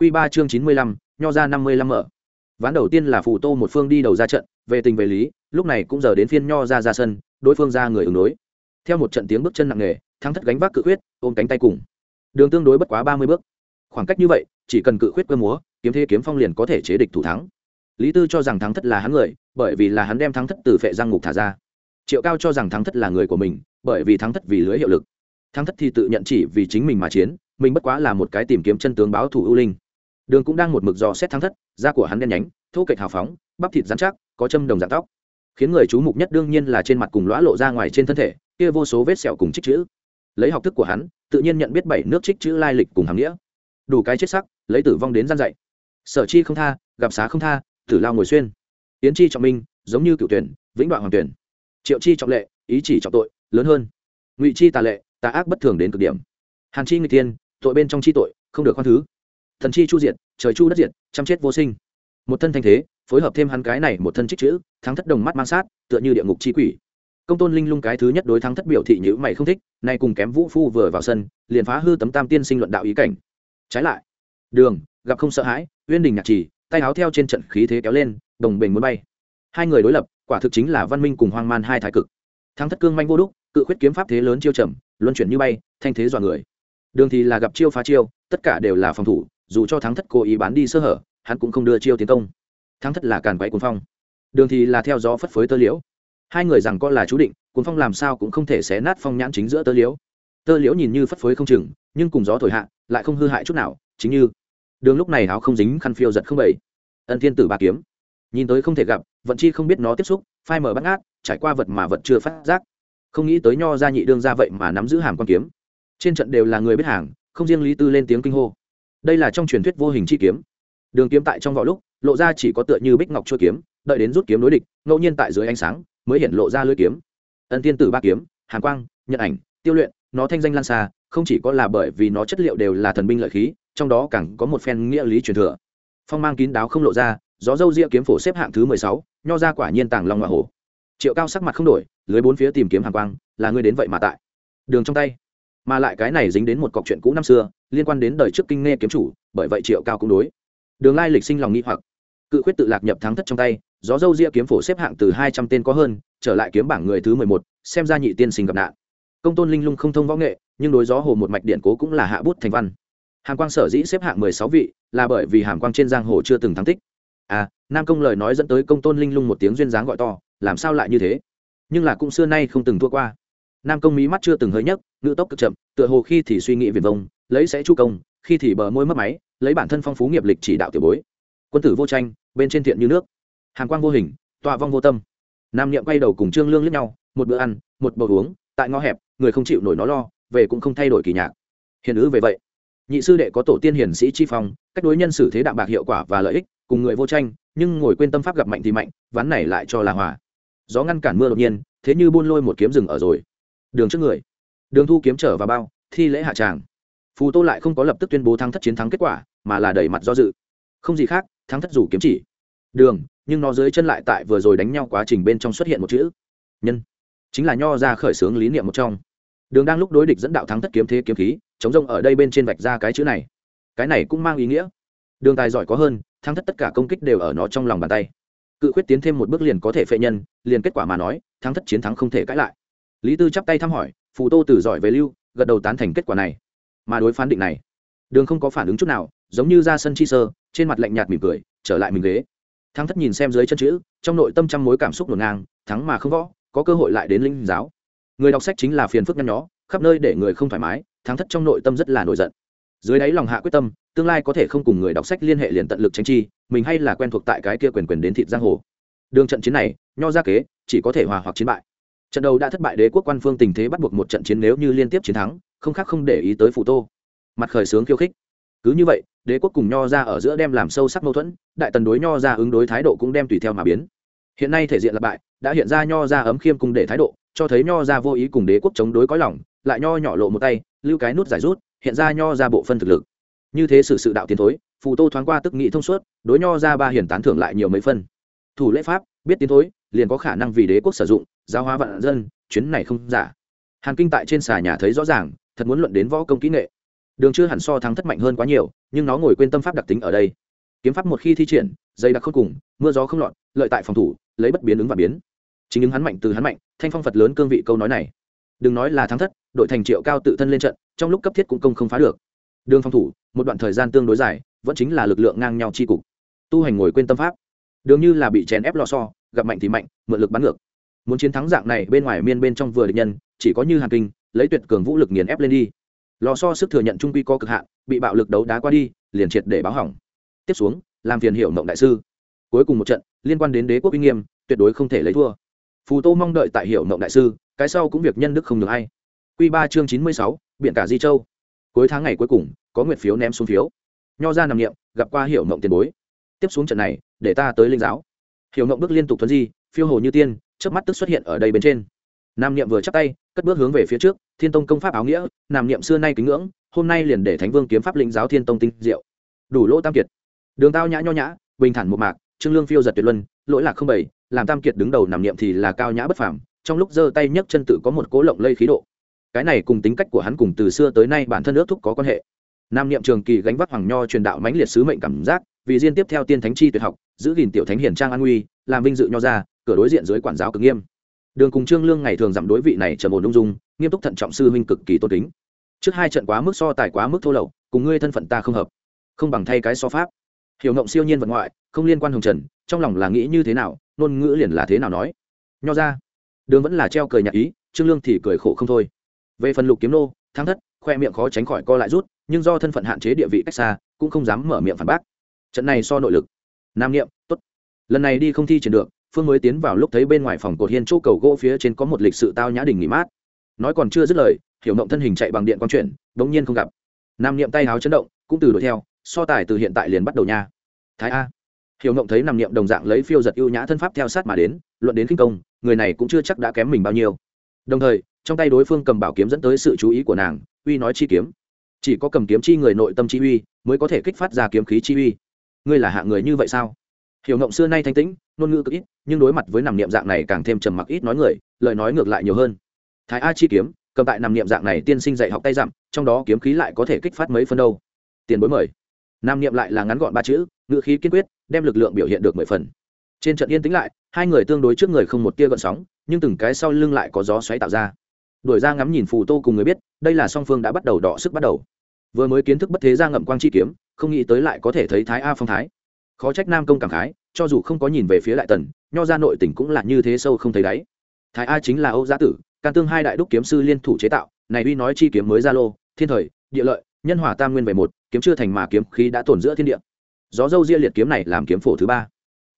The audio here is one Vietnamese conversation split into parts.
Quy ba chương chín mươi lăm, nho ra năm mươi lăm mở. Ván đầu tiên là phù tô một phương đi đầu ra trận, về tình về lý, lúc này cũng giờ đến phiên nho ra ra sân, đối phương ra người ứng đối. Theo một trận tiếng bước chân nặng nề, thắng thất gánh vác cự huyết ôm cánh tay cùng. Đường tương đối bất quá ba mươi bước. Khoảng cách như vậy, chỉ cần cự huyết cơ múa, kiếm thế kiếm phong liền có thể chế địch thủ thắng. Lý tư cho rằng thắng thất là hắn người, bởi vì là hắn đem thắng thất từ phệ giang ngục thả ra. Triệu cao cho rằng thắng thất là người của mình, bởi vì thắng thất vì lưới hiệu lực. Thắng thất thì tự nhận chỉ vì chính mình mà chiến, mình bất quá là một cái tìm kiếm chân tướng báo thủ ưu linh đường cũng đang một mực dò xét thắng thất, da của hắn đen nhánh, thô kệch hào phóng, bắp thịt dán chắc, có châm đồng dạng tóc. Khiến người chú mục nhất đương nhiên là trên mặt cùng lõa lộ ra ngoài trên thân thể, kia vô số vết sẹo cùng trích chữ. Lấy học thức của hắn, tự nhiên nhận biết bảy nước trích chữ lai lịch cùng hàm nghĩa. Đủ cái chết sắc, lấy tử vong đến gian dạy. Sở chi không tha, gặp xá không tha, tử lao ngồi xuyên. Yến chi trọng minh, giống như cựu tuyển, vĩnh đoạn hoàng tuyển. Triệu chi trọng lệ, ý chỉ trọng tội, lớn hơn. Ngụy chi tà lệ, tà ác bất thường đến cực điểm. Hàn chi người tiên tội bên trong chi tội, không được khoan thứ thần chi chu diệt, trời chu đất diệt, chăm chết vô sinh. Một thân thanh thế, phối hợp thêm hắn cái này một thân trích chữ, thắng thất đồng mắt mang sát, tựa như địa ngục chi quỷ. Công tôn linh lung cái thứ nhất đối thắng thất biểu thị nhữ mày không thích, nay cùng kém vũ phu vừa vào sân, liền phá hư tấm tam tiên sinh luận đạo ý cảnh. Trái lại, đường, gặp không sợ hãi, uyên đình nhạc trì, tay áo theo trên trận khí thế kéo lên, đồng bình muốn bay. Hai người đối lập, quả thực chính là văn minh cùng hoang man hai thái cực. Thắng thất cương manh vô đúc, cự khuyết kiếm pháp thế lớn chiêu trầm, luân chuyển như bay, thanh thế dọa người. Đường thì là gặp chiêu phá chiêu, tất cả đều là phòng thủ dù cho thắng thất cố ý bán đi sơ hở, hắn cũng không đưa chiêu tiến công. Thắng thất là càn quay cuốn phong. Đường thì là theo gió phất phới tơ liễu. Hai người rằng con là chú định cuốn phong làm sao cũng không thể xé nát phong nhãn chính giữa tơ liễu. Tơ liễu nhìn như phất phới không chừng, nhưng cùng gió thổi hạ, lại không hư hại chút nào, chính như đường lúc này áo không dính khăn phiêu giật không bảy ân thiên tử ba kiếm. Nhìn tới không thể gặp, vận chi không biết nó tiếp xúc, phai mở bắt ngát, trải qua vật mà vật chưa phát giác. Không nghĩ tới nho ra nhị đương ra vậy mà nắm giữ hàm quan kiếm. Trên trận đều là người biết hàng, không riêng lý tư lên tiếng kinh hô đây là trong truyền thuyết vô hình chi kiếm. Đường kiếm tại trong vỏ lúc, lộ ra chỉ có tựa như bích ngọc chuôi kiếm, đợi đến rút kiếm đối địch, ngẫu nhiên tại dưới ánh sáng, mới hiện lộ ra lưỡi kiếm. Ân tiên tử ba kiếm, hàn quang, nhận ảnh, tiêu luyện, nó thanh danh lan xa, không chỉ có là bởi vì nó chất liệu đều là thần binh lợi khí, trong đó càng có một phen nghĩa lý truyền thừa. Phong mang kín đáo không lộ ra, gió dâu ria kiếm phổ xếp hạng thứ mười sáu, nho ra quả nhiên tàng long hoa hổ. Triệu cao sắc mặt không đổi, lưới bốn phía tìm kiếm hàng quang, là ngươi đến vậy mà tại. Đường trong tay mà lại cái này dính đến một cọc chuyện cũ năm xưa, liên quan đến đời trước kinh nghe kiếm chủ, bởi vậy triệu cao cũng đối. Đường lai lịch sinh lòng nghi hoặc. Cự khuyết tự lạc nhập thắng thất trong tay, gió dâu ria kiếm phổ xếp hạng từ hai trăm tên có hơn, trở lại kiếm bảng người thứ mười một, xem ra nhị tiên sinh gặp nạn. Công tôn linh lung không thông võ nghệ, nhưng đối gió hồ một mạch điện cố cũng là hạ bút thành văn. Hàm quang sở dĩ xếp hạng mười sáu vị, là bởi vì hàm quang trên giang hồ chưa từng thắng tích. À nam công lời nói dẫn tới công tôn linh lung một tiếng duyên dáng gọi to, làm sao lại như thế? Nhưng là cũng xưa nay không từng thua qua nam công mí mắt chưa từng hơi nhấc ngự tốc cực chậm, tựa hồ khi thì suy nghĩ viền vông, lấy sẽ chu công, khi thì bờ môi mất máy, lấy bản thân phong phú nghiệp lịch chỉ đạo tiểu bối. Quân tử vô tranh, bên trên thiện như nước. Hàn quang vô hình, tọa vong vô tâm. Nam niệm quay đầu cùng trương lương lướt nhau, một bữa ăn, một bầu uống, tại ngõ hẹp, người không chịu nổi nó lo, về cũng không thay đổi kỳ nhạc. Hiền ứ về vậy. Nhị sư đệ có tổ tiên hiển sĩ chi phong, cách đối nhân xử thế đạm bạc hiệu quả và lợi ích, cùng người vô tranh, nhưng ngồi quên tâm pháp gặp mạnh thì mạnh, ván này lại cho là hòa. Gió ngăn cản mưa đột nhiên, thế như buôn lôi một kiếm rừng ở rồi đường trước người. Đường thu kiếm trở vào bao, thi lễ hạ tràng. Phù tô lại không có lập tức tuyên bố thắng thất chiến thắng kết quả, mà là đẩy mặt do dự. Không gì khác, thắng thất dù kiếm chỉ. Đường, nhưng nó dưới chân lại tại vừa rồi đánh nhau quá trình bên trong xuất hiện một chữ. Nhân. Chính là nho ra khởi xướng lý niệm một trong. Đường đang lúc đối địch dẫn đạo thắng thất kiếm thế kiếm khí, chống rông ở đây bên trên vạch ra cái chữ này. Cái này cũng mang ý nghĩa. Đường tài giỏi có hơn, thắng thất tất cả công kích đều ở nó trong lòng bàn tay. Cự khuyết tiến thêm một bước liền có thể phệ nhân, liền kết quả mà nói, thắng thất chiến thắng không thể cãi lại lý tư chắp tay thăm hỏi, phù tô từ giỏi về lưu, gật đầu tán thành kết quả này. Mà đối phán định này, đường không có phản ứng chút nào, giống như ra sân chi sơ, trên mặt lạnh nhạt mỉm cười, trở lại mình ghế. Thắng thất nhìn xem dưới chân chữ, trong nội tâm trăm mối cảm xúc ngổn ngang, thắng mà không võ, có cơ hội lại đến linh giáo. Người đọc sách chính là phiền phức nhăn nhó, khắp nơi để người không thoải mái, thắng thất trong nội tâm rất là nổi giận. Dưới đáy lòng hạ quyết tâm, tương lai có thể không cùng người đọc sách liên hệ liền tận lực tranh chi, mình hay là quen thuộc tại cái kia quyền quyền đến thịt giang hồ. Đường trận chiến này, nho ra kế, chỉ có thể hòa hoặc chiến bại trận đầu đã thất bại đế quốc quan phương tình thế bắt buộc một trận chiến nếu như liên tiếp chiến thắng, không khác không để ý tới phụ tô. Mặt khởi sướng khiêu khích. Cứ như vậy, đế quốc cùng nho ra ở giữa đem làm sâu sắc mâu thuẫn, đại tần đối nho ra ứng đối thái độ cũng đem tùy theo mà biến. Hiện nay thể diện là bại, đã hiện ra nho ra ấm khiêm cùng để thái độ, cho thấy nho ra vô ý cùng đế quốc chống đối có lòng, lại nho nhỏ lộ một tay, lưu cái nút giải rút, hiện ra nho ra bộ phân thực lực. Như thế sự sự đạo tiến thối phù tô thoáng qua tức nghị thông suốt, đối nho ra ba hiển tán thưởng lại nhiều mấy phân. Thủ lễ pháp, biết tiến thối, liền có khả năng vì đế quốc sử dụng giáo hóa vạn dân, chuyến này không giả. Hàn kinh tại trên xà nhà thấy rõ ràng, thật muốn luận đến võ công kỹ nghệ. Đường chưa hẳn so thắng thất mạnh hơn quá nhiều, nhưng nó ngồi quên tâm pháp đặc tính ở đây. Kiếm pháp một khi thi triển, dây đặc không cùng, mưa gió không lọt, lợi tại phòng thủ, lấy bất biến ứng và biến. Chính ứng hắn mạnh từ hắn mạnh, thanh phong phật lớn cương vị câu nói này. Đừng nói là thắng thất, đội thành triệu cao tự thân lên trận, trong lúc cấp thiết cũng công không phá được. Đường phòng thủ, một đoạn thời gian tương đối dài, vẫn chính là lực lượng ngang nhau chi cục. Tu hành ngồi quên tâm pháp. Đường như là bị chèn ép lò so, gặp mạnh thì mạnh, mượn lực bắn ngược muốn chiến thắng dạng này bên ngoài miên bên trong vừa địch nhân, chỉ có như hàn kinh, lấy tuyệt cường vũ lực nghiền ép lên đi. Lò so sức thừa nhận trung quy có cực hạn, bị bạo lực đấu đá qua đi, liền triệt để báo hỏng. Tiếp xuống, làm phiền hiệu mộng đại sư. Cuối cùng một trận, liên quan đến đế quốc uy nghiêm, tuyệt đối không thể lấy thua. Phù tô mong đợi tại hiệu mộng đại sư, cái sau cũng việc nhân đức không được hay q ba chương chín mươi sáu biện cả di châu. Cuối tháng ngày cuối cùng, có nguyệt phiếu ném xuống phiếu. Nho ra nằm nghiệm gặp qua hiệu mộng tiền bối. Tiếp xuống trận này, để ta tới linh giáo. Hiệu mộng bước liên tục thuấn di, phiêu hồ như tiên chớp mắt tức xuất hiện ở đây bên trên. Nam niệm vừa chắp tay, cất bước hướng về phía trước, thiên tông công pháp áo nghĩa, nam niệm xưa nay kính ngưỡng, hôm nay liền để thánh vương kiếm pháp linh giáo thiên tông tinh diệu. Đủ lỗ tam kiệt. Đường tao nhã nho nhã, bình thản một mạc, trương lương phiêu giật tuyệt luân, lỗi lạc không bảy làm tam kiệt đứng đầu nằm niệm thì là cao nhã bất phàm, trong lúc giơ tay nhấc chân tự có một cố lộng lây khí độ. Cái này cùng tính cách của hắn cùng từ xưa tới nay bản thân ước thúc có quan hệ nam niệm trường kỳ gánh vác hoàng nho truyền đạo mãnh liệt sứ mệnh cảm giác, vì riêng tiếp theo tiên thánh chi tuyệt học, giữ gìn tiểu thánh hiển trang an nguy, làm vinh dự nho ra cửa đối diện dưới quản giáo cực nghiêm. Đường cùng trương lương ngày thường giảm đối vị này trầm ổn ung dung, nghiêm túc thận trọng sư huynh cực kỳ tôn kính. Trước hai trận quá mức so tài quá mức thô lậu, cùng ngươi thân phận ta không hợp. Không bằng thay cái so pháp. Hiểu ngộng siêu nhiên vật ngoại, không liên quan hồng trần, trong lòng là nghĩ như thế nào, ngôn ngữ liền là thế nào nói. Nho ra đường vẫn là treo cười nhạc ý, trương lương thì cười khổ không thôi. Về phần lục kiếm nô, thắng thất khoe miệng khó tránh khỏi co lại rút, nhưng do thân phận hạn chế địa vị cách xa, cũng không dám mở miệng phản bác. Trận này so nội lực. Nam niệm, tốt. Lần này đi không thi triển được, phương mới tiến vào lúc thấy bên ngoài phòng cột hiên chỗ cầu gỗ phía trên có một lịch sự tao nhã đình nghỉ mát. Nói còn chưa dứt lời, hiểu mộng thân hình chạy bằng điện quang chuyển đống nhiên không gặp. Nam niệm tay háo chấn động, cũng từ đuổi theo, so tài từ hiện tại liền bắt đầu nha. Thái a. Hiểu mộng thấy nam niệm đồng dạng lấy phiêu giật ưu nhã thân pháp theo sát mà đến, luận đến kinh công, người này cũng chưa chắc đã kém mình bao nhiêu. Đồng thời, trong tay đối phương cầm bảo kiếm dẫn tới sự chú ý của nàng uy nói chi kiếm. Chỉ có cầm kiếm chi người nội tâm chi uy mới có thể kích phát ra kiếm khí chi uy. Ngươi là hạ người như vậy sao? Hiểu ngộng xưa nay thanh tĩnh, ngôn ngữ cực ít, nhưng đối mặt với nằm niệm dạng này càng thêm trầm mặc ít nói người, lời nói ngược lại nhiều hơn. Thái a chi kiếm, cầm tại nằm niệm dạng này tiên sinh dạy học tay dặm, trong đó kiếm khí lại có thể kích phát mấy phân đâu. Tiền bối mời. Nam niệm lại là ngắn gọn ba chữ, ngữ khí kiên quyết, đem lực lượng biểu hiện được mười phần. Trên trận yên tĩnh lại, hai người tương đối trước người không một tia gợn sóng, nhưng từng cái sau lưng lại có gió xoáy tạo ra đuổi ra ngắm nhìn phù tô cùng người biết, đây là song phương đã bắt đầu đọ sức bắt đầu. Vừa mới kiến thức bất thế ra ngậm quang chi kiếm, không nghĩ tới lại có thể thấy thái a phong thái. Khó trách nam công cảm khái, cho dù không có nhìn về phía đại tần, nho ra nội tỉnh cũng là như thế sâu không thấy đáy. Thái a chính là âu gia tử, can tương hai đại đúc kiếm sư liên thủ chế tạo, này uy nói chi kiếm mới gia lô, thiên thời, địa lợi, nhân hòa tam nguyên về một, kiếm chưa thành mà kiếm khí đã tổn giữa thiên địa. Gió dâu ria liệt kiếm này làm kiếm phổ thứ ba.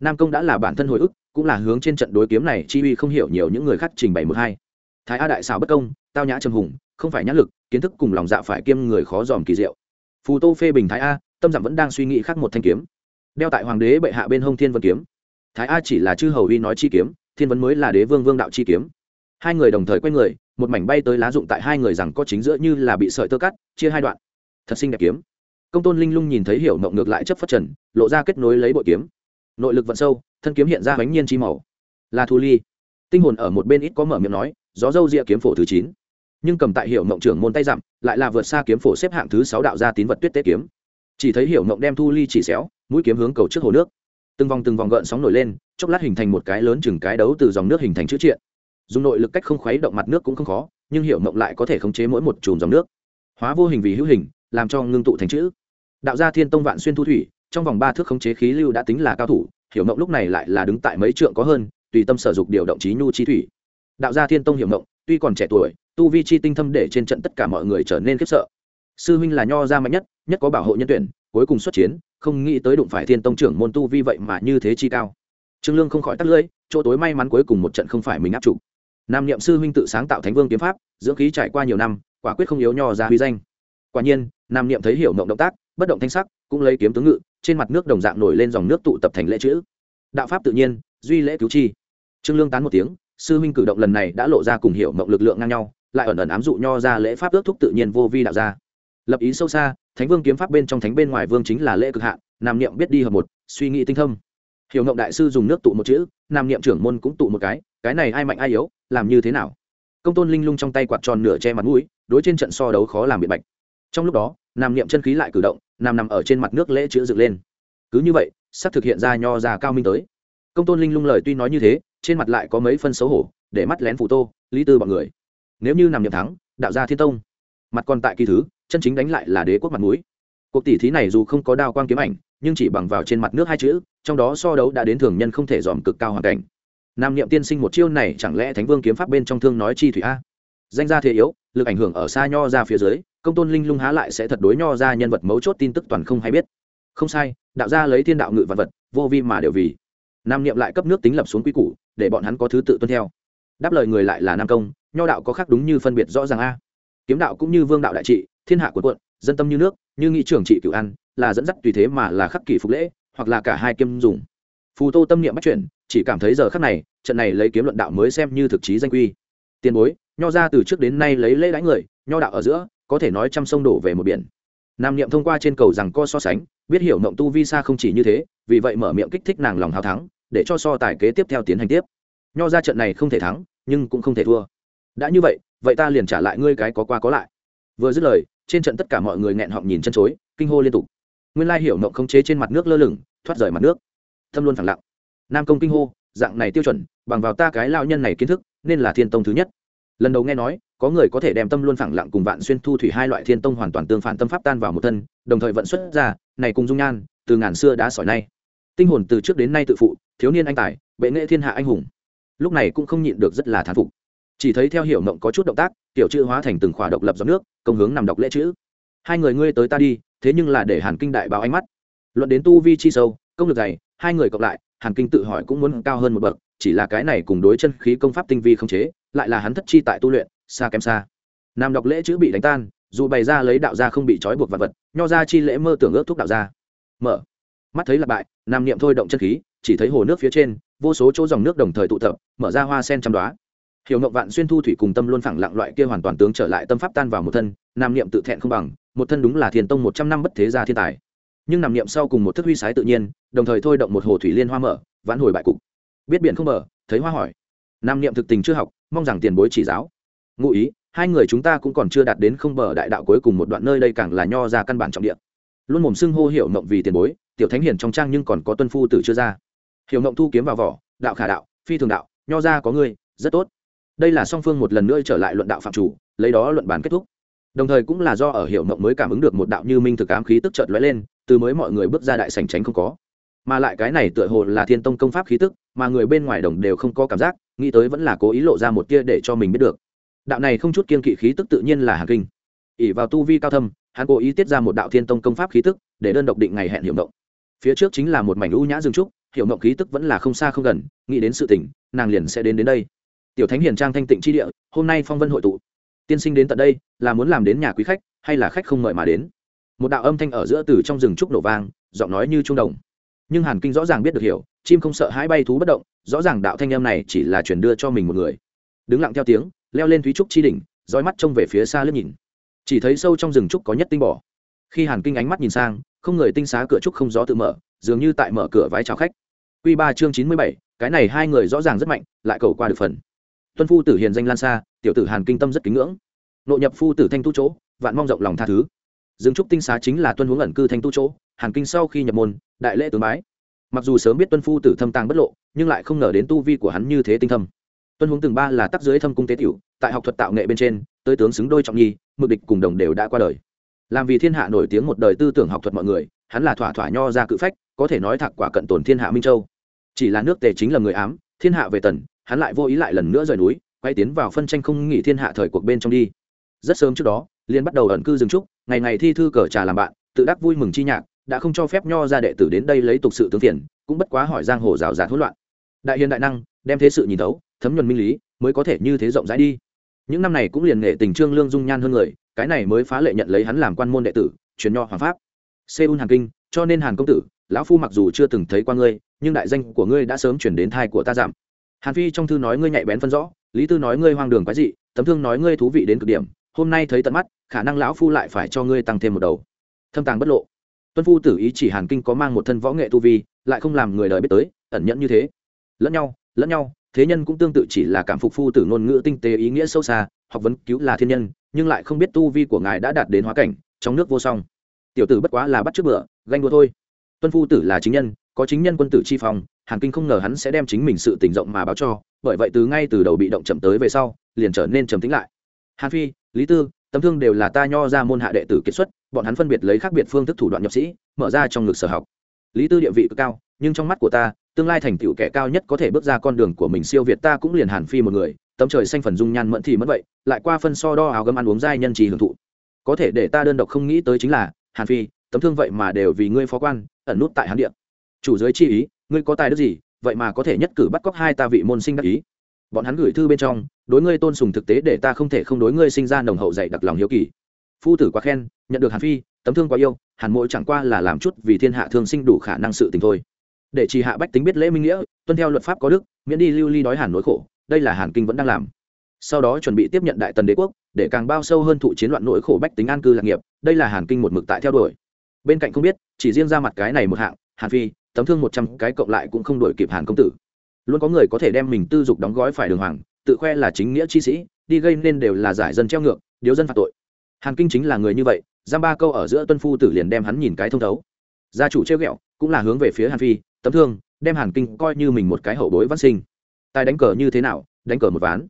Nam công đã là bản thân hồi ức, cũng là hướng trên trận đối kiếm này, chi uy không hiểu nhiều những người khác trình bày một hai thái a đại xảo bất công, tao nhã trầm hùng, không phải nhã lực, kiến thức cùng lòng dạ phải kiêm người khó dòm kỳ diệu. Phù tô phê bình thái a, tâm giảm vẫn đang suy nghĩ khác một thanh kiếm. Đeo tại hoàng đế bệ hạ bên hông thiên vân kiếm. Thái a chỉ là chư hầu uy nói chi kiếm, thiên vân mới là đế vương vương đạo chi kiếm. Hai người đồng thời quay người, một mảnh bay tới lá dụng tại hai người rằng có chính giữa như là bị sợi tơ cắt, chia hai đoạn. Thật xinh đẹp kiếm. Công tôn linh lung nhìn thấy hiểu mộng ngược lại chấp phát trần, lộ ra kết nối lấy bội kiếm. Nội lực vận sâu, thân kiếm hiện ra bánh nhiên chi màu. Là thu ly. Tinh hồn ở một bên ít có mở miệng nói gió dâu rịa kiếm phổ thứ chín. Nhưng cầm tại hiệu mộng trưởng môn tay dặm, lại là vượt xa kiếm phổ xếp hạng thứ sáu đạo gia tín vật tuyết tế kiếm. Chỉ thấy hiệu mộng đem thu ly chỉ xéo, mũi kiếm hướng cầu trước hồ nước. Từng vòng từng vòng gợn sóng nổi lên, chốc lát hình thành một cái lớn chừng cái đấu từ dòng nước hình thành chữ triện. Dùng nội lực cách không khuấy động mặt nước cũng không khó, nhưng hiệu mộng lại có thể khống chế mỗi một chùm dòng nước. Hóa vô hình vì hữu hình, làm cho ngưng tụ thành chữ. Đạo gia thiên tông vạn xuyên thu thủy, trong vòng ba thước khống chế khí lưu đã tính là cao thủ, hiểu mộng lúc này lại là đứng tại mấy trượng có hơn, tùy tâm sở dục điều động trí nhu chi thủy đạo gia thiên tông hiểu ngộng, tuy còn trẻ tuổi, tu vi chi tinh thâm để trên trận tất cả mọi người trở nên khiếp sợ. Sư huynh là nho gia mạnh nhất nhất có bảo hộ nhân tuyển, cuối cùng xuất chiến, không nghĩ tới đụng phải thiên tông trưởng môn tu vi vậy mà như thế chi cao. Trương lương không khỏi tắt lưỡi, chỗ tối may mắn cuối cùng một trận không phải mình áp chủ. Nam niệm sư huynh tự sáng tạo thánh vương kiếm pháp, dưỡng khí trải qua nhiều năm, quả quyết không yếu nho ra huy danh. Quả nhiên, nam niệm thấy hiểu mộng động tác, bất động thanh sắc, cũng lấy kiếm tướng ngự, trên mặt nước đồng dạng nổi lên dòng nước tụ tập thành lễ chữ. Đạo pháp tự nhiên, duy lễ cứu chi. Trương lương tán một tiếng sư huynh cử động lần này đã lộ ra cùng hiểu mộng lực lượng ngang nhau, lại ẩn ẩn ám dụ nho ra lễ pháp ước thúc tự nhiên vô vi đạo ra lập ý sâu xa, thánh vương kiếm pháp bên trong thánh bên ngoài vương chính là lễ cực hạn, nam niệm biết đi hợp một, suy nghĩ tinh thông. hiểu ngộng đại sư dùng nước tụ một chữ, nam niệm trưởng môn cũng tụ một cái cái này ai mạnh ai yếu, làm như thế nào? Công tôn linh lung trong tay quạt tròn nửa che mặt mũi, đối trên trận so đấu khó làm biện bạch. Trong lúc đó, nam niệm chân khí lại cử động nằm nằm ở trên mặt nước lễ chữ dựng lên. Cứ như vậy, sắp thực hiện ra nho ra cao minh tới. Công tôn linh lung lời tuy nói như thế trên mặt lại có mấy phân xấu hổ, để mắt lén phụ tô, lý tư bọn người. Nếu như nằm niệm thắng, đạo gia thiên tông. Mặt còn tại kỳ thứ, chân chính đánh lại là đế quốc mặt mũi. Cuộc tỷ thí này dù không có đao quang kiếm ảnh, nhưng chỉ bằng vào trên mặt nước hai chữ, trong đó so đấu đã đến thường nhân không thể dòm cực cao hoàn cảnh. Nam niệm tiên sinh một chiêu này chẳng lẽ thánh vương kiếm pháp bên trong thương nói chi thủy a? Danh gia thế yếu, lực ảnh hưởng ở xa nho ra phía dưới, công tôn linh lung há lại sẽ thật đối nho ra nhân vật mấu chốt tin tức toàn không hay biết. Không sai, đạo gia lấy thiên đạo ngự vật vật, vô vi mà đều vì. Nam niệm lại cấp nước tính lập xuống quy củ để bọn hắn có thứ tự tuân theo. Đáp lời người lại là nam công, nho đạo có khác đúng như phân biệt rõ ràng a. Kiếm đạo cũng như vương đạo đại trị, thiên hạ của quận dân tâm như nước, như nghị trưởng trị cựu ăn, là dẫn dắt tùy thế mà là khắc kỷ phục lễ, hoặc là cả hai kiêm dùng. Phù tô tâm niệm bắt chuyển chỉ cảm thấy giờ khắc này, trận này lấy kiếm luận đạo mới xem như thực chí danh quy. Tiền bối, nho ra từ trước đến nay lấy lễ đánh người, nho đạo ở giữa, có thể nói trăm sông đổ về một biển. Nam niệm thông qua trên cầu rằng co so sánh, biết hiểu mộng tu vi xa không chỉ như thế, vì vậy mở miệng kích thích nàng lòng hào thắng để cho so tài kế tiếp theo tiến hành tiếp. Nho ra trận này không thể thắng, nhưng cũng không thể thua. Đã như vậy vậy ta liền trả lại ngươi cái có qua có lại. Vừa dứt lời, trên trận tất cả mọi người nghẹn họng nhìn chân chối, kinh hô liên tục. Nguyên lai hiểu mộng không chế trên mặt nước lơ lửng, thoát rời mặt nước. Thâm luôn phẳng lặng. Nam công kinh hô, dạng này tiêu chuẩn, bằng vào ta cái lao nhân này kiến thức, nên là thiên tông thứ nhất. Lần đầu nghe nói, có người có thể đem tâm luôn phẳng lặng cùng vạn xuyên thu thủy hai loại thiên tông hoàn toàn tương phản tâm pháp tan vào một thân, đồng thời vận xuất ra, này cùng dung nhan, từ ngàn xưa đã sỏi nay tinh hồn từ trước đến nay tự phụ, thiếu niên anh tài, bệ nghệ thiên hạ anh hùng. Lúc này cũng không nhịn được rất là thán phục. Chỉ thấy theo hiểu mộng có chút động tác, tiểu chữ hóa thành từng khỏa độc lập dòng nước, công hướng nằm đọc lễ chữ. Hai người ngươi tới ta đi, thế nhưng là để hàn kinh đại báo ánh mắt. Luận đến tu vi chi sâu, công lực dày, hai người cộng lại, hàn kinh tự hỏi cũng muốn cao hơn một bậc, chỉ là cái này cùng đối chân khí công pháp tinh vi không chế, lại là hắn thất chi tại tu luyện, xa kém xa. Nam đọc lễ chữ bị đánh tan, dù bày ra lấy đạo gia không bị trói buộc vật vật, nho ra chi lễ mơ tưởng ước thúc đạo gia. Mở mắt thấy là bại, nam niệm thôi động chân khí, chỉ thấy hồ nước phía trên, vô số chỗ dòng nước đồng thời tụ tập, mở ra hoa sen trăm đoá hiểu ngộng vạn xuyên thu thủy cùng tâm luôn phẳng lặng loại kia hoàn toàn tướng trở lại tâm pháp tan vào một thân, nam niệm tự thẹn không bằng, một thân đúng là thiền tông một trăm năm bất thế gia thiên tài. Nhưng nằm niệm sau cùng một thức huy sái tự nhiên, đồng thời thôi động một hồ thủy liên hoa mở, vãn hồi bại cục. Biết biển không mở, thấy hoa hỏi. Nam niệm thực tình chưa học, mong rằng tiền bối chỉ giáo. Ngụ ý, hai người chúng ta cũng còn chưa đạt đến không bờ đại đạo cuối cùng một đoạn nơi đây càng là nho ra căn bản trọng địa luôn mồm xưng hô hiểu mộng vì tiền bối, tiểu thánh hiển trong trang nhưng còn có tuân phu tử chưa ra. Hiểu mộng thu kiếm vào vỏ, đạo khả đạo, phi thường đạo, nho ra có ngươi, rất tốt. Đây là song phương một lần nữa trở lại luận đạo phạm chủ, lấy đó luận bàn kết thúc. Đồng thời cũng là do ở hiểu mộng mới cảm ứng được một đạo như minh thực ám khí tức chợt lóe lên, từ mới mọi người bước ra đại sảnh tránh không có. Mà lại cái này tựa hồ là thiên tông công pháp khí tức, mà người bên ngoài đồng đều không có cảm giác, nghĩ tới vẫn là cố ý lộ ra một tia để cho mình biết được. Đạo này không chút kiên kỵ khí tức tự nhiên là hàn kinh. ỉ vào tu vi cao thâm hắn cố ý tiết ra một đạo thiên tông công pháp khí tức, để đơn độc định ngày hẹn hiểu động phía trước chính là một mảnh u nhã dương trúc hiểu động khí tức vẫn là không xa không gần, nghĩ đến sự tỉnh nàng liền sẽ đến đến đây. Tiểu thánh hiền trang thanh tịnh chi địa, hôm nay phong vân hội tụ. Tiên sinh đến tận đây, là muốn làm đến nhà quý khách, hay là khách không mời mà đến? Một đạo âm thanh ở giữa từ trong rừng trúc nổ vang, giọng nói như trung đồng. Nhưng hàn kinh rõ ràng biết được hiểu, chim không sợ hãi bay thú bất động, rõ ràng đạo thanh em này chỉ là truyền đưa cho mình một người. Đứng lặng theo tiếng, leo lên thúy trúc chi đỉnh, dõi mắt trông về phía xa lướt nhìn chỉ thấy sâu trong rừng trúc có nhất tinh bỏ khi hàn kinh ánh mắt nhìn sang, không người tinh xá cửa trúc không gió tự mở, dường như tại mở cửa vái chào khách. Q ba chương chín mươi bảy, cái này hai người rõ ràng rất mạnh, lại cầu qua được phần. Tuân phu tử hiền danh lan xa, tiểu tử hàn kinh tâm rất kính ngưỡng. Nội nhập phu tử thanh tu chỗ, vạn mong rộng lòng tha thứ. Dương trúc tinh xá chính là tuân hướng ẩn cư thanh tu chỗ, hàn kinh sau khi nhập môn, đại lễ tướng bái. Mặc dù sớm biết tuân phu tử thâm tàng bất lộ, nhưng lại không ngờ đến tu vi của hắn như thế tinh thâm. Tuân hướng từng ba là tắc dưới thâm cung tế tiểu, tại học thuật tạo nghệ bên trên tới tướng xứng đôi trọng nhi, mực địch cùng đồng đều đã qua đời. Làm vì thiên hạ nổi tiếng một đời tư tưởng học thuật mọi người, hắn là thỏa thỏa nho ra cự phách, có thể nói thạc quả cận tồn thiên hạ minh châu. Chỉ là nước tề chính là người ám, thiên hạ về tần, hắn lại vô ý lại lần nữa rời núi, quay tiến vào phân tranh không nghỉ thiên hạ thời cuộc bên trong đi. Rất sớm trước đó liên bắt đầu ẩn cư dừng trúc, ngày ngày thi thư cờ trà làm bạn, tự đắc vui mừng chi nhạc, đã không cho phép nho ra đệ tử đến đây lấy tục sự tướng tiền cũng bất quá hỏi giang hồ rào rạt hỗn loạn. Đại hiền đại năng, đem thế sự nhìn thấu, thấm nhuần minh lý, mới có thể như thế rộng rãi đi những năm này cũng liền nghệ tình trương lương dung nhan hơn người, cái này mới phá lệ nhận lấy hắn làm quan môn đệ tử, truyền nho hoàng pháp. Seoul, hàn kinh, cho nên hàn công tử, lão phu mặc dù chưa từng thấy qua ngươi, nhưng đại danh của ngươi đã sớm chuyển đến thai của ta giảm. Hàn phi trong thư nói ngươi nhạy bén phân rõ, lý tư nói ngươi hoang đường quái dị, tấm thương nói ngươi thú vị đến cực điểm, hôm nay thấy tận mắt, khả năng lão phu lại phải cho ngươi tăng thêm một đầu. Thâm tàng bất lộ. Tuân phu tử ý chỉ hàn kinh có mang một thân võ nghệ tu vi, lại không làm người đời biết tới, ẩn nhẫn như thế. Lẫn nhau lẫn nhau thế nhân cũng tương tự chỉ là cảm phục phu tử ngôn ngữ tinh tế ý nghĩa sâu xa, học vấn cứu là thiên nhân, nhưng lại không biết tu vi của ngài đã đạt đến hóa cảnh, trong nước vô song. Tiểu tử bất quá là bắt trước bữa, ganh đua thôi. Tuân phu tử là chính nhân, có chính nhân quân tử chi phòng hàn kinh không ngờ hắn sẽ đem chính mình sự tình rộng mà báo cho, bởi vậy từ ngay từ đầu bị động chậm tới về sau, liền trở nên trầm tính lại. Hàn phi, lý tư, tấm thương đều là ta nho ra môn hạ đệ tử kết xuất, bọn hắn phân biệt lấy khác biệt phương thức thủ đoạn nhập sĩ, mở ra trong ngực sở học. Lý tư địa vị cực cao, nhưng trong mắt của ta tương lai thành tựu kẻ cao nhất có thể bước ra con đường của mình siêu việt ta cũng liền hàn phi một người, tấm trời xanh phần dung nhan mẫn thì mất vậy, lại qua phân so đo áo gấm ăn uống dai nhân trì hưởng thụ. Có thể để ta đơn độc không nghĩ tới chính là, hàn phi, tấm thương vậy mà đều vì ngươi phó quan, ẩn nút tại hán điện chủ giới chi ý, ngươi có tài đức gì, vậy mà có thể nhất cử bắt cóc hai ta vị môn sinh đắc ý. Bọn hắn gửi thư bên trong, đối ngươi tôn sùng thực tế để ta không thể không đối ngươi sinh ra nồng hậu dạy đặc lòng hiếu kỳ. Phu tử quá khen, nhận được hàn phi, tấm thương quá yêu, hàn mỗi chẳng qua là làm chút vì thiên hạ thương sinh đủ khả năng sự tình thôi để chỉ hạ bách tính biết lễ minh nghĩa, tuân theo luật pháp có đức, miễn đi lưu ly đói hàn nỗi khổ, đây là hàn kinh vẫn đang làm. Sau đó chuẩn bị tiếp nhận đại tần đế quốc, để càng bao sâu hơn thụ chiến loạn nỗi khổ bách tính an cư lạc nghiệp, đây là hàn kinh một mực tại theo đuổi. Bên cạnh không biết, chỉ riêng ra mặt cái này một hạng, hàn phi, tấm thương một trăm cái cộng lại cũng không đổi kịp hàn công tử. Luôn có người có thể đem mình tư dục đóng gói phải đường hoàng, tự khoe là chính nghĩa chi sĩ, đi gây nên đều là giải dân treo ngược, điếu dân phạt tội. Hàn kinh chính là người như vậy, giam ba câu ở giữa tuân phu tử liền đem hắn nhìn cái thông thấu. Gia chủ treo ghẹo, cũng là hướng về phía hàn phi tấm thương, đem hàn kinh coi như mình một cái hậu bối văn sinh. Tài đánh cờ như thế nào, đánh cờ một ván.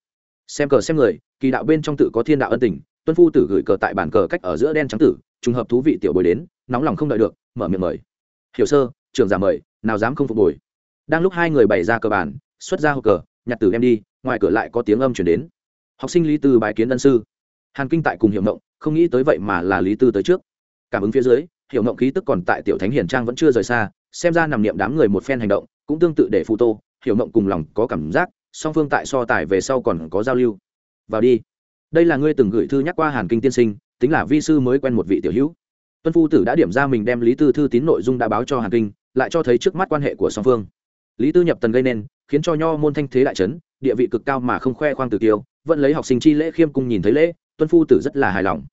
Xem cờ xem người, kỳ đạo bên trong tự có thiên đạo ân tình, tuân phu tử gửi cờ tại bản cờ cách ở giữa đen trắng tử, trùng hợp thú vị tiểu bồi đến, nóng lòng không đợi được, mở miệng mời. Hiểu sơ trường giả mời, nào dám không phục bồi. Đang lúc hai người bày ra cờ bản xuất ra hộp cờ, nhặt tử em đi, ngoài cửa lại có tiếng âm chuyển đến. Học sinh lý tư bài kiến ân sư. Hàn kinh tại cùng hiệu mộng không nghĩ tới vậy mà là lý tư tới trước. Cảm ứng phía dưới hiệu mộng khí tức còn tại tiểu thánh hiền trang vẫn chưa rời xa xem ra nằm niệm đám người một phen hành động cũng tương tự để phụ tô hiểu mộng cùng lòng có cảm giác, song phương tại so tài về sau còn có giao lưu. Vào đi. Đây là ngươi từng gửi thư nhắc qua hàn kinh tiên sinh, tính là vi sư mới quen một vị tiểu hữu. Tuân phu tử đã điểm ra mình đem lý tư thư tín nội dung đã báo cho hàn kinh, lại cho thấy trước mắt quan hệ của song phương. Lý tư nhập tần gây nên, khiến cho nho môn thanh thế đại trấn địa vị cực cao mà không khoe khoang từ tiêu, vẫn lấy học sinh chi lễ khiêm cung nhìn thấy lễ, tuân phu tử rất là hài lòng.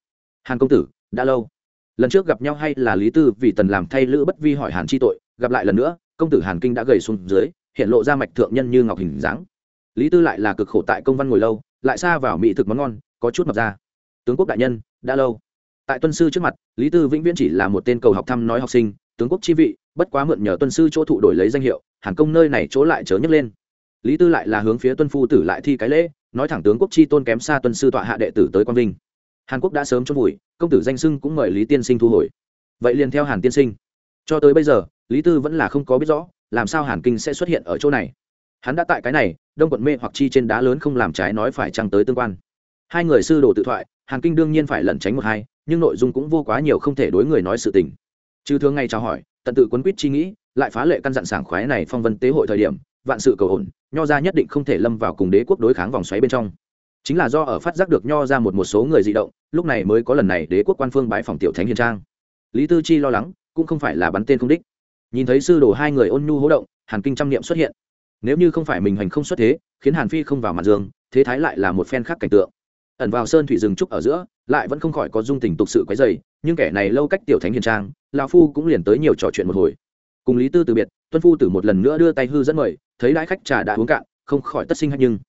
Hàn công tử, đã lâu. Lần trước gặp nhau hay là lý tư vì tần làm thay lữ bất vi hỏi hàn chi tội gặp lại lần nữa, công tử hàn kinh đã gầy xuống dưới, hiện lộ ra mạch thượng nhân như ngọc hình dáng. Lý tư lại là cực khổ tại công văn ngồi lâu, lại xa vào mỹ thực món ngon, có chút mập ra. Tướng quốc đại nhân, đã lâu. Tại tuân sư trước mặt, lý tư vĩnh viễn chỉ là một tên cầu học thăm nói học sinh, tướng quốc chi vị, bất quá mượn nhờ tuân sư chỗ thụ đổi lấy danh hiệu, hàn công nơi này chỗ lại chớ nhấc lên. Lý tư lại là hướng phía tuân phu tử lại thi cái lễ, nói thẳng tướng quốc chi tôn kém xa tuân sư tọa hạ đệ tử tới quang vinh. Hàn quốc đã sớm chôn vùi, công tử danh sưng cũng mời lý tiên sinh thu hồi. Vậy liền theo hàn tiên sinh. Cho tới bây giờ lý tư vẫn là không có biết rõ, làm sao hàn kinh sẽ xuất hiện ở chỗ này. Hắn đã tại cái này, đông quận mê hoặc chi trên đá lớn không làm trái nói phải trăng tới tương quan. Hai người sư đồ tự thoại, hàn kinh đương nhiên phải lẩn tránh một hai, nhưng nội dung cũng vô quá nhiều không thể đối người nói sự tình. Chứ thường ngày chào hỏi, tận tự quấn quýt chi nghĩ, lại phá lệ căn dặn sảng khoái này phong vân tế hội thời điểm, vạn sự cầu ổn nho ra nhất định không thể lâm vào cùng đế quốc đối kháng vòng xoáy bên trong. Chính là do ở phát giác được nho ra một một số người di động, lúc này mới có lần này đế quốc quan phương bãi phòng tiểu thánh hiền trang. Lý tư chi lo lắng, cũng không phải là bắn tên không đích nhìn thấy sư đồ hai người ôn nhu hố động, hàn kinh trăm niệm xuất hiện. Nếu như không phải mình hành không xuất thế, khiến hàn phi không vào mặt dương thế thái lại là một phen khác cảnh tượng. Ẩn vào sơn thủy rừng trúc ở giữa, lại vẫn không khỏi có dung tình tục sự quấy dày nhưng kẻ này lâu cách tiểu thánh hiền trang, lão phu cũng liền tới nhiều trò chuyện một hồi. Cùng lý tư từ biệt, tuân phu tử một lần nữa đưa tay hư dẫn mời, thấy lãi khách trà đã uống cạn, không khỏi tất sinh hay nhưng.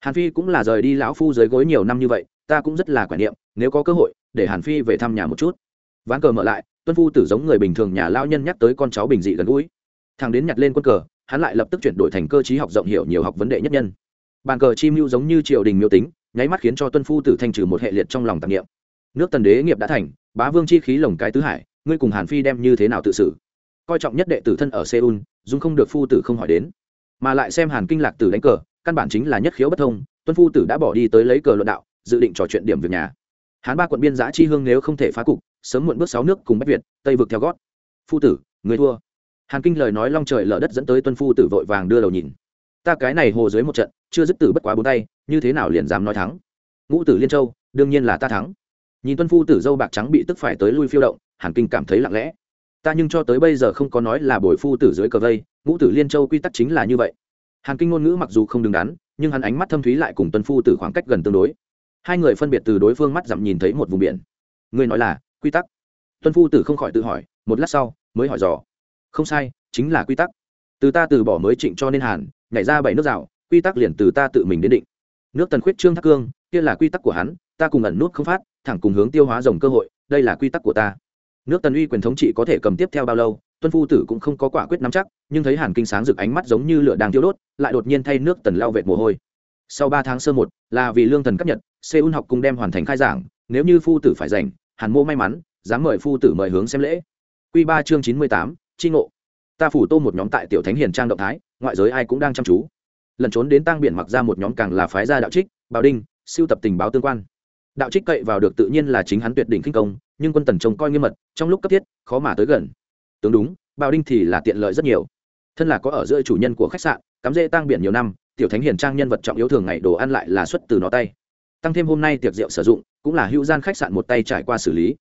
Hàn phi cũng là rời đi lão phu dưới gối nhiều năm như vậy, ta cũng rất là quản niệm, nếu có cơ hội, để hàn phi về thăm nhà một chút ván cờ mở lại, tuân phu tử giống người bình thường nhà lao nhân nhắc tới con cháu bình dị gần gũi. Thằng đến nhặt lên quân cờ, hắn lại lập tức chuyển đổi thành cơ chí học rộng hiểu nhiều học vấn đề nhất nhân. Bàn cờ chi mưu giống như triều đình miêu tính, nháy mắt khiến cho tuân phu tử thanh trừ một hệ liệt trong lòng tạp nghiệm nước tần đế nghiệp đã thành, bá vương chi khí lồng cái tứ hải, ngươi cùng hàn phi đem như thế nào tự xử? Coi trọng nhất đệ tử thân ở seoul dung không được phu tử không hỏi đến. Mà lại xem hàn kinh lạc tử đánh cờ, căn bản chính là nhất khiếu bất thông, tuân phu tử đã bỏ đi tới lấy cờ luận đạo, dự định trò chuyện điểm việc nhà. Hán ba quận biên giã chi hương nếu không thể phá cục sớm muộn bước sáu nước cùng bách việt, tây vực theo gót. Phu tử, người thua. Hàn kinh lời nói long trời lở đất dẫn tới tuân phu tử vội vàng đưa đầu nhìn. Ta cái này hồ dưới một trận, chưa dứt tử bất quá bốn tay, như thế nào liền dám nói thắng? Ngũ tử liên châu, đương nhiên là ta thắng. Nhìn tuân phu tử dâu bạc trắng bị tức phải tới lui phiêu động, hàn kinh cảm thấy lặng lẽ. Ta nhưng cho tới bây giờ không có nói là bồi phu tử dưới cờ vây, ngũ tử liên châu quy tắc chính là như vậy. Hàn kinh ngôn ngữ mặc dù không đứng đắn, nhưng hắn ánh mắt thâm thúy lại cùng tuân phu tử khoảng cách gần tương đối. Hai người phân biệt từ đối phương mắt dặm nhìn thấy một vùng biển. Người nói là quy tắc. Tuân phu tử không khỏi tự hỏi, một lát sau, mới hỏi dò. Không sai, chính là quy tắc. Từ ta từ bỏ mới trịnh cho nên hàn, nhảy ra bảy nước rào, quy tắc liền từ ta tự mình đến định. Nước tần khuyết trương thác cương, kia là quy tắc của hắn, ta cùng ẩn nút không phát, thẳng cùng hướng tiêu hóa rồng cơ hội, đây là quy tắc của ta. Nước tần uy quyền thống trị có thể cầm tiếp theo bao lâu, tuân phu tử cũng không có quả quyết nắm chắc, nhưng thấy hàn kinh sáng rực ánh mắt giống như lửa đang tiêu đốt, lại đột nhiên thay nước tần lao vệt mồ hôi. Sau ba tháng sơ một, là vì lương thần cấp nhật, seoul học cùng đem hoàn thành khai giảng, nếu như phu tử phải rảnh hàn mô may mắn, dám mời phu tử mời hướng xem lễ. Q ba chương chín mươi tám tri ngộ. Ta phủ tô một nhóm tại tiểu thánh hiền trang động thái, ngoại giới ai cũng đang chăm chú. Lần trốn đến tăng biển mặc ra một nhóm càng là phái gia đạo trích, bảo đinh, siêu tập tình báo tương quan. Đạo trích cậy vào được tự nhiên là chính hắn tuyệt đỉnh kinh công, nhưng quân tần trông coi nghiêm mật, trong lúc cấp thiết, khó mà tới gần. Tướng đúng, bảo đinh thì là tiện lợi rất nhiều. Thân là có ở giữa chủ nhân của khách sạn, cắm rễ tăng biển nhiều năm, tiểu thánh hiền trang nhân vật trọng yếu thường ngày đồ ăn lại là xuất từ nó tay tăng thêm hôm nay tiệc rượu sử dụng, cũng là hữu gian khách sạn một tay trải qua xử lý.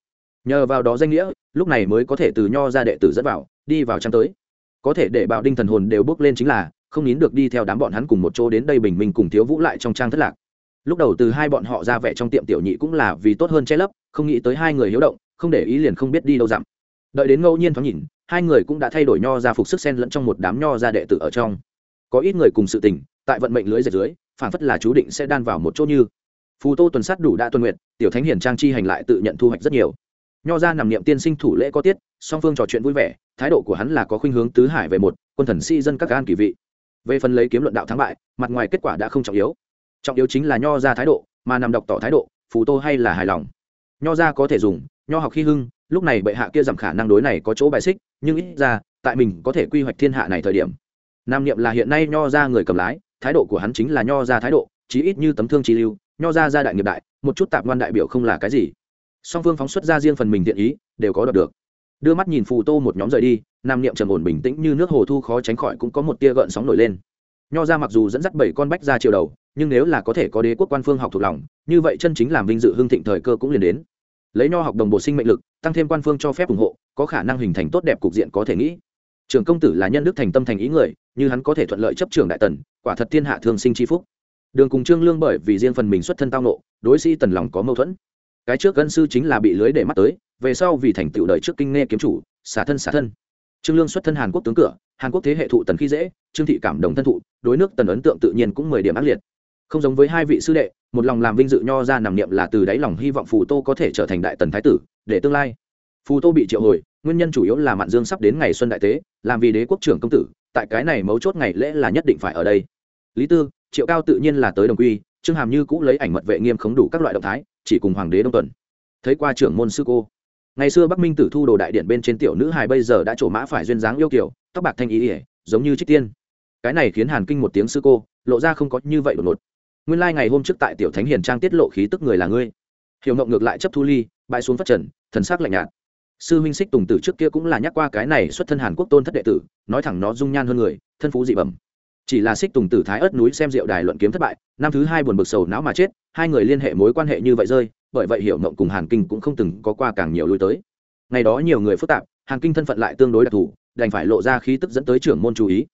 Nhờ vào đó danh nghĩa, lúc này mới có thể từ nho ra đệ tử dẫn vào, đi vào trang tới. Có thể để bảo đinh thần hồn đều bước lên chính là, không nín được đi theo đám bọn hắn cùng một chỗ đến đây bình minh cùng thiếu vũ lại trong trang thất lạc. Lúc đầu từ hai bọn họ ra vẻ trong tiệm tiểu nhị cũng là vì tốt hơn che lấp, không nghĩ tới hai người hiếu động, không để ý liền không biết đi đâu dặm. Đợi đến ngẫu nhiên thoáng nhìn, hai người cũng đã thay đổi nho ra phục sức sen lẫn trong một đám nho ra đệ tử ở trong. Có ít người cùng sự tình, tại vận mệnh lưới dệt dưới phản phất là chú định sẽ đan vào một chỗ như phù tô tuần sát đủ đã tuần nguyện tiểu thánh hiển trang chi hành lại tự nhận thu hoạch rất nhiều. Nho ra nằm niệm tiên sinh thủ lễ có tiết, song phương trò chuyện vui vẻ, thái độ của hắn là có khuynh hướng tứ hải về một, quân thần sĩ dân các gan kỳ vị. Về phần lấy kiếm luận đạo thắng bại, mặt ngoài kết quả đã không trọng yếu. Trọng yếu chính là nho ra thái độ, mà nằm đọc tỏ thái độ, phù tô hay là hài lòng. Nho ra có thể dùng, nho học khi hưng, lúc này bệ hạ kia giảm khả năng đối này có chỗ bài xích, nhưng ít ra, tại mình có thể quy hoạch thiên hạ này thời điểm. Nam niệm là hiện nay nho ra người cầm lái, thái độ của hắn chính là nho ra thái độ chí ít như tấm thương chi lưu, nho ra gia đại nghiệp đại, một chút tạp ngoan đại biểu không là cái gì. Song phương phóng xuất ra riêng phần mình thiện ý, đều có đoạt được. Đưa mắt nhìn phù tô một nhóm rời đi, nam niệm trầm ổn bình tĩnh như nước hồ thu khó tránh khỏi cũng có một tia gợn sóng nổi lên. Nho ra mặc dù dẫn dắt bảy con bách ra chiều đầu, nhưng nếu là có thể có đế quốc quan phương học thuộc lòng, như vậy chân chính làm vinh dự hưng thịnh thời cơ cũng liền đến. Lấy nho học đồng bộ sinh mệnh lực, tăng thêm quan phương cho phép ủng hộ, có khả năng hình thành tốt đẹp cục diện có thể nghĩ. Trường công tử là nhân đức thành tâm thành ý người, như hắn có thể thuận lợi chấp trường đại tần, quả thật thiên hạ thương sinh chi phúc đường cùng trương lương bởi vì riêng phần mình xuất thân tao nộ, đối sĩ tần lòng có mâu thuẫn. Cái trước gân sư chính là bị lưới để mắt tới, về sau vì thành tựu đời trước kinh nghe kiếm chủ, xả thân xả thân. Trương lương xuất thân hàn quốc tướng cửa, hàn quốc thế hệ thụ tần khi dễ, trương thị cảm đồng thân thụ, đối nước tần ấn tượng tự nhiên cũng mười điểm ác liệt. Không giống với hai vị sư đệ, một lòng làm vinh dự nho ra nằm niệm là từ đáy lòng hy vọng phù tô có thể trở thành đại tần thái tử, để tương lai. Phù tô bị triệu hồi, nguyên nhân chủ yếu là mạn dương sắp đến ngày xuân đại tế, làm vì đế quốc trưởng công tử, tại cái này mấu chốt ngày lễ là nhất định phải ở đây. Lý tư triệu cao tự nhiên là tới đồng quy, trương hàm như cũ lấy ảnh mật vệ nghiêm khống đủ các loại động thái, chỉ cùng hoàng đế đông tuần. Thấy qua trưởng môn sư cô, ngày xưa bắc minh tử thu đồ đại điện bên trên tiểu nữ hài bây giờ đã trổ mã phải duyên dáng yêu kiểu tóc bạc thanh ý ỉa, giống như trích tiên. Cái này khiến hàn kinh một tiếng sư cô, lộ ra không có như vậy đột ngột. Nguyên lai、like、ngày hôm trước tại tiểu thánh hiền trang tiết lộ khí tức người là ngươi. Hiểu ngộng ngược lại chấp thu ly, bãi xuống phát trần, thần s ắ c lạnh nhạt. Sư huynh xích tùng tử trước kia cũng là nhắc qua cái này xuất thân hàn quốc tôn thất đệ tử, nói thẳng nó dung nhan hơn người, thân phú dị bẩm chỉ là xích tùng tử thái ớt núi xem rượu đài luận kiếm thất bại, năm thứ hai buồn bực sầu não mà chết, hai người liên hệ mối quan hệ như vậy rơi, bởi vậy hiểu mộng cùng hàn kinh cũng không từng có qua càng nhiều lui tới. Ngày đó nhiều người phức tạp, hàn kinh thân phận lại tương đối đặc thù, đành phải lộ ra khí tức dẫn tới trưởng môn chú ý.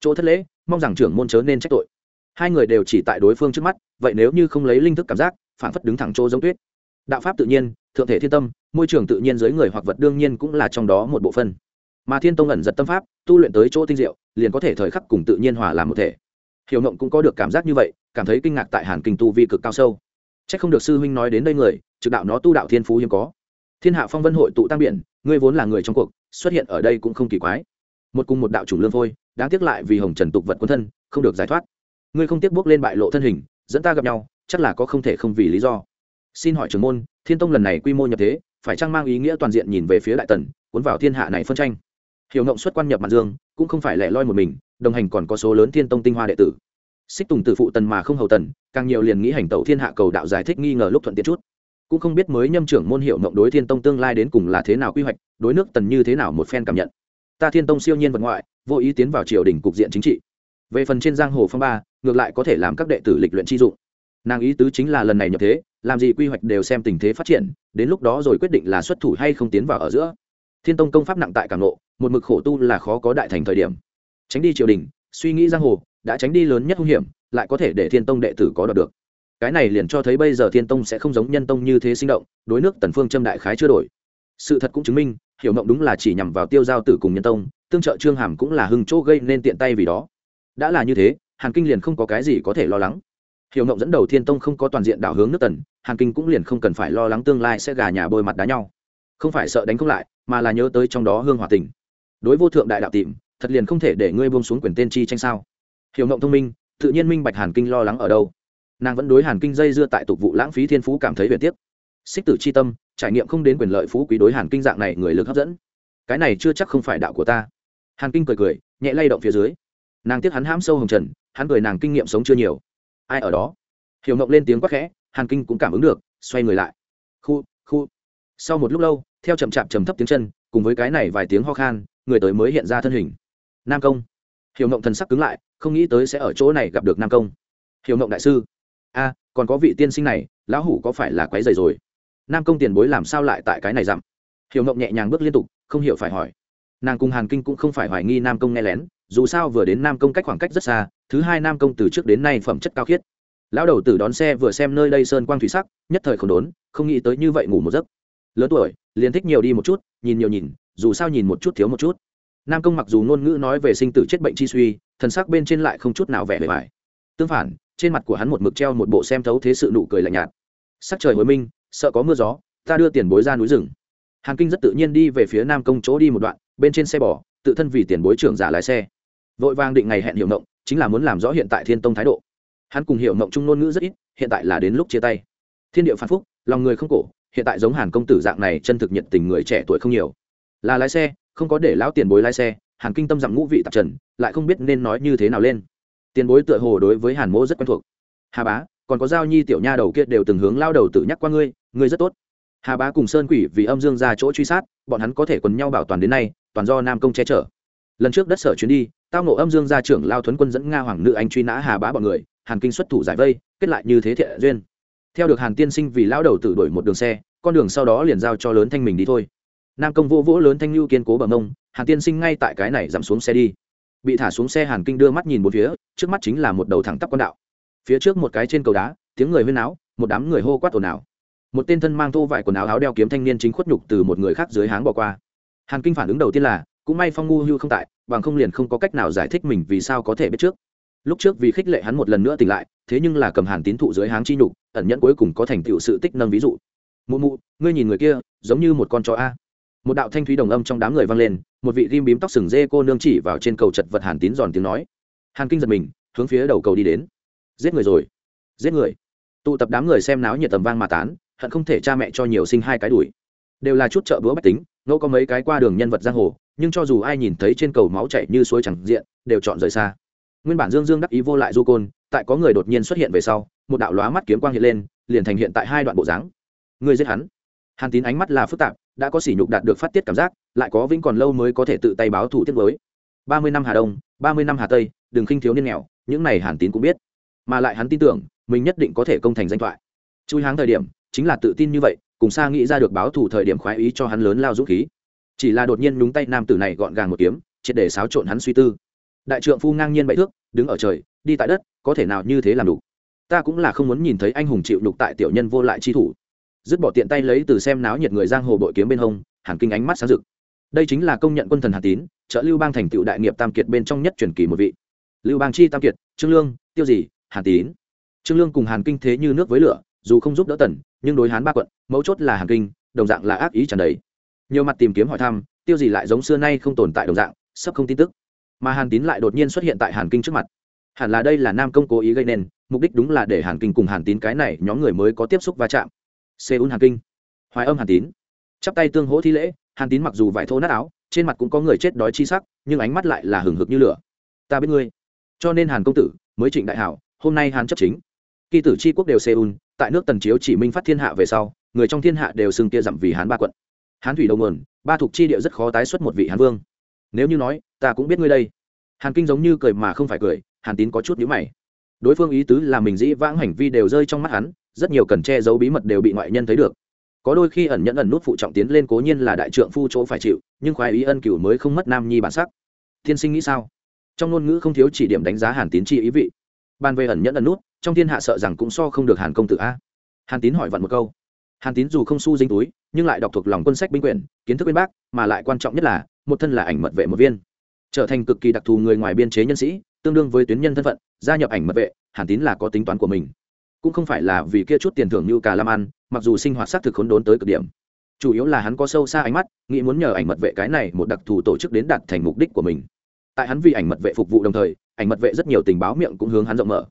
Chỗ thất lễ, mong rằng trưởng môn chớ nên trách tội. Hai người đều chỉ tại đối phương trước mắt, vậy nếu như không lấy linh thức cảm giác, phản phất đứng thẳng chỗ giống tuyết. Đạo pháp tự nhiên, thượng thể thiên tâm, môi trường tự nhiên dưới người hoặc vật đương nhiên cũng là trong đó một bộ phân mà thiên tông ẩn giật tâm pháp tu luyện tới chỗ tinh diệu, liền có thể thời khắc cùng tự nhiên hòa làm một thể. Hiểu ngộng cũng có được cảm giác như vậy, cảm thấy kinh ngạc tại hàn kinh tu vi cực cao sâu. C h ắ c không được sư huynh nói đến đây người, trực đạo nó tu đạo thiên phú hiếm có. Thiên hạ phong vân hội tụ tăng biển, ngươi vốn là người trong cuộc, xuất hiện ở đây cũng không kỳ quái. Một cùng một đạo chủ lương phôi, đáng tiếc lại vì hồng trần tục vật quân thân, không được giải thoát. Ngươi không tiếc bước lên bại lộ thân hình, dẫn ta gặp nhau, chắc là có không thể không vì lý do. Xin hỏi trưởng môn, thiên tông lần này quy mô nhập thế, phải chăng mang ý nghĩa toàn diện nhìn về phía đại tần, cuốn vào thiên hạ này phân tranh? Hiểu ngộng xuất quan nhập mặt dương, cũng không phải lẻ loi một mình, đồng hành còn có số lớn thiên tông tinh hoa đệ tử. Xích tùng tử phụ tần mà không hầu tần, càng nhiều liền nghĩ hành tẩu thiên hạ cầu đạo giải thích nghi ngờ lúc thuận tiện chút. Cũng không biết mới nhâm trưởng môn hiệu mộng đối thiên tông tương lai đến cùng là thế nào quy hoạch, đối nước tần như thế nào một phen cảm nhận. Ta thiên tông siêu nhiên vật ngoại, vô ý tiến vào triều đình cục diện chính trị. Về phần trên giang hồ phong ba, ngược lại có thể làm các đệ tử lịch luyện chi dụng. Nàng ý tứ chính là lần này nhập thế, làm gì quy hoạch đều xem tình thế phát triển, đến lúc đó rồi quyết định là xuất thủ hay không tiến vào ở giữa. Thiên tông công pháp nặng tại càng lộ một mực khổ tu là khó có đại thành thời điểm. Tránh đi triều đình, suy nghĩ giang hồ, đã tránh đi lớn nhất hung hiểm, lại có thể để thiên tông đệ tử có đọc được. Cái này liền cho thấy bây giờ thiên tông sẽ không giống nhân tông như thế sinh động, đối nước tần phương châm đại khái chưa đổi. Sự thật cũng chứng minh, hiểu mộng đúng là chỉ nhằm vào tiêu giao tử cùng nhân tông, tương trợ trương hàm cũng là hưng chỗ gây nên tiện tay vì đó. Đã là như thế, hàn kinh liền không có cái gì có thể lo lắng. Hiểu mộng dẫn đầu thiên tông không có toàn diện đảo hướng nước tần, hàn kinh cũng liền không cần phải lo lắng tương lai sẽ gà nhà bôi mặt đá nhau. Không phải sợ đánh không lại, mà là nhớ tới trong đó hương hòa tình đối vô thượng đại đạo tìm, thật liền không thể để ngươi buông xuống quyền tên chi tranh sao? Hiểu ngộng thông minh, tự nhiên minh bạch hàn kinh lo lắng ở đâu. Nàng vẫn đối hàn kinh dây dưa tại tục vụ lãng phí thiên phú cảm thấy huyền tiếc. Xích tử c h i tâm, trải nghiệm không đến quyền lợi phú quý đối hàn kinh dạng này người lực hấp dẫn. Cái này chưa chắc không phải đạo của ta. Hàn kinh cười cười, nhẹ lay động phía dưới. Nàng tiếc hắn hãm sâu hồng trần, hắn cười nàng kinh nghiệm sống chưa nhiều. Ai ở đó? Hiểu ngộng lên tiếng quắc khẽ, hàn kinh cũng cảm ứng được, xoay người lại. Khu khu. Sau một lúc lâu, theo chậm chạp chầm thấp tiếng chân, cùng với cái này vài tiếng ho khan người tới mới hiện ra thân hình. Nam công. Hiểu mộng thần sắc cứng lại, không nghĩ tới sẽ ở chỗ này gặp được nam công. Hiểu mộng đại sư. A, còn có vị tiên sinh này, lão hủ có phải là quái dày rồi? Nam công tiền bối làm sao lại tại cái này dặm? Hiểu mộng nhẹ nhàng bước liên tục, không hiểu phải hỏi. Nàng cùng hàn kinh cũng không phải hoài nghi nam công nghe lén, dù sao vừa đến nam công cách khoảng cách rất xa, thứ hai nam công từ trước đến nay phẩm chất cao khiết. Lão đầu tử đón xe vừa xem nơi đây sơn quang thủy sắc, nhất thời không đốn, không nghĩ tới như vậy ngủ một giấc. Lớn tuổi, liền thích nhiều đi một chút, nhìn nhiều nhìn dù sao nhìn một chút thiếu một chút. Nam công mặc dù ngôn ngữ nói về sinh tử chết bệnh chi suy, thần sắc bên trên lại không chút nào vẻ bề bài tương phản, trên mặt của hắn một mực treo một bộ xem thấu thế sự nụ cười lạnh nhạt. Sắc trời hồi minh, sợ có mưa gió, ta đưa tiền bối ra núi rừng. Hàn kinh rất tự nhiên đi về phía nam công chỗ đi một đoạn, bên trên xe bò, tự thân vì tiền bối trưởng giả lái xe. Vội vàng định ngày hẹn hiệu mộng chính là muốn làm rõ hiện tại thiên tông thái độ. Hắn cùng hiệu mộng chung ngôn ngữ rất ít, hiện tại là đến lúc chia tay. Thiên địa phản phúc, lòng người không cổ, hiện tại giống hàn công tử dạng này chân thực nhiệt tình người trẻ tuổi không nhiều là lái xe, không có để lão tiền bối lái xe, hàn kinh tâm dặm ngũ vị tạp trần, lại không biết nên nói như thế nào lên. Tiền bối tựa hồ đối với hàn mỗ rất quen thuộc. Hà bá, còn có giao nhi tiểu nha đầu kia đều từng hướng lao đầu tự nhắc qua ngươi ngươi rất tốt. Hà bá cùng sơn quỷ vì âm dương ra chỗ truy sát, bọn hắn có thể quần nhau bảo toàn đến nay, toàn do nam công che chở. Lần trước đất sở chuyến đi, tao nộ âm dương gia trưởng lao thuấn quân dẫn nga hoàng nữ anh truy nã hà bá bọn người, hàn kinh xuất thủ giải vây, kết lại như thế thiện duyên. Theo được hàn tiên sinh vì lão đầu tự đổi một đường xe, con đường sau đó liền giao cho lớn thanh mình đi thôi nam công vô vỗ lớn thanh lưu kiên cố bằng ông hàn tiên sinh ngay tại cái này giảm xuống xe đi. Bị thả xuống xe hàn kinh đưa mắt nhìn một phía, trước mắt chính là một đầu thẳng tắp con đạo. Phía trước một cái trên cầu đá, tiếng người huyên áo một đám người hô quát ồn ào. Một tên thân mang thô vải quần áo áo đeo kiếm thanh niên chính khuất nhục từ một người khác dưới háng bỏ qua. Hàn kinh phản ứng đầu tiên là, cũng may phong ngu hưu không tại, bằng không liền không có cách nào giải thích mình vì sao có thể biết trước. Lúc trước vì khích lệ hắn một lần nữa tỉnh lại, thế nhưng là cầm hàn tín thụ dưới háng chi nhục, ẩn nhẫn cuối cùng có thành tựu sự tích nâng ví dụ. Mụ mụ, ngươi nhìn người kia, giống như một con chó a một đạo thanh thúy đồng âm trong đám người vang lên, một vị rim bím tóc sừng dê cô nương chỉ vào trên cầu chật vật hàn tín giòn tiếng nói. Hàn kinh giật mình, hướng phía đầu cầu đi đến. Giết người rồi, giết người. Tụ tập đám người xem náo nhiệt tầm vang mà tán, hận không thể cha mẹ cho nhiều sinh hai cái đuổi. Đều là chút chợ búa bách tính, ngẫu có mấy cái qua đường nhân vật giang hồ, nhưng cho dù ai nhìn thấy trên cầu máu chảy như suối chẳng diện, đều chọn rời xa. Nguyên bản dương dương đắc ý vô lại du côn, tại có người đột nhiên xuất hiện về sau, một đạo lóa mắt kiếm quang hiện lên, liền thành hiện tại hai đoạn bộ dáng. Người giết hắn. Hàn tín ánh mắt là phức tạp đã có sỉ nhục đạt được phát tiết cảm giác, lại có vĩnh còn lâu mới có thể tự tay báo thủ tiết với ba mươi năm hà đông, ba mươi năm hà tây, đừng khinh thiếu niên nghèo, những này hàn tín cũng biết. Mà lại hắn tin tưởng, mình nhất định có thể công thành danh thoại. Chui háng thời điểm, chính là tự tin như vậy, cùng xa nghĩ ra được báo thủ thời điểm khoái ý cho hắn lớn lao dũng khí. Chỉ là đột nhiên nhúng tay nam tử này gọn gàng một kiếm, triệt để xáo trộn hắn suy tư. Đại trượng phu ngang nhiên bậy thước, đứng ở trời, đi tại đất, có thể nào như thế làm đủ? Ta cũng là không muốn nhìn thấy anh hùng chịu đục tại tiểu nhân vô lại chi thủ dứt bỏ tiện tay lấy từ xem náo nhiệt người giang hồ bội kiếm bên hông, hàn kinh ánh mắt sáng rực. Đây chính là công nhận quân thần hà tín, trợ lưu bang thành tựu đại nghiệp tam kiệt bên trong nhất truyền kỳ một vị. Lưu bang chi tam kiệt, trương lương, tiêu gì hàn tín. Trương lương cùng hàn kinh thế như nước với lửa, dù không giúp đỡ tần, nhưng đối hán ba quận, mấu chốt là hàn kinh, đồng dạng là ác ý tràn đầy. Nhiều mặt tìm kiếm hỏi thăm, tiêu gì lại giống xưa nay không tồn tại đồng dạng, sắp không tin tức. Mà hàn tín lại đột nhiên xuất hiện tại hàn kinh trước mặt. Hẳn là đây là nam công cố ý gây nên, mục đích đúng là để hàn kinh cùng hàn tín cái này nhóm người mới có tiếp xúc va chạm seoul hàn kinh. Hoài âm hàn tín. Chắp tay tương hỗ thi lễ, hàn tín mặc dù vải thô nát áo, trên mặt cũng có người chết đói chi sắc, nhưng ánh mắt lại là hừng hực như lửa. Ta biết ngươi. Cho nên hàn công tử, mới trịnh đại hảo, hôm nay hàn chấp chính. Kỳ tử c quốc đều seoul, tại nước tần chiếu chỉ minh phát thiên hạ về sau, người trong thiên hạ đều xưng kia dặm vì hán ba quận. Hán thủy đầu nguồn, ba thuộc chi địa rất khó tái xuất một vị hán vương. Nếu như nói, ta cũng biết ngươi đây. Hàn kinh giống như cười mà không phải cười, hàn tín có chút nhữ mày. Đối phương ý tứ là mình dĩ vãng hành vi đều rơi trong mắt hắn rất nhiều cần che giấu bí mật đều bị ngoại nhân thấy được. Có đôi khi ẩn nhẫn ẩn nút phụ trọng tiến lên cố nhiên là đại trượng phu chỗ phải chịu, nhưng khoái ý ân cửu mới không mất nam nhi bản sắc. Thiên sinh nghĩ sao? Trong ngôn ngữ không thiếu chỉ điểm đánh giá hàn tín chi ý vị. Bàn về ẩn nhẫn ẩn nút, trong thiên hạ sợ rằng cũng so không được hàn công tử a. Hàn tín hỏi vặn một câu. Hàn tín dù không su dính túi, nhưng lại đọc thuộc lòng quân sách binh quyền, kiến thức bên bác, mà lại quan trọng nhất là, một thân là ảnh mật vệ một viên. Trở thành cực kỳ đặc thù người ngoài biên chế nhân sĩ, tương đương với tuyến nhân thân phận, gia nhập ảnh mật vệ, hàn tín là có tính toán của mình cũng không phải là vì kia chút tiền thưởng như cả làm ăn mặc dù sinh hoạt xác thực khốn đốn tới cực điểm. Chủ yếu là hắn có sâu xa ánh mắt, nghĩ muốn nhờ ảnh mật vệ cái này một đặc thù tổ chức đến đạt thành mục đích của mình. Tại hắn vì ảnh mật vệ phục vụ đồng thời, ảnh mật vệ rất nhiều tình báo miệng cũng hướng hắn rộng mở.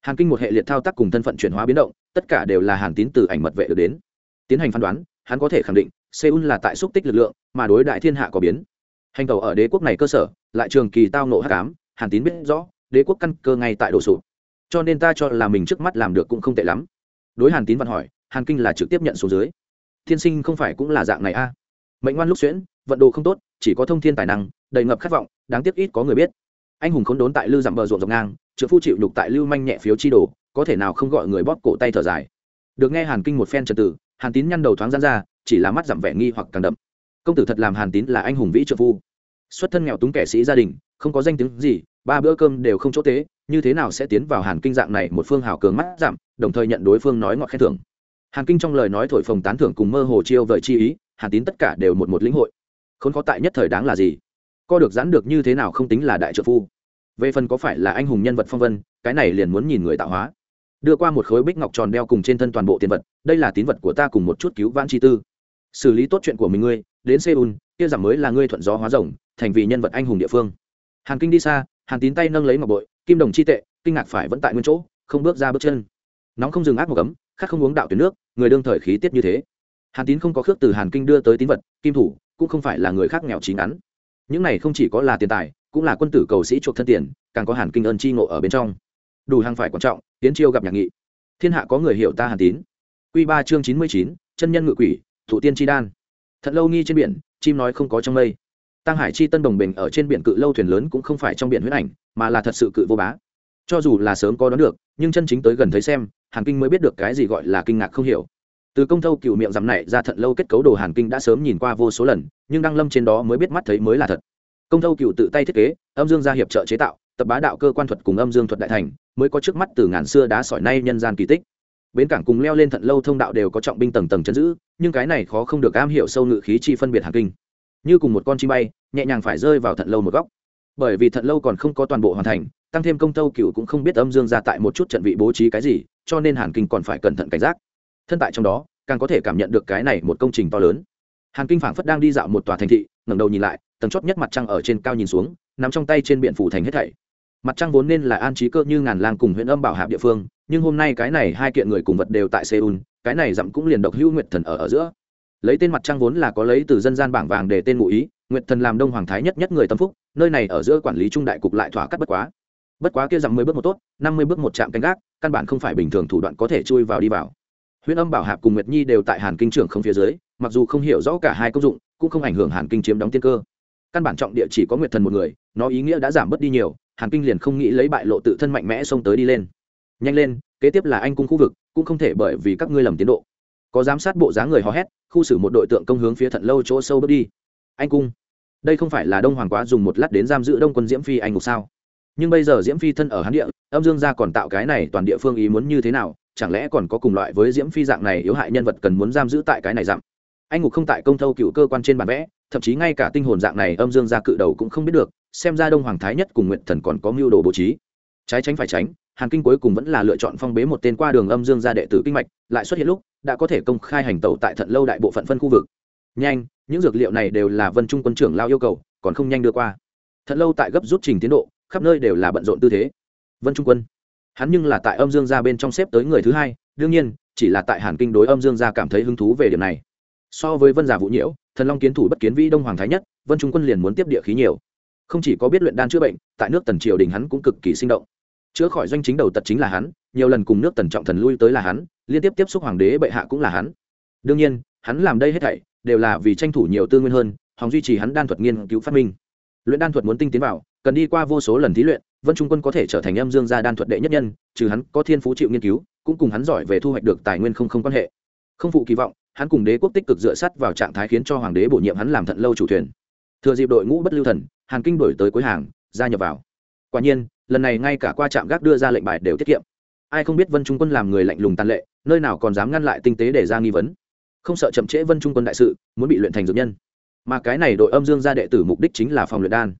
Hàn kinh một hệ liệt thao tác cùng thân phận chuyển hóa biến động, tất cả đều là hàn tín từ ảnh mật vệ được đến. Tiến hành phán đoán, hắn có thể khẳng định, seoul là tại xúc tích lực lượng, mà đối đại thiên hạ có biến. Hành tàu ở đế quốc này cơ sở, lại trường kỳ tao nộ hắc ám, hàn tín biết rõ, đế quốc căn cơ ngay tại đồ sụp cho nên ta cho là mình trước mắt làm được cũng không tệ lắm. Đối hàn tín văn hỏi, hàn kinh là trực tiếp nhận số dưới. Thiên sinh không phải cũng là dạng này a? À. mệnh ngoan lúc xuyễn, vận đồ không tốt, chỉ có thông thiên tài năng, đầy ngập khát vọng, đáng tiếc ít có người biết. Anh hùng khốn đốn tại Lưu dặm bờ ruộng dọc ngang trợ phu chịu đục tại lưu manh nhẹ phiếu chi đồ, có thể nào không gọi người bóp cổ tay thở dài. Được nghe hàn kinh một phen trật tự hàn tín nhăn đầu thoáng gian ra, chỉ là mắt giảm vẻ nghi hoặc càng đậm. Công tử thật làm hàn tín là anh hùng vĩ trợ phu. Xuất thân nghèo túng kẻ sĩ gia đình, không có danh tiếng gì, ba bữa cơm đều không chỗ tế như thế nào sẽ tiến vào hàn kinh dạng này một phương hào cường mắt giảm, đồng thời nhận đối phương nói ngọt khen thưởng. Hàn kinh trong lời nói thổi phồng tán thưởng cùng mơ hồ chiêu vợi chi ý, hàn tín tất cả đều một một lĩnh hội. Khốn khó tại nhất thời đáng là gì? Co được giãn được như thế nào không tính là đại trợ phu. Về phần có phải là anh hùng nhân vật phong vân, cái này liền muốn nhìn người tạo hóa. Đưa qua một khối bích ngọc tròn đeo cùng trên thân toàn bộ tiền vật, đây là tín vật của ta cùng một chút cứu vãn chi tư. Xử lý tốt chuyện của mình ngươi, đến seoul, kia giảm mới là ngươi thuận gió hóa rồng, thành vì nhân vật anh hùng địa phương. Hàn kinh đi xa, hàn tín tay nâng lấy ngọc bội kim đồng chi tệ, kinh ngạc phải vẫn tại nguyên chỗ, không bước ra bước chân. Nóng không dừng ác một cấm khát không uống đạo tuyến nước, người đương thời khí tiết như thế. Hàn tín không có khước từ hàn kinh đưa tới tín vật, kim thủ cũng không phải là người khác nghèo chín ngắn. Những này không chỉ có là tiền tài, cũng là quân tử cầu sĩ chuộc thân tiền, càng có hàn kinh ơn chi ngộ ở bên trong. Đủ hàng phải quan trọng, tiến chiêu gặp nhạc nghị. Thiên hạ có người hiểu ta hàn tín. Q ba chương chín mươi chín, chân nhân ngự quỷ thủ tiên chi đan. Thật lâu nghi trên biển, chim nói không có trong mây tăng hải chi tân đồng bình ở trên biển cự lâu thuyền lớn cũng không phải trong biển huyết ảnh, mà là thật sự cự vô bá. Cho dù là sớm có đón được, nhưng chân chính tới gần thấy xem, hàn kinh mới biết được cái gì gọi là kinh ngạc không hiểu. Từ công thâu cựu miệng rằm này ra thận lâu kết cấu đồ hàn kinh đã sớm nhìn qua vô số lần, nhưng đăng lâm trên đó mới biết mắt thấy mới là thật. Công thâu cựu tự tay thiết kế, âm dương gia hiệp trợ chế tạo, tập bá đạo cơ quan thuật cùng âm dương thuật đại thành, mới có trước mắt từ ngàn xưa đá sỏi nay nhân gian kỳ tích. Bến cảng cùng leo lên thận lâu thông đạo đều có trọng binh tầng tầng chấn giữ, nhưng cái này khó không được am hiểu sâu ngự khí chi phân biệt hàn kinh như cùng một con chim bay, nhẹ nhàng phải rơi vào thận lâu một góc. Bởi vì thận lâu còn không có toàn bộ hoàn thành, tăng thêm công tâu cựu cũng không biết âm dương ra tại một chút trận vị bố trí cái gì, cho nên hàn kinh còn phải cẩn thận cảnh giác. Thân tại trong đó, càng có thể cảm nhận được cái này một công trình to lớn. Hàn kinh phảng phất đang đi dạo một tòa thành thị, ngẩng đầu nhìn lại, tầng chót nhất mặt trăng ở trên cao nhìn xuống, nằm trong tay trên biển phủ thành hết thảy. Mặt trăng vốn nên là an trí cơ như ngàn lang cùng huyện âm bảo hạp địa phương, nhưng hôm nay cái này hai kiện người cùng vật đều tại seoul, cái này dặm cũng liền độc hữu nguyệt thần ở ở giữa lấy tên mặt trăng vốn là có lấy từ dân gian bảng vàng để tên ngụ ý, nguyệt thần làm đông hoàng thái nhất nhất người tâm phúc, nơi này ở giữa quản lý trung đại cục lại thỏa cắt bất quá. Bất quá kia dặm mười bước một tốt, năm mươi bước một chạm canh gác, căn bản không phải bình thường thủ đoạn có thể chui vào đi vào. Huyễn âm bảo hạp cùng nguyệt nhi đều tại hàn kinh trưởng không phía dưới, mặc dù không hiểu rõ cả hai công dụng, cũng không ảnh hưởng hàn kinh chiếm đóng tiên cơ. Căn bản trọng địa chỉ có nguyệt thần một người, nó ý nghĩa đã giảm bớt đi nhiều, hàn kinh liền không nghĩ lấy bại lộ tự thân mạnh mẽ xông tới đi lên. Nhanh lên, kế tiếp là anh cung khu vực, cũng không thể bởi vì các ngươi lầm tiến độ có giám sát bộ dáng người hò hét, khu xử một đội tượng công hướng phía thận lâu chỗ sâu bước đi. Anh cung, đây không phải là đông hoàng quá dùng một lát đến giam giữ đông quân diễm phi anh ngục sao? Nhưng bây giờ diễm phi thân ở hán địa, âm dương gia còn tạo cái này toàn địa phương ý muốn như thế nào, chẳng lẽ còn có cùng loại với diễm phi dạng này yếu hại nhân vật cần muốn giam giữ tại cái này dặm? Anh ngục không tại công thâu cựu cơ quan trên bản vẽ, thậm chí ngay cả tinh hồn dạng này âm dương gia cự đầu cũng không biết được, xem ra đông hoàng thái nhất cùng nguyện thần còn có mưu đồ bố trí. Trái tránh phải tránh hàn kinh cuối cùng vẫn là lựa chọn phong bế một tên qua đường âm dương gia đệ tử kinh mạch, lại xuất hiện lúc, đã có thể công khai hành tẩu tại thận lâu đại bộ phận phân khu vực. Nhanh, những dược liệu này đều là vân trung quân trưởng lao yêu cầu, còn không nhanh đưa qua. Thận lâu tại gấp rút trình tiến độ, khắp nơi đều là bận rộn tư thế. Vân trung quân. Hắn nhưng là tại âm dương gia bên trong xếp tới người thứ hai, đương nhiên, chỉ là tại hàn kinh đối âm dương gia cảm thấy hứng thú về điểm này. So với vân giả vũ nhiễu, thần long kiến thủ bất kiến vĩ đông hoàng thái nhất, vân trung quân liền muốn tiếp địa khí nhiều. Không chỉ có biết luyện đan chữa bệnh, tại nước tần triều đình hắn cũng cực kỳ sinh động chữa khỏi doanh chính đầu tật chính là hắn, nhiều lần cùng nước tần trọng thần lui tới là hắn, liên tiếp tiếp xúc hoàng đế bệ hạ cũng là hắn. Đương nhiên, hắn làm đây hết thảy, đều là vì tranh thủ nhiều tư nguyên hơn, hòng duy trì hắn đan thuật nghiên cứu phát minh. Luyện đan thuật muốn tinh tiến vào, cần đi qua vô số lần thí luyện, vân trung quân có thể trở thành âm dương gia đan thuật đệ nhất nhân, trừ hắn có thiên phú chịu nghiên cứu, cũng cùng hắn giỏi về thu hoạch được tài nguyên không không quan hệ. Không phụ kỳ vọng, hắn cùng đế quốc tích cực dựa sắt vào trạng thái khiến cho hoàng đế bổ nhiệm hắn làm thận lâu chủ thuyền. Thừa dịp đội ngũ bất lưu thần, hàn kinh đổi tới cuối hàng, gia nhập vào quả nhiên, lần này ngay cả qua trạm gác đưa ra lệnh bài đều tiết kiệm. Ai không biết vân trung quân làm người lạnh lùng tàn lệ, nơi nào còn dám ngăn lại tinh tế để ra nghi vấn. Không sợ chậm trễ vân trung quân đại sự, muốn bị luyện thành dược nhân. Mà cái này đội âm dương gia đệ tử mục đích chính là phòng luyện đan.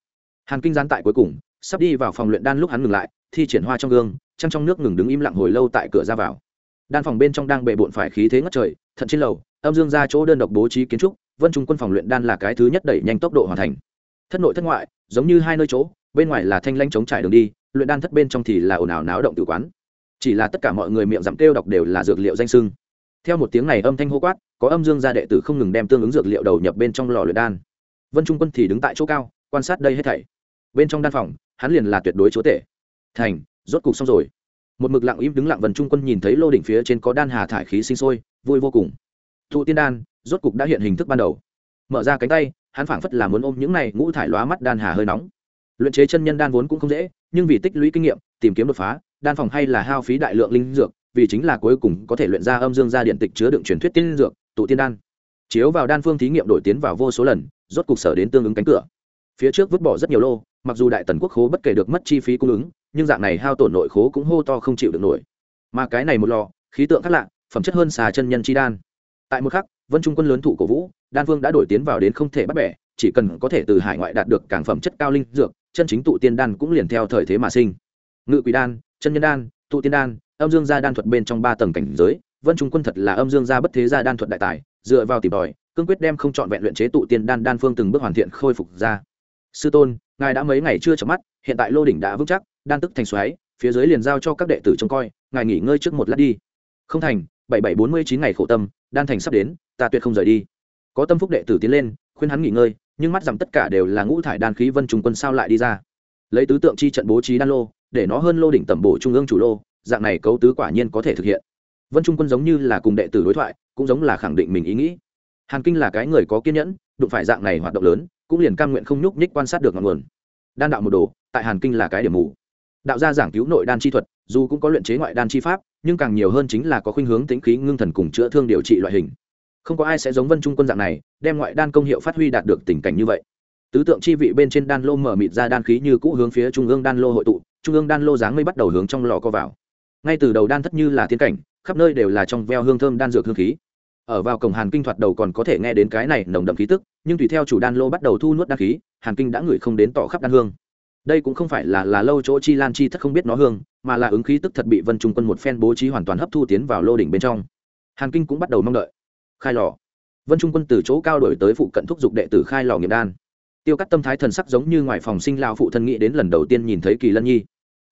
Hàn kinh gián tại cuối cùng, sắp đi vào phòng luyện đan lúc hắn ngừng lại, thi triển hoa trong gương, trăng trong nước ngừng đứng im lặng hồi lâu tại cửa ra vào. Đan phòng bên trong đang bệ bộn phải khí thế ngất trời, thận trên lầu, âm dương ra chỗ đơn độc bố trí kiến trúc, vân trung quân phòng luyện đan là cái thứ nhất đẩy nhanh tốc độ hoàn thành thất nội thất ngoại, giống như hai nơi chỗ, bên ngoài là thanh lanh chống trải đường đi, luyện đan thất bên trong thì là ồn ào náo động tự quán. Chỉ là tất cả mọi người miệng dặm kêu đọc đều là dược liệu danh sưng. Theo một tiếng này âm thanh hô quát, có âm dương gia đệ tử không ngừng đem tương ứng dược liệu đầu nhập bên trong lò luyện đan. Vân trung quân thì đứng tại chỗ cao, quan sát đây hết thảy. Bên trong đan phòng, hắn liền là tuyệt đối chúa tể. Thành, rốt cục xong rồi. Một mực lặng im đứng lặng vân trung quân nhìn thấy lô đỉnh phía trên có đan hà thải khí sinh sôi, vui vô cùng. Thụ tiên đan, rốt cục đã hiện hình thức ban đầu. Mở ra cánh tay hắn phảng phất là muốn ôm những này ngũ thải lóa mắt đan hà hơi nóng. Luyện chế chân nhân đan vốn cũng không dễ, nhưng vì tích lũy kinh nghiệm, tìm kiếm đột phá, đan phòng hay là hao phí đại lượng linh dược, vì chính là cuối cùng có thể luyện ra âm dương gia điện tịch chứa đựng truyền thuyết tiên dược, tụ tiên đan. Chiếu vào đan phương thí nghiệm đổi tiến vào vô số lần, rốt cục sở đến tương ứng cánh cửa. Phía trước vứt bỏ rất nhiều lô, mặc dù đại tần quốc khố bất kể được mất chi phí cung ứng, nhưng dạng này hao tổn nội khố cũng hô to không chịu được nổi. Mà cái này một lò, khí tượng khác lạ, phẩm chất hơn xà chân nhân chi đan. Tại một khắc vân trung quân lớn thụ cổ vũ, đan Vương đã đổi tiến vào đến không thể bắt bẻ, chỉ cần có thể từ hải ngoại đạt được cảng phẩm chất cao linh dược, chân chính tụ tiên đan cũng liền theo thời thế mà sinh. Ngự quỷ đan, chân nhân đan, tụ tiên đan, âm dương gia đan thuật bên trong ba tầng cảnh giới, vân trung quân thật là âm dương gia bất thế gia đan thuật đại tài, dựa vào tìm tòi, cương quyết đem không chọn vẹn luyện chế tụ tiên đan đan phương từng bước hoàn thiện khôi phục ra. Sư tôn, ngài đã mấy ngày chưa chợp mắt, hiện tại lô đỉnh đã vững chắc, đan tức thành xoáy, phía dưới liền giao cho các đệ tử trông coi, ngài nghỉ ngơi trước một lát đi. Không thành bảy bảy bốn mươi chín ngày khổ tâm, đan thành sắp đến, ta tuyệt không rời đi. Có tâm phúc đệ tử tiến lên, khuyên hắn nghỉ ngơi, nhưng mắt rằng tất cả đều là ngũ thải đan khí vân trùng quân sao lại đi ra. Lấy tứ tượng chi trận bố trí đan lô, để nó hơn lô đỉnh tẩm bổ trung ương chủ lô, dạng này cấu tứ quả nhiên có thể thực hiện. Vân trung quân giống như là cùng đệ tử đối thoại, cũng giống là khẳng định mình ý nghĩ. Hàn kinh là cái người có kiên nhẫn, đụng phải dạng này hoạt động lớn, cũng liền cam nguyện không nhúc nhích quan sát được ngọn nguồn. Đan đạo một đồ, tại hàn kinh là cái điểm mù. Đạo gia giảng cứu nội đan chi thuật, dù cũng có luyện chế ngoại đan chi pháp nhưng càng nhiều hơn chính là có khuynh hướng tính khí ngưng thần cùng chữa thương điều trị loại hình. Không có ai sẽ giống vân trung quân dạng này, đem ngoại đan công hiệu phát huy đạt được tình cảnh như vậy. Tứ tượng chi vị bên trên đan lô mở mịt ra đan khí như cũ hướng phía trung ương đan lô hội tụ, trung ương đan lô dáng mây bắt đầu hướng trong lò co vào. Ngay từ đầu đan thất như là thiên cảnh, khắp nơi đều là trong veo hương thơm đan dược hương khí. Ở vào cổng hàn kinh thoạt đầu còn có thể nghe đến cái này nồng đậm khí tức, nhưng tùy theo chủ đan lô bắt đầu thu nuốt đan khí, hàn kinh đã ngửi không đến tỏ khắp đan hương đây cũng không phải là là lâu chỗ chi lan chi thất không biết nó hương, mà là ứng khí tức thật bị vân trung quân một phen bố trí hoàn toàn hấp thu tiến vào lô đỉnh bên trong. Hàn kinh cũng bắt đầu mong đợi. Khai lò. Vân trung quân từ chỗ cao đổi tới phụ cận thúc giục đệ tử khai lò nghiệp đan. Tiêu cắt tâm thái thần sắc giống như ngoài phòng sinh lao phụ thân nghĩ đến lần đầu tiên nhìn thấy kỳ lân nhi.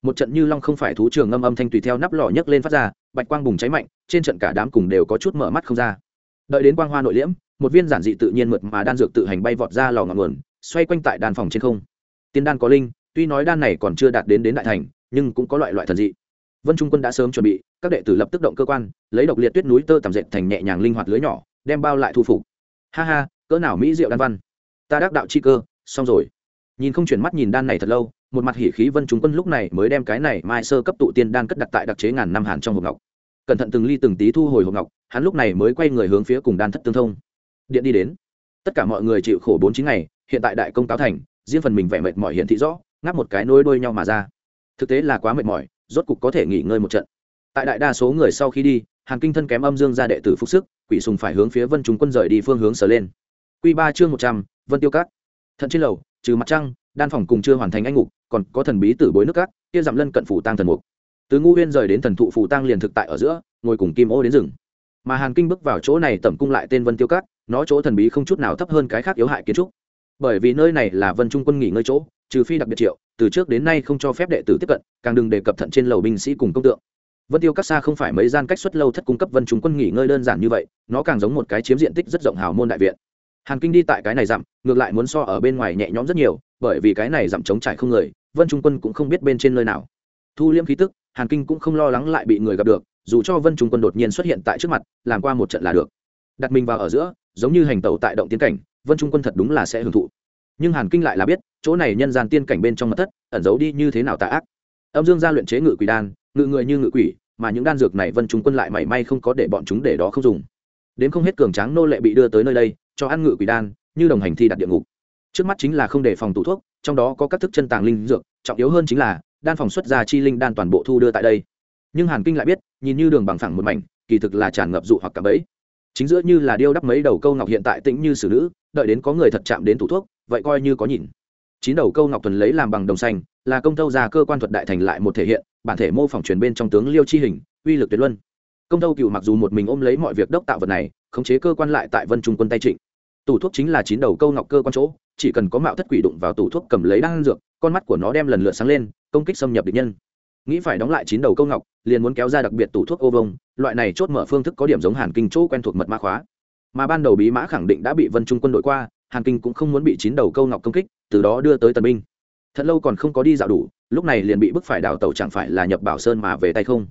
Một trận như long không phải thú trường ngâm âm thanh tùy theo nắp lò nhấc lên phát ra, bạch quang bùng cháy mạnh, trên trận cả đám cùng đều có chút mở mắt không ra. Đợi đến quang hoa nội liễm, một viên giản dị tự nhiên mượt mà đan dược tự hành bay vọt ra lò ngọn nguồn, xoay quanh tại đàn phòng trên không. Tiên đan có linh tuy nói đan này còn chưa đạt đến đến đại thành, nhưng cũng có loại loại thần dị. Vân trung quân đã sớm chuẩn bị, các đệ tử lập tức động cơ quan, lấy độc liệt tuyết núi tơ tầm dệt thành nhẹ nhàng linh hoạt lưới nhỏ, đem bao lại thu phục. Ha ha, cỡ nào mỹ diệu đan văn. Ta đắc đạo chi cơ, xong rồi. Nhìn không chuyển mắt nhìn đan này thật lâu, một mặt hỉ khí vân trung quân lúc này mới đem cái này mai sơ cấp tụ tiên đan cất đặt tại đặc chế ngàn năm hàn trong hộp ngọc. Cẩn thận từng ly từng tí thu hồi hộp ngọc, hắn lúc này mới quay người hướng phía cùng đan thất tương thông. Điện đi đến. Tất cả mọi người chịu khổ bốn chín ngày, hiện tại đại công cáo thành, riêng phần mình vẻ mệt mỏi hiện thị rõ ngáp một cái nối đuôi nhau mà ra. Thực tế là quá mệt mỏi, rốt cục có thể nghỉ ngơi một trận. Tại đại đa số người sau khi đi hàng kinh thân kém âm dương ra đệ tử phúc sức, quỷ sùng phải hướng phía vân chúng quân rời đi phương hướng sở lên. Q ba chương một trăm, vân tiêu cát thận trên lầu, trừ mặt trăng, đan phòng cùng chưa hoàn thành anh ngục, còn có thần bí tử bối nước cát kia dặm lân cận phủ tăng thần mục. Từ ngu huyên rời đến thần thụ phủ tăng liền thực tại ở giữa, ngồi cùng kim ô đến rừng. Mà hàn kinh bước vào chỗ này tẩm cung lại tên vân tiêu cát nó chỗ thần bí không chút nào thấp hơn cái khác yếu hại kiến trúc. Bởi vì nơi này là vân trung quân nghỉ ngơi chỗ trừ phi đặc biệt triệu, từ trước đến nay không cho phép đệ tử tiếp cận, càng đừng đề cập thận trên lầu binh sĩ cùng công tượng. Vân tiêu các xa không phải mấy gian cách xuất lâu thất cung cấp vân trung quân nghỉ ngơi đơn giản như vậy, nó càng giống một cái chiếm diện tích rất rộng hào môn đại viện. Hàn kinh đi tại cái này dặm, ngược lại muốn so ở bên ngoài nhẹ nhõm rất nhiều, bởi vì cái này dặm chống trải không người, vân trung quân cũng không biết bên trên nơi nào. Thu liêm khí tức, hàn kinh cũng không lo lắng lại bị người gặp được, dù cho vân trung quân đột nhiên xuất hiện tại trước mặt, làm qua một trận là được. Đặt mình vào ở giữa, giống như hành tẩu tại động tiến cảnh, vân trung quân thật đúng là sẽ hưởng thụ. Nhưng hàn kinh lại là biết chỗ này nhân gian tiên cảnh bên trong mật thất, ẩn giấu đi như thế nào tà ác? Âm dương gia luyện chế ngự quỷ đan, ngự người như ngự quỷ, mà những đan dược này vân chúng quân lại mảy may không có để bọn chúng để đó không dùng. Đến không hết cường tráng nô lệ bị đưa tới nơi đây, cho ăn ngự quỷ đan, như đồng hành thi đặt địa ngục. Trước mắt chính là không để phòng tủ thuốc, trong đó có các thức chân tàng linh dược, trọng yếu hơn chính là, đan phòng xuất ra chi linh đan toàn bộ thu đưa tại đây. Nhưng hàn kinh lại biết, nhìn như đường bằng phẳng một mảnh, kỳ thực là tràn ngập dụ hoặc cả bẫy. Chính giữa như là điêu đắp mấy đầu câu ngọc hiện tại tĩnh như xử nữ, đợi đến có người thật chạm đến tủ thuốc, vậy coi như có nhìn chín đầu câu ngọc tuần lấy làm bằng đồng xanh, là công tâu già cơ quan thuật đại thành lại một thể hiện, bản thể mô phỏng truyền bên trong tướng liêu chi hình, uy lực tuyệt luân. Công tâu cựu mặc dù một mình ôm lấy mọi việc đốc tạo vật này, khống chế cơ quan lại tại vân trung quân tay trịnh. Tủ thuốc chính là chín đầu câu ngọc cơ quan chỗ, chỉ cần có mạo thất quỷ đụng vào tủ thuốc cầm lấy đan dược, con mắt của nó đem lần lượt sáng lên, công kích xâm nhập địch nhân. Nghĩ phải đóng lại chín đầu câu ngọc, liền muốn kéo ra đặc biệt tủ thuốc ô vông, loại này chốt mở phương thức có điểm giống hàn kinh chỗ quen thuộc mật mã khóa. Mà ban đầu bí mã khẳng định đã bị vân trung quân đội qua hàn kinh cũng không muốn bị chín đầu câu ngọc công kích, từ đó đưa tới tần binh. Thật lâu còn không có đi dạo đủ, lúc này liền bị bức phải đào tàu chẳng phải là nhập bảo sơn mà về tay không.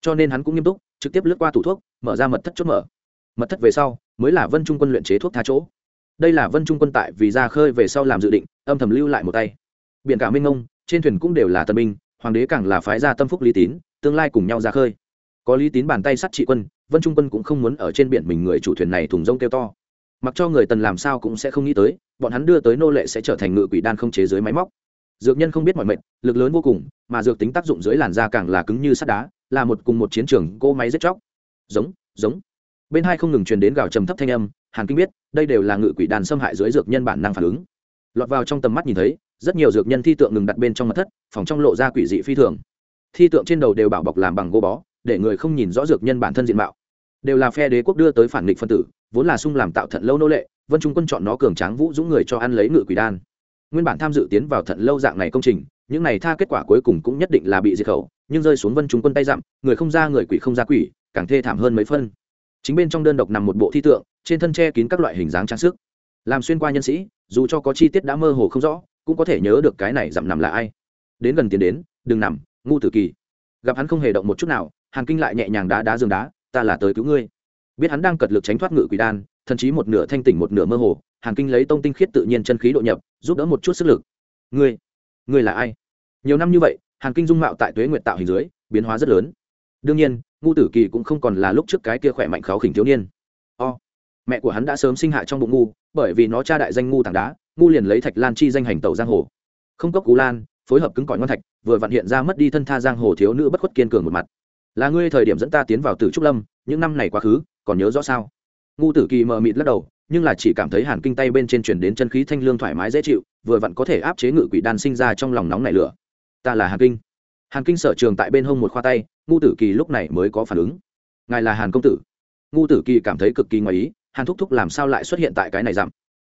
Cho nên hắn cũng nghiêm túc, trực tiếp lướt qua tủ thuốc, mở ra mật thất chốt mở. Mật thất về sau, mới là vân trung quân luyện chế thuốc tha chỗ. Đây là vân trung quân tại vì ra khơi về sau làm dự định, âm thầm lưu lại một tay. Biển cả minh ngông trên thuyền cũng đều là tân binh, hoàng đế càng là phái gia tâm phúc lý tín, tương lai cùng nhau ra khơi. Có lý tín bàn tay sắt trị quân, vân trung quân cũng không muốn ở trên biển mình người chủ thuyền này thùng rông kêu to mặc cho người tần làm sao cũng sẽ không nghĩ tới, bọn hắn đưa tới nô lệ sẽ trở thành ngự quỷ đan không chế dưới máy móc. Dược nhân không biết mọi mệnh, lực lớn vô cùng, mà dược tính tác dụng dưới làn da càng là cứng như sắt đá, là một cùng một chiến trường cỗ máy giết chóc. Giống giống. Bên hai không ngừng truyền đến gào trầm thấp thanh âm, hàn kinh biết, đây đều là ngự quỷ đàn xâm hại dưới dược nhân bản năng phản ứng. Lọt vào trong tầm mắt nhìn thấy, rất nhiều dược nhân thi tượng ngừng đặt bên trong mặt thất, phòng trong lộ ra quỷ dị phi thường. Thi tượng trên đầu đều bảo bọc làm bằng gỗ bó, để người không nhìn rõ dược nhân bản thân diện mạo. Đều là phe đế quốc đưa tới phản nghịch phân tử vốn là sung làm tạo thận lâu nô lệ, vân trung quân chọn nó cường tráng vũ dũng người cho ăn lấy ngự quỷ đan. Nguyên bản tham dự tiến vào thận lâu dạng này công trình, những này tha kết quả cuối cùng cũng nhất định là bị diệt khẩu, nhưng rơi xuống vân trung quân tay dặm, người không ra người quỷ không ra quỷ, càng thê thảm hơn mấy phân. Chính bên trong đơn độc nằm một bộ thi tượng, trên thân che kín các loại hình dáng trang sức. Làm xuyên qua nhân sĩ, dù cho có chi tiết đã mơ hồ không rõ, cũng có thể nhớ được cái này dặm nằm là ai. Đến gần tiến đến, đừng nằm ngu tử kỳ. Gặp hắn không hề động một chút nào, hàn kinh lại nhẹ nhàng đá đá giường đá, ta là tới cứu ngươi biết hắn đang cật lực tránh thoát ngự quỷ đan thậm chí một nửa thanh tỉnh một nửa mơ hồ, hàn kinh lấy tông tinh khiết tự nhiên chân khí độ nhập, giúp đỡ một chút sức lực. Ngươi ngươi là ai? Nhiều năm như vậy, hàn kinh dung mạo tại tuế nguyện tạo hình dưới, biến hóa rất lớn. Đương nhiên, ngu tử kỳ cũng không còn là lúc trước cái kia khỏe mạnh kháo khỉnh thiếu niên. O, mẹ của hắn đã sớm sinh hạ trong bụng ngu, bởi vì nó cha đại danh ngu tảng đá, ngu liền lấy thạch lan chi danh hành tàu giang hồ. Không cốc cú lan, phối hợp cứng cỏi ngon thạch, vừa vặn hiện ra mất đi thân tha giang hồ thiếu nữ bất khuất kiên cường một mặt. Là ngươi thời điểm dẫn ta tiến vào tử trúc lâm, những năm này quá khứ còn nhớ rõ sao? Ngu tử kỳ mờ mịt lắc đầu, nhưng là chỉ cảm thấy hàn kinh tay bên trên chuyển đến chân khí thanh lương thoải mái dễ chịu, vừa vặn có thể áp chế ngự quỷ đan sinh ra trong lòng nóng nảy lửa. Ta là hàn kinh. Hàn kinh sở trường tại bên hông một khoa tay, ngu tử kỳ lúc này mới có phản ứng. Ngài là hàn công tử. Ngu tử kỳ cảm thấy cực kỳ ngoài ý, hàn thúc thúc làm sao lại xuất hiện tại cái này dặm?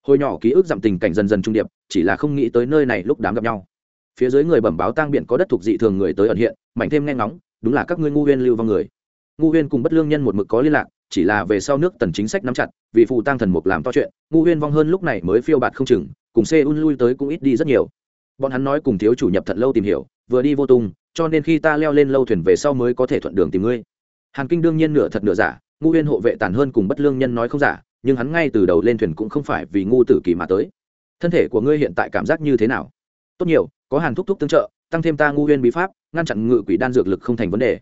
Hồi nhỏ ký ức dặm tình cảnh dần dần trung điệp, chỉ là không nghĩ tới nơi này lúc đám gặp nhau. Phía dưới người bẩm báo tang biện có đất thuộc dị thường người tới ẩn hiện mạnh thêm nghe ngóng, đúng là các ngươi ngu huyên lưu vong người. Ngu huyên cùng bất lương nhân một mực có liên lạc chỉ là về sau nước tần chính sách nắm chặt, vì phù tăng thần mục làm to chuyện ngu huyên vong hơn lúc này mới phiêu bạt không chừng, cùng xe un lui tới cũng ít đi rất nhiều. Bọn hắn nói cùng thiếu chủ nhập thận lâu tìm hiểu, vừa đi vô tung, cho nên khi ta leo lên lâu thuyền về sau mới có thể thuận đường tìm ngươi. Hàn kinh đương nhiên nửa thật nửa giả ngu huyên hộ vệ tàn hơn cùng bất lương nhân nói không giả, nhưng hắn ngay từ đầu lên thuyền cũng không phải vì ngu tử kỳ mà tới. Thân thể của ngươi hiện tại cảm giác như thế nào? Tốt nhiều, có hàn thúc thúc tương trợ, tăng thêm ta ngu huyên bí pháp, ngăn chặn ngự quỷ đan dược lực không thành vấn đề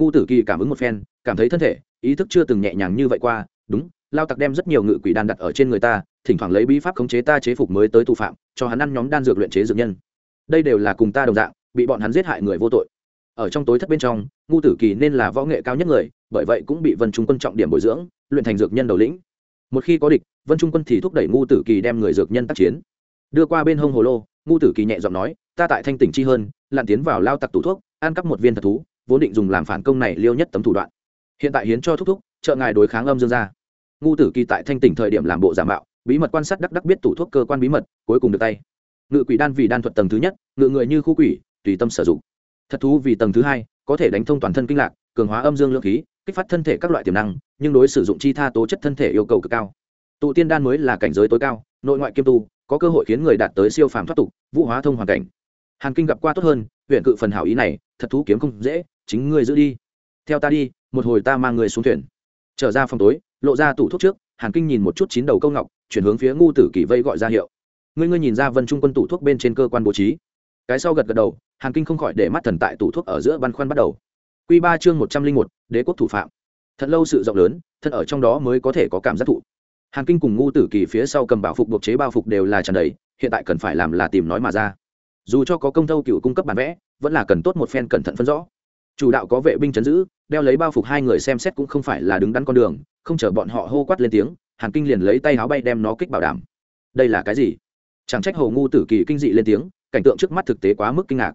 ngu tử kỳ cảm ứng một phen, cảm thấy thân thể, ý thức chưa từng nhẹ nhàng như vậy qua, đúng, lao tặc đem rất nhiều ngự quỷ đan đặt ở trên người ta, thỉnh thoảng lấy bí pháp khống chế ta chế phục mới tới tù phạm, cho hắn ăn nhóm đan dược luyện chế dược nhân. Đây đều là cùng ta đồng dạng, bị bọn hắn giết hại người vô tội. Ở trong tối thất bên trong, ngu tử kỳ nên là võ nghệ cao nhất người, bởi vậy cũng bị vân trung quân trọng điểm bồi dưỡng, luyện thành dược nhân đầu lĩnh. Một khi có địch, vân trung quân thì thúc đẩy ngu tử kỳ đem người dược nhân tác chiến. Đưa qua bên hông hồ lô, ngu tử kỳ nhẹ giọng nói, ta tại thanh tỉnh chi hơn, lặn tiến vào lao tặc tủ thuốc, ăn cắp một viên thật thú vốn định dùng làm phản công này liêu nhất tấm thủ đoạn. Hiện tại hiến cho thúc thúc, trợ ngài đối kháng âm dương ra. ngu tử kỳ tại thanh tỉnh thời điểm làm bộ giả mạo, bí mật quan sát đắc đắc biết tủ thuốc cơ quan bí mật, cuối cùng được tay. Ngự quỷ đan vì đan thuật tầng thứ nhất, ngự người như khu quỷ, tùy tâm sử dụng. Thật thú vì tầng thứ hai, có thể đánh thông toàn thân kinh lạc, cường hóa âm dương lượng khí, kích phát thân thể các loại tiềm năng, nhưng đối sử dụng chi tha tố chất thân thể yêu cầu cực cao. Tụ tiên đan mới là cảnh giới tối cao, nội ngoại kiêm tu, có cơ hội khiến người đạt tới siêu phàm thoát tục, vũ hóa thông hoàn cảnh. Hàn kinh gặp qua tốt hơn, huyện cự phần hảo ý này, thật thú kiếm không dễ chính ngươi giữ đi. Theo ta đi, một hồi ta mang người xuống thuyền. Trở ra phòng tối, lộ ra tủ thuốc trước, hàn kinh nhìn một chút chín đầu câu ngọc, chuyển hướng phía ngu tử kỳ vây gọi ra hiệu. Ngươi ngươi nhìn ra vân trung quân tủ thuốc bên trên cơ quan bố trí. Cái sau gật gật đầu, hàn kinh không khỏi để mắt thần tại tủ thuốc ở giữa băn khoăn bắt đầu. Q ba chương một trăm linh một, đế quốc thủ phạm. Thật lâu sự rộng lớn thân ở trong đó mới có thể có cảm giác thụ. Hàn kinh cùng ngu tử kỳ phía sau cầm bảo phục buộc chế bao phục đều là tràn đầy, hiện tại cần phải làm là tìm nói mà ra. Dù cho có công thâu cựu cung cấp bản vẽ, vẫn là cần tốt một phen cẩn thận phân rõ chủ đạo có vệ binh chấn giữ, đeo lấy bao phục hai người xem xét cũng không phải là đứng đắn con đường, không chờ bọn họ hô quát lên tiếng, hàn kinh liền lấy tay áo bay đem nó kích bảo đảm. Đây là cái gì? Chẳng trách hồ ngu tử kỳ kinh dị lên tiếng, cảnh tượng trước mắt thực tế quá mức kinh ngạc.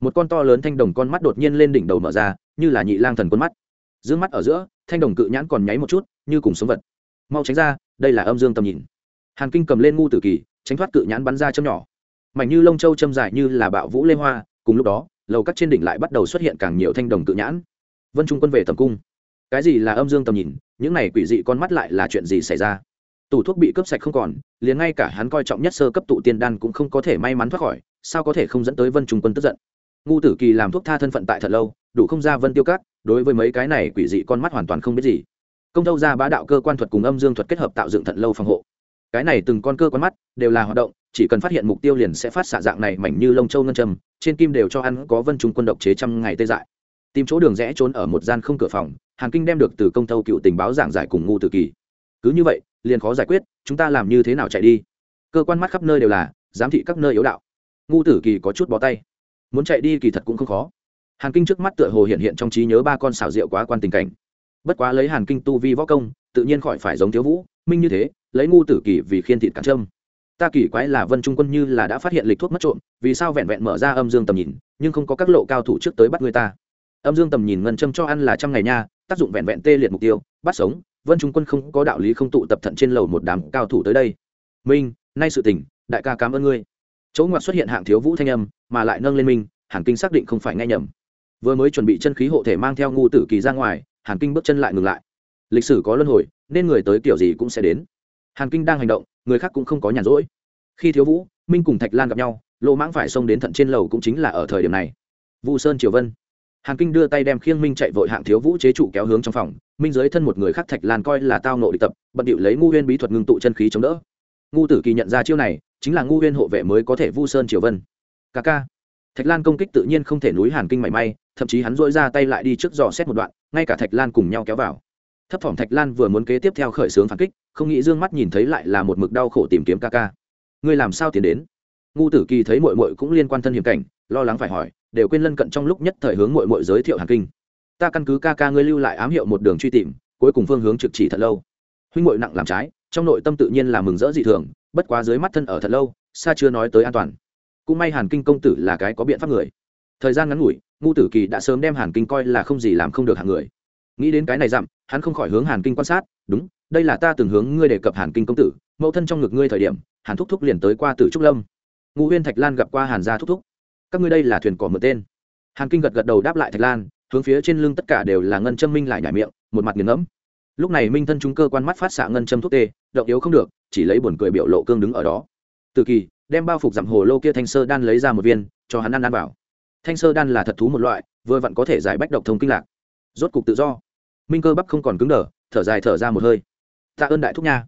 Một con to lớn thanh đồng con mắt đột nhiên lên đỉnh đầu mở ra, như là nhị lang thần con mắt. D mắt ở giữa, thanh đồng cự nhãn còn nháy một chút, như cùng sống vật. Mau tránh ra, đây là âm dương tầm nhìn. Hàn kinh cầm lên ngu tử kỳ, tránh thoát cự nhãn bắn ra châm nhỏ. Mảnh như lông châu châm dài như là bạo vũ lê hoa, cùng lúc đó lầu các trên đỉnh lại bắt đầu xuất hiện càng nhiều thanh đồng tự nhãn. Vân trung quân về tầm cung. Cái gì là âm dương tầm nhìn? Những này quỷ dị con mắt lại là chuyện gì xảy ra? Tủ thuốc bị cướp sạch không còn, liền ngay cả hắn coi trọng nhất sơ cấp tụ tiên đan cũng không có thể may mắn thoát khỏi, sao có thể không dẫn tới vân trung quân tức giận? Ngu tử kỳ làm thuốc tha thân phận tại thật lâu, đủ không ra vân tiêu cát đối với mấy cái này quỷ dị con mắt hoàn toàn không biết gì. Công thâu ra bá đạo cơ quan thuật cùng âm dương thuật kết hợp tạo dựng thận lâu phòng hộ. Cái này từng con cơ quan mắt đều là hoạt động chỉ cần phát hiện mục tiêu liền sẽ phát xạ dạng này mảnh như lông châu ngân châm, trên kim đều cho ăn có vân trung quân độc chế trăm ngày tê dại. Tìm chỗ đường rẽ trốn ở một gian không cửa phòng, hàn kinh đem được từ công thâu cựu tình báo giảng giải cùng ngu tử kỳ. Cứ như vậy, liền khó giải quyết, chúng ta làm như thế nào chạy đi? Cơ quan mắt khắp nơi đều là, giám thị các nơi yếu đạo. Ngu tử kỳ có chút bó tay. Muốn chạy đi kỳ thật cũng không khó. Hàn kinh trước mắt tựa hồ hiện hiện trong trí nhớ ba con xảo diệu quá quan tình cảnh. Bất quá lấy hàn kinh tu vi võ công, tự nhiên khỏi phải giống thiếu vũ, minh như thế, lấy ngu tử kỳ vì khiên thịt cản trâm ta kỳ quái là vân trung quân như là đã phát hiện lịch thuốc mất trộm, vì sao vẹn vẹn mở ra âm dương tầm nhìn, nhưng không có các lộ cao thủ trước tới bắt người ta? Âm dương tầm nhìn ngân châm cho ăn là trăm ngày nha, tác dụng vẹn vẹn tê liệt mục tiêu, bắt sống, vân trung quân không có đạo lý không tụ tập thận trên lầu một đám cao thủ tới đây. Minh, nay sự tình, đại ca cảm ơn ngươi. Chỗ ngoặt xuất hiện hạng thiếu vũ thanh âm, mà lại nâng lên minh, hàn kinh xác định không phải nghe nhầm. Vừa mới chuẩn bị chân khí hộ thể mang theo ngu tử kỳ ra ngoài, hàn kinh bước chân lại ngừng lại. Lịch sử có luân hồi, nên người tới kiểu gì cũng sẽ đến hàn kinh đang hành động, người khác cũng không có nhàn rỗi. Khi thiếu vũ, minh cùng thạch lan gặp nhau lộ mãng phải xông đến thận trên lầu cũng chính là ở thời điểm này. Vu sơn, triều vân. Hàn kinh đưa tay đem khiêng minh chạy vội hạng thiếu vũ chế trụ kéo hướng trong phòng, minh dưới thân một người khác thạch lan coi là tao nộ địch tập, bận điệu lấy ngu huyên bí thuật ngưng tụ chân khí chống đỡ. Ngu tử kỳ nhận ra chiêu này, chính là ngu huyên hộ vệ mới có thể vu sơn, triều vân. Ca ca. Thạch lan công kích tự nhiên không thể núi hàn kinh mảy may, thậm chí hắn dỗi ra tay lại đi trước dò xét một đoạn, ngay cả thạch lan cùng nhau kéo vào thấp phỏng thạch lan vừa muốn kế tiếp theo khởi xướng phản kích, không nghĩ d ư ơ n g mắt nhìn thấy lại là một mực đau khổ tìm kiếm ca ca. Ngươi làm sao tiến đến? Ngu tử kỳ thấy mội mội cũng liên quan thân hiểm cảnh, lo lắng phải hỏi, đều quên lân cận trong lúc nhất thời hướng mội mội giới thiệu hàn kinh. Ta căn cứ ca ca ngươi lưu lại ám hiệu một đường truy tìm, cuối cùng phương hướng trực chỉ thật lâu. Huynh mội nặng làm trái, trong nội tâm tự nhiên là mừng rỡ dị thường, bất quá dưới mắt thân ở thật lâu, xa chưa nói tới an toàn. Cũng may hàn kinh công tử là cái có biện pháp người. Thời gian ngắn ngủi, ngu tử kỳ đã sớm đem hàn kinh coi là không gì làm không được hạng người nghĩ đến cái này dặm, hắn không khỏi hướng hàn kinh quan sát, đúng, đây là ta từng hướng ngươi đề cập hàn kinh công tử, mẫu thân trong ngực ngươi thời điểm, hàn thúc thúc liền tới qua tử trúc lâm. Ngụ huyên thạch lan gặp qua hàn gia thúc thúc. Các ngươi đây là thuyền cỏ mượn tên. Hàn kinh gật gật đầu đáp lại thạch lan, hướng phía trên lưng tất cả đều là ngân châm minh lại nhải miệng, một mặt nghiền ngẫm. Lúc này minh thân chúng cơ quan mắt phát xạ ngân châm thuốc tê, động yếu không được, chỉ lấy buồn cười biểu lộ cương đứng ở đó. Từ kỳ, đem bao phục dặm hồ lô kia thanh sơ đan lấy ra một viên, cho hắn ăn ăn vào. Thanh sơ đan là thật thú một loại, vừa vặn có thể giải bách độc thông kinh lạc rốt cục tự do. Minh cơ bắp không còn cứng đờ, thở dài thở ra một hơi. Tạ ơn đại thúc nha.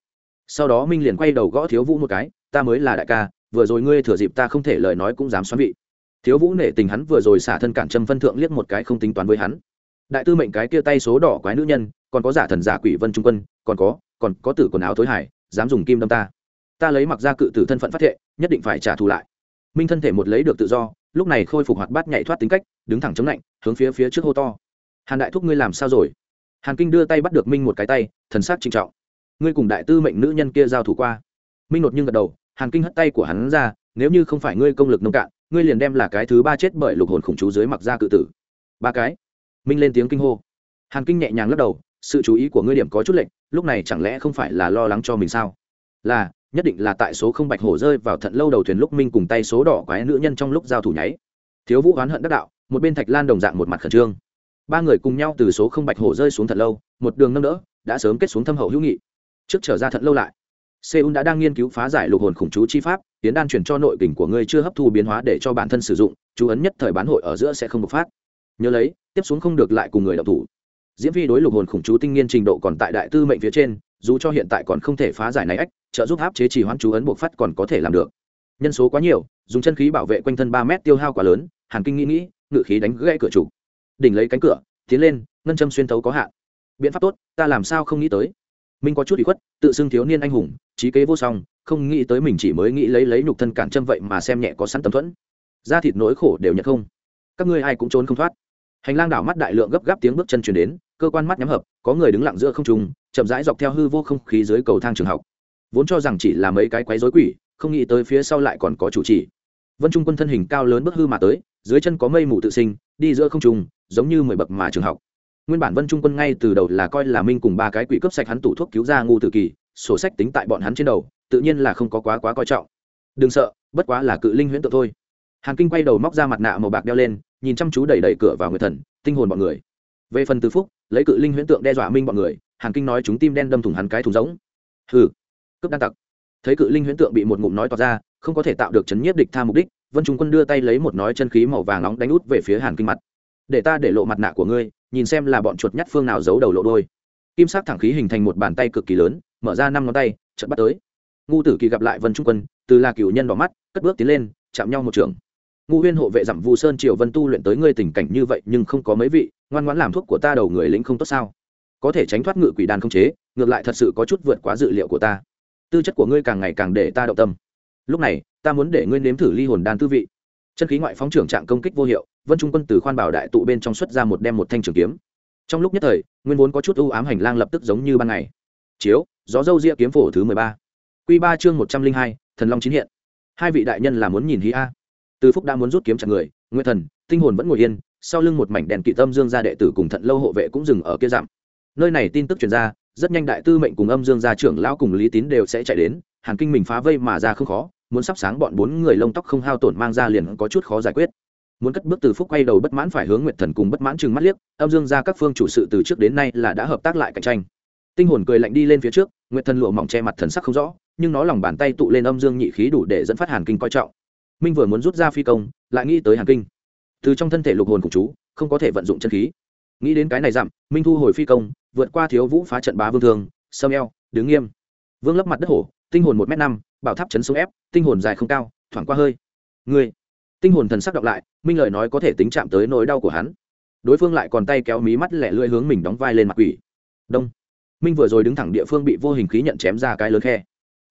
Sau đó minh liền quay đầu gõ thiếu vũ một cái, ta mới là đại ca, vừa rồi ngươi thừa dịp ta không thể lời nói cũng dám xoắn vị. Thiếu vũ nể tình hắn vừa rồi xả thân cản trâm phân thượng liếc một cái không tính toán với hắn. Đại tư mệnh cái kia tay số đỏ quái nữ nhân, còn có giả thần giả quỷ vân trung quân, còn có còn có tử quần áo thối hải, dám dùng kim đâm ta. Ta lấy mặc ra cự tử thân phận phát thệ, nhất định phải trả thù lại. Minh thân thể một lấy được tự do, lúc này khôi phục hoạt bát nhảy thoát tính cách, đứng thẳng chống lạnh, hướng phía phía trước hô to hàn đại thúc ngươi làm sao rồi? Hàn kinh đưa tay bắt được minh một cái tay, thần sắc trinh trọng. Ngươi cùng đại tư mệnh nữ nhân kia giao thủ qua. Minh nột nhưng gật đầu, hàn kinh hất tay của hắn ra, nếu như không phải ngươi công lực nông cạn, ngươi liền đem là cái thứ ba chết bởi lục hồn khủng chú dưới mặc ra cự tử. Ba cái. Minh lên tiếng kinh hô. Hàn kinh nhẹ nhàng lắc đầu, sự chú ý của ngươi điểm có chút lệnh lúc này chẳng lẽ không phải là lo lắng cho mình sao? Là, nhất định là tại số không bạch hổ rơi vào thận lâu đầu thuyền lúc minh cùng tay số đỏ quái nữ nhân trong lúc giao thủ nháy. Thiếu vũ oán hận đắc đạo, một bên thạch lan đồng dạng một mặt khẩn trương ba người cùng nhau từ số không bạch hổ rơi xuống thật lâu, một đường nâng đỡ, đã sớm kết xuống thâm hậu hữu nghị. Trước trở ra thật lâu lại, seoul đã đang nghiên cứu phá giải lục hồn khủng chú chi pháp, tiến đan chuyển cho nội kình của ngươi chưa hấp thu biến hóa để cho bản thân sử dụng, chú ấn nhất thời bán hội ở giữa sẽ không bộc phát. Nhớ lấy, tiếp xuống không được lại cùng người đọc thủ. Diễm phi đối lục hồn khủng chú tinh nghiên trình độ còn tại đại tư mệnh phía trên, dù cho hiện tại còn không thể phá giải này ách, trợ giúp áp chế trì hoãn chú ấn buộc phát còn có thể làm được. Nhân số quá nhiều, dùng chân khí bảo vệ quanh thân ba mét tiêu hao quá lớn, hàn kinh nghĩ nghĩ, ngự khí đánh gãy cửa chủ đỉnh lấy cánh cửa, tiến lên, ngân châm xuyên thấu có hạn. Biện pháp tốt, ta làm sao không nghĩ tới? Minh có chút bị khuất, tự xưng thiếu niên anh hùng, trí kế vô song, không nghĩ tới mình chỉ mới nghĩ lấy lấy nhục thân cản châm vậy mà xem nhẹ có sẵn tầm thuẫn. Da thịt nỗi khổ đều nhận không. Các ngươi ai cũng trốn không thoát. Hành lang đảo mắt đại lượng gấp gáp tiếng bước chân chuyển đến, cơ quan mắt nhắm hợp, có người đứng lặng giữa không trung, chậm rãi dọc theo hư vô không khí dưới cầu thang trường học. Vốn cho rằng chỉ là mấy cái quái rối quỷ, không nghĩ tới phía sau lại còn có chủ trì. Vân trung quân thân hình cao lớn bước hư mà tới, dưới chân có mây mù tự sinh, đi giữa không trung giống như mười bậc mà trường học. Nguyên bản vân trung quân ngay từ đầu là coi là minh cùng ba cái quỷ cướp sạch hắn tủ thuốc cứu ra ngu tự kỳ, sổ sách tính tại bọn hắn trên đầu, tự nhiên là không có quá quá coi trọng. Đừng sợ, bất quá là cự linh huyễn tượng thôi. Hàn kinh quay đầu móc ra mặt nạ màu bạc đeo lên, nhìn chăm chú đẩy đẩy cửa vào người thần, tinh hồn bọn người. Về phần từ phúc, lấy cự linh huyễn tượng đe dọa minh bọn người hàn kinh nói chúng tim đen đâm thủng hắn cái thùng giống hừ, cướp đan tặc. Thấy cự linh huyễn tượng bị một ngụm nói tỏ ra, không có thể tạo được chấn nhiếp địch tha mục đích, vân trung quân đưa tay lấy một nói chân khí màu vàng nóng đánh út về phía hàn kinh mặt để ta để lộ mặt nạ của ngươi, nhìn xem là bọn chuột nhắt phương nào giấu đầu lộ đôi. Kim sắc thẳng khí hình thành một bàn tay cực kỳ lớn, mở ra năm ngón tay, chợt bắt tới. Ngu tử kỳ gặp lại vân trung quân, từ là cựu nhân đỏ mắt, cất bước tiến lên, chạm nhau một trường. Ngu huyên hộ vệ dặm vu sơn triều vân tu luyện tới ngươi tình cảnh như vậy nhưng không có mấy vị, ngoan ngoãn làm thuốc của ta đầu người lĩnh không tốt sao? Có thể tránh thoát ngự quỷ đàn không chế, ngược lại thật sự có chút vượt quá dự liệu của ta. Tư chất của ngươi càng ngày càng để ta động tâm. Lúc này, ta muốn để ngươi nếm thử ly hồn đan tư vị. Chân khí ngoại phóng trưởng trạng công kích vô hiệu vân trung quân từ khoan bảo đại tụ bên trong xuất ra một đem một thanh trường kiếm trong lúc nhất thời nguyên vốn có chút ưu ám hành lang lập tức giống như ban ngày chiếu gió dâu ria kiếm phổ thứ mười ba q ba chương một trăm linh hai, thần long chín hiện hai vị đại nhân là muốn nhìn hí a từ phúc đã muốn rút kiếm chặt người nguyên thần tinh hồn vẫn ngồi yên sau lưng một mảnh đèn kỵ tâm dương gia đệ tử cùng thận lâu hộ vệ cũng dừng ở kia dặm nơi này tin tức truyền ra rất nhanh đại tư mệnh cùng âm dương gia trưởng lão cùng lý tín đều sẽ chạy đến hàn kinh mình phá vây mà ra không khó muốn sắp sáng bọn bốn người lông tóc không hao tổn mang ra liền có chút khó giải quyết muốn cất bước từ phúc quay đầu bất mãn phải hướng nguyệt thần cùng bất mãn chừng mắt liếc, âm dương ra các phương chủ sự từ trước đến nay là đã hợp tác lại cạnh tranh. Tinh hồn cười lạnh đi lên phía trước, nguyệt thần lụa mỏng che mặt thần sắc không rõ, nhưng nó lòng bàn tay tụ lên âm dương nhị khí đủ để dẫn phát hàn kinh coi trọng. Minh vừa muốn rút ra phi công, lại nghĩ tới hàn kinh. Từ trong thân thể lục hồn của chú, không có thể vận dụng chân khí. Nghĩ đến cái này dặm, minh thu hồi phi công, vượt qua thiếu vũ phá trận bá vương thường sâm eo, đứng nghiêm. Vương lấp mặt đất hổ, tinh hồn một m năm, bảo tháp chấn xuống ép, tinh hồn dài không cao, thoảng qua hơi. Người tinh hồn thần sắc đọc lại, minh lời nói có thể tính chạm tới nỗi đau của hắn. Đối phương lại còn tay kéo mí mắt lẻ lưỡi hướng mình đóng vai lên mặt quỷ. Đông. Minh vừa rồi đứng thẳng địa phương bị vô hình khí nhận chém ra cái lớn khe.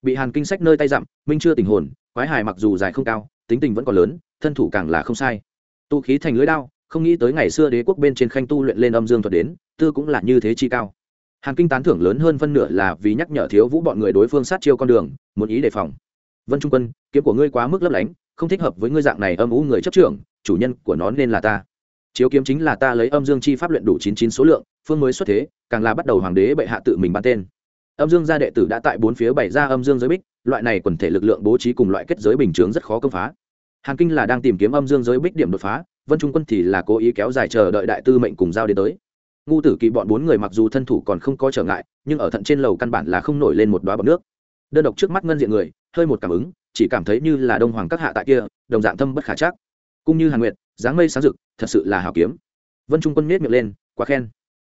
Bị hàn kinh sách nơi tay dặm, minh chưa tình hồn, quái hài mặc dù dài không cao, tính tình vẫn còn lớn, thân thủ càng là không sai. Tu khí thành lưới đao, không nghĩ tới ngày xưa đế quốc bên trên khanh tu luyện lên âm dương thuật đến, tư cũng là như thế chi cao. Hàn kinh tán thưởng lớn hơn phân nửa là vì nhắc nhở thiếu vũ bọn người đối phương sát chiêu con đường, muốn ý đề phòng. Vân trung quân, kiếm của ngươi quá mức lấp lánh không thích hợp với ngươi dạng này âm u người chấp trưởng, chủ nhân của nó nên là ta. Chiếu kiếm chính là ta lấy âm dương chi pháp luyện đủ chín chín số lượng, phương mới xuất thế, càng là bắt đầu hoàng đế bệ hạ tự mình ban tên. Âm dương gia đệ tử đã tại bốn phía bày ra âm dương giới bích, loại này quần thể lực lượng bố trí cùng loại kết giới bình chướng rất khó công phá. Hàn kinh là đang tìm kiếm âm dương giới bích điểm đột phá, vân trung quân thì là cố ý kéo dài chờ đợi đại tư mệnh cùng giao đến tới. Ngu tử kỳ bọn bốn người mặc dù thân thủ còn không có trở ngại, nhưng ở thận trên lầu căn bản là không nổi lên một đoá bọc nước. Đơn độc trước mắt ngân diện người, hơi một cảm ứng chỉ cảm thấy như là đông hoàng các hạ tại kia, đồng dạng thâm bất khả chắc. Cũng như hàn nguyệt, dáng mây sáng rực, thật sự là hào kiếm. Vân trung quân miết miệng lên, quá khen.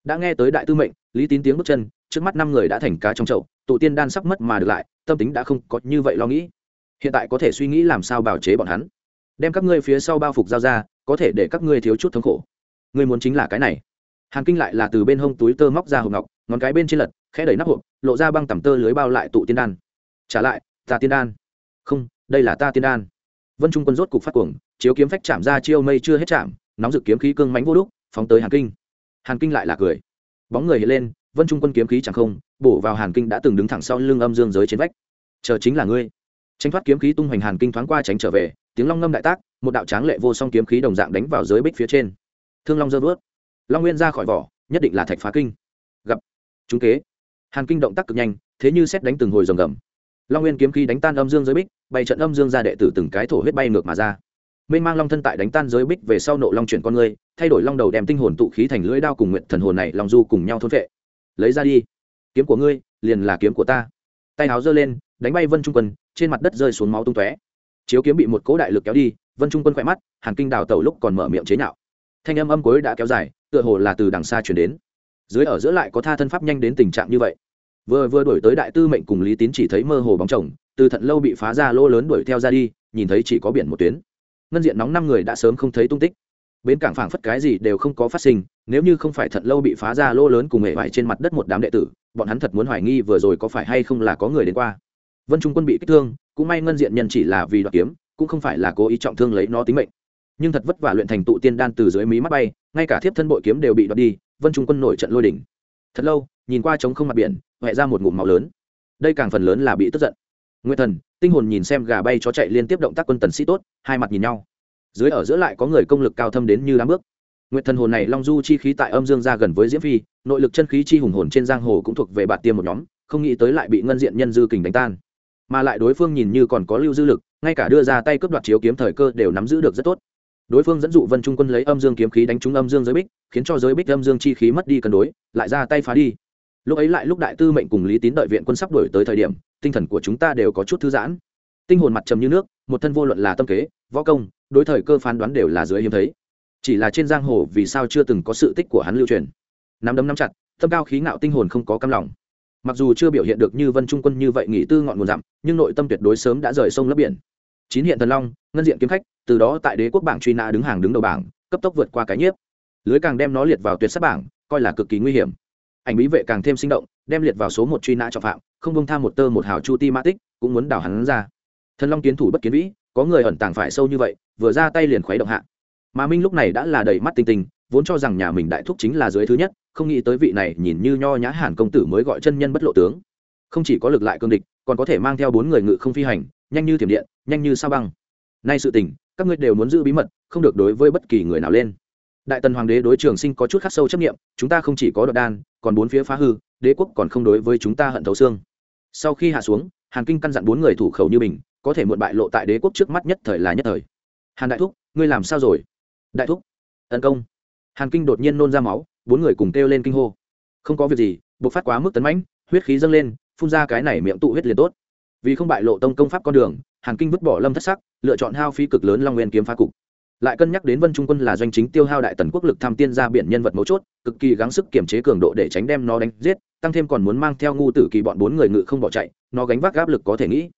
Đã nghe tới đại tư mệnh, lý tín tiếng bước chân, trước mắt năm người đã thành cá trong chậu, tụ tiên đan sắp mất mà được lại, tâm tính đã không có như vậy lo nghĩ. Hiện tại có thể suy nghĩ làm sao bào chế bọn hắn. Đem các ngươi phía sau bao phục giao ra, có thể để các ngươi thiếu chút thống khổ. Ngươi muốn chính là cái này. Hàn kinh lại là từ bên hông túi tơ móc ra hộp ngọc, ngón cái bên trên lật, khẽ đẩy nắp hộp, lộ ra băng tẩm tơ lưới bao lại tụ tiên đan. Trả lại, ta tiên đan không, đây là ta tiên đan. Vân trung quân rốt cục phát cuồng, chiếu kiếm phách chạm ra chiêu mây chưa hết chạm, nóng dự kiếm khí cương mánh vô đúc, phóng tới hàn kinh. Hàn kinh lại là cười. Bóng người hiện lên, vân trung quân kiếm khí chẳng không, bổ vào hàn kinh đã từng đứng thẳng sau lưng âm dương giới trên vách. Chờ chính là ngươi. Tranh thoát kiếm khí tung hoành hàn kinh thoáng qua tránh trở về, tiếng long ngâm đại tác, một đạo tráng lệ vô song kiếm khí đồng dạng đánh vào giới bích phía trên. Thương long dơ vớt. Long nguyên ra khỏi vỏ, nhất định là thạch phá kinh. Gặp. Chúng kế. Hàn kinh động tác cực nhanh, thế như xét đánh từng hồi rồng gầm. Long nguyên kiếm khí đánh tan âm dương giới bích bày trận âm dương ra đệ tử từng cái thổ huyết bay ngược mà ra. Mênh mang long thân tại đánh tan giới bích về sau nộ long chuyển con người thay đổi long đầu đem tinh hồn tụ khí thành lưỡi đao cùng nguyện thần hồn này long du cùng nhau thôn vệ lấy ra đi. Kiếm của ngươi, liền là kiếm của ta. Tay áo giơ lên, đánh bay vân trung quân, trên mặt đất rơi xuống máu tung tóe. Chiếu kiếm bị một cỗ đại lực kéo đi, vân trung quân khỏe mắt, hàn kinh đào tẩu lúc còn mở miệng chế nhạo. Thanh âm âm cuối đã kéo dài, tựa hồ là từ đằng xa chuyển đến. Dưới ở giữa lại có tha thân pháp nhanh đến tình trạng như vậy vừa vừa đuổi tới đại tư mệnh cùng lý tín chỉ thấy mơ hồ bóng chồng, từ thận lâu bị phá ra lỗ lớn đuổi theo ra đi, nhìn thấy chỉ có biển một tuyến. Ngân diện nóng năm người đã sớm không thấy tung tích. Bến cảng phảng phất cái gì đều không có phát sinh, nếu như không phải thận lâu bị phá ra lỗ lớn cùng hệ vải trên mặt đất một đám đệ tử, bọn hắn thật muốn hoài nghi vừa rồi có phải hay không là có người đến qua. Vân trung quân bị kích thương, cũng may ngân diện nhân chỉ là vì đoạt kiếm, cũng không phải là cố ý trọng thương lấy nó tính mệnh. Nhưng thật vất vả luyện thành tụ tiên đan từ dưới mí mắt bay, ngay cả thiếp thân bội kiếm đều bị đoạt đi, vân trung quân nổi trận lôi đỉnh thật lâu nhìn qua trống không mặt biển huệ ra một ngụm máu lớn. Đây càng phần lớn là bị tức giận. Nguyên thần, tinh hồn nhìn xem gà bay chó chạy liên tiếp động tác quân tần sĩ tốt, hai mặt nhìn nhau. Dưới ở giữa lại có người công lực cao thâm đến như đám bước. Nguyện thần hồn này long du chi khí tại âm dương ra gần với diễm phi, nội lực chân khí chi hùng hồn trên giang hồ cũng thuộc về bạt tiêm một nhóm, không nghĩ tới lại bị ngân diện nhân dư kình đánh tan. Mà lại đối phương nhìn như còn có lưu dư lực, ngay cả đưa ra tay cướp đoạt chiếu kiếm thời cơ đều nắm giữ được rất tốt. Đối phương dẫn dụ vân trung quân lấy âm dương kiếm khí đánh trúng âm dương giới bích, khiến cho giới bích âm dương chi khí mất đi cân đối, lại ra tay phá đi lúc ấy lại lúc đại tư mệnh cùng lý tín đợi viện quân sắp đổi tới thời điểm, tinh thần của chúng ta đều có chút thư giãn. Tinh hồn mặt trầm như nước, một thân vô luận là tâm kế, võ công, đối thời cơ phán đoán đều là dưới hiếm thấy. Chỉ là trên giang hồ vì sao chưa từng có sự tích của hắn lưu truyền. Nắm đấm nắm chặt, tâm cao khí ngạo tinh hồn không có căm lòng. Mặc dù chưa biểu hiện được như vân trung quân như vậy nghỉ tư ngọn nguồn dặm, nhưng nội tâm tuyệt đối sớm đã rời sông lấp biển. Chín hiện thần long, ngân diện kiếm khách, từ đó tại đế quốc bảng truy nã đứng hàng đứng đầu bảng, cấp tốc vượt qua cái nhiếp. Lưới càng đem nó liệt vào tuyệt sát bảng, coi là cực kỳ nguy hiểm ảnh bí vệ càng thêm sinh động, đem liệt vào số một truy nã trọng phạm, không bông tham một tơ một hào chu ti ma tích, cũng muốn đào hắn ra. Thần long kiến thủ bất kiến vĩ, có người ẩn tàng phải sâu như vậy, vừa ra tay liền khuấy động hạ. Mà minh lúc này đã là đầy mắt tinh tinh, vốn cho rằng nhà mình đại thúc chính là dưới thứ nhất, không nghĩ tới vị này nhìn như nho nhã hàn công tử mới gọi chân nhân bất lộ tướng. Không chỉ có lực lại cương địch, còn có thể mang theo bốn người ngự không phi hành, nhanh như thiểm điện, nhanh như sao băng. Nay sự tình, các ngươi đều muốn giữ bí mật, không được đối với bất kỳ người nào lên. Đại tần hoàng đế đối trường sinh có chút khắc sâu chấp nghiệm chúng ta không chỉ có đoạt đan còn bốn phía phá hư, đế quốc còn không đối với chúng ta hận thấu xương. Sau khi hạ xuống, hàn kinh căn dặn bốn người thủ khẩu như mình, có thể muộn bại lộ tại đế quốc trước mắt nhất thời là nhất thời. Hàn đại thúc, ngươi làm sao rồi? Đại thúc, tấn công. Hàn kinh đột nhiên nôn ra máu, bốn người cùng kêu lên kinh hô. Không có việc gì buộc phát quá mức tấn mãnh, huyết khí dâng lên, phun ra cái này miệng tụ huyết liền tốt. Vì không bại lộ tông công pháp con đường, hàn kinh vứt bỏ lâm thất sắc, lựa chọn hao phi cực lớn long nguyên kiếm phá cục lại cân nhắc đến vân trung quân là doanh chính tiêu hao đại tần quốc lực tham tiên ra biển nhân vật mấu chốt, cực kỳ gắng sức kiểm chế cường độ để tránh đem nó đánh giết, tăng thêm còn muốn mang theo ngu tử kỳ bọn bốn người ngự không bỏ chạy, nó gánh vác áp lực có thể nghĩ.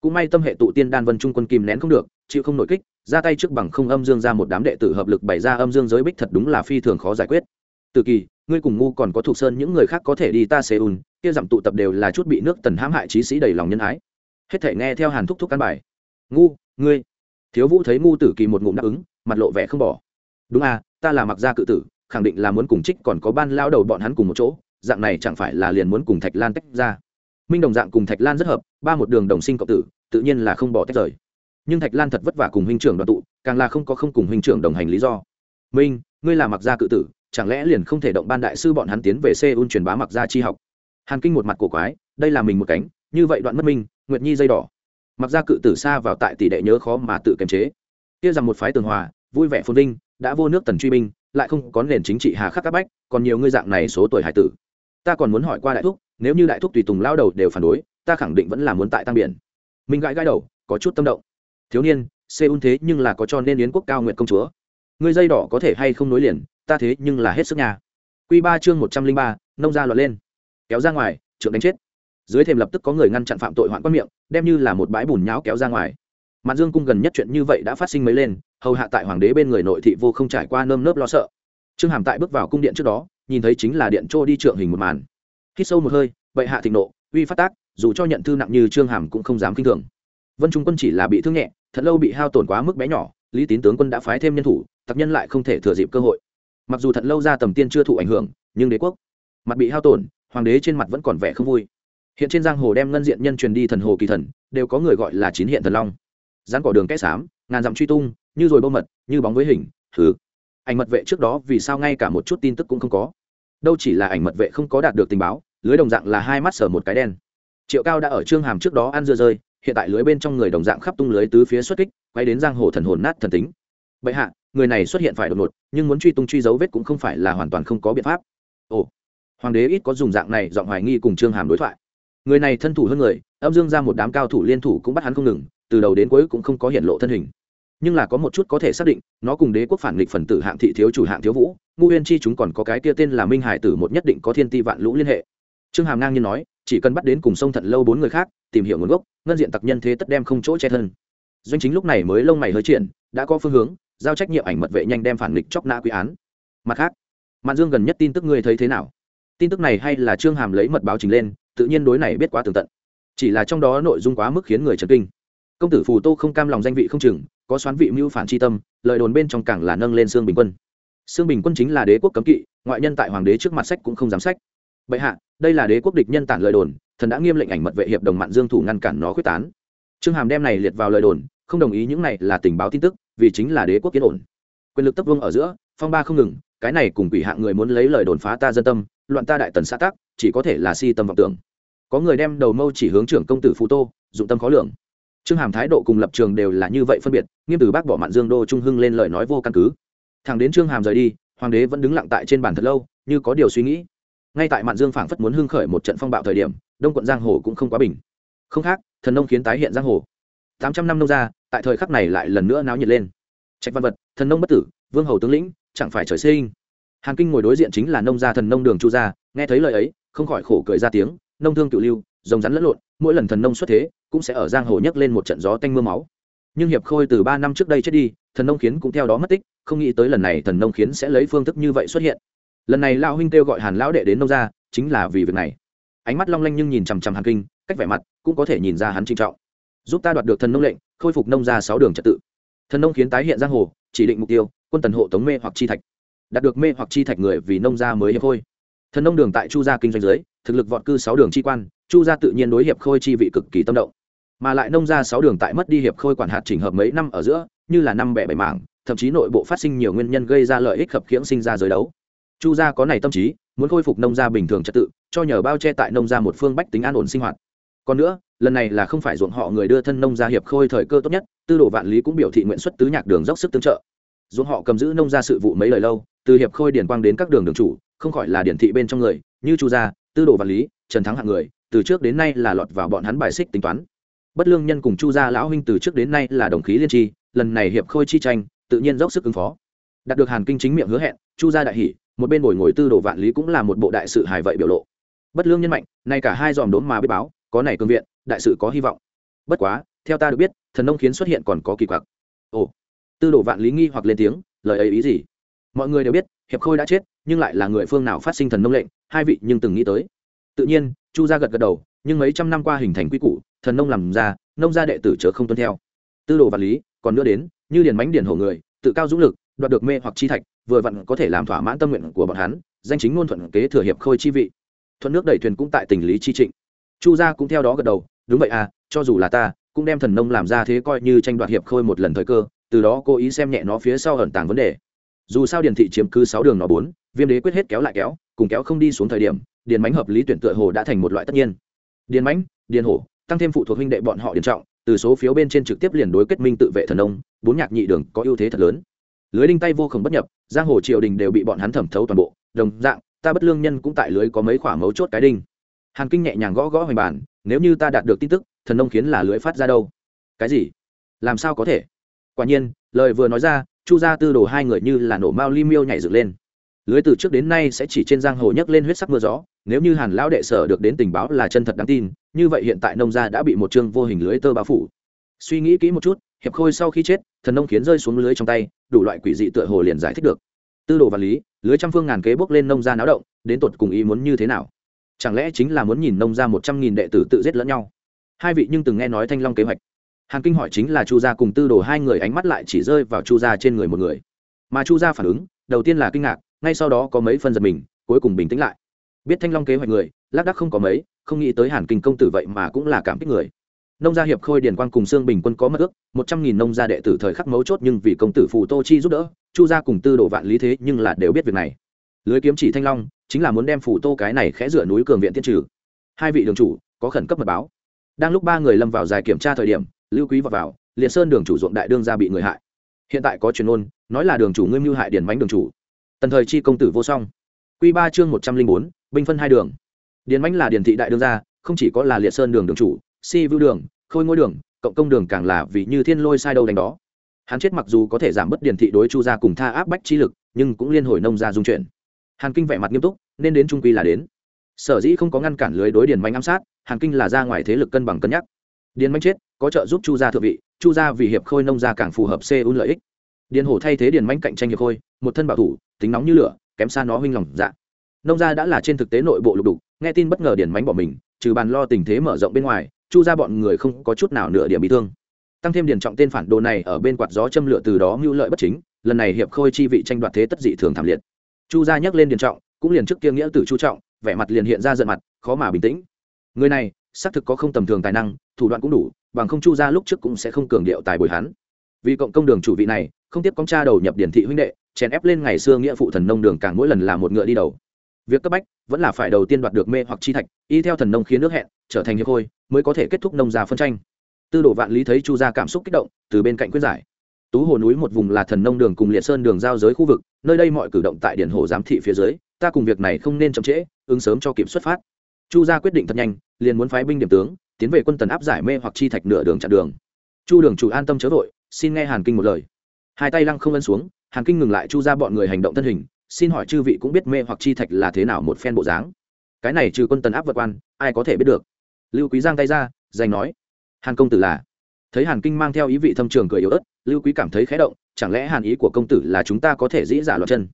Cũng may tâm hệ tụ tiên đan vân trung quân kìm nén không được, chịu không nội kích, ra tay trước bằng không âm dương ra một đám đệ tử hợp lực bày ra âm dương giới bích thật đúng là phi thường khó giải quyết. Từ kỳ, ngươi cùng ngu còn có thuộc sơn những người khác có thể đi ta seoul kia dặm tụ tập đều là chút bị nước tần hãm hại trí sĩ đầy lòng nhân ái. Hết thể nghe theo hàn thúc thúc căn bài. Ngu, ngươi thiếu vũ thấy ngu tử kỳ một ngụm đáp ứng, mặt lộ vẻ không bỏ. Đúng à ta là mặc gia cự tử, khẳng định là muốn cùng trích còn có ban lao đầu bọn hắn cùng một chỗ, dạng này chẳng phải là liền muốn cùng thạch lan tách ra. Minh đồng dạng cùng thạch lan rất hợp, ba một đường đồng sinh cộng tử, tự nhiên là không bỏ tách rời. Nhưng thạch lan thật vất vả cùng huynh trưởng đoàn tụ, càng là không có không cùng huynh trưởng đồng hành lý do. Minh, ngươi là mặc gia cự tử, chẳng lẽ liền không thể động ban đại sư bọn hắn tiến về seoul truyền bá mặc gia chi học? Hàn kinh một mặt cổ quái, đây là mình một cánh, như vậy đoạn mất minh, nguyệt nhi dây đỏ mặc ra cự tử xa vào tại tỷ đệ nhớ khó mà tự kiềm chế. Kia rằng một phái tường hòa, vui vẻ phồn vinh, đã vô nước tần truy binh, lại không có nền chính trị hà khắc các bách, còn nhiều ngươi dạng này số tuổi hải tử. Ta còn muốn hỏi qua đại thúc, nếu như đại thúc tùy tùng lao đầu đều phản đối, ta khẳng định vẫn là muốn tại tăng biển. Minh gãi gãi đầu, có chút tâm động. Thiếu niên, seoul thế nhưng là có cho nên yến quốc cao nguyện công chúa. Ngươi dây đỏ có thể hay không nối liền, ta thế nhưng là hết sức nhà. Q ba chương một trăm linh ba, nông ra lọt lên. Kéo ra ngoài, trượng đánh chết dưới thềm lập tức có người ngăn chặn phạm tội hoạn quan miệng, đem như là một bãi bùn nháo kéo ra ngoài. Mạn dương cung gần nhất chuyện như vậy đã phát sinh mấy lên, hầu hạ tại hoàng đế bên người nội thị vô không trải qua nơm nớp lo sợ. Trương hàm tại bước vào cung điện trước đó, nhìn thấy chính là điện trô đi trượng hình một màn. Hít sâu một hơi, bệ hạ thịnh nộ, uy phát tác, dù cho nhận thư nặng như trương hàm cũng không dám k i n h thường. Vân trung quân chỉ là bị thương nhẹ, thật lâu bị hao tổn quá mức bé nhỏ, lý tín tướng quân đã phái thêm nhân thủ tặc nhân lại không thể thừa dịp cơ hội. Mặc dù thật lâu ra tầm tiên chưa thụ ảnh hưởng, nhưng đế quốc mặt bị hao tổn, hoàng đế trên mặt vẫn còn vẻ không vui hiện trên giang hồ đem ngân diện nhân truyền đi thần hồ kỳ thần, đều có người gọi là chín hiện thần long. Rắn cỏ đường kẽ xám, ngàn dặm truy tung, như rồi bơ mật, như bóng với hình thứ ảnh mật vệ trước đó vì sao ngay cả một chút tin tức cũng không có? Đâu chỉ là ảnh mật vệ không có đạt được tình báo, lưới đồng dạng là hai mắt sở một cái đen. Triệu cao đã ở trương hàm trước đó ăn dưa rơi, hiện tại lưới bên trong người đồng dạng khắp tung lưới tứ phía xuất kích, quay đến giang hồ thần hồn nát thần tính. Bệ hạ, người này xuất hiện phải đột ngột, nhưng muốn truy tung truy dấu vết cũng không phải là hoàn toàn không có biện pháp. Ồ, hoàng đế ít có dùng dạng này, giọng hoài nghi cùng trương hàm đối thoại người này thân thủ hơn người, âm dương ra một đám cao thủ liên thủ cũng bắt hắn không ngừng, từ đầu đến cuối cũng không có hiện lộ thân hình. Nhưng là có một chút có thể xác định, nó cùng đế quốc phản nghịch phần tử hạng thị thiếu chủ hạng thiếu vũ ngu huyên chi chúng còn có cái kia tên là minh hải tử một nhất định có thiên ti vạn lũ liên hệ. Trương hàm ngang nhiên nói, chỉ cần bắt đến cùng sông thận lâu bốn người khác, tìm hiểu nguồn gốc, ngân diện tặc nhân thế tất đem không chỗ che thân. Doanh chính lúc này mới lông mày hơi triển đã có phương hướng, giao trách nhiệm ảnh mật vệ nhanh đem phản nghịch chóc nã quy án. Mặt khác, mạn dương gần nhất tin tức ngươi thấy thế nào? Tin tức này hay là trương hàm lấy mật báo trình lên tự nhiên đối này biết quá tường tận. Chỉ là trong đó nội dung quá mức khiến người chấn kinh. Công tử phù tô không cam lòng danh vị không chừng, có xoán vị mưu phản tri tâm, lời đồn bên trong càng là nâng lên xương bình quân. Xương bình quân chính là đế quốc cấm kỵ, ngoại nhân tại hoàng đế trước mặt sách cũng không dám sách. Bệ hạ, đây là đế quốc địch nhân tản lời đồn, thần đã nghiêm lệnh ảnh mật vệ hiệp đồng mạn dương thủ ngăn cản nó quyết tán. Trương hàm đem này liệt vào lời đồn, không đồng ý những này là tình báo tin tức, vì chính là đế quốc kiến ổn. Quyền lực tấp vương ở giữa, phong ba không ngừng, cái này cùng quỷ hạng người muốn lấy lời đồn phá ta dân tâm, loạn ta đại tần xã tắc, chỉ có thể là si tâm vọng tưởng có người đem đầu mâu chỉ hướng trưởng công tử phú tô, dụng tâm khó lường. Trương hàm thái độ cùng lập trường đều là như vậy phân biệt, nghiêm từ bác bỏ mạn dương đô trung hưng lên lời nói vô căn cứ. Thằng đến trương hàm rời đi, hoàng đế vẫn đứng lặng tại trên bàn thật lâu, như có điều suy nghĩ. Ngay tại mạn dương phảng phất muốn hưng khởi một trận phong bạo thời điểm, đông quận giang hồ cũng không quá bình. Không khác, thần nông khiến tái hiện giang hồ. Tám trăm năm nông ra tại thời khắc này lại lần nữa náo nhiệt lên. Trạch văn vật, thần nông bất tử, vương hầu tướng lĩnh, chẳng phải trời sinh. Hàn kinh ngồi đối diện chính là nông gia thần nông đường chu gia, nghe thấy lời ấy, không khỏi khổ cười ra tiếng nông thương cựu lưu, rồng rắn lẫn lộn, mỗi lần thần nông xuất thế, cũng sẽ ở giang hồ nhấc lên một trận gió tanh mưa máu. Nhưng hiệp khôi từ ba năm trước đây chết đi, thần nông khiến cũng theo đó mất tích, không nghĩ tới lần này thần nông khiến sẽ lấy phương thức như vậy xuất hiện. Lần này lão huynh kêu gọi hàn lão đệ đến nông gia, chính là vì việc này. Ánh mắt long lanh nhưng nhìn chằm chằm hàn kinh, cách vẻ mặt cũng có thể nhìn ra hắn trinh trọng. Giúp ta đoạt được thần nông lệnh, khôi phục nông gia sáu đường trật tự. Thần nông khiến tái hiện giang hồ, chỉ định mục tiêu, quân tần hộ tống mê hoặc chi thạch. Đạt được mê hoặc chi thạch người vì nông gia mới hiệp khôi. Thần nông đường tại chu gia kinh doanh giới thực lực vọt cư sáu đường chi quan, chu gia tự nhiên đối hiệp khôi chi vị cực kỳ tâm động. Mà lại nông gia sáu đường tại mất đi hiệp khôi quản hạt chỉnh hợp mấy năm ở giữa, như là năm bẻ bảy mảng, thậm chí nội bộ phát sinh nhiều nguyên nhân gây ra lợi ích khập khiễng sinh ra giới đấu. Chu gia có này tâm trí, muốn khôi phục nông gia bình thường trật tự, cho nhờ bao che tại nông gia một phương bách tính an ổn sinh hoạt. Còn nữa, lần này là không phải ruộng họ người đưa thân nông gia hiệp khôi thời cơ tốt nhất, tư đồ vạn lý cũng biểu thị nguyện xuất tứ nhạc đường dốc sức tương trợ. Ruộng họ cầm giữ nông gia sự vụ mấy lời lâu, từ hiệp khôi điển quang đến các đường đường chủ, không khỏi là điển thị bên trong người, như chu gia tư đồ vạn lý, trần thắng hạng người, từ trước đến nay là lọt vào bọn hắn bài xích tính toán. Bất lương nhân cùng chu gia lão huynh từ trước đến nay là đồng khí liên tri, lần này hiệp khôi chi tranh, tự nhiên dốc sức ứng phó. Đạt được hàn kinh chính miệng hứa hẹn, chu gia đại hỷ, một bên ngồi ngồi tư đồ vạn lý cũng là một bộ đại sự hài vậy biểu lộ. Bất lương nhân mạnh, nay cả hai dòm đốn mà biết báo, có này cương viện, đại sự có hy vọng. Bất quá, theo ta được biết, thần nông khiến xuất hiện còn có kỳ quặc. Ồ, tư đồ vạn lý nghi hoặc lên tiếng, lời ấy ý gì? Mọi người đều biết, hiệp khôi đã chết, nhưng lại là người phương nào phát sinh thần nông lệnh hai vị nhưng từng nghĩ tới. Tự nhiên, chu gia gật gật đầu, nhưng mấy trăm năm qua hình thành quy củ, thần nông làm ra, nông gia đệ tử chớ không tuân theo. Tư đồ vật lý, còn nữa đến, như điền mánh điền hổ người, tự cao dũng lực, đoạt được mê hoặc chi thạch, vừa vặn có thể làm thỏa mãn tâm nguyện của bọn hắn, danh chính ngôn thuận kế thừa hiệp khôi chi vị. Thuận nước đẩy thuyền cũng tại tình lý chi trịnh. Chu gia cũng theo đó gật đầu, đúng vậy à cho dù là ta, cũng đem thần nông làm ra thế coi như tranh đoạt hiệp khôi một lần thời cơ, từ đó cố ý xem nhẹ nó phía sau ẩn tàng vấn đề. Dù sao điền thị chiếm cứ sáu đường nó bốn, viêm đế quyết hết kéo lại kéo cùng kéo không đi xuống thời điểm, điền mánh hợp lý tuyển tựa hồ đã thành một loại tất nhiên. Điền mánh điền hổ, tăng thêm phụ thuộc huynh đệ bọn họ điền trọng, từ số phiếu bên trên trực tiếp liền đối kết minh tự vệ thần nông bốn nhạc nhị đường có ưu thế thật lớn. Lưới đinh tay vô khổng bất nhập, giang hồ triều đình đều bị bọn hắn thẩm thấu toàn bộ, đồng dạng, ta bất lương nhân cũng tại lưới có mấy khoả mấu chốt cái đinh. Hàn kinh nhẹ nhàng gõ gõ hoành bàn, nếu như ta đạt được tin tức, thần nông khiến là lưới phát ra đâu? Cái gì? Làm sao có thể? Quả nhiên, lời vừa nói ra, chu gia tư đồ hai người như là nổ mao li miêu nhảy dựng lên lưới từ trước đến nay sẽ chỉ trên giang hồ nhấc lên huyết sắc mưa gió, nếu như hàn lão đệ sở được đến tình báo là chân thật đáng tin, như vậy hiện tại nông gia đã bị một chương vô hình lưới tơ bao phủ. Suy nghĩ kỹ một chút, hiệp khôi sau khi chết, thần nông khiến rơi xuống lưới trong tay, đủ loại quỷ dị tựa hồ liền giải thích được. Tư đồ và lý, lưới trăm phương ngàn kế bước lên nông gia náo động, đến tột cùng ý muốn như thế nào? Chẳng lẽ chính là muốn nhìn nông gia một trăm nghìn đệ tử tự giết lẫn nhau? Hai vị nhưng từng nghe nói thanh long kế hoạch. Hàn kinh hỏi chính là chu gia cùng tư đồ hai người ánh mắt lại chỉ rơi vào chu gia trên người một người. Mà chu gia phản ứng, đầu tiên là kinh ngạc ngay sau đó có mấy phân giật mình, cuối cùng bình tĩnh lại. Biết thanh long kế hoạch người, lác đắc không có mấy, không nghĩ tới hàn kinh công tử vậy mà cũng là cảm kích người. Nông gia hiệp khôi điền quang cùng sương bình quân có mất ước, một trăm nghìn nông gia đệ tử thời khắc mấu chốt nhưng vì công tử phù tô chi giúp đỡ, chu gia cùng tư đồ vạn lý thế nhưng là đều biết việc này. Lưới kiếm chỉ thanh long, chính là muốn đem phù tô cái này khẽ dựa núi cường viện tiên trừ. Hai vị đường chủ, có khẩn cấp mật báo. Đang lúc ba người lâm vào dài kiểm tra thời điểm, lưu quý vào vào, liệt sơn đường chủ ruộng đại đương gia bị người hại. Hiện tại có truyền ôn nói là đường chủ ngươi mưu hại điền bánh đường chủ tần thời chi công tử vô song. Q ba chương một trăm linh bốn, binh phân hai đường. Điền bánh là điền thị đại đương gia, không chỉ có là liệt sơn đường đường chủ, si vưu đường, khôi ngôi đường, cộng công đường càng là vì như thiên lôi sai đâu đánh đó. Hắn chết mặc dù có thể giảm bớt điền thị đối chu gia cùng tha áp bách chi lực, nhưng cũng liên hồi nông gia dung chuyển hàn kinh vẻ mặt nghiêm túc, nên đến trung quy là đến. Sở dĩ không có ngăn cản lưới đối điền manh ám sát, hàn kinh là ra ngoài thế lực cân bằng cân nhắc. Điền manh chết, có trợ giúp chu gia thượng vị, chu gia vì hiệp khôi nông gia càng phù hợp xê lợi ích điền hổ thay thế điền manh cạnh tranh hiệp khôi, một thân bảo thủ, tính nóng như lửa, kém xa nó huynh lòng dạ. Nông gia đã là trên thực tế nội bộ lục đục, nghe tin bất ngờ điền mánh bỏ mình, trừ bàn lo tình thế mở rộng bên ngoài, chu ra bọn người không có chút nào nửa điểm bị thương. Tăng thêm điền trọng tên phản đồ này ở bên quạt gió châm lửa từ đó mưu lợi bất chính, lần này hiệp khôi chi vị tranh đoạt thế tất dị thường thảm liệt. Chu gia nhắc lên điền trọng, cũng liền trước kia nghĩa tử chu trọng, vẻ mặt liền hiện ra giận mặt, khó mà bình tĩnh. Người này, xác thực có không tầm thường tài năng, thủ đoạn cũng đủ, bằng không chu gia lúc trước cũng sẽ không cường điệu tài bồi hắn vì cộng công đường chủ vị này, không tiếp công cha đầu nhập điển thị huynh đệ, chèn ép lên ngày xưa nghĩa phụ thần nông đường càng mỗi lần là một ngựa đi đầu. Việc cấp bách vẫn là phải đầu tiên đoạt được mê hoặc chi thạch, y theo thần nông khiến nước hẹn, trở thành hiệp khôi, mới có thể kết thúc nông gia phân tranh. Tư đồ vạn lý thấy chu gia cảm xúc kích động, từ bên cạnh quyết giải. Tú hồ núi một vùng là thần nông đường cùng liệt sơn đường giao giới khu vực, nơi đây mọi cử động tại điển hồ giám thị phía dưới, ta cùng việc này không nên chậm trễ, ứng sớm cho kịp xuất phát. Chu gia quyết định thật nhanh, liền muốn phái binh điểm tướng, tiến về quân tần áp giải mê hoặc chi thạch nửa đường chặn đường. Chu đường chủ an tâm chớ vội xin nghe hàn kinh một lời. Hai tay lăng không ân xuống, hàn kinh ngừng lại chu ra bọn người hành động thân hình, xin hỏi chư vị cũng biết mê hoặc chi thạch là thế nào một phen bộ dáng? Cái này trừ quân tần áp vật quan, ai có thể biết được? Lưu quý giang tay ra, giành nói. Hàn công tử là. Thấy hàn kinh mang theo ý vị thâm trường cười yếu ớt, lưu quý cảm thấy khé động, chẳng lẽ hàn ý của công tử là chúng ta có thể dĩ dạ giả loạt chân?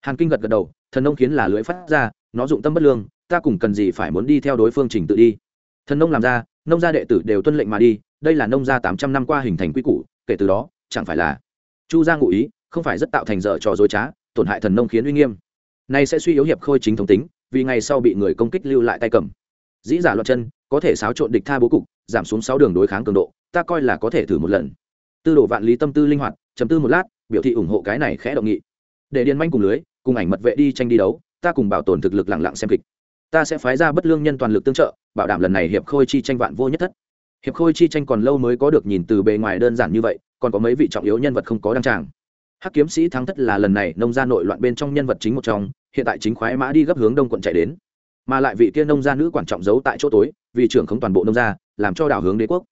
Hàn kinh gật gật đầu, thần nông khiến là lưỡi phát ra, nó dụng tâm bất lương, ta cùng cần gì phải muốn đi theo đối phương trình tự đi. Thần nông làm ra, nông gia đệ tử đều tuân lệnh mà đi, đây là nông gia tám trăm năm qua hình thành quy củ kể từ đó, chẳng phải là chu gia ngụ ý, không phải rất tạo thành dở trò dối trá, tổn hại thần nông khiến uy nghiêm. Nay sẽ suy yếu hiệp khôi chính thống tính, vì ngày sau bị người công kích lưu lại tay cầm. Dĩ giả loạn chân, có thể xáo trộn địch tha bố cục, giảm xuống sáu đường đối kháng cường độ, ta coi là có thể thử một lần. Tư đồ vạn lý tâm tư linh hoạt chấm tư một lát, biểu thị ủng hộ cái này khẽ động nghị. Để điền manh cùng lưới, cùng ảnh mật vệ đi tranh đi đấu, ta cùng bảo tồn thực lực lặng lặng xem kịch. Ta sẽ phái ra bất lương nhân toàn lực tương trợ, bảo đảm lần này hiệp khôi chi tranh vạn vô nhất thất hiệp khôi chi tranh còn lâu mới có được nhìn từ bề ngoài đơn giản như vậy, còn có mấy vị trọng yếu nhân vật không có đăng tràng. Hắc kiếm sĩ thắng thất là lần này nông gia nội loạn bên trong nhân vật chính một trong, hiện tại chính khoái mã đi gấp hướng đông quận chạy đến. Mà lại vị kia nông gia nữ quan trọng giấu tại chỗ tối, vì trưởng không toàn bộ nông gia, làm cho đảo hướng đế quốc.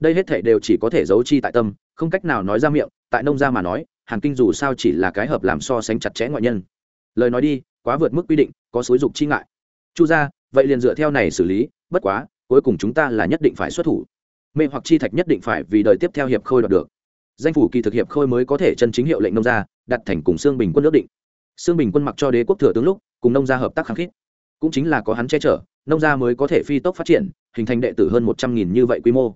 Đây hết thể đều chỉ có thể giấu chi tại tâm, không cách nào nói ra miệng, tại nông gia mà nói, hàn kinh dù sao chỉ là cái hợp làm so sánh chặt chẽ ngoại nhân. Lời nói đi, quá vượt mức quy định, có xúi dục chi ngại. Chu gia, vậy liền dựa theo này xử lý, bất quá, cuối cùng chúng ta là nhất định phải xuất thủ mê hoặc chi thạch nhất định phải vì đời tiếp theo hiệp khôi đoạt được. Danh phủ kỳ thực hiệp khôi mới có thể chân chính hiệu lệnh nông gia, đặt thành cùng xương bình quân nước định. Xương bình quân mặc cho đế quốc thừa tướng lúc, cùng nông gia hợp tác kháng khít. Cũng chính là có hắn che chở, nông gia mới có thể phi tốc phát triển, hình thành đệ tử hơn một trăm nghìn như vậy quy mô.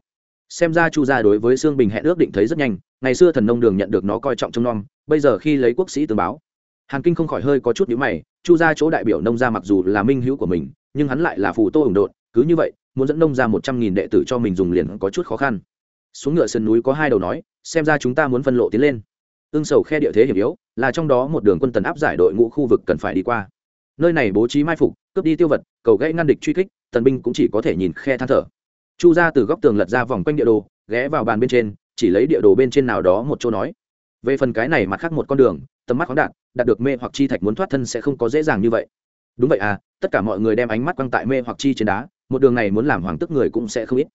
Xem ra chu gia đối với xương bình hẹn ước định thấy rất nhanh, ngày xưa thần nông đường nhận được nó coi trọng trong nom, bây giờ khi lấy quốc sĩ tường báo, hàn kinh không khỏi hơi có chút nhữ mày, chu gia chỗ đại biểu nông gia mặc dù là minh hữu của mình, nhưng hắn lại là phù tô ủng đột cứ như vậy muốn dẫn nông ra một trăm nghìn đệ tử cho mình dùng liền có chút khó khăn. Xuống ngựa sườn núi có hai đầu nói, xem ra chúng ta muốn phân lộ tiến lên. Ương sầu khe địa thế hiểm yếu, là trong đó một đường quân tần áp giải đội ngũ khu vực cần phải đi qua. Nơi này bố trí mai phục, cướp đi tiêu vật, cầu gãy ngăn địch truy kích, tần binh cũng chỉ có thể nhìn khe than thở. Chu ra từ góc tường lật ra vòng quanh địa đồ, ghé vào bàn bên trên, chỉ lấy địa đồ bên trên nào đó một chỗ nói. Về phần cái này mặt khác một con đường, tầm mắt khoáng đạt đạt được mê hoặc chi thạch muốn thoát thân sẽ không có dễ dàng như vậy. Đúng vậy à tất cả mọi người đem ánh mắt quăng tại mê hoặc chi trên đá một đường này muốn làm hoàng tức người cũng sẽ không ít.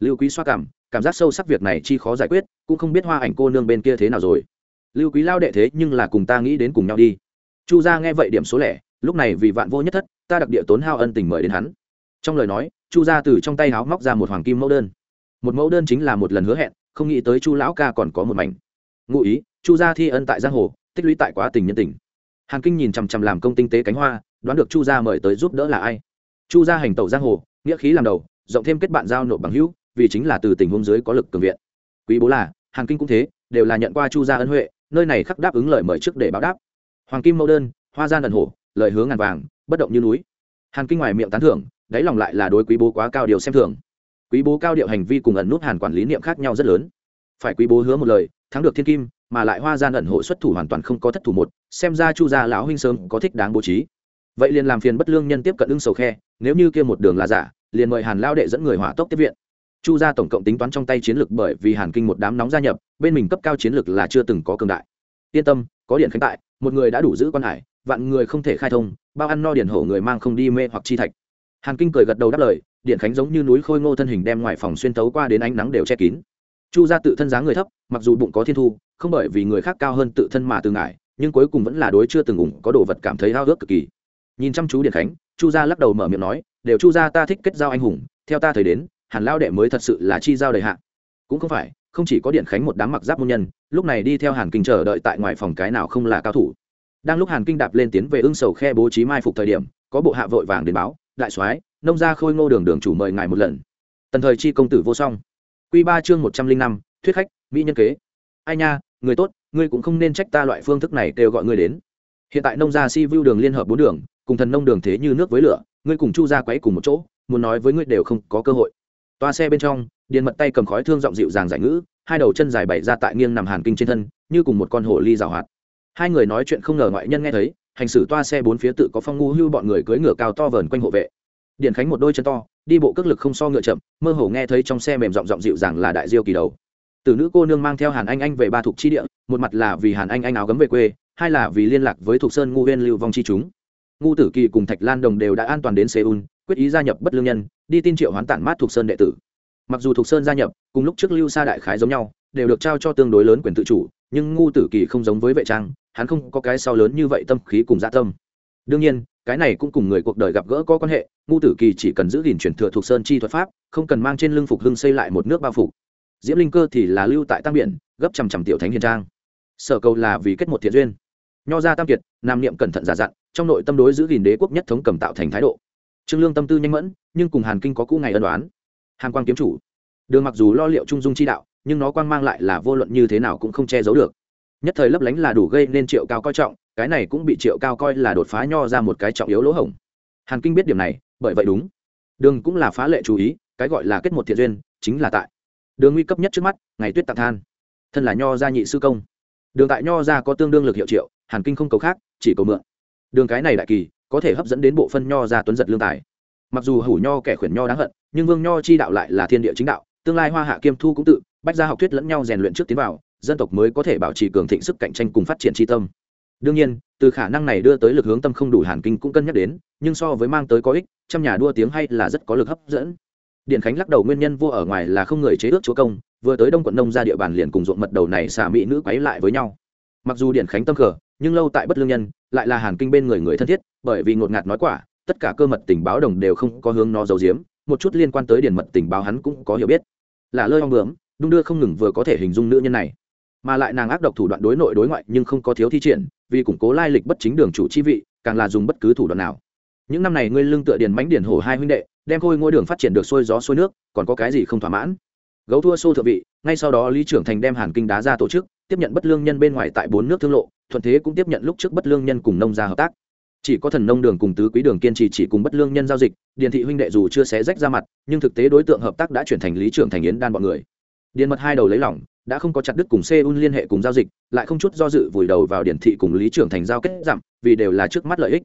Lưu quý xoa cảm cảm giác sâu sắc việc này chi khó giải quyết, cũng không biết hoa ảnh cô nương bên kia thế nào rồi. Lưu quý lao đệ thế nhưng là cùng ta nghĩ đến cùng nhau đi. Chu gia nghe vậy điểm số lẻ, lúc này vì vạn vô nhất thất, ta đặc địa tốn hao ân tình mời đến hắn. Trong lời nói, chu gia từ trong tay háo móc ra một hoàng kim mẫu đơn. Một mẫu đơn chính là một lần hứa hẹn, không nghĩ tới chu lão ca còn có một mảnh. Ngụ ý, chu gia thi ân tại giang hồ, tích lũy tại quá tình nhân tình. Hàn kinh nhìn chằm chằm làm công tinh tế cánh hoa, đoán được chu gia mời tới giúp đỡ là ai. Chu gia hành tẩu giang hồ nghĩa khí làm đầu, rộng thêm kết bạn giao nộp bằng hữu, vì chính là từ tình huống dưới có lực cường viện. Quý bố là, hàng kinh cũng thế, đều là nhận qua chu gia ân huệ, nơi này khắc đáp ứng lời mời trước để báo đáp. Hoàng kim mẫu đơn, hoa gian ẩn hổ, lời hướng ngàn vàng, bất động như núi. Hàn kinh ngoài miệng tán thưởng, đáy lòng lại là đối quý bố quá cao điều xem thường. Quý bố cao điệu hành vi cùng ẩn nút hàn quản lý niệm khác nhau rất lớn. Phải quý bố hứa một lời, thắng được thiên kim, mà lại hoa gian ẩn hộ xuất thủ hoàn toàn không có thất thủ một, xem ra chu gia lão huynh sớm có thích đáng bố trí. Vậy liền làm phiền bất lương nhân tiếp cận ưng sầu khe nếu như kia một đường là giả, liền mời hàn lao đệ dẫn người hỏa tốc tiếp viện. Chu gia tổng cộng tính toán trong tay chiến lược bởi vì hàn kinh một đám nóng gia nhập, bên mình cấp cao chiến lược là chưa từng có cường đại. Yên tâm, có điện khánh tại, một người đã đủ giữ quan hải, vạn người không thể khai thông, bao ăn no điện hổ người mang không đi mê hoặc chi thạch. Hàn kinh cười gật đầu đáp lời, điện khánh giống như núi khôi ngô thân hình đem ngoài phòng xuyên tấu qua đến ánh nắng đều che kín. Chu gia tự thân dáng người thấp, mặc dù bụng có thiên thu, không bởi vì người khác cao hơn tự thân mà từ ngại nhưng cuối cùng vẫn là đối chưa từng ủng có đồ vật cảm thấy hao ước cực kỳ. Nhìn chăm chú điện khánh chu gia lắc đầu mở miệng nói, đều chu gia ta thích kết giao anh hùng, theo ta thời đến, hàn lao đệ mới thật sự là chi giao đầy hạ. Cũng không phải, không chỉ có điện khánh một đám mặc giáp môn nhân, lúc này đi theo hàn kinh chờ đợi tại ngoài phòng cái nào không là cao thủ. Đang lúc hàn kinh đạp lên tiến về ưng sầu khe bố trí mai phục thời điểm, có bộ hạ vội vàng đến báo, đại soái, nông gia khôi ngô đường đường chủ mời ngài một lần. Tần thời chi công tử vô song. Q ba chương một trăm linh năm, thuyết khách, mỹ nhân kế. Ai nha, người tốt, ngươi cũng không nên trách ta loại phương thức này kêu gọi ngươi đến hiện tại nông gia si vu đường liên hợp bốn đường, cùng thần nông đường thế như nước với lửa, ngươi cùng chu ra quấy cùng một chỗ, muốn nói với ngươi đều không có cơ hội. Toa xe bên trong, điền mật tay cầm khói thương giọng dịu dàng giải ngữ, hai đầu chân dài bày ra tại nghiêng nằm hàn kinh trên thân, như cùng một con hồ ly rào hoạt. Hai người nói chuyện không ngờ ngoại nhân nghe thấy, hành xử toa xe bốn phía tự có phong ngu hưu bọn người cưỡi ngựa cao to vờn quanh hộ vệ. Điền khánh một đôi chân to, đi bộ cước lực không so ngựa chậm, mơ hồ nghe thấy trong xe mềm giọng giọng dịu dàng là đại diêu kỳ đầu. Từ nữ cô nương mang theo hàn anh anh về ba thuộc chi địa, một mặt là vì hàn anh anh áo gấm về quê hai là vì liên lạc với thuộc sơn ngu huyên lưu vong chi chúng. Ngu tử kỳ cùng thạch lan đồng đều đã an toàn đến seoul, quyết ý gia nhập bất lương nhân, đi tin triệu hoán tản mát thuộc sơn đệ tử. Mặc dù thuộc sơn gia nhập, cùng lúc trước lưu sa đại khái giống nhau, đều được trao cho tương đối lớn quyền tự chủ, nhưng ngu tử kỳ không giống với vệ trang, hắn không có cái sau lớn như vậy tâm khí cùng dạ tâm. Đương nhiên, cái này cũng cùng người cuộc đời gặp gỡ có quan hệ, ngu tử kỳ chỉ cần giữ gìn truyền thừa thuộc sơn chi thuật pháp, không cần mang trên lưng phục hưng xây lại một nước bao phục diễm linh cơ thì là lưu tại tăng biển, gấp trăm trăm tiểu thánh hiền trang. Sở cầu là vì kết một thiện duyên nho ra tam kiệt, nam niệm cẩn thận giả dặn, trong nội tâm đối giữ gìn đế quốc nhất thống cầm tạo thành thái độ. Trương lương tâm tư nhanh mẫn, nhưng cùng hàn kinh có cũ ngày ân đoán hàn quang kiếm chủ. Đường mặc dù lo liệu trung dung chi đạo, nhưng nó quang mang lại là vô luận như thế nào cũng không che giấu được. Nhất thời lấp lánh là đủ gây nên triệu cao coi trọng, cái này cũng bị triệu cao coi là đột phá nho ra một cái trọng yếu lỗ hổng. Hàn kinh biết điểm này, bởi vậy đúng. Đường cũng là phá lệ chú ý, cái gọi là kết một thiện duyên, chính là tại. Đường nguy cấp nhất trước mắt, ngày tuyết tạc than. Thân là nho gia nhị sư công. Đường tại nho gia có tương đương lực hiệu triệu hàn kinh không cầu khác, chỉ cầu mượn. Đường cái này đại kỳ, có thể hấp dẫn đến bộ phân nho gia tuấn giật lương tài. Mặc dù hủ nho kẻ khuyển nho đáng hận, nhưng vương nho chi đạo lại là thiên địa chính đạo, tương lai hoa hạ kiêm thu cũng tự, bách gia học thuyết lẫn nhau rèn luyện trước tiến vào, dân tộc mới có thể bảo trì cường thịnh sức cạnh tranh cùng phát triển tri tâm. Đương nhiên, từ khả năng này đưa tới lực hướng tâm không đủ hàn kinh cũng cân nhắc đến, nhưng so với mang tới có ích, trăm nhà đua tiếng hay là rất có lực hấp dẫn. Điện khánh lắc đầu nguyên nhân vô ở ngoài là không người chế ước chúa công, vừa tới đông quận nông ra địa bàn liền cùng ruộng mật đầu này xả mỹ nữ quấy lại với nhau. Mặc dù điện khánh tâm cờ nhưng lâu tại bất lương nhân, lại là hàn kinh bên người người thân thiết, bởi vì ngột ngạt nói quả, tất cả cơ mật tình báo đồng đều không có hướng nó giấu giếm, một chút liên quan tới điển mật tình báo hắn cũng có hiểu biết. Là lơi hoang bướm, đung đưa không ngừng vừa có thể hình dung nữ nhân này. Mà lại nàng ác độc thủ đoạn đối nội đối ngoại nhưng không có thiếu thi triển, vì củng cố lai lịch bất chính đường chủ chi vị, càng là dùng bất cứ thủ đoạn nào. Những năm này ngươi lương tựa điền mánh điển hổ hai huynh đệ, đem khôi ngôi đường phát triển được xuôi gió xuôi nước, còn có cái gì không thỏa mãn? Gấu thua xô thượng vị, ngay sau đó lý trưởng thành đem hàn kinh đá ra tổ chức tiếp nhận bất lương nhân bên ngoài tại bốn nước thương lộ, thuận thế cũng tiếp nhận lúc trước bất lương nhân cùng nông gia hợp tác. Chỉ có thần nông đường cùng tứ quý đường kiên trì chỉ cùng bất lương nhân giao dịch, điền thị huynh đệ dù chưa xé rách ra mặt, nhưng thực tế đối tượng hợp tác đã chuyển thành lý trưởng thành yến đan bọn người. Điền mật hai đầu lấy lỏng đã không có chặt đứt cùng seoul liên hệ cùng giao dịch, lại không chút do dự vùi đầu vào điển thị cùng lý trưởng thành giao kết giảm vì đều là trước mắt lợi ích.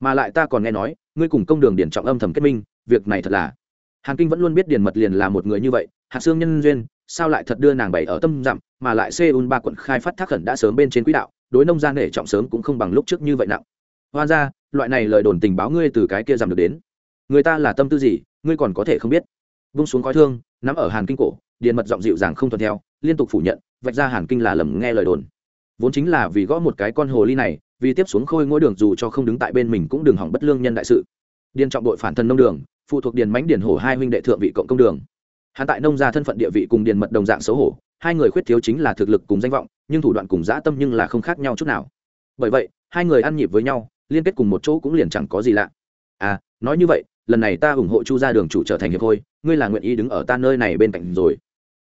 Mà lại ta còn nghe nói, ngươi cùng công đường điển trọng âm thầm kết minh, việc này thật là. Hàn kinh vẫn luôn biết điền mật liền là một người như vậy hạt xương nhân duyên sao lại thật đưa nàng bảy ở tâm dặm, mà lại seoul ba quận khai phát thác khẩn đã sớm bên trên quỹ đạo, đối nông gia nể trọng sớm cũng không bằng lúc trước như vậy nặng. Hoa ra loại này lời đồn tình báo ngươi từ cái kia giảm được đến. Người ta là tâm tư gì, ngươi còn có thể không biết. Vung xuống khói thương, nắm ở hàn kinh cổ, điền mật giọng dịu dàng không thuận theo, liên tục phủ nhận, vạch ra hàn kinh là lầm nghe lời đồn. Vốn chính là vì gõ một cái con hồ ly này, vì tiếp xuống khôi ngôi đường dù cho không đứng tại bên mình cũng đừng hỏng bất lương nhân đại sự. Điền trọng đội phản thân nông đường, phụ thuộc điền mánh điền hổ hai huynh đệ thượng vị cộng công đường hắn tại nông gia thân phận địa vị cùng điền mật đồng dạng xấu hổ, hai người khuyết thiếu chính là thực lực cùng danh vọng, nhưng thủ đoạn cùng dã tâm nhưng là không khác nhau chút nào. Bởi vậy, hai người ăn nhịp với nhau, liên kết cùng một chỗ cũng liền chẳng có gì lạ. À nói như vậy, lần này ta ủng hộ chu ra đường chủ trở thành hiệp khôi, ngươi là nguyện ý đứng ở ta nơi này bên cạnh rồi.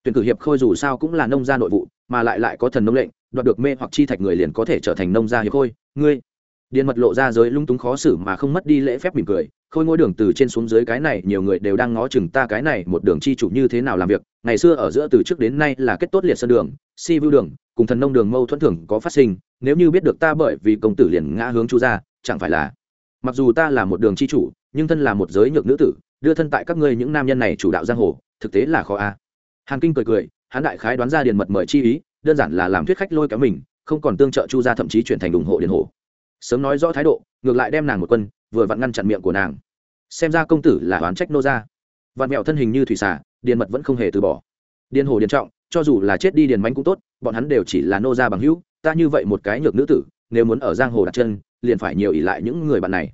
Tuyển cử hiệp khôi dù sao cũng là nông gia nội vụ, mà lại lại có thần nông lệnh, đoạt được mê hoặc chi thạch người liền có thể trở thành nông gia hiệp khôi, ngươi. Điện mật lộ ra giới lung túng khó xử mà không mất đi lễ phép mỉm cười khôi ngôi đường từ trên xuống dưới cái này, nhiều người đều đang ngó chừng ta cái này, một đường chi chủ như thế nào làm việc. Ngày xưa ở giữa từ trước đến nay là kết tốt liệt sân đường, si vưu đường, cùng thần nông đường mâu thuẫn thường có phát sinh. Nếu như biết được ta bởi vì công tử liền ngã hướng chu gia, chẳng phải là, mặc dù ta là một đường chi chủ, nhưng thân là một giới nhược nữ tử, đưa thân tại các ngươi những nam nhân này chủ đạo giang hồ, thực tế là khó a. Hàn kinh cười cười, hắn đại khái đoán ra điền mật mời chi ý, đơn giản là làm thuyết khách lôi kéo mình, không còn tương trợ chu gia thậm chí chuyển thành ủng hộ điền hồ. Sớm nói rõ thái độ, ngược lại đem nàng một quân vừa vặn ngăn chặn miệng của nàng. Xem ra công tử là oán trách nô gia. Vạn mẹo thân hình như thủy xả điền mật vẫn không hề từ bỏ. Điền hồ điền trọng, cho dù là chết đi điền mánh cũng tốt, bọn hắn đều chỉ là nô gia bằng hữu, ta như vậy một cái nhược nữ tử, nếu muốn ở giang hồ đặt chân, liền phải nhiều ỷ lại những người bạn này.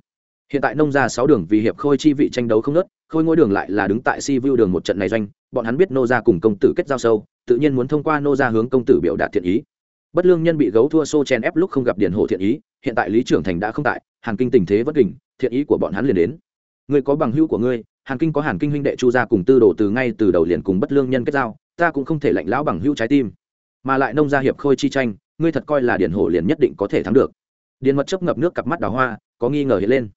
Hiện tại nông gia sáu đường vì hiệp khôi chi vị tranh đấu không nớt, khôi ngôi đường lại là đứng tại si vu đường một trận này doanh, bọn hắn biết nô gia cùng công tử kết giao sâu, tự nhiên muốn thông qua nô gia hướng công tử biểu đạt thiện ý bất lương nhân bị gấu thua xô chen ép lúc không gặp điển hồ thiện ý, hiện tại lý trưởng thành đã không tại, hàn kinh tình thế vất kình, thiện ý của bọn hắn liền đến. Người có bằng hữu của ngươi, hàn kinh có hàn kinh huynh đệ chu gia cùng tư đồ từ ngay từ đầu liền cùng bất lương nhân kết giao, ta cũng không thể lạnh lão bằng hữu trái tim. Mà lại nông gia hiệp khôi chi tranh, ngươi thật coi là điển hồ liền nhất định có thể thắng được. Điền mật chấp ngập nước cặp mắt đào hoa, có nghi ngờ hiện lên.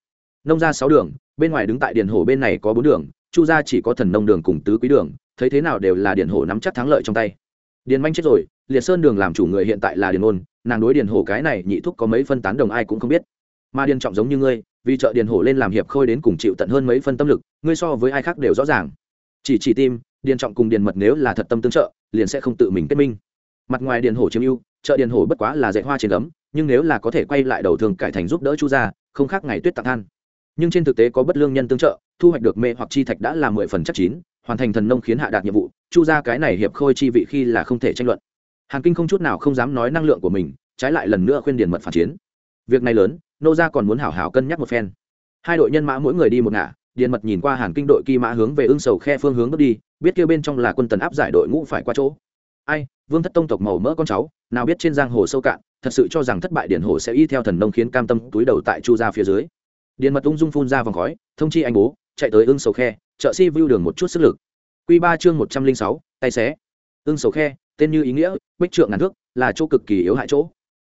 Nông gia sáu đường, bên ngoài đứng tại điền hồ bên này có bốn đường, chu gia chỉ có thần nông đường cùng tứ quý đường, thấy thế nào đều là điền hồ nắm chắc thắng lợi trong tay. Điền manh chết rồi liệt sơn đường làm chủ người hiện tại là điền ôn, nàng đối điền hổ cái này nhị thúc có mấy phân tán đồng ai cũng không biết. Mà điền trọng giống như ngươi, vì trợ điền hổ lên làm hiệp khôi đến cùng chịu tận hơn mấy phân tâm lực, ngươi so với ai khác đều rõ ràng. Chỉ chỉ tim, điền trọng cùng điền mật nếu là thật tâm tương trợ, liền sẽ không tự mình kết minh. Mặt ngoài điền hổ chiếm ưu, trợ điền hổ bất quá là dạy hoa trên ấm nhưng nếu là có thể quay lại đầu thường cải thành giúp đỡ chu gia, không khác ngày tuyết tặng than. Nhưng trên thực tế có bất lương nhân tương trợ, thu hoạch được mê hoặc chi thạch đã là mười phần chắc chín, hoàn thành thần nông khiến hạ đạt nhiệm vụ, chu gia cái này hiệp khôi chi vị khi là không thể tranh luận hàn kinh không chút nào không dám nói năng lượng của mình, trái lại lần nữa khuyên điền mật phản chiến. Việc này lớn, nô gia còn muốn hảo hảo cân nhắc một phen. Hai đội nhân mã mỗi người đi một ngả, điền mật nhìn qua hàn kinh đội kỳ mã hướng về ưng sầu khe phương hướng bước đi, biết kêu bên trong là quân tần áp giải đội ngũ phải qua chỗ. Ai, vương thất tông tộc màu mỡ con cháu, nào biết trên giang hồ sâu cạn, thật sự cho rằng thất bại điển hồ sẽ y theo thần nông khiến cam tâm túi đầu tại chu gia phía dưới. Điền mật ung dung phun ra vòng khói, thông chi anh bố, chạy tới ưng sầu khe chợ si view đường một chút sức lực. Q ba chương một trăm linh sáu, tay xé. Ưng sầu khe tên như ý nghĩa, bích trượng ngàn thước, là chỗ cực kỳ yếu hại chỗ.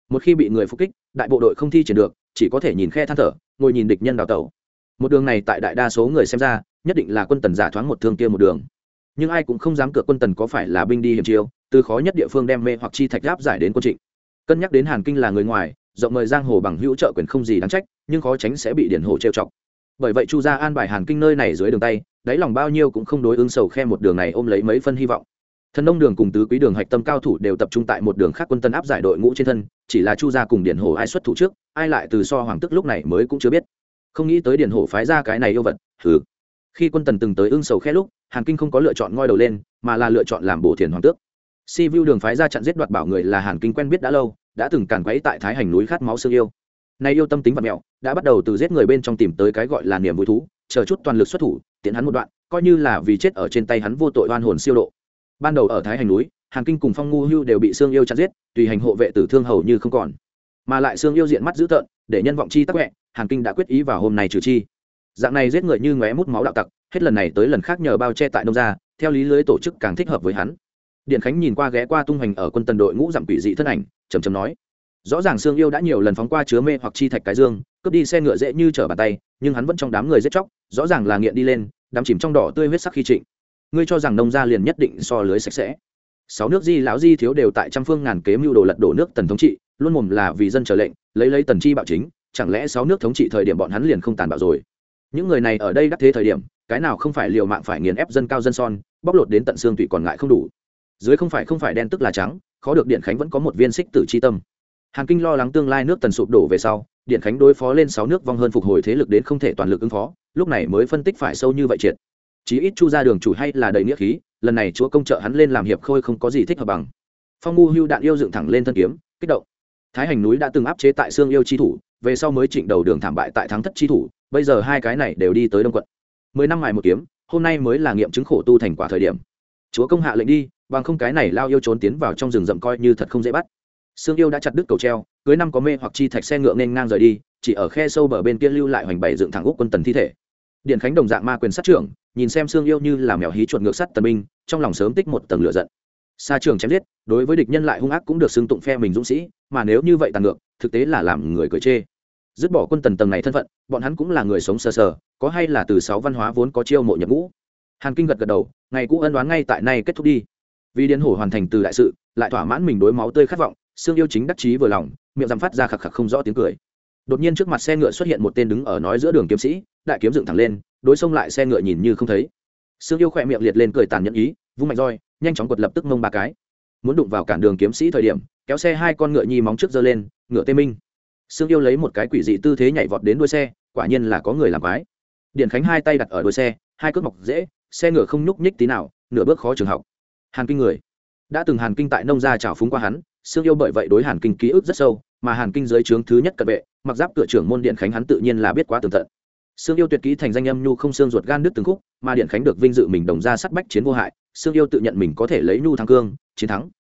Một khi bị người phục kích, đại bộ đội không thi triển được, chỉ có thể nhìn khe than thở, ngồi nhìn địch nhân đào tẩu. Một đường này tại đại đa số người xem ra, nhất định là quân tần giả thoáng một thương kia một đường. Nhưng ai cũng không dám cược quân tần có phải là binh đi hiểm chiêu, từ khó nhất địa phương đem mê hoặc chi thạch giáp giải đến quân trịnh. Cân nhắc đến hàn kinh là người ngoài, rộng mời giang hồ bằng hữu trợ quyền không gì đáng trách, nhưng khó tránh sẽ bị điển hồ trêu chọc. Bởi vậy chu gia an bài hàn kinh nơi này dưới đường tay, đáy lòng bao nhiêu cũng không đối ứng sầu khe một đường này ôm lấy mấy phân hy vọng thần nông đường cùng tứ quý đường hạch tâm cao thủ đều tập trung tại một đường khác quân tân áp giải đội ngũ trên thân, chỉ là chu gia cùng điển hồ ai xuất thủ trước, ai lại từ so hoàng tức lúc này mới cũng chưa biết. Không nghĩ tới điển hồ phái ra cái này yêu vật thử khi quân tần từng tới ưng sầu khe lúc, hàn kinh không có lựa chọn ngoi đầu lên, mà là lựa chọn làm bổ thiền hoàng tước. Si vu đường phái ra chặn giết đoạt bảo người là hàn kinh quen biết đã lâu, đã từng càn quấy tại thái hành núi khát máu sương yêu. Nay yêu tâm tính vật mẹo, đã bắt đầu từ giết người bên trong tìm tới cái gọi là niềm vui thú, chờ chút toàn lực xuất thủ, tiện hắn một đoạn, coi như là vì chết ở trên tay hắn vô tội oan hồn siêu độ ban đầu ở thái hành núi, hàn kinh cùng phong ngu hưu đều bị sương yêu chặt giết, tùy hành hộ vệ tử thương hầu như không còn. Mà lại sương yêu diện mắt dữ tợn, để nhân vọng chi tắc quẹ, hàn kinh đã quyết ý vào hôm nay trừ chi. Dạng này giết người như ngóe mút máu đạo tặc, hết lần này tới lần khác nhờ bao che tại nông gia, theo lý lưới tổ chức càng thích hợp với hắn. Điện khánh nhìn qua ghé qua tung hoành ở quân tần đội ngũ dặm quỷ dị thân ảnh trầm trầm nói, rõ ràng sương yêu đã nhiều lần phóng qua chứa mê hoặc chi thạch cái dương, cướp đi xe ngựa dễ như trở bàn tay, nhưng hắn vẫn trong đám người giết chóc, rõ ràng là nghiện đi lên, đắm chìm trong đỏ tươi huyết sắc khi trịnh ngươi cho rằng nông gia liền nhất định so lưới sạch sẽ. Sáu nước di, lão di thiếu đều tại trăm phương ngàn kế mưu đồ lật đổ nước tần thống trị, luôn mồm là vì dân trở lệnh, lấy lấy tần chi bạo chính, chẳng lẽ sáu nước thống trị thời điểm bọn hắn liền không tàn bạo rồi? Những người này ở đây đắc thế thời điểm, cái nào không phải liều mạng phải nghiền ép dân cao dân son, bóc lột đến tận xương tụy còn ngại không đủ. Dưới không phải không phải đen tức là trắng, khó được điện khánh vẫn có một viên xích tử chi tâm. Hàn kinh lo lắng tương lai nước tần sụp đổ về sau, điện khánh đối phó lên sáu nước vong hơn phục hồi thế lực đến không thể toàn lực ứng phó, lúc này mới phân tích phải sâu như vậy triệt chí ít chu ra đường chủ hay là đầy nghĩa khí, lần này chúa công trợ hắn lên làm hiệp khôi không có gì thích hợp bằng. Phong ngu hưu đạn yêu dựng thẳng lên thân kiếm, kích động. Thái hành núi đã từng áp chế tại xương yêu chi thủ, về sau mới trịnh đầu đường thảm bại tại thắng thất chi thủ, bây giờ hai cái này đều đi tới đông quận. Mười năm ngày một kiếm, hôm nay mới là nghiệm chứng khổ tu thành quả thời điểm. Chúa công hạ lệnh đi, bằng không cái này lao yêu trốn tiến vào trong rừng rậm coi như thật không dễ bắt. Sương yêu đã chặt đứt cầu treo, cưới năm có mê hoặc chi thạch xe ngựa nên ngang rời đi, chỉ ở khe sâu bờ bên kia lưu lại hoành bảy dựng thẳng úc quân tần thi thể điện khánh đồng dạng ma quyền sát trưởng, nhìn xem sương yêu như là mèo hí chuột ngược sắt tần binh trong lòng sớm tích một tầng lửa giận. Xa trường chém giết, đối với địch nhân lại hung ác cũng được xưng tụng phe mình dũng sĩ, mà nếu như vậy tàn ngược, thực tế là làm người cười chê. Dứt bỏ quân tần tầng này thân phận, bọn hắn cũng là người sống sờ sờ, có hay là từ sáu văn hóa vốn có chiêu mộ nhập ngũ. Hàn kinh gật gật đầu, ngày cũ ân đoán ngay tại nay kết thúc đi. Vì điên hổ hoàn thành từ đại sự, lại thỏa mãn mình đối máu tươi khát vọng, xương yêu chính đắc chí vừa lòng, miệng dằm phát ra khạc khạc không rõ tiếng cười đột nhiên trước mặt xe ngựa xuất hiện một tên đứng ở nói giữa đường kiếm sĩ, đại kiếm dựng thẳng lên, đối xông lại xe ngựa nhìn như không thấy. Xương yêu khỏe miệng liệt lên cười tàn nhẫn ý, vung mạnh roi, nhanh chóng quật lập tức mông ba cái. Muốn đụng vào cản đường kiếm sĩ thời điểm, kéo xe hai con ngựa nhi móng trước giơ lên, ngựa tê minh. Xương yêu lấy một cái quỷ dị tư thế nhảy vọt đến đuôi xe, quả nhiên là có người làm quái. Điện khánh hai tay đặt ở đuôi xe, hai cước mọc dễ, xe ngựa không nhúc nhích tí nào, nửa bước khó trường học. Hàn kinh người. Đã từng hàn kinh tại nông gia trào phúng qua hắn xương yêu bởi vậy đối hàn kinh ký ức rất sâu, mà hàn kinh dưới trướng thứ nhất cận vệ mặc giáp cửa trưởng môn điện khánh hắn tự nhiên là biết quá tường tận. Sương yêu tuyệt kỹ thành danh âm nhu không xương ruột gan đứt từng khúc, mà điện khánh được vinh dự mình đồng ra sắt bách chiến vô hại, sương yêu tự nhận mình có thể lấy nhu thắng cương, chiến thắng.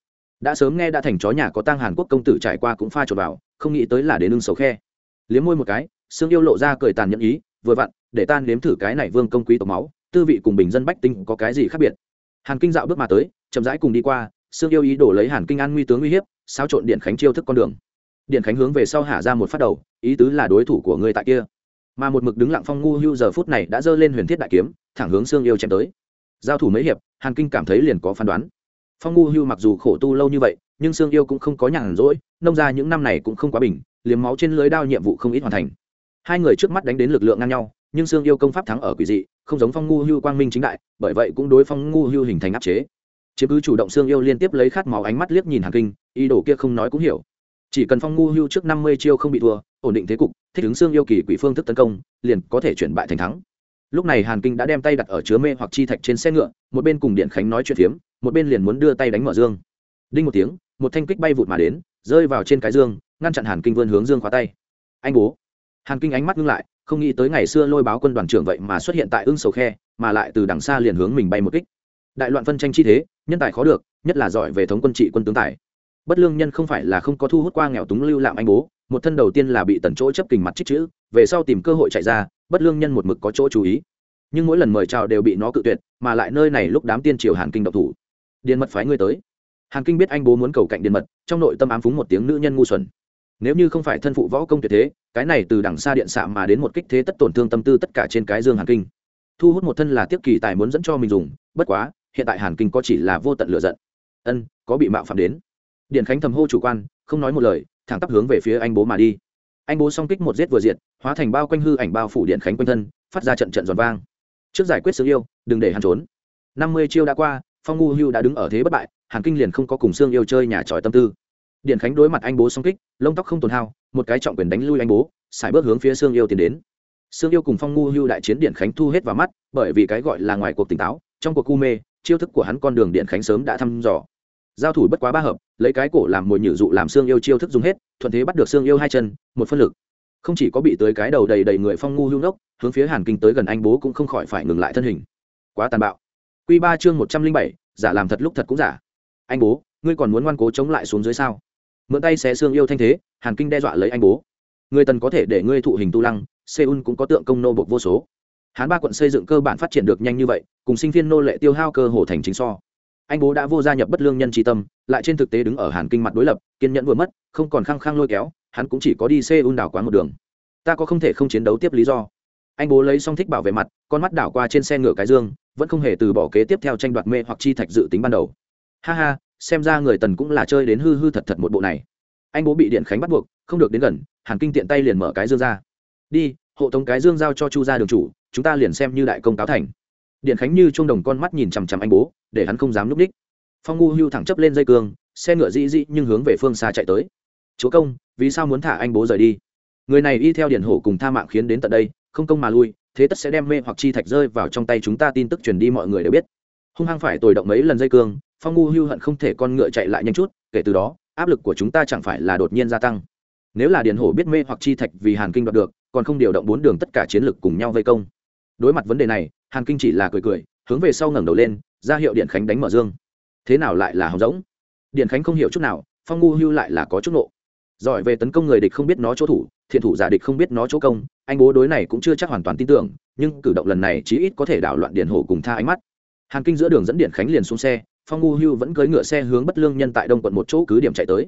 Đã sớm nghe đã thành chó nhà có tang hàn quốc công tử trải qua cũng pha trộn vào, không nghĩ tới là đến lưng sầu khe. Liếm môi một cái, sương yêu lộ ra cười tàn nhẫn ý, vừa vặn, để tan nếm thử cái này vương công quý tộc máu, tư vị cùng bình dân bách tinh có cái gì khác biệt. Hàn kinh dạo bước mà tới, chậm rãi cùng đi qua, sương yêu ý đổ lấy hàn kinh an nguy tướng uy hiếp sao trộn điện khánh chiêu thức con đường điện khánh hướng về sau hạ ra một phát đầu, ý tứ là đối thủ của người tại kia. Mà một mực đứng lặng phong ngu hưu giờ phút này đã giơ lên huyền thiết đại kiếm, thẳng hướng xương yêu chém tới. Giao thủ mấy hiệp, hàn kinh cảm thấy liền có phán đoán. Phong ngu hưu mặc dù khổ tu lâu như vậy, nhưng xương yêu cũng không có nhàn rỗi, nông ra những năm này cũng không quá bình, liếm máu trên lưới đao nhiệm vụ không ít hoàn thành. Hai người trước mắt đánh đến lực lượng ngang nhau, nhưng xương yêu công pháp thắng ở quỷ dị, không giống phong ngu hưu quang minh chính đại, bởi vậy cũng đối phong ngu hưu hình thành áp chế. Chứ cứ chủ động xương yêu liên tiếp lấy khát máu ánh mắt liếc nhìn hàn kinh, ý đồ kia không nói cũng hiểu chỉ cần phong ngu hưu trước năm mươi chiêu không bị thua, ổn định thế cục, thích ứng xương yêu kỳ quỷ phương thức tấn công, liền có thể chuyển bại thành thắng. Lúc này hàn kinh đã đem tay đặt ở chứa mê hoặc chi thạch trên xe ngựa, một bên cùng điện khánh nói chuyện phiếm, một bên liền muốn đưa tay đánh mở dương. Đinh một tiếng, một thanh kích bay vụt mà đến, rơi vào trên cái dương, ngăn chặn hàn kinh vươn hướng dương khóa tay. Anh bố. Hàn kinh ánh mắt ngưng lại, không nghĩ tới ngày xưa lôi báo quân đoàn trưởng vậy mà xuất hiện tại ưng sầu khe, mà lại từ đằng xa liền hướng mình bay một kích. Đại loạn phân tranh chi thế, nhân tài khó được, nhất là giỏi về thống quân trị quân tướng tài bất lương nhân không phải là không có thu hút qua nghèo túng lưu lạm anh bố, một thân đầu tiên là bị tần chỗ chấp kình mặt trích chữ, về sau tìm cơ hội chạy ra, bất lương nhân một mực có chỗ chú ý. Nhưng mỗi lần mời chào đều bị nó cự tuyệt, mà lại nơi này lúc đám tiên triều hàn kinh độc thủ. Điền mật phái ngươi tới. Hàn kinh biết anh bố muốn cầu cạnh điền mật, trong nội tâm ám phúng một tiếng nữ nhân ngu xuẩn. Nếu như không phải thân phụ võ công tuyệt thế, cái này từ đằng xa điện xạ mà đến một kích thế tất tổn thương tâm tư tất cả trên cái dương hàn kinh. Thu hút một thân là tiếp kỳ tài muốn dẫn cho mình dùng, bất quá, hiện tại hàn kinh có chỉ là vô tận lựa giận. Ân, có bị mạo phạm đến điện khánh thầm hô chủ quan, không nói một lời, thẳng tắp hướng về phía anh bố mà đi. Anh bố song kích một giết vừa diệt, hóa thành bao quanh hư ảnh bao phủ điện khánh quanh thân, phát ra trận trận giòn vang. Trước giải quyết sự yêu, đừng để hắn trốn. Năm mươi chiêu đã qua, phong ngu hưu đã đứng ở thế bất bại, hàn kinh liền không có cùng xương yêu chơi nhà tròi tâm tư. Điện khánh đối mặt anh bố song kích, lông tóc không tồn hao, một cái trọng quyền đánh lui anh bố xài bước hướng phía xương yêu tiến đến. Xương yêu cùng phong ngu hưu đại chiến điện khánh thu hết vào mắt, bởi vì cái gọi là ngoài cuộc tỉnh táo, trong cuộc cu mê, chiêu thức của hắn con đường điện khánh sớm đã thăm dò giao thủ bất quá ba hợp, lấy cái cổ làm mồi nhử dụ làm xương yêu chiêu thức dùng hết, thuận thế bắt được xương yêu hai chân, một phân lực. Không chỉ có bị tới cái đầu đầy đầy người phong ngu hưu nốc, hướng phía hàn kinh tới gần anh bố cũng không khỏi phải ngừng lại thân hình. Quá tàn bạo. Q ba chương một trăm linh bảy, giả làm thật lúc thật cũng giả. Anh bố, ngươi còn muốn ngoan cố chống lại xuống dưới sao? Mượn tay xé xương yêu thanh thế, hàn kinh đe dọa lấy anh bố. Người tần có thể để ngươi thụ hình tu lăng, seoul cũng có tượng công nô bộc vô số. Hán ba quận xây dựng cơ bản phát triển được nhanh như vậy, cùng sinh viên nô lệ tiêu hao cơ hồ thành chính so anh bố đã vô gia nhập bất lương nhân tri tâm, lại trên thực tế đứng ở hàn kinh mặt đối lập, kiên nhẫn vừa mất, không còn khăng khăng lôi kéo, hắn cũng chỉ có đi xe un đảo quán một đường. Ta có không thể không chiến đấu tiếp lý do. Anh bố lấy xong thích bảo vệ mặt, con mắt đảo qua trên xe ngựa cái dương, vẫn không hề từ bỏ kế tiếp theo tranh đoạt mê hoặc chi thạch dự tính ban đầu. Ha ha, xem ra người tần cũng là chơi đến hư hư thật thật một bộ này. Anh bố bị điện khánh bắt buộc, không được đến gần, hàn kinh tiện tay liền mở cái dương ra. Đi, hộ tống cái dương giao cho chu gia đường chủ, chúng ta liền xem như đại công cáo thành. Điện khánh như chuông đồng con mắt nhìn chằm chằm anh bố để hắn không dám núp đích. Phong ngu hưu thẳng chấp lên dây cương, xe ngựa dĩ dĩ nhưng hướng về phương xa chạy tới. Chúa công, vì sao muốn thả anh bố rời đi? Người này y theo điển hổ cùng tha mạng khiến đến tận đây, không công mà lui, thế tất sẽ đem mê hoặc chi thạch rơi vào trong tay chúng ta tin tức truyền đi mọi người đều biết. Hung hăng phải tồi động mấy lần dây cương, phong ngu hưu hận không thể con ngựa chạy lại nhanh chút, kể từ đó, áp lực của chúng ta chẳng phải là đột nhiên gia tăng. Nếu là điền hổ biết mê hoặc chi thạch vì hàn kinh đoạt được, còn không điều động bốn đường tất cả chiến lực cùng nhau vây công. Đối mặt vấn đề này, hàn kinh chỉ là cười cười, hướng về sau ngẩng đầu lên ra hiệu điện khánh đánh mở dương thế nào lại là hòng giống điện khánh không hiểu chút nào phong ngu hưu lại là có chút nộ giỏi về tấn công người địch không biết nó chỗ thủ thiện thủ giả địch không biết nó chỗ công anh bố đối này cũng chưa chắc hoàn toàn tin tưởng nhưng cử động lần này chí ít có thể đảo loạn điện hổ cùng tha ánh mắt hàn kinh giữa đường dẫn điện khánh liền xuống xe phong ngu hưu vẫn cưỡi ngựa xe hướng bất lương nhân tại đông quận một chỗ cứ điểm chạy tới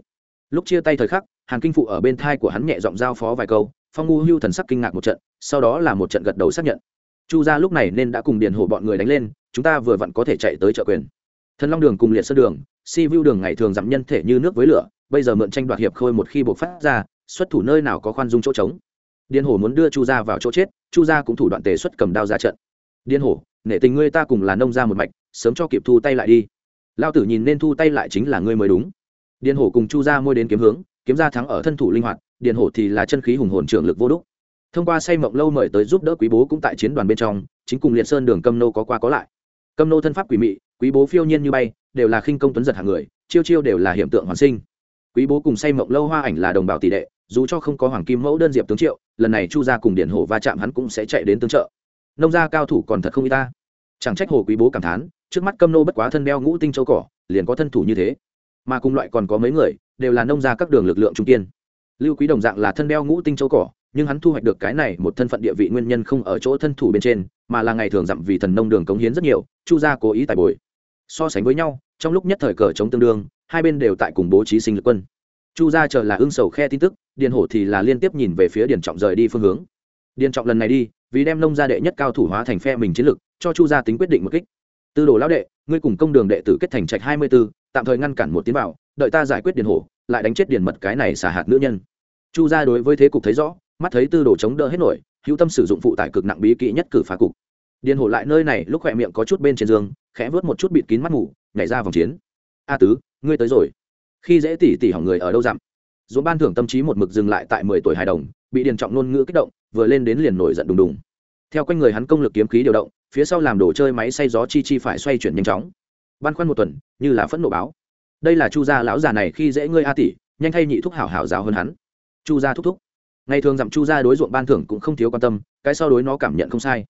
lúc chia tay thời khắc hàn kinh phụ ở bên thai của hắn nhẹ giọng giao phó vài câu phong ngu hưu thần sắc kinh ngạc một trận sau đó là một trận gật đầu xác nhận chu gia lúc này nên đã cùng điền hổ bọn người đánh lên chúng ta vừa vặn có thể chạy tới chợ quyền. Thần long đường cùng liệt sơn đường, si vu đường ngày thường giảm nhân thể như nước với lửa, bây giờ mượn tranh đoạt hiệp khôi một khi buộc phát ra, xuất thủ nơi nào có khoan dung chỗ trống. Điền hổ muốn đưa chu gia vào chỗ chết, chu gia cũng thủ đoạn tề xuất cầm đao ra trận. Điền hổ, nể tình ngươi ta cùng là nông ra một mạch, sớm cho kịp thu tay lại đi. Lao tử nhìn nên thu tay lại chính là ngươi mới đúng. Điền hổ cùng chu gia môi đến kiếm hướng, kiếm ra thắng ở thân thủ linh hoạt, điền hổ thì là chân khí hùng hồn trưởng lực vô đúc. Thông qua say mộng lâu mời tới giúp đỡ quý bố cũng tại chiến đoàn bên trong, chính cùng liệt sơn đường câm nô có qua có lại câm nô thân pháp quỷ mị, quý bố phiêu nhiên như bay, đều là khinh công tuấn giật hàng người, chiêu chiêu đều là hiện tượng hoàn sinh. Quý bố cùng say mộng lâu hoa ảnh là đồng bào tỷ đệ, dù cho không có hoàng kim mẫu đơn diệp tướng triệu, lần này chu gia cùng điển hổ va chạm hắn cũng sẽ chạy đến tướng trợ. Nông gia cao thủ còn thật không y ta. Chẳng trách hồ quý bố cảm thán, trước mắt câm nô bất quá thân đeo ngũ tinh châu cỏ, liền có thân thủ như thế. Mà cùng loại còn có mấy người, đều là nông gia các đường lực lượng trung kiên. Lưu quý đồng dạng là thân đeo ngũ tinh châu cỏ nhưng hắn thu hoạch được cái này một thân phận địa vị nguyên nhân không ở chỗ thân thủ bên trên, mà là ngày thường dặm vì thần nông đường cống hiến rất nhiều, chu gia cố ý tài bồi. So sánh với nhau, trong lúc nhất thời cờ chống tương đương, hai bên đều tại cùng bố trí sinh lực quân. Chu gia chờ là ưng sầu khe tin tức, điền hổ thì là liên tiếp nhìn về phía điền trọng rời đi phương hướng. Điền trọng lần này đi, vì đem nông gia đệ nhất cao thủ hóa thành phe mình chiến lực, cho chu gia tính quyết định một kích. Tư đồ lão đệ, ngươi cùng công đường đệ tử kết thành trạch hai mươi b ố tạm thời ngăn cản một tiến bảo đợi ta giải quyết điền hổ, lại đánh chết điền mật cái này xả hạt nữ nhân. Chu gia đối với thế cục thấy rõ mắt thấy tư đồ chống đỡ hết nổi, hữu tâm sử dụng phụ tải cực nặng bí kỹ nhất cử phá cục. Điền hổ lại nơi này, lúc khỏe miệng có chút bên trên giường, khẽ vớt một chút bịt kín mắt ngủ, nhảy ra vòng chiến. A tứ, ngươi tới rồi. Khi dễ tỉ tỉ hỏng người ở đâu dặm? Dũng ban thưởng tâm trí một mực dừng lại tại mười tuổi hài đồng, bị điền trọng ngôn ngữ kích động, vừa lên đến liền nổi giận đùng đùng. Theo quanh người hắn công lực kiếm khí điều động, phía sau làm đồ chơi máy xay gió chi chi phải xoay chuyển nhanh chóng. Băn khoăn một tuần, như là phẫn nộ báo. Đây là chu gia lão già này khi dễ ngươi a tỷ nhanh thay nhị thúc hảo hảo giáo hơn hắn. Chu gia thúc thúc ngày thường dặm chu gia đối ruộng ban thưởng cũng không thiếu quan tâm, cái so đối nó cảm nhận không sai.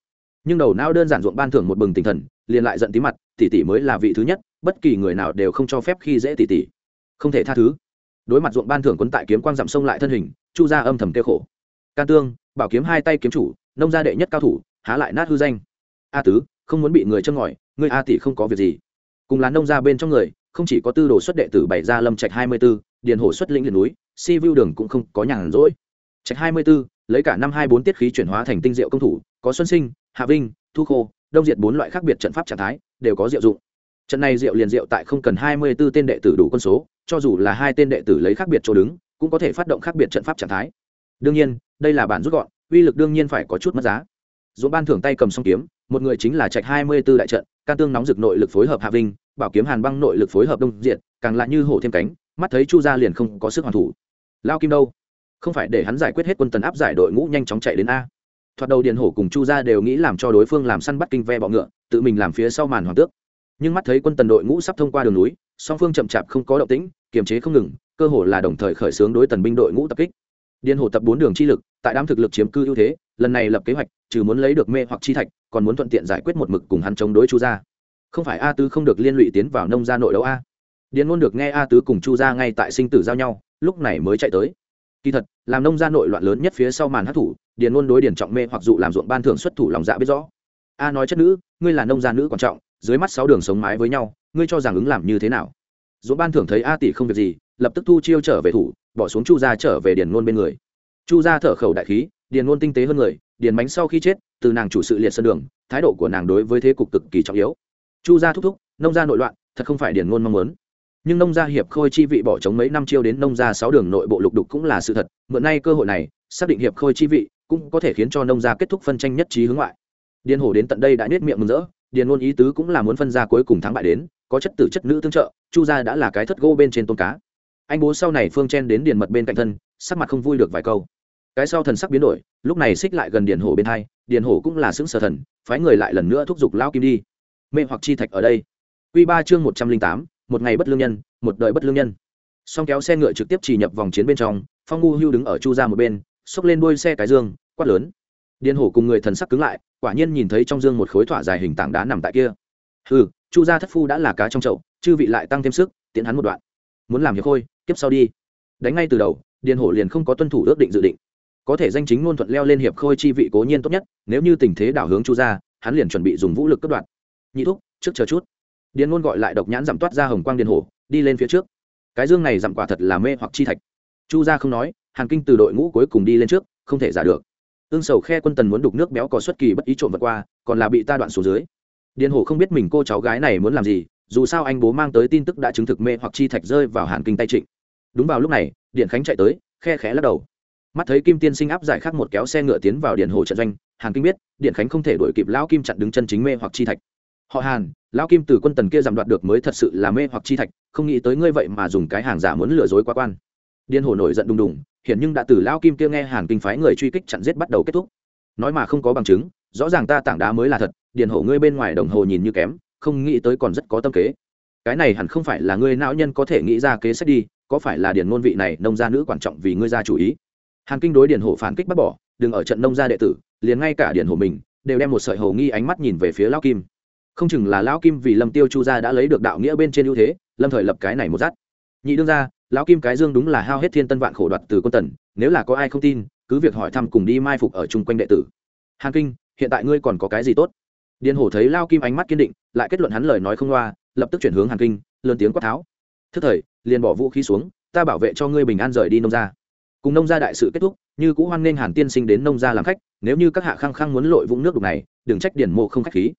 Nhưng đầu não đơn giản ruộng ban thưởng một bừng tinh thần, liền lại giận tí mặt, tỷ tỷ mới là vị thứ nhất, bất kỳ người nào đều không cho phép khi dễ tỷ tỷ. Không thể tha thứ. Đối mặt ruộng ban thưởng quấn tại kiếm quang dặm sông lại thân hình, chu gia âm thầm kêu khổ. Can tương, bảo kiếm hai tay kiếm chủ, nông gia đệ nhất cao thủ, há lại nát hư danh. A tứ, không muốn bị người châm ngòi, ngươi a tỷ không có việc gì. Cùng là nông gia bên trong người, không chỉ có tư đồ xuất đệ tử bảy gia lâm trạch hai mươi b ố điền hổ xuất lĩnh liền núi, si vu đường cũng không có nhàn rỗi trạch hai mươi b ố lấy cả năm hai bốn tiết khí chuyển hóa thành tinh diệu công thủ, có xuân sinh, hạ vinh, thu khô, đông diệt bốn loại khác biệt trận pháp trạng thái, đều có diệu dụng. Trận này diệu liền diệu tại không cần hai mươi b ố tên đệ tử đủ quân số, cho dù là hai tên đệ tử lấy khác biệt chỗ đứng, cũng có thể phát động khác biệt trận pháp trạng thái. Đương nhiên, đây là bản rút gọn, uy lực đương nhiên phải có chút mất giá. Dỗ ban thưởng tay cầm song kiếm, một người chính là trạch hai mươi b ố đại trận, can tương nóng rực nội lực phối hợp hạ vinh, bảo kiếm hàn băng nội lực phối hợp đông diện càng lại như hổ thêm cánh, mắt thấy chu gia liền không có sức hoàn thủ. Lao kim đâu? Không phải để hắn giải quyết hết quân tần áp giải đội ngũ nhanh chóng chạy đến a. Thoạt đầu điền hổ cùng chu gia đều nghĩ làm cho đối phương làm săn bắt kinh ve bọ ngựa, tự mình làm phía sau màn hoàng tước. Nhưng mắt thấy quân tần đội ngũ sắp thông qua đường núi, song phương chậm chạp không có động tĩnh, kiềm chế không ngừng, cơ hồ là đồng thời khởi xướng đối tần binh đội ngũ tập kích. Điền hổ tập bốn đường chi lực, tại đám thực lực chiếm cư ưu thế, lần này lập kế hoạch, trừ muốn lấy được mê hoặc chi thạch, còn muốn thuận tiện giải quyết một mực cùng hắn chống đối chu gia. Không phải a tứ không được liên lụy tiến vào nông gia nội đấu a. Điền ngôn được nghe a tứ cùng chu gia ngay tại sinh tử giao nhau, lúc này mới chạy tới kỳ thật, làm nông gia nội loạn lớn nhất phía sau màn hát thủ, điền ngôn đối điền trọng mê hoặc dụ làm ruộng ban thưởng xuất thủ lòng dạ biết rõ. A nói chất nữ, ngươi là nông gia nữ quan trọng, dưới mắt sáu đường sống mái với nhau, ngươi cho rằng ứng làm như thế nào? Dỗ ban thưởng thấy a tỷ không việc gì, lập tức thu chiêu trở về thủ, bỏ xuống chu gia trở về điền ngôn bên người. Chu gia thở khẩu đại khí, điền ngôn tinh tế hơn người, điền bánh sau khi chết, từ nàng chủ sự liệt sân đường, thái độ của nàng đối với thế cục cực kỳ trọng yếu. Chu gia thúc thúc, nông gia nội loạn, thật không phải điền ngôn mong muốn nhưng nông gia hiệp khôi chi vị bỏ trống mấy năm chiêu đến nông gia sáu đường nội bộ lục đục cũng là sự thật, mượn nay cơ hội này, xác định hiệp khôi chi vị cũng có thể khiến cho nông gia kết thúc phân tranh nhất trí hướng ngoại. Điền hổ đến tận đây đã nết miệng mừng rỡ, điền ngôn ý tứ cũng là muốn phân ra cuối cùng thắng bại đến, có chất tử chất nữ tương trợ, chu gia đã là cái thất gỗ bên trên tôm cá. Anh bố sau này phương chen đến điền mật bên cạnh thân, sắc mặt không vui được vài câu. Cái sau thần sắc biến đổi, lúc này xích lại gần điền hổ bên hai, điền hổ cũng là xứng sở thần, phái người lại lần nữa thúc giục lao kim đi. Mê hoặc chi thạch ở đây. Q ba chương một trăm linh tám một ngày bất lương nhân, một đời bất lương nhân. Song kéo xe ngựa trực tiếp chỉ nhập vòng chiến bên trong, phong ngu hưu đứng ở chu ra một bên, xốc lên đuôi xe cái dương, quát lớn. Điền hổ cùng người thần sắc cứng lại, quả nhiên nhìn thấy trong dương một khối thỏa dài hình tảng đá nằm tại kia. Ừ chu gia thất phu đã là cá trong chậu, chư vị lại tăng thêm sức tiến hắn một đoạn. Muốn làm hiệp khôi tiếp sau đi. Đánh ngay từ đầu điền hổ liền không có tuân thủ ước định dự định. Có thể danh chính ngôn thuận leo lên hiệp khôi chi vị cố nhiên tốt nhất, nếu như tình thế đảo hướng chu gia, hắn liền chuẩn bị dùng vũ lực cất đoạn. Nhị thúc, trước chờ chút điền ngôn gọi lại độc nhãn giảm toát ra hồng quang điền hổ, đi lên phía trước. Cái dương này giảm quả thật là mê hoặc chi thạch. Chu gia không nói, hàn kinh từ đội ngũ cuối cùng đi lên trước, không thể giả được. Ương sầu khe quân tần muốn đục nước béo có xuất kỳ bất ý trộm vật qua, còn là bị ta đoạn xuống dưới. Điền hổ không biết mình cô cháu gái này muốn làm gì, dù sao anh bố mang tới tin tức đã chứng thực mê hoặc chi thạch rơi vào hàn kinh tay trịnh. Đúng vào lúc này điện khánh chạy tới, khe khẽ lắc đầu. Mắt thấy kim tiên sinh áp giải khác một kéo xe ngựa tiến vào điện hồ trận doanh, hàn kinh biết điện khánh không thể đuổi kịp lão kim chặn đứng chân chính mê hoặc chi thạch. Họ hàn lão kim từ quân tần kia giảm đoạt được mới thật sự là mê hoặc chi thạch, không nghĩ tới ngươi vậy mà dùng cái hàng giả muốn lừa dối quá quan. Điên hồ nổi giận đùng đùng hiện nhưng đã từ lão kim kia nghe hàn kinh phái người truy kích chặn giết bắt đầu kết thúc. Nói mà không có bằng chứng, rõ ràng ta tảng đá mới là thật, điền hổ ngươi bên ngoài đồng hồ nhìn như kém, không nghĩ tới còn rất có tâm kế. Cái này hẳn không phải là ngươi não nhân có thể nghĩ ra kế sách đi, có phải là điền ngôn vị này nông gia nữ quan trọng vì ngươi ra chủ ý? Hàn kinh đối điền hổ phản kích bắt bỏ, đừng ở trận nông gia đệ tử, liền ngay cả điền hổ mình, đều đem một sợi hầu nghi ánh mắt nhìn về phía lão kim không chừng là lão kim vì lâm tiêu chu gia đã lấy được đạo nghĩa bên trên ưu thế, lâm thời lập cái này một dắt nhị đương ra lão kim cái dương đúng là hao hết thiên tân vạn khổ đoạt từ quân tần, nếu là có ai không tin, cứ việc hỏi thăm cùng đi mai phục ở chung quanh đệ tử. Hàn kinh, hiện tại ngươi còn có cái gì tốt? Điền hổ thấy lao kim ánh mắt kiên định, lại kết luận hắn lời nói không loa, lập tức chuyển hướng hàn kinh, lớn tiếng quát tháo. Thức thời, liền bỏ vũ khí xuống, ta bảo vệ cho ngươi bình an rời đi nông gia. Cùng nông gia đại sự kết thúc, như cũ hoan nghênh hàn tiên sinh đến nông gia làm khách, nếu như các hạ khăng khăng muốn lội vũng nước đục này, đừng trách điển mộ không khách khí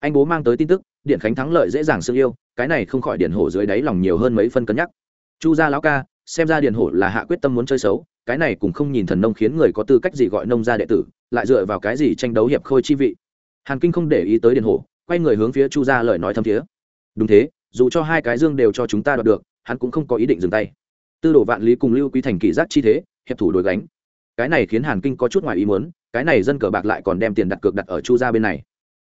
anh bố mang tới tin tức, điện khánh thắng lợi dễ dàng sương yêu, cái này không khỏi điện hổ dưới đáy lòng nhiều hơn mấy phân cân nhắc. Chu gia lão ca, xem ra điền hổ là hạ quyết tâm muốn chơi xấu, cái này cũng không nhìn thần nông khiến người có tư cách gì gọi nông gia đệ tử, lại dựa vào cái gì tranh đấu hiệp khôi chi vị. Hàn kinh không để ý tới điền hổ, quay người hướng phía chu gia lời nói thâm thiế. Đúng thế, dù cho hai cái dương đều cho chúng ta đoạt được, hắn cũng không có ý định dừng tay. Tư đồ vạn lý cùng lưu quý thành kỷ giác chi thế, hiệp thủ đối gánh. Cái này khiến hàn kinh có chút ngoài ý muốn, cái này dân cờ bạc lại còn đem tiền đặt cược đặt ở chu gia bên này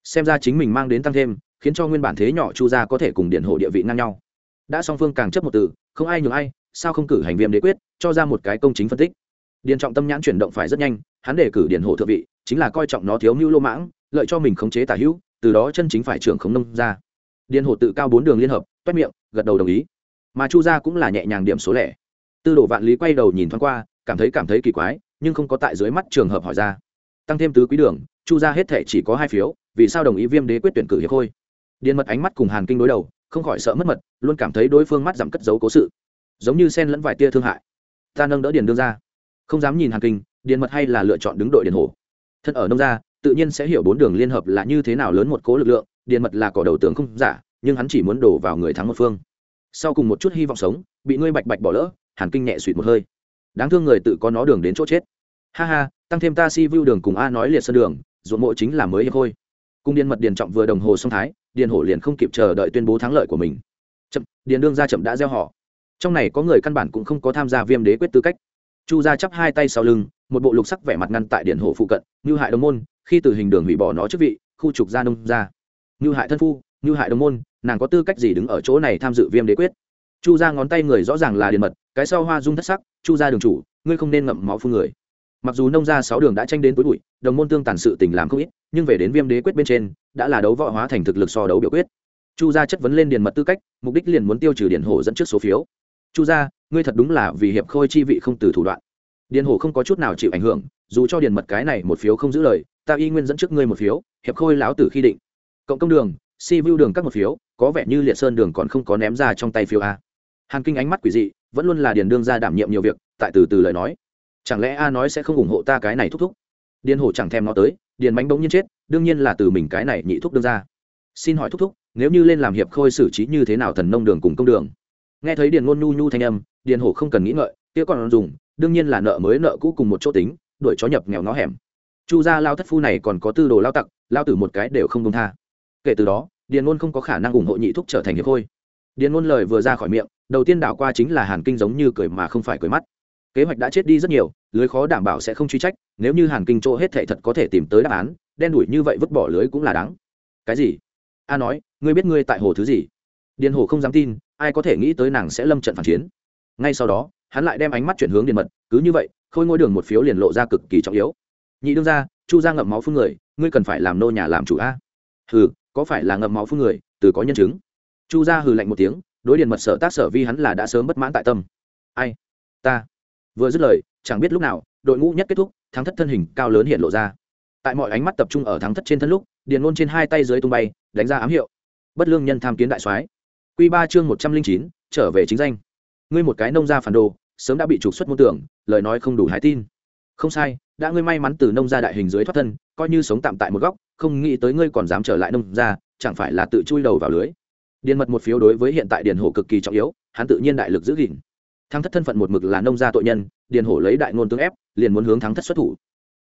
xem ra chính mình mang đến tăng thêm, khiến cho nguyên bản thế nhỏ chu gia có thể cùng điển hộ địa vị ngang nhau. Đã song phương càng chấp một từ, không ai nhường ai, sao không cử hành viêm đế quyết, cho ra một cái công chính phân tích. Điền trọng tâm nhãn chuyển động phải rất nhanh, hắn đề cử Điền hộ thượng vị, chính là coi trọng nó thiếu mưu lô mãng, lợi cho mình khống chế tả hữu, từ đó chân chính phải trưởng khống nông ra Điền hộ tự cao bốn đường liên hợp, toét miệng, gật đầu đồng ý. Mà chu gia cũng là nhẹ nhàng điểm số lẻ. Tư đồ vạn lý quay đầu nhìn thoáng qua, cảm thấy cảm thấy kỳ quái, nhưng không có tại dưới mắt trường hợp hỏi ra. Tăng thêm tứ quý đường, chu gia hết thể chỉ có hai phiếu vì sao đồng ý viêm đế quyết tuyển cử hiệp khôi? Điện mật ánh mắt cùng hàn kinh đối đầu, không khỏi sợ mất mật, luôn cảm thấy đối phương mắt giảm cất giấu cố sự. Giống như sen lẫn vài tia thương hại. Ta nâng đỡ điền đương ra. Không dám nhìn hàn kinh điện mật hay là lựa chọn đứng đội điền hồ thân ở nông gia, tự nhiên sẽ hiểu bốn đường liên hợp là như thế nào lớn một cố lực lượng điện mật là cỏ đầu tướng không giả, nhưng hắn chỉ muốn đổ vào người thắng một phương. Sau cùng một chút hy vọng sống, bị ngươi bạch bạch bỏ lỡ, hàn kinh nhẹ suỵt một hơi. Đáng thương người tự có nó đường đến chỗ chết. Ha ha, tăng thêm ta si view đường cùng a nói liệt sân đường, ruộng mộ chính là mới hiệp thôi cung điện mật điền trọng vừa đồng hồ song thái điền hổ liền không kịp chờ đợi tuyên bố thắng lợi của mình. Chậm điền đương ra chậm đã gieo họ. Trong này có người căn bản cũng không có tham gia viêm đế quyết tư cách. Chu ra chắp hai tay sau lưng, một bộ lục sắc vẻ mặt ngăn tại điền hổ phụ cận như hại đồng môn, khi từ hình đường hủy bỏ nó chức vị, khu trục gia nông ra như hại thân phu như hại đồng môn, nàng có tư cách gì đứng ở chỗ này tham dự viêm đế quyết? Chu ra ngón tay người rõ ràng là điền mật, cái sau hoa dung thất sắc, chu ra đường chủ, ngươi không nên ngậm máu phương người mặc dù nông gia sáu đường đã tranh đến tối bụi, đồng môn tương tàn sự tình làm không ít, nhưng về đến viêm đế quyết bên trên, đã là đấu võ hóa thành thực lực so đấu biểu quyết. Chu gia chất vấn lên điền mật tư cách, mục đích liền muốn tiêu trừ điền hổ dẫn trước số phiếu. Chu gia, ngươi thật đúng là vì hiệp khôi chi vị không từ thủ đoạn. Điền hổ không có chút nào chịu ảnh hưởng, dù cho điền mật cái này một phiếu không giữ lời, ta y nguyên dẫn trước ngươi một phiếu, hiệp khôi láo tử khi định. Cộng công đường, si vu đường các một phiếu, có vẻ như liệt sơn đường còn không có ném ra trong tay phiếu a. Hàn kinh ánh mắt quỷ dị, vẫn luôn là điền đương ra đảm nhiệm nhiều việc, tại từ từ lời nói chẳng lẽ a nói sẽ không ủng hộ ta cái này thúc thúc? Điền hổ chẳng thèm nó tới, điền bánh bỗng nhiên chết, đương nhiên là từ mình cái này nhị thúc đương ra. Xin hỏi thúc thúc, nếu như lên làm hiệp khôi xử trí như thế nào thần nông đường cùng công đường? Nghe thấy điền ngôn nhu nhu thanh âm, điền hổ không cần nghĩ ngợi, kia còn dùng, đương nhiên là nợ mới nợ cũ cùng một chỗ tính, đuổi chó nhập nghèo ngó hẻm. Chu gia lao thất phu này còn có tư đồ lao tặc, lao tử một cái đều không công tha. Kể từ đó, điền ngôn không có khả năng ủng hộ nhị thúc trở thành hiệp khôi. Điền ngôn lời vừa ra khỏi miệng, đầu tiên đảo qua chính là hàn kinh giống như cười mà không phải cười mắt kế hoạch đã chết đi rất nhiều, lưới khó đảm bảo sẽ không truy trách, nếu như hàn kinh chỗ hết thệ thật có thể tìm tới đáp án, đen đủi như vậy vứt bỏ lưới cũng là đáng. Cái gì? A nói, ngươi biết ngươi tại hồ thứ gì? Điền hồ không dám tin, ai có thể nghĩ tới nàng sẽ lâm trận phản chiến. Ngay sau đó, hắn lại đem ánh mắt chuyển hướng điền mật, cứ như vậy, khôi ngôi đường một phiếu liền lộ ra cực kỳ trọng yếu. Nhị đương ra chu ra ngậm máu phương người, ngươi cần phải làm nô nhà làm chủ a. Hừ, có phải là ngậm máu phương người, từ có nhân chứng? Chu ra hừ lạnh một tiếng, đối điền mật sở tác sở vi hắn là đã sớm bất mãn tại tâm. Ai? Ta vừa dứt lời, chẳng biết lúc nào, đội ngũ nhất kết thúc, thắng thất thân hình cao lớn hiện lộ ra. Tại mọi ánh mắt tập trung ở thắng thất trên thân lúc, điền ngôn trên hai tay dưới tung bay, đánh ra ám hiệu. Bất lương nhân tham kiến đại soái. Q ba chương một trăm linh chín, trở về chính danh. Ngươi một cái nông gia phản đồ, sớm đã bị trục xuất môn tưởng, lời nói không đủ hái tin. Không sai, đã ngươi may mắn từ nông gia đại hình dưới thoát thân, coi như sống tạm tại một góc, không nghĩ tới ngươi còn dám trở lại nông gia, chẳng phải là tự chui đầu vào lưới. Điền mật một phiếu đối với hiện tại điền hồ cực kỳ trọng yếu, hắn tự nhiên đại lực giữ gìn thắng thất thân phận một mực là nông gia tội nhân, điền hổ lấy đại ngôn tướng ép, liền muốn hướng thắng thất xuất thủ.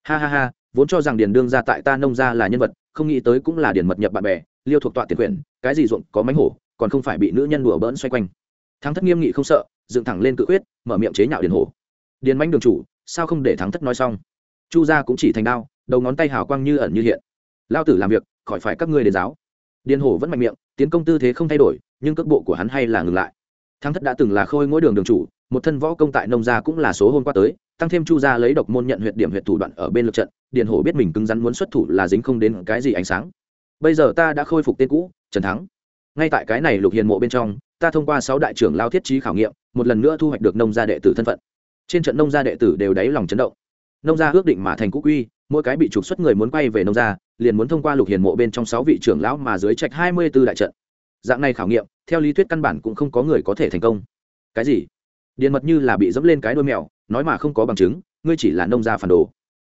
Ha ha ha, vốn cho rằng điền đương gia tại ta nông gia là nhân vật, không nghĩ tới cũng là điền mật nhập bạn bè, liêu thuộc tọa tiền quyền, cái gì ruộng có mánh hổ, còn không phải bị nữ nhân đùa bỡn xoay quanh. Thắng thất nghiêm nghị không sợ, dựng thẳng lên cự quyết, mở miệng chế nhạo điền hổ. Điền mánh đường chủ, sao không để thắng thất nói xong? Chu gia cũng chỉ thành đao, đầu ngón tay hào quang như ẩn như hiện. Lao tử làm việc, khỏi phải các ngươi đến giáo. Điền hổ vẫn mạnh miệng, tiến công tư thế không thay đổi, nhưng cước bộ của hắn hay là ngừng lại thắng thất đã từng là khôi ngôi đường đường chủ, một thân võ công tại nông gia cũng là số hôm qua tới, tăng thêm chu gia lấy độc môn nhận huyệt điểm huyệt thủ đoạn ở bên lượt trận điện hổ biết mình cứng rắn muốn xuất thủ là dính không đến cái gì ánh sáng. Bây giờ ta đã khôi phục tên cũ, trần thắng. Ngay tại cái này lục hiền mộ bên trong, ta thông qua sáu đại trưởng lao thiết trí khảo nghiệm, một lần nữa thu hoạch được nông gia đệ tử thân phận. Trên trận nông gia đệ tử đều đáy lòng chấn động. Nông gia ước định mà thành cũ quy, mỗi cái bị trục xuất người muốn quay về nông gia, liền muốn thông qua lục hiền mộ bên trong sáu vị trưởng lão mà dưới trạch hai mươi b ố đại trận. Dạng này khảo nghiệm theo lý thuyết căn bản cũng không có người có thể thành công. Cái gì? Điện mật như là bị dẫm lên cái đôi mèo, nói mà không có bằng chứng, ngươi chỉ là nông gia phản đồ.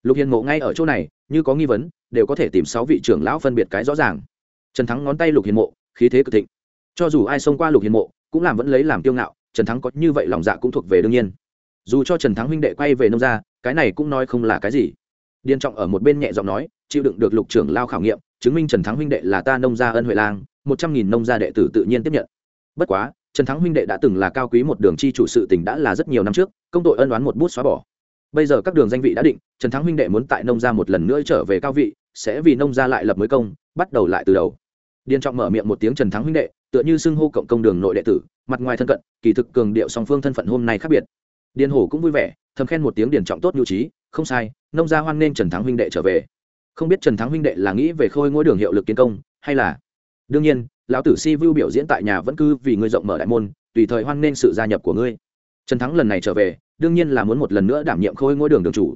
Lục hiền ngộ ngay ở chỗ này, như có nghi vấn, đều có thể tìm sáu vị trưởng lão phân biệt cái rõ ràng. Trần thắng ngón tay lục hiền mộ, khí thế cực thịnh. Cho dù ai xông qua lục hiền mộ, cũng làm vẫn lấy làm kiêu ngạo, trần thắng có như vậy lòng dạ cũng thuộc về đương nhiên. Dù cho trần thắng huynh đệ quay về nông gia, cái này cũng nói không là cái gì. Điền trọng ở một bên nhẹ giọng nói, chịu đựng được lục trưởng lao khảo nghiệm, chứng minh trần thắng huynh đệ là ta nông gia ân huệ lang một trăm nghìn nông gia đệ tử tự nhiên tiếp nhận. Bất quá, trần thắng huynh đệ đã từng là cao quý một đường chi chủ sự tỉnh đã là rất nhiều năm trước, công tội ân đoán một bút xóa bỏ. Bây giờ các đường danh vị đã định, trần thắng huynh đệ muốn tại nông gia một lần nữa trở về cao vị, sẽ vì nông gia lại lập mới công, bắt đầu lại từ đầu. Điền trọng mở miệng một tiếng trần thắng huynh đệ, tựa như xưng hô cộng công đường nội đệ tử, mặt ngoài thân cận, kỳ thực cường điệu song phương thân phận hôm nay khác biệt. Điền hổ cũng vui vẻ, thầm khen một tiếng điền trọng tốt nhu trí, không sai, nông gia hoan nghênh trần thắng huynh đệ trở về. Không biết trần thắng huynh đệ là nghĩ về khôi ngôi đường hiệu lực kiến công, hay là đương nhiên, lão tử si vu biểu diễn tại nhà vẫn cứ vì ngươi rộng mở đại môn, tùy thời hoan nghênh sự gia nhập của ngươi. Trần thắng lần này trở về, đương nhiên là muốn một lần nữa đảm nhiệm khôi ngôi đường đường chủ.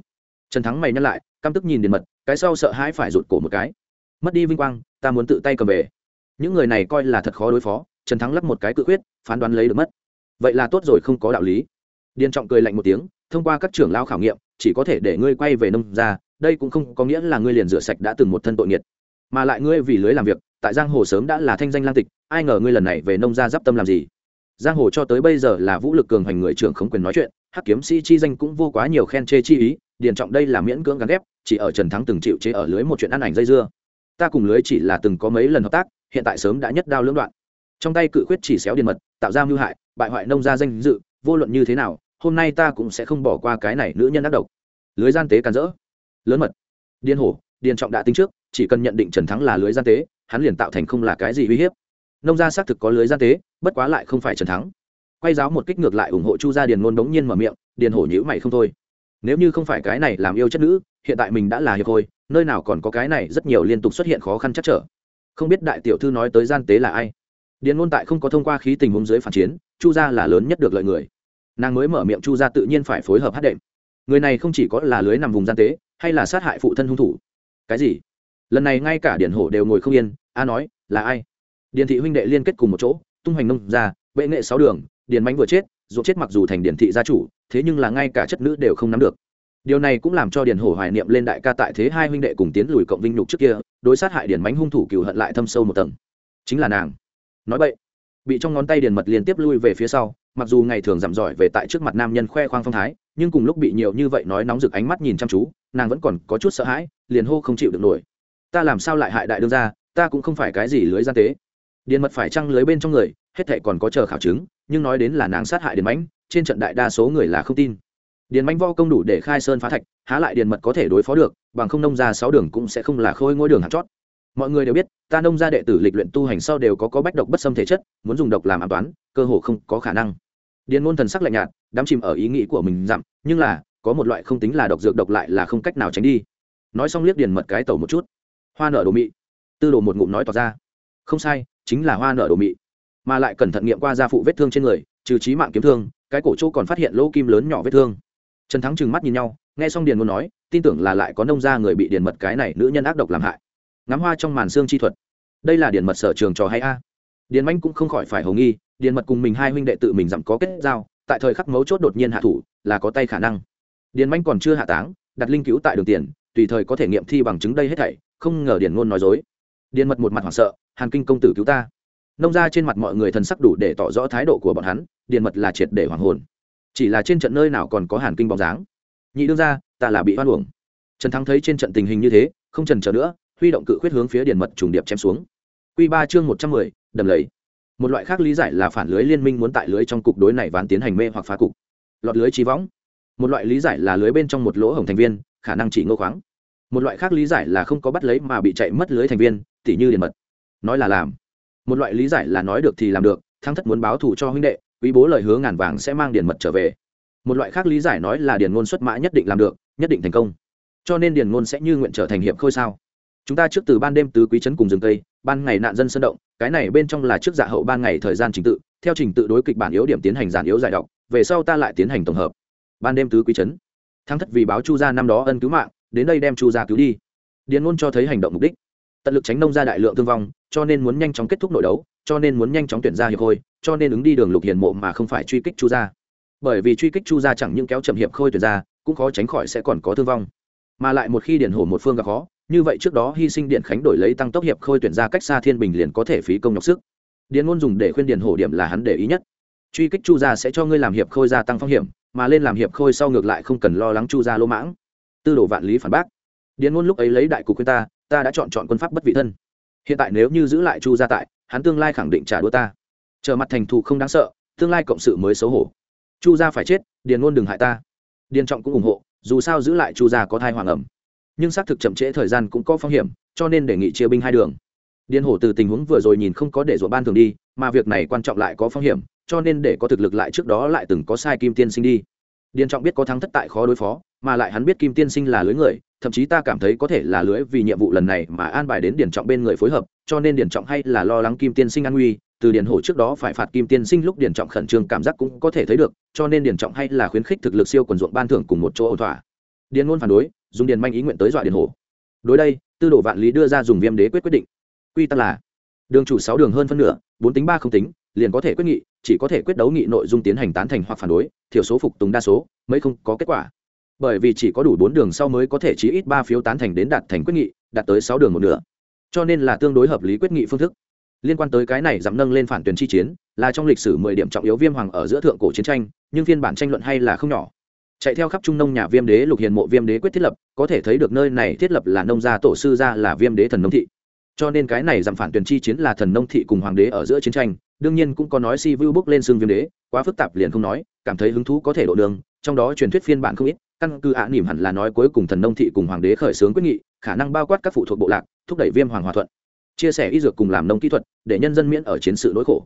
Trần thắng mày nhắc lại, căm tức nhìn điện mật, cái sau sợ hãi phải rụt cổ một cái. Mất đi vinh quang, ta muốn tự tay cầm về. Những người này coi là thật khó đối phó, trần thắng lắp một cái cự quyết, phán đoán lấy được mất. Vậy là tốt rồi, không có đạo lý. Điền trọng cười lạnh một tiếng, thông qua các trưởng lao khảo nghiệm, chỉ có thể để ngươi quay về nông ra đây cũng không có nghĩa là ngươi liền rửa sạch đã từng một thân tội nghiệt mà lại ngươi vì lưới làm việc, tại giang hồ sớm đã là thanh danh lang tịch, ai ngờ ngươi lần này về nông gia d tâm làm gì? Giang hồ cho tới bây giờ là vũ lực cường hành người trưởng không quyền nói chuyện, hắc kiếm sĩ chi danh cũng vô quá nhiều khen chê chi ý, điền trọng đây là miễn cưỡng gắn ghép, chỉ ở trần thắng từng chịu chế ở lưới một chuyện ăn ảnh dây dưa. Ta cùng lưới chỉ là từng có mấy lần hợp tác, hiện tại sớm đã nhất đao lưỡng đoạn. Trong tay cự quyết chỉ xéo điền mật, tạo ra mưu hại, bại hoại nông gia danh dự, vô luận như thế nào, hôm nay ta cũng sẽ không bỏ qua cái này nữ nhân đắc độc. Lưới gian tế càn rỡ. Lớn mật. Điên hổ, điền trọng đã tính trước chỉ cần nhận định trần thắng là lưới gian tế, hắn liền tạo thành không là cái gì uy hiếp. Nông gia xác thực có lưới gian tế, bất quá lại không phải trần thắng. Quay giáo một kích ngược lại ủng hộ chu gia điền ngôn đống nhiên mở miệng, điền hổ nhữ mày không thôi. Nếu như không phải cái này làm yêu chất nữ, hiện tại mình đã là hiệp hồi nơi nào còn có cái này rất nhiều liên tục xuất hiện khó khăn chắc trở. Không biết đại tiểu thư nói tới gian tế là ai. Điền ngôn tại không có thông qua khí tình huống dưới phản chiến, chu gia là lớn nhất được lợi người. Nàng mới mở miệng chu gia tự nhiên phải phối hợp hát đệm. Người này không chỉ có là lưới nằm vùng gian tế, hay là sát hại phụ thân hung thủ. Cái gì? Lần này ngay cả điện hổ đều ngồi không yên, a nói, là ai? Điền thị huynh đệ liên kết cùng một chỗ, tung hoành nông ra bệ nghệ sáu đường, điền mánh vừa chết dù chết mặc dù thành điện thị gia chủ, thế nhưng là ngay cả chất nữ đều không nắm được. Điều này cũng làm cho điền hổ hoài niệm lên đại ca tại thế hai huynh đệ cùng tiến lùi cộng vinh nhục trước kia, đối sát hại điền mánh hung thủ cựu hận lại thâm sâu một tầng. Chính là nàng. Nói vậy bị trong ngón tay điền mật liên tiếp lui về phía sau, mặc dù ngày thường giảm giỏi về tại trước mặt nam nhân khoe khoang phong thái, nhưng cùng lúc bị nhiều như vậy nói nóng rực ánh mắt nhìn chăm chú, nàng vẫn còn có chút sợ hãi, liền hô không chịu được nổi ta làm sao lại hại đại đương gia, ta cũng không phải cái gì lưới gian tế. Điền mật phải trăng lưới bên trong người, hết thệ còn có chờ khảo chứng, nhưng nói đến là nàng sát hại điền mãnh, trên trận đại đa số người là không tin. Điền mãnh vo công đủ để khai sơn phá thạch, há lại điền mật có thể đối phó được, bằng không nông ra sáu đường cũng sẽ không là khôi ngôi đường hạt chót. Mọi người đều biết, ta nông gia đệ tử lịch luyện tu hành sau đều có có bách độc bất xâm thể chất, muốn dùng độc làm an toán, cơ hồ không có khả năng. Điền ngôn thần sắc lạnh nhạt đắm chìm ở ý nghĩ của mình dặm, nhưng là, có một loại không tính là độc dược độc lại là không cách nào tránh đi. Nói xong liếc điền mật cái tẩu một chút hoa nở đồ mị. Tư đồ một ngụm nói tỏ ra. Không sai, chính là hoa nở đồ mị. Mà lại cẩn thận nghiệm qua da phụ vết thương trên người, trừ trí mạng kiếm thương, cái cổ chỗ còn phát hiện lỗ kim lớn nhỏ vết thương. Trần thắng trừng mắt nhìn nhau, nghe xong điền ngôn nói, tin tưởng là lại có nông gia người bị điền mật cái này nữ nhân ác độc làm hại. Ngắm hoa trong màn xương chi thuật. Đây là điền mật sở trường trò hay a? Điền manh cũng không khỏi phải hầu nghi, điền mật cùng mình hai huynh đệ tự mình dặm có kết giao, tại thời khắc mấu chốt đột nhiên hạ thủ, là có tay khả năng. Điền manh còn chưa hạ táng, đặt linh cứu tại đường tiền, tùy thời có thể nghiệm thi bằng chứng đây hết thảy không ngờ điền ngôn nói dối. Điền mật một mặt hoảng sợ, hàn kinh công tử cứu ta. Nông ra trên mặt mọi người thần sắc đủ để tỏ rõ thái độ của bọn hắn, điền mật là triệt để hoàng hồn. Chỉ là trên trận nơi nào còn có hàn kinh bóng dáng. Nhị đương ra ta là bị hoan uổng. Trần thắng thấy trên trận tình hình như thế, không trần chờ nữa, huy động cự khuyết hướng phía điền mật trùng điệp chém xuống. Q ba chương một trăm mười, đầm lầy. Một loại khác lý giải là phản lưới liên minh muốn tại lưới trong cục đối này ván tiến hành mê hoặc phá cục. Lọt lưới trí võng. Một loại lý giải là lưới bên trong một lỗ hổng thành viên, khả năng chỉ ngô khoáng một loại khác lý giải là không có bắt lấy mà bị chạy mất lưới thành viên, tỉ như điền mật. Nói là làm. Một loại lý giải là nói được thì làm được thăng thất muốn báo thù cho huynh đệ, quý bố lời hứa ngàn vàng sẽ mang điền mật trở về. Một loại khác lý giải nói là điền ngôn xuất mã nhất định làm được, nhất định thành công. Cho nên điền ngôn sẽ như nguyện trở thành hiệp khôi sao? Chúng ta trước từ ban đêm tứ quý trấn cùng rừng tây, ban ngày nạn dân sân động, cái này bên trong là trước dạ hậu ban ngày thời gian trình tự, theo trình tự đối kịch bản yếu điểm tiến hành giản yếu giải đọc, về sau ta lại tiến hành tổng hợp. Ban đêm tứ quý trấn. Thắng thất vì báo chu gia năm đó ân cứu mạng đến đây đem chu gia cứu đi. Điền ngôn cho thấy hành động mục đích. Tận lực tránh nông ra đại lượng thương vong, cho nên muốn nhanh chóng kết thúc nội đấu, cho nên muốn nhanh chóng tuyển ra hiệp khôi, cho nên ứng đi đường lục hiền mộ mà không phải truy kích chu gia. Bởi vì truy kích chu gia chẳng những kéo chậm hiệp khôi tuyển ra, cũng khó tránh khỏi sẽ còn có thương vong. Mà lại một khi điển hổ một phương gặp khó, như vậy trước đó hy sinh điện khánh đổi lấy tăng tốc hiệp khôi tuyển ra cách xa thiên bình liền có thể phí công nhọc sức. Điền ngôn dùng để khuyên điền hổ điểm là hắn để ý nhất. Truy kích chu gia sẽ cho ngươi làm hiệp khôi gia tăng phong hiểm, mà lên làm hiệp khôi sau ngược lại không cần lo lắng chu gia lỗ mãng tư đồ vạn lý phản bác. Điền ngôn lúc ấy lấy đại cục khuyên ta ta đã chọn chọn quân pháp bất vị thân. Hiện tại nếu như giữ lại chu gia tại, hắn tương lai khẳng định trả đũa ta. Trở mặt thành thù không đáng sợ, tương lai cộng sự mới xấu hổ. Chu gia phải chết, điền ngôn đừng hại ta. Điền trọng cũng ủng hộ, dù sao giữ lại chu gia có thai hoàng ẩm. Nhưng xác thực chậm trễ thời gian cũng có phong hiểm, cho nên đề nghị chia binh hai đường. Điền hổ từ tình huống vừa rồi nhìn không có để ruột ban thường đi, mà việc này quan trọng lại có phong hiểm, cho nên để có thực lực lại trước đó lại từng có sai kim tiên sinh đi điền trọng biết có thắng thất tại khó đối phó, mà lại hắn biết kim tiên sinh là lưới người, thậm chí ta cảm thấy có thể là lưới vì nhiệm vụ lần này mà an bài đến điền trọng bên người phối hợp, cho nên điền trọng hay là lo lắng kim tiên sinh an nguy, từ điền hổ trước đó phải phạt kim tiên sinh lúc điền trọng khẩn trương cảm giác cũng có thể thấy được, cho nên điền trọng hay là khuyến khích thực lực siêu quần ruộng ban thưởng cùng một chỗ ổn thỏa. Điền ngôn phản đối, dùng điền manh ý nguyện tới dọa điền hổ. Đối đây, tư đồ vạn lý đưa ra dùng viêm đế quyết quyết định. Quy tắc là, đường chủ sáu đường hơn phân nửa, bốn tính ba không tính, liền có thể quyết nghị chỉ có thể quyết đấu nghị nội dung tiến hành tán thành hoặc phản đối, thiểu số phục tùng đa số mới không có kết quả. Bởi vì chỉ có đủ bốn đường sau mới có thể chí ít ba phiếu tán thành đến đạt thành quyết nghị, đạt tới sáu đường một nửa. Cho nên là tương đối hợp lý quyết nghị phương thức. Liên quan tới cái này giảm nâng lên phản tuyển chi chiến, là trong lịch sử mười điểm trọng yếu viêm hoàng ở giữa thượng cổ chiến tranh, nhưng phiên bản tranh luận hay là không nhỏ. Chạy theo khắp trung nông nhà viêm đế lục hiền mộ viêm đế quyết thiết lập, có thể thấy được nơi này thiết lập là nông gia tổ sư gia là viêm đế thần nông thị. Cho nên cái này giảm phản tuyển chi chiến là thần nông thị cùng hoàng đế ở giữa chiến tranh đương nhiên cũng có nói si vu bước lên xương viêm đế, quá phức tạp liền không nói, cảm thấy hứng thú có thể độ đường, trong đó truyền thuyết phiên bản không ít, căn cứ ạ à nỉm hẳn là nói cuối cùng thần nông thị cùng hoàng đế khởi xướng quyết nghị, khả năng bao quát các phụ thuộc bộ lạc, thúc đẩy viêm hoàng hòa thuận. Chia sẻ y dược cùng làm nông kỹ thuật, để nhân dân miễn ở chiến sự nỗi khổ.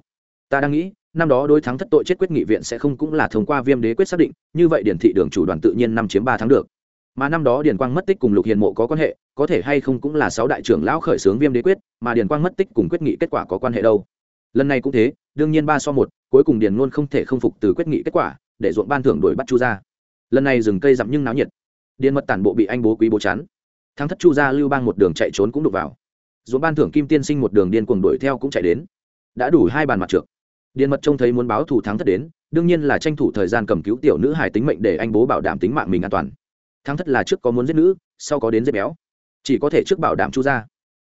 Ta đang nghĩ, năm đó đối thắng thất tội chết quyết nghị viện sẽ không cũng là thông qua viêm đế quyết xác định, như vậy điển thị đường chủ đoàn tự nhiên năm chiếm ba tháng được. Mà năm đó điền quang mất tích cùng lục hiền mộ có quan hệ, có thể hay không cũng là sáu đại trưởng lão khởi xướng viêm đế quyết, mà điền quang mất tích cùng quyết nghị kết quả có quan hệ đâu lần này cũng thế, đương nhiên ba so một, cuối cùng điền luôn không thể không phục từ quyết nghị kết quả, để ruộng ban thưởng đuổi bắt chu ra lần này rừng cây dặm nhưng náo nhiệt. Điền mật tản bộ bị anh bố quý bố chắn thắng thất chu ra lưu bang một đường chạy trốn cũng đục vào. Ruộng ban thưởng kim tiên sinh một đường điên cuồng đuổi theo cũng chạy đến. Đã đủ hai bàn mặt trượt điền mật trông thấy muốn báo thủ thắng thất đến, đương nhiên là tranh thủ thời gian cầm cứu tiểu nữ Hải tính mệnh để anh bố bảo đảm tính mạng mình an toàn. Thắng thất là trước có muốn giết nữ, sau có đến giết béo. Chỉ có thể trước bảo đảm chu ra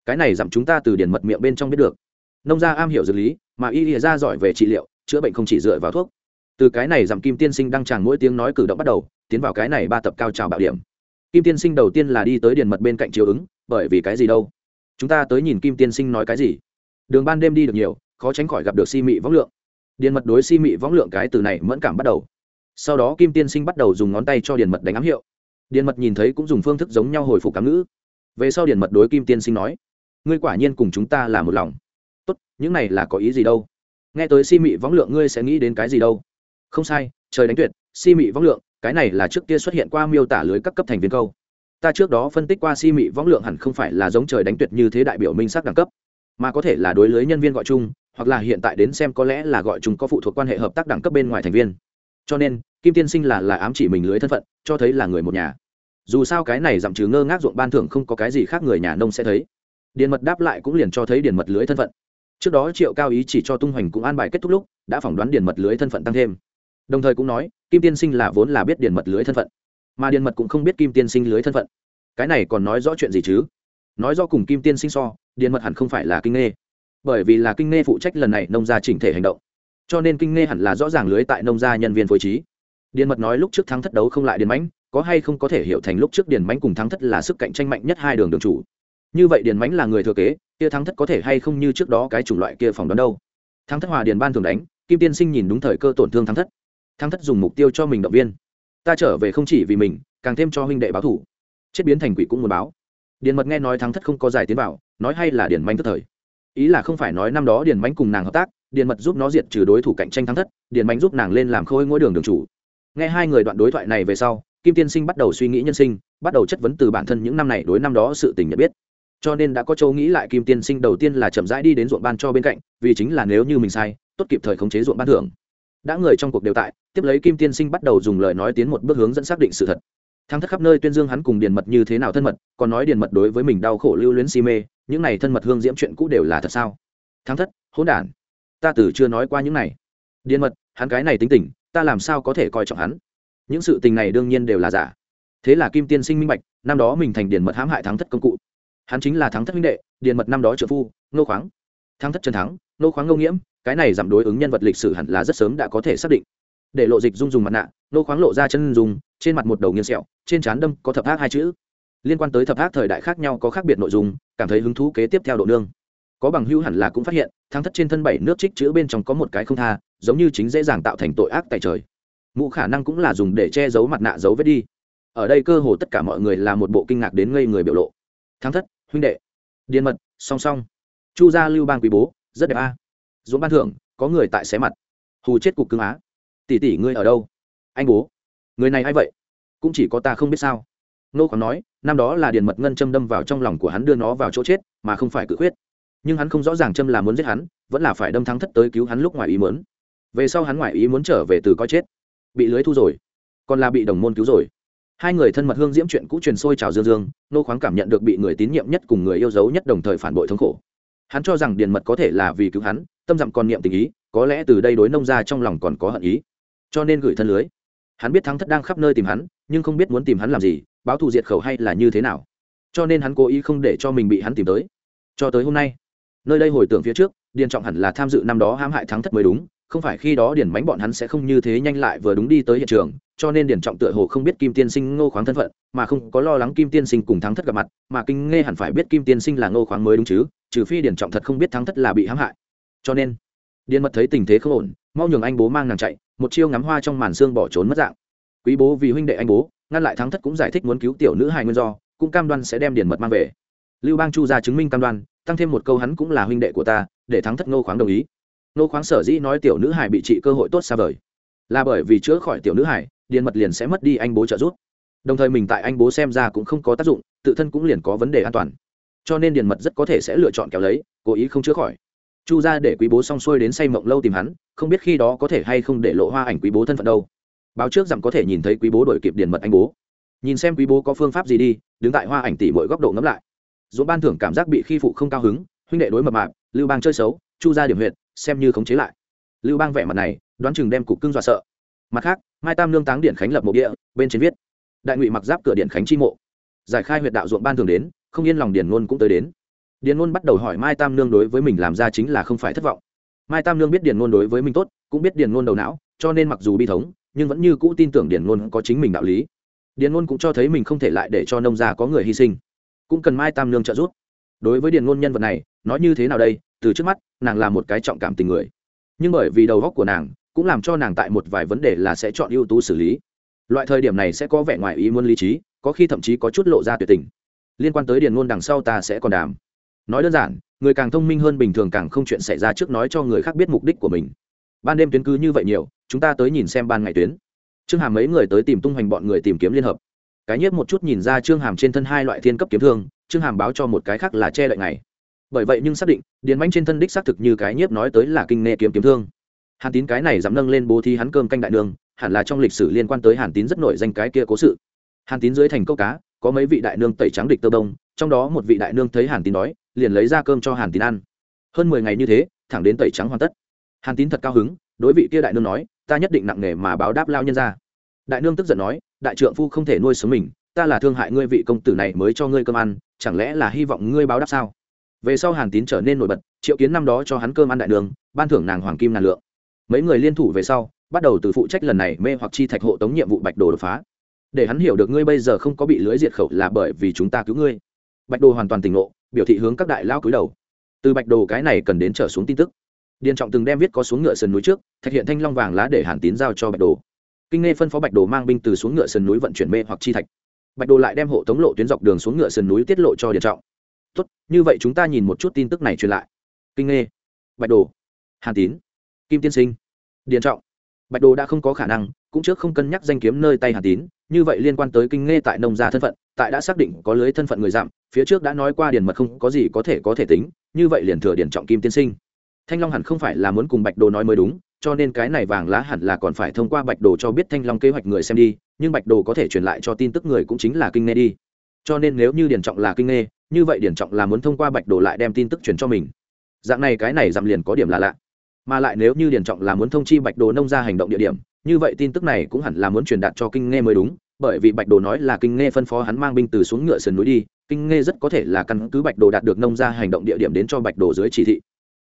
cái này giảm chúng ta từ Điền mật miệng bên trong biết được nông gia am hiểu dược lý, mà y lìa ra giỏi về trị liệu, chữa bệnh không chỉ dựa vào thuốc. Từ cái này giảm kim tiên sinh đăng tràng mỗi tiếng nói cử động bắt đầu, tiến vào cái này ba tập cao trào bảo điểm. Kim tiên sinh đầu tiên là đi tới điền mật bên cạnh chiều ứng, bởi vì cái gì đâu? Chúng ta tới nhìn kim tiên sinh nói cái gì? Đường ban đêm đi được nhiều, khó tránh khỏi gặp được si mị võng lượng. Điền mật đối si mị võng lượng cái từ này mẫn cảm bắt đầu. Sau đó kim tiên sinh bắt đầu dùng ngón tay cho điền mật đánh ám hiệu. Điền mật nhìn thấy cũng dùng phương thức giống nhau hồi phục cám ngữ. Về sau điền mật đối kim tiên sinh nói, ngươi quả nhiên cùng chúng ta là một lòng những này là có ý gì đâu? Nghe tới si mị võng lượng ngươi sẽ nghĩ đến cái gì đâu? Không sai, trời đánh tuyệt, si mị võng lượng, cái này là trước kia xuất hiện qua miêu tả lưới các cấp thành viên câu. Ta trước đó phân tích qua si mị võng lượng hẳn không phải là giống trời đánh tuyệt như thế đại biểu minh sắc đẳng cấp, mà có thể là đối lưới nhân viên gọi chung, hoặc là hiện tại đến xem có lẽ là gọi chúng có phụ thuộc quan hệ hợp tác đẳng cấp bên ngoài thành viên. Cho nên, kim tiên sinh là là ám chỉ mình lưới thân phận, cho thấy là người một nhà. Dù sao cái này giảm trừ ngơ ngác ruộng ban thưởng không có cái gì khác người nhà nông sẽ thấy. Điền mật đáp lại cũng liền cho thấy điền mật lưới thân phận trước đó triệu cao ý chỉ cho tung hoành cũng an bài kết thúc lúc, đã phỏng đoán điền mật lưới thân phận tăng thêm. Đồng thời cũng nói, kim tiên sinh là vốn là biết điền mật lưới thân phận, mà điền mật cũng không biết kim tiên sinh lưới thân phận. Cái này còn nói rõ chuyện gì chứ? Nói do cùng kim tiên sinh so điền mật hẳn không phải là kinh nghê. Bởi vì là kinh nghê phụ trách lần này nông gia chỉnh thể hành động. Cho nên kinh nghê hẳn là rõ ràng lưới tại nông gia nhân viên phối trí. Điền mật nói lúc trước thắng thất đấu không lại điền mãnh, có hay không có thể hiểu thành lúc trước điền mãnh cùng thắng thất là sức cạnh tranh mạnh nhất hai đường đường chủ. Như vậy điền mãnh là người thừa kế kia thắng thất có thể hay không như trước đó cái chủng loại kia phòng đoán đâu? Thắng thất hòa điền ban thường đánh, kim tiên sinh nhìn đúng thời cơ tổn thương thắng thất. Thắng thất dùng mục tiêu cho mình động viên. Ta trở về không chỉ vì mình, càng thêm cho huynh đệ báo thủ chết biến thành quỷ cũng muốn báo. Điền mật nghe nói thắng thất không có giải tiến vào, nói hay là điền manh tức thời. Ý là không phải nói năm đó điền manh cùng nàng hợp tác, điền mật giúp nó diệt trừ đối thủ cạnh tranh thắng thất, điền manh giúp nàng lên làm khôi ngôi đường đường chủ. Nghe hai người đoạn đối thoại này về sau, kim tiên sinh bắt đầu suy nghĩ nhân sinh, bắt đầu chất vấn từ bản thân những năm này đối năm đó sự tình nhận biết cho nên đã có châu nghĩ lại kim tiên sinh đầu tiên là chậm rãi đi đến ruộng ban cho bên cạnh, vì chính là nếu như mình sai, tốt kịp thời khống chế ruộng ban thưởng. Đã người trong cuộc đều tại, tiếp lấy kim tiên sinh bắt đầu dùng lời nói tiến một bước hướng dẫn xác định sự thật. Thắng thất khắp nơi tuyên dương hắn cùng điền mật như thế nào thân mật, còn nói điền mật đối với mình đau khổ lưu luyến si mê, những này thân mật hương diễm chuyện cũ đều là thật sao? Thắng thất, hỗn đản, ta từ chưa nói qua những này. Điền mật, hắn cái này tính tình, ta làm sao có thể coi trọng hắn? Những sự tình này đương nhiên đều là giả. Thế là kim tiên sinh minh bạch, năm đó mình thành điền mật hãm hại thắng thất công cụ hắn chính là thắng thất minh đệ, điền mật năm đó trợ phu nô khoáng. Thắng thất trần thắng nô khoáng ngô nghiễm, cái này giảm đối ứng nhân vật lịch sử hẳn là rất sớm đã có thể xác định. Để lộ dịch dung dùng mặt nạ nô khoáng lộ ra chân dùng trên mặt một đầu nghiêng sẹo, trên trán đâm có thập ác hai chữ. Liên quan tới thập ác thời đại khác nhau có khác biệt nội dung, cảm thấy hứng thú kế tiếp theo độ nương. Có bằng hữu hẳn là cũng phát hiện, thắng thất trên thân bảy nước trích chữ bên trong có một cái không tha, giống như chính dễ dàng tạo thành tội ác tại trời. Mũ khả năng cũng là dùng để che giấu mặt nạ giấu vết đi. Ở đây cơ hồ tất cả mọi người là một bộ kinh ngạc đến ngây người biểu lộ thắng thất, huynh đệ. Điện mật, song song. Chu gia lưu bang quý bố, rất đẹp a. À. dũng ban thưởng, có người tại xé mặt. Hù chết cục cưng á. Tỷ tỷ ngươi ở đâu? Anh bố. Người này a i vậy? Cũng chỉ có ta không biết sao. Nô còn nói, năm đó là điền mật ngân châm đâm vào trong lòng của hắn đưa nó vào chỗ chết, mà không phải cự khuyết. Nhưng hắn không rõ ràng châm là muốn giết hắn, vẫn là phải đâm thắng thất tới cứu hắn lúc ngoài ý muốn. Về sau hắn ngoài ý muốn trở về từ coi chết. Bị lưới thu rồi. Còn là bị đồng môn cứu rồi hai người thân mật hương diễm chuyện cũ truyền sôi trào dương dương, nô khoáng cảm nhận được bị người tín nhiệm nhất cùng người yêu dấu nhất đồng thời phản bội thống khổ. Hắn cho rằng điền mật có thể là vì cứu hắn, tâm dặm còn niệm tình ý, có lẽ từ đây đối nông ra trong lòng còn có hận ý. Cho nên gửi thân lưới. Hắn biết thắng thất đang khắp nơi tìm hắn, nhưng không biết muốn tìm hắn làm gì, báo thù diệt khẩu hay là như thế nào. Cho nên hắn cố ý không để cho mình bị hắn tìm tới. Cho tới hôm nay, nơi đây hồi tưởng phía trước, điền trọng hẳn là tham dự năm đó hãm hại thắng thất mới đúng không phải khi đó điền bánh bọn hắn sẽ không như thế nhanh lại vừa đúng đi tới hiện trường, cho nên điền trọng tựa hồ không biết kim tiên sinh ngô khoáng thân phận, mà không có lo lắng kim tiên sinh cùng thắng thất gặp mặt, mà kinh nghe hẳn phải biết kim tiên sinh là ngô khoáng mới đúng chứ, trừ phi điền trọng thật không biết thắng thất là bị hãm hại. Cho nên, điền mật thấy tình thế không ổn, mau nhường anh bố mang nàng chạy, một chiêu ngắm hoa trong màn xương bỏ trốn mất dạng. Quý bố vì huynh đệ anh bố, ngăn lại thắng thất cũng giải thích muốn cứu tiểu nữ hài nguyên do, cũng cam đoan sẽ đem điền mật mang về. Lưu bang chu ra chứng minh cam đoan, tăng thêm một câu hắn cũng là huynh đệ của ta, để thắng thất ngô khoáng đồng ý. Nô khoáng sở dĩ nói tiểu nữ hải bị trị cơ hội tốt xa vời. Là bởi vì chữa khỏi tiểu nữ hải điền mật liền sẽ mất đi anh bố trợ giúp. Đồng thời mình tại anh bố xem ra cũng không có tác dụng, tự thân cũng liền có vấn đề an toàn. Cho nên điền mật rất có thể sẽ lựa chọn kéo lấy, cố ý không chữa khỏi. Chu ra để quý bố xong xuôi đến say mộng lâu tìm hắn, không biết khi đó có thể hay không để lộ hoa ảnh quý bố thân phận đâu. Báo trước rằng có thể nhìn thấy quý bố đổi kịp điền mật anh bố. Nhìn xem quý bố có phương pháp gì đi, đứng tại hoa ảnh tỷ mỗi góc độ ngẫm lại. Dỗ ban thưởng cảm giác bị khi phụ không cao hứng, huynh đệ đối mập mạp, lưu bang chơi xấu, chu ra điểm huyện xem như khống chế lại. Lưu bang vẻ mặt này, đoán chừng đem cục cưng dọa sợ. Mặt khác, mai tam lương táng điện khánh lập mộ địa, bên trên viết, đại ngụy mặc giáp cửa điện khánh chi mộ. Giải khai huyện đạo ruộng ban thường đến, không yên lòng điền ngôn cũng tới đến. Điền ngôn bắt đầu hỏi mai tam nương đối với mình làm ra chính là không phải thất vọng. Mai tam nương biết điền ngôn đối với mình tốt, cũng biết điền ngôn đầu não, cho nên mặc dù bi thống, nhưng vẫn như cũ tin tưởng điền ngôn có chính mình đạo lý. Điền ngôn cũng cho thấy mình không thể lại để cho nông gia có người hy sinh. Cũng cần mai tam nương trợ giúp. Đối với điền ngôn nhân vật này, nói như thế nào đây? Từ trước mắt, nàng là một cái trọng cảm tình người. Nhưng bởi vì đầu góc của nàng cũng làm cho nàng tại một vài vấn đề là sẽ chọn ưu tú xử lý. Loại thời điểm này sẽ có vẻ ngoài ý muốn lý trí, có khi thậm chí có chút lộ ra tuyệt tình. Liên quan tới điền ngôn đằng sau ta sẽ còn đàm. Nói đơn giản, người càng thông minh hơn bình thường càng không chuyện xảy ra trước nói cho người khác biết mục đích của mình. Ban đêm tuyến cứ như vậy nhiều, chúng ta tới nhìn xem ban ngày tuyến. Trương hàm mấy người tới tìm tung hoành bọn người tìm kiếm liên hợp. Cái nhất một chút nhìn ra trương hàm trên thân hai loại thiên cấp kiếm thương, trương hàm báo cho một cái khác là che đậy này bởi vậy nhưng xác định, điền manh trên thân đích xác thực như cái nhiếp nói tới là kinh nệ kiếm kiếm thương. Hàn tín cái này dám nâng lên bố thi hắn cơm canh đại nương hẳn là trong lịch sử liên quan tới hàn tín rất nổi danh cái kia cố sự. Hàn tín dưới thành câu cá, có mấy vị đại nương tẩy trắng địch tơ đông, trong đó một vị đại nương thấy hàn tín đói liền lấy ra cơm cho hàn tín ăn. Hơn mười ngày như thế, thẳng đến tẩy trắng hoàn tất. Hàn tín thật cao hứng, đối vị kia đại nương nói, ta nhất định nặng nề mà báo đáp lao nhân ra. Đại nương tức giận nói, đại trượng phu không thể nuôi sống mình, ta là thương hại ngươi vị công tử này mới cho ngươi cơm ăn, chẳng lẽ là hy vọng ngươi báo đáp sao? Về sau hàn tín trở nên nổi bật, triệu kiến năm đó cho hắn cơm ăn đại đường, ban thưởng nàng hoàng kim ngàn lượng. Mấy người liên thủ về sau, bắt đầu từ phụ trách lần này mê hoặc chi thạch hộ tống nhiệm vụ bạch đồ đột phá. Để hắn hiểu được ngươi bây giờ không có bị lưới diệt khẩu là bởi vì chúng ta cứu ngươi. Bạch đồ hoàn toàn tỉnh lộ biểu thị hướng các đại lao cúi đầu. Từ bạch đồ cái này cần đến trở xuống tin tức. Điền trọng từng đem viết có xuống ngựa sườn núi trước thực hiện thanh long vàng lá để hàn tín giao cho bạch đồ. Kinh nghe phân phó bạch đồ mang binh từ xuống ngựa sườn núi vận chuyển mê hoặc chi thạch. Bạch đồ lại đem hộ tống lộ tuyến dọc đường xuống ngựa sườn núi tiết lộ cho điền trọng tốt, như vậy chúng ta nhìn một chút tin tức này truyền lại. Kinh nghe bạch đồ, hàn tín, kim tiên sinh, điền trọng. Bạch đồ đã không có khả năng, cũng trước không cân nhắc danh kiếm nơi tay hàn tín, như vậy liên quan tới kinh nghe tại nông gia thân phận, tại đã xác định có lưới thân phận người giảm, phía trước đã nói qua điền mật không có gì có thể có thể tính, như vậy liền thừa điền trọng kim tiên sinh. Thanh long hẳn không phải là muốn cùng bạch đồ nói mới đúng, cho nên cái này vàng lá hẳn là còn phải thông qua bạch đồ cho biết thanh long kế hoạch người xem đi, nhưng bạch đồ có thể truyền lại cho tin tức người cũng chính là kinh nghe đi. Cho nên nếu như điền trọng là kinh nghe như vậy điển trọng là muốn thông qua bạch đồ lại đem tin tức truyền cho mình. Dạng này cái này dặm liền có điểm là lạ. Mà lại nếu như điển trọng là muốn thông chi bạch đồ nông ra hành động địa điểm như vậy tin tức này cũng hẳn là muốn truyền đạt cho kinh nghe mới đúng bởi vì bạch đồ nói là kinh nghe phân phó hắn mang binh từ xuống ngựa sườn núi đi kinh nghe rất có thể là căn cứ bạch đồ đạt được nông ra hành động địa điểm đến cho bạch đồ dưới chỉ thị.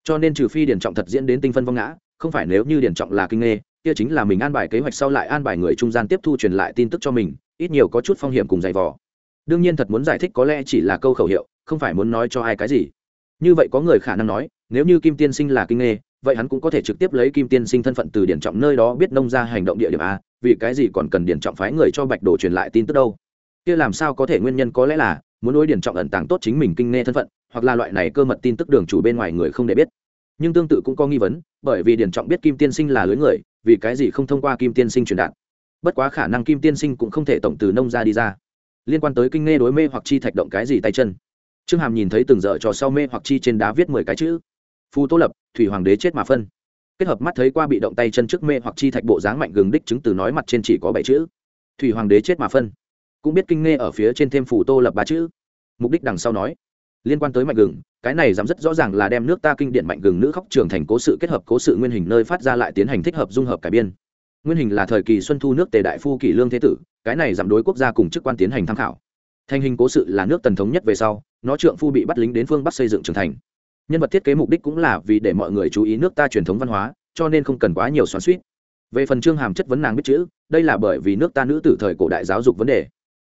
Cho nên trừ phi điển trọng thật diễn đến tinh phân vong ngã không phải nếu như điển trọng là kinh Nghe, kia chính là mình an bài kế hoạch sau lại an bài người trung gian tiếp thu truyền lại tin tức cho mình ít nhiều có chút phong hiểm cùng dày vò đương nhiên thật muốn giải thích có lẽ chỉ là câu khẩu hiệu, không phải muốn nói cho ai cái gì. Như vậy có người khả năng nói, nếu như kim tiên sinh là kinh nghề vậy hắn cũng có thể trực tiếp lấy kim tiên sinh thân phận từ điển trọng nơi đó biết nông ra hành động địa điểm a, vì cái gì còn cần điển trọng phái người cho bạch đồ truyền lại tin tức đâu? Kia làm sao có thể nguyên nhân có lẽ là, muốn đối điển trọng ẩn tàng tốt chính mình kinh nghe thân phận, hoặc là loại này cơ mật tin tức đường chủ bên ngoài người không để biết. Nhưng tương tự cũng có nghi vấn, bởi vì điển trọng biết kim tiên sinh là lưới người, vì cái gì không thông qua kim tiên sinh truyền đạt? Bất quá khả năng kim tiên sinh cũng không thể tổng từ nông ra đi ra liên quan tới kinh nghe đối mê hoặc chi thạch động cái gì tay chân. Trương hàm nhìn thấy từng dở trò sau mê hoặc chi trên đá viết mười cái chữ. Phù tô lập, thủy hoàng đế chết mà phân. Kết hợp mắt thấy qua bị động tay chân trước mê hoặc chi thạch bộ dáng mạnh gừng đích chứng từ nói mặt trên chỉ có bảy chữ. Thủy hoàng đế chết mà phân. Cũng biết kinh nghe ở phía trên thêm phù tô lập ba chữ. Mục đích đằng sau nói, liên quan tới mạnh gừng, cái này dám rất rõ ràng là đem nước ta kinh điển mạnh gừng nữ khóc trường thành cố sự kết hợp cố sự nguyên hình nơi phát ra lại tiến hành thích hợp dung hợp cải biên nguyên hình là thời kỳ xuân thu nước tề đại phu kỷ lương thế tử, cái này giảm đối quốc gia cùng chức quan tiến hành tham khảo. Thành hình cố sự là nước tần thống nhất về sau, nó trượng phu bị bắt lính đến phương bắc xây dựng trưởng thành. Nhân vật thiết kế mục đích cũng là vì để mọi người chú ý nước ta truyền thống văn hóa, cho nên không cần quá nhiều xoắn suýt về phần trương hàm chất vấn nàng biết chữ, đây là bởi vì nước ta nữ tử thời cổ đại giáo dục vấn đề.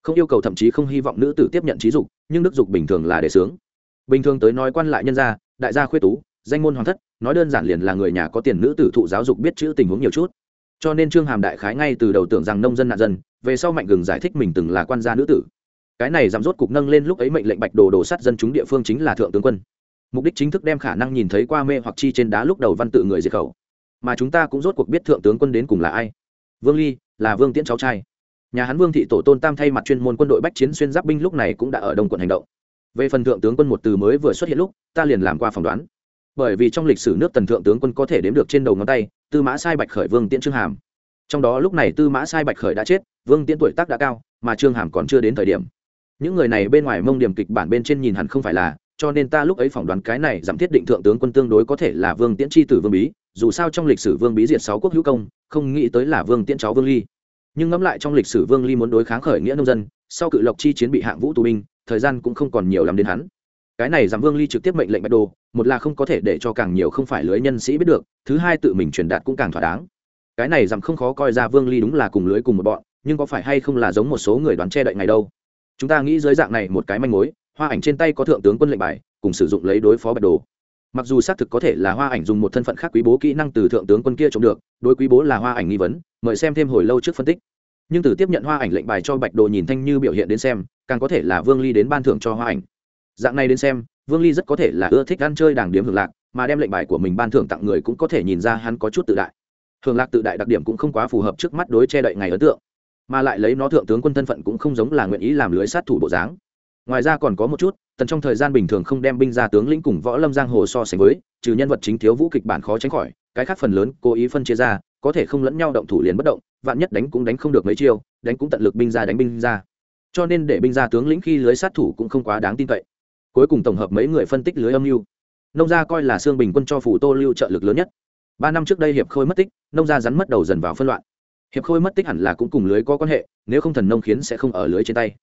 Không yêu cầu thậm chí không hy vọng nữ tử tiếp nhận trí dục, nhưng đức dục bình thường là để sướng. Bình thường tới nói quan lại nhân gia, đại gia khuyết tú, danh môn hoàng thất, nói đơn giản liền là người nhà có tiền nữ tử thụ giáo dục biết chữ tình huống nhiều chút cho nên trương hàm đại khái ngay từ đầu tưởng rằng nông dân nạn dân, về sau mạnh gừng giải thích mình từng là quan gia nữ tử. Cái này giảm rốt cục nâng lên lúc ấy mệnh lệnh bạch đồ đồ sát dân chúng địa phương chính là thượng tướng quân. Mục đích chính thức đem khả năng nhìn thấy qua mê hoặc chi trên đá lúc đầu văn tự người diệt khẩu. Mà chúng ta cũng rốt cuộc biết thượng tướng quân đến cùng là ai. Vương ly, là vương tiễn cháu trai. Nhà hắn vương thị tổ tôn tam thay mặt chuyên môn quân đội bách chiến xuyên giáp binh lúc này cũng đã ở đông quận hành động. Về phần thượng tướng quân một từ mới vừa xuất hiện lúc, ta liền làm qua phỏng đoán. Bởi vì trong lịch sử nước tần thượng tướng quân có thể đếm được trên đầu ngón tay tư mã sai bạch khởi vương tiễn trương hàm. Trong đó lúc này tư mã sai bạch khởi đã chết, vương tiễn tuổi tác đã cao, mà trương hàm còn chưa đến thời điểm. Những người này bên ngoài mông điểm kịch bản bên trên nhìn hẳn không phải là, cho nên ta lúc ấy phỏng đoán cái này giảm thiết định thượng tướng quân tương đối có thể là vương tiễn tri tử vương bí, dù sao trong lịch sử vương bí diệt sáu quốc hữu công, không nghĩ tới là vương tiễn cháu vương ly. Nhưng ngẫm lại trong lịch sử vương ly muốn đối kháng khởi nghĩa nông dân, sau cự lộc chi chiến bị hạng vũ tù binh, thời gian cũng không còn nhiều lắm đến hắn. Cái này giảm vương ly trực tiếp mệnh lệnh bạch đồ một là không có thể để cho càng nhiều không phải lưới nhân sĩ biết được, thứ hai tự mình truyền đạt cũng càng thỏa đáng. Cái này rằng không khó coi ra vương ly đúng là cùng lưới cùng một bọn, nhưng có phải hay không là giống một số người đoán che đậy ngày đâu? Chúng ta nghĩ dưới dạng này một cái manh mối, hoa ảnh trên tay có thượng tướng quân lệnh bài, cùng sử dụng lấy đối phó bạch đồ. Mặc dù xác thực có thể là hoa ảnh dùng một thân phận khác quý bố kỹ năng từ thượng tướng quân kia trộm được, đối quý bố là hoa ảnh nghi vấn, mời xem thêm hồi lâu trước phân tích. Nhưng từ tiếp nhận hoa ảnh lệnh bài cho bạch đồ nhìn thanh như biểu hiện đến xem, càng có thể là vương ly đến ban thưởng cho hoa ảnh. Dạng này đến xem vương ly rất có thể là ưa thích ăn chơi đàng điếm hưởng lạc, mà đem lệnh bài của mình ban thưởng tặng người cũng có thể nhìn ra hắn có chút tự đại. Hưởng lạc tự đại đặc điểm cũng không quá phù hợp trước mắt đối che đậy ngày ấn tượng, mà lại lấy nó thượng tướng quân thân phận cũng không giống là nguyện ý làm lưới sát thủ bộ dáng. Ngoài ra còn có một chút, tần trong thời gian bình thường không đem binh ra tướng lĩnh cùng võ lâm giang hồ so sánh với, trừ nhân vật chính thiếu vũ kịch bản khó tránh khỏi, cái khác phần lớn cố ý phân chia ra, có thể không lẫn nhau động thủ liền bất động, vạn nhất đánh cũng đánh không được mấy chiêu, đánh cũng tận lực binh ra đánh binh ra. Cho nên để binh ra tướng lĩnh khi lưới sát thủ cũng không quá đáng tin cậy cuối cùng tổng hợp mấy người phân tích lưới âm mưu. Nông gia coi là xương bình quân cho phủ tô lưu trợ lực lớn nhất. Ba năm trước đây hiệp khôi mất tích, nông gia rắn mất đầu dần vào phân loạn. Hiệp khôi mất tích hẳn là cũng cùng lưới có quan hệ, nếu không thần nông khiến sẽ không ở lưới trên tay.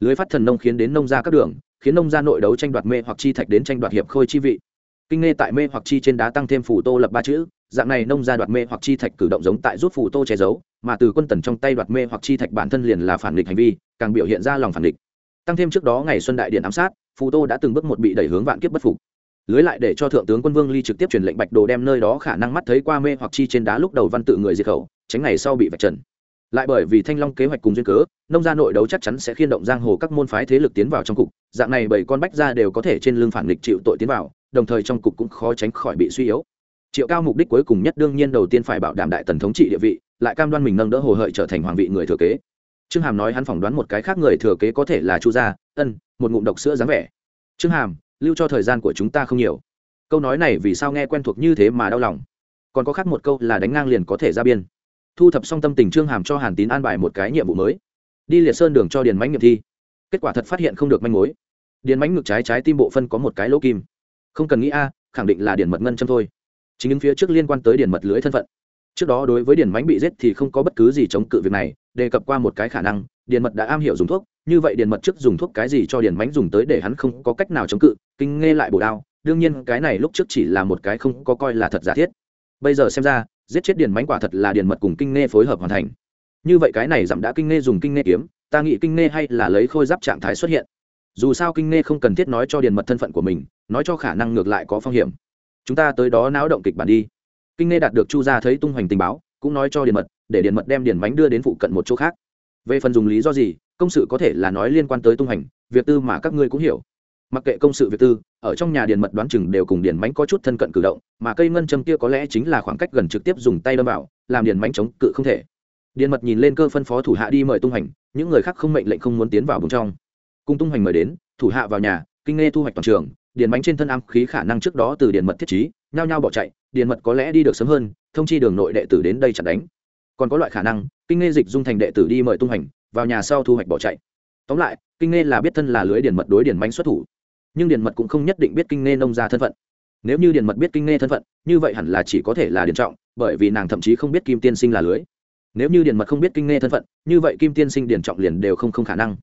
Lưới phát thần nông khiến đến nông gia các đường, khiến nông gia nội đấu tranh đoạt mê hoặc chi thạch đến tranh đoạt hiệp khôi chi vị. Kinh nghe tại mê hoặc chi trên đá tăng thêm phủ tô lập ba chữ, dạng này nông gia đoạt mê hoặc chi thạch cử động giống tại rút phủ tô che giấu, mà từ quân tần trong tay đoạt mê hoặc chi thạch bản thân liền là phản nghịch hành vi, càng biểu hiện ra lòng phản nghịch. Tăng thêm trước đó ngày xuân đại điện ám sát phù tô đã từng bước một bị đẩy hướng vạn kiếp bất phục. Lưới lại để cho thượng tướng quân vương ly trực tiếp truyền lệnh bạch đồ đem nơi đó khả năng mắt thấy qua mê hoặc chi trên đá lúc đầu văn tự người diệt khẩu, tránh ngày sau bị vạch trần. Lại bởi vì thanh long kế hoạch cùng duyên cớ, nông gia nội đấu chắc chắn sẽ khiên động giang hồ các môn phái thế lực tiến vào trong cục, dạng này bảy con bách ra đều có thể trên lưng phản nghịch chịu tội tiến vào, đồng thời trong cục cũng khó tránh khỏi bị suy yếu. Triệu cao mục đích cuối cùng nhất đương nhiên đầu tiên phải bảo đảm đại tần thống trị địa vị, lại cam đoan mình nâng đỡ hồ hợi trở thành hoàng vị người thừa kế. Trương hàm nói hắn phỏng đoán một cái khác người thừa kế có thể là chu gia, ân một ngụm độc sữa dáng vẻ. Trương hàm, lưu cho thời gian của chúng ta không nhiều. Câu nói này vì sao nghe quen thuộc như thế mà đau lòng? Còn có khác một câu là đánh ngang liền có thể ra biên. Thu thập xong tâm tình trương hàm cho hàn tín an bài một cái nhiệm vụ mới. Đi liệt sơn đường cho điền mánh nghiệm thi. Kết quả thật phát hiện không được manh mối. Điền mánh ngực trái trái tim bộ phân có một cái lỗ kim. Không cần nghĩ a, khẳng định là điền mật ngân châm thôi. Chính những phía trước liên quan tới điền mật lưới thân phận. Trước đó đối với điền mánh bị giết thì không có bất cứ gì chống cự việc này, đề cập qua một cái khả năng, điền mật đã am hiểu dùng thuốc như vậy điền mật trước dùng thuốc cái gì cho điền mánh dùng tới để hắn không có cách nào chống cự, kinh nghe lại bổ đao, đương nhiên cái này lúc trước chỉ là một cái không có coi là thật giả thiết. Bây giờ xem ra, giết chết điền mánh quả thật là điền mật cùng kinh nghe phối hợp hoàn thành. Như vậy cái này giảm đã kinh nghe dùng kinh nghe kiếm, ta nghĩ kinh nghe hay là lấy khôi giáp trạng thái xuất hiện. Dù sao kinh nghe không cần thiết nói cho điền mật thân phận của mình, nói cho khả năng ngược lại có phong hiểm. Chúng ta tới đó náo động kịch bản đi. Kinh nghe đạt được chu gia thấy tung hoành tình báo, cũng nói cho điền mật, để điền mật đem điền mánh đưa đến phụ cận một chỗ khác. Về phần dùng lý do gì công sự có thể là nói liên quan tới tung hành, việc tư mà các ngươi cũng hiểu. Mặc kệ công sự việc tư, ở trong nhà điền mật đoán chừng đều cùng điền mánh có chút thân cận cử động, mà cây ngân châm kia có lẽ chính là khoảng cách gần trực tiếp dùng tay đâm vào, làm điền mánh chống cự không thể. Điền mật nhìn lên cơ phân phó thủ hạ đi mời tung hành, những người khác không mệnh lệnh không muốn tiến vào vùng trong. Cùng tung hành mời đến, thủ hạ vào nhà, kinh nghe thu hoạch toàn trường điền mánh trên thân am khí khả năng trước đó từ điền mật thiết trí, nhao nhao bỏ chạy điền mật có lẽ đi được sớm hơn, thông chi đường nội đệ tử đến đây chặn đánh. Còn có loại khả năng, kinh nghe dịch dung thành đệ tử đi mời tung hành vào nhà sau thu hoạch bỏ chạy. Tóm lại, kinh nghe là biết thân là lưới điền mật đối điền mánh xuất thủ. Nhưng điền mật cũng không nhất định biết kinh nghe nông ra thân phận. Nếu như điền mật biết kinh nghe thân phận, như vậy hẳn là chỉ có thể là điền trọng, bởi vì nàng thậm chí không biết kim tiên sinh là lưới. Nếu như điền mật không biết kinh nghe thân phận, như vậy kim tiên sinh điền trọng liền đều không không khả năng.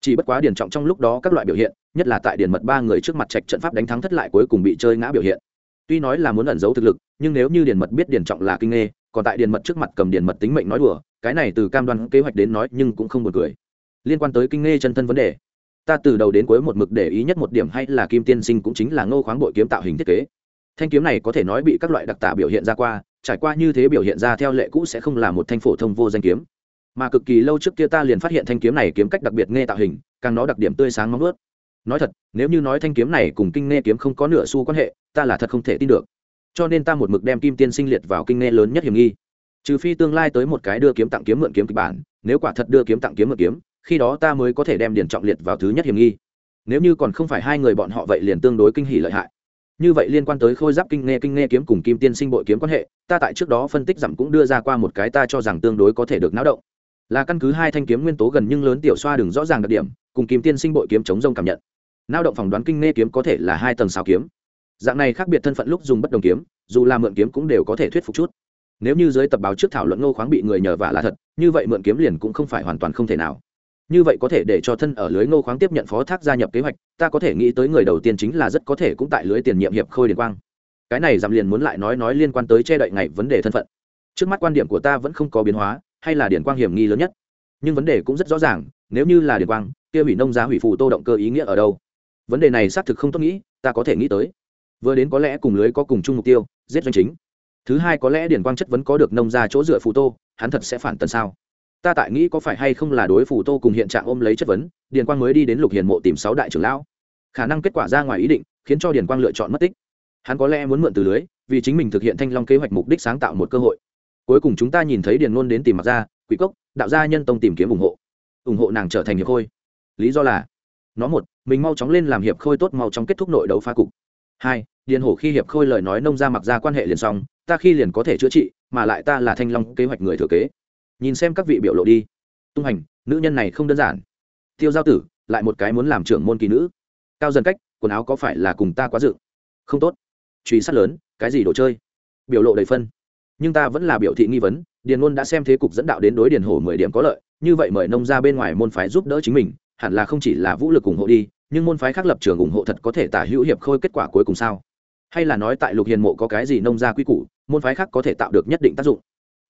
Chỉ bất quá điền trọng trong lúc đó các loại biểu hiện, nhất là tại điền mật ba người trước mặt trạch trận pháp đánh thắng thất lại cuối cùng bị chơi ngã biểu hiện. Tuy nói là muốn ẩn giấu thực lực, nhưng nếu như điền mật biết điền trọng là kinh nghe còn tại điền mật trước mặt cầm điền mật tính mệnh nói đùa, cái này từ cam đoan kế hoạch đến nói nhưng cũng không buồn cười. Liên quan tới kinh nghe chân thân vấn đề, ta từ đầu đến cuối một mực để ý nhất một điểm hay là kim tiên sinh cũng chính là ngô khoáng bội kiếm tạo hình thiết kế. Thanh kiếm này có thể nói bị các loại đặc tả biểu hiện ra qua, trải qua như thế biểu hiện ra theo lệ cũ sẽ không là một thanh phổ thông vô danh kiếm. Mà cực kỳ lâu trước kia ta liền phát hiện thanh kiếm này kiếm cách đặc biệt nghe tạo hình, càng nó đặc điểm tươi sáng móng ướt nói thật, nếu như nói thanh kiếm này cùng kinh nghe kiếm không có nửa xu quan hệ, ta là thật không thể tin được cho nên ta một mực đem kim tiên sinh liệt vào kinh nghe lớn nhất hiểm nghi. Trừ phi tương lai tới một cái đưa kiếm tặng kiếm mượn kiếm kịch bản, nếu quả thật đưa kiếm tặng kiếm mượn kiếm, khi đó ta mới có thể đem điền trọng liệt vào thứ nhất hiểm nghi. Nếu như còn không phải hai người bọn họ vậy liền tương đối kinh hỉ lợi hại. Như vậy liên quan tới khôi giáp kinh nghe kinh nghe kiếm cùng kim tiên sinh bội kiếm quan hệ, ta tại trước đó phân tích giảm cũng đưa ra qua một cái ta cho rằng tương đối có thể được náo động. Là căn cứ hai thanh kiếm nguyên tố gần nhưng lớn tiểu xoa đường rõ ràng đặc điểm, cùng kim tiên sinh bội kiếm chống rông cảm nhận. Nao động phỏng đoán kinh nghe kiếm có thể là hai tầng sao kiếm dạng này khác biệt thân phận lúc dùng bất đồng kiếm, dù là mượn kiếm cũng đều có thể thuyết phục chút. Nếu như dưới tập báo trước thảo luận ngô khoáng bị người nhờ vả là thật, như vậy mượn kiếm liền cũng không phải hoàn toàn không thể nào. Như vậy có thể để cho thân ở lưới ngô khoáng tiếp nhận phó thác gia nhập kế hoạch, ta có thể nghĩ tới người đầu tiên chính là rất có thể cũng tại lưới tiền nhiệm hiệp khôi điền quang. Cái này giảm liền muốn lại nói nói liên quan tới che đậy ngày vấn đề thân phận. Trước mắt quan điểm của ta vẫn không có biến hóa, hay là điền quang hiểm nghi lớn nhất. Nhưng vấn đề cũng rất rõ ràng, nếu như là điền quang, kia hủy nông giá hủy phù tô động cơ ý nghĩa ở đâu? Vấn đề này xác thực không tốt nghĩ, ta có thể nghĩ tới vừa đến có lẽ cùng lưới có cùng chung mục tiêu, giết doanh chính. Thứ hai có lẽ điền quang chất vấn có được nông ra chỗ dựa phù tô, hắn thật sẽ phản tần sao? Ta tại nghĩ có phải hay không là đối phù tô cùng hiện trạng ôm lấy chất vấn, điền quang mới đi đến lục hiền mộ tìm sáu đại trưởng lão. Khả năng kết quả ra ngoài ý định, khiến cho điền quang lựa chọn mất tích. Hắn có lẽ muốn mượn từ lưới, vì chính mình thực hiện thanh long kế hoạch mục đích sáng tạo một cơ hội. Cuối cùng chúng ta nhìn thấy điền ngôn đến tìm mặt ra quỷ cốc, đạo gia nhân tông tìm kiếm ủng hộ. Ủng hộ nàng trở thành hiệp khôi. Lý do là, nó một, mình mau chóng lên làm hiệp khôi tốt mau chóng kết thúc nội đấu phá cục hai, điền hổ khi hiệp khôi lời nói nông ra mặc ra quan hệ liền xong, ta khi liền có thể chữa trị, mà lại ta là thanh long kế hoạch người thừa kế. Nhìn xem các vị biểu lộ đi. Tung hành, nữ nhân này không đơn giản. Tiêu giao tử, lại một cái muốn làm trưởng môn kỳ nữ. Cao dần cách, quần áo có phải là cùng ta quá dự? Không tốt. Truy sát lớn, cái gì đồ chơi? Biểu lộ đầy phân. Nhưng ta vẫn là biểu thị nghi vấn, điền ngôn đã xem thế cục dẫn đạo đến đối điền hổ mười điểm có lợi, như vậy mời nông ra bên ngoài môn phái giúp đỡ chính mình, hẳn là không chỉ là vũ lực ủng hộ đi nhưng môn phái khác lập trường ủng hộ thật có thể tả hữu hiệp khôi kết quả cuối cùng sao? Hay là nói tại lục hiền mộ có cái gì nông ra quy củ, môn phái khác có thể tạo được nhất định tác dụng?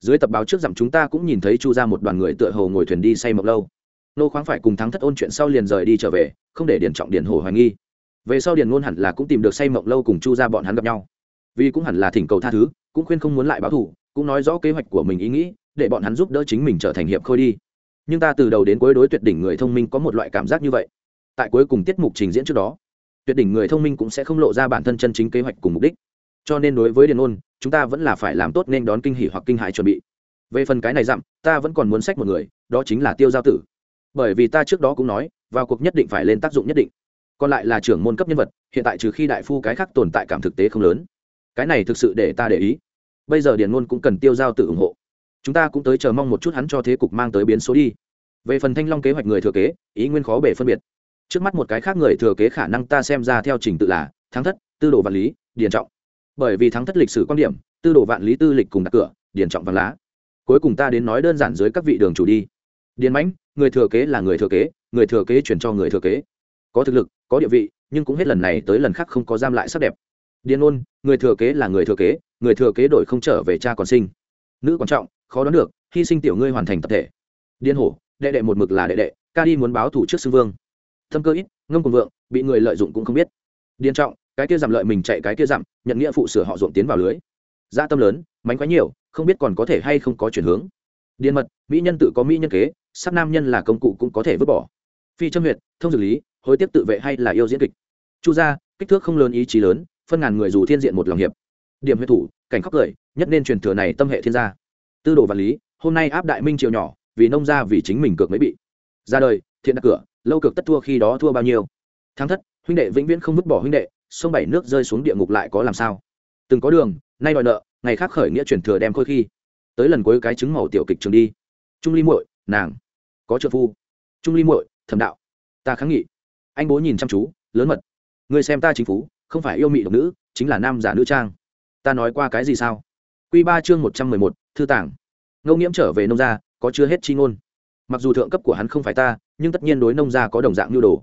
Dưới tập báo trước dặm chúng ta cũng nhìn thấy chu ra một đoàn người tựa hồ ngồi thuyền đi say mộc lâu. Nô khoáng phải cùng thắng thất ôn chuyện sau liền rời đi trở về, không để điền trọng điền hồ hoài nghi. Về sau điền ngôn hẳn là cũng tìm được say mộng lâu cùng chu ra bọn hắn gặp nhau. Vì cũng hẳn là thỉnh cầu tha thứ, cũng khuyên không muốn lại báo thù, cũng nói rõ kế hoạch của mình ý nghĩ, để bọn hắn giúp đỡ chính mình trở thành hiệp khôi đi. Nhưng ta từ đầu đến cuối đối tuyệt đỉnh người thông minh có một loại cảm giác như vậy tại cuối cùng tiết mục trình diễn trước đó, tuyệt đỉnh người thông minh cũng sẽ không lộ ra bản thân chân chính kế hoạch cùng mục đích. Cho nên đối với điền ôn, chúng ta vẫn là phải làm tốt nên đón kinh hỷ hoặc kinh hại chuẩn bị. Về phần cái này dặm, ta vẫn còn muốn sách một người, đó chính là tiêu giao tử. Bởi vì ta trước đó cũng nói, vào cuộc nhất định phải lên tác dụng nhất định. Còn lại là trưởng môn cấp nhân vật, hiện tại trừ khi đại phu cái khác tồn tại cảm thực tế không lớn. Cái này thực sự để ta để ý. Bây giờ điền ngôn cũng cần tiêu giao tự ủng hộ. Chúng ta cũng tới chờ mong một chút hắn cho thế cục mang tới biến số đi. Về phần thanh long kế hoạch người thừa kế, ý nguyên khó bể phân biệt trước mắt một cái khác người thừa kế khả năng ta xem ra theo trình tự là thắng thất, tư đồ vạn lý, điền trọng. Bởi vì thắng thất lịch sử quan điểm, tư đồ vạn lý tư lịch cùng đặt cửa, điền trọng vàng lá. Cuối cùng ta đến nói đơn giản dưới các vị đường chủ đi. Điền mãnh, người thừa kế là người thừa kế, người thừa kế chuyển cho người thừa kế. Có thực lực, có địa vị, nhưng cũng hết lần này tới lần khác không có giam lại sắc đẹp. Điền ôn người thừa kế là người thừa kế, người thừa kế đổi không trở về cha còn sinh. Nữ quan trọng, khó đoán được, hy sinh tiểu ngươi hoàn thành tập thể. Điên hổ, đệ đệ một mực là đệ đệ, ca đi muốn báo thủ trước sư vương thâm cơ ít, ngông cùng vượng, bị người lợi dụng cũng không biết. Điên trọng, cái kia giảm lợi mình chạy cái kia giảm, nhận nghĩa phụ sửa họ ruộng tiến vào lưới. Gia tâm lớn, mánh quái nhiều, không biết còn có thể hay không có chuyển hướng. Điên mật, mỹ nhân tự có mỹ nhân kế, sắc nam nhân là công cụ cũng có thể vứt bỏ. Phi châm huyệt, thông dược lý, hối tiếp tự vệ hay là yêu diễn kịch. Chu gia, kích thước không lớn, ý chí lớn, phân ngàn người dù thiên diện một lòng hiệp. Điểm huyết thủ, cảnh khóc cười, nhất nên truyền thừa này tâm hệ thiên gia. Tư đồ văn lý, hôm nay áp đại minh triều nhỏ, vì nông gia vì chính mình cược mới bị. Ra đời, thiện đặt cửa lâu cực tất thua khi đó thua bao nhiêu? Thắng thất, huynh đệ vĩnh viễn không vứt bỏ huynh đệ, sông bảy nước rơi xuống địa ngục lại có làm sao? Từng có đường, nay đòi nợ, ngày khác khởi nghĩa chuyển thừa đem khôi khi. Tới lần cuối cái chứng màu tiểu kịch trường đi. Trung ly muội, nàng. Có trợ phu. Trung ly muội, thẩm đạo. Ta kháng nghị. Anh bố nhìn chăm chú, lớn mật. Người xem ta chính phú, không phải yêu mị độc nữ, chính là nam giả nữ trang. Ta nói qua cái gì sao? Q ba chương một trăm mười một, thư tảng. Ngô nghiễm trở về nông gia, có chưa hết chi ngôn. Mặc dù thượng cấp của hắn không phải ta nhưng tất nhiên đối nông gia có đồng dạng nhu đồ.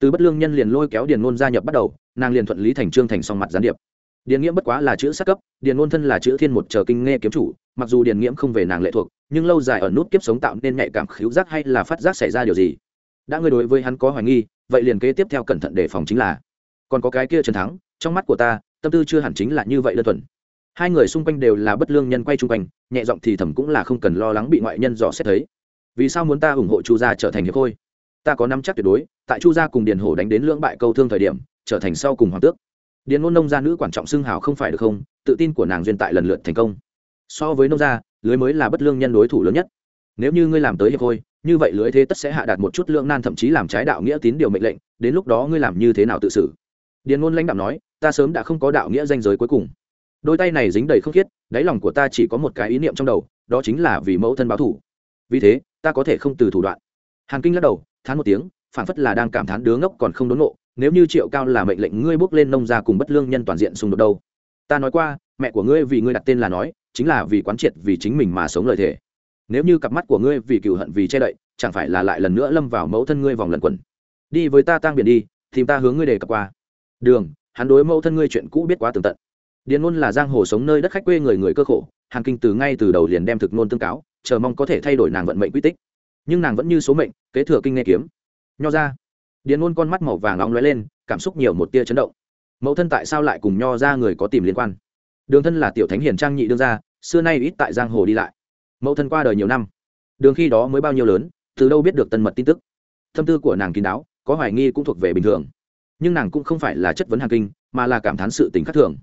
Từ bất lương nhân liền lôi kéo điền ngôn gia nhập bắt đầu, nàng liền thuận lý thành trương thành song mặt gián điệp. Điền nghiễm bất quá là chữ sát cấp, điền ngôn thân là chữ thiên một chờ kinh nghe kiếm chủ, mặc dù điền nghiễm không về nàng lệ thuộc, nhưng lâu dài ở nút kiếp sống tạo nên nhạy cảm khíu giác hay là phát giác xảy ra điều gì? Đã ngươi đối với hắn có hoài nghi, vậy liền kế tiếp theo cẩn thận đề phòng chính là, còn có cái kia trần thắng, trong mắt của ta, tâm tư chưa hẳn chính là như vậy đơn thuần. Hai người xung quanh đều là bất lương nhân quay chung quanh, nhẹ giọng thì thầm cũng là không cần lo lắng bị ngoại nhân dò xét thấy vì sao muốn ta ủng hộ chu gia trở thành hiệp khôi? Ta có năm chắc tuyệt đối, tại chu gia cùng điền hổ đánh đến lưỡng bại câu thương thời điểm, trở thành sau cùng hoàng tước. Điền ngôn nông gia nữ quản trọng xưng hào không phải được không? Tự tin của nàng duyên tại lần lượt thành công. So với nông gia, lưới mới là bất lương nhân đối thủ lớn nhất. Nếu như ngươi làm tới hiệp khôi, như vậy lưới thế tất sẽ hạ đạt một chút lương nan thậm chí làm trái đạo nghĩa tín điều mệnh lệnh, đến lúc đó ngươi làm như thế nào tự xử? Điền ngôn lãnh đạo nói, ta sớm đã không có đạo nghĩa danh giới cuối cùng. Đôi tay này dính đầy không khiết, đáy lòng của ta chỉ có một cái ý niệm trong đầu, đó chính là vì mẫu thân báo thủ vì thế, ta có thể không từ thủ đoạn. Hàn kinh lắc đầu, thán một tiếng, phản phất là đang cảm thán đứa ngốc còn không đốn nộ nếu như triệu cao là mệnh lệnh ngươi bước lên nông gia cùng bất lương nhân toàn diện xung đột đâu. Ta nói qua, mẹ của ngươi vì ngươi đặt tên là nói, chính là vì quán triệt vì chính mình mà sống lời thề. Nếu như cặp mắt của ngươi vì cựu hận vì che đậy, chẳng phải là lại lần nữa lâm vào mẫu thân ngươi vòng lần quẩn. Đi với ta tang biển đi thì ta hướng ngươi đề cập qua. Đường, hắn đối mẫu thân ngươi chuyện cũ biết quá tường tận. Điền ngôn là giang hồ sống nơi đất khách quê người người cơ khổ, hàn kinh từ ngay từ đầu liền đem thực ngôn tương cáo chờ mong có thể thay đổi nàng vận mệnh quy tích. Nhưng nàng vẫn như số mệnh, kế thừa kinh nghe kiếm. Nho ra. Điền ngôn con mắt màu vàng nóng lóe lên, cảm xúc nhiều một tia chấn động. Mẫu thân tại sao lại cùng nho ra người có tìm liên quan? Đường thân là tiểu thánh hiền trang nhị đương gia, xưa nay ít tại giang hồ đi lại. Mẫu thân qua đời nhiều năm. Đường khi đó mới bao nhiêu lớn, từ đâu biết được tân mật tin tức. Tâm tư của nàng kín đáo, có hoài nghi cũng thuộc về bình thường. Nhưng nàng cũng không phải là chất vấn hàng kinh, mà là cảm thán sự tính khắc thường.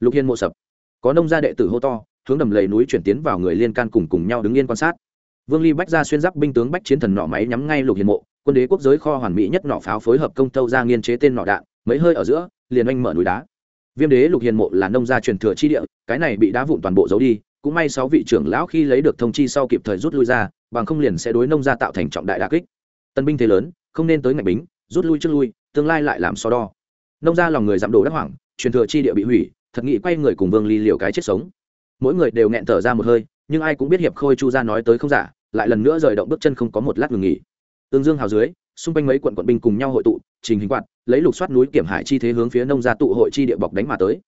Lục hiên mộ sập. Có nông gia đệ tử hô to hướng đầm lầy núi chuyển tiến vào người liên can cùng cùng nhau đứng yên quan sát. Vương ly bách ra xuyên giáp binh tướng bách chiến thần nọ máy nhắm ngay lục hiền mộ, quân đế quốc giới kho hoàn mỹ nhất nọ pháo phối hợp công tâu ra nghiên chế tên nọ đạn, mấy hơi ở giữa, liền oanh mở núi đá. Viêm đế lục hiền mộ là nông gia truyền thừa chi địa, cái này bị đá vụn toàn bộ giấu đi, cũng may sáu vị trưởng lão khi lấy được thông chi sau kịp thời rút lui ra, bằng không liền sẽ đối nông gia tạo thành trọng đại đà kích. Tân binh thế lớn, không nên tới ngạch bính, rút lui trước lui, tương lai lại làm so đo. Nông gia lòng người giảm đồ đắc hoảng, truyền thừa chi địa bị hủy, thật nghị quay người cùng vương ly liều cái chết sống mỗi người đều nghẹn thở ra một hơi, nhưng ai cũng biết hiệp khôi chu gia nói tới không giả, lại lần nữa rời động bước chân không có một lát ngừng nghỉ. Tương dương hào dưới, xung quanh mấy quận quận binh cùng nhau hội tụ, trình hình quạt, lấy lục soát núi kiểm hải chi thế hướng phía nông gia tụ hội chi địa bọc đánh mà tới.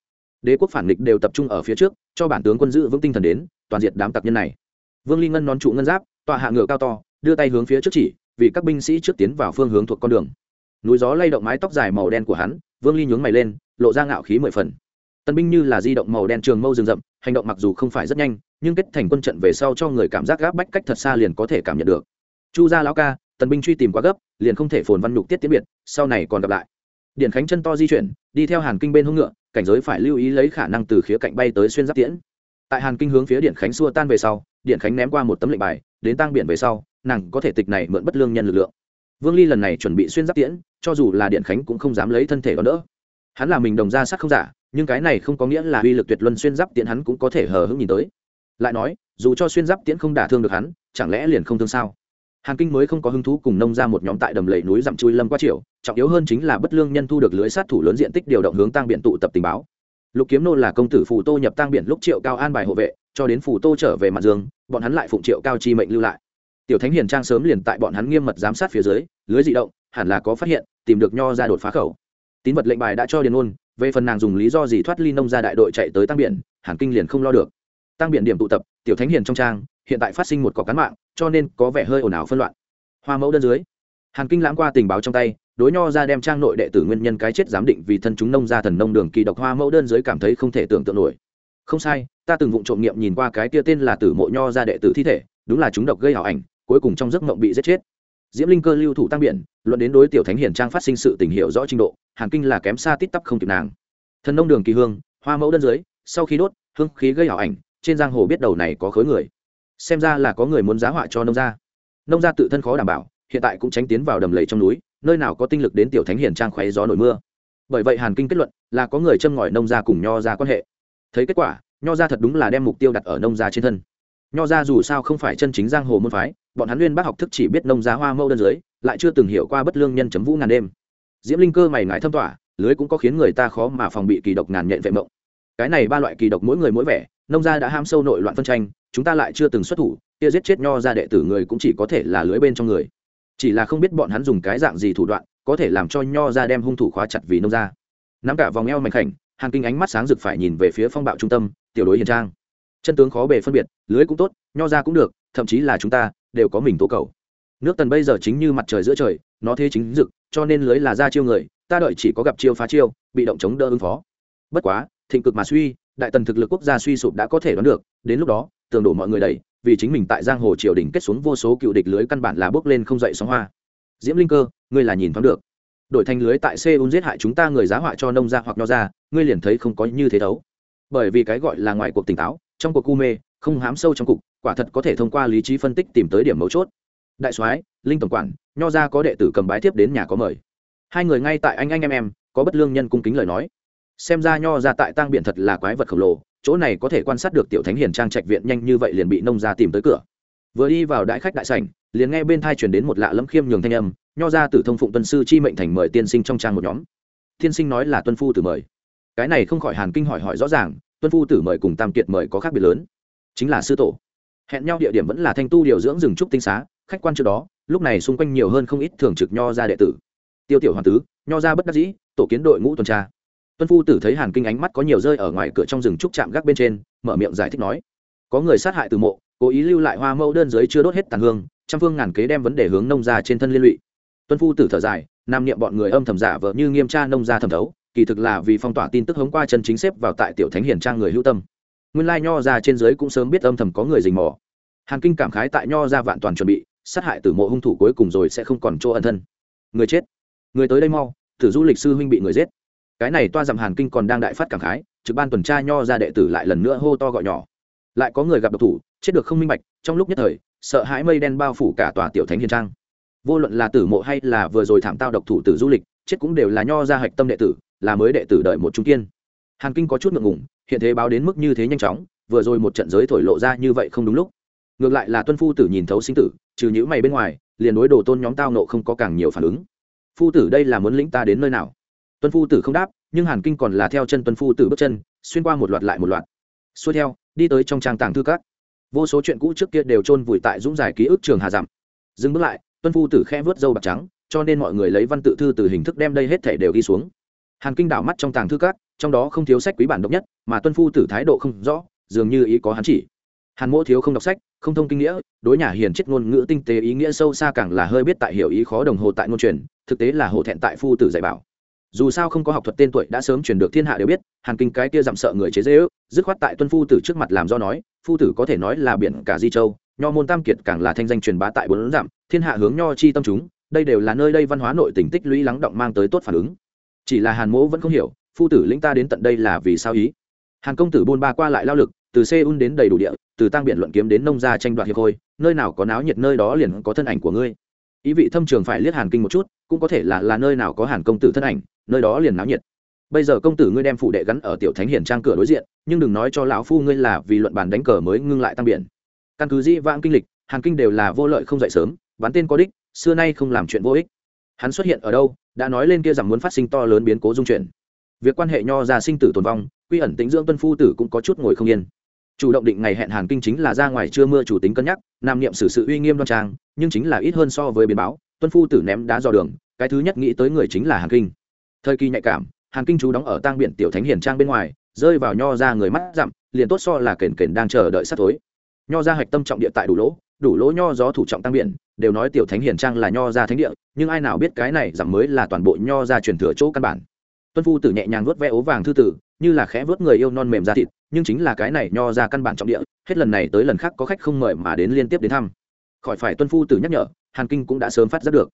Đế quốc phản nghịch đều tập trung ở phía trước, cho bản tướng quân giữ vững tinh thần đến, toàn diệt đám tặc nhân này. Vương ly ngân nón trụ ngân giáp, tọa hạ ngựa cao to, đưa tay hướng phía trước chỉ, vì các binh sĩ trước tiến vào phương hướng thuộc con đường. Núi gió lay động mái tóc dài màu đen của hắn, vương ly nhướng mày lên, lộ ra ngạo khí mười phần tân binh như là di động màu đen trường mâu rừng rậm, hành động mặc dù không phải rất nhanh, nhưng kết thành quân trận về sau cho người cảm giác gáp bách cách thật xa liền có thể cảm nhận được. Chu gia lão ca, tần binh truy tìm quá gấp, liền không thể phồn văn nhục tiết tiến biệt, sau này còn gặp lại. Điện khánh chân to di chuyển, đi theo hàn kinh bên hông ngựa, cảnh giới phải lưu ý lấy khả năng từ khía cạnh bay tới xuyên giáp tiễn. Tại hàn kinh hướng phía điện khánh xua tan về sau, điện khánh ném qua một tấm lệnh bài, đến tăng biển về sau, nàng có thể tịch này mượn bất lương nhân lực lượng. Vương ly lần này chuẩn bị xuyên giáp tiễn, cho dù là điện khánh cũng không dám lấy thân thể đó đỡ hắn là mình đồng ra sắc không giả nhưng cái này không có nghĩa là uy lực tuyệt luân xuyên giáp tiễn hắn cũng có thể hờ hững nhìn tới. Lại nói, dù cho xuyên giáp tiễn không đả thương được hắn, chẳng lẽ liền không thương sao? Hàn kinh mới không có hứng thú cùng nông ra một nhóm tại đầm lầy núi dặm chui lâm qua triều, trọng yếu hơn chính là bất lương nhân thu được lưới sát thủ lớn diện tích điều động hướng tăng biện tụ tập tình báo. Lục kiếm nô là công tử phù tô nhập tăng biển lúc triệu cao an bài hộ vệ, cho đến phù tô trở về mặt dương, bọn hắn lại phụng triệu cao chi mệnh lưu lại. Tiểu thánh hiền trang sớm liền tại bọn hắn nghiêm mật giám sát phía dưới, lưới dị động, hẳn là có phát hiện, tìm được nho ra đột phá khẩu. Tín vật lệnh bài đã cho điền ôn về phần nàng dùng lý do gì thoát ly nông ra đại đội chạy tới tăng biển, hàn kinh liền không lo được. Tăng biển điểm tụ tập, tiểu thánh hiền trong trang, hiện tại phát sinh một cỏ cán mạng, cho nên có vẻ hơi ồn ào phân loạn. Hoa mẫu đơn dưới, hàn kinh lãng qua tình báo trong tay, đối nho ra đem trang nội đệ tử nguyên nhân cái chết giám định vì thân chúng nông ra thần nông đường kỳ độc hoa mẫu đơn dưới cảm thấy không thể tưởng tượng nổi. Không sai, ta từng vụng trộm nghiệm nhìn qua cái kia tên là tử mộ nho ra đệ tử thi thể, đúng là chúng độc gây hảo ảnh, cuối cùng trong giấc mộng bị giết chết diễm linh cơ lưu thủ tăng biển, luận đến đối tiểu thánh hiển trang phát sinh sự tình hiệu rõ trình độ, hàn kinh là kém xa tít tắp không kịp nàng. Thần nông đường kỳ hương, hoa mẫu đơn dưới, sau khi đốt, hương khí gây ảo ảnh, trên giang hồ biết đầu này có khối người. Xem ra là có người muốn giá họa cho nông gia. Nông gia tự thân khó đảm bảo, hiện tại cũng tránh tiến vào đầm lầy trong núi, nơi nào có tinh lực đến tiểu thánh hiển trang khoé gió nổi mưa. Bởi vậy hàn kinh kết luận là có người châm ngòi nông gia cùng nho ra quan hệ. Thấy kết quả, nho gia thật đúng là đem mục tiêu đặt ở nông gia trên thân nho gia dù sao không phải chân chính giang hồ môn phái, bọn hắn nguyên bác học thức chỉ biết nông giá hoa mẫu đơn dưới, lại chưa từng hiểu qua bất lương nhân chấm vũ ngàn đêm. Diễm linh cơ mày ngại thâm tỏa lưới cũng có khiến người ta khó mà phòng bị kỳ độc ngàn nhện vệ mộng. Cái này ba loại kỳ độc mỗi người mỗi vẻ, nông gia đã ham sâu nội loạn phân tranh, chúng ta lại chưa từng xuất thủ, kia giết chết nho ra đệ tử người cũng chỉ có thể là lưới bên trong người. Chỉ là không biết bọn hắn dùng cái dạng gì thủ đoạn, có thể làm cho nho ra đem hung thủ khóa chặt vì nông gia. Nắm cả vòng eo mảnh khảnh, hàng kinh ánh mắt sáng rực phải nhìn về phía phong bạo trung tâm, tiểu đối hiền trang chân tướng khó bề phân biệt, lưới cũng tốt, nho ra cũng được, thậm chí là chúng ta đều có mình tố cầu. Nước tần bây giờ chính như mặt trời giữa trời, nó thế chính dực cho nên lưới là ra chiêu người, ta đợi chỉ có gặp chiêu phá chiêu, bị động chống đỡ ứng phó. Bất quá, thịnh cực mà suy, đại tần thực lực quốc gia suy sụp đã có thể đoán được, đến lúc đó, tường đổ mọi người đẩy, vì chính mình tại giang hồ triều đình kết xuống vô số cựu địch lưới căn bản là bước lên không dậy sóng hoa. Diễm linh cơ, ngươi là nhìn thoáng được. Đổi thành lưới tại seoul giết hại chúng ta người giá họa cho nông ra hoặc nho ra ngươi liền thấy không có như thế thấu bởi vì cái gọi là ngoài cuộc tỉnh táo trong cuộc cu mê, không hám sâu trong cục, quả thật có thể thông qua lý trí phân tích tìm tới điểm mấu chốt. Đại soái, linh tổng quản, nho ra có đệ tử cầm bái tiếp đến nhà có mời. Hai người ngay tại anh anh em em, có bất lương nhân cung kính lời nói. Xem ra nho ra tại tang biện thật là quái vật khổng lồ, chỗ này có thể quan sát được tiểu thánh hiền trang trạch viện nhanh như vậy liền bị nông ra tìm tới cửa. Vừa đi vào đại khách đại sảnh, liền nghe bên thai chuyển đến một lạ lẫm khiêm nhường thanh âm, nho ra từ thông phụng tuân sư chi mệnh thành mời tiên sinh trong trang một nhóm. Tiên sinh nói là tuân phu tử mời. Cái này không khỏi hàn kinh hỏi hỏi rõ ràng tuân phu tử mời cùng tam kiệt mời có khác biệt lớn. Chính là sư tổ. Hẹn nhau địa điểm vẫn là thanh tu điều dưỡng rừng trúc tinh xá, khách quan trước đó, lúc này xung quanh nhiều hơn không ít thường trực nho ra đệ tử. Tiêu tiểu hoàng tứ, nho ra bất đắc dĩ, tổ kiến đội ngũ tuần tra. Tuân phu tử thấy hàn kinh ánh mắt có nhiều rơi ở ngoài cửa trong rừng trúc chạm gác bên trên, mở miệng giải thích nói, có người sát hại từ mộ, cố ý lưu lại hoa mẫu đơn giới chưa đốt hết tàn hương, trăm phương ngàn kế đem vấn đề hướng nông ra trên thân liên lụy. Tuân phu tử thở dài, nam niệm bọn người âm thầm giả vợ như nghiêm tra nông ra thẩm thấu kỳ thực là vì phong tỏa tin tức hống qua chân chính xếp vào tại tiểu thánh hiền trang người hữu tâm. Nguyên lai nho ra trên giới cũng sớm biết âm thầm có người dình mò. Hàn kinh cảm khái tại nho ra vạn toàn chuẩn bị, sát hại tử mộ hung thủ cuối cùng rồi sẽ không còn chỗ ẩn thân. Người chết. Người tới đây mau thử du lịch sư huynh bị người giết. Cái này toa dặm hàn kinh còn đang đại phát cảm khái, trực ban tuần tra nho ra đệ tử lại lần nữa hô to gọi nhỏ. Lại có người gặp độc thủ, chết được không minh bạch, trong lúc nhất thời, sợ hãi mây đen bao phủ cả tòa tiểu thánh hiền trang. Vô luận là tử mộ hay là vừa rồi thảm tao độc thủ tử du lịch, chết cũng đều là nho ra hạch tâm đệ tử là mới đệ tử đợi một trung kiên. Hàn kinh có chút ngượng ngùng, hiện thế báo đến mức như thế nhanh chóng, vừa rồi một trận giới thổi lộ ra như vậy không đúng lúc. Ngược lại là tuân phu tử nhìn thấu sinh tử, trừ nhữ mày bên ngoài, liền đối đồ tôn nhóm tao nộ không có càng nhiều phản ứng. Phu tử đây là muốn lĩnh ta đến nơi nào? Tuân phu tử không đáp, nhưng hàn kinh còn là theo chân tuân phu tử bước chân, xuyên qua một loạt lại một loạt. Xuôi theo, đi tới trong trang tàng thư các. Vô số chuyện cũ trước kia đều chôn vùi tại dũng giải ký ức trường hà dặm. Dừng bước lại, tuân phu tử khe vớt dâu bạc trắng, cho nên mọi người lấy văn tự thư từ hình thức đem đây hết thể đều ghi xuống hàn kinh đảo mắt trong tàng thư các, trong đó không thiếu sách quý bản độc nhất, mà tuân phu tử thái độ không rõ, dường như ý có hắn chỉ. Hàn mỗ thiếu không đọc sách, không thông kinh nghĩa, đối nhà hiền chết ngôn ngữ tinh tế ý nghĩa sâu xa càng là hơi biết tại hiểu ý khó đồng hồ tại ngôn truyền, thực tế là hổ thẹn tại phu tử dạy bảo. Dù sao không có học thuật tên tuổi đã sớm truyền được thiên hạ đều biết, hàn kinh cái kia giảm sợ người chế dễ ước dứt khoát tại tuân phu tử trước mặt làm do nói, phu tử có thể nói là biển cả di châu, nho môn tam kiệt càng là thanh danh truyền bá tại bốn giảm thiên hạ hướng nho chi tâm chúng, đây đều là nơi đây văn hóa nội tỉnh tích lũy lắng động mang tới tốt phản ứng chỉ là hàn mỗ vẫn không hiểu, phu tử lĩnh ta đến tận đây là vì sao ý? Hàn công tử buôn ba qua lại lao lực, từ seoul đến đầy đủ địa, từ tăng biện luận kiếm đến nông gia tranh đoạt hiệp khôi nơi nào có náo nhiệt nơi đó liền có thân ảnh của ngươi. Ý vị thâm trường phải liếc hàn kinh một chút, cũng có thể là là nơi nào có hàn công tử thân ảnh, nơi đó liền náo nhiệt. Bây giờ công tử ngươi đem phụ đệ gắn ở tiểu thánh hiển trang cửa đối diện, nhưng đừng nói cho lão phu ngươi là vì luận bàn đánh cờ mới ngưng lại tăng biển. Căn cứ di vãng kinh lịch, hàn kinh đều là vô lợi không dậy sớm bắn tên có đích, xưa nay không làm chuyện vô ích hắn xuất hiện ở đâu, đã nói lên kia rằng muốn phát sinh to lớn biến cố dung chuyển. Việc quan hệ nho ra sinh tử tồn vong, quy ẩn tính dưỡng tuân phu tử cũng có chút ngồi không yên. Chủ động định ngày hẹn hàn kinh chính là ra ngoài trưa mưa chủ tính cân nhắc, nam niệm xử sự uy nghiêm đoan trang, nhưng chính là ít hơn so với biến báo, tuân phu tử ném đá dò đường, cái thứ nhất nghĩ tới người chính là hàn kinh. Thời kỳ nhạy cảm, hàn kinh chú đóng ở tang biển tiểu thánh hiền trang bên ngoài, rơi vào nho ra người mắt dặm, liền tốt so là kền kền đang chờ đợi sắp tối. Nho ra hạch tâm trọng địa tại đủ lỗ đủ lỗ nho gió thủ trọng tăng biển, đều nói tiểu thánh hiền trang là nho ra thánh địa, nhưng ai nào biết cái này giảm mới là toàn bộ nho ra truyền thừa chỗ căn bản. Tuân phu tử nhẹ nhàng vớt ve ố vàng thư tử, như là khẽ vớt người yêu non mềm ra thịt, nhưng chính là cái này nho ra căn bản trọng địa, hết lần này tới lần khác có khách không mời mà đến liên tiếp đến thăm. Khỏi phải tuân phu tử nhắc nhở, hàn kinh cũng đã sớm phát giác được.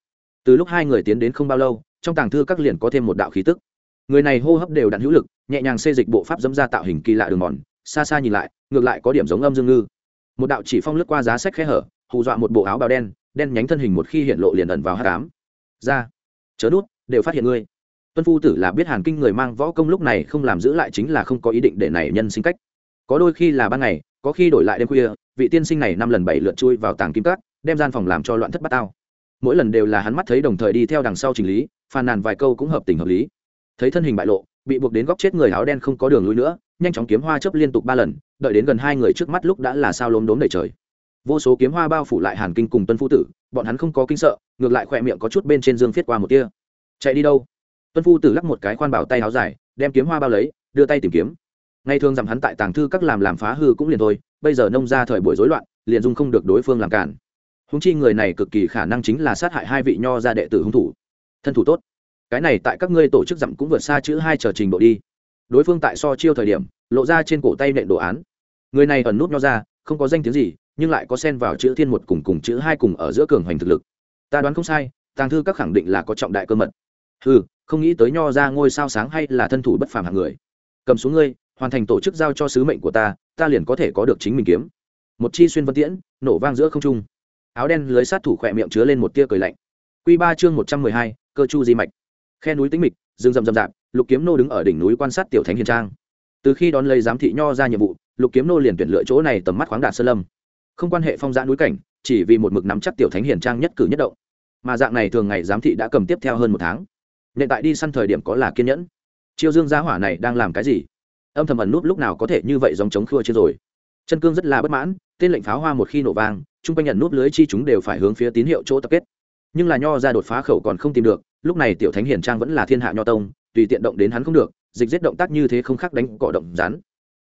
Từ lúc hai người tiến đến không bao lâu, trong tàng thư các liền có thêm một đạo khí tức. Người này hô hấp đều đặn hữu lực, nhẹ nhàng xê dịch bộ pháp dẫm ra tạo hình kỳ lạ đường mòn, xa xa nhìn lại, ngược lại có điểm giống âm dương ngư một đạo chỉ phong lướt qua giá sách khe hở, hù dọa một bộ áo bào đen đen nhánh thân hình một khi hiện lộ liền ẩn vào hát cám ra, chớ nút, đều phát hiện ngươi. Tuân phu tử là biết hàn kinh người mang võ công lúc này không làm giữ lại chính là không có ý định để này nhân sinh cách. Có đôi khi là ban ngày, có khi đổi lại đêm khuya, vị tiên sinh này năm lần bảy lượt chui vào tàng kim cát, đem gian phòng làm cho loạn thất bát tao. Mỗi lần đều là hắn mắt thấy đồng thời đi theo đằng sau trình lý, phàn nàn vài câu cũng hợp tình hợp lý. Thấy thân hình bại lộ, bị buộc đến góc chết người áo đen không có đường lui nữa, nhanh chóng kiếm hoa chấp liên tục ba lần đợi đến gần hai người trước mắt lúc đã là sao lốm đốm đầy trời. Vô số kiếm hoa bao phủ lại hàn kinh cùng tuân phu tử, bọn hắn không có kinh sợ, ngược lại khỏe miệng có chút bên trên dương viết qua một tia. Chạy đi đâu? Tuân phu tử lắc một cái khoan bảo tay áo dài, đem kiếm hoa bao lấy, đưa tay tìm kiếm. Ngày thường rằng hắn tại tàng thư các làm làm phá hư cũng liền thôi, bây giờ nông ra thời buổi rối loạn, liền dung không được đối phương làm cản. Húng chi người này cực kỳ khả năng chính là sát hại hai vị nho gia đệ tử hung thủ. Thân thủ tốt. Cái này tại các ngươi tổ chức dặm cũng vượt xa chữ hai chờ trình độ đi. Đối phương tại so chiêu thời điểm, lộ ra trên cổ tay nện đồ án người này ẩn nút nho ra, không có danh tiếng gì, nhưng lại có xen vào chữ thiên một cùng cùng chữ hai cùng ở giữa cường hoành thực lực. Ta đoán không sai, tàng thư các khẳng định là có trọng đại cơ mật. Ừ không nghĩ tới nho ra ngôi sao sáng hay là thân thủ bất phàm hạng người. Cầm xuống ngươi, hoàn thành tổ chức giao cho sứ mệnh của ta ta liền có thể có được chính mình kiếm. Một chi xuyên vân tiễn, nổ vang giữa không trung. Áo đen lưới sát thủ khỏe miệng chứa lên một tia cười lạnh. Q ba chương một trăm mười hai, cơ chu di mạch. Khe núi tĩnh mịch, rừng rậm rậm rạp, lục kiếm nô đứng ở đỉnh núi quan sát tiểu thánh hiền trang. Từ khi đón lấy giám thị nho ra nhiệm vụ lục kiếm nô liền tuyển lựa chỗ này tầm mắt khoáng đạt sơn lâm. Không quan hệ phong giã núi cảnh, chỉ vì một mực nắm chắc tiểu thánh hiền trang nhất cử nhất động. Mà dạng này thường ngày giám thị đã cầm tiếp theo hơn một tháng. Hiện tại đi săn thời điểm có là kiên nhẫn. Chiêu dương gia hỏa này đang làm cái gì? Âm thầm ẩn nút lúc nào có thể như vậy dòng chống khua chưa rồi. Chân cương rất là bất mãn, tên lệnh pháo hoa một khi nổ vang, chung quanh nhận nút lưới chi chúng đều phải hướng phía tín hiệu chỗ tập kết. Nhưng là nho ra đột phá khẩu còn không tìm được, lúc này tiểu thánh hiền trang vẫn là thiên hạ nho tông, tùy tiện động đến hắn không được, dịch giết động tác như thế không khác đánh cọ động rán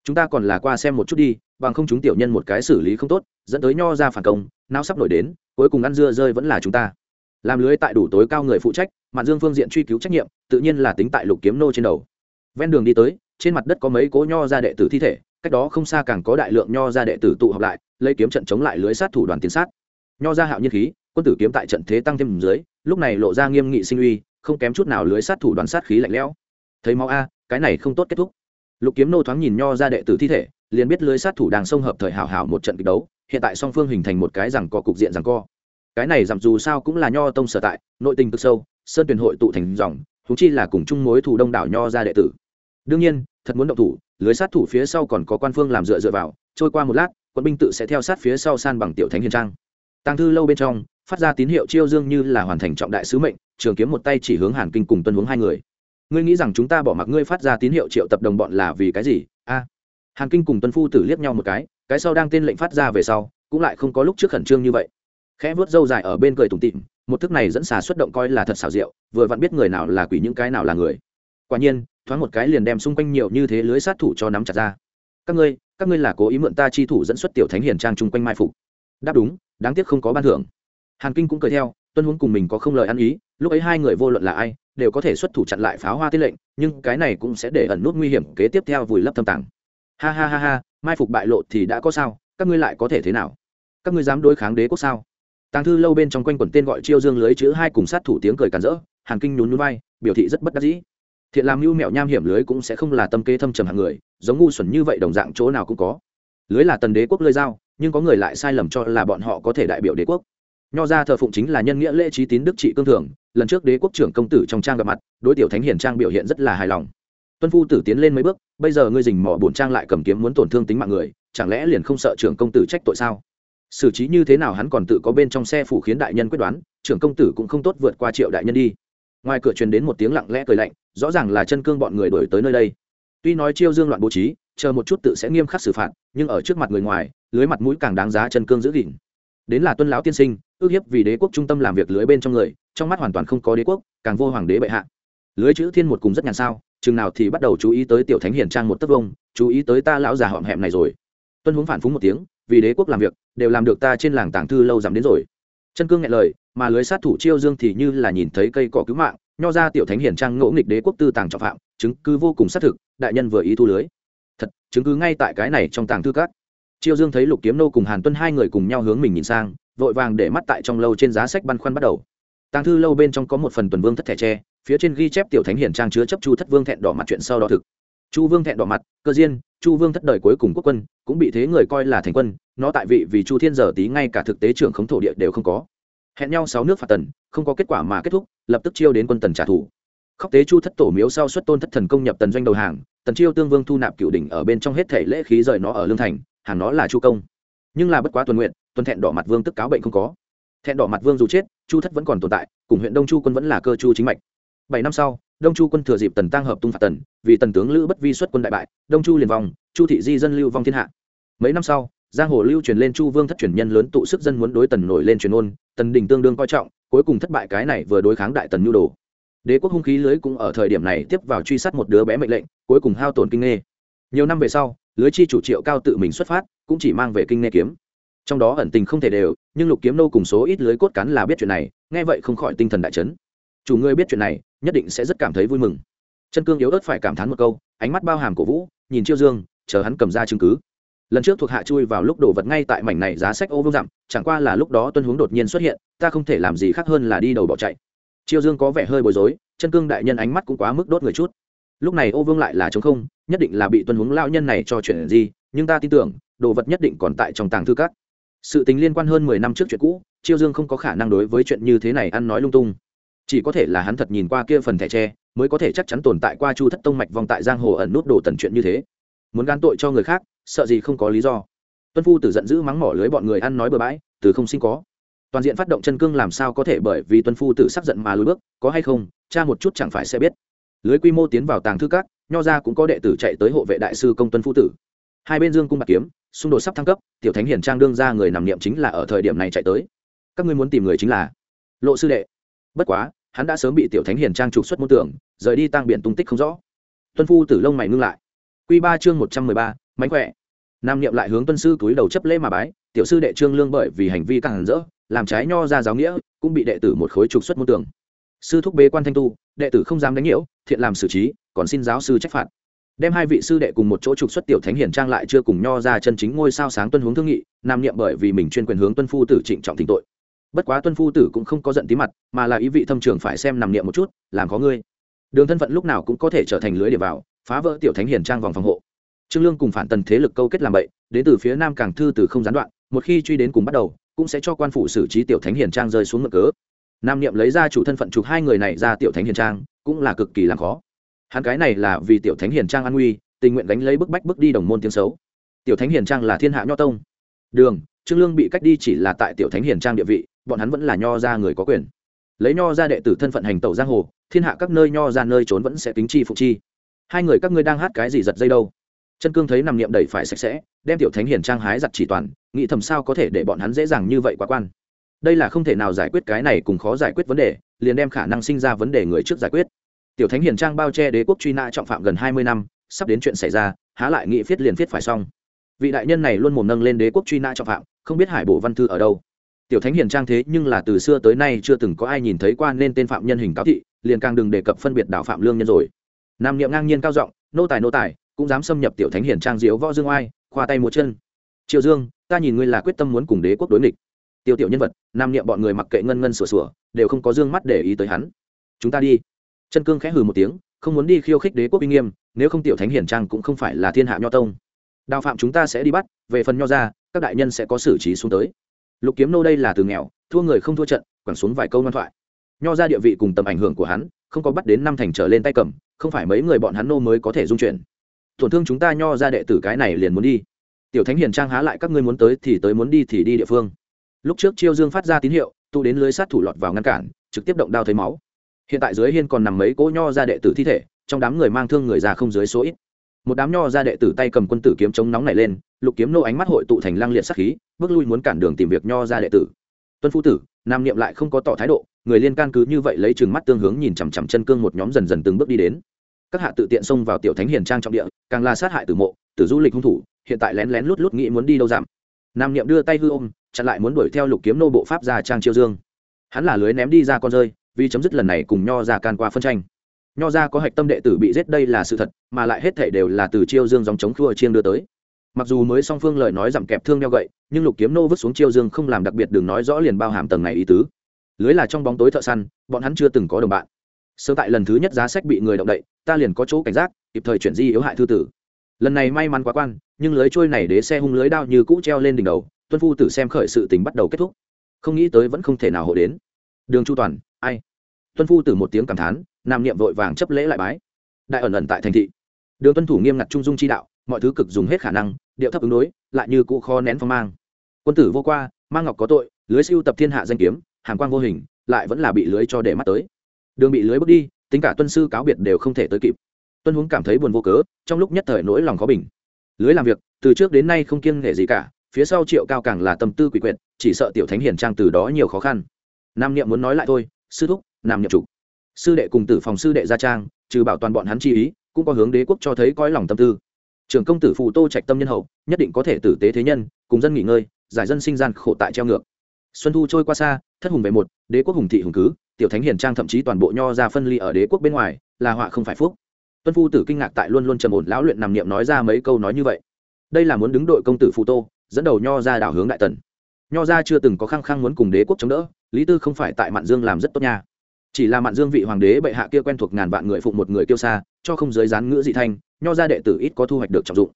chúng ta còn là qua xem một chút đi, bằng không chúng tiểu nhân một cái xử lý không tốt, dẫn tới nho ra phản công, não sắp nổi đến, cuối cùng ăn dưa rơi vẫn là chúng ta. Làm lưới tại đủ tối cao người phụ trách, mạn dương phương diện truy cứu trách nhiệm, tự nhiên là tính tại lục kiếm nô trên đầu. Ven đường đi tới, trên mặt đất có mấy cố nho ra đệ tử thi thể, cách đó không xa càng có đại lượng nho ra đệ tử tụ họp lại, lấy kiếm trận chống lại lưới sát thủ đoàn tiến sát. Nho ra hạo nhiên khí, quân tử kiếm tại trận thế tăng thêm dưới, lúc này lộ ra nghiêm nghị sinh uy, không kém chút nào lưới sát thủ đoàn sát khí lạnh lẽo. Thấy máu a, cái này không tốt kết thúc lục kiếm nô thoáng nhìn nho ra đệ tử thi thể, liền biết lưới sát thủ đang xông hợp thời hào hào một trận kịch đấu, hiện tại song phương hình thành một cái rằng co cục diện rằng co. Cái này giảm dù sao cũng là nho tông sở tại, nội tình cực sâu, sơn tuyển hội tụ thành dòng thúng chi là cùng chung mối thủ đông đảo nho ra đệ tử. Đương nhiên, thật muốn động thủ, lưới sát thủ phía sau còn có quan phương làm dựa dựa vào, trôi qua một lát, quân binh tự sẽ theo sát phía sau san bằng tiểu thánh hiền trang. Tăng thư lâu bên trong, phát ra tín hiệu chiêu dương như là hoàn thành trọng đại sứ mệnh, trường kiếm một tay chỉ hướng hàn kinh cùng tuân hướng hai người ngươi nghĩ rằng chúng ta bỏ mặc ngươi phát ra tín hiệu triệu tập đồng bọn là vì cái gì? A. Hàn kinh cùng tuân phu tử liếc nhau một cái cái sau đang tên lệnh phát ra về sau, cũng lại không có lúc trước khẩn trương như vậy. Khẽ vớt râu dài ở bên cười tủm tịm một thức này dẫn xà xuất động coi là thật xảo diệu, vừa vặn biết người nào là quỷ những cái nào là người. Quả nhiên, thoáng một cái liền đem xung quanh nhiều như thế lưới sát thủ cho nắm chặt ra. Các ngươi các ngươi là cố ý mượn ta chi thủ dẫn xuất tiểu thánh hiền trang chung quanh mai phục. Đáp đúng, đáng tiếc không có ban thưởng. Hàn kinh cũng cười theo tuân huống cùng mình có không lời ăn ý, lúc ấy hai người vô luận là ai, đều có thể xuất thủ chặn lại pháo hoa tiết lệnh, nhưng cái này cũng sẽ để ẩn nút nguy hiểm kế tiếp theo vùi lấp thâm tàng. Ha ha ha ha, mai phục bại lộ thì đã có sao, các ngươi lại có thể thế nào? Các ngươi dám đối kháng đế quốc sao? Tàng thư lâu bên trong quanh quẩn tên gọi chiêu dương lưới chữ hai cùng sát thủ tiếng cười càn rỡ, hàn kinh nhún nhún vai, biểu thị rất bất đắc dĩ. Thiện làm mưu mẹo nham hiểm lưới cũng sẽ không là tâm kế thâm trầm hạng người, giống ngu xuẩn như vậy đồng dạng chỗ nào cũng có. Lưới là tần đế quốc lơi dao, nhưng có người lại sai lầm cho là bọn họ có thể đại biểu đế quốc nho ra thờ phụng chính là nhân nghĩa lễ trí tín đức trị cương thường, lần trước đế quốc trưởng công tử trong trang gặp mặt, đối tiểu thánh hiền trang biểu hiện rất là hài lòng. Tuân phu tử tiến lên mấy bước, bây giờ ngươi dình mỏ bổn trang lại cầm kiếm muốn tổn thương tính mạng người, chẳng lẽ liền không sợ trưởng công tử trách tội sao? Xử trí như thế nào hắn còn tự có bên trong xe phủ khiến đại nhân quyết đoán, trưởng công tử cũng không tốt vượt qua triệu đại nhân đi. Ngoài cửa truyền đến một tiếng lặng lẽ cười lạnh, rõ ràng là chân cương bọn người đổi tới nơi đây. Tuy nói chiêu dương loạn bố trí, chờ một chút tự sẽ nghiêm khắc xử phạt, nhưng ở trước mặt người ngoài, lưới mặt mũi càng đáng giá chân cương giữ gìn đến là tuân lão tiên sinh, ước hiếp vì đế quốc trung tâm làm việc lưới bên trong người, trong mắt hoàn toàn không có đế quốc, càng vô hoàng đế bệ hạ. Lưới chữ thiên một cùng rất nhàn sao, chừng nào thì bắt đầu chú ý tới tiểu thánh hiền trang một tấc vông, chú ý tới ta lão già họm hẹm này rồi. Tuân huống phản phúng một tiếng, vì đế quốc làm việc, đều làm được ta trên làng tàng thư lâu giảm đến rồi. Chân cương nghe lời, mà lưới sát thủ chiêu dương thì như là nhìn thấy cây cỏ cứu mạng, nho ra tiểu thánh hiền trang ngỗ nghịch đế quốc tư tàng trọng phạm, chứng cứ vô cùng xác thực, đại nhân vừa ý thu lưới. Thật, chứng cứ ngay tại cái này trong tàng thư các chiêu dương thấy lục kiếm nô cùng hàn tuân hai người cùng nhau hướng mình nhìn sang, vội vàng để mắt tại trong lâu trên giá sách băn khoăn bắt đầu. Tàng thư lâu bên trong có một phần tuần vương thất thẻ tre, phía trên ghi chép tiểu thánh hiển trang chứa chấp chu thất vương thẹn đỏ mặt chuyện sau đó thực. Chu vương thẹn đỏ mặt, cơ diên chu vương thất đời cuối cùng quốc quân, cũng bị thế người coi là thành quân, nó tại vị vì chu thiên giờ tí ngay cả thực tế trưởng khống thổ địa đều không có. Hẹn nhau sáu nước phạt tần, không có kết quả mà kết thúc, lập tức chiêu đến quân tần trả thù. Khóc tế chu thất tổ miếu sau xuất tôn thất thần công nhập tần doanh đầu hàng, tần chiêu tương vương thu nạp cựu đỉnh ở bên trong hết thể lễ khí rời nó ở lương thành hàng nó là chu công. Nhưng là bất quá tuần nguyện, tuần thẹn đỏ mặt vương tức cáo bệnh không có. Thẹn đỏ mặt vương dù chết, chu thất vẫn còn tồn tại, cùng huyện đông chu quân vẫn là cơ chu chính mạch. Bảy năm sau, đông chu quân thừa dịp tần tăng hợp tung phạt tần, vì tần tướng lữ bất vi xuất quân đại bại, đông chu liền vòng, chu thị di dân lưu vong thiên hạ. Mấy năm sau, giang hồ lưu truyền lên chu vương thất truyền nhân lớn tụ sức dân muốn đối tần nổi lên truyền ôn, tần đình tương đương coi trọng, cuối cùng thất bại cái này vừa đối kháng đại tần nhu đồ. Đế quốc hung khí lưới cũng ở thời điểm này tiếp vào truy sát một đứa bé mệnh lệnh, cuối cùng hao tổn kinh nghê. Nhiều năm về sau lưới chi chủ triệu cao tự mình xuất phát, cũng chỉ mang về kinh nghe kiếm. Trong đó ẩn tình không thể đều, nhưng lục kiếm nô cùng số ít lưới cốt cắn là biết chuyện này, nghe vậy không khỏi tinh thần đại chấn. Chủ ngươi biết chuyện này, nhất định sẽ rất cảm thấy vui mừng. Chân cương yếu ớt phải cảm thán một câu, ánh mắt bao hàm cổ vũ, nhìn chiêu dương, chờ hắn cầm ra chứng cứ. Lần trước thuộc hạ chui vào lúc đổ vật ngay tại mảnh này giá sách ô vương dặm, chẳng qua là lúc đó tuân hướng đột nhiên xuất hiện, ta không thể làm gì khác hơn là đi đầu bỏ chạy. Chiêu dương có vẻ hơi bối rối, chân cương đại nhân ánh mắt cũng quá mức đốt người chút lúc này ô vương lại là chống không, nhất định là bị tuân Huống lao nhân này cho chuyện gì, nhưng ta tin tưởng, đồ vật nhất định còn tại trong tàng thư các. Sự tính liên quan hơn mười năm trước chuyện cũ, chiêu dương không có khả năng đối với chuyện như thế này ăn nói lung tung. Chỉ có thể là hắn thật nhìn qua kia phần thẻ tre, mới có thể chắc chắn tồn tại qua chu thất tông mạch vòng tại giang hồ ẩn nút đồ tần chuyện như thế. Muốn gan tội cho người khác, sợ gì không có lý do. Tuân phu tử giận dữ mắng mỏ lưới bọn người ăn nói bừa bãi, từ không sinh có. Toàn diện phát động chân cương làm sao có thể bởi vì tuân phu tử sắc giận mà lùi bước, có hay không, cha một chút chẳng phải sẽ biết lưới quy mô tiến vào tàng thư các, nho ra cũng có đệ tử chạy tới hộ vệ đại sư công tuân phu tử. Hai bên dương cung bạc kiếm, xung đột sắp thăng cấp, tiểu thánh hiển trang đương ra người nằm niệm chính là ở thời điểm này chạy tới. Các ngươi muốn tìm người chính là lộ sư đệ. Bất quá, hắn đã sớm bị tiểu thánh hiển trang trục xuất môn tưởng, rời đi tăng biển tung tích không rõ. Tuân phu tử lông mày ngưng lại. Q ba chương một trăm mười ba, mánh khỏe. Nam niệm lại hướng tuân sư túi đầu chấp lễ mà bái, tiểu sư đệ trương lương bởi vì hành vi càng hẳn rỡ, làm trái nho ra giáo nghĩa, cũng bị đệ tử một khối trục xuất môn tưởng. Sư thúc bế quan thanh tu, đệ tử không dám đánh nhiễu thiện làm xử trí, còn xin giáo sư trách phạt. Đem hai vị sư đệ cùng một chỗ trục xuất tiểu thánh hiển trang lại chưa cùng nho ra chân chính ngôi sao sáng tuân hướng thương nghị, nam niệm bởi vì mình chuyên quyền hướng tuân phu tử trịnh trọng thỉnh tội. Bất quá tuân phu tử cũng không có giận tí mặt, mà là ý vị thâm trường phải xem nằm niệm một chút, làm có ngươi. Đường thân phận lúc nào cũng có thể trở thành lưới để vào, phá vỡ tiểu thánh hiển trang vòng phòng hộ. Trương lương cùng phản tần thế lực câu kết làm bậy, đến từ phía nam càng thư từ không gián đoạn, một khi truy đến cùng bắt đầu, cũng sẽ cho quan phủ xử trí tiểu thánh hiển trang rơi xuống ngựa cớ nam niệm lấy ra chủ thân phận chụp hai người này ra tiểu thánh hiền trang, cũng là cực kỳ làm khó. Hắn cái này là vì tiểu thánh hiền trang an nguy, tình nguyện gánh lấy bức bách bước đi đồng môn tiếng xấu. Tiểu thánh hiền trang là thiên hạ nho tông. Đường, trương lương bị cách đi chỉ là tại tiểu thánh hiền trang địa vị, bọn hắn vẫn là nho ra người có quyền. Lấy nho ra đệ tử thân phận hành tẩu giang hồ, thiên hạ các nơi nho ra nơi trốn vẫn sẽ tính chi phụ chi. Hai người các ngươi đang hát cái gì giật dây đâu? Chân cương thấy nằm niệm đầy phải sạch sẽ, đem tiểu thánh hiền trang hái giặt chỉ toàn, nghĩ thầm sao có thể để bọn hắn dễ dàng như vậy quá quan đây là không thể nào giải quyết cái này cùng khó giải quyết vấn đề, liền đem khả năng sinh ra vấn đề người trước giải quyết. Tiểu thánh hiền trang bao che đế quốc truy nã trọng phạm gần hai mươi năm, sắp đến chuyện xảy ra, há lại nghị viết liền viết phải xong. Vị đại nhân này luôn mồm nâng lên đế quốc truy nã trọng phạm, không biết hải bộ văn thư ở đâu. Tiểu thánh hiền trang thế nhưng là từ xưa tới nay chưa từng có ai nhìn thấy qua nên tên phạm nhân hình cáo thị, liền càng đừng đề cập phân biệt đạo phạm lương nhân rồi. Nam niệm ngang nhiên cao giọng, nô tài nô tài, cũng dám xâm nhập tiểu thánh hiền trang diếu võ dương oai, khoa tay một chân. Triệu dương, ta nhìn ngươi là quyết tâm muốn cùng đế quốc đối nghịch tiêu tiểu nhân vật, nam niệm bọn người mặc kệ ngân ngân sửa sửa đều không có dương mắt để ý tới hắn. Chúng ta đi. Chân cương khẽ hừ một tiếng, không muốn đi khiêu khích đế quốc uy nghiêm, nếu không tiểu thánh hiển trang cũng không phải là thiên hạ nho tông. Đào phạm chúng ta sẽ đi bắt, về phần nho ra, các đại nhân sẽ có xử trí xuống tới. Lục kiếm nô đây là từ nghèo, thua người không thua trận, quẳng xuống vài câu ngoan thoại. Nho ra địa vị cùng tầm ảnh hưởng của hắn, không có bắt đến năm thành trở lên tay cầm, không phải mấy người bọn hắn nô mới có thể dung chuyển. Tổn thương chúng ta nho ra đệ tử cái này liền muốn đi. Tiểu thánh hiền trang há lại các ngươi muốn tới thì tới muốn đi thì đi địa phương lúc trước chiêu dương phát ra tín hiệu, tụ đến lưới sát thủ lọt vào ngăn cản, trực tiếp động đao thấy máu. Hiện tại dưới hiên còn nằm mấy cỗ nho ra đệ tử thi thể, trong đám người mang thương người già không dưới số ít. Một đám nho ra đệ tử tay cầm quân tử kiếm chống nóng này lên, lục kiếm nô ánh mắt hội tụ thành lăng liệt sát khí, bước lui muốn cản đường tìm việc nho ra đệ tử. Tuân phu tử, nam niệm lại không có tỏ thái độ, người liên can cứ như vậy lấy chừng mắt tương hướng nhìn chằm chằm chân cương một nhóm dần dần từng bước đi đến. Các hạ tự tiện xông vào tiểu thánh hiền trang trọng địa, càng là sát hại tử mộ, tử du lịch hung thủ, hiện tại lén lén lút lút nghĩ muốn đi đâu giảm nam niệm đưa tay hư ôm, chặn lại muốn đuổi theo lục kiếm nô bộ pháp ra trang chiêu dương. Hắn là lưới ném đi ra con rơi, vì chấm dứt lần này cùng nho ra can qua phân tranh. Nho ra có hạch tâm đệ tử bị giết đây là sự thật, mà lại hết thể đều là từ chiêu dương dòng chống khua chiêng đưa tới. Mặc dù mới song phương lời nói giảm kẹp thương nhau gậy, nhưng lục kiếm nô vứt xuống chiêu dương không làm đặc biệt đừng nói rõ liền bao hàm tầng này ý tứ. Lưới là trong bóng tối thợ săn, bọn hắn chưa từng có đồng bạn. Sơ tại lần thứ nhất giá sách bị người động đậy, ta liền có chỗ cảnh giác, kịp thời chuyển di yếu hại thư tử lần này may mắn quá quan, nhưng lưới trôi này đế xe hung lưới đao như cũ treo lên đỉnh đầu, tuân phu tử xem khởi sự tình bắt đầu kết thúc. Không nghĩ tới vẫn không thể nào hộ đến. Đường chu toàn, ai? Tuân phu tử một tiếng cảm thán, nam niệm vội vàng chấp lễ lại bái. Đại ẩn ẩn tại thành thị. Đường tuân thủ nghiêm ngặt trung dung chi đạo, mọi thứ cực dùng hết khả năng, điệu thấp ứng đối, lại như cũ kho nén phong mang. Quân tử vô qua mang ngọc có tội, lưới siêu tập thiên hạ danh kiếm hàng quang vô hình, lại vẫn là bị lưới cho để mắt tới. Đường bị lưới bước đi, tính cả tuân sư cáo biệt đều không thể tới kịp tuân huống cảm thấy buồn vô cớ, trong lúc nhất thời nỗi lòng khó bình. Lưới làm việc, từ trước đến nay không kiêng nghệ gì cả, phía sau triệu cao càng là tâm tư quỷ quyệt, chỉ sợ tiểu thánh hiền trang từ đó nhiều khó khăn. Nam niệm muốn nói lại thôi, sư thúc, nam niệm chủ. Sư đệ cùng tử phòng sư đệ gia trang, trừ bảo toàn bọn hắn chi ý, cũng có hướng đế quốc cho thấy coi lòng tâm tư. Trưởng công tử phù tô trạch tâm nhân hậu, nhất định có thể tử tế thế nhân, cùng dân nghỉ ngơi, giải dân sinh gian khổ tại treo ngược. Xuân thu trôi qua xa, thất hùng về một, đế quốc hùng thị hùng cứ, tiểu thánh hiền trang thậm chí toàn bộ nho ra phân ly ở đế quốc bên ngoài, là họa không phải phúc tuân phu tử kinh ngạc tại luôn luôn trầm ổn lão luyện nằm niệm nói ra mấy câu nói như vậy. Đây là muốn đứng đội công tử phù tô, dẫn đầu nho ra đảo hướng đại tần. Nho ra chưa từng có khăng khăng muốn cùng đế quốc chống đỡ, lý tư không phải tại mạn dương làm rất tốt nha. Chỉ là mạn dương vị hoàng đế bệ hạ kia quen thuộc ngàn vạn người phụng một người kiêu xa cho không giới dán ngữ dị thanh, nho ra đệ tử ít có thu hoạch được trọng dụng.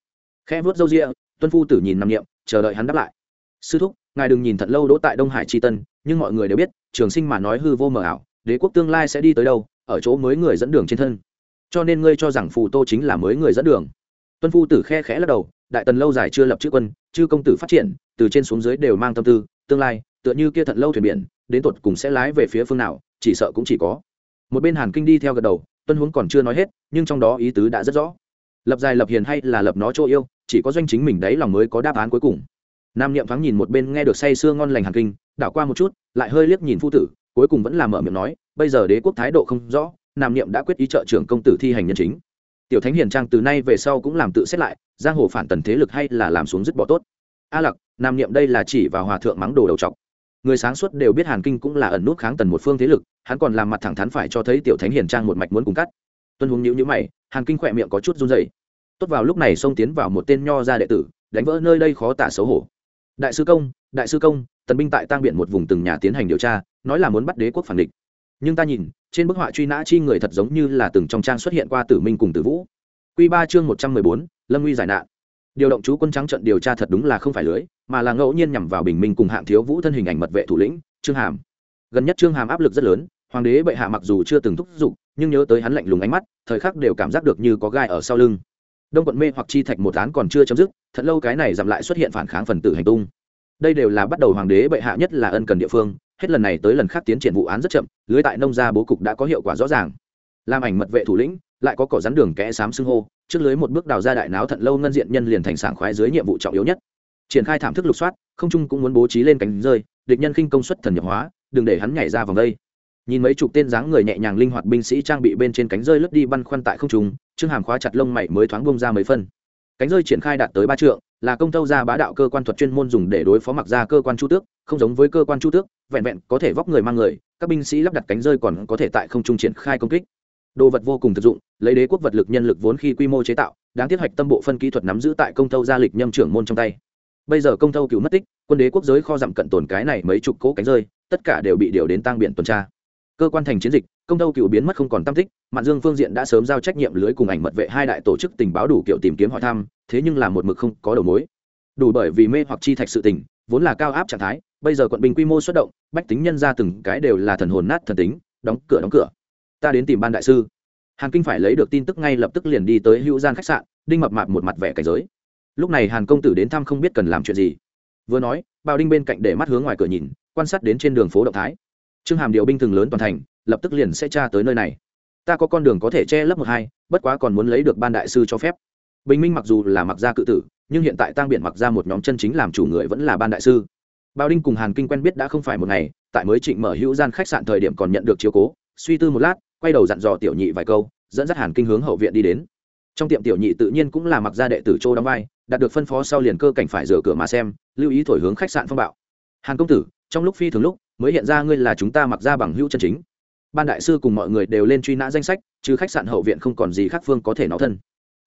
Khe vớt râu ria, tuân phu tử nhìn nằm niệm, chờ đợi hắn đáp lại. Sư thúc, ngài đừng nhìn thật lâu đỗ tại đông hải tri tân, nhưng mọi người đều biết, trường sinh mà nói hư vô mờ ảo, đế quốc tương lai sẽ đi tới đâu, ở chỗ mới người dẫn đường trên thân cho nên ngươi cho rằng phù tô chính là mới người dẫn đường. Tuân phu tử khe khẽ lắc đầu, đại tần lâu dài chưa lập chữ quân, chư công tử phát triển, từ trên xuống dưới đều mang tâm tư, tương lai, tựa như kia thật lâu thuyền biển, đến tột cùng sẽ lái về phía phương nào, chỉ sợ cũng chỉ có. Một bên hàn kinh đi theo gật đầu, tuân huống còn chưa nói hết, nhưng trong đó ý tứ đã rất rõ. Lập dài lập hiền hay là lập nó chỗ yêu, chỉ có doanh chính mình đấy lòng mới có đáp án cuối cùng. Nam niệm thoáng nhìn một bên nghe được say sưa ngon lành hàn kinh, đảo qua một chút, lại hơi liếc nhìn phu tử, cuối cùng vẫn là mở miệng nói, bây giờ đế quốc thái độ không rõ nam niệm đã quyết ý trợ trưởng công tử thi hành nhân chính. Tiểu thánh hiền trang từ nay về sau cũng làm tự xét lại, giang hồ phản tần thế lực hay là làm xuống dứt bỏ tốt. A lặc, nam niệm đây là chỉ vào hòa thượng mắng đồ đầu trọc người sáng suốt đều biết hàn kinh cũng là ẩn nút kháng tần một phương thế lực, hắn còn làm mặt thẳng thắn phải cho thấy tiểu thánh hiền trang một mạch muốn cùng cắt. Tuân hùng nhữ nhữ mày, hàn kinh khỏe miệng có chút run dày tốt vào lúc này xông tiến vào một tên nho ra đệ tử, đánh vỡ nơi đây khó tả xấu hổ. Đại sư công, đại sư công, tần binh tại tang biện một vùng từng nhà tiến hành điều tra, nói là muốn bắt đế quốc phản địch. Nhưng ta nhìn trên bức họa truy nã chi người thật giống như là từng trong trang xuất hiện qua tử minh cùng tử vũ. Q ba chương một trăm mười bốn, lâm nguy giải nạn. Điều động chú quân trắng trận điều tra thật đúng là không phải lưới, mà là ngẫu nhiên nhằm vào bình minh cùng hạng thiếu vũ thân hình ảnh mật vệ thủ lĩnh, trương hàm. Gần nhất trương hàm áp lực rất lớn, hoàng đế bệ hạ mặc dù chưa từng thúc giục, nhưng nhớ tới hắn lạnh lùng ánh mắt, thời khắc đều cảm giác được như có gai ở sau lưng. Đông quận mê hoặc chi thạch một án còn chưa chấm dứt, thật lâu cái này giảm lại xuất hiện phản kháng phần tử hành tung. Đây đều là bắt đầu hoàng đế bệ hạ nhất là ân cần địa phương hết lần này tới lần khác tiến triển vụ án rất chậm, lưới tại nông gia bố cục đã có hiệu quả rõ ràng. Làm ảnh mật vệ thủ lĩnh, lại có cỏ rắn đường kẽ xám xưng hô, trước lưới một bước đào ra đại náo thận lâu ngân diện nhân liền thành sảng khoái dưới nhiệm vụ trọng yếu nhất. Triển khai thảm thức lục soát, không trung cũng muốn bố trí lên cánh rơi, địch nhân khinh công suất thần nhập hóa, đừng để hắn nhảy ra vòng đây. Nhìn mấy chục tên dáng người nhẹ nhàng linh hoạt binh sĩ trang bị bên trên cánh rơi lướt đi băn khoăn tại không trung, trương hàm khóa chặt lông mày mới thoáng bông ra mấy phân cánh rơi triển khai đạt tới ba trượng, là công tâu ra bá đạo cơ quan thuật chuyên môn dùng để đối phó mặc ra cơ quan chu tước, không giống với cơ quan chu tước, vẹn vẹn có thể vóc người mang người, các binh sĩ lắp đặt cánh rơi còn có thể tại không trung triển khai công kích. Đồ vật vô cùng thực dụng, lấy đế quốc vật lực nhân lực vốn khi quy mô chế tạo, đáng thiết hoạch tâm bộ phân kỹ thuật nắm giữ tại công tâu gia lịch nhâm trưởng môn trong tay. Bây giờ công tâu cựu mất tích, quân đế quốc giới kho dặm cận tồn cái này mấy chục cỗ cánh rơi, tất cả đều bị điều đến tăng biển tuần tra cơ quan thành chiến dịch, công tâu cựu biến mất không còn tam tích, mạn dương phương diện đã sớm giao trách nhiệm lưới cùng ảnh mật vệ hai đại tổ chức tình báo đủ kiểu tìm kiếm hỏi thăm, thế nhưng là một mực không có đầu mối. Đủ bởi vì mê hoặc chi thạch sự tình, vốn là cao áp trạng thái, bây giờ quận bình quy mô xuất động, bách tính nhân ra từng cái đều là thần hồn nát thần tính, đóng cửa đóng cửa. Ta đến tìm ban đại sư. Hàn kinh phải lấy được tin tức ngay lập tức liền đi tới hữu gian khách sạn, đinh mập mạp một mặt vẻ cảnh giới. Lúc này hàn công tử đến thăm không biết cần làm chuyện gì. Vừa nói Bào đinh bên cạnh để mắt hướng ngoài cửa nhìn, quan sát đến trên đường phố động thái trương hàm điều binh thường lớn toàn thành, lập tức liền sẽ tra tới nơi này. Ta có con đường có thể che lấp một hai, bất quá còn muốn lấy được ban đại sư cho phép. Bình minh mặc dù là mặc gia cự tử, nhưng hiện tại tăng biển mặc ra một nhóm chân chính làm chủ người vẫn là ban đại sư. Bao đinh cùng hàn kinh quen biết đã không phải một ngày, tại mới trịnh mở hữu gian khách sạn thời điểm còn nhận được chiếu cố, suy tư một lát, quay đầu dặn dò tiểu nhị vài câu, dẫn dắt hàn kinh hướng hậu viện đi đến. Trong tiệm tiểu nhị tự nhiên cũng là mặc gia đệ tử châu đóng vai, đạt được phân phó sau liền cơ cảnh phải rửa cửa mà xem, lưu ý thổi hướng khách sạn phong bạo. Hàn công tử trong lúc phi thường lúc, mới hiện ra ngươi là chúng ta mặc ra bằng hữu chân chính. Ban đại sư cùng mọi người đều lên truy nã danh sách, chứ khách sạn hậu viện không còn gì khác phương có thể nó thân.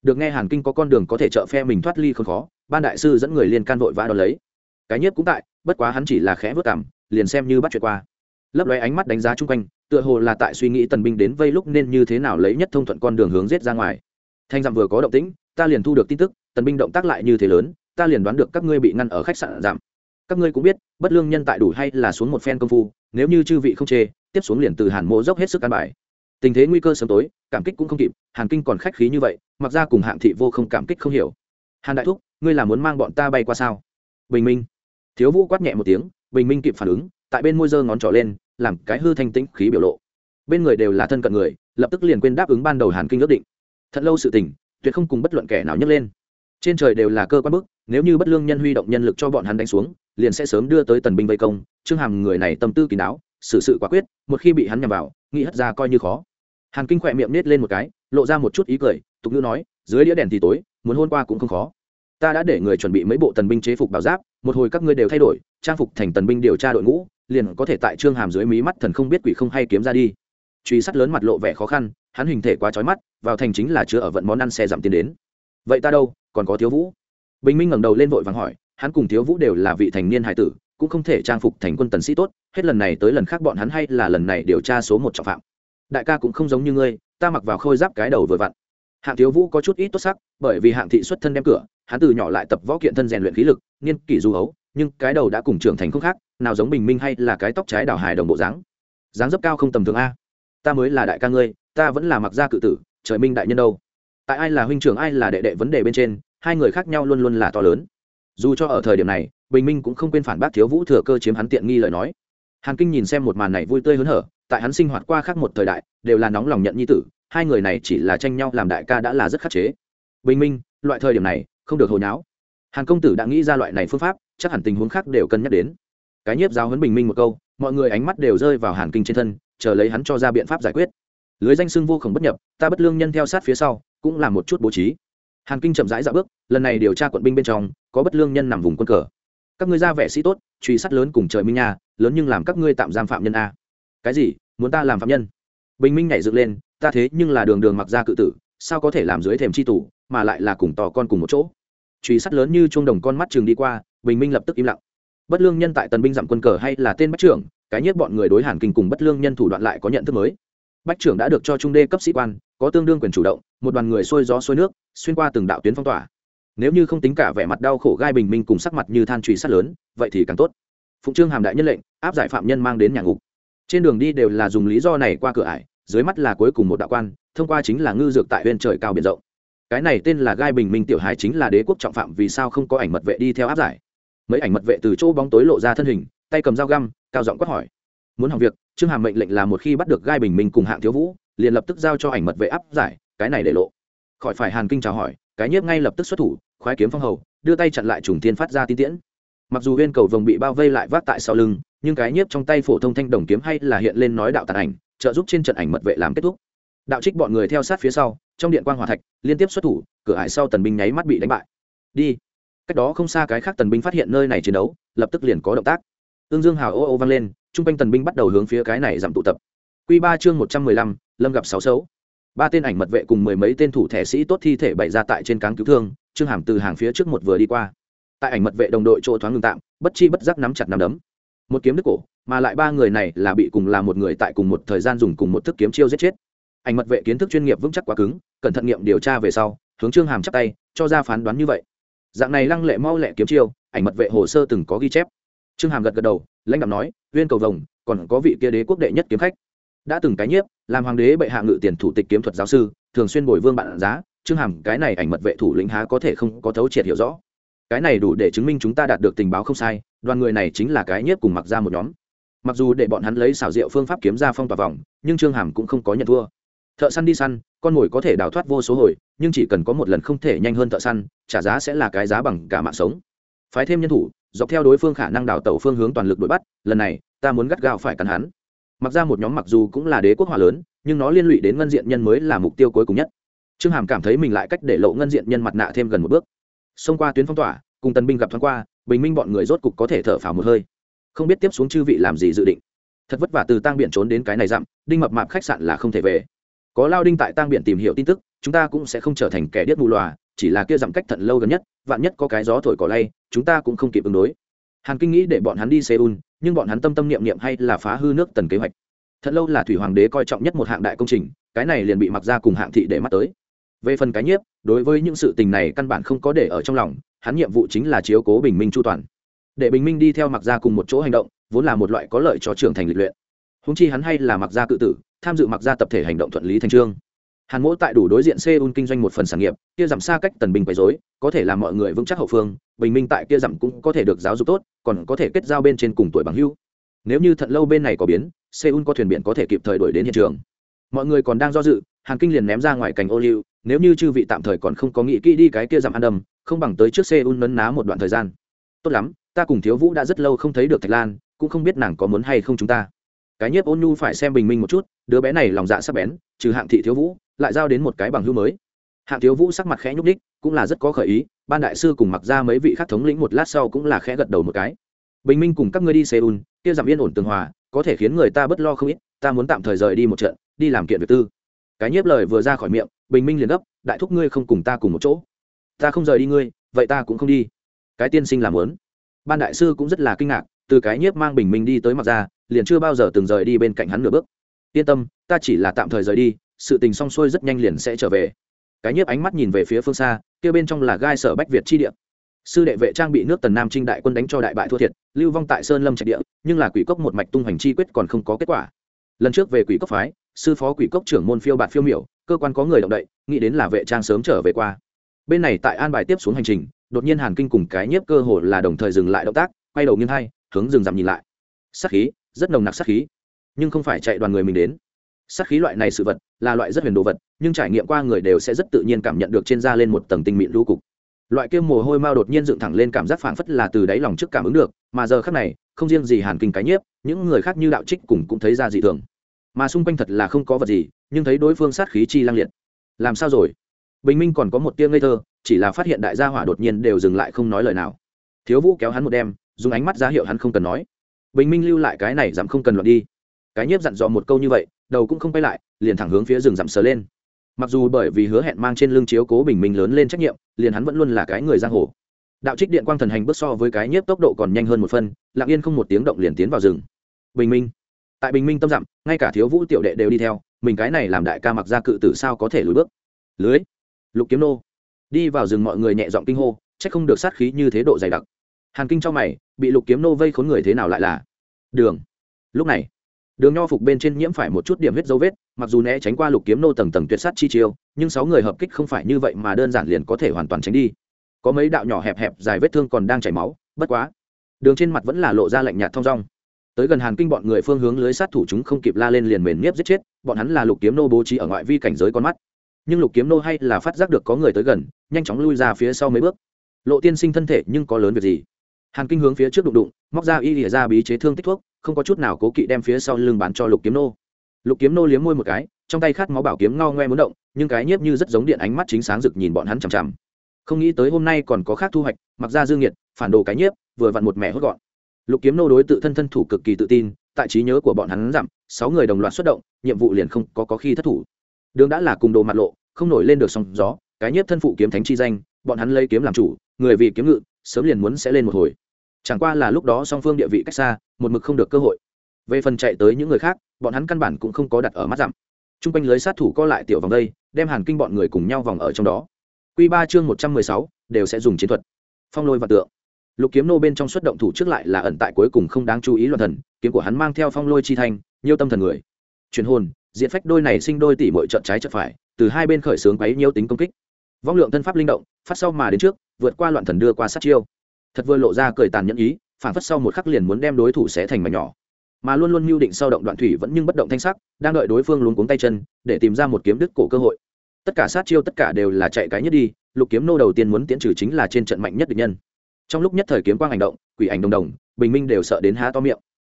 Được nghe hàn kinh có con đường có thể trợ phe mình thoát ly không khó, ban đại sư dẫn người liên can vội vã đón lấy. Cái nhất cũng tại, bất quá hắn chỉ là khẽ vớt cảm, liền xem như bắt chuyện qua. Lấp lóe ánh mắt đánh giá chung quanh, tựa hồ là tại suy nghĩ tần binh đến vây lúc nên như thế nào lấy nhất thông thuận con đường hướng giết ra ngoài. Thanh dặm vừa có động tĩnh, ta liền thu được tin tức, tần binh động tác lại như thế lớn, ta liền đoán được các ngươi bị ngăn ở khách sạn giảm các ngươi cũng biết, bất lương nhân tại đủ hay là xuống một phen công phu, nếu như chư vị không chê, tiếp xuống liền từ hàn mộ dốc hết sức căn bài. Tình thế nguy cơ sớm tối, cảm kích cũng không kịp, hàn kinh còn khách khí như vậy, mặc ra cùng hạng thị vô không cảm kích không hiểu. Hàn đại thúc, ngươi là muốn mang bọn ta bay qua sao? Bình minh. Thiếu vũ quát nhẹ một tiếng, bình minh kịp phản ứng, tại bên môi dơ ngón trỏ lên, làm cái hư thanh tĩnh khí biểu lộ. Bên người đều là thân cận người, lập tức liền quên đáp ứng ban đầu hàn kinh ước định. Thật lâu sự tình, tuyệt không cùng bất luận kẻ nào nhấc lên. Trên trời đều là cơ quan bức nếu như bất lương nhân huy động nhân lực cho bọn hắn đánh xuống, liền sẽ sớm đưa tới tần binh vây công, trương hàm người này tâm tư kín đáo xử sự quả quyết, một khi bị hắn nhằm vào, nghĩ hất ra coi như khó. Hàn kinh khỏe miệng nết lên một cái, lộ ra một chút ý cười, tục ngữ nói, dưới đĩa đèn thì tối, muốn hôn qua cũng không khó. Ta đã để người chuẩn bị mấy bộ tần binh chế phục bảo giáp, một hồi các ngươi đều thay đổi, trang phục thành tần binh điều tra đội ngũ, liền có thể tại trương hàm dưới mí mắt thần không biết quỷ không hay kiếm ra đi. Truy sát lớn mặt lộ vẻ khó khăn, hắn hình thể quá trói mắt, vào thành chính là chứa ở vận món ăn xe giảm tiền đến. Vậy ta đâu, còn có thiếu vũ? Bình minh ngẩng đầu lên vội vàng hỏi, hắn cùng thiếu vũ đều là vị thành niên hải tử, cũng không thể trang phục thành quân tần sĩ tốt, hết lần này tới lần khác bọn hắn hay là lần này điều tra số một trọng phạm. Đại ca cũng không giống như ngươi, ta mặc vào khôi giáp cái đầu vừa vặn. Hạng thiếu vũ có chút ít tốt sắc, bởi vì hạng thị xuất thân đem cửa, hắn từ nhỏ lại tập võ kiện thân rèn luyện khí lực nghiên kỷ du hấu nhưng cái đầu đã cùng trưởng thành không khác, nào giống bình minh hay là cái tóc trái đào hài đồng bộ dáng. Dáng dấp cao không tầm thường a. Ta mới là đại ca ngươi, ta vẫn là mặc gia cự tử, trời minh đại nhân đâu. Tại ai là huynh trưởng, ai là đệ đệ vấn đề bên trên hai người khác nhau luôn luôn là to lớn. Dù cho ở thời điểm này, bình minh cũng không quên phản bác thiếu vũ thừa cơ chiếm hắn tiện nghi lời nói. Hàn kinh nhìn xem một màn này vui tươi hớn hở, tại hắn sinh hoạt qua khác một thời đại, đều là nóng lòng nhận nhi tử, hai người này chỉ là tranh nhau làm đại ca đã là rất khắc chế. Bình minh, loại thời điểm này, không được hồi náo. Hàn công tử đã nghĩ ra loại này phương pháp, chắc hẳn tình huống khác đều cân nhắc đến. Cái nhiếp giáo hấn bình minh một câu, mọi người ánh mắt đều rơi vào hàn kinh trên thân, chờ lấy hắn cho ra biện pháp giải quyết. Lưới danh xưng vô khổng bất nhập, ta bất lương nhân theo sát phía sau, cũng là một chút bố trí hàn kinh chậm rãi dạ bước, lần này điều tra quận binh bên trong, có bất lương nhân nằm vùng quân cờ. Các ngươi ra vẻ sĩ tốt, truy sát lớn cùng trời minh nha, lớn nhưng làm các ngươi tạm giam phạm nhân a. Cái gì? Muốn ta làm phạm nhân? Bình minh nhảy dựng lên, ta thế nhưng là đường đường mặc ra cự tử, sao có thể làm dưới thềm c h i tủ mà lại là cùng tò con cùng một chỗ? Truy sát lớn như chuông đồng con mắt trường đi qua, bình minh lập tức im lặng. Bất lương nhân tại tần binh dặm quân cờ hay là tên bắt trưởng, cái nhất bọn người đối hàn kinh cùng bất lương nhân thủ đoạn lại có nhận thức mới bách trưởng đã được cho trung đê cấp sĩ quan, có tương đương quyền chủ động, một đoàn người xuôi gió xuôi nước, xuyên qua từng đạo tuyến phong tỏa. Nếu như không tính cả vẻ mặt đau khổ gai bình minh cùng sắc mặt như than trùy sắt lớn, vậy thì càng tốt. Phụng trương hàm đại nhân lệnh, áp giải phạm nhân mang đến nhà ngục. Trên đường đi đều là dùng lý do này qua cửa ải, dưới mắt là cuối cùng một đạo quan, thông qua chính là ngư dược tại huyện trời cao biển rộng. Cái này tên là gai bình minh tiểu hài chính là đế quốc trọng phạm vì sao không có ảnh mật vệ đi theo áp giải. Mấy ảnh mật vệ từ chỗ bóng tối lộ ra thân hình, tay cầm dao găm, cao giọng quát hỏi. Muốn hỏng việc trương hàm mệnh lệnh là một khi bắt được gai bình minh cùng hạng thiếu vũ, liền lập tức giao cho ảnh mật vệ áp giải, cái này để lộ. Khỏi phải hàn kinh chào hỏi, cái nhiếp ngay lập tức xuất thủ, khoái kiếm phong hầu, đưa tay chặn lại trùng tiên phát ra tin tiễn. Mặc dù huyên cầu vồng bị bao vây lại vác tại sau lưng, nhưng cái nhiếp trong tay phổ thông thanh đồng kiếm hay là hiện lên nói đạo tàn ảnh, trợ giúp trên trận ảnh mật vệ làm kết thúc. Đạo trích bọn người theo sát phía sau, trong điện quan hòa thạch, liên tiếp xuất thủ, cửa hải sau tần binh nháy mắt bị đánh bại. Đi. Cách đó không xa cái khác tần binh phát hiện nơi này chiến đấu, lập tức liền có động tác. Tương dương hào ô ô vang lên Trung quanh tần binh bắt đầu hướng phía cái này giảm tụ tập. Q ba chương một trăm mười lăm, lâm gặp sáu xấu. Ba tên ảnh mật vệ cùng mười mấy tên thủ thẻ sĩ tốt thi thể bày ra tại trên cáng cứu thương, trương hàm từ hàng phía trước một vừa đi qua. Tại ảnh mật vệ đồng đội chỗ thoáng ngưng tạm, bất chi bất giác nắm chặt nắm đấm. Một kiếm đứt cổ, mà lại ba người này là bị cùng là một người tại cùng một thời gian dùng cùng một thức kiếm chiêu giết chết. Ảnh mật vệ kiến thức chuyên nghiệp vững chắc quá cứng, cẩn thận nghiệm điều tra về sau, hướng trương hàm chắp tay, cho ra phán đoán như vậy. Dạng này lăng lệ mau lẹ kiếm chiêu, ảnh mật vệ hồ sơ từng có ghi chép. Trương hàm gật gật đầu lãnh đạo nói, uyên cầu vồng, còn có vị kia đế quốc đệ nhất kiếm khách. Đã từng cái nhiếp, làm hoàng đế bệ hạ ngự tiền thủ tịch kiếm thuật giáo sư, thường xuyên bồi vương bạn giá, trương hàm, cái này ảnh mật vệ thủ lĩnh há có thể không có thấu triệt hiểu rõ. Cái này đủ để chứng minh chúng ta đạt được tình báo không sai, đoàn người này chính là cái nhiếp cùng mặc ra một nhóm. Mặc dù để bọn hắn lấy xảo diệu phương pháp kiếm ra phong tỏa vòng, nhưng trương hàm cũng không có nhận thua. Thợ săn đi săn, con mồi có thể đào thoát vô số hồi, nhưng chỉ cần có một lần không thể nhanh hơn thợ săn, trả giá sẽ là cái giá bằng cả mạng sống. Phái thêm nhân thủ dọc theo đối phương khả năng đào tẩu phương hướng toàn lực đuổi bắt, lần này, ta muốn gắt gao phải cắn hắn. Mặc ra một nhóm mặc dù cũng là đế quốc hỏa lớn, nhưng nó liên lụy đến ngân diện nhân mới là mục tiêu cuối cùng nhất. Trương hàm cảm thấy mình lại cách để lộ ngân diện nhân mặt nạ thêm gần một bước. Xông qua tuyến phong tỏa, cùng tần binh gặp thoáng qua, bình minh bọn người rốt cục có thể thở phào một hơi. Không biết tiếp xuống chư vị làm gì dự định. Thật vất vả từ tang biển trốn đến cái này dặm, đinh mập mạp khách sạn là không thể về. Có lao đinh tại tang biển tìm hiểu tin tức, chúng ta cũng sẽ không trở thành kẻ điếc mù lòa chỉ là kia dặm cách thận lâu gần nhất, vạn nhất có cái gió thổi cỏ lay chúng ta cũng không kịp ứng đối. Hàn kinh nghĩ để bọn hắn đi seoul, nhưng bọn hắn tâm tâm niệm niệm hay là phá hư nước tần kế hoạch. Thật lâu là thủy hoàng đế coi trọng nhất một hạng đại công trình, cái này liền bị mặc ra cùng hạng thị để mắt tới. Về phần cái nhiếp, đối với những sự tình này căn bản không có để ở trong lòng, hắn nhiệm vụ chính là chiếu cố bình minh chu toàn. Để bình minh đi theo mặc ra cùng một chỗ hành động, vốn là một loại có lợi cho trưởng thành lịch luyện. Húng chi hắn hay là mặc gia cự tử, tham dự mặc gia tập thể hành động thuận lý thành trương hàn mỗ tại đủ đối diện seoul kinh doanh một phần sản nghiệp, kia giảm xa cách tần bình quấy dối có thể làm mọi người vững chắc hậu phương, bình minh tại kia giảm cũng có thể được giáo dục tốt, còn có thể kết giao bên trên cùng tuổi bằng hưu nếu như thận lâu bên này có biến, seoul có thuyền biển có thể kịp thời đuổi đến hiện trường. Mọi người còn đang do dự, hàn kinh liền ném ra ngoài cành ô liu, nếu như chư vị tạm thời còn không có nghĩ kỹ đi cái kia giảm ăn đầm, không bằng tới trước seoul nấn ná một đoạn thời gian. Tốt lắm, ta cùng thiếu vũ đã rất lâu không thấy được thạch lan, cũng không biết nàng có muốn hay không chúng ta cái nhiếp ôn nhu phải xem bình minh một chút, đứa bé này lòng dạ sắp bén, trừ hạng thị thiếu vũ, lại giao đến một cái bằng hưu mới. Hạng thiếu vũ sắc mặt khẽ nhúc đích cũng là rất có khởi ý, ban đại sư cùng mặc ra mấy vị khác thống lĩnh một lát sau cũng là khẽ gật đầu một cái. Bình minh cùng các ngươi đi seoul, kia giảm yên ổn tường hòa, có thể khiến người ta bất lo không ít, ta muốn tạm thời rời đi một trận, đi làm kiện việc tư. Cái nhiếp lời vừa ra khỏi miệng, bình minh liền gấp, đại thúc ngươi không cùng ta cùng một chỗ. Ta không rời đi ngươi, vậy ta cũng không đi. Cái tiên sinh làm lớn ban đại sư cũng rất là kinh ngạc, từ cái nhiếp mang bình minh đi tới mặc ra liền chưa bao giờ từng rời đi bên cạnh hắn nửa bước. Yên tâm, ta chỉ là tạm thời rời đi, sự tình xong xuôi rất nhanh liền sẽ trở về. Cái nhiếp ánh mắt nhìn về phía phương xa, kia bên trong là gai sở bách việt chi địa. Sư đệ vệ trang bị nước tần nam trinh đại quân đánh cho đại bại thua thiệt, lưu vong tại sơn lâm trạch địa, nhưng là quỷ cốc một mạch tung hoành chi quyết còn không có kết quả. Lần trước về quỷ cốc phái, sư phó quỷ cốc trưởng môn phiêu bạt phiêu miểu, cơ quan có người động đậy, nghĩ đến là vệ trang sớm trở về qua. Bên này tại an bài tiếp xuống hành trình, đột nhiên hàn kinh cùng cái nhiếp cơ hồ là đồng thời dừng lại động tác, quay đầu nghiêng hai, hướng rừng rằm nhìn lại. Sát khí rất nồng nặc sát khí. Nhưng không phải chạy đoàn người mình đến. Sát khí loại này sự vật là loại rất huyền đồ vật, nhưng trải nghiệm qua người đều sẽ rất tự nhiên cảm nhận được trên da lên một tầng tinh mịn lũ cục. Loại kia mồ hôi mao đột nhiên dựng thẳng lên cảm giác phảng phất là từ đáy lòng trước cảm ứng được, mà giờ khác này, không riêng gì hàn kinh cái nhiếp, những người khác như đạo trích cùng cũng thấy ra dị thường. Mà xung quanh thật là không có vật gì, nhưng thấy đối phương sát khí chi lang liệt. Làm sao rồi? Bình minh còn có một tiếng ngây thơ, chỉ là phát hiện đại gia hỏa đột nhiên đều dừng lại không nói lời nào. Thiếu vũ kéo hắn một đem dùng ánh mắt ra hiệu hắn không cần nói bình minh lưu lại cái này dám không cần luận đi. Cái nhiếp dặn dò một câu như vậy, đầu cũng không quay lại, liền thẳng hướng phía rừng dặm sờ lên. Mặc dù bởi vì hứa hẹn mang trên lưng chiếu cố bình minh lớn lên trách nhiệm, liền hắn vẫn luôn là cái người giang hồ. Đạo trích điện quang thần hành bước so với cái nhiếp tốc độ còn nhanh hơn một phân lặng yên không một tiếng động liền tiến vào rừng. Bình minh. Tại bình minh tâm dặm, ngay cả thiếu vũ tiểu đệ đều đi theo, mình cái này làm đại ca mặc ra cự tử sao có thể lùi bước? Lưới. Lục kiếm nô. Đi vào rừng mọi người nhẹ giọng kinh hô c h ắ c không được sát khí như thế độ dày đặc hàn kinh cho mày, bị lục kiếm nô vây khốn người thế nào lại là? Đường. Lúc này, đường nho phục bên trên nhiễm phải một chút điểm huyết dấu vết, mặc dù né tránh qua lục kiếm nô tầng tầng tuyệt sát chi chiêu, nhưng sáu người hợp kích không phải như vậy mà đơn giản liền có thể hoàn toàn tránh đi. Có mấy đạo nhỏ hẹp hẹp dài vết thương còn đang chảy máu, bất quá, đường trên mặt vẫn là lộ ra lạnh nhạt thong dong. Tới gần hàn kinh bọn người phương hướng lưới sát thủ chúng không kịp la lên liền mền nếp giết chết, bọn hắn là lục kiếm nô bố trí ở ngoại vi cảnh giới con mắt. Nhưng lục kiếm nô hay là phát giác được có người tới gần, nhanh chóng lui ra phía sau mấy bước. Lộ tiên sinh thân thể nhưng có lớn việc gì? Hàn kinh hướng phía trước đụng đụng móc ra y lìa ra bí chế thương tích thuốc không có chút nào cố kỵ đem phía sau lưng bán cho lục kiếm nô. Lục kiếm nô liếm môi một cái trong tay khát máu bảo kiếm ngao ngoe muốn động nhưng cái nhiếp như rất giống điện ánh mắt chính sáng rực nhìn bọn hắn chằm chằm. Không nghĩ tới hôm nay còn có khác thu hoạch mặc ra dương nhiệt phản đồ cái nhiếp vừa vặn một mẻ hốt gọn. Lục kiếm nô đối tự thân thân thủ cực kỳ tự tin tại trí nhớ của bọn hắn giảm sáu người đồng loạt xuất động nhiệm vụ liền không có, có khi thất thủ. Đường đã là cùng đồ mặt lộ không nổi lên được sóng gió cái nhiếp thân phụ kiếm thánh chi danh bọn hắn lấy kiếm làm chủ người vì kiếm ngự sớm liền muốn sẽ lên một hồi chẳng qua là lúc đó song phương địa vị cách xa, một mực không được cơ hội. Về phần chạy tới những người khác, bọn hắn căn bản cũng không có đặt ở mắt dặm. T r u n g quanh lưới sát thủ co lại tiểu vòng đây, đem hàn kinh bọn người cùng nhau vòng ở trong đó. Q ba chương một trăm mười sáu, đều sẽ dùng chiến thuật. Phong lôi và tượng. Lục kiếm nô bên trong xuất động thủ trước lại là ẩn tại cuối cùng không đáng chú ý loạn thần, kiếm của hắn mang theo phong lôi chi thanh, nhiều tâm thần người. Truyền hồn diện phách đôi này sinh đôi tỷ mọi trận trái trận phải, từ hai bên khởi xướng quấy nhiều tính công kích. Vong lượng thân pháp linh động, phát sau mà đến trước, vượt qua loạn thần đưa qua sát chiêu thật vừa lộ ra cười tàn nhẫn ý phản phất sau một khắc liền muốn đem đối thủ xé thành mảnh nhỏ. Mà luôn luôn mưu định sau động đoạn thủy vẫn nhưng bất động thanh sắc, đang đợi đối phương luống cuống tay chân, để tìm ra một kiếm đứt cổ cơ hội. Tất cả sát chiêu tất cả đều là chạy cái nhất đi, lục kiếm nô đầu tiên muốn tiễn trừ chính là trên trận mạnh nhất địch nhân. Trong lúc nhất thời kiếm quang hành động, quỷ ảnh đồng đồng, bình minh đều sợ đến há to miệng.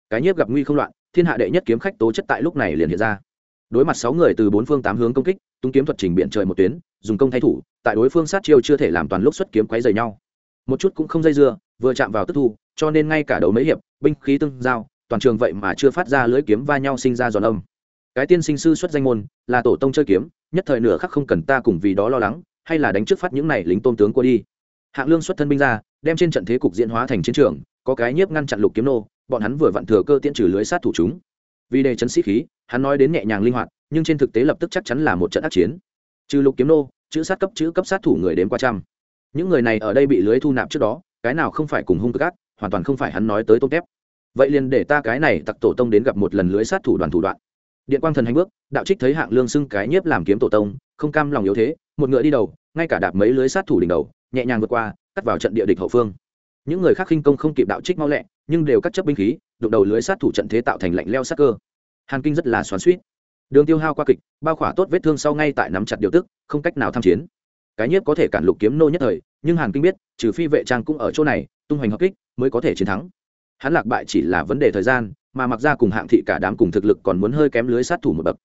Cái nhiếp gặp nguy không loạn, thiên hạ đệ nhất kiếm khách tố chất tại lúc này liền hiện ra. Đối mặt sáu người từ bốn phương tám hướng công kích, tung kiếm thuật trình biện trời một tuyến, dùng công thay thủ, tại đối phương sát chiêu chưa thể làm toàn lúc xuất kiếm quấy dày nhau một chút cũng không dây dưa, vừa chạm vào tức thu, cho nên ngay cả đấu mấy hiệp, binh khí tương giao, toàn trường vậy mà chưa phát ra lưỡi kiếm va nhau sinh ra giòn âm. Cái tiên sinh sư xuất danh môn, là tổ tông chơi kiếm, nhất thời nửa khắc không cần ta cùng vì đó lo lắng, hay là đánh trước phát những này lính tôn tướng qua đi. Hạng lương xuất thân binh ra đem trên trận thế cục diễn hóa thành chiến trường, có cái nhiếp ngăn chặn lục kiếm nô, bọn hắn vừa vặn thừa cơ tiễn trừ lưới sát thủ chúng. Vì đề chấn sĩ khí, hắn nói đến nhẹ nhàng linh hoạt, nhưng trên thực tế lập tức chắc chắn là một trận ác chiến. Trừ lục kiếm nô, chữ sát cấp chữ cấp sát thủ người đến qua trăm những người này ở đây bị lưới thu nạp trước đó, cái nào không phải cùng hung tức ác, hoàn toàn không phải hắn nói tới tôm tép. Vậy liền để ta cái này tặc tổ tông đến gặp một lần lưới sát thủ đoàn thủ đoạn. Điện quang thần hành bước, đạo trích thấy hạng lương xưng cái nhiếp làm kiếm tổ tông, không cam lòng yếu thế, một ngựa đi đầu, ngay cả đạp mấy lưới sát thủ đỉnh đầu, nhẹ nhàng vượt qua, cắt vào trận địa địch hậu phương. Những người khác khinh công không kịp đạo trích mau lẹ, nhưng đều cắt chấp binh khí, đụng đầu lưới sát thủ trận thế tạo thành lạnh leo sát cơ. Hàn kinh rất là xoắn suýt đường tiêu hao qua kịch, bao khỏa tốt vết thương sau ngay tại nắm chặt điều tức, không cách nào tham chiến cái nhiếp có thể cản lục kiếm nô nhất thời, nhưng hàn kinh biết, trừ phi vệ trang cũng ở chỗ này, tung hoành hợp kích mới có thể chiến thắng. Hắn lạc bại chỉ là vấn đề thời gian, mà mặc ra cùng hạng thị cả đám cùng thực lực còn muốn hơi kém lưới sát thủ một bậc.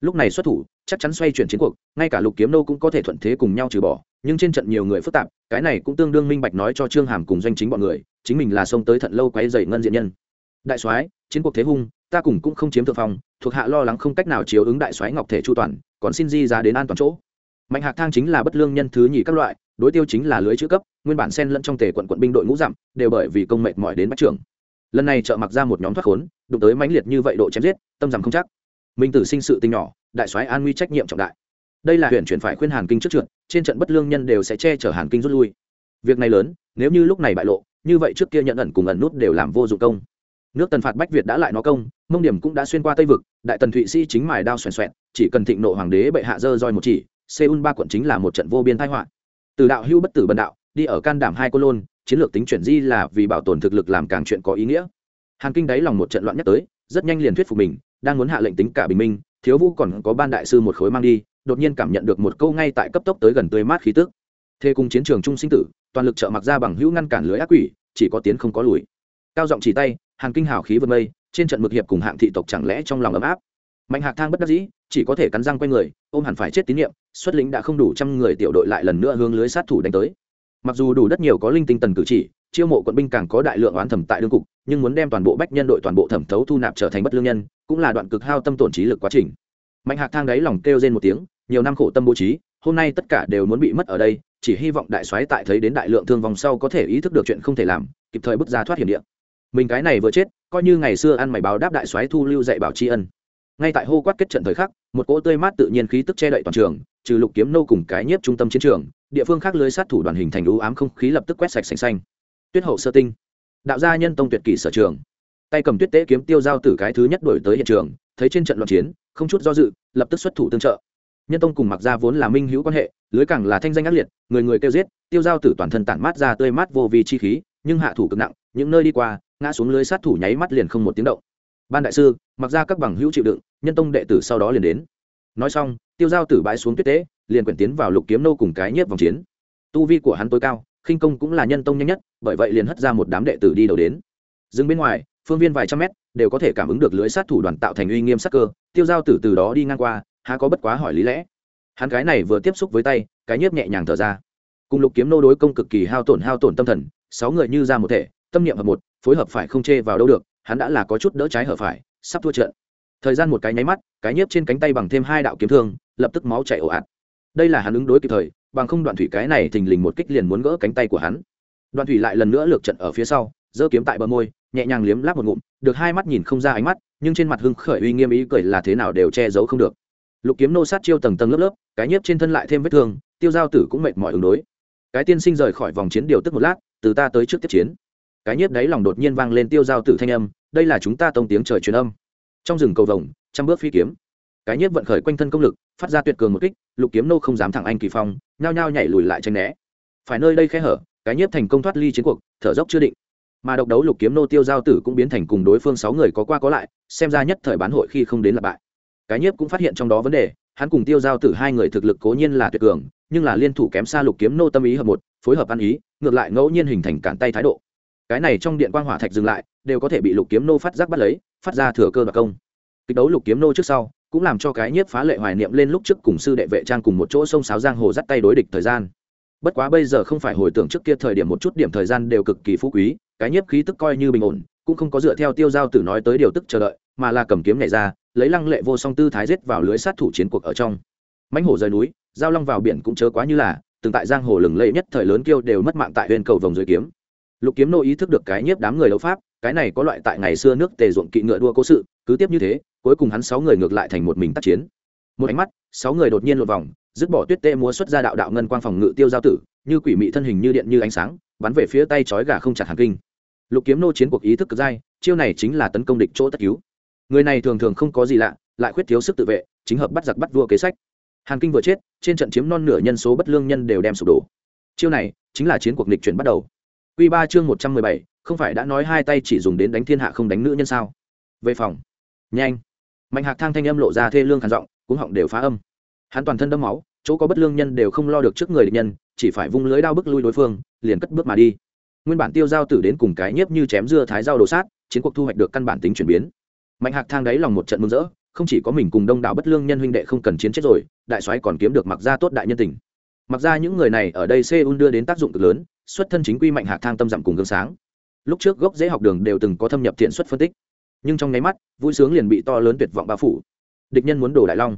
Lúc này xuất thủ, chắc chắn xoay chuyển chiến cuộc, ngay cả lục kiếm nô cũng có thể thuận thế cùng nhau trừ bỏ, nhưng trên trận nhiều người phức tạp, cái này cũng tương đương minh bạch nói cho trương hàm cùng doanh chính bọn người, chính mình là xông tới thận lâu quay dày ngân diện nhân. Đại soái, chiến cuộc thế hung, ta cùng cũng không chiếm thượng phong, thuộc hạ lo lắng không cách nào chiếu ứng đại soái ngọc thể chu toàn, còn xin di ra đến an toàn chỗ mạnh hạc thang chính là bất lương nhân thứ nhì các loại, đối tiêu chính là lưới chữ cấp, nguyên bản sen lẫn trong tề quận quận binh đội ngũ dặm, đều bởi vì công mệt mỏi đến bắt trưởng. Lần này trợ mặc ra một nhóm thoát khốn, đụng tới mãnh liệt như vậy độ chém giết, tâm rằng không chắc. Minh tử sinh sự tinh nhỏ, đại soái an nguy trách nhiệm trọng đại. Đây là huyện chuyển phải khuyên hàn kinh trước trượt, trên trận bất lương nhân đều sẽ che chở hàn kinh rút lui. Việc này lớn, nếu như lúc này bại lộ, như vậy trước kia nhận ẩn cùng ẩn nút đều làm vô dụng công. Nước tần phạt bách việt đã lại nó công, mông điểm cũng đã xuyên qua tây vực, đại tần thụy sĩ chính mài đao xoèn xoẹn, chỉ cần thịnh nộ hoàng đế bệ hạ dơ roi một chỉ seoul ba quận chính là một trận vô biên thái họa. Từ đạo hưu bất tử bần đạo, đi ở can đảm hai cô lôn, chiến lược tính chuyển di là vì bảo tồn thực lực làm càng chuyện có ý nghĩa. Hàn kinh đáy lòng một trận loạn nhất tới, rất nhanh liền thuyết phục mình, đang muốn hạ lệnh tính cả bình minh, thiếu vũ còn có ban đại sư một khối mang đi, đột nhiên cảm nhận được một câu ngay tại cấp tốc tới gần tươi mát khí tức. Thê cùng chiến trường trung sinh tử, toàn lực trợ mặc ra bằng hữu ngăn cản lưới ác quỷ, chỉ có tiến không có lùi. Cao giọng chỉ tay hàng kinh hào khí vượt mây, trên trận mực hiệp cùng hạng thị tộc chẳng lẽ trong lòng ấm áp? Mạnh hạc thang bất đắc dĩ, chỉ có thể cắn răng q u a y người, ôm hẳn phải chết tín nhiệm xuất lĩnh đã không đủ trăm người tiểu đội lại lần nữa hướng lưới sát thủ đánh tới. Mặc dù đủ đất nhiều có linh tinh tần cử chỉ, chiêu mộ quận binh càng có đại lượng oán thẩm tại đương cục, nhưng muốn đem toàn bộ bách nhân đội toàn bộ thẩm thấu thu nạp trở thành bất lương nhân, cũng là đoạn cực hao tâm tổn trí lực quá trình. Mạnh hạc thang đáy lòng kêu trên một tiếng, nhiều năm khổ tâm bố trí, hôm nay tất cả đều muốn bị mất ở đây, chỉ hy vọng đại soái tại thấy đến đại lượng thương vòng sau có thể ý thức được chuyện không thể làm, kịp thời bước ra thoát hiểm địa. Mình cái này vừa chết, coi như ngày xưa ăn mày báo đáp đại soái thu lưu dạy bảo tri ân ngay tại hô quát kết trận thời khắc, một cỗ tươi mát tự nhiên khí tức che đậy toàn trường, trừ lục kiếm nâu cùng cái nhiếp trung tâm chiến trường, địa phương khác lưới sát thủ đoàn hình thành ưu ám không khí lập tức quét sạch xanh xanh. Tuyết hậu sơ tinh. Đạo gia nhân tông tuyệt kỷ sở trường. Tay cầm tuyết tế kiếm tiêu giao tử cái thứ nhất đổi tới hiện trường, thấy trên trận loạn chiến, không chút do dự, lập tức xuất thủ tương trợ. Nhân tông cùng mặc gia vốn là minh hữu quan hệ, lưới càng là thanh danh ác liệt, người người kêu giết, tiêu giao tử toàn thân tản mát ra tươi mát vô vi chi khí, nhưng hạ thủ cực nặng, những nơi đi qua, ngã xuống lưới sát thủ nháy mắt liền không một tiếng động ban đại sư, mặc ra các bằng hữu chịu đựng, nhân tông đệ tử sau đó liền đến. Nói xong, tiêu giao tử bãi xuống tuyết tế, liền quyển tiến vào lục kiếm nô cùng cái nhiếp vòng chiến. Tu vi của hắn tối cao, khinh công cũng là nhân tông nhanh nhất, bởi vậy liền hất ra một đám đệ tử đi đầu đến. Dừng bên ngoài, phương viên vài trăm mét, đều có thể cảm ứng được lưới sát thủ đoàn tạo thành uy nghiêm sắc cơ, tiêu giao tử từ đó đi ngang qua, há có bất quá hỏi lý lẽ. Hắn cái này vừa tiếp xúc với tay, cái nhiếp nhẹ nhàng thở ra. Cùng lục kiếm nô đối công cực kỳ hao tổn hao tổn tâm thần, sáu người như ra một thể, tâm niệm hợp một, phối hợp phải không chê vào đâu được hắn đã là có chút đỡ trái hở phải, sắp thua trận. Thời gian một cái nháy mắt, cái nhiếp trên cánh tay bằng thêm hai đạo kiếm thương, lập tức máu chảy ồ ạt. Đây là hắn ứng đối kịp thời, bằng không đoạn thủy cái này thình lình một kích liền muốn gỡ cánh tay của hắn. Đoạn thủy lại lần nữa lược trận ở phía sau, giơ kiếm tại bờ môi, nhẹ nhàng liếm láp một ngụm, được hai mắt nhìn không ra ánh mắt, nhưng trên mặt hưng khởi uy nghiêm ý cười là thế nào đều che giấu không được. Lục kiếm nô sát chiêu tầng tầng lớp lớp, cái nhiếp trên thân lại thêm vết thương, tiêu giao tử cũng mệt mỏi ứng đối. Cái tiên sinh rời khỏi vòng chiến điều tức một lát, từ ta tới trước tiếp chiến cái nhiếp đáy lòng đột nhiên vang lên tiêu giao tử thanh âm, đây là chúng ta tông tiếng trời truyền âm. Trong rừng cầu vồng, trăm bước phi kiếm. Cái nhiếp vận khởi quanh thân công lực, phát ra tuyệt cường một kích, lục kiếm nô không dám thẳng anh kỳ phong, nhao nhao nhảy lùi lại tranh né. Phải nơi đây khe hở, cái nhiếp thành công thoát ly chiến cuộc, thở dốc chưa định. Mà độc đấu lục kiếm nô tiêu giao tử cũng biến thành cùng đối phương sáu người có qua có lại, xem ra nhất thời bán hội khi không đến là bại. Cái nhiếp cũng phát hiện trong đó vấn đề, hắn cùng tiêu giao tử hai người thực lực cố nhiên là tuyệt cường, nhưng là liên thủ kém xa lục kiếm nô tâm ý hợp một, phối hợp ăn ý, ngược lại ngẫu nhiên hình thành cản tay thái độ cái này trong điện quang hỏa thạch dừng lại, đều có thể bị lục kiếm nô phát giác bắt lấy, phát ra thừa cơ đặc công. Kịch đấu lục kiếm nô trước sau, cũng làm cho cái nhiếp phá lệ hoài niệm lên lúc trước cùng sư đệ vệ trang cùng một chỗ sông sáo giang hồ dắt tay đối địch thời gian. Bất quá bây giờ không phải hồi tưởng trước kia thời điểm một chút điểm thời gian đều cực kỳ phú quý, cái nhiếp khí tức coi như bình ổn, cũng không có dựa theo tiêu giao tử nói tới điều tức chờ đợi, mà là cầm kiếm này ra, lấy lăng lệ vô song tư thái giết vào lưới sát thủ chiến cuộc ở trong. Mãnh hổ rời núi, giao long vào biển cũng chớ quá như là, từng tại giang hồ lừng lẫy nhất thời lớn kêu đều mất mạng tại huyền cầu vòng dưới kiếm lục kiếm nô ý thức được cái nhiếp đám người đấu pháp, cái này có loại tại ngày xưa nước tề ruộng kỵ ngựa đua cố sự, cứ tiếp như thế, cuối cùng hắn sáu người ngược lại thành một mình tác chiến. Một ánh mắt, sáu người đột nhiên lột vòng, dứt bỏ tuyết tê múa xuất ra đạo đạo ngân quang phòng ngự tiêu giao tử, như quỷ mị thân hình như điện như ánh sáng, bắn về phía tay trói gà không chặt hàn kinh. Lục kiếm nô chiến cuộc ý thức cực dai, chiêu này chính là tấn công địch chỗ tất cứu. Người này thường thường không có gì lạ, lại khuyết thiếu sức tự vệ, chính hợp bắt giặc bắt vua kế sách. Hàn kinh vừa chết, trên trận chiếm non nửa nhân số bất lương nhân đều đem sụp đổ. Chiêu này chính là chiến cuộc lịch chuyển bắt đầu. Quy ba chương một trăm mười bảy, không phải đã nói hai tay chỉ dùng đến đánh thiên hạ không đánh nữ nhân sao? Về phòng. Nhanh. Mạnh hạc thang thanh âm lộ ra thê lương khàn giọng, cuống họng đều phá âm. Hắn toàn thân đẫm máu, chỗ có bất lương nhân đều không lo được trước người địch nhân, chỉ phải vung lưới đao bức lui đối phương, liền cất bước mà đi. Nguyên bản tiêu giao tử đến cùng cái nhiếp như chém dưa thái dao đồ sát, chiến cuộc thu hoạch được căn bản tính chuyển biến. Mạnh hạc thang đáy lòng một trận mừng rỡ, không chỉ có mình cùng đông đảo bất lương nhân huynh đệ không cần chiến chết rồi, đại soái còn kiếm được mặc ra tốt đại nhân tình. Mặc ra những người này ở đây seoul đưa đến tác dụng cực lớn xuất thân chính quy mạnh hạc thang tâm dặm cùng gương sáng. Lúc trước gốc dễ học đường đều từng có thâm nhập thiện xuất phân tích. Nhưng trong nháy mắt, vui sướng liền bị to lớn tuyệt vọng bao phủ. Địch nhân muốn đổ đại long.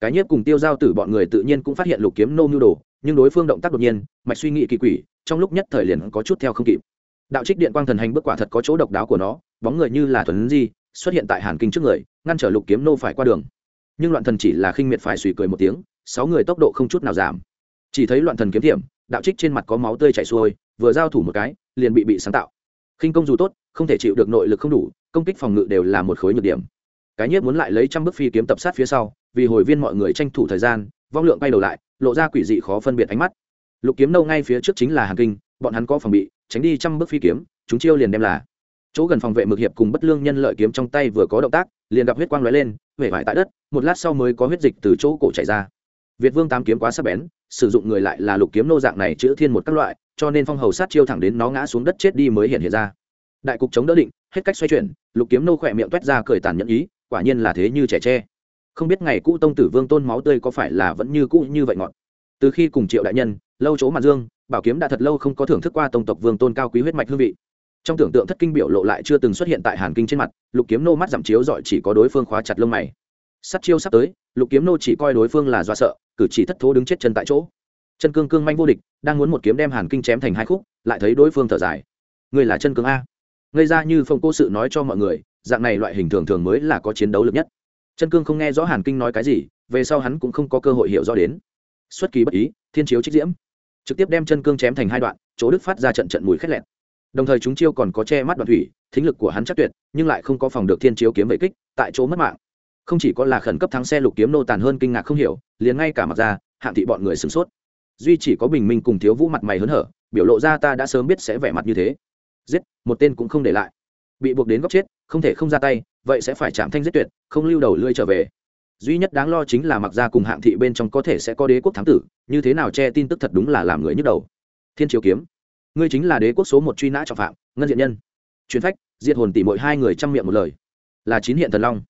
Cái nhiếp cùng tiêu giao tử bọn người tự nhiên cũng phát hiện lục kiếm nô nhu đồ, nhưng đối phương động tác đột nhiên, mạch suy nghĩ kỳ quỷ, trong lúc nhất thời liền có chút theo không kịp. Đạo trích điện quang thần hành bước quả thật có chỗ độc đáo của nó, bóng người như là thuần di, xuất hiện tại hàn kinh trước người, ngăn trở lục kiếm nô phải qua đường. Nhưng loạn thần chỉ là khinh miệt phải suy cười một tiếng, sáu người tốc độ không chút nào giảm. Chỉ thấy loạn thần kiếm tiệm đạo trích trên mặt có máu tươi chảy xuôi, vừa giao thủ một cái, liền bị bị sáng tạo. Khinh công dù tốt, không thể chịu được nội lực không đủ, công kích phòng ngự đều là một khối nhược điểm. Cái nhiếp muốn lại lấy trăm bước phi kiếm tập sát phía sau, vì hồi viên mọi người tranh thủ thời gian, vong lượng bay đầu lại, lộ ra quỷ dị khó phân biệt ánh mắt. Lục kiếm nâu ngay phía trước chính là hàng kinh, bọn hắn có phòng bị, tránh đi trăm bước phi kiếm, chúng chiêu liền đem là. Chỗ gần phòng vệ mực hiệp cùng bất lương nhân lợi kiếm trong tay vừa có động tác, liền gặp huyết quang lóe lên huệ vải tại đất, một lát sau mới có huyết dịch từ chỗ cổ chảy ra việt vương tám kiếm quá sắc bén, sử dụng người lại là lục kiếm nô dạng này chữ thiên một các loại, cho nên phong hầu sát chiêu thẳng đến nó ngã xuống đất chết đi mới hiện hiện ra. Đại cục chống đỡ định, hết cách xoay chuyển, lục kiếm nô khỏe miệng toét ra cười tàn nhẫn ý, quả nhiên là thế như trẻ tre. Không biết ngày cũ tông tử vương tôn máu tươi có phải là vẫn như cũ như vậy ngọt. Từ khi cùng triệu đại nhân, lâu chỗ mặt dương, bảo kiếm đã thật lâu không có thưởng thức qua tông tộc vương tôn cao quý huyết mạch hương vị. Trong tưởng tượng thất kinh biểu lộ lại chưa từng xuất hiện tại hàn kinh trên mặt, lục kiếm nô mắt giảm chiếu dọi chỉ có đối phương khóa chặt lông mày sắt chiêu sắp tới, lục kiếm nô chỉ coi đối phương là do sợ, cử chỉ thất thố đứng chết chân tại chỗ. Chân cương cương manh vô địch, đang muốn một kiếm đem hàn kinh chém thành hai khúc, lại thấy đối phương thở dài. Người là chân cương a. Gây ra như phong cô sự nói cho mọi người, dạng này loại hình thường thường mới là có chiến đấu lực nhất. Chân cương không nghe rõ hàn kinh nói cái gì, về sau hắn cũng không có cơ hội hiểu rõ đến. Xuất kỳ bất ý, thiên chiếu trích diễm. Trực tiếp đem chân cương chém thành hai đoạn, chỗ đức phát ra trận trận mùi khét lẹt. Đồng thời chúng chiêu còn có che mắt đoạn thủy, thính lực của hắn chắc tuyệt, nhưng lại không có phòng được thiên chiếu kiếm vệ kích, tại chỗ mất mạng không chỉ có là khẩn cấp thắng xe lục kiếm nô tàn hơn kinh ngạc không hiểu, liền ngay cả mặt ra, hạng thị bọn người sửng sốt. Duy chỉ có bình minh cùng thiếu vũ mặt mày hớn hở, biểu lộ ra ta đã sớm biết sẽ vẻ mặt như thế. Giết, một tên cũng không để lại. Bị buộc đến góc chết, không thể không ra tay, vậy sẽ phải chạm thanh giết tuyệt, không lưu đầu lươi trở về. Duy nhất đáng lo chính là mặc ra cùng hạng thị bên trong có thể sẽ có đế quốc thám tử, như thế nào che tin tức thật đúng là làm người nhức đầu. Thiên triều kiếm. Ngươi chính là đế quốc số một truy nã trọng phạm, ngân diện nhân. Chuyến phách, diệt hồn tỷ mỗi hai người chăm miệng một lời. Là chín hiện thần long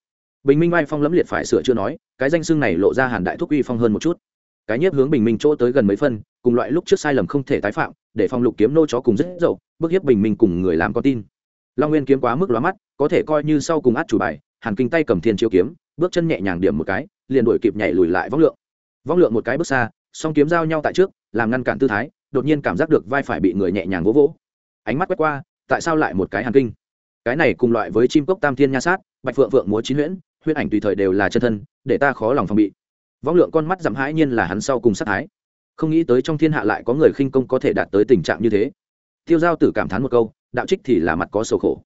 bình minh oai phong lẫm liệt phải sửa chưa nói, cái danh xưng này lộ ra hàn đại thúc uy phong hơn một chút. Cái nhiếp hướng bình minh chỗ tới gần mấy phân, cùng loại lúc trước sai lầm không thể tái phạm, để phong lục kiếm nô chó cùng rất dậu, bức hiếp bình minh cùng người làm con tin. Long nguyên kiếm quá mức lóa mắt, có thể coi như sau cùng át chủ bài, hàn kinh tay cầm thiên chiếu kiếm, bước chân nhẹ nhàng điểm một cái, liền đuổi kịp nhảy lùi lại vong lượng. Vong lượng một cái bước xa, song kiếm giao nhau tại trước, làm ngăn cản tư thái, đột nhiên cảm giác được vai phải bị người nhẹ nhàng vỗ vỗ. Ánh mắt quét qua, tại sao lại một cái hàn kinh? Cái này cùng loại với chim cốc tam thiên nha sát, bạch phượng phượng múa chín huyễn huyễn ảnh tùy thời đều là chân thân, để ta khó lòng phòng bị. Vong lượng con mắt dặm hãi nhiên là hắn sau cùng sát thái. Không nghĩ tới trong thiên hạ lại có người khinh công có thể đạt tới tình trạng như thế. Tiêu giao tử cảm thán một câu, đạo trích thì là mặt có sầu khổ.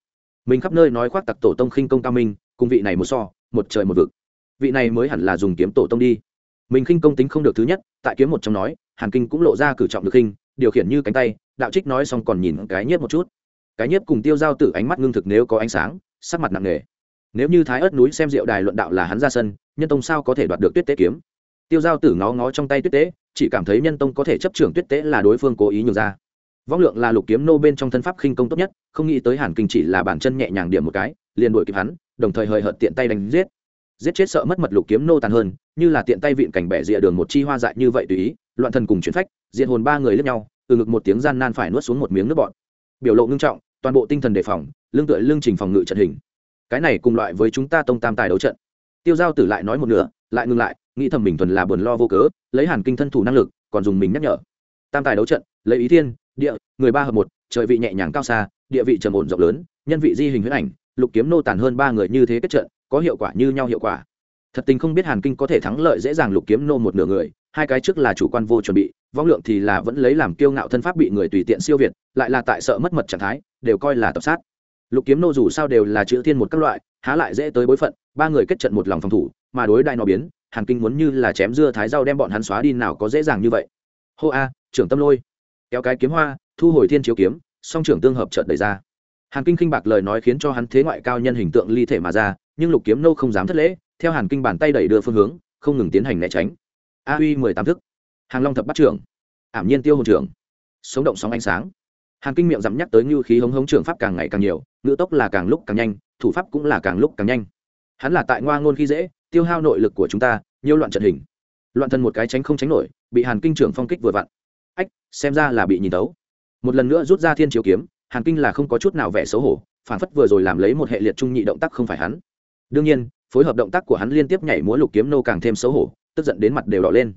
Mình khắp nơi nói khoác tặc tổ tông khinh công cao minh, cùng vị này một so, một trời một vực. Vị này mới hẳn là dùng kiếm tổ tông đi. Mình khinh công tính không được thứ nhất, tại kiếm một trong nói, hàn kinh cũng lộ ra cử trọng được khinh, điều khiển như cánh tay, đạo trích nói xong còn nhìn cái nhiếp một chút. Cái nhiếp cùng tiêu giao tử ánh mắt ngưng thực nếu có ánh sáng, sắc mặt nặng nề nếu như thái ớt núi xem rượu đài luận đạo là hắn ra sân, nhân tông sao có thể đoạt được tuyết tế kiếm? Tiêu giao tử ngó ngó trong tay tuyết tế, chỉ cảm thấy nhân tông có thể chấp trưởng tuyết tế là đối phương cố ý nhường ra. Vong lượng là lục kiếm nô bên trong thân pháp khinh công tốt nhất, không nghĩ tới hàn kinh chỉ là bản chân nhẹ nhàng điểm một cái, liền đuổi kịp hắn, đồng thời hời hợt tiện tay đánh giết. Giết chết sợ mất mật lục kiếm nô tàn hơn, như là tiện tay vịn cảnh bẻ rìa đường một chi hoa dại như vậy tùy ý, loạn thần cùng chuyển phách diện hồn ba người lướt nhau, từ ngực một tiếng gian nan phải nuốt xuống một miếng nước bọn biểu lộ ngưng trọng, toàn bộ tinh thần đề phòng lương tựa lương trình phòng ngự trận hình cái này cùng loại với chúng ta tông tam tài đấu trận. Tiêu giao tử lại nói một nửa, lại ngừng lại, nghĩ thầm mình thuần là buồn lo vô cớ, lấy hàn kinh thân thủ năng lực, còn dùng mình nhắc nhở. Tam tài đấu trận, lấy ý thiên, địa, người ba hợp một, trời vị nhẹ nhàng cao xa, địa vị trầm ổn rộng lớn, nhân vị di hình huyết ảnh, lục kiếm nô tàn hơn ba người như thế kết trận, có hiệu quả như nhau hiệu quả. Thật tình không biết hàn kinh có thể thắng lợi dễ dàng lục kiếm nô một nửa người, hai cái trước là chủ quan vô chuẩn bị, vong lượng thì là vẫn lấy làm kiêu ngạo thân pháp bị người tùy tiện siêu việt, lại là tại sợ mất mật trạng thái, đều coi là tập sát lục kiếm nô dù sao đều là chữ thiên một các loại, há lại dễ tới bối phận, ba người kết trận một lòng phòng thủ, mà đối đại nó biến, hàn kinh muốn như là chém dưa thái rau đem bọn hắn xóa đi nào có dễ dàng như vậy. Hô a, trưởng tâm lôi. Kéo cái kiếm hoa, thu hồi thiên chiếu kiếm, song trưởng tương hợp trợt đẩy ra. Hàn kinh khinh bạc lời nói khiến cho hắn thế ngoại cao nhân hình tượng ly thể mà ra, nhưng lục kiếm nô không dám thất lễ, theo hàn kinh bàn tay đẩy đưa phương hướng, không ngừng tiến hành né tránh. A uy mười tám thức. Hàng long thập bắt trưởng. Ảm nhiên tiêu hồn trưởng. Sống động sóng ánh sáng. Hàn kinh miệng dám nhắc tới như khí hống hống trưởng pháp càng ngày càng nhiều ngữ tốc là càng lúc càng nhanh, thủ pháp cũng là càng lúc càng nhanh. Hắn là tại ngoa ngôn khi dễ, tiêu hao nội lực của chúng ta, nhiều loạn trận hình. Loạn thân một cái tránh không tránh nổi, bị hàn kinh trưởng phong kích vừa vặn. Ách, xem ra là bị nhìn tấu một lần nữa rút ra thiên chiếu kiếm, hàn kinh là không có chút nào vẻ xấu hổ, phản phất vừa rồi làm lấy một hệ liệt trung nhị động tác không phải hắn. Đương nhiên, phối hợp động tác của hắn liên tiếp nhảy múa lục kiếm nô càng thêm xấu hổ, tức giận đến mặt đều đỏ lên.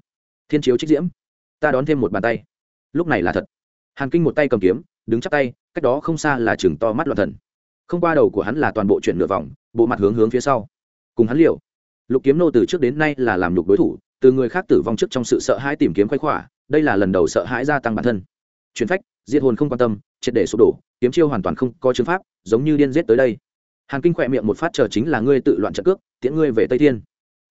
Thiên chiếu trích diễm. Ta đón thêm một bàn tay. Lúc này là thật. Hàn kinh một tay cầm kiếm, đứng chắp tay, cách đó không xa là chừng to mắt loạn thần không qua đầu của hắn là toàn bộ chuyển nửa vòng, bộ mặt hướng hướng phía sau. Cùng hắn liều. Lục kiếm nô từ trước đến nay là làm lục đối thủ, từ người khác tử vong trước trong sự sợ hãi tìm kiếm khoái khỏa, đây là lần đầu sợ hãi gia tăng bản thân. Chuyển phách, diệt hồn không quan tâm, triệt để sụp đổ, kiếm chiêu hoàn toàn không có chứng pháp, giống như điên giết tới đây. Hàn kinh khỏe miệng một phát chờ chính là ngươi tự loạn trận cước, tiễn ngươi về tây thiên.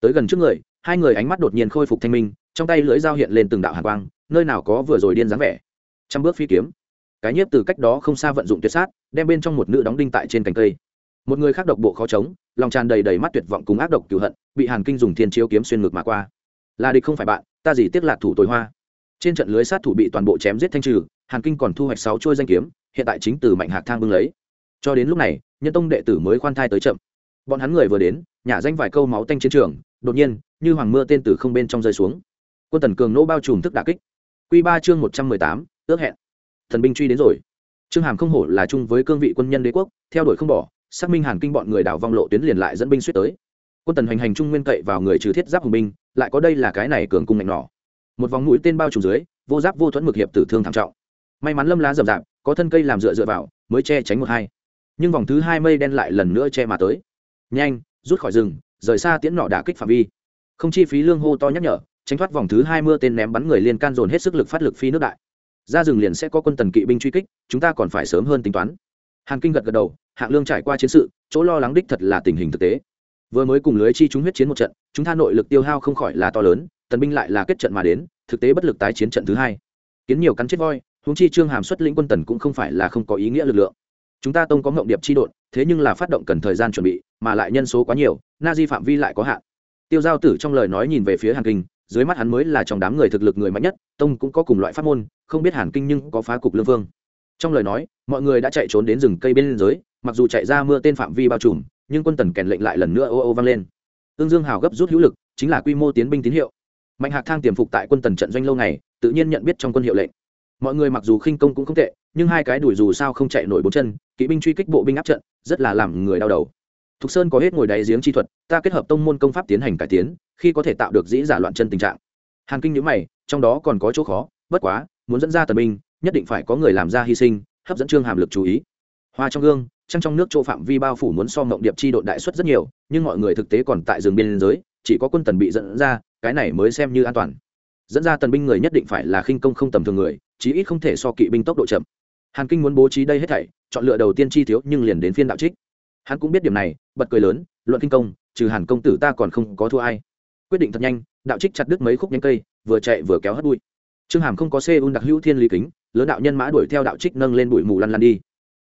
Tới gần trước người, hai người ánh mắt đột nhiên khôi phục thanh minh, trong tay lưỡi dao hiện lên từng đạo hàn quang, nơi nào có vừa rồi điên dáng vẻ. Trăm bước phi kiếm cái nhiếp từ cách đó không xa vận dụng tuyệt sát, đem bên trong một nữ đóng đinh tại trên cành cây. Một người khác độc bộ khó chống, lòng tràn đầy đầy mắt tuyệt vọng cùng ác độc cửu hận, bị hàn kinh dùng thiên chiếu kiếm xuyên ngược mà qua. Là địch không phải bạn, ta gì tiếc lạc thủ tối hoa. Trên trận lưới sát thủ bị toàn bộ chém giết thanh trừ, hàn kinh còn thu hoạch sáu trôi danh kiếm, hiện tại chính từ mạnh hạc thang bưng lấy. Cho đến lúc này, nhân tông đệ tử mới khoan thai tới chậm. Bọn hắn người vừa đến, nhả danh vài câu máu tanh chiến trường, đột nhiên, như hoàng mưa tên từ không bên trong rơi xuống. Quân tần cường nỗ bao trùm thức đà kích. Q ba chương một trăm mười tám, ước hẹn thần binh truy đến rồi. Trương hàm không hổ là chung với cương vị quân nhân đế quốc, theo đuổi không bỏ, xác minh hàn kinh bọn người đảo vong lộ tuyến liền lại dẫn binh suýt tới. Quân tần hành hành trung nguyên cậy vào người trừ thiết giáp hùng binh, lại có đây là cái này cường cung ngạnh nỏ. Một vòng mũi tên bao trùm dưới, vô giáp vô thuẫn mực hiệp tử thương thảm trọng. May mắn lâm lá rậm rạp, có thân cây làm dựa dựa vào, mới che tránh một hai. Nhưng vòng thứ hai mây đen lại lần nữa che mà tới. Nhanh, rút khỏi rừng, rời xa tiễn nọ đả kích phạm vi. Không chi phí lương hô to nhắc nhở, tránh thoát vòng thứ hai mưa tên ném bắn người liên can dồn hết sức lực phát lực phi nước đại ra rừng liền sẽ có quân tần kỵ binh truy kích, chúng ta còn phải sớm hơn tính toán. Hàn kinh gật gật đầu, hạng lương trải qua chiến sự, chỗ lo lắng đích thật là tình hình thực tế. Vừa mới cùng lưới chi chúng huyết chiến một trận, chúng ta nội lực tiêu hao không khỏi là to lớn, tần binh lại là kết trận mà đến, thực tế bất lực tái chiến trận thứ hai. Kiến nhiều cắn chết voi húng chi trương hàm xuất lĩnh quân tần cũng không phải là không có ý nghĩa lực lượng. Chúng ta tông có ngộng điệp chi đột thế nhưng là phát động cần thời gian chuẩn bị, mà lại nhân số quá nhiều, na di phạm vi lại có hạn. Tiêu giao tử trong lời nói nhìn về phía hàn kinh dưới mắt hắn mới là trong đám người thực lực người mạnh nhất, tông cũng có cùng loại pháp môn, không biết hàn kinh nhưng có phá cục lương vương. Trong lời nói, mọi người đã chạy trốn đến rừng cây bên dưới, mặc dù chạy ra mưa tên phạm vi bao trùm, nhưng quân tần kèn lệnh lại lần nữa ô ô vang lên. Tương dương hào gấp rút hữu lực, chính là quy mô tiến binh tín hiệu. Mạnh hạc thang tiềm phục tại quân tần trận doanh lâu ngày tự nhiên nhận biết trong quân hiệu lệnh. Mọi người mặc dù khinh công cũng không tệ, nhưng hai cái đuổi dù sao không chạy nổi bốn chân, kỵ binh truy kích bộ binh áp trận, rất là làm người đau đầu thục sơn có hết ngồi đáy giếng chi thuật, ta kết hợp tông môn công pháp tiến hành cải tiến, khi có thể tạo được dĩ giả loạn chân tình trạng. Hàn kinh nhữ mày, trong đó còn có chỗ khó, bất quá, muốn dẫn ra tần binh, nhất định phải có người làm ra hy sinh, hấp dẫn trương hàm lực chú ý. Hoa trong gương, trăng trong nước chỗ phạm vi bao phủ muốn so mộng điệp chi độ đại suất rất nhiều, nhưng mọi người thực tế còn tại rừng biên giới, chỉ có quân tần bị dẫn ra, cái này mới xem như an toàn. Dẫn ra tần binh người nhất định phải là khinh công không tầm thường người, chí ít không thể so kỵ binh tốc độ chậm. Hàn kinh muốn bố trí đây hết thảy, chọn lựa đầu tiên chi thiếu nhưng liền đến phiên đạo trích hắn cũng biết điểm này, bật cười lớn, luận kinh công, trừ hàn công tử ta còn không có thua ai. Quyết định thật nhanh, đạo trích chặt đứt mấy khúc nhánh cây, vừa chạy vừa kéo hất bụi. Trương hàm không có xe un đặc hữu thiên lý kính, lớn đạo nhân mã đuổi theo đạo trích nâng lên bụi mù lăn lăn đi.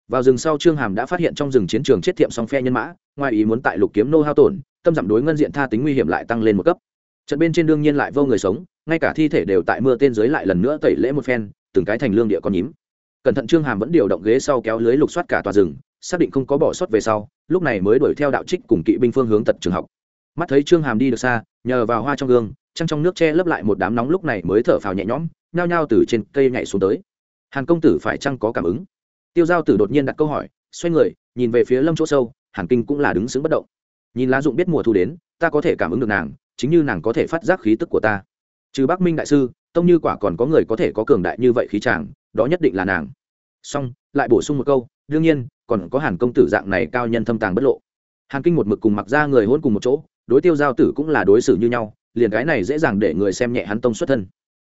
Vào rừng sau trương hàm đã phát hiện trong rừng chiến trường chết thiệm song phe nhân mã, ngoài ý muốn tại lục kiếm nô hao tổn, tâm giảm đối ngân diện tha tính nguy hiểm lại tăng lên một cấp. Trận bên trên đương nhiên lại vô người sống, ngay cả thi thể đều tại mưa tên dưới lại lần nữa tẩy lễ một phen, từng cái thành lương địa con nhím. Cẩn thận trương hàm vẫn điều động ghế sau kéo lưới lục soát cả tòa rừng xác định không có bỏ sót về sau, lúc này mới đuổi theo đạo trích cùng kỵ binh phương hướng tật trường học. Mắt thấy trương hàm đi được xa, nhờ vào hoa trong gương, trăng trong nước che lấp lại một đám nóng lúc này mới thở phào nhẹ nhõm, nhao nhao từ trên cây nhảy xuống tới. Hàn công tử phải chăng có cảm ứng? Tiêu giao tử đột nhiên đặt câu hỏi, xoay người, nhìn về phía lâm chỗ sâu, hàn kinh cũng là đứng xứng bất động. Nhìn lá dụng biết mùa thu đến, ta có thể cảm ứng được nàng, chính như nàng có thể phát giác khí tức của ta. Trừ bắc minh đại sư, tông như quả còn có người có thể có cường đại như vậy khí chàng, đó nhất định là nàng. Xong, lại bổ sung một câu đương nhiên, còn có hàn công tử dạng này cao nhân thâm tàng bất lộ. Hàn kinh một mực cùng mặc ra người hôn cùng một chỗ, đối tiêu giao tử cũng là đối xử như nhau, liền cái này dễ dàng để người xem nhẹ hắn tông xuất thân.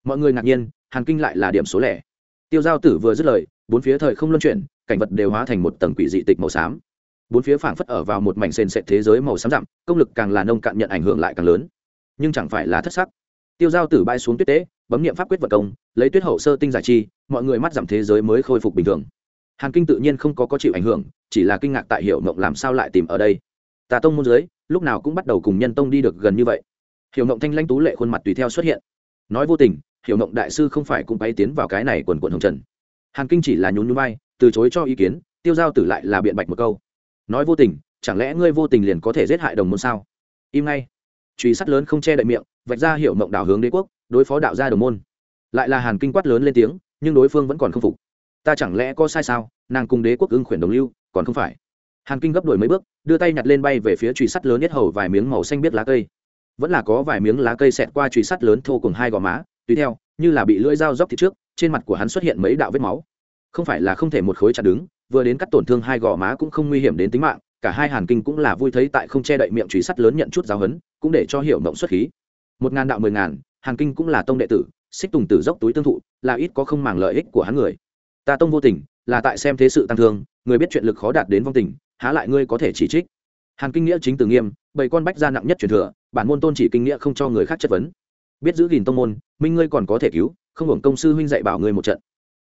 Mọi người ngạc nhiên, hàn kinh lại là điểm số lẻ. Tiêu giao tử vừa dứt lời, bốn phía thời không luân chuyển, cảnh vật đều hóa thành một tầng quỷ dị tịch màu xám. Bốn phía phảng phất ở vào một mảnh sền sệt thế giới màu xám dặm, công lực càng là nông cạn nhận ảnh hưởng lại càng lớn. Nhưng chẳng phải là thất sắc. Tiêu giao tử bay xuống tuyết tế, bấm nghiệm pháp quyết vật công, lấy tuyết hậu sơ tinh giải chi, mọi người mắt giảm thế giới mới khôi phục bình thường hàn kinh tự nhiên không có có chịu ảnh hưởng chỉ là kinh ngạc tại hiểu mộng làm sao lại tìm ở đây. Tà tông môn dưới lúc nào cũng bắt đầu cùng nhân tông đi được gần như vậy. Hiểu mộng thanh lãnh tú lệ khuôn mặt tùy theo xuất hiện. Nói vô tình hiểu mộng đại sư không phải cũng bay tiến vào cái này quần quần hồng trần. Hàn kinh chỉ là nhún nhún bay, từ chối cho ý kiến tiêu giao tử lại là biện bạch một câu. Nói vô tình chẳng lẽ ngươi vô tình liền có thể giết hại đồng môn sao? Im ngay. Truy sát lớn không che đậy miệng vạch ra hiểu mộng đảo hướng đế quốc đối phó đạo gia đồng môn. Lại là hàn kinh quát lớn lên tiếng nhưng đối phương vẫn còn không phục ta chẳng lẽ có sai sao? Nàng cùng đế quốc ưng khuyển đồng lưu, còn không phải. Hàn kinh gấp đổi mấy bước, đưa tay nhặt lên bay về phía truy sắt lớn nhất hầu vài miếng màu xanh biết lá cây. Vẫn là có vài miếng lá cây xẹt qua truy sắt lớn thô cùng hai gò má, tùy theo, như là bị lưỡi dao dóc thịt trước, trên mặt của hắn xuất hiện mấy đạo vết máu. Không phải là không thể một khối chặt đứng, vừa đến cắt tổn thương hai gò má cũng không nguy hiểm đến tính mạng, cả hai hàn kinh cũng là vui thấy tại không che đậy miệng truy sắt lớn nhận chút giáo hấn, cũng để cho hiểu mộng xuất khí. Một ngàn đạo mười ngàn, hàn kinh cũng là tông đệ tử, xích tùng tử dốc túi tương thụ, là ít có không màng lợi ích của hắn người ta tông vô tình, là tại xem thế sự tăng thương, người biết chuyện lực khó đạt đến vong tình, há lại ngươi có thể chỉ trích? Hàn kinh nghĩa chính từ nghiêm bảy con bách gia nặng nhất truyền thừa, bản môn tôn chỉ kinh nghĩa không cho người khác chất vấn. Biết giữ gìn tông môn, minh ngươi còn có thể cứu, không hưởng công sư huynh dạy bảo ngươi một trận.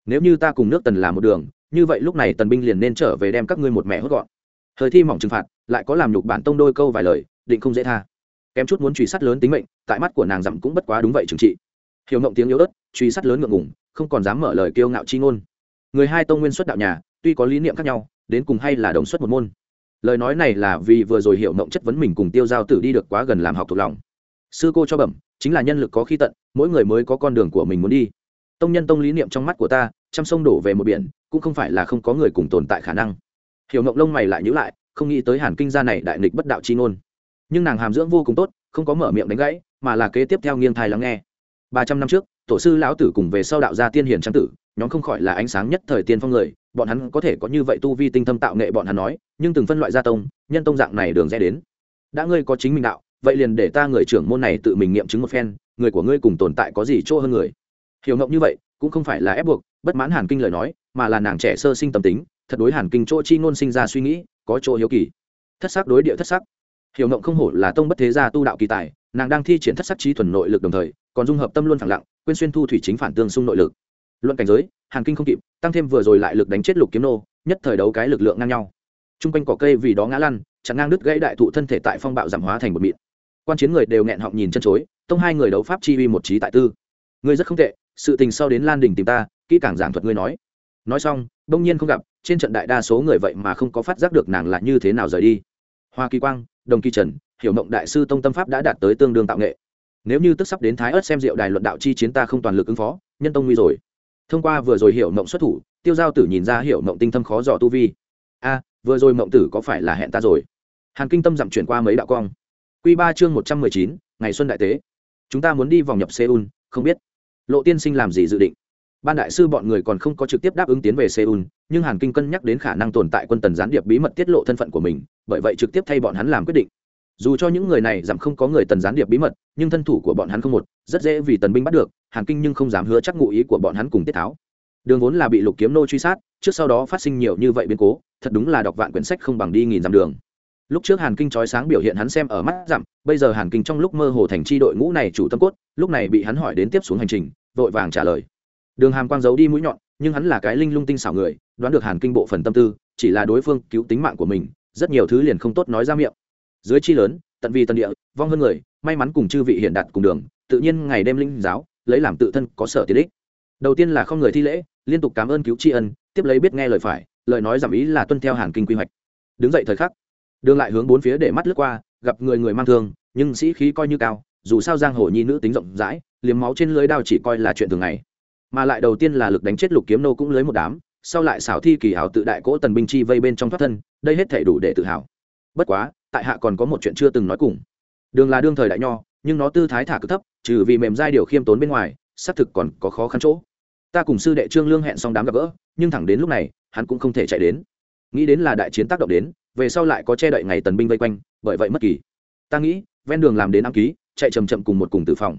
Nếu như ta cùng nước tần làm một đường, như vậy lúc này tần binh liền nên trở về đem các ngươi một mẹ hốt gọn. Thời thi mỏng trừng phạt, lại có làm nhục bản tông đôi câu vài lời, định không dễ tha. Kém chút muốn truy sát lớn tính mệnh, tại mắt của nàng dặm cũng bất quá đúng vậy trừng trị. Hiểu ngộng tiếng yếu ớt, truy sát lớn ngượng ngùng, không còn dám mở lời kiêu ngạo chi ngôn người hai tông nguyên xuất đạo nhà, tuy có lý niệm khác nhau, đến cùng hay là đồng xuất một môn. Lời nói này là vì vừa rồi hiểu mộng chất vấn mình cùng tiêu giao tử đi được quá gần làm học thuộc lòng. Sư cô cho bẩm, chính là nhân lực có khi tận, mỗi người mới có con đường của mình muốn đi. Tông nhân tông lý niệm trong mắt của ta trăm sông đổ về một biển, cũng không phải là không có người cùng tồn tại khả năng. Hiểu mộng lông mày lại nhữ lại, không nghĩ tới hàn kinh gia này đại nghịch bất đạo chi ngôn. Nhưng nàng hàm dưỡng vô cùng tốt, không có mở miệng đánh gãy, mà là kế tiếp theo nghiêng thai lắng nghe. Ba trăm năm trước, tổ sư lão tử cùng về sau đạo gia tiên hiền trang tử nhóm không khỏi là ánh sáng nhất thời tiên phong người, bọn hắn có thể có như vậy tu vi tinh thâm tạo nghệ bọn hắn nói, nhưng từng phân loại gia tông, nhân tông dạng này đường rẽ đến. Đã ngươi có chính mình đạo, vậy liền để ta người trưởng môn này tự mình nghiệm chứng một phen, người của ngươi cùng tồn tại có gì chỗ hơn người. Hiểu ngộng như vậy, cũng không phải là ép buộc, bất mãn hàn kinh lời nói, mà là nàng trẻ sơ sinh tâm tính, thật đối hàn kinh chỗ chi ngôn sinh ra suy nghĩ, có chỗ hiếu kỳ. Thất sắc đối địa thất sắc. Hiểu ngộng không hổ là tông bất thế gia tu đạo kỳ tài, nàng đang thi triển thất sắc trí thuần nội lực đồng thời, còn dung hợp tâm luôn phẳng lặng, quên xuyên thu thủy chính phản tương xung nội lực luận cảnh giới hàn kinh không kịp, tăng thêm vừa rồi lại lực đánh chết lục kiếm nô, nhất thời đấu cái lực lượng ngang nhau. T r u n g quanh cỏ cây vì đó ngã lăn, chặn ngang đứt gãy đại thụ thân thể tại phong bạo giảm hóa thành một mịn. Quan chiến người đều nghẹn họng nhìn chân chối, tông hai người đấu pháp chi uy một trí tại tư. Ngươi rất không tệ, sự tình sau đến lan đình tìm ta, kỹ càng giảng thuật ngươi nói. Nói xong, đông nhiên không gặp, trên trận đại đa số người vậy mà không có phát giác được nàng là như thế nào rời đi. Hoa kỳ quang, đồng kỳ trần, hiểu mộng đại sư tông tâm pháp đã đạt tới tương đương tạo nghệ. Nếu như tức sắp đến thái ớt xem diệu đài luận đạo chi chiến ta không toàn lực ứng phó, nhân tông nguy rồi thông qua vừa rồi hiểu mộng xuất thủ, tiêu giao tử nhìn ra hiểu mộng tinh thâm khó dò tu vi. A, vừa rồi mộng tử có phải là hẹn ta rồi? Hàn kinh tâm dặm chuyển qua mấy đạo cong q ba chương một trăm mười chín, ngày xuân đại tế. Chúng ta muốn đi vòng nhập seoul, không biết. Lộ tiên sinh làm gì dự định? Ban đại sư bọn người còn không có trực tiếp đáp ứng tiến về seoul, nhưng hàn kinh cân nhắc đến khả năng tồn tại quân tần gián điệp bí mật tiết lộ thân phận của mình, bởi vậy trực tiếp thay bọn hắn làm quyết định dù cho những người này giảm không có người tần gián điệp bí mật, nhưng thân thủ của bọn hắn không một, rất dễ vì tần binh bắt được, hàn kinh nhưng không dám hứa chắc ngụ ý của bọn hắn cùng tiết tháo. Đường vốn là bị lục kiếm nô truy sát, trước sau đó phát sinh nhiều như vậy biến cố, thật đúng là đọc vạn quyển sách không bằng đi nghìn dặm đường. Lúc trước hàn kinh trói sáng biểu hiện hắn xem ở mắt dặm, bây giờ hàn kinh trong lúc mơ hồ thành tri đội ngũ này chủ tâm cốt, lúc này bị hắn hỏi đến tiếp xuống hành trình, vội vàng trả lời. Đường hàm quang giấu đi mũi nhọn, nhưng hắn là cái linh lung tinh xảo người, đoán được hàn kinh bộ phần tâm tư, chỉ là đối phương cứu tính mạng của mình, rất nhiều thứ liền không tốt nói ra miệng dưới chi lớn, tận vì tân địa, vong hơn người, may mắn cùng chư vị hiện đạt cùng đường, tự nhiên ngày đêm linh giáo, lấy làm tự thân có sở tiện ích. Đầu tiên là không người thi lễ, liên tục cảm ơn cứu tri ân, tiếp lấy biết nghe lời phải, lời nói giảm ý là tuân theo hàn kinh quy hoạch. Đứng dậy thời khắc, đường lại hướng bốn phía để mắt lướt qua, gặp người người mang thương, nhưng sĩ khí coi như cao, dù sao giang hồ nhi nữ tính rộng rãi, liếm máu trên lưới đao chỉ coi là chuyện thường ngày. Mà lại đầu tiên là lực đánh chết lục kiếm nô cũng lưới một đám, sau lại xảo thi kỳ hảo tự đại cỗ tần binh chi vây bên trong thoát thân, đây hết thể đủ để tự hào. Bất quá tại hạ còn có một chuyện chưa từng nói cùng. Đường là đương thời đại nho, nhưng nó tư thái thả cực thấp, trừ vì mềm dai điều khiêm tốn bên ngoài, xác thực còn có khó khăn chỗ. Ta cùng sư đệ trương lương hẹn xong đám gặp gỡ, nhưng thẳng đến lúc này, hắn cũng không thể chạy đến. Nghĩ đến là đại chiến tác động đến, về sau lại có che đậy ngày tần binh vây quanh, bởi vậy mất kỳ. Ta nghĩ, ven đường làm đến đăng ký, chạy chầm chậm cùng một cùng tử phòng.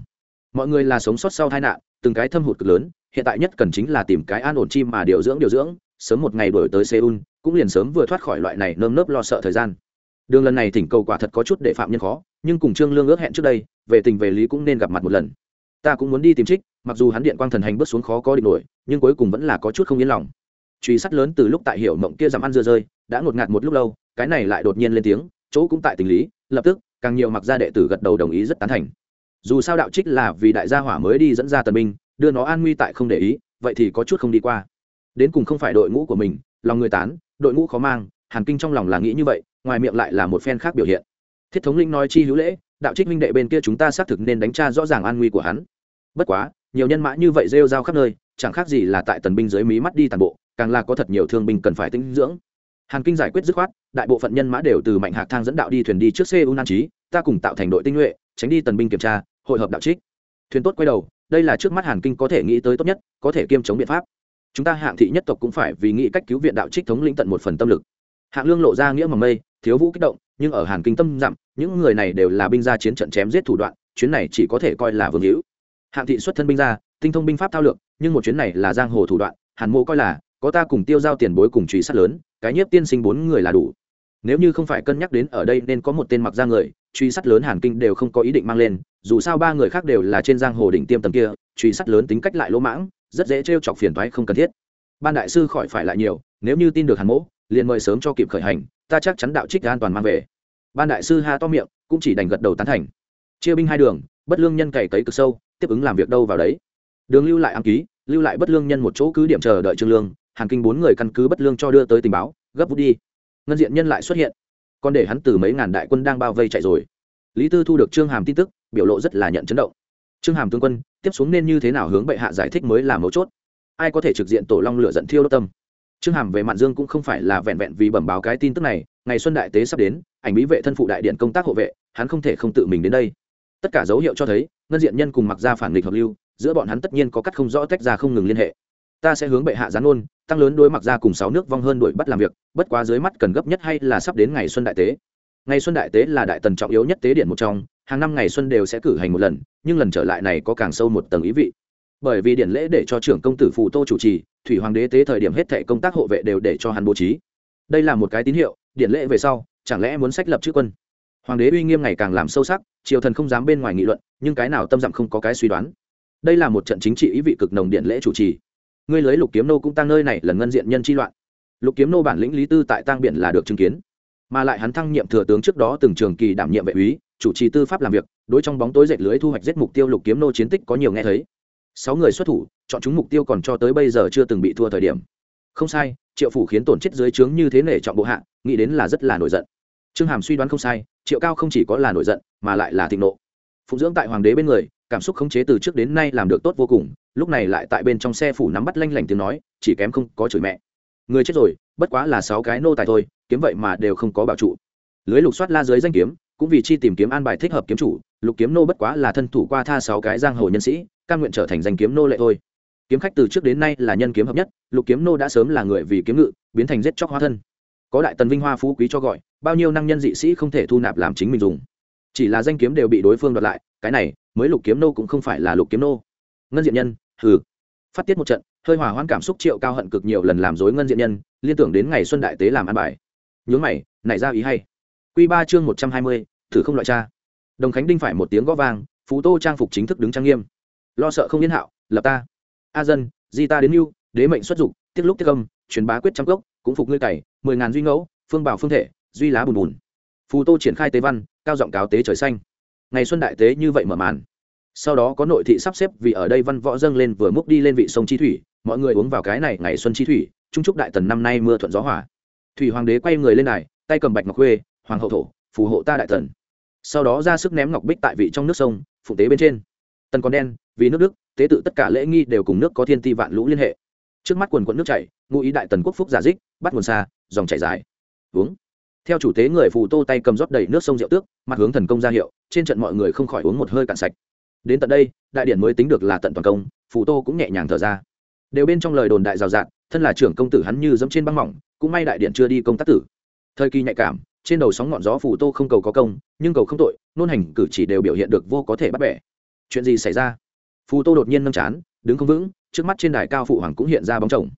Mọi người là sống sót sau tai nạn, từng cái thâm hụt cực lớn, hiện tại nhất cần chính là tìm cái an ổn chim mà điều dưỡng điều dưỡng, sớm một ngày đổi tới seoul, cũng liền sớm vừa thoát khỏi loại này nơm nớp lo sợ thời gian đường lần này thỉnh cầu quả thật có chút để phạm nhân khó, nhưng cùng trương lương ước hẹn trước đây, về tình về lý cũng nên gặp mặt một lần. Ta cũng muốn đi tìm trích, mặc dù hắn điện quang thần hành bước xuống khó có định nổi, nhưng cuối cùng vẫn là có chút không yên lòng. Truy sát lớn từ lúc tại hiểu mộng kia dám ăn dưa rơi, đã ngột ngạt một lúc lâu, cái này lại đột nhiên lên tiếng, chỗ cũng tại tình lý, lập tức, càng nhiều mặc gia đệ tử gật đầu đồng ý rất tán thành. Dù sao đạo trích là vì đại gia hỏa mới đi dẫn ra tần binh, đưa nó an nguy tại không để ý, vậy thì có chút không đi qua. Đến cùng không phải đội ngũ của mình, lòng người tán, đội ngũ khó mang, hàn kinh trong lòng là nghĩ như vậy ngoài miệng lại là một phen khác biểu hiện. Thiết thống linh nói chi hữu lễ, đạo trích minh đệ bên kia chúng ta xác thực nên đánh tra rõ ràng an nguy của hắn. Bất quá, nhiều nhân mã như vậy rêu rao khắp nơi, chẳng khác gì là tại tần binh dưới mí mắt đi toàn bộ, càng là có thật nhiều thương binh cần phải tinh dưỡng. Hàn kinh giải quyết dứt khoát, đại bộ phận nhân mã đều từ mạnh hạc thang dẫn đạo đi thuyền đi trước xe un an trí ta cùng tạo thành đội tinh nhuệ, tránh đi tần binh kiểm tra, hội hợp đạo trích. Thuyền tốt quay đầu, đây là trước mắt hàn kinh có thể nghĩ tới tốt nhất, có thể kiêm chống biện pháp. Chúng ta hạng thị nhất tộc cũng phải vì nghĩ cách cứu viện đạo trích thống lĩnh tận một phần tâm lực. Hạng lương lộ ra nghĩa mầm mây thiếu vũ kích động, nhưng ở hàn kinh tâm dặm những người này đều là binh gia chiến trận chém giết thủ đoạn, chuyến này chỉ có thể coi là vương hữu. Hạng thị xuất thân binh gia, tinh thông binh pháp thao lược, nhưng một chuyến này là giang hồ thủ đoạn, hàn mộ coi là, có ta cùng tiêu giao tiền bối cùng truy sát lớn, cái nhiếp tiên sinh bốn người là đủ. Nếu như không phải cân nhắc đến ở đây nên có một tên mặc ra người, truy sát lớn hàn kinh đều không có ý định mang lên, dù sao ba người khác đều là trên giang hồ đỉnh tiêm tầm kia, truy sát lớn tính cách lại lỗ mãng, rất dễ trêu chọc phiền toái không cần thiết. Ban đại sư khỏi phải lại nhiều, nếu như tin được hàn mỗ liền mời sớm cho kịp khởi hành ta chắc chắn đạo trích an toàn mang về. Ban đại sư ha to miệng, cũng chỉ đành gật đầu tán thành. Chia binh hai đường, bất lương nhân cày cấy cực sâu, tiếp ứng làm việc đâu vào đấy. Đường lưu lại ám ký, lưu lại bất lương nhân một chỗ cứ điểm chờ đợi trương lương, hàn kinh bốn người căn cứ bất lương cho đưa tới tình báo, gấp vút đi. Ngân diện nhân lại xuất hiện. Còn để hắn từ mấy ngàn đại quân đang bao vây chạy rồi. Lý tư thu được trương hàm tin tức, biểu lộ rất là nhận chấn động. Trương hàm tướng quân, tiếp xuống nên như thế nào hướng bệ hạ giải thích mới là mấu chốt. Ai có thể trực diện tổ long lửa dẫn thiêu đốt tâm? Trương hàm về mạn dương cũng không phải là vẹn vẹn vì bẩm báo cái tin tức này, ngày xuân đại tế sắp đến, ảnh bí vệ thân phụ đại điện công tác hộ vệ, hắn không thể không tự mình đến đây. Tất cả dấu hiệu cho thấy, ngân diện nhân cùng mặc ra phản nghịch hợp lưu, giữa bọn hắn tất nhiên có cắt không rõ tách ra không ngừng liên hệ. Ta sẽ hướng bệ hạ gián ôn, tăng lớn đối mặc ra cùng sáu nước vong hơn đuổi bắt làm việc, bất quá dưới mắt cần gấp nhất hay là sắp đến ngày xuân đại tế. Ngày xuân đại tế là đại tần trọng yếu nhất tế điện một trong, hàng năm ngày xuân đều sẽ cử hành một lần, nhưng lần trở lại này có càng sâu một tầng ý vị. Bởi vì điện lễ để cho trưởng công tử phù tô chủ trì thủy hoàng đế tế thời điểm hết thệ công tác hộ vệ đều để cho hắn bố trí. Đây là một cái tín hiệu điện lễ về sau, chẳng lẽ muốn sách lập chữ quân? Hoàng đế uy nghiêm ngày càng làm sâu sắc, triều thần không dám bên ngoài nghị luận, nhưng cái nào tâm dặm không có cái suy đoán. Đây là một trận chính trị ý vị cực nồng điện lễ chủ trì. Ngươi lấy lục kiếm nô cũng tăng nơi này là ngân diện nhân chi loạn. Lục kiếm nô bản lĩnh lý tư tại tăng biển là được chứng kiến. Mà lại hắn thăng nhiệm thừa tướng trước đó từng trường kỳ đảm nhiệm vệ úy, chủ trì tư pháp làm việc, đối trong bóng tối dệt lưới thu hoạch giết mục tiêu lục kiếm nô chiến tích có nhiều nghe thấy sáu người xuất thủ, chọn chúng mục tiêu còn cho tới bây giờ chưa từng bị thua thời điểm. Không sai, triệu phủ khiến tổn chết dưới trướng như thế nể chọn bộ hạ, nghĩ đến là rất là nổi giận. Trương hàm suy đoán không sai, triệu cao không chỉ có là nổi giận, mà lại là thịnh nộ. Phụng dưỡng tại hoàng đế bên người, cảm xúc khống chế từ trước đến nay làm được tốt vô cùng, lúc này lại tại bên trong xe phủ nắm bắt lanh lảnh tiếng nói, chỉ kém không có chửi mẹ. Người chết rồi, bất quá là sáu cái nô tài thôi, kiếm vậy mà đều không có bảo trụ. Lưới lục soát la dưới danh kiếm, cũng vì chi tìm kiếm an bài thích hợp kiếm chủ lục kiếm nô bất quá là thân thủ qua tha sáu cái giang hồ nhân sĩ căn nguyện trở thành danh kiếm nô lệ thôi. Kiếm khách từ trước đến nay là nhân kiếm hợp nhất, lục kiếm nô đã sớm là người vì kiếm ngự, biến thành giết chóc hóa thân. Có đại tần vinh hoa phú quý cho gọi, bao nhiêu năng nhân dị sĩ không thể thu nạp làm chính mình dùng. Chỉ là danh kiếm đều bị đối phương đoạt lại, cái này, mới lục kiếm nô cũng không phải là lục kiếm nô. Ngân diện nhân, hừ. Phát tiết một trận, hơi hòa hoãn cảm xúc triệu cao hận cực nhiều lần làm dối ngân diện nhân, liên tưởng đến ngày xuân đại tế làm ăn bài. Nhướng mày, nảy ra ý hay. Quy ba chương một trăm hai mươi, thử không loại cha đồng khánh đinh phải một tiếng gõ vang phú tô trang phục chính thức đứng trang nghiêm. Lo sợ không yên hạo lập ta. A dân di ta đến mưu đế mệnh xuất dục tiết lúc tiết âm truyền bá quyết trăm gốc cũng phục ngươi cày mười ngàn duy ngẫu phương bảo phương thể duy lá bùn bùn. Phù tô triển khai tế văn cao giọng cáo tế trời xanh. Ngày xuân đại tế như vậy mở màn. Sau đó có nội thị sắp xếp vì ở đây văn võ dâng lên vừa múc đi lên vị sông chi thủy mọi người uống vào cái này ngày xuân chi thủy trung trúc đại tần năm nay mưa thuận gió hỏa thủy hoàng đế quay người lên này, tay cầm bạch ngọc khuê hoàng hậu thổ phù hộ ta đại tần sau đó ra sức ném ngọc bích tại vị trong nước sông phụ tế bên trên. Tần còn đen, vì nước đức, tế tự tất cả lễ nghi đều cùng nước có thiên ti vạn lũ liên hệ. Trước mắt quần quận nước chảy, ngụ ý đại tần quốc phúc giả dích, bắt nguồn xa, dòng chảy dài. Uống. Theo chủ tế người phù tô tay cầm rót đầy nước sông rượu tước, mặt hướng thần công ra hiệu, trên trận mọi người không khỏi uống một hơi cạn sạch. Đến tận đây, đại điển mới tính được là tận toàn công, phù tô cũng nhẹ nhàng thở ra. Đều bên trong lời đồn đại rào rạt, thân là trưởng công tử hắn như dẫm trên băng mỏng, cũng may đại điện chưa đi công tác tử. Thời kỳ nhạy cảm trên đầu sóng ngọn gió phù tô không cầu có công, nhưng cầu không tội, nôn hành cử chỉ đều biểu hiện được vô có thể bắt bẻ. Chuyện gì xảy ra? Phù tô đột nhiên nâm chán, đứng không vững, trước mắt trên đài cao phụ hoàng cũng hiện ra bóng chồng.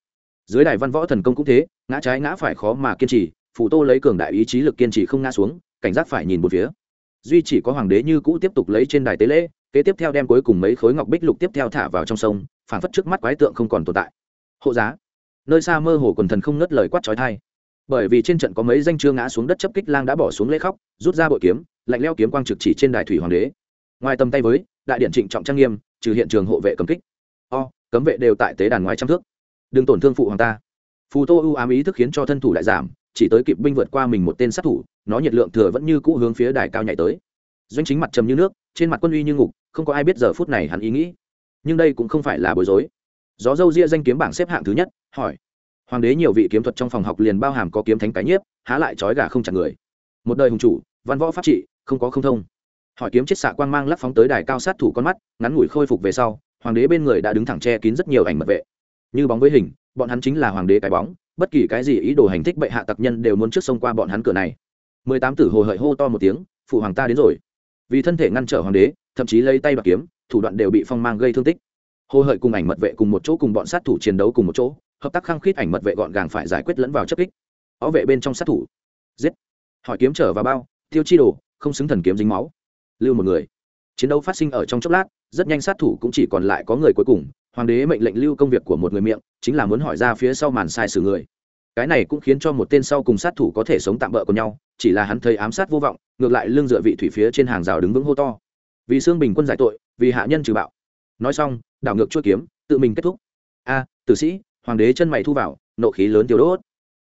Dưới đài văn võ thần công cũng thế, ngã trái ngã phải khó mà kiên trì, phù tô lấy cường đại ý chí lực kiên trì không ngã xuống, cảnh giác phải nhìn một phía. Duy chỉ có hoàng đế như cũ tiếp tục lấy trên đài tế lễ, kế tiếp theo đem cuối cùng mấy khối ngọc bích lục tiếp theo thả vào trong sông phản phất trước mắt quái tượng không còn tồn tại. Hộ giá. Nơi xa mơ hồ quần thần không ngớt lời quát trói thai bởi vì trên trận có mấy danh chưa ngã xuống đất chấp kích lang đã bỏ xuống lễ khóc, rút ra bội kiếm, lạnh leo kiếm quang trực chỉ trên đài thủy hoàng đế. Ngoài tầm tay với, đại điện trịnh trọng trang nghiêm, trừ hiện trường hộ vệ cầm kích. O, cấm vệ đều tại tế đàn ngoài trăm thước. Đừng tổn thương phụ hoàng ta. Phù tô ưu ám ý thức khiến cho thân thủ lại giảm, chỉ tới kịp binh vượt qua mình một tên sát thủ, nó nhiệt lượng thừa vẫn như cũ hướng phía đài cao nhảy tới. Doanh chính mặt trầm như nước, trên mặt quân uy như ngục, không có ai biết giờ phút này hắn ý nghĩ. Nhưng đây cũng không phải là bối rối. Gió dâu ria danh kiếm bảng xếp hạng thứ nhất, hỏi hoàng đế nhiều vị kiếm thuật trong phòng học liền bao hàm có kiếm thánh cái nhiếp, há lại trói gà không chặt người. Một đời hùng chủ, văn võ pháp trị, không có không thông. Hỏi kiếm chết xạ quang mang lắc phóng tới đài cao sát thủ con mắt, ngắn ngủi khôi phục về sau, hoàng đế bên người đã đứng thẳng che kín rất nhiều ảnh mật vệ. Như bóng với hình, bọn hắn chính là hoàng đế cái bóng, bất kỳ cái gì ý đồ hành thích bệ hạ tặc nhân đều muốn trước sông qua bọn hắn cửa này. Mười tám tử hồ hợi hô to một tiếng, phụ hoàng ta đến rồi. Vì thân thể ngăn trở hoàng đế, thậm chí lấy tay bạc kiếm, thủ đoạn đều bị phong mang gây thương tích. Hồ hợi cùng ảnh mật vệ cùng một chỗ cùng bọn sát thủ chiến đấu cùng một chỗ hợp tác khăng khít ảnh mật vệ gọn gàng phải giải quyết lẫn vào chấp kích. Ó vệ bên trong sát thủ. Giết. Hỏi kiếm trở vào bao, tiêu chi đồ, không xứng thần kiếm dính máu. Lưu một người. Chiến đấu phát sinh ở trong chốc lát, rất nhanh sát thủ cũng chỉ còn lại có người cuối cùng. Hoàng đế mệnh lệnh lưu công việc của một người miệng, chính là muốn hỏi ra phía sau màn sai sử người. Cái này cũng khiến cho một tên sau cùng sát thủ có thể sống tạm bỡ của nhau, chỉ là hắn thấy ám sát vô vọng, ngược lại lưng dựa vị thủy phía trên hàng rào đứng vững hô to. Vì xương bình quân giải tội, vì hạ nhân trừ bạo. Nói xong, đảo ngược chuỗi kiếm, tự mình kết thúc. A, tử sĩ hoàng đế chân mày thu vào, nộ khí lớn tiêu đốt.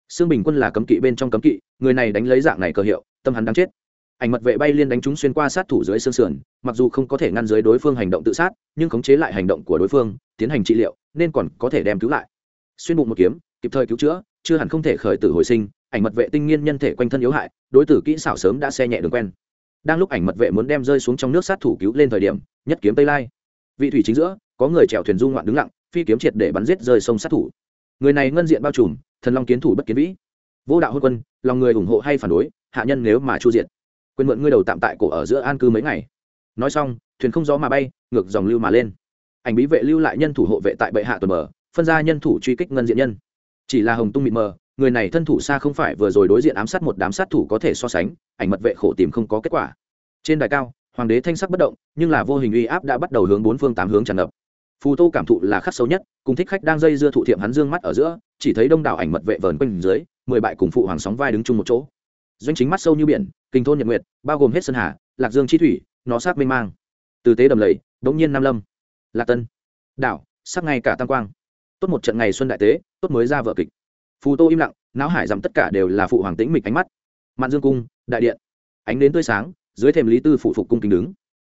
Xương bình quân là cấm kỵ bên trong cấm kỵ, người này đánh lấy dạng này cơ hiệu, tâm hắn đáng chết. Ảnh mật vệ bay liên đánh chúng xuyên qua sát thủ dưới xương sườn, mặc dù không có thể ngăn dưới đối phương hành động tự sát, nhưng khống chế lại hành động của đối phương, tiến hành trị liệu, nên còn có thể đem cứu lại. Xuyên bụng một kiếm, kịp thời cứu chữa, chưa hẳn không thể khởi tử hồi sinh, ảnh mật vệ tinh nghiên nhân thể quanh thân yếu hại, đối tử kỹ xảo sớm đã xe nhẹ đường quen. Đang lúc ảnh mật vệ muốn đem rơi xuống trong nước sát thủ cứu lên thời điểm, nhất kiếm tây lai. Vị thủy chính giữa, có người chèo thuyền du ngoạn đứng lặng phi kiếm triệt để bắn giết rơi sông sát thủ. Người này ngân diện bao trùm, thần long kiến thủ bất kiến vĩ. Vô đạo hôn quân, lòng người ủng hộ hay phản đối, hạ nhân nếu mà chu diện quên mượn ngươi đầu tạm tại cổ ở giữa an cư mấy ngày. Nói xong, thuyền không gió mà bay, ngược dòng lưu mà lên. Ảnh bí vệ lưu lại nhân thủ hộ vệ tại bệ hạ tuần mở phân ra nhân thủ truy kích ngân diện nhân. Chỉ là hồng tung mịt mờ, người này thân thủ xa không phải vừa rồi đối diện ám sát một đám sát thủ có thể so sánh, ảnh mật vệ khổ tìm không có kết quả. Trên đài cao, hoàng đế thanh sắc bất động, nhưng là vô hình uy áp đã bắt đầu hướng bốn phương tám hướng tràn ngập phù tô cảm thụ là khắc xấu nhất, cùng thích khách đang dây dưa thụ thiệm hắn dương mắt ở giữa, chỉ thấy đông đảo ảnh mật vệ vờn quanh dưới, mười bại cùng phụ hoàng sóng vai đứng chung một chỗ. Doanh chính mắt sâu như biển, kinh thôn nhật nguyệt, bao gồm hết sơn hà, lạc dương chi thủy, nó sát mênh mang. Từ tế đầm lầy, đống nhiên nam lâm. Lạc tân. Đảo, sắc ngay cả tam quang. Tốt một trận ngày xuân đại tế, tốt mới ra vở kịch. Phù tô im lặng, não hải dằm tất cả đều là phụ hoàng tĩnh mịch ánh mắt. Mạn dương cung, đại điện. Ánh đến tươi sáng, dưới thềm lý tư phụ phục cung kính đứng.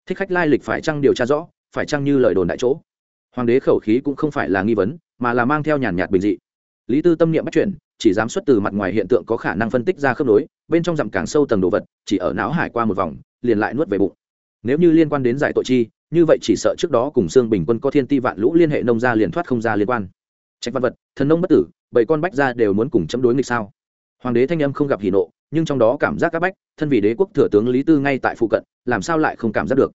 Thích khách lai lịch phải chăng điều tra rõ, phải chăng như lời đồn đại chỗ? Hoàng đế khẩu khí cũng không phải là nghi vấn, mà là mang theo nhàn nhạt bình dị. Lý tư tâm niệm bắt chuyển chỉ dám xuất từ mặt ngoài hiện tượng có khả năng phân tích ra khớp nối, bên trong dặm càng sâu tầng đồ vật, chỉ ở não hải qua một vòng, liền lại nuốt về bụng. Nếu như liên quan đến giải tội chi, như vậy chỉ sợ trước đó cùng xương bình quân có thiên ti vạn lũ liên hệ nông gia liền thoát không ra liên quan. Trách văn vật, thần nông bất tử, bảy con bách gia đều muốn cùng chấm đối nghịch sao? Hoàng đế thanh âm không gặp hỉ nộ, nhưng trong đó cảm giác các bách, thân vị đế quốc thừa tướng lý tư ngay tại phụ cận, làm sao lại không cảm giác được?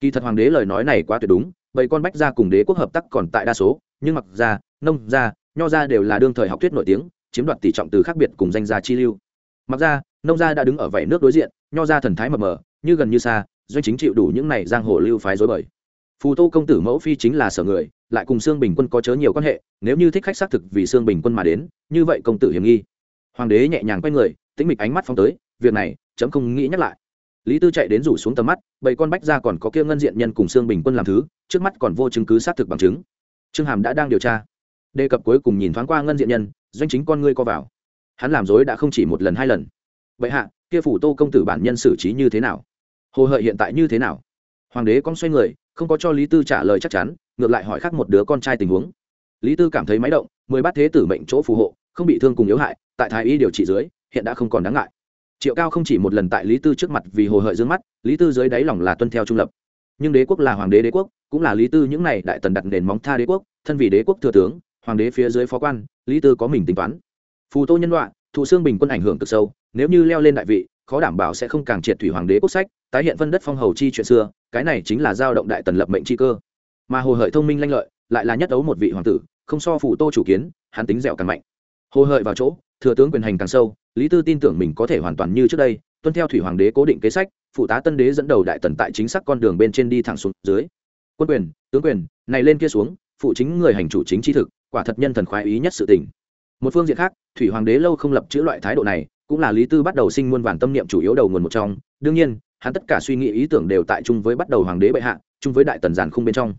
Kỳ thật hoàng đế lời nói này quá tuyệt đúng bảy con bách gia cùng đế quốc hợp tác còn tại đa số, nhưng mặc gia, nông gia, nho gia đều là đương thời học thuyết nổi tiếng, chiếm đoạt tỷ trọng từ khác biệt cùng danh gia chi lưu. Mặc gia, nông gia đã đứng ở vảy nước đối diện, nho gia thần thái mờ mờ, như gần như xa, doanh chính chịu đủ những này giang hồ lưu phái dối bời. Phù tô công tử mẫu phi chính là sở người, lại cùng sương bình quân có chớ nhiều quan hệ, nếu như thích khách xác thực vì sương bình quân mà đến, như vậy công tử hiểm nghi. Hoàng đế nhẹ nhàng quay người, tĩnh mịch ánh mắt phong tới, việc này chấm không nghĩ nhắc lại lý tư chạy đến rủ xuống tầm mắt bảy con bách ra còn có kia ngân diện nhân cùng xương bình quân làm thứ, trước mắt còn vô chứng cứ xác thực bằng chứng. Trương hàm đã đang điều tra. Đề cập cuối cùng nhìn thoáng qua ngân diện nhân, doanh chính con ngươi co vào. Hắn làm dối đã không chỉ một lần hai lần. Vậy hạ, kia phủ tô công tử bản nhân xử trí như thế nào? Hồ hợi hiện tại như thế nào? Hoàng đế con xoay người, không có cho lý tư trả lời chắc chắn, ngược lại hỏi khác một đứa con trai tình huống. Lý tư cảm thấy máy động, mười bát thế tử mệnh chỗ phù hộ, không bị thương cùng yếu hại, tại thái y điều trị dưới, hiện đã không còn đáng ngại triệu cao không chỉ một lần tại lý tư trước mặt vì hồ hợi d mắt, lý tư dưới đáy lòng là tuân theo trung lập. Nhưng đế quốc là hoàng đế đế quốc, cũng là lý tư những này đại tần đặt nền móng tha đế quốc, thân vì đế quốc thừa tướng, hoàng đế phía dưới phó quan, lý tư có mình tính toán. Phù tô nhân loại thụ xương bình quân ảnh hưởng cực sâu, nếu như leo lên đại vị, khó đảm bảo sẽ không càng triệt thủy hoàng đế quốc sách, tái hiện phân đất phong hầu chi chuyện xưa, cái này chính là giao động đại tần lập mệnh chi cơ. Mà hồ hợi thông minh lanh lợi, lại là nhất ấu một vị hoàng tử, không so phủ tô chủ kiến, hắn tính dẻo càng mạnh. Hồ hợi vào chỗ, thừa tướng quyền hành càng sâu lý tư tin tưởng mình có thể hoàn toàn như trước đây, tuân theo thủy hoàng đế cố định kế sách, phụ tá tân đế dẫn đầu đại tần tại chính xác con đường bên trên đi thẳng xuống dưới. Quân quyền, tướng quyền, này lên kia xuống, phụ chính người hành chủ chính tri thực, quả thật nhân thần khoái ý nhất sự tình. Một phương diện khác, thủy hoàng đế lâu không lập chữ loại thái độ này, cũng là lý tư bắt đầu sinh muôn vàn tâm niệm chủ yếu đầu nguồn một trong. Đương nhiên, hắn tất cả suy nghĩ ý tưởng đều tại chung với bắt đầu hoàng đế bệ hạ, chung với đại tần giàn khung bên trong.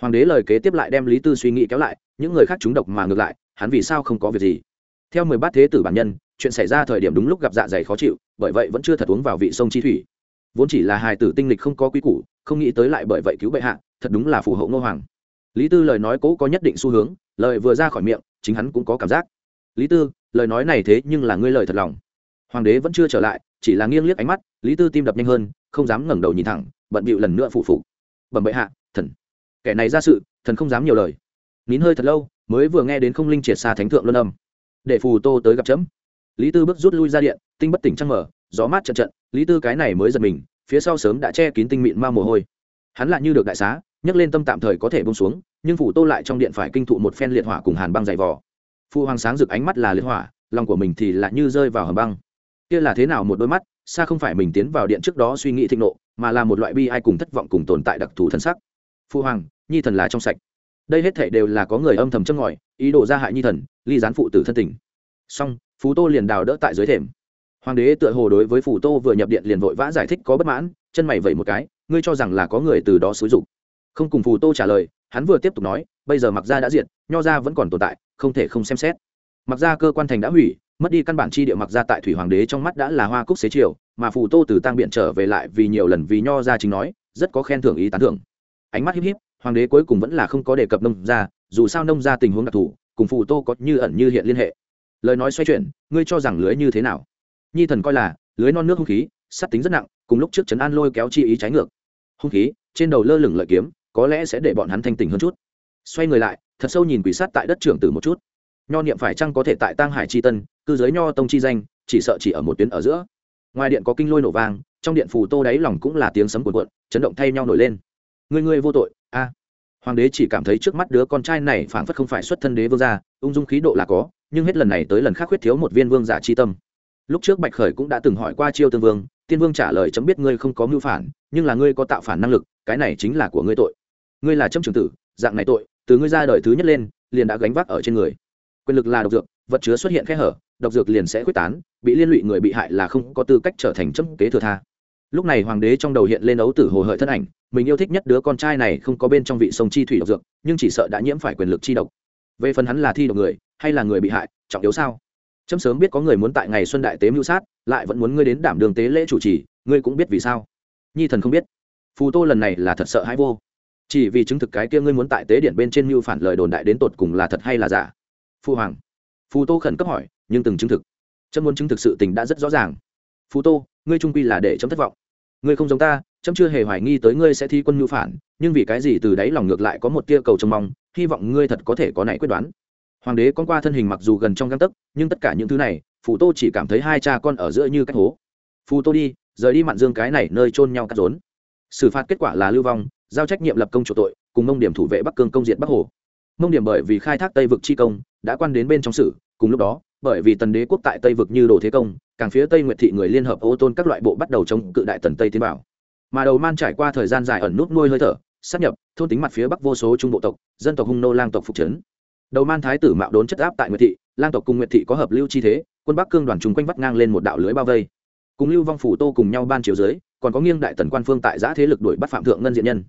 Hoàng đế lời kế tiếp lại đem lý tư suy nghĩ kéo lại, những người khác trúng độc mà ngược lại, hắn vì sao không có việc gì? Theo mười bát thế tử bản nhân chuyện xảy ra thời điểm đúng lúc gặp dạ dày khó chịu, bởi vậy vẫn chưa thật uống vào vị sông chi thủy. Vốn chỉ là hài tử tinh lịch không có quý củ, không nghĩ tới lại bởi vậy cứu bệ hạ, thật đúng là phù hộ ngô hoàng. Lý tư lời nói cố có nhất định xu hướng, lời vừa ra khỏi miệng, chính hắn cũng có cảm giác. Lý tư, lời nói này thế nhưng là ngươi lời thật lòng. Hoàng đế vẫn chưa trở lại, chỉ là nghiêng liếc ánh mắt, lý tư tim đập nhanh hơn, không dám ngẩng đầu nhìn thẳng, bận bịu lần nữa phụ phụ bẩm bệ hạ, thần. Kẻ này ra sự, thần không dám nhiều lời. Nín hơi thật lâu, mới vừa nghe đến không linh triệt xa thánh thượng luân âm. Để phù tô tới gặp chấm lý tư bước rút lui ra điện, tinh bất tỉnh trăng mở, gió mát trận trận, lý tư cái này mới giật mình, phía sau sớm đã che kín tinh mịn ma mồ hôi. Hắn lại như được đại xá, nhấc lên tâm tạm thời có thể bông xuống, nhưng phủ tô lại trong điện phải kinh thụ một phen liệt hỏa cùng hàn băng dày vò. Phu hoàng sáng rực ánh mắt là liệt hỏa, lòng của mình thì lại như rơi vào hầm băng. Kia là thế nào một đôi mắt, xa không phải mình tiến vào điện trước đó suy nghĩ thịnh nộ, mà là một loại bi ai cùng thất vọng cùng tồn tại đặc thù thân sắc. Phu hoàng, nhi thần là trong sạch. Đây hết thể đều là có người âm thầm châm ngòi, ý đồ ra hại nhi thần, ly gián phụ tử thân tình. Song phú tô liền đào đỡ tại dưới thềm. Hoàng đế tựa hồ đối với phù tô vừa nhập điện liền vội vã giải thích có bất mãn, chân mày vẩy một cái, ngươi cho rằng là có người từ đó xúi dục. Không cùng phù tô trả lời, hắn vừa tiếp tục nói, bây giờ mặc gia đã diệt, nho gia vẫn còn tồn tại, không thể không xem xét. Mặc gia cơ quan thành đã hủy, mất đi căn bản chi địa mặc gia tại thủy hoàng đế trong mắt đã là hoa cúc xế chiều mà phù tô từ tăng biện trở về lại vì nhiều lần vì nho gia chính nói, rất có khen thưởng ý tán thưởng. Ánh mắt híp híp, hoàng đế cuối cùng vẫn là không có đề cập nông gia, dù sao nông gia tình huống đặc thù, cùng phù tô có như ẩn như hiện liên hệ lời nói xoay chuyển, ngươi cho rằng lưới như thế nào? Nhi thần coi là, lưới non nước hung khí sắt tính rất nặng, cùng lúc trước trấn an lôi kéo chi ý trái ngược. Hung khí, trên đầu lơ lửng lợi kiếm, có lẽ sẽ để bọn hắn thanh tỉnh hơn chút. Xoay người lại, thật sâu nhìn quỷ sát tại đất trưởng tử một chút. Nho niệm phải chăng có thể tại tang hải chi tân, cư giới nho tông chi danh, chỉ sợ chỉ ở một tuyến ở giữa. Ngoài điện có kinh lôi nổ vang, trong điện phù tô đáy lòng cũng là tiếng sấm cuộn cuộn, chấn động thay nhau nổi lên. Người người vô tội, a. Hoàng đế chỉ cảm thấy trước mắt đứa con trai này phảng phất không phải xuất thân đế vương gia, ung dung khí độ là có nhưng hết lần này tới lần khác khuyết thiếu một viên vương giả chi tâm. Lúc trước bạch khởi cũng đã từng hỏi qua chiêu tương vương, tiên vương trả lời chấm biết ngươi không có mưu phản, nhưng là ngươi có tạo phản năng lực, cái này chính là của ngươi tội. Ngươi là chấm trường tử, dạng này tội, từ ngươi ra đời thứ nhất lên, liền đã gánh vác ở trên người. Quyền lực là độc dược, vật chứa xuất hiện khe hở, độc dược liền sẽ quyết tán, bị liên lụy người bị hại là không có tư cách trở thành chấm kế thừa tha. Lúc này hoàng đế trong đầu hiện lên ấu tử hồ hợi thân ảnh, mình yêu thích nhất đứa con trai này không có bên trong vị sông chi thủy độc dược, nhưng chỉ sợ đã nhiễm phải quyền lực chi độc. Về phần hắn là thi độc người hay là người bị hại, trọng yếu sao? Trâm sớm biết có người muốn tại ngày xuân đại tế mưu sát, lại vẫn muốn ngươi đến đảm đường tế lễ chủ trì, ngươi cũng biết vì sao. Nhi thần không biết. Phù tô lần này là thật sợ hãi vô. Chỉ vì chứng thực cái kia ngươi muốn tại tế điện bên trên mưu phản lời đồn đại đến tột cùng là thật hay là giả. Phu hoàng. Phù tô khẩn cấp hỏi, nhưng từng chứng thực. Trâm muốn chứng thực sự tình đã rất rõ ràng. Phù tô, ngươi trung quy là để chấm thất vọng. Ngươi không giống ta trâm chưa hề hoài nghi tới ngươi sẽ thi quân mưu phản, nhưng vì cái gì từ đáy lòng ngược lại có một tia cầu trông mong, hy vọng ngươi thật có thể có này quyết đoán hoàng đế con qua thân hình mặc dù gần trong găng tấc, nhưng tất cả những thứ này, phù tô chỉ cảm thấy hai cha con ở giữa như cách hố. Phù tô đi, rời đi mạn dương cái này nơi trôn nhau cắt rốn. Xử phạt kết quả là lưu vong, giao trách nhiệm lập công chủ tội, cùng mông điểm thủ vệ bắc cương công diện bắc hồ. Mông điểm bởi vì khai thác tây vực chi công, đã quan đến bên trong sử cùng lúc đó, bởi vì tần đế quốc tại tây vực như đồ thế công, càng phía tây nguyệt thị người liên hợp ô tôn các loại bộ bắt đầu chống cự đại tần tây tiến bảo. Mà đầu man trải qua thời gian dài ẩn nút nuôi hơi thở sắp nhập, thôn tính mặt phía bắc vô số trung bộ tộc, dân tộc hung nô lang tộc phục trấn đầu man thái tử mạo đốn chất áp tại nguyệt thị, lang tộc cùng nguyệt thị có hợp lưu chi thế, quân bắc cương đoàn chúng quanh vắt ngang lên một đạo lưới bao vây. Cùng lưu vong phủ tô cùng nhau ban chiều dưới, còn có nghiêng đại tần quan phương tại giã thế lực đuổi bắt phạm thượng ngân diện nhân.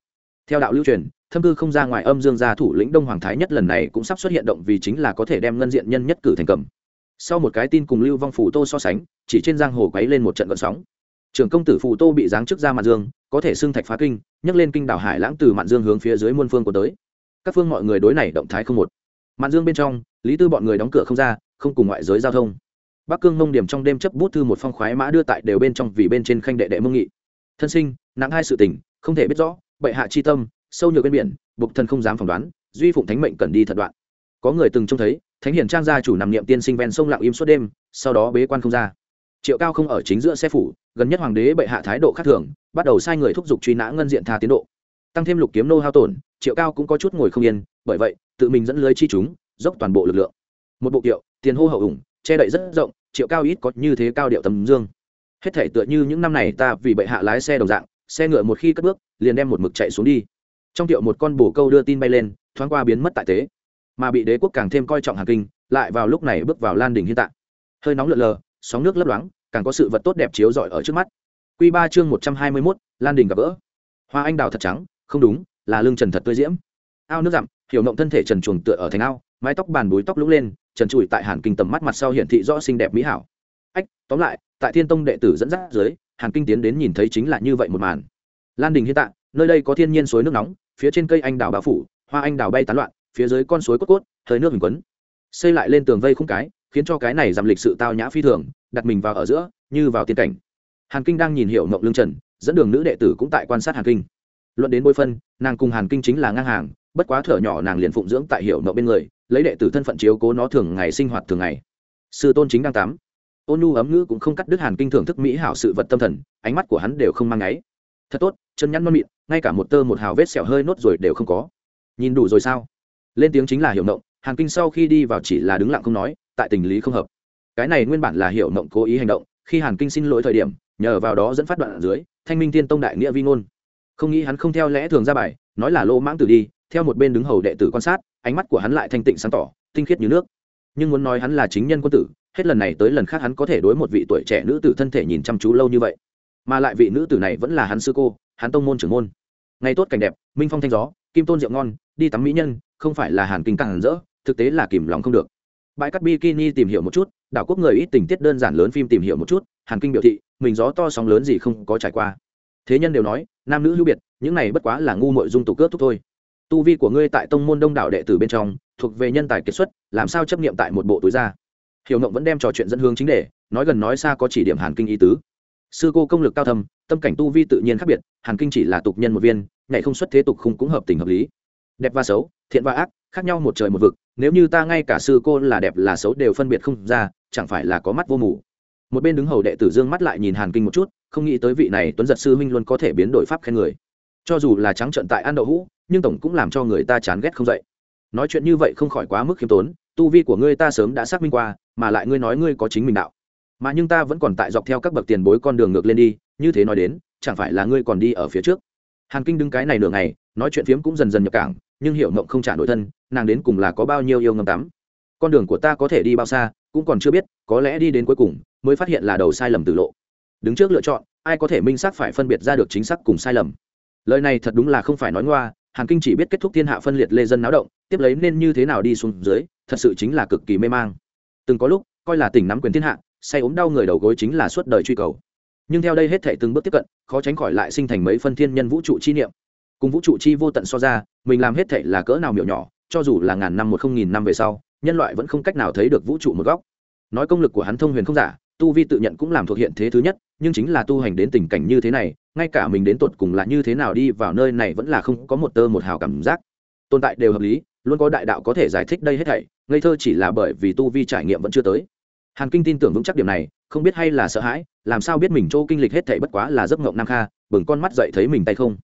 Theo đạo lưu truyền, thâm cư không ra ngoài âm dương gia thủ lĩnh đông hoàng thái nhất lần này cũng sắp xuất hiện động vì chính là có thể đem ngân diện nhân nhất cử thành cầm. Sau một cái tin cùng lưu vong phủ tô so sánh, chỉ trên giang hồ quấy lên một trận gợn sóng. Trưởng công tử Phủ tô bị giáng chức ra mặt dương, có thể xưng thạch phá kinh, nhấc lên kinh đảo hải lãng từ mạn dương hướng phía dưới muôn phương của tới. Các phương mọi người đối này động thái không một mạn dương bên trong, lý tư bọn người đóng cửa không ra, không cùng ngoại giới giao thông. Bắc cương mông điểm trong đêm chấp bút thư một phong khoái mã đưa tại đều bên trong vì bên trên khanh đệ đệ mông nghị. Thân sinh, nặng hai sự tình, không thể biết rõ, bệ hạ chi tâm, sâu nhược bên biển bục thần không dám phỏng đoán, duy phụng thánh mệnh cần đi thật đoạn. Có người từng trông thấy, thánh hiển trang gia chủ nằm niệm tiên sinh ven sông lặng im suốt đêm, sau đó bế quan không ra. Triệu cao không ở chính giữa xe phủ, gần nhất hoàng đế bệ hạ thái độ khác thường, bắt đầu sai người thúc giục truy nã ngân diện tha tiến độ. Tăng thêm lục kiếm nô hao tổn, triệu cao cũng có chút ngồi không yên bởi vậy, tự mình dẫn lưới chi chúng, dốc toàn bộ lực lượng. Một bộ kiệu, tiền hô hậu ủng, che đậy rất rộng, triệu cao ít có như thế cao điệu tầm dương. Hết thể tựa như những năm này ta vì bệ hạ lái xe đồng dạng, xe ngựa một khi cất bước, liền đem một mực chạy xuống đi. Trong tiệu một con bồ câu đưa tin bay lên, thoáng qua biến mất tại tế. Mà bị đế quốc càng thêm coi trọng hàng kinh, lại vào lúc này bước vào lan đình hiện tại hơi nóng lượn lờ, sóng nước lấp loáng, càng có sự vật tốt đẹp chiếu rọi ở trước mắt. Q ba chương một trăm hai mươi mốt, lan đình gặp gỡ. Hoa anh đào thật trắng, không đúng, là lương trần thật tươi diễm. Ao nước dặm hiểu mộng thân thể trần chuồng tựa ở thành ao, mái tóc bàn búi tóc lũng lên, trần trụi tại hàn kinh tầm mắt mặt sau hiển thị rõ xinh đẹp mỹ hảo. Ách, tóm lại, tại thiên tông đệ tử dẫn dắt dưới, hàn kinh tiến đến nhìn thấy chính là như vậy một màn. Lan đình hiện tại, nơi đây có thiên nhiên suối nước nóng, phía trên cây anh đào bao phủ, hoa anh đào bay tán loạn, phía dưới con suối cốt cốt, hơi nước hình quấn. Xây lại lên tường vây khung cái, khiến cho cái này giảm lịch sự tao nhã phi thường, đặt mình vào ở giữa, như vào tiên cảnh. Hàn kinh đang nhìn hiểu mộng lương trần, dẫn đường nữ đệ tử cũng tại quan sát hàn kinh. Luận đến bôi phân, nàng cùng hàn kinh chính là ngang hàng bất quá thở nhỏ nàng liền phụng dưỡng tại hiểu nộ bên người, lấy đệ tử thân phận chiếu cố nó thường ngày sinh hoạt thường ngày. Sư tôn chính đang tắm. Ôn nhu ấm ngữ cũng không cắt đứt hàn kinh thưởng thức mỹ hảo sự vật tâm thần, ánh mắt của hắn đều không mang ngáy thật tốt, chân nhăn non mịn, ngay cả một tơ một hào vết sẹo hơi nốt rồi đều không có. Nhìn đủ rồi sao? Lên tiếng chính là hiểu nộng hàn kinh sau khi đi vào chỉ là đứng lặng không nói, tại tình lý không hợp. Cái này nguyên bản là hiểu nộng cố ý hành động, khi hàn kinh xin lỗi thời điểm, nhờ vào đó dẫn phát đoạn ở dưới, thanh minh tiên tông đại nghĩa vi ngôn. Không nghĩ hắn không theo lẽ thường ra bài, nói là lô mãng tử đi theo một bên đứng hầu đệ tử quan sát, ánh mắt của hắn lại thanh tịnh sáng tỏ, tinh khiết như nước. Nhưng muốn nói hắn là chính nhân quân tử, hết lần này tới lần khác hắn có thể đối một vị tuổi trẻ nữ tử thân thể nhìn chăm chú lâu như vậy. Mà lại vị nữ tử này vẫn là hắn sư cô, hắn tông môn trưởng môn. Ngày tốt cảnh đẹp, minh phong thanh gió, kim tôn rượu ngon, đi tắm mỹ nhân, không phải là hàn kinh càng rỡ, thực tế là kìm lòng không được. Bãi cắt bikini tìm hiểu một chút, đảo quốc người ít tình tiết đơn giản lớn phim tìm hiểu một chút, hàn kinh biểu thị, mình gió to sóng lớn gì không có trải qua. Thế nhân đều nói, nam nữ hữu biệt, những này bất quá là ngu mội dung tục cướp thúc thôi tu vi của ngươi tại tông môn đông đảo đệ tử bên trong, thuộc về nhân tài kiệt xuất, làm sao chấp nghiệm tại một bộ túi ra? Hiểu mộng vẫn đem trò chuyện dẫn hướng chính đề, nói gần nói xa có chỉ điểm hàn kinh ý tứ. Sư cô công lực cao thâm, tâm cảnh tu vi tự nhiên khác biệt, hàn kinh chỉ là tục nhân một viên, nhảy không xuất thế tục không cũng hợp tình hợp lý. Đẹp và xấu, thiện và ác, khác nhau một trời một vực, nếu như ta ngay cả sư cô là đẹp là xấu đều phân biệt không ra, chẳng phải là có mắt vô mù. Một bên đứng hầu đệ tử dương mắt lại nhìn hàn kinh một chút, không nghĩ tới vị này tuấn giật sư huynh luôn có thể biến đổi pháp khen người. Cho dù là trắng trận tại ăn đậu hũ nhưng tổng cũng làm cho người ta chán ghét không dậy. Nói chuyện như vậy không khỏi quá mức khiêm tốn, tu vi của ngươi ta sớm đã xác minh qua, mà lại ngươi nói ngươi có chính mình đạo. Mà nhưng ta vẫn còn tại dọc theo các bậc tiền bối con đường ngược lên đi, như thế nói đến, chẳng phải là ngươi còn đi ở phía trước. Hàn kinh đứng cái này nửa ngày, nói chuyện phiếm cũng dần dần nhập cảng, nhưng hiểu mộng không trả nổi thân, nàng đến cùng là có bao nhiêu yêu ngâm tắm. Con đường của ta có thể đi bao xa, cũng còn chưa biết, có lẽ đi đến cuối cùng, mới phát hiện là đầu sai lầm từ lộ. Đứng trước lựa chọn, ai có thể minh xác phải phân biệt ra được chính xác cùng sai lầm. Lời này thật đúng là không phải nói ngoa hàn kinh chỉ biết kết thúc thiên hạ phân liệt lê dân náo động, tiếp lấy nên như thế nào đi xuống dưới, thật sự chính là cực kỳ mê mang. Từng có lúc, coi là tỉnh nắm quyền thiên hạ, say ốm đau người đầu gối chính là suốt đời truy cầu. Nhưng theo đây hết thể từng bước tiếp cận, khó tránh khỏi lại sinh thành mấy phân thiên nhân vũ trụ chi niệm. Cùng vũ trụ chi vô tận so ra, mình làm hết thể là cỡ nào miểu nhỏ, cho dù là ngàn năm một không nghìn năm về sau, nhân loại vẫn không cách nào thấy được vũ trụ một góc. Nói công lực của hắn thông huyền không giả tu vi tự nhận cũng làm thuộc hiện thế thứ nhất, nhưng chính là tu hành đến tình cảnh như thế này, ngay cả mình đến tột cùng là như thế nào đi vào nơi này vẫn là không có một tơ một hào cảm giác. Tồn tại đều hợp lý, luôn có đại đạo có thể giải thích đây hết thảy, ngây thơ chỉ là bởi vì tu vi trải nghiệm vẫn chưa tới. Hàn kinh tin tưởng vững chắc điểm này, không biết hay là sợ hãi, làm sao biết mình chỗ kinh lịch hết thảy bất quá là giấc mộng nam kha, bừng con mắt dậy thấy mình tay không.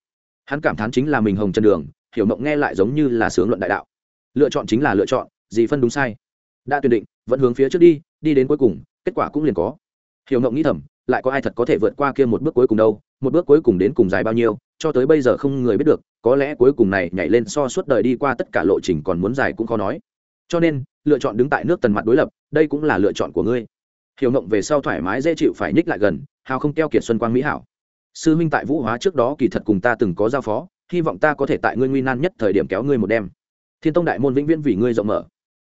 Hắn cảm thán chính là mình hồng chân đường, hiểu mộng nghe lại giống như là sướng luận đại đạo. Lựa chọn chính là lựa chọn, gì phân đúng sai. Đã tuyển định, vẫn hướng phía trước đi đi đến cuối cùng kết quả cũng liền có. Hiểu ngộng nghĩ thầm, lại có ai thật có thể vượt qua kia một bước cuối cùng đâu, một bước cuối cùng đến cùng dài bao nhiêu, cho tới bây giờ không người biết được, có lẽ cuối cùng này nhảy lên so suốt đời đi qua tất cả lộ trình còn muốn dài cũng khó nói. Cho nên, lựa chọn đứng tại nước tần mặt đối lập, đây cũng là lựa chọn của ngươi. Hiểu ngộng về sau thoải mái dễ chịu phải nhích lại gần, hào không keo kiệt xuân quang mỹ hảo. Sư minh tại vũ hóa trước đó kỳ thật cùng ta từng có giao phó, hy vọng ta có thể tại ngươi nguy nan nhất thời điểm kéo ngươi một đêm. Thiên tông đại môn vĩnh viễn vì ngươi rộng mở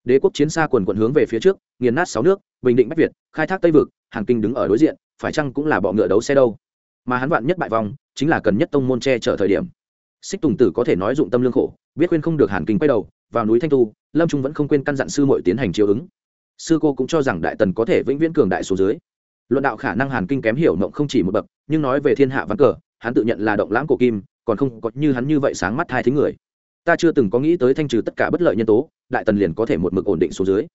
đế quốc chiến xa quần quận hướng về phía trước nghiền nát sáu nước bình định bách việt khai thác tây vực hàn kinh đứng ở đối diện phải chăng cũng là bọ ngựa đấu xe đâu? Mà hắn vạn nhất bại vòng, chính là cần nhất tông môn che chở thời điểm. Xích tùng tử có thể nói dụng tâm lương khổ biết khuyên không được hàn kinh quay đầu vào núi thanh tu lâm trung vẫn không quên căn dặn sư mội tiến hành chiếu ứng. Sư cô cũng cho rằng đại tần có thể vĩnh viễn cường đại số dưới. Luận đạo khả năng hàn kinh kém hiểu mộng không chỉ một bậc nhưng nói về thiên hạ ván cờ hắn tự nhận là động lãng cổ kim còn không có như hắn như vậy sáng mắt hai thứ người ta chưa từng có nghĩ tới thanh trừ tất cả bất lợi nhân tố, đại tần liền có thể một mực ổn định số dưới.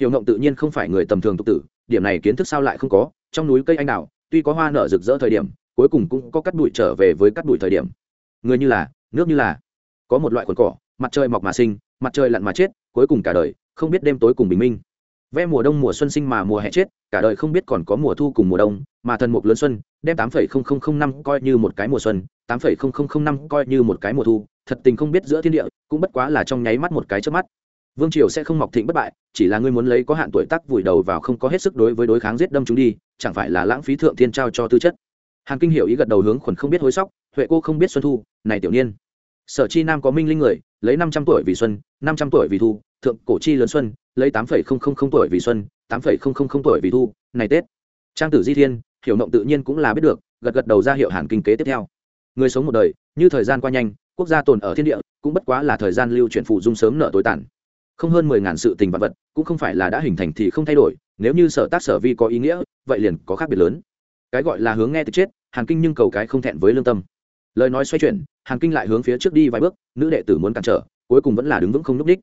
Hiểu ngộng tự nhiên không phải người tầm thường tục tử, điểm này kiến thức sao lại không có, trong núi cây anh đào, tuy có hoa nở rực rỡ thời điểm, cuối cùng cũng có cắt bụi trở về với cắt bụi thời điểm. Người như là, nước như là, có một loại quần cỏ, mặt trời mọc mà sinh, mặt trời lặn mà chết, cuối cùng cả đời không biết đêm tối cùng bình minh. Ve mùa đông mùa xuân sinh mà mùa hè chết, cả đời không biết còn có mùa thu cùng mùa đông, mà thần mục lớn xuân, đem tám phẩy không không không năm coi như một cái mùa xuân, tám phẩy không không không năm coi như một cái mùa thu thật tình không biết giữa thiên địa, cũng bất quá là trong nháy mắt một cái trước mắt. Vương triều sẽ không mọc thịnh bất bại, chỉ là ngươi muốn lấy có hạn tuổi tác vùi đầu vào không có hết sức đối với đối kháng giết đâm chúng đi, chẳng phải là lãng phí thượng thiên trao cho tư chất. Hàn kinh hiểu ý gật đầu hướng khuẩn không biết hối sóc, huệ cô không biết xuân thu, này tiểu niên. Sở chi nam có minh linh người, lấy năm trăm tuổi vì xuân, năm trăm tuổi vì thu, thượng cổ chi lớn xuân, lấy tám phẩy không không không tuổi vì xuân, tám phẩy không không không tuổi vì thu, này tết. Trang tử di thiên, hiểu mộng tự nhiên cũng là biết được, gật gật đầu ra hiệu hàn kinh kế tiếp theo. Người sống một đời, như thời gian qua nhanh quốc gia tồn ở thiên địa, cũng bất quá là thời gian lưu chuyển phụ dung sớm nợ tối tàn. Không hơn mười ngàn sự tình vật vật, cũng không phải là đã hình thành thì không thay đổi, nếu như sở tác sở vi có ý nghĩa, vậy liền có khác biệt lớn. Cái gọi là hướng nghe từ chết, hàn kinh nhưng cầu cái không thẹn với lương tâm. Lời nói xoay chuyển, hàn kinh lại hướng phía trước đi vài bước, nữ đệ tử muốn cản trở, cuối cùng vẫn là đứng vững không n ú c đích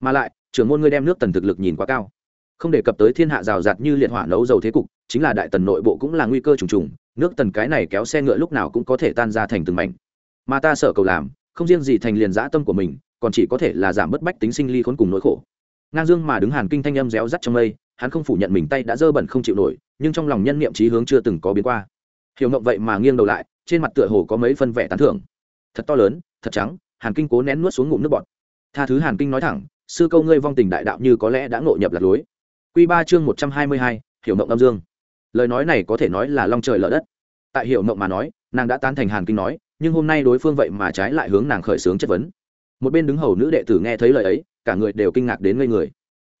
mà lại, trưởng môn ngươi đem nước tần thực lực nhìn quá cao. Không đề cập tới thiên hạ rào rạt như liệt hỏa nấu dầu thế cục, chính là đại tần nội bộ cũng là nguy cơ trùng trùng, nước tần cái này kéo xe ngựa lúc nào cũng có thể tan ra thành từng mảnh. Mà ta sợ cầu làm không riêng gì thành liền dã tâm của mình, còn chỉ có thể là giảm bớt bách tính sinh ly khốn cùng nỗi khổ. Ngang dương mà đứng hàn kinh thanh âm réo rắt trong mây, hắn không phủ nhận mình tay đã dơ bẩn không chịu nổi, nhưng trong lòng nhân niệm trí hướng chưa từng có biến qua. Hiểu ngộng vậy mà nghiêng đầu lại, trên mặt tựa hồ có mấy phân vẻ tán thưởng. Thật to lớn, thật trắng, hàn kinh cố nén nuốt xuống ngụm nước bọt. Tha thứ hàn kinh nói thẳng, sư câu ngươi vong tình đại đạo như có lẽ đã ngộ nhập lạc lối. Q ba chương một trăm hai mươi hai, hiểu ngộng âm dương. Lời nói này có thể nói là long trời lở đất. Tại hiểu ngộng mà nói, nàng đã tán thành hàn kinh nói nhưng hôm nay đối phương vậy mà trái lại hướng nàng khởi xướng chất vấn. Một bên đứng hầu nữ đệ tử nghe thấy lời ấy, cả người đều kinh ngạc đến ngây người.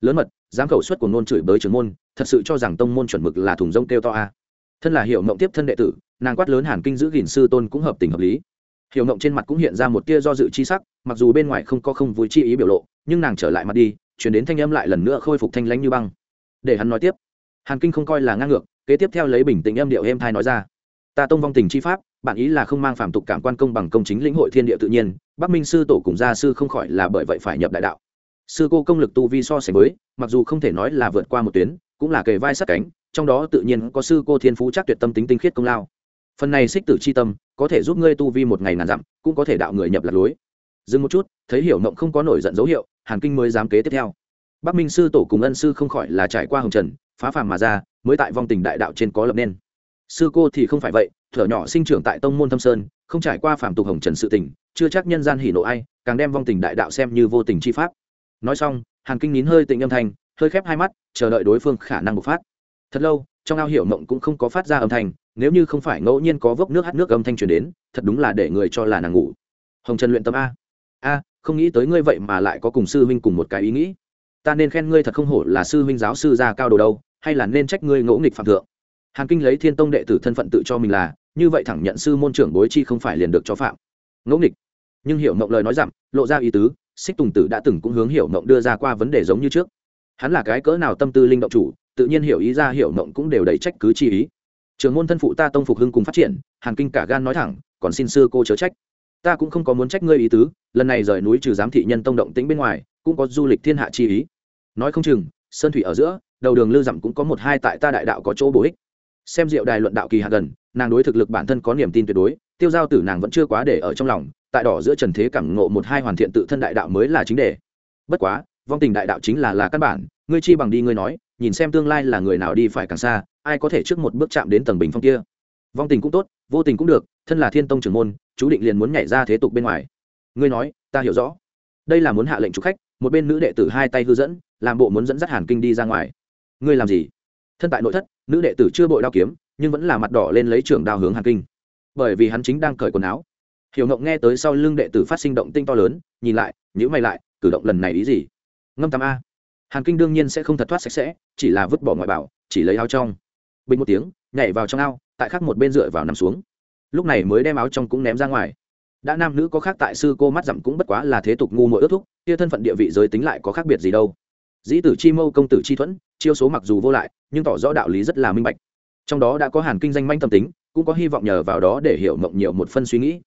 Lớn mật dám khẩu suất của nôn chửi bới trưởng môn, thật sự cho rằng tông môn chuẩn mực là thùng rông kêu to a. Thân là hiệu mộng tiếp thân đệ tử, nàng quát lớn hàn kinh giữ gìn sư tôn cũng hợp tình hợp lý. Hiệu mộng trên mặt cũng hiện ra một tia do dự chi sắc, mặc dù bên ngoài không có không vui chi ý biểu lộ, nhưng nàng trở lại mặt đi chuyển đến thanh âm lại lần nữa khôi phục thanh lãnh như băng. Để hắn nói tiếp. Hàn kinh không coi là ngang ngược, kế tiếp theo lấy bình tĩnh âm điệu êm thai nói ra ta tông vong tình chi pháp bản ý là không mang phàm tục cảm quan công bằng công chính lĩnh hội thiên địa tự nhiên bắc minh sư tổ cùng gia sư không khỏi là bởi vậy phải nhập đại đạo. Sư cô công lực tu vi so sánh mới, mặc dù không thể nói là vượt qua một tuyến cũng là kề vai sát cánh trong đó tự nhiên có sư cô thiên phú chắc tuyệt tâm tính tinh khiết công lao. Phần này xích tử c h i tâm có thể giúp ngươi tu vi một ngày ngàn dặm cũng có thể đạo người nhập lạc lối. Dừng một chút thấy hiểu mộng không có nổi giận dấu hiệu hàn kinh mới dám kế tiếp theo. Bắc minh sư tổ cùng ân sư không khỏi là trải qua hồng trần phá phàm mà ra mới tại vong tình đại đạo trên có lập nên sư cô thì không phải vậy, thở nhỏ sinh trưởng tại tông môn thâm sơn, không trải qua phàm tục hồng trần sự tình, chưa chắc nhân gian hỉ nộ ai, càng đem vong tình đại đạo xem như vô tình chi pháp. Nói xong, hàn kinh nín hơi tịnh âm thanh, hơi khép hai mắt, chờ đợi đối phương khả năng bộc phát. Thật lâu, trong ao hiểu mộng cũng không có phát ra âm thanh, nếu như không phải ngẫu nhiên có vốc nước hát nước âm thanh truyền đến, thật đúng là để người cho là nàng ngủ. Hồng trần luyện tâm a. A, không nghĩ tới ngươi vậy mà lại có cùng sư huynh cùng một cái ý nghĩ. Ta nên khen ngươi thật không hổ là sư huynh giáo sư gia cao đồ đâu, hay là nên trách ngươi ngẫu nghịch phạm thượng hàn kinh lấy thiên tông đệ tử thân phận tự cho mình là, như vậy thẳng nhận sư môn trưởng bối chi không phải liền được cho phạm. Ngẫu nghịch. Nhưng hiểu mộng lời nói rằng lộ ra ý tứ, xích tùng tử đã từng cũng hướng hiểu mộng đưa ra qua vấn đề giống như trước. Hắn là cái cỡ nào tâm tư linh động chủ, tự nhiên hiểu ý ra hiểu mộng cũng đều đầy trách cứ chi ý. Trường môn thân phụ ta tông phục hưng cùng phát triển, hàn kinh cả gan nói thẳng, còn xin sư cô chớ trách. Ta cũng không có muốn trách ngươi ý tứ, lần này rời núi trừ giám thị nhân tông động tĩnh bên ngoài, cũng có du lịch thiên hạ chi ý. Nói không chừng, sơn thủy ở giữa, đầu đường lư dặm cũng có một hai tại ta đại đạo có chỗ bổ ích xem diệu đài luận đạo kỳ hạ gần, nàng đối thực lực bản thân có niềm tin tuyệt đối, tiêu giao tử nàng vẫn chưa quá để ở trong lòng, tại đỏ giữa trần thế cảm ngộ một hai hoàn thiện tự thân đại đạo mới là chính đề. Bất quá, vong tình đại đạo chính là là căn bản, ngươi chi bằng đi ngươi nói, nhìn xem tương lai là người nào đi phải càng xa, ai có thể trước một bước chạm đến tầng bình phong kia. Vong tình cũng tốt, vô tình cũng được, thân là thiên tông trưởng môn, chú định liền muốn nhảy ra thế tục bên ngoài. Ngươi nói, ta hiểu rõ. Đây là muốn hạ lệnh chủ khách, một bên nữ đệ tử hai tay hư dẫn, làm bộ muốn dẫn dắt hàn kinh đi ra ngoài. Ngươi làm gì? Thân tại nội thất nữ đệ tử chưa bội đao kiếm, nhưng vẫn là mặt đỏ lên lấy trường đao hướng hàn kinh. Bởi vì hắn chính đang cởi quần áo. Hiểu ngộng nghe tới sau lưng đệ tử phát sinh động tinh to lớn, nhìn lại nhữ mày lại, cử động lần này ý gì? Ngâm tám a. Hàn kinh đương nhiên sẽ không thật thoát sạch sẽ, chỉ là vứt bỏ ngoại bảo, chỉ lấy áo trong. Bình một tiếng, nhảy vào trong ao, tại khắc một bên dựa vào nằm xuống. Lúc này mới đem áo trong cũng ném ra ngoài. Đã nam nữ có khác tại sư cô mắt dặm cũng bất quá là thế tục ngu mỗi ước thúc, kia thân phận địa vị giới tính lại có khác biệt gì đâu dĩ tử chi mâu công tử chi thuẫn chiêu số mặc dù vô lại nhưng tỏ rõ đạo lý rất là minh bạch. Trong đó đã có hàn kinh danh manh tâm tính cũng có hy vọng nhờ vào đó để hiểu mộng nhiều một phân suy nghĩ.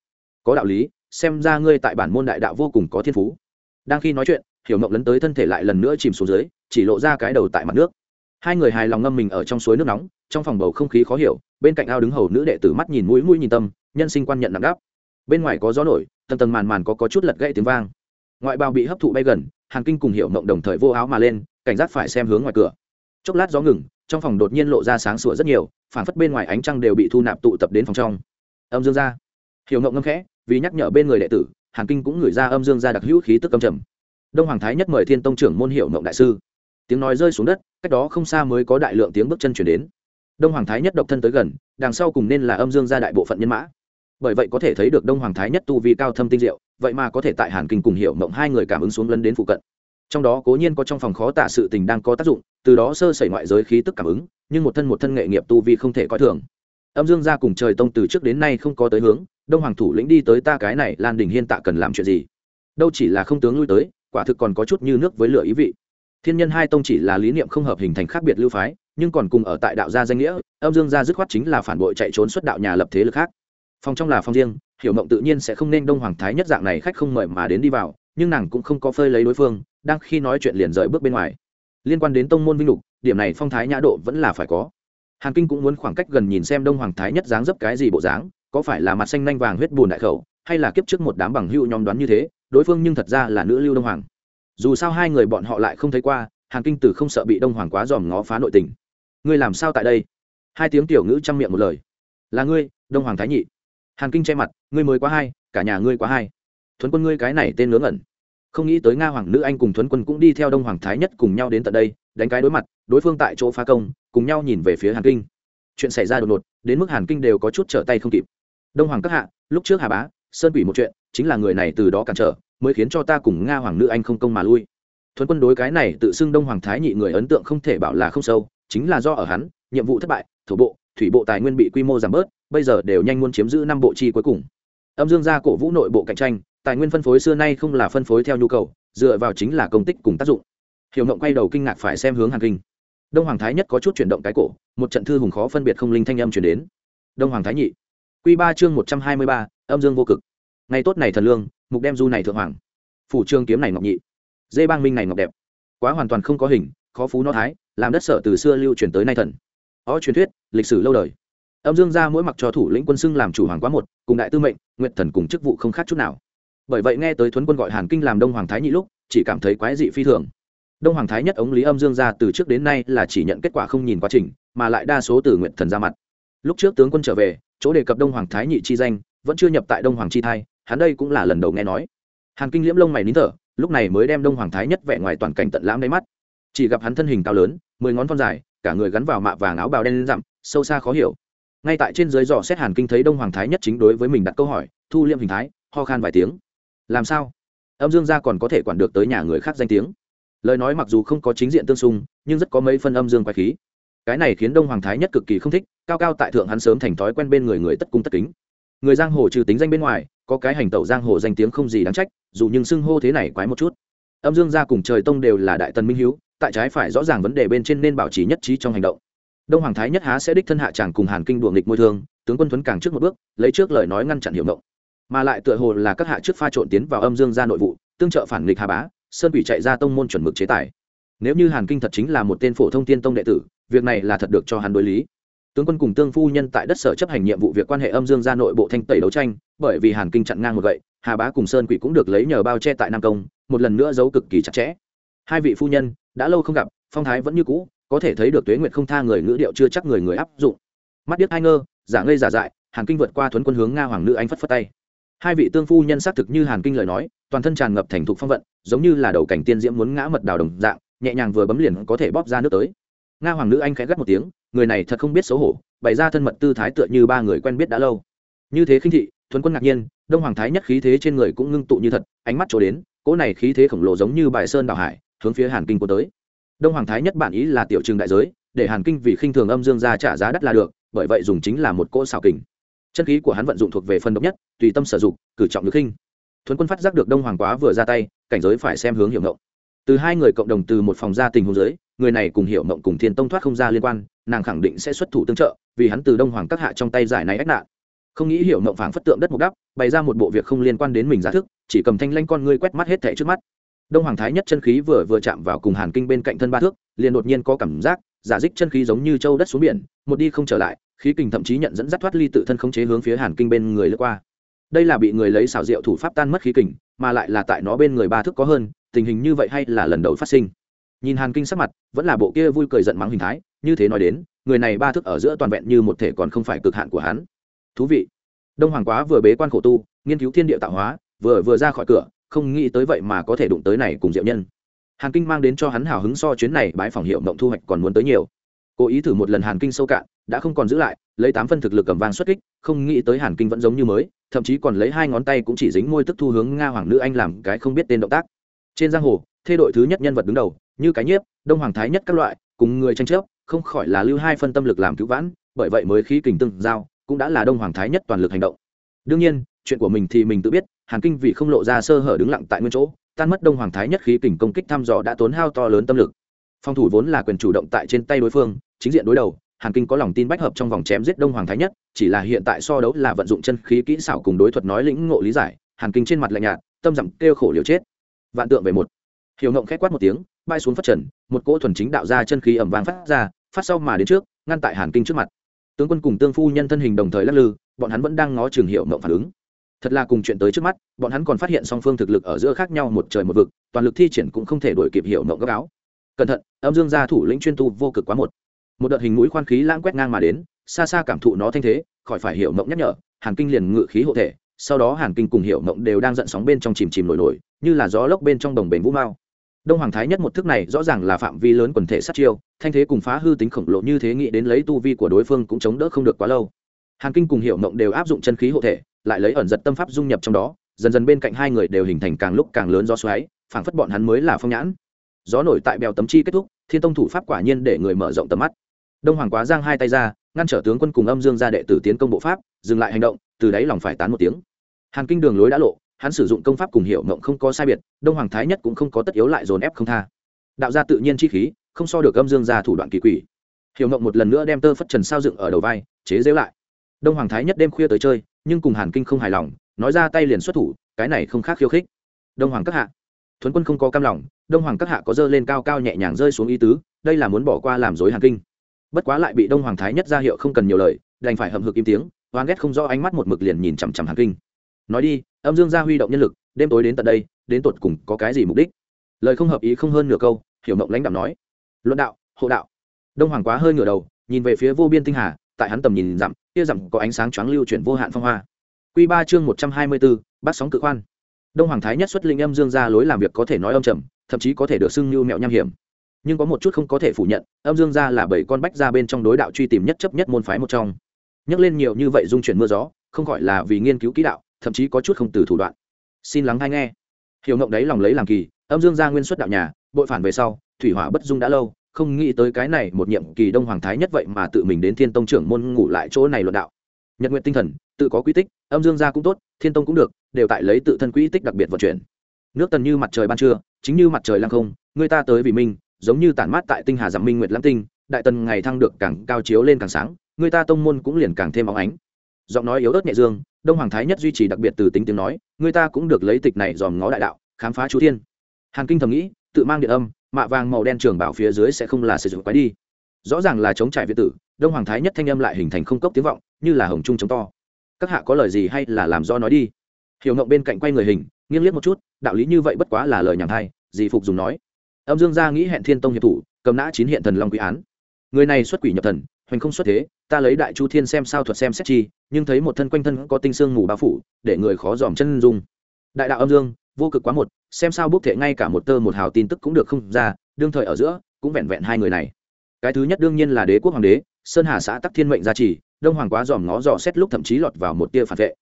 Có đạo lý xem ra ngươi tại bản môn đại đạo vô cùng có thiên phú. Đang khi nói chuyện hiểu mộng lấn tới thân thể lại lần nữa chìm xuống dưới chỉ lộ ra cái đầu tại mặt nước. Hai người hài lòng ngâm mình ở trong suối nước nóng trong phòng bầu không khí khó hiểu bên cạnh ao đứng hầu nữ đệ tử mắt nhìn mũi mũi nhìn tâm nhân sinh quan nhận nặng đáp. Bên ngoài có gió nổi tầng tầng màn màn có, có chút lật gãy tiếng vang ngoại bào bị hấp thụ bay gần, hàn kinh cùng hiểu mộng đồng thời vô áo mà lên, cảnh giác phải xem hướng ngoài cửa. Chốc lát gió ngừng, trong phòng đột nhiên lộ ra sáng sủa rất nhiều, phản phất bên ngoài ánh trăng đều bị thu nạp tụ tập đến phòng trong. Âm dương ra hiểu mộng ngâm khẽ, vì nhắc nhở bên người đệ tử, hàn kinh cũng gửi ra âm dương ra đặc hữu khí tức âm trầm. Đông hoàng thái nhất mời thiên tông trưởng môn hiệu mộng đại sư. Tiếng nói rơi xuống đất, cách đó không xa mới có đại lượng tiếng bước chân chuyển đến. Đông hoàng thái nhất độc thân tới gần, đằng sau cùng nên là âm dương gia đại bộ phận nhân mã. Bởi vậy có thể thấy được đông hoàng thái nhất tu vi cao thâm tinh diệu vậy mà có thể tại hàn kinh cùng hiệu mộng hai người cảm ứng xuống lấn đến phụ cận. Trong đó cố nhiên có trong phòng khó tả sự tình đang có tác dụng, từ đó sơ sẩy ngoại giới khí tức cảm ứng, nhưng một thân một thân nghệ nghiệp tu vi không thể coi thường. Âm dương gia cùng trời tông từ trước đến nay không có tới hướng, đông hoàng thủ lĩnh đi tới ta cái này, lan đình hiên tạ cần làm chuyện gì? Đâu chỉ là không tướng lui tới, quả thực còn có chút như nước với lửa ý vị. Thiên nhân hai tông chỉ là lý niệm không hợp hình thành khác biệt lưu phái, nhưng còn cùng ở tại đạo gia danh nghĩa, âm dương gia dứt khoát chính là phản bội chạy trốn xuất đạo nhà lập thế lực khác. Phòng trong là phòng riêng hiểu mộng tự nhiên sẽ không nên đông hoàng thái nhất dạng này khách không mời mà đến đi vào, nhưng nàng cũng không có phơi lấy đối phương, đang khi nói chuyện liền rời bước bên ngoài. Liên quan đến tông môn vinh lục, điểm này phong thái nhã độ vẫn là phải có. Hàn kinh cũng muốn khoảng cách gần nhìn xem đông hoàng thái nhất dáng dấp cái gì bộ dáng, có phải là mặt xanh nanh vàng huyết bùn đại khẩu, hay là kiếp trước một đám bằng hữu nhóm đoán như thế, đối phương nhưng thật ra là nữ lưu đông hoàng. Dù sao hai người bọn họ lại không thấy qua, hàn kinh tử không sợ bị đông hoàng quá dòm ngó phá nội tình. Ngươi làm sao tại đây? Hai tiếng tiểu ngữ chăm miệng một lời. Là ngươi, đông hoàng thái nhị hàn kinh che mặt, ngươi mới quá hai, cả nhà ngươi quá hai. Thuấn quân, ngươi cái này tên ngớ ngẩn. Không nghĩ tới nga hoàng nữ anh cùng thuấn quân cũng đi theo đông hoàng thái nhất cùng nhau đến tận đây, đánh cái đối mặt, đối phương tại chỗ phá công, cùng nhau nhìn về phía hàn kinh. Chuyện xảy ra đột ngột, đến mức hàn kinh đều có chút trở tay không kịp. Đông hoàng các hạ, lúc trước hà bá, sơn quỷ một chuyện, chính là người này từ đó cản trở, mới khiến cho ta cùng nga hoàng nữ anh không công mà lui. Thuấn quân đối cái này tự xưng đông hoàng thái nhị người ấn tượng không thể bảo là không sâu, chính là do ở hắn, nhiệm vụ thất bại thổ bộ thủy bộ tài nguyên bị quy mô giảm bớt, bây giờ đều nhanh muốn chiếm giữ năm bộ chi cuối cùng. Âm dương gia cổ vũ nội bộ cạnh tranh, tài nguyên phân phối xưa nay không là phân phối theo nhu cầu, dựa vào chính là công tích cùng tác dụng. Hiểu ngộng quay đầu kinh ngạc phải xem hướng hàn kinh. Đông hoàng thái nhất có chút chuyển động cái cổ, một trận thư hùng khó phân biệt không linh thanh âm chuyển đến. Đông hoàng thái nhị. Q ba chương một trăm hai mươi ba, âm dương vô cực. Ngày tốt này thần lương, mục đem du này thượng hoàng. Phủ trương kiếm này ngọc nhị. Dê bang minh này ngọc đẹp. Quá hoàn toàn không có hình, khó phú nó thái, làm đất sở từ xưa lưu truyền tới nay thần ó, truyền thuyết, lịch sử lâu đời. Âm dương gia mỗi mặc cho thủ lĩnh quân xưng làm chủ hoàng quá một, cùng đại tư mệnh nguyện thần cùng chức vụ không khác chút nào. Bởi vậy nghe tới thuấn quân gọi hàn kinh làm đông hoàng thái nhị lúc, chỉ cảm thấy quái dị phi thường. Đông hoàng thái nhất ống lý âm dương gia từ trước đến nay là chỉ nhận kết quả không nhìn quá trình, mà lại đa số từ nguyện thần ra mặt. Lúc trước tướng quân trở về, chỗ đề cập đông hoàng thái nhị chi danh, vẫn chưa nhập tại đông hoàng chi thai, hắn đây cũng là lần đầu nghe nói. Hàn kinh liễm lông mày nín thở, lúc này mới đem đông hoàng thái nhất vẽ ngoài toàn cảnh tận lãm đáy mắt. Chỉ gặp hắn thân hình cao lớn, mười ngón thon dài cả người gắn vào mạ vàng áo bào đen lên dặm, sâu xa khó hiểu. Ngay tại trên dưới dò xét hàn kinh thấy đông hoàng thái nhất chính đối với mình đặt câu hỏi, thu liệm hình thái, ho khan vài tiếng. Làm sao? Âm dương gia còn có thể quản được tới nhà người khác danh tiếng. Lời nói mặc dù không có chính diện tương xung, nhưng rất có mấy phân âm dương quái khí. Cái này khiến đông hoàng thái nhất cực kỳ không thích, cao cao tại thượng hắn sớm thành thói quen bên người người tất cung tất kính. Người giang hồ trừ tính danh bên ngoài, có cái hành tẩu giang hồ danh tiếng không gì đáng trách, dù nhưng xưng hô thế này quái một chút. Âm dương gia cùng trời tông đều là đại tần minh hiếu tại trái phải rõ ràng vấn đề bên trên nên bảo trì nhất trí trong hành động. Đông hoàng thái nhất há sẽ đích thân hạ tràng cùng hàn kinh đùa nghịch môi thương, tướng quân thuấn càng trước một bước, lấy trước lời nói ngăn chặn hiểu mộng mà lại tựa hồ là các hạ trước pha trộn tiến vào âm dương gia nội vụ, tương trợ phản nghịch hà bá, sơn quỷ chạy ra tông môn chuẩn mực chế tài. Nếu như hàn kinh thật chính là một tên phổ thông tiên tông đệ tử, việc này là thật được cho hắn đối lý. Tướng quân cùng tương phu nhân tại đất sở chấp hành nhiệm vụ việc quan hệ âm dương gia nội bộ thanh tẩy đấu tranh, bởi vì hàn kinh chặn ngang một gậy, hà bá cùng sơn quỷ cũng được lấy nhờ bao che tại nam công, một lần nữa giấu cực kỳ chặt chẽ. Hai vị phu nhân đã lâu không gặp, phong thái vẫn như cũ, có thể thấy được tuế nguyệt không tha người ngữ điệu chưa chắc người người áp dụng. Mắt điếc hai ngơ, giả ngây giả dại, hàn kinh vượt qua thuấn quân hướng nga hoàng nữ anh phất phất tay. Hai vị tương phu nhân xác thực như hàn kinh lời nói, toàn thân tràn ngập thành thục phong vận, giống như là đầu cảnh tiên diễm muốn ngã mật đào đồng dạng, nhẹ nhàng vừa bấm liền có thể bóp ra nước tới. Nga hoàng nữ anh khẽ gắt một tiếng, người này thật không biết xấu hổ, bày ra thân mật tư thái tựa như ba người quen biết đã lâu. Như thế khinh thị, thuấn quân ngạc nhiên, đông hoàng thái nhất khí thế trên người cũng ngưng tụ như thật, ánh mắt chỗ đến, cỗ này khí thế khổng lồ giống như bài sơn đào hải hướng phía hàn kinh của tới. Đông hoàng thái nhất bản ý là tiểu trường đại giới, để hàn kinh vì khinh thường âm dương ra trả giá đắt là được, bởi vậy dùng chính là một cỗ xảo kình. Chân khí của hắn vận dụng thuộc về phần độc nhất, tùy tâm sử dụng, cử trọng được khinh. Thuấn quân phát giác được đông hoàng quá vừa ra tay, cảnh giới phải xem hướng hiểu ngộng. Từ hai người cộng đồng từ một phòng ra tình huống giới người này cùng hiểu ngộng cùng thiên tông thoát không ra liên quan, nàng khẳng định sẽ xuất thủ tương trợ, vì hắn từ đông hoàng các hạ trong tay giải này ách nạn. Không nghĩ hiểu ngộng phảng phất tượng đất mục đắp, bày ra một bộ việc không liên quan đến mình giá thức, chỉ cầm thanh lanh con ngươi quét mắt hết thẻ trước mắt đông hoàng thái nhất chân khí vừa vừa chạm vào cùng hàn kinh bên cạnh thân ba thước, liền đột nhiên có cảm giác, giả dích chân khí giống như châu đất xuống biển, một đi không trở lại, khí kình thậm chí nhận dẫn dắt thoát ly tự thân khống chế hướng phía hàn kinh bên người lướt qua. Đây là bị người lấy xảo diệu thủ pháp tan mất khí kình, mà lại là tại nó bên người ba thước có hơn, tình hình như vậy hay là lần đầu phát sinh. Nhìn hàn kinh sắc mặt, vẫn là bộ kia vui cười giận mắng hình thái, như thế nói đến, người này ba thước ở giữa toàn vẹn như một thể còn không phải cực hạn của hắn. Thú vị. Đông hoàng quá vừa bế quan khổ tu, nghiên cứu thiên địa tạo hóa, vừa vừa ra khỏi cửa không nghĩ tới vậy mà có thể đụng tới này cùng diệu nhân. Hàn kinh mang đến cho hắn hào hứng so chuyến này bãi phòng hiệu mộng thu hoạch còn muốn tới nhiều. Cố ý thử một lần hàn kinh sâu cạn, đã không còn giữ lại, lấy tám phân thực lực cầm vang xuất kích, không nghĩ tới hàn kinh vẫn giống như mới, thậm chí còn lấy hai ngón tay cũng chỉ dính môi tức thu hướng nga hoàng nữ anh làm cái không biết tên động tác. Trên giang hồ, thê đội thứ nhất nhân vật đứng đầu, như cái nhiếp, đông hoàng thái nhất các loại, cùng người tranh chấp, không khỏi là lưu hai phân tâm lực làm cứu vãn, bởi vậy mới khí kình tương giao, cũng đã là đông hoàng thái nhất toàn lực hành động. Đương nhiên, chuyện của mình thì mình tự biết hàn kinh vì không lộ ra sơ hở đứng lặng tại nguyên chỗ, tan mất đông hoàng thái nhất khí kình công kích thăm dò đã tốn hao to lớn tâm lực. Phòng thủ vốn là quyền chủ động tại trên tay đối phương, chính diện đối đầu, hàn kinh có lòng tin bách hợp trong vòng chém giết đông hoàng thái nhất, chỉ là hiện tại so đấu là vận dụng chân khí kỹ xảo cùng đối thuật nói lĩnh ngộ lý giải, hàn kinh trên mặt lạnh nhạt, tâm dặm kêu khổ liều chết. Vạn tượng về một. Hiểu ngộng khét quát một tiếng, bay xuống phát trần, một cỗ thuần chính đạo ra chân khí ẩm vàng phát ra, phát sau mà đến trước, ngăn tại hàn kinh trước mặt. Tướng quân cùng tương phu nhân thân hình đồng thời lắc lư, bọn hắn vẫn đang ngó trường hiệu ngộng phản ứng thật là cùng chuyện tới trước mắt, bọn hắn còn phát hiện song phương thực lực ở giữa khác nhau một trời một vực, toàn lực thi triển cũng không thể đổi kịp hiệu mộng gấp áo cẩn thận, âm dương gia thủ lĩnh chuyên tu vô cực quá một. Một đợt hình mũi khoan khí lãng quét ngang mà đến, xa xa cảm thụ nó thanh thế, khỏi phải hiểu mộng nhắc nhở, hàn kinh liền ngự khí hộ thể, sau đó hàn kinh cùng hiểu mộng đều đang giận sóng bên trong chìm chìm nổi nổi, như là gió lốc bên trong đồng bền vũ mao. Đông hoàng thái nhất một thức này rõ ràng là phạm vi lớn quần thể sát chiêu, thanh thế cùng phá hư tính khổng lồ như thế nghĩ đến lấy tu vi của đối phương cũng chống đỡ không được quá lâu. Hàn kinh cùng hiểu mộng đều áp dụng chân khí hộ thể lại lấy ẩn giật tâm pháp dung nhập trong đó, dần dần bên cạnh hai người đều hình thành càng lúc càng lớn gió xoáy, phảng phất bọn hắn mới là phong nhãn. Gió nổi tại bèo tấm chi kết thúc, thiên tông thủ pháp quả nhiên để người mở rộng tầm mắt. Đông hoàng quá giang hai tay ra, ngăn trở tướng quân cùng âm dương ra đệ tử tiến công bộ pháp, dừng lại hành động, từ đáy lòng phải tán một tiếng. Hàn kinh đường lối đã lộ, hắn sử dụng công pháp cùng hiệu mộng không có sai biệt, đông hoàng thái nhất cũng không có tất yếu lại dồn ép không tha. Đạo gia tự nhiên chi khí, không so được âm dương ra thủ đoạn kỳ quỷ. Hiệu mộng một lần nữa đem tơ phất trần sao dựng ở đầu vai, chế dễu lại đông hoàng thái nhất đêm khuya tới chơi, nhưng cùng hàn kinh không hài lòng, nói ra tay liền xuất thủ, cái này không khác khiêu khích. Đông hoàng các hạ. Thuấn quân không có cam lòng, đông hoàng các hạ có dơ lên cao cao nhẹ nhàng rơi xuống ý tứ, đây là muốn bỏ qua làm dối hàn kinh. Bất quá lại bị đông hoàng thái nhất ra hiệu không cần nhiều lời, đành phải hậm hực im tiếng oan ghét không rõ ánh mắt một mực liền nhìn chằm chằm hàn kinh. Nói đi, âm dương gia huy động nhân lực, đêm tối đến tận đây, đến tột cùng có cái gì mục đích? Lời không hợp ý không hơn nửa câu, hiểu mộng lãnh đạo nói. Luận đạo, hộ đạo. Đông hoàng quá hơi ngửa đầu, nhìn về phía vô biên tinh hà, tại hắn tầm nhìn dặm kia dặm có ánh sáng choáng lưu chuyển vô hạn phong hoa. Q ba chương một trăm hai mươi bốn bát sóng cự khoan. Đông hoàng thái nhất xuất linh âm dương ra lối làm việc có thể nói âm trầm, thậm chí có thể được xưng như mẹo nham hiểm. Nhưng có một chút không có thể phủ nhận, âm dương gia là bảy con bách ra bên trong đối đạo truy tìm nhất chấp nhất môn phái một trong. Nhắc lên nhiều như vậy dung chuyển mưa gió, không gọi là vì nghiên cứu kỹ đạo, thậm chí có chút không từ thủ đoạn. Xin lắng hay nghe. Hiểu ngộng đấy lòng lấy làm kỳ, âm dương gia nguyên xuất đạo nhà, bội phản về sau, thủy hỏa bất dung đã lâu không nghĩ tới cái này một nhiệm kỳ đông hoàng thái nhất vậy mà tự mình đến thiên tông trưởng môn ngủ lại chỗ này luận đạo. Nhật nguyện tinh thần, tự có quy tích, âm dương gia cũng tốt, thiên tông cũng được, đều tại lấy tự thân quy tích đặc biệt vận chuyển. Nước tần như mặt trời ban trưa, chính như mặt trời lăng không, người ta tới vì minh giống như tản mát tại tinh hà giảm minh nguyệt lam tinh, đại tần ngày thăng được càng cao chiếu lên càng sáng, người ta tông môn cũng liền càng thêm óng ánh. Giọng nói yếu ớt nhẹ dương, đông hoàng thái nhất duy trì đặc biệt từ tính tiếng nói, người ta cũng được lấy tịch này dòm ngó đại đạo, khám phá chú thiên. Hàn kinh thầm nghĩ, tự mang điện âm mạ vàng màu đen trường bảo phía dưới sẽ không là sử dụng quái đi. Rõ ràng là chống trải việt tử, đông hoàng thái nhất thanh âm lại hình thành không cốc tiếng vọng, như là hồng trung chống to. Các hạ có lời gì hay là làm do nói đi. Hiểu ngộng bên cạnh quay người hình, nghiêng liếc một chút, đạo lý như vậy bất quá là lời nhảm thay dì phục dùng nói. Âm dương gia nghĩ hẹn thiên tông hiệp thủ, cầm nã chín hiện thần long quý án. Người này xuất quỷ nhập thần, hoành không xuất thế, ta lấy đại chu thiên xem sao thuật xem xét chi, nhưng thấy một thân quanh thân có tinh xương mù bao phủ, để người khó dòm chân dung. Đại đạo âm dương vô cực quá một, xem sao bốc thể ngay cả một tơ một hào tin tức cũng được không ra, đương thời ở giữa, cũng vẹn vẹn hai người này. Cái thứ nhất đương nhiên là đế quốc hoàng đế, sơn hà xã tắc thiên mệnh gia trì, đông hoàng quá dòm ngó dò xét lúc thậm chí lọt vào một tia phản vệ.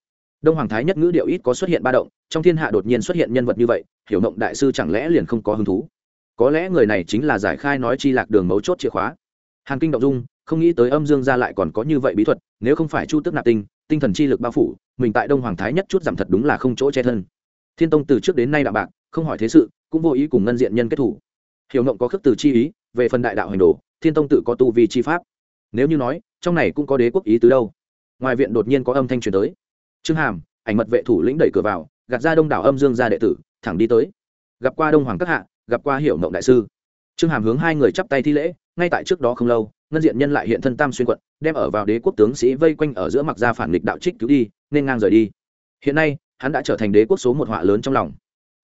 Đông hoàng thái nhất ngữ điệu ít có xuất hiện ba động, trong thiên hạ đột nhiên xuất hiện nhân vật như vậy, hiểu mộng đại sư chẳng lẽ liền không có hứng thú? Có lẽ người này chính là giải khai nói chi lạc đường mấu chốt chìa khóa. Hàn kinh động dung, không nghĩ tới âm dương gia lại còn có như vậy bí thuật, nếu không phải chu tức nạp tinh tinh thần chi lực bao phủ, mình tại đông hoàng thái nhất chút giảm thật đúng là không chỗ che thân thiên tông từ trước đến nay đạo bạc, không hỏi thế sự, cũng vô ý cùng ngân diện nhân kết thủ. Hiểu ngộng có khước từ chi ý, về phần đại đạo hành đồ, thiên tông tự có tu vi chi pháp. Nếu như nói, trong này cũng có đế quốc ý tứ đâu. Ngoài viện đột nhiên có âm thanh truyền tới. Trương hàm, ảnh mật vệ thủ lĩnh đẩy cửa vào, gạt ra đông đảo âm dương gia đệ tử, thẳng đi tới. Gặp qua đông hoàng các hạ, gặp qua hiểu ngộng đại sư. Trương hàm hướng hai người chắp tay thi lễ, ngay tại trước đó không lâu, ngân diện nhân lại hiện thân tam xuyên quận, đem ở vào đế quốc tướng sĩ vây quanh ở giữa mặc gia phản nghịch đạo trích cứu đi, nên ngang rời đi. Hiện nay hắn đã trở thành đế quốc số một họa lớn trong lòng.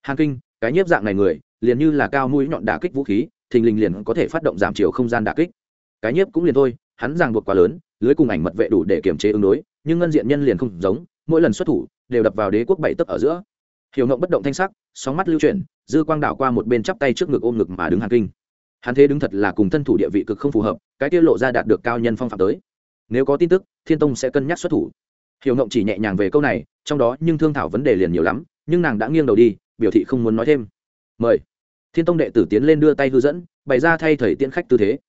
Hàn kinh, cái nhiếp dạng này người, liền như là cao mũi nhọn đả kích vũ khí, thình lình liền có thể phát động giảm chiều không gian đả kích. Cái nhiếp cũng liền thôi, hắn ràng buộc quá lớn, lưới cùng ảnh mật vệ đủ để kiềm chế ứng đối, nhưng ngân diện nhân liền không giống, mỗi lần xuất thủ, đều đập vào đế quốc bảy tấc ở giữa. Hiểu ngộng bất động thanh sắc, sóng mắt lưu chuyển, dư quang đảo qua một bên chắp tay trước ngực ôm ngực mà đứng hàn kinh. Hắn thế đứng thật là cùng thân thủ địa vị cực không phù hợp, cái tiết lộ ra đạt được cao nhân phong phạm tới. Nếu có tin tức, thiên tông sẽ cân nhắc xuất thủ hiểu ngộng chỉ nhẹ nhàng về câu này, trong đó nhưng thương thảo vấn đề liền nhiều lắm, nhưng nàng đã nghiêng đầu đi, biểu thị không muốn nói thêm. Mời. Thiên tông đệ tử tiến lên đưa tay hư dẫn, bày ra thay thầy tiễn khách tư thế.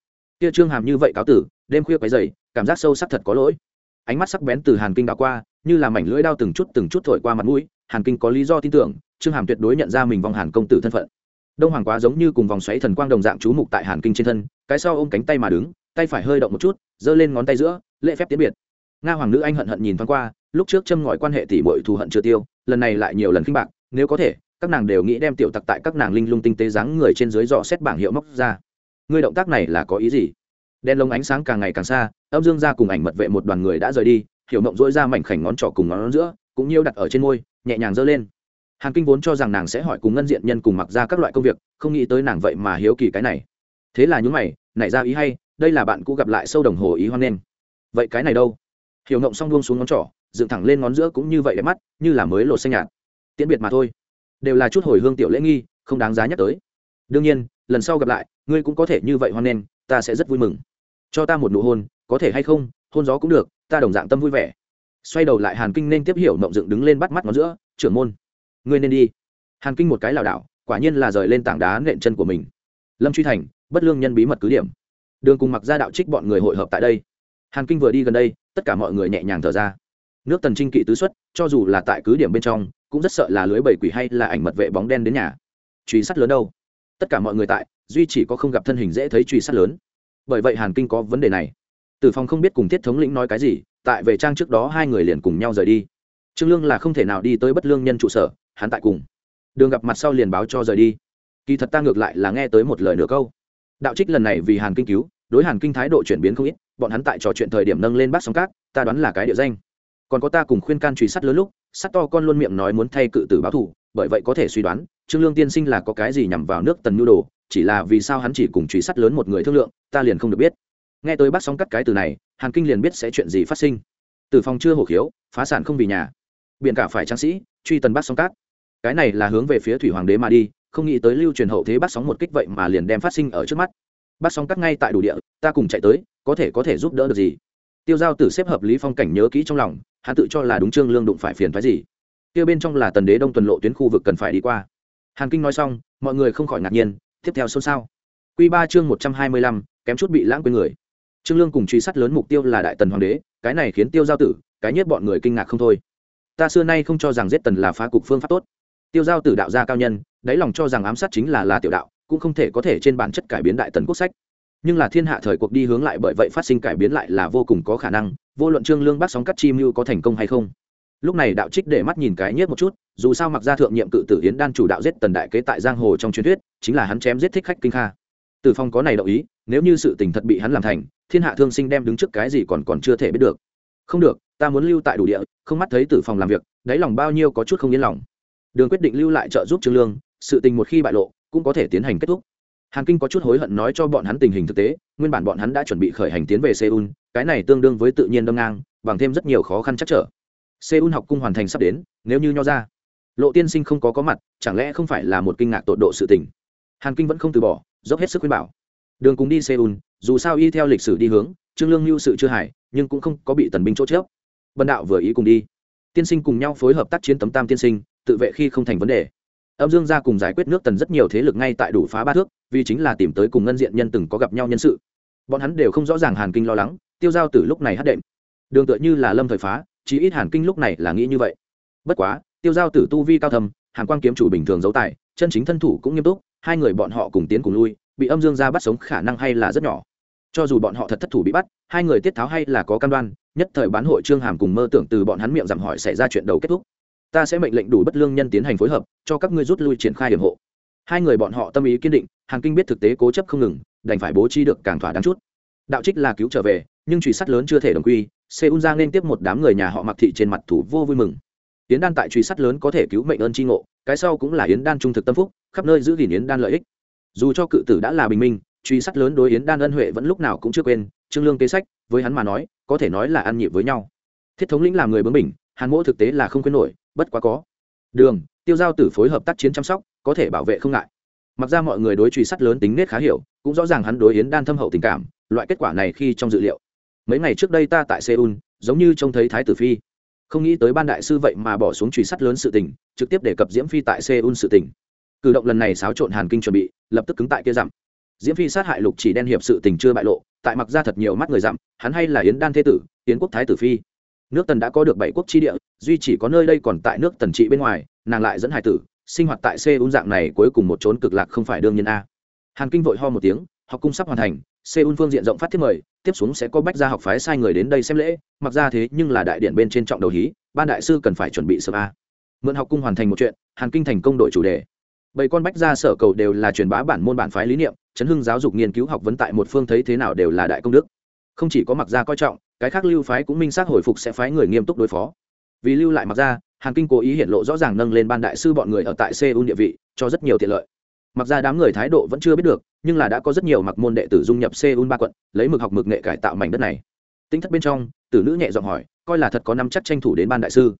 Kia trương hàm như vậy cáo tử, đêm khuya quấy dày cảm giác sâu sắc thật có lỗi. Ánh mắt sắc bén từ hàn kinh đảo qua, như là mảnh lưỡi đao từng chút từng chút thổi qua mặt mũi, hàn kinh có lý do tin tưởng, trương hàm tuyệt đối nhận ra mình vòng hàn công tử thân phận. Đông hoàng quá giống như cùng vòng xoáy thần quang đồng dạng chú mục tại hàn kinh trên thân, cái sau ôm cánh tay mà đứng, tay phải hơi động một chút, giơ lên ngón tay giữa, lễ phép tiến biệt nga hoàng nữ anh hận hận nhìn thoáng qua, lúc trước châm ngòi quan hệ tỷ bội thù hận chưa tiêu, lần này lại nhiều lần khinh bạc, nếu có thể, các nàng đều nghĩ đem tiểu tặc tại các nàng linh lung tinh tế dáng người trên dưới dò xét bảng hiệu móc ra. Ngươi động tác này là có ý gì? Đen lông ánh sáng càng ngày càng xa, âm dương ra cùng ảnh mật vệ một đoàn người đã rời đi, hiểu mộng dỗi ra mảnh khảnh ngón trỏ cùng ngón giữa, cũng nhiêu đặt ở trên môi, nhẹ nhàng giơ lên. Hàn kinh vốn cho rằng nàng sẽ hỏi cùng ngân diện nhân cùng mặc ra các loại công việc, không nghĩ tới nàng vậy mà hiếu kỳ cái này. Thế là nhún mày, nảy ra ý hay, đây là bạn cũ gặp lại sâu đồng hồ ý hoan nghênh. Vậy cái này đâu? Hiểu ngộng xong buông xuống ngón trỏ, dựng thẳng lên ngón giữa cũng như vậy đẹp mắt, như là mới lột xanh nhạt. Tiễn biệt mà thôi. Đều là chút hồi hương tiểu lễ nghi, không đáng giá nhắc tới. Đương nhiên, lần sau gặp lại, ngươi cũng có thể như vậy hoan nghênh, ta sẽ rất vui mừng. Cho ta một nụ hôn, có thể hay không, hôn gió cũng được, ta đồng dạng tâm vui vẻ. Xoay đầu lại hàn kinh nên tiếp hiểu mộng dựng đứng lên bắt mắt ngón giữa, trưởng môn, ngươi nên đi. Hàn kinh một cái lảo đảo, quả nhiên là rời lên tảng đá nện chân của mình. Lâm truy thành, bất lương nhân bí mật cứ điểm. Đường cùng mặc ra đạo trích bọn người hội hợp tại đây hàn kinh vừa đi gần đây, tất cả mọi người nhẹ nhàng thở ra. Nước tần trinh kỵ tứ xuất, cho dù là tại cứ điểm bên trong, cũng rất sợ là lưới bầy quỷ hay là ảnh mật vệ bóng đen đến nhà. Truy sát lớn đâu? Tất cả mọi người tại, duy chỉ có không gặp thân hình dễ thấy truy sát lớn. Bởi vậy hàn kinh có vấn đề này. Tử phong không biết cùng thiết thống lĩnh nói cái gì, tại về trang trước đó hai người liền cùng nhau rời đi. Trương lương là không thể nào đi tới bất lương nhân trụ sở, hắn tại cùng. Đường gặp mặt sau liền báo cho rời đi. Kỳ thật ta ngược lại là nghe tới một lời nửa câu. Đạo trích lần này vì hàn kinh cứu đối hàn kinh thái độ chuyển biến không ít, bọn hắn tại trò chuyện thời điểm nâng lên bát sóng cát, ta đoán là cái địa danh. Còn có ta cùng khuyên can truy sát lớn lúc sắt to con luôn miệng nói muốn thay cự tử báo thù, bởi vậy có thể suy đoán, trương lương tiên sinh là có cái gì nhằm vào nước tần nhu đồ, chỉ là vì sao hắn chỉ cùng truy sát lớn một người thương lượng, ta liền không được biết. Nghe tới bác sóng cắt cái từ này, hàn kinh liền biết sẽ chuyện gì phát sinh. Từ phòng chưa hổ khiếu, phá sản không vì nhà. Biện cả phải tráng sĩ, truy tần bác sóng cát. Cái này là hướng về phía thủy hoàng đế mà đi, không nghĩ tới lưu truyền hậu thế bác sóng một kích vậy mà liền đem phát sinh ở trước mắt bác xong cắt ngay tại đủ địa, ta cùng chạy tới, có thể có thể giúp đỡ được gì? Tiêu giao tử xếp hợp lý phong cảnh nhớ kỹ trong lòng, hắn tự cho là đúng trương lương đụng phải phiền phái gì. Kia bên trong là tần đế đông tuần lộ tuyến khu vực cần phải đi qua. Hàn kinh nói xong, mọi người không khỏi ngạc nhiên, tiếp theo xôn xao. Q ba chương một trăm hai mươi lăm, kém chút bị lãng quên người. Trương lương cùng truy sát lớn mục tiêu là đại tần hoàng đế, cái này khiến tiêu giao tử, cái nhất bọn người kinh ngạc không thôi. Ta xưa nay không cho rằng giết tần là phá cục phương pháp tốt. Tiêu giao tử đạo gia cao nhân, đáy lòng cho rằng ám sát chính là là tiểu đạo cũng không thể có thể trên bản chất cải biến đại tần quốc sách. Nhưng là thiên hạ thời cuộc đi hướng lại bởi vậy phát sinh cải biến lại là vô cùng có khả năng, vô luận trương lương bắt sóng cắt chi mưu có thành công hay không. Lúc này đạo trích để mắt nhìn cái nhất một chút, dù sao mặc ra thượng nhiệm cự tử yến đan chủ đạo giết tần đại kế tại giang hồ trong truyền thuyết, chính là hắn chém giết thích khách kinh kha. Tử phong có này đồng ý, nếu như sự tình thật bị hắn làm thành, thiên hạ thương sinh đem đứng trước cái gì còn còn chưa thể biết được. Không được, ta muốn lưu tại đủ địa, không mắt thấy tử phòng làm việc, đáy lòng bao nhiêu có chút không yên lòng. Đường quyết định lưu lại trợ giúp trương lương, sự tình một khi bại lộ cũng có thể tiến hành kết thúc. Hàn kinh có chút hối hận nói cho bọn hắn tình hình thực tế, nguyên bản bọn hắn đã chuẩn bị khởi hành tiến về seoul, cái này tương đương với tự nhiên đâm ngang, bằng thêm rất nhiều khó khăn chắc trở. Seoul học cung hoàn thành sắp đến, nếu như nho ra. Lộ tiên sinh không có có mặt, chẳng lẽ không phải là một kinh ngạc tột độ sự tình? Hàn kinh vẫn không từ bỏ, dốc hết sức khuyên bảo. Đường cùng đi seoul, dù sao y theo lịch sử đi hướng, trương lương lưu sự chưa hải nhưng cũng không có bị tần binh chỗ trước bần đạo vừa ý cùng đi. Tiên sinh cùng nhau phối hợp tác chiến tấm tam tiên sinh, tự vệ khi không thành vấn đề âm dương gia cùng giải quyết nước tần rất nhiều thế lực ngay tại đủ phá ba thước, vì chính là tìm tới cùng ngân diện nhân từng có gặp nhau nhân sự. Bọn hắn đều không rõ ràng hàn kinh lo lắng, tiêu giao từ lúc này hát đệm. Đường tựa như là lâm thời phá, chí ít hàn kinh lúc này là nghĩ như vậy. Bất quá, tiêu giao tử tu vi cao thầm hàn quang kiếm chủ bình thường giấu tài chân chính thân thủ cũng nghiêm túc, hai người bọn họ cùng tiến cùng lui, bị âm dương gia bắt sống khả năng hay là rất nhỏ. Cho dù bọn họ thật thất thủ bị bắt, hai người tiết tháo hay là có căn đoan, nhất thời bán hội trương hàm cùng mơ tưởng từ bọn hắn miệng giảm hỏi xảy ra chuyện đầu kết thúc ta sẽ mệnh lệnh đủ bất lương nhân tiến hành phối hợp, cho các ngươi rút lui triển khai hiểm hộ. Hai người bọn họ tâm ý kiên định, hàng kinh biết thực tế cố chấp không ngừng, đành phải bố trí được càng thỏa đáng chút. Đạo trích là cứu trở về, nhưng truy sát lớn chưa thể đồng quy, seoul ra nên tiếp một đám người nhà họ mặc thị trên mặt thủ vô vui mừng. Yến đan tại truy sát lớn có thể cứu mệnh ơn tri ngộ, cái sau cũng là yến đan trung thực tâm phúc, khắp nơi giữ gìn yến đan lợi ích. Dù cho cự tử đã là bình minh truy sát lớn đối yến đan ân huệ vẫn lúc nào cũng chưa quên, trương lương kế sách, với hắn mà nói, có thể nói là ăn nhịp với nhau. Thiết thống lĩnh làm người bướng bỉnh hàn mỗ thực tế là không quên nổi, bất quá có. Đường, tiêu giao tử phối hợp tác chiến chăm sóc, có thể bảo vệ không ngại. Mặc ra mọi người đối truy sát lớn tính nết khá hiểu, cũng rõ ràng hắn đối yến đan thâm hậu tình cảm, loại kết quả này khi trong dự liệu. Mấy ngày trước đây ta tại seoul, giống như trông thấy thái tử phi. Không nghĩ tới ban đại sư vậy mà bỏ xuống truy sát lớn sự tình, trực tiếp đề cập diễm phi tại seoul sự tình. Cử động lần này xáo trộn hàn kinh chuẩn bị, lập tức cứng tại kia dặm. Diễm phi sát hại lục chỉ đen hiệp sự tình chưa bại lộ, tại mặc ra thật nhiều mắt người dặm, hắn hay là yến đan thế tử, yến quốc thái tử phi nước tần đã có được bảy quốc chi địa, duy chỉ có nơi đây còn tại nước tần trị bên ngoài, nàng lại dẫn hải tử, sinh hoạt tại seoul dạng này cuối cùng một trốn cực lạc không phải đương nhiên a. Hàn kinh vội ho một tiếng, học cung sắp hoàn thành, seoul phương diện rộng phát thiết mời, tiếp xuống sẽ có bách gia học phái sai người đến đây xem lễ, mặc ra thế nhưng là đại điện bên trên trọng đầu hí, ban đại sư cần phải chuẩn bị sớm a. Mượn học cung hoàn thành một chuyện, hàn kinh thành công đội chủ đề. Bảy con bách gia sở cầu đều là truyền bá bản môn bản phái lý niệm chấn hưng giáo dục nghiên cứu học vấn tại một phương thấy thế nào đều là đại công đức. Không chỉ có mặc gia coi trọng cái khác lưu phái cũng minh xác hồi phục sẽ phái người nghiêm túc đối phó. Vì lưu lại mặc ra, hàn kinh cố ý hiện lộ rõ ràng nâng lên ban đại sư bọn người ở tại seoul địa vị cho rất nhiều tiện lợi. Mặc ra đám người thái độ vẫn chưa biết được nhưng là đã có rất nhiều mặc môn đệ tử dung nhập seoul ba quận lấy mực học mực nghệ cải tạo mảnh đất này. Tính thất bên trong tử nữ nhẹ giọng hỏi coi là thật có năm chắc tranh thủ đến ban đại sư.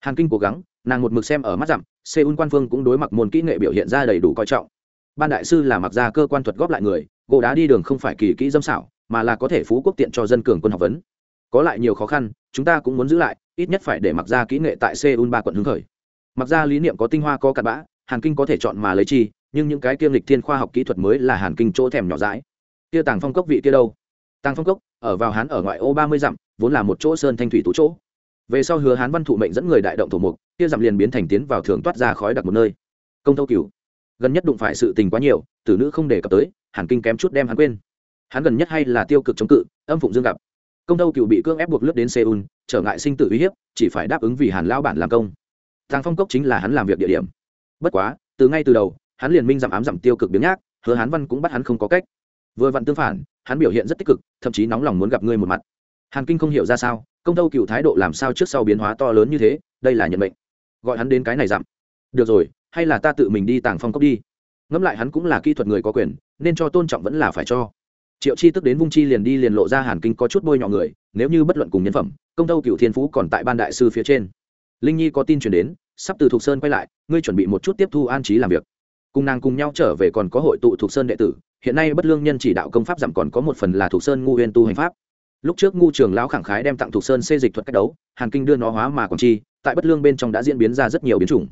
Hàn kinh cố gắng nàng một mực xem ở mắt dặm seoul quan phương cũng đối mặc môn kỹ nghệ biểu hiện ra đầy đủ coi trọng. Ban đại sư là mặc ra cơ quan thuật góp lại người gỗ đá đi đường không phải kỳ kỹ dâm xảo mà là có thể phú quốc tiện cho dân cường quân học vấn có lại nhiều khó khăn, chúng ta cũng muốn giữ lại, ít nhất phải để mặc ra kỹ nghệ tại seoul ba quận hứng khởi. Mặc ra lý niệm có tinh hoa, có cặn bã, hàn kinh có thể chọn mà lấy chi, nhưng những cái kiêm lịch thiên khoa học kỹ thuật mới là hàn kinh chỗ thèm nhỏ dãi. Kia tàng phong cốc vị kia đâu? Tàng phong cốc, ở vào hán ở ngoại ô ba mươi dặm, vốn là một chỗ sơn thanh thủy tú chỗ. Về sau hứa hán văn thụ mệnh dẫn người đại động thổ mục, kia dặm liền biến thành tiến vào thường toát ra khói đặc một nơi. Công thâu cửu. Gần nhất đụng phải sự tình quá nhiều, tử nữ không đề cập tới, hàn kinh kém chút đem hắn quên. Hắn gần nhất hay là tiêu cực chống cự, âm phụng dương gặp công Đâu cựu bị cưỡng ép buộc lướt đến seoul, trở ngại sinh tử uy hiếp, chỉ phải đáp ứng vì hàn lao bản làm công. Thằng phong cốc chính là hắn làm việc địa điểm. Bất quá, từ ngay từ đầu, hắn liền minh giảm ám giảm tiêu cực biến nhác, hứa hán văn cũng bắt hắn không có cách. Vừa vặn tương phản, hắn biểu hiện rất tích cực, thậm chí nóng lòng muốn gặp ngươi một mặt. Hàn kinh không hiểu ra sao, công Đâu cựu thái độ làm sao trước sau biến hóa to lớn như thế, đây là nhận mệnh. Gọi hắn đến cái này giảm. được rồi, hay là ta tự mình đi tàng phong cốc đi. Ngẫm lại hắn cũng là kỹ thuật người có quyền, nên cho tôn trọng vẫn là phải cho triệu chi tức đến vung chi liền đi liền lộ ra hàn kinh có chút bôi nhọ người, nếu như bất luận cùng nhân phẩm, công tâu cựu thiên phú còn tại ban đại sư phía trên. Linh nhi có tin chuyển đến, sắp từ thục sơn quay lại, ngươi chuẩn bị một chút tiếp thu an trí làm việc. Cùng nàng cùng nhau trở về còn có hội tụ thục sơn đệ tử, hiện nay bất lương nhân chỉ đạo công pháp giảm còn có một phần là thục sơn ngu huyên tu hành pháp. Lúc trước ngu trường lão khẳng khái đem tặng thục sơn xê dịch thuật cách đấu, hàn kinh đưa nó hóa mà còn chi, tại bất lương bên trong đã diễn biến ra rất nhiều biến chủng.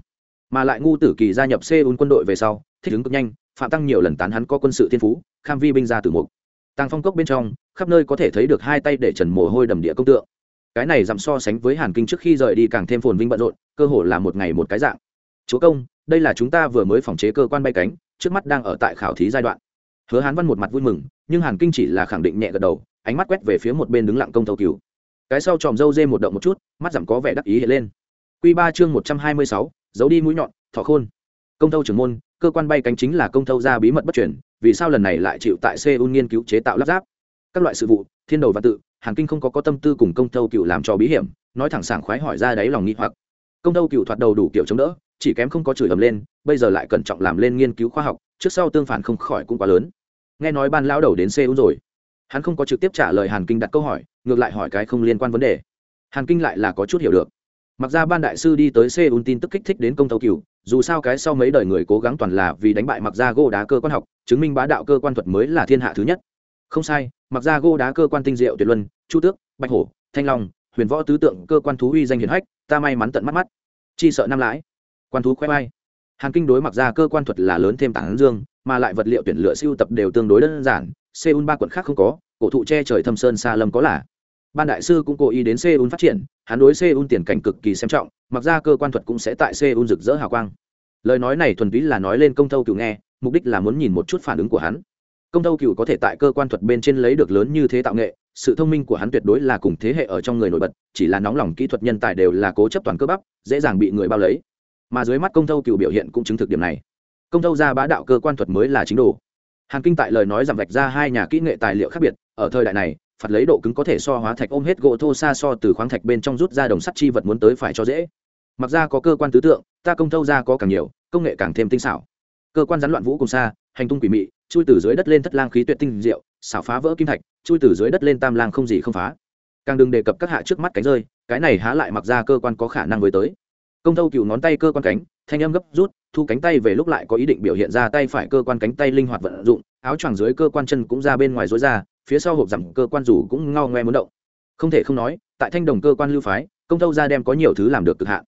Mà lại ngu tử kỳ gia nhập seoul quân đội về sau, thích ứng cực nhanh, phạm tăng nhiều lần tán hắn có quân sự thiên phú, kham vi binh ra từ mục tàng phong cốc bên trong, khắp nơi có thể thấy được hai tay để trần mồ hôi đầm địa công tượng. Cái này giảm so sánh với hàn kinh trước khi rời đi càng thêm phồn vinh bận rộn, cơ hồ là một ngày một cái dạng. Chúa công, đây là chúng ta vừa mới phòng chế cơ quan bay cánh, trước mắt đang ở tại khảo thí giai đoạn. Hứa hán văn một mặt vui mừng, nhưng hàn kinh chỉ là khẳng định nhẹ gật đầu, ánh mắt quét về phía một bên đứng lặng công thầu cửu cái sau tròm râu dê một động một chút, mắt giảm có vẻ đắc ý hiện lên. Q ba chương một trăm hai mươi sáu, giấu đi mũi nhọn, thọ khôn công thâu trưởng môn, cơ quan bay cánh chính là công thâu ra bí mật bất chuyển vì sao lần này lại chịu tại seoul nghiên cứu chế tạo lắp ráp? Các loại sự vụ, thiên đầu và tự, hàn kinh không có có tâm tư cùng công thâu cựu làm cho bí hiểm, nói thẳng sảng khoái hỏi ra đáy lòng nghi hoặc. Công thâu cựu thoạt đầu đủ kiểu chống đỡ, chỉ kém không có chửi ầm lên, bây giờ lại cẩn trọng làm lên nghiên cứu khoa học, trước sau tương phản không khỏi cũng quá lớn. Nghe nói ban lao đầu đến seoul rồi. Hắn không có trực tiếp trả lời hàn kinh đặt câu hỏi, ngược lại hỏi cái không liên quan vấn đề. Hàn kinh lại là có chút hiểu được. Mặc ra ban đại sư đi tới seoul tin tức kích thích đến công thâu cựu dù sao cái sau mấy đời người cố gắng toàn là vì đánh bại mặc ra gô đá cơ quan học, chứng minh bá đạo cơ quan thuật mới là thiên hạ thứ nhất. Không sai, mặc ra gô đá cơ quan tinh diệu tuyệt luân, chu tước, bạch hổ, thanh long, huyền võ tứ tượng cơ quan thú uy danh hiển hách, ta may mắn tận mắt mắt. Chi sợ năm lãi. Quan thú khoe bay hàn kinh đối mặc ra cơ quan thuật là lớn thêm tảng dương, mà lại vật liệu tuyển lựa siêu tập đều tương đối đơn giản, seoul ba quận khác không có, cổ thụ che trời thâm sơn xa lâm có là ban đại sư cũng cố ý đến seoul phát triển, hắn đối seoul tiền cảnh cực kỳ xem trọng, mặc ra cơ quan thuật cũng sẽ tại seoul rực rỡ hào quang. Lời nói này thuần túy là nói lên công thâu cựu nghe, mục đích là muốn nhìn một chút phản ứng của hắn. Công thâu cựu có thể tại cơ quan thuật bên trên lấy được lớn như thế tạo nghệ, sự thông minh của hắn tuyệt đối là cùng thế hệ ở trong người nổi bật, chỉ là nóng lòng kỹ thuật nhân tài đều là cố chấp toàn cơ bắp, dễ dàng bị người bao lấy. Mà dưới mắt công thâu cựu biểu hiện cũng chứng thực điểm này. Công thâu ra bá đạo cơ quan thuật mới là chính đồ. Hàn kinh tại lời nói giảm vạch ra hai nhà kỹ nghệ tài liệu khác biệt, ở thời đại này phạt lấy độ cứng có thể so hóa thạch ôm hết gỗ thô xa so từ khoáng thạch bên trong rút ra đồng sắt chi vật muốn tới phải cho dễ. Mặc ra có cơ quan tứ tượng, ta công thâu ra có càng nhiều, công nghệ càng thêm tinh xảo. Cơ quan rắn loạn vũ cùng xa, hành tung quỷ mị, chui từ dưới đất lên thất lang khí tuyệt tinh diệu, xảo phá vỡ kim thạch, chui từ dưới đất lên tam lang không gì không phá. Càng đừng đề cập các hạ trước mắt cánh rơi, cái này há lại mặc ra cơ quan có khả năng với tới. Công thâu cựu ngón tay cơ quan cánh, thanh âm gấp rút, thu cánh tay về lúc lại có ý định biểu hiện ra tay phải cơ quan cánh tay linh hoạt vận dụng, áo choàng dưới cơ quan chân cũng ra bên ngoài rối ra phía sau hộp giảm cơ quan rủ cũng ngao ngoe muốn động. Không thể không nói, tại thanh đồng cơ quan lưu phái, công thâu ra đem có nhiều thứ làm được cực hạn.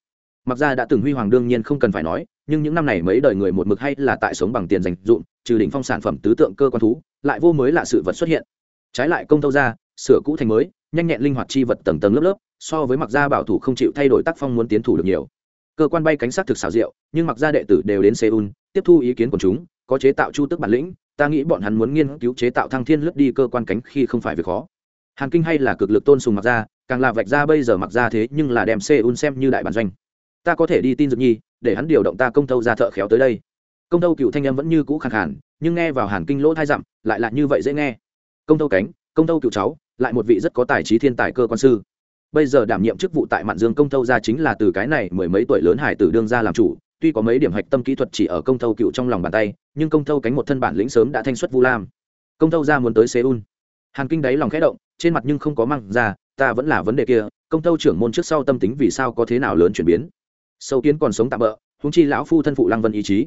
Mặc ra đã từng huy hoàng đương nhiên không cần phải nói, nhưng những năm này mấy đời người một mực hay là tại sống bằng tiền dành dụm trừ đỉnh phong sản phẩm tứ tượng cơ quan thú, lại vô mới là sự vật xuất hiện. Trái lại công thâu ra sửa cũ thành mới, nhanh nhẹn linh hoạt chi vật tầng tầng lớp lớp, so với mặc gia bảo thủ không chịu thay đổi tác phong muốn tiến thủ được nhiều. Cơ quan bay cánh sát thực xảo diệu, nhưng mặc gia đệ tử đều đến seoul, tiếp thu ý kiến của chúng, có chế tạo chu tức bản lĩnh ta nghĩ bọn hắn muốn nghiên cứu chế tạo thăng thiên lướt đi cơ quan cánh khi không phải việc khó. Hàn kinh hay là cực lực tôn sùng mặc ra càng là vạch ra bây giờ mặc ra thế nhưng là đem seoul xem như đại bản doanh. Ta có thể đi tin dược nhi, để hắn điều động ta công tâu ra thợ khéo tới đây. Công tâu cựu thanh em vẫn như cũ khẳng hẳn nhưng nghe vào hàn kinh lỗ thai dặm, lại là như vậy dễ nghe. Công tâu cánh, công tâu cựu cháu, lại một vị rất có tài trí thiên tài cơ quan sư. Bây giờ đảm nhiệm chức vụ tại mạn dương công tâu ra chính là từ cái này mười mấy tuổi lớn hải tử đương ra làm chủ tuy có mấy điểm hạch tâm kỹ thuật chỉ ở công thâu cựu trong lòng bàn tay, nhưng công thâu cánh một thân bản lĩnh sớm đã thanh xuất vu lam. Công thâu ra muốn tới seoul. Hàn kinh đáy lòng khẽ động, trên mặt nhưng không có măng ra, ta vẫn là vấn đề kia, công thâu trưởng môn trước sau tâm tính vì sao có thế nào lớn chuyển biến. Sâu kiến còn sống tạm bỡ húng chi lão phu thân phụ lăng vân ý chí.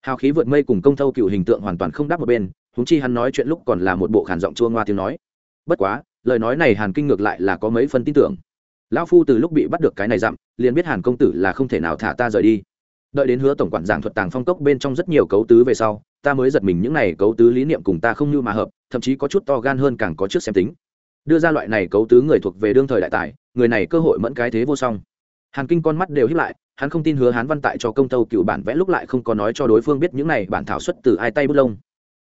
Hào khí vượt mây cùng công thâu cựu hình tượng hoàn toàn không đáp một bên húng chi hắn nói chuyện lúc còn là một bộ khản giọng chua ngoa tiếng nói. Bất quá, lời nói này hàn kinh ngược lại là có mấy phần tin tưởng. Lão phu từ lúc bị bắt được cái này dặm, liền biết hàn công tử là không thể nào thả ta rời đi đợi đến hứa tổng quản giảng thuật tàng phong cốc bên trong rất nhiều cấu tứ về sau, ta mới giật mình những này cấu tứ lý niệm cùng ta không như mà hợp, thậm chí có chút to gan hơn càng có trước xem tính. Đưa ra loại này cấu tứ người thuộc về đương thời đại tài, người này cơ hội mẫn cái thế vô song. Hàn kinh con mắt đều hiếp lại, hắn không tin hứa hán văn tại cho công tâu cựu bản vẽ lúc lại không có nói cho đối phương biết những này bản thảo xuất từ ai tay bút lông.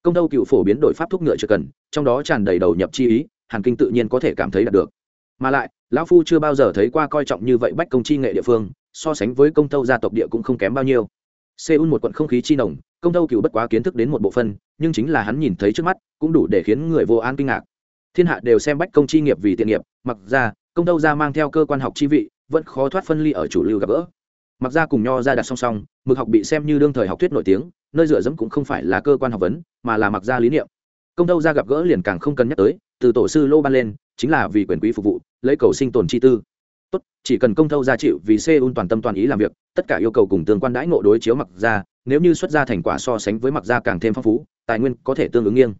Công tâu cựu phổ biến đổi pháp thuốc ngựa chưa cần, trong đó tràn đầy đầu nhập chi ý, hàn kinh tự nhiên có thể cảm thấy đạt được. Mà lại, lão phu chưa bao giờ thấy qua coi trọng như vậy bách công chi nghệ địa phương so sánh với công tâu gia tộc địa cũng không kém bao nhiêu. Seoul một quận không khí chi nồng, công tâu cựu bất quá kiến thức đến một bộ phân nhưng chính là hắn nhìn thấy trước mắt, cũng đủ để khiến người vô an kinh ngạc. Thiên hạ đều xem bách công chi nghiệp vì tiện nghiệp, mặc ra, công tâu gia mang theo cơ quan học chi vị, vẫn khó thoát phân ly ở chủ lưu gặp gỡ. Mặc ra cùng nho ra đặt song song, mực học bị xem như đương thời học thuyết nổi tiếng, nơi dựa dẫm cũng không phải là cơ quan học vấn, mà là mặc ra lý niệm. Công tâu ra gặp gỡ liền càng không cần nhắc tới, từ tổ sư lô ban lên, chính là vì quyền quý phục vụ, lấy cầu sinh tồn chi tư tốt, chỉ cần công thâu ra chịu vì seoul toàn tâm toàn ý làm việc, tất cả yêu cầu cùng tương quan đãi ngộ đối chiếu mặc ra, nếu như xuất ra thành quả so sánh với mặc ra càng thêm phong phú, tài nguyên có thể tương ứng nghiêng.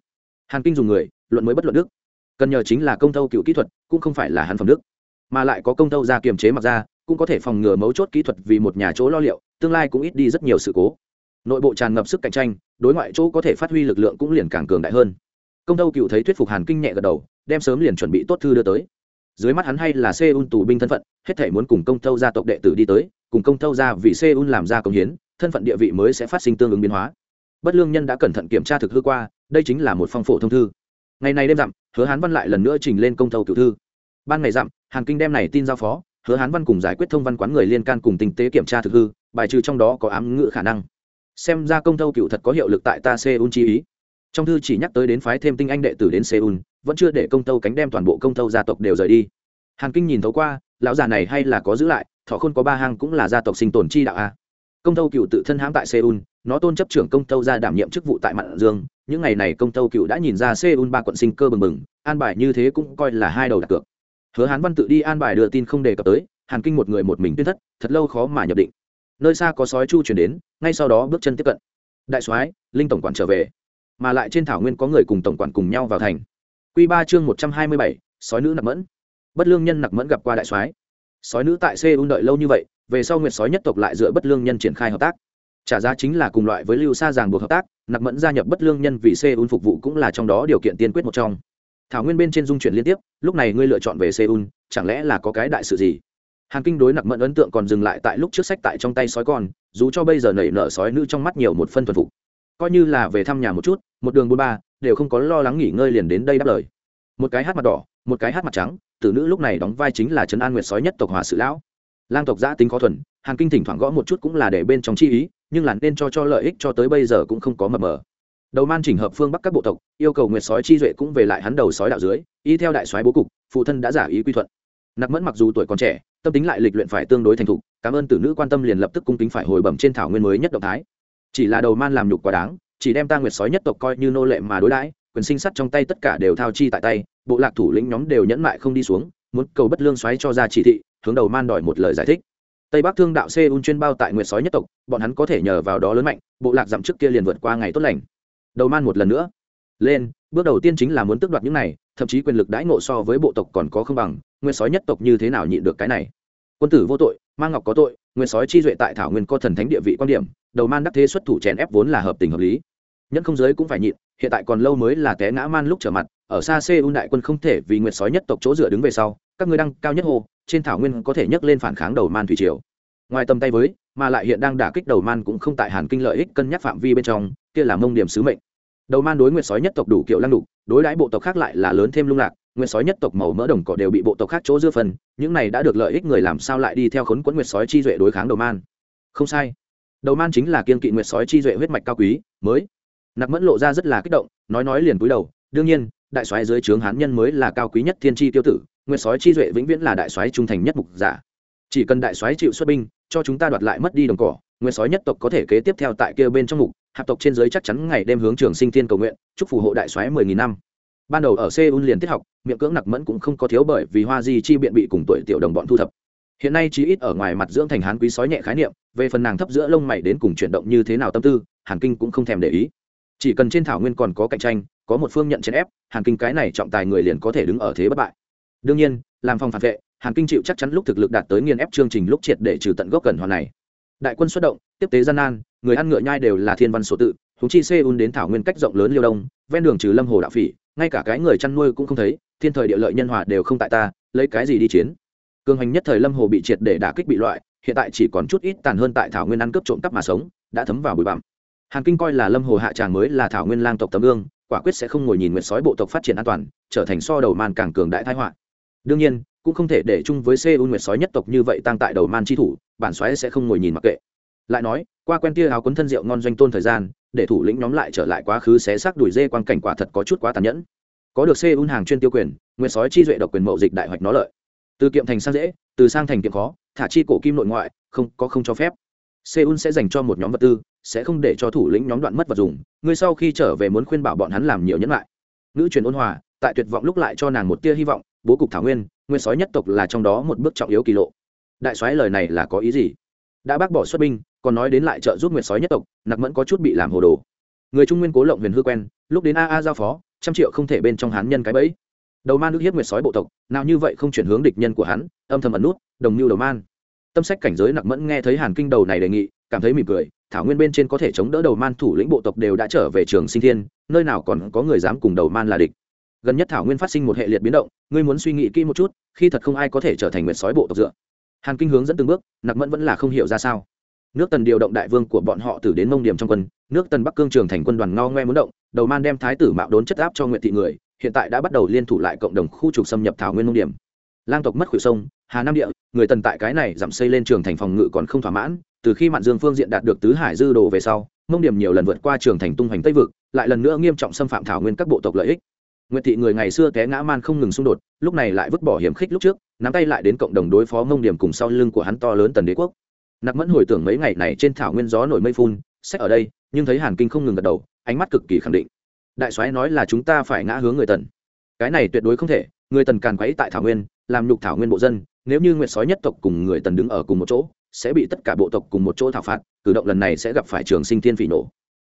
Hàn kinh dùng người, luận mới bất luận đức. Cần nhờ chính là công thâu cựu kỹ thuật, cũng không phải là hắn phẩm đức. Mà lại có công thâu ra kiềm chế mặc ra, cũng có thể phòng ngừa mấu chốt kỹ thuật vì một nhà chỗ lo liệu, tương lai cũng ít đi rất nhiều sự cố. Nội bộ tràn ngập sức cạnh tranh, đối ngoại chỗ có thể phát huy lực lượng cũng liền càng cường đại hơn. Công thâu cựu thấy thuyết phục hàn kinh nhẹ gật đầu, đem sớm liền chuẩn bị tốt thư đưa tới dưới mắt hắn hay là Seun tù binh thân phận hết thể muốn cùng công Thâu gia tộc đệ tử đi tới cùng công Thâu gia vì Seun làm ra công hiến thân phận địa vị mới sẽ phát sinh tương ứng biến hóa. Bất lương nhân đã cẩn thận kiểm tra thực hư qua đây chính là một phong phổ thông thư. Ngày này đêm dặm hứa hán văn lại lần nữa trình lên công Thâu tiểu thư. Ban ngày dặm hàn kinh đem này tin giao phó hứa hán văn cùng giải quyết thông văn quán người liên can cùng tinh tế kiểm tra thực hư bài trừ trong đó có ám ngữ khả năng. Xem ra công Thâu cựu thật có hiệu lực tại ta Seun chi ý. Trong thư chỉ nhắc tới đến phái thêm tinh anh đệ tử đến Seun, vẫn chưa để công tâu cánh đem toàn bộ công tâu gia tộc đều rời đi. Hàn kinh nhìn thấu qua, lão già này hay là có giữ lại, thọ khôn có ba hang cũng là gia tộc sinh tồn chi đạo a. Công tâu cựu tự thân hãm tại seoul, nó tôn chấp trưởng công tâu ra đảm nhiệm chức vụ tại mạn dương. Những ngày này công tâu cựu đã nhìn ra seoul ba quận sinh cơ bừng bừng, an bài như thế cũng coi là hai đầu đặt cược. Hứa hán văn tự đi an bài đưa tin không đề cập tới, hàn kinh một người một mình tuyên thất, thật lâu khó mà nhập định. Nơi xa có sói chu chuyển đến, ngay sau đó bước chân tiếp cận. Đại soái, linh tổng quản trở về. Mà lại trên thảo nguyên có người cùng tổng quản cùng nhau vào thành. Quy ba chương một trăm hai mươi bảy, sói nữ nặc mẫn. Bất lương nhân nặc mẫn gặp qua đại soái. Sói nữ tại seoul đợi lâu như vậy, về sau nguyệt sói nhất tộc lại dựa bất lương nhân triển khai hợp tác. Trả giá chính là cùng loại với lưu sa giảng buộc hợp tác, nặc mẫn gia nhập bất lương nhân vì seoul phục vụ cũng là trong đó điều kiện tiên quyết một trong. Thảo nguyên bên trên dung chuyển liên tiếp, lúc này ngươi lựa chọn về seoul, chẳng lẽ là có cái đại sự gì? Hàn kinh đối nặc mẫn ấn tượng còn dừng lại tại lúc trước sách tại trong tay sói con, dù cho bây giờ nảy nở sói nữ trong mắt nhiều một phân thuần phục. Coi như là về thăm nhà một chút một đường bốn ba, đều không có lo lắng nghỉ ngơi liền đến đây đáp lời. Một cái hát mặt đỏ, một cái hát mặt trắng tử nữ lúc này đóng vai chính là trấn an nguyệt sói nhất tộc hòa sự lão. Lang tộc giã tính khó thuần hàng kinh thỉnh thoảng gõ một chút cũng là để bên trong chi ý, nhưng là nên cho cho lợi ích cho tới bây giờ cũng không có mập mờ. Đầu man chỉnh hợp phương bắc các bộ tộc, yêu cầu nguyệt sói chi duệ cũng về lại hắn đầu sói đạo dưới, y theo đại soái bố cục, phụ thân đã giả ý quy thuận. Nặc mẫn mặc dù tuổi còn trẻ, tâm tính lại lịch luyện phải tương đối thành thục, cảm ơn tử nữ quan tâm liền lập tức cung kính phải hồi bẩm trên thảo nguyên mới nhất động thái. Chỉ là đầu man làm nhục quá đáng chỉ đem ta nguyệt sói nhất tộc coi như nô lệ mà đối đãi, quyền sinh sắt trong tay tất cả đều thao chi tại tay, bộ lạc thủ lĩnh nhóm đều nhẫn mại không đi xuống, muốn cầu bất lương xoáy cho ra chỉ thị, hướng đầu man đòi một lời giải thích. Tây bắc thương đạo seoul chuyên bao tại nguyệt sói nhất tộc, bọn hắn có thể nhờ vào đó lớn mạnh, bộ lạc dặm trước kia liền vượt qua ngày tốt lành. Đầu man một lần nữa. Lên, bước đầu tiên chính là muốn tước đoạt những này, thậm chí quyền lực đãi ngộ so với bộ tộc còn có không bằng nguyên sói nhất tộc như thế nào nhịn được cái này? Quân tử vô tội mang ngọc có tội nguyên sói chi duệ tại thảo nguyên co thần thánh địa vị quan điểm, đầu man đắc thế xuất thủ chèn ép vốn là hợp tình hợp lý nhẫn không giới cũng phải nhịn, hiện tại còn lâu mới là té ngã man lúc trở mặt, ở xa Seoul đại quân không thể vì nguyệt sói nhất tộc chỗ dựa đứng về sau, các ngươi đăng cao nhất hồ trên thảo nguyên có thể nhấc lên phản kháng đầu man thủy triều. Ngoài tầm tay với, mà lại hiện đang đả kích đầu man cũng không tại hàn kinh lợi ích cân nhắc phạm vi bên trong, kia là mông điểm sứ mệnh. Đầu man đối nguyệt sói nhất tộc đủ kiệu lăng đục, đối đãi bộ tộc khác lại là lớn thêm lung lạc, nguyệt sói nhất tộc màu mỡ đồng cỏ đều bị bộ tộc khác chỗ dưa phần, những này đã được lợi ích người làm sao lại đi theo khốn quẫn nguyệt sói chi duệ đối kháng đầu man. Không sai. Đầu man chính là kiên kỵ nguyệt sói chi duệ huyết mạch cao quý, mới nặc mẫn lộ ra rất là kích động, nói nói liền cúi đầu, đương nhiên, đại soái dưới trướng hán nhân mới là cao quý nhất thiên tri tiêu tử, nguyệt sói chi duệ vĩnh viễn là đại soái trung thành nhất mục giả. Chỉ cần đại soái chịu xuất binh, cho chúng ta đoạt lại mất đi đồng cỏ, nguyệt sói nhất tộc có thể kế tiếp theo tại kia bên trong mục, hạp tộc trên giới chắc chắn ngày đêm hướng trường sinh thiên cầu nguyện, chúc phù hộ đại soái mười nghìn năm. Ban đầu ở seoul liền tiết học, miệng cưỡng nặc mẫn cũng không có thiếu bởi vì hoa di chi biện bị cùng tuổi tiểu đồng bọn thu thập. Hiện nay chí ít ở ngoài mặt dưỡng thành hán quý sói nhẹ khái niệm, về phần nàng thấp giữa lông mày đến cùng chuyển động như thế nào tâm tư, hàn kinh cũng không thèm để ý chỉ cần trên thảo nguyên còn có cạnh tranh, có một phương nhận chèn ép, hàn kinh cái này trọng tài người liền có thể đứng ở thế bất bại. Đương nhiên, làm phòng phản vệ, hàn kinh chịu chắc chắn lúc thực lực đạt tới nghiên ép chương trình lúc triệt để trừ tận gốc cần hoàn này. Đại quân xuất động, tiếp tế gian nan, người ăn ngựa nhai đều là thiên văn sổ tự húng chi seoul đến thảo nguyên cách rộng lớn liêu đông, ven đường trừ lâm hồ đạo phỉ, ngay cả cái người chăn nuôi cũng không thấy, thiên thời địa lợi nhân hòa đều không tại ta, lấy cái gì đi chiến? Cường hành nhất thời lâm hồ bị triệt để đả kích bị loại, hiện tại chỉ còn chút ít tàn hơn tại thảo nguyên ăn cướp trộm cắp mà sống, đã thấm vào bụi bặm hàn kinh coi là lâm hồ hạ tràng mới là thảo nguyên lang tộc tấm gương, quả quyết sẽ không ngồi nhìn nguyệt sói bộ tộc phát triển an toàn, trở thành so đầu man càng cường đại thái họa. Đương nhiên, cũng không thể để chung với seoul nguyệt sói nhất tộc như vậy tăng tại đầu man chi thủ, bản xoáy sẽ không ngồi nhìn mặc kệ. Lại nói, qua quen tia áo quấn thân rượu ngon doanh tôn thời gian, để thủ lĩnh nhóm lại trở lại quá khứ xé xác đuổi dê quan cảnh quả thật có chút quá tàn nhẫn. Có được seoul hàng chuyên tiêu quyền, nguyệt sói chi duệ độc quyền mậu dịch đại hoạch nó lợi. Từ kiệm thành sang dễ, từ sang thành kiệm khó, thả chi cổ kim nội ngoại, không, có không cho phép seoul sẽ dành cho một nhóm vật tư, sẽ không để cho thủ lĩnh nhóm đoạn mất vật dùng. Ngươi sau khi trở về muốn khuyên bảo bọn hắn làm nhiều nhẫn lại. Nữ truyền ôn hòa, tại tuyệt vọng lúc lại cho nàng một tia hy vọng, bố cục thảo nguyên nguyên sói nhất tộc là trong đó một bước trọng yếu kỳ lộ. Đại soái lời này là có ý gì? Đã bác bỏ xuất binh, còn nói đến lại trợ giúp nguyệt sói nhất tộc, nặc mẫn có chút bị làm hồ đồ. Người trung nguyên cố lộng huyền hư quen, lúc đến a a giao phó, trăm triệu không thể bên trong hán nhân cái bẫy. Đầu man nước hiếp nguyệt sói bộ tộc, nào như vậy không chuyển hướng địch nhân của hắn, âm thầm ẩn nút, đồng mưu đầu man tâm sách cảnh giới nặc mẫn nghe thấy hàn kinh đầu này đề nghị, cảm thấy mỉm cười, thảo nguyên bên trên có thể chống đỡ đầu man thủ lĩnh bộ tộc đều đã trở về trường sinh thiên, nơi nào còn có người dám cùng đầu man là địch. Gần nhất thảo nguyên phát sinh một hệ liệt biến động, ngươi muốn suy nghĩ kỹ một chút, khi thật không ai có thể trở thành nguyệt sói bộ tộc dựa. Hàn kinh hướng dẫn từng bước nặc mẫn vẫn là không hiểu ra sao. Nước tần điều động đại vương của bọn họ từ đến mông điểm trong quân, nước tần bắc cương trường thành quân đoàn ngao ngoe muốn động, đầu man đem thái tử mạo đốn chất áp cho nguyện thị người, hiện tại đã bắt đầu liên thủ lại cộng đồng khu trục xâm nhập thảo nguyên mông điểm lang tộc mất khuỷu sông, hà nam địa, người tần tại cái này giảm xây lên trường thành phòng ngự còn không thỏa mãn, từ khi mạn dương phương diện đạt được tứ hải dư đồ về sau, mông điểm nhiều lần vượt qua trường thành tung hoành tây vực, lại lần nữa nghiêm trọng xâm phạm thảo nguyên các bộ tộc lợi ích. Nguyệt thị người ngày xưa té ngã man không ngừng xung đột, lúc này lại vứt bỏ hiểm khích lúc trước, nắm tay lại đến cộng đồng đối phó mông điểm cùng sau lưng của hắn to lớn tần đế quốc. Nặc mẫn hồi tưởng mấy ngày này trên thảo nguyên gió nổi mây phun, sách ở đây, nhưng thấy hàn kinh không ngừng gật đầu, ánh mắt cực kỳ khẳng định. Đại soái nói là chúng ta phải ngã hướng người tần. Cái này tuyệt đối không thể, người tần càn quấy tại thảo nguyên làm nhục thảo nguyên bộ dân, nếu như nguyệt sói nhất tộc cùng người tần đứng ở cùng một chỗ, sẽ bị tất cả bộ tộc cùng một chỗ thảo phạt, cử động lần này sẽ gặp phải trường sinh thiên phỉ nổ.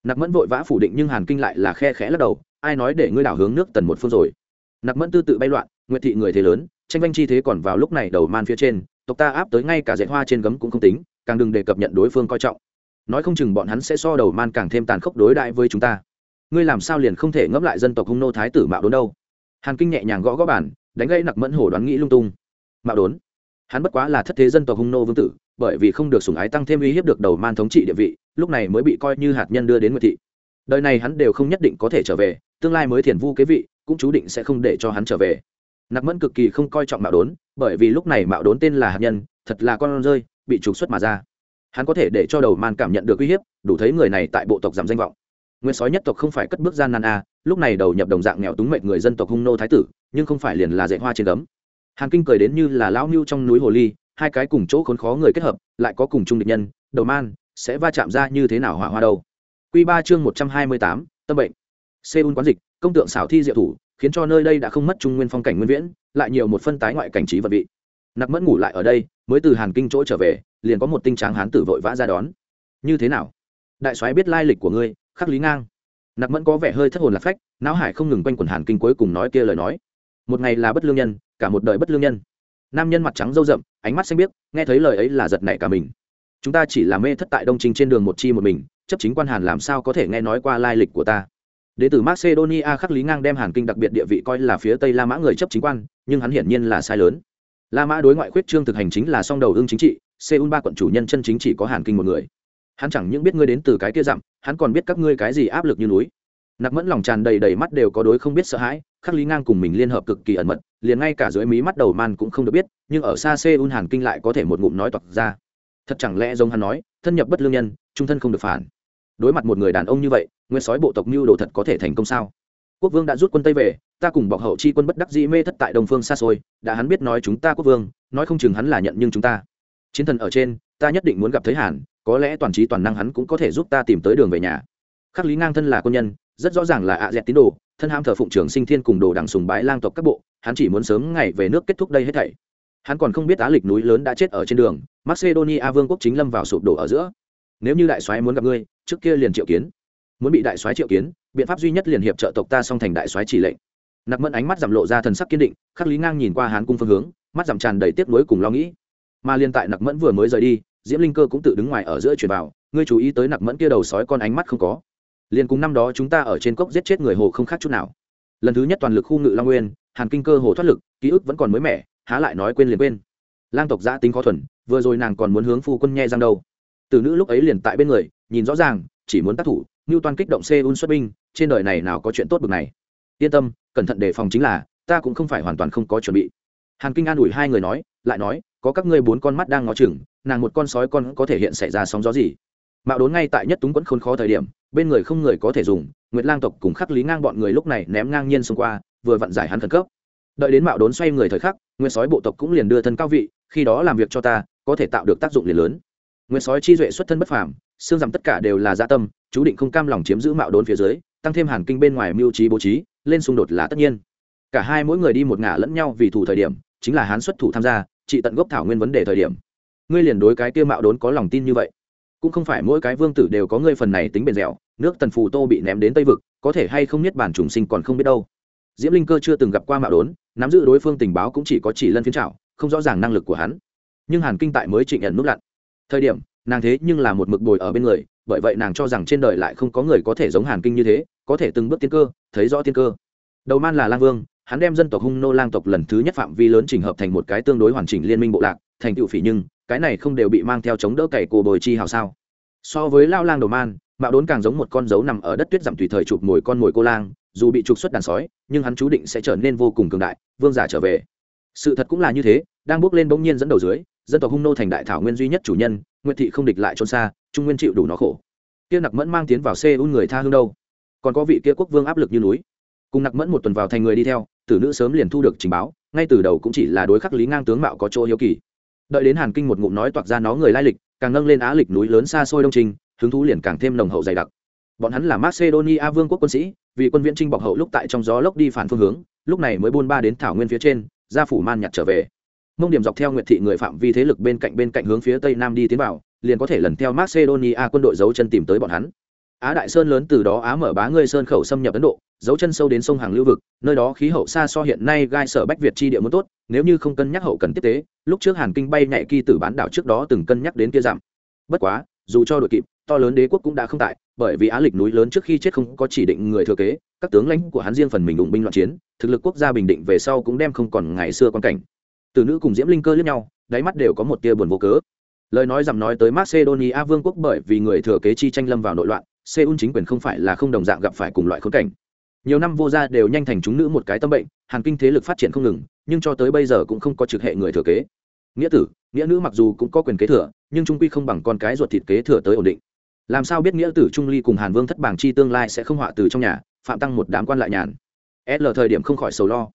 Nặc mẫn vội vã phủ định nhưng hàn kinh lại là khe khẽ lắc đầu, ai nói để ngươi đảo hướng nước tần một phương rồi? Nặc mẫn tư tự bay loạn, nguyệt thị người thế lớn, tranh vanh chi thế còn vào lúc này đầu man phía trên, tộc ta áp tới ngay cả dạy hoa trên gấm cũng không tính, càng đừng đề cập nhận đối phương coi trọng. Nói không chừng bọn hắn sẽ so đầu man càng thêm tàn khốc đối đại với chúng ta. Ngươi làm sao liền không thể ngẫm lại dân tộc hung nô thái tử mạo đốn đâu? Hàn kinh nhẹ nhàng gõ gõ bản đánh gây nặc mẫn hổ đoán nghĩ lung tung. Mạo đốn. Hắn bất quá là thất thế dân tộc hung nô vương tử, bởi vì không được sủng ái tăng thêm uy hiếp được đầu man thống trị địa vị, lúc này mới bị coi như hạt nhân đưa đến nguyệt thị. Đời này hắn đều không nhất định có thể trở về, tương lai mới thiền vu kế vị, cũng chú định sẽ không để cho hắn trở về. Nặc mẫn cực kỳ không coi trọng mạo đốn, bởi vì lúc này mạo đốn tên là hạt nhân, thật là con rơi, bị trục xuất mà ra. Hắn có thể để cho đầu man cảm nhận được uy hiếp, đủ thấy người này tại bộ tộc giảm danh vọng nguyên sói nhất tộc không phải cất bước gian nan a, lúc này đầu nhập đồng dạng nghèo túng mệnh người dân tộc hung nô thái tử, nhưng không phải liền là dạy hoa trên gấm. Hàn kinh cười đến như là lão mưu trong núi hồ ly, hai cái cùng chỗ khốn khó người kết hợp, lại có cùng chung địch nhân, đầu man, sẽ va chạm ra như thế nào hỏa hoa đâu. Q ba chương một trăm hai mươi tám, tâm bệnh. Seoul quán dịch, công tượng xảo thi diệu thủ, khiến cho nơi đây đã không mất trung nguyên phong cảnh nguyên viễn, lại nhiều một phân tái ngoại cảnh trí vật vị. Nặc mẫn ngủ lại ở đây, mới từ hàn kinh chỗ trở về, liền có một tinh tráng hán tử vội vã ra đón. Như thế nào? Đại soái biết lai lịch của ngươi khắc lý ngang. Nặc mẫn có vẻ hơi thất hồn lạc phách, não hải không ngừng quanh quần hàn kinh cuối cùng nói kia lời nói. Một ngày là bất lương nhân, cả một đời bất lương nhân. Nam nhân mặt trắng râu rậm, ánh mắt xanh biếc, nghe thấy lời ấy là giật nảy cả mình. Chúng ta chỉ là mê thất tại đông trình trên đường một chi một mình, chấp chính quan hàn làm sao có thể nghe nói qua lai lịch của ta? Đế tử macedonia khắc lý ngang đem hàn kinh đặc biệt địa vị coi là phía tây la mã người chấp chính quan, nhưng hắn hiển nhiên là sai lớn. La mã đối ngoại khuyết trương thực hành chính là song đầu ương chính trị, seoul ba quận chủ nhân chân chính chỉ có hàn kinh một người hắn chẳng những biết ngươi đến từ cái kia dặm, hắn còn biết các ngươi cái gì áp lực như núi. Nặc mẫn lòng tràn đầy đầy mắt đều có đối không biết sợ hãi, khắc lý ngang cùng mình liên hợp cực kỳ ẩn mật, liền ngay cả dưới mí mắt đầu man cũng không được biết, nhưng ở xa seoul hàn kinh lại có thể một ngụm nói toạc ra. Thật chẳng lẽ giống hắn nói, thân nhập bất lương nhân, trung thân không được phản. Đối mặt một người đàn ông như vậy, nguyên sói bộ tộc mưu đồ thật có thể thành công sao? Quốc vương đã rút quân tây về, ta cùng bọc hậu chi quân bất đắc dĩ mê thất tại đông phương xa xôi, đã hắn biết nói chúng ta quốc vương, nói không chừng hắn là nhận nhưng chúng ta. Chiến thần ở trên, ta nhất định muốn gặp thấy hàn có lẽ toàn trí toàn năng hắn cũng có thể giúp ta tìm tới đường về nhà. Khắc lý ngang thân là quân nhân, rất rõ ràng là ạ dẹt tín đồ, thân ham thờ phụng trưởng sinh thiên cùng đồ đằng sùng bái lang tộc các bộ, hắn chỉ muốn sớm ngày về nước kết thúc đây hết thảy. Hắn còn không biết á lịch núi lớn đã chết ở trên đường, macedonia vương quốc chính lâm vào sụp đổ ở giữa. Nếu như đại soái muốn gặp ngươi, trước kia liền triệu kiến. Muốn bị đại soái triệu kiến, biện pháp duy nhất liền hiệp trợ tộc ta song thành đại soái chỉ lệnh. Nặc mẫn ánh mắt giảm lộ ra thần sắc kiên định, khắc lý ngang nhìn qua hán cung phương hướng, mắt giảm tràn đầy tiếc nuối cùng lo nghĩ. Mà liên tại nặc mẫn vừa mới rời đi diễm linh cơ cũng tự đứng ngoài ở giữa truyền vào, ngươi chú ý tới nặc mẫn kia đầu sói con ánh mắt không có. Liền cùng năm đó chúng ta ở trên cốc giết chết người hồ không khác chút nào. Lần thứ nhất toàn lực khu ngự long nguyên, hàn kinh cơ hồ thoát lực, ký ức vẫn còn mới mẻ, há lại nói quên liền quên. Lang tộc giã tính khó thuần, vừa rồi nàng còn muốn hướng phu quân nhe răng đâu. Từ nữ lúc ấy liền tại bên người, nhìn rõ ràng, chỉ muốn tác thủ như toàn kích động xe un xuất binh, trên đời này nào có chuyện tốt bực này. Yên tâm, cẩn thận đề phòng chính là, ta cũng không phải hoàn toàn không có chuẩn bị. Hàn kinh an ủi hai người nói, lại nói có các ngươi bốn con mắt đang ngó chừng, nàng một con sói con có thể hiện xảy ra sóng gió gì? Mạo đốn ngay tại nhất túng quẫn khốn khó thời điểm, bên người không người có thể dùng, nguyệt lang tộc cùng khắc lý ngang bọn người lúc này ném ngang nhiên xông qua, vừa vặn giải hắn khẩn cấp. Đợi đến mạo đốn xoay người thời khắc, nguyệt sói bộ tộc cũng liền đưa thân cao vị, khi đó làm việc cho ta, có thể tạo được tác dụng liền lớn. Nguyệt sói chi duệ xuất thân bất phàm, xương giảm tất cả đều là gia tâm, chú định không cam lòng chiếm giữ mạo đốn phía dưới, tăng thêm hàn kinh bên ngoài mưu trí bố trí, lên xung đột là tất nhiên. Cả hai mỗi người đi một ngả lẫn nhau vì thủ thời điểm, chính là hán xuất thủ tham gia trị tận gốc thảo nguyên vấn đề thời điểm. Ngươi liền đối cái kia mạo đốn có lòng tin như vậy. Cũng không phải mỗi cái vương tử đều có ngươi phần này tính bền dẻo, nước tần phù tô bị ném đến tây vực, có thể hay không nhất bản trùng sinh còn không biết đâu. Diễm linh cơ chưa từng gặp qua mạo đốn, nắm giữ đối phương tình báo cũng chỉ có chỉ lân phiến trào không rõ ràng năng lực của hắn. Nhưng hàn kinh tại mới trịnh nhận nút lặn. Thời điểm, nàng thế nhưng là một mực bồi ở bên người, bởi vậy nàng cho rằng trên đời lại không có người có thể giống hàn kinh như thế, có thể từng bước tiên cơ, thấy rõ tiên cơ. Đầu man là lang vương hắn đem dân tộc hung nô lang tộc lần thứ nhất phạm vi lớn trình hợp thành một cái tương đối hoàn chỉnh liên minh bộ lạc, thành tựu phỉ nhưng, cái này không đều bị mang theo chống đỡ cày cổ bồi chi hào sao? So với lao lang đầu man, mạo đốn càng giống một con dấu nằm ở đất tuyết giảm tùy thời chụp mồi con mồi cô lang, dù bị trục xuất đàn sói, nhưng hắn chú định sẽ trở nên vô cùng cường đại, vương giả trở về. Sự thật cũng là như thế, đang bước lên bỗng nhiên dẫn đầu dưới, dân tộc hung nô thành đại thảo nguyên duy nhất chủ nhân, nguyệt thị không địch lại trốn xa, trung nguyên chịu đủ nó khổ. Kia nặc mẫn mang tiến vào xe un người tha hương đâu? Còn có vị kia quốc vương áp lực như núi. Cùng nặc mẫn một tuần vào thành người đi theo tử nữ sớm liền thu được trình báo, ngay từ đầu cũng chỉ là đối khắc lý ngang tướng mạo có chỗ hiếu kỳ. Đợi đến hàn kinh một ngụm nói toạc ra nó người lai lịch, càng nâng lên á lịch núi lớn xa xôi đông trình hứng thú liền càng thêm nồng hậu dày đặc. Bọn hắn là macedonia vương quốc quân sĩ, vì quân viễn trinh bọc hậu lúc tại trong gió lốc đi phản phương hướng, lúc này mới buôn ba đến thảo nguyên phía trên, ra phủ man nhặt trở về. Mông điểm dọc theo nguyệt thị người phạm vi thế lực bên cạnh bên cạnh hướng phía tây nam đi tiến vào, liền có thể lần theo macedonia quân đội giấu chân tìm tới bọn hắn á đại sơn lớn từ đó á mở bá ngươi sơn khẩu xâm nhập ấn độ, dấu chân sâu đến sông hàng lưu vực, nơi đó khí hậu xa so hiện nay gai sở bách việt chi địa muốn tốt, nếu như không cân nhắc hậu cần tiếp tế, lúc trước hàn kinh bay nhảy kỳ tử bán đảo trước đó từng cân nhắc đến kia giảm. Bất quá, dù cho đội kịp, to lớn đế quốc cũng đã không tại, bởi vì á lịch núi lớn trước khi chết không có chỉ định người thừa kế, các tướng lãnh của hắn riêng phần mình ủng binh loạn chiến, thực lực quốc gia bình định về sau cũng đem không còn ngày xưa quan cảnh. Từ nữ cùng diễm linh cơ lẫn nhau, đáy mắt đều có một tia buồn vô cớ. Lời nói rằng nói tới macedonia vương quốc bởi vì người thừa kế chi tranh lâm vào nội loạn seoul chính quyền không phải là không đồng dạng gặp phải cùng loại khốn cảnh. Nhiều năm vô gia đều nhanh thành chúng nữ một cái tâm bệnh hàng kinh thế lực phát triển không ngừng, nhưng cho tới bây giờ cũng không có trực hệ người thừa kế. Nghĩa tử, nghĩa nữ mặc dù cũng có quyền kế thừa, nhưng trung quy không bằng con cái ruột thịt kế thừa tới ổn định. Làm sao biết nghĩa tử trung ly cùng hàn vương thất bảng chi tương lai sẽ không họa từ trong nhà, phạm tăng một đám quan lại nhàn. L thời điểm không khỏi sầu lo.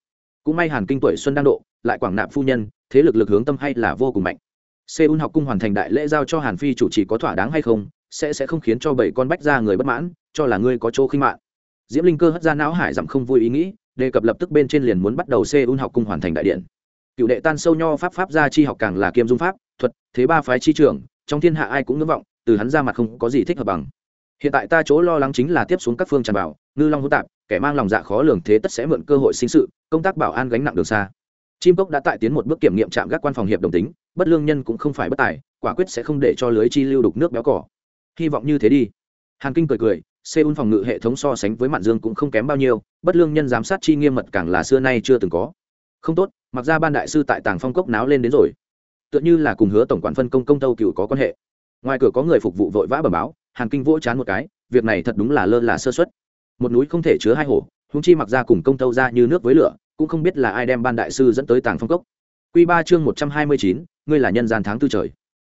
Cũng may hàn kinh tuổi xuân đang độ, lại quảng nạp phu nhân, thế lực lực hướng tâm hay là vô cùng mạnh. Seoul học cung hoàn thành đại lễ giao cho hàn phi chủ trì có thỏa đáng hay không sẽ sẽ không khiến cho bảy con bách ra người bất mãn, cho là ngươi có chỗ khinh mạng. Diễm linh cơ hất ra não hải dặm không vui ý nghĩ, đề cập lập tức bên trên liền muốn bắt đầu xê un học cung hoàn thành đại điện. Cựu đệ tan sâu nho pháp pháp gia chi học càng là kiêm dung pháp, thuật, thế ba phái chi trưởng, trong thiên hạ ai cũng ngưỡng vọng, từ hắn ra mặt không có gì thích hợp bằng. Hiện tại ta chỗ lo lắng chính là tiếp xuống các phương tràn bảo ngư long hữu tạp, kẻ mang lòng dạ khó lường thế tất sẽ mượn cơ hội sinh sự, công tác bảo an gánh nặng đường xa. Chim cốc đã tại tiến một bước kiểm nghiệm trạm gác quan phòng hiệp đồng tính, bất lương nhân cũng không phải bất tài, quả quyết sẽ không để cho lưới chi lưu đục nước béo cỏ hy vọng như thế đi. Hàn kinh cười cười, seoul phòng ngự hệ thống so sánh với mạn dương cũng không kém bao nhiêu, bất lương nhân giám sát chi nghiêm mật càng là xưa nay chưa từng có. Không tốt, mặc ra ban đại sư tại tàng phong cốc náo lên đến rồi. Tựa như là cùng hứa tổng quản phân công công tâu cựu có quan hệ. Ngoài cửa có người phục vụ vội vã bẩm báo, hàn kinh vỗ chán một cái, việc này thật đúng là lơ là sơ xuất một núi không thể chứa hai hổ húng chi mặc ra cùng công tâu ra như nước với lửa, cũng không biết là ai đem ban đại sư dẫn tới tàng phong cốc. Q ba chương một trăm hai mươi chín, ngươi là nhân gian tháng tư trời.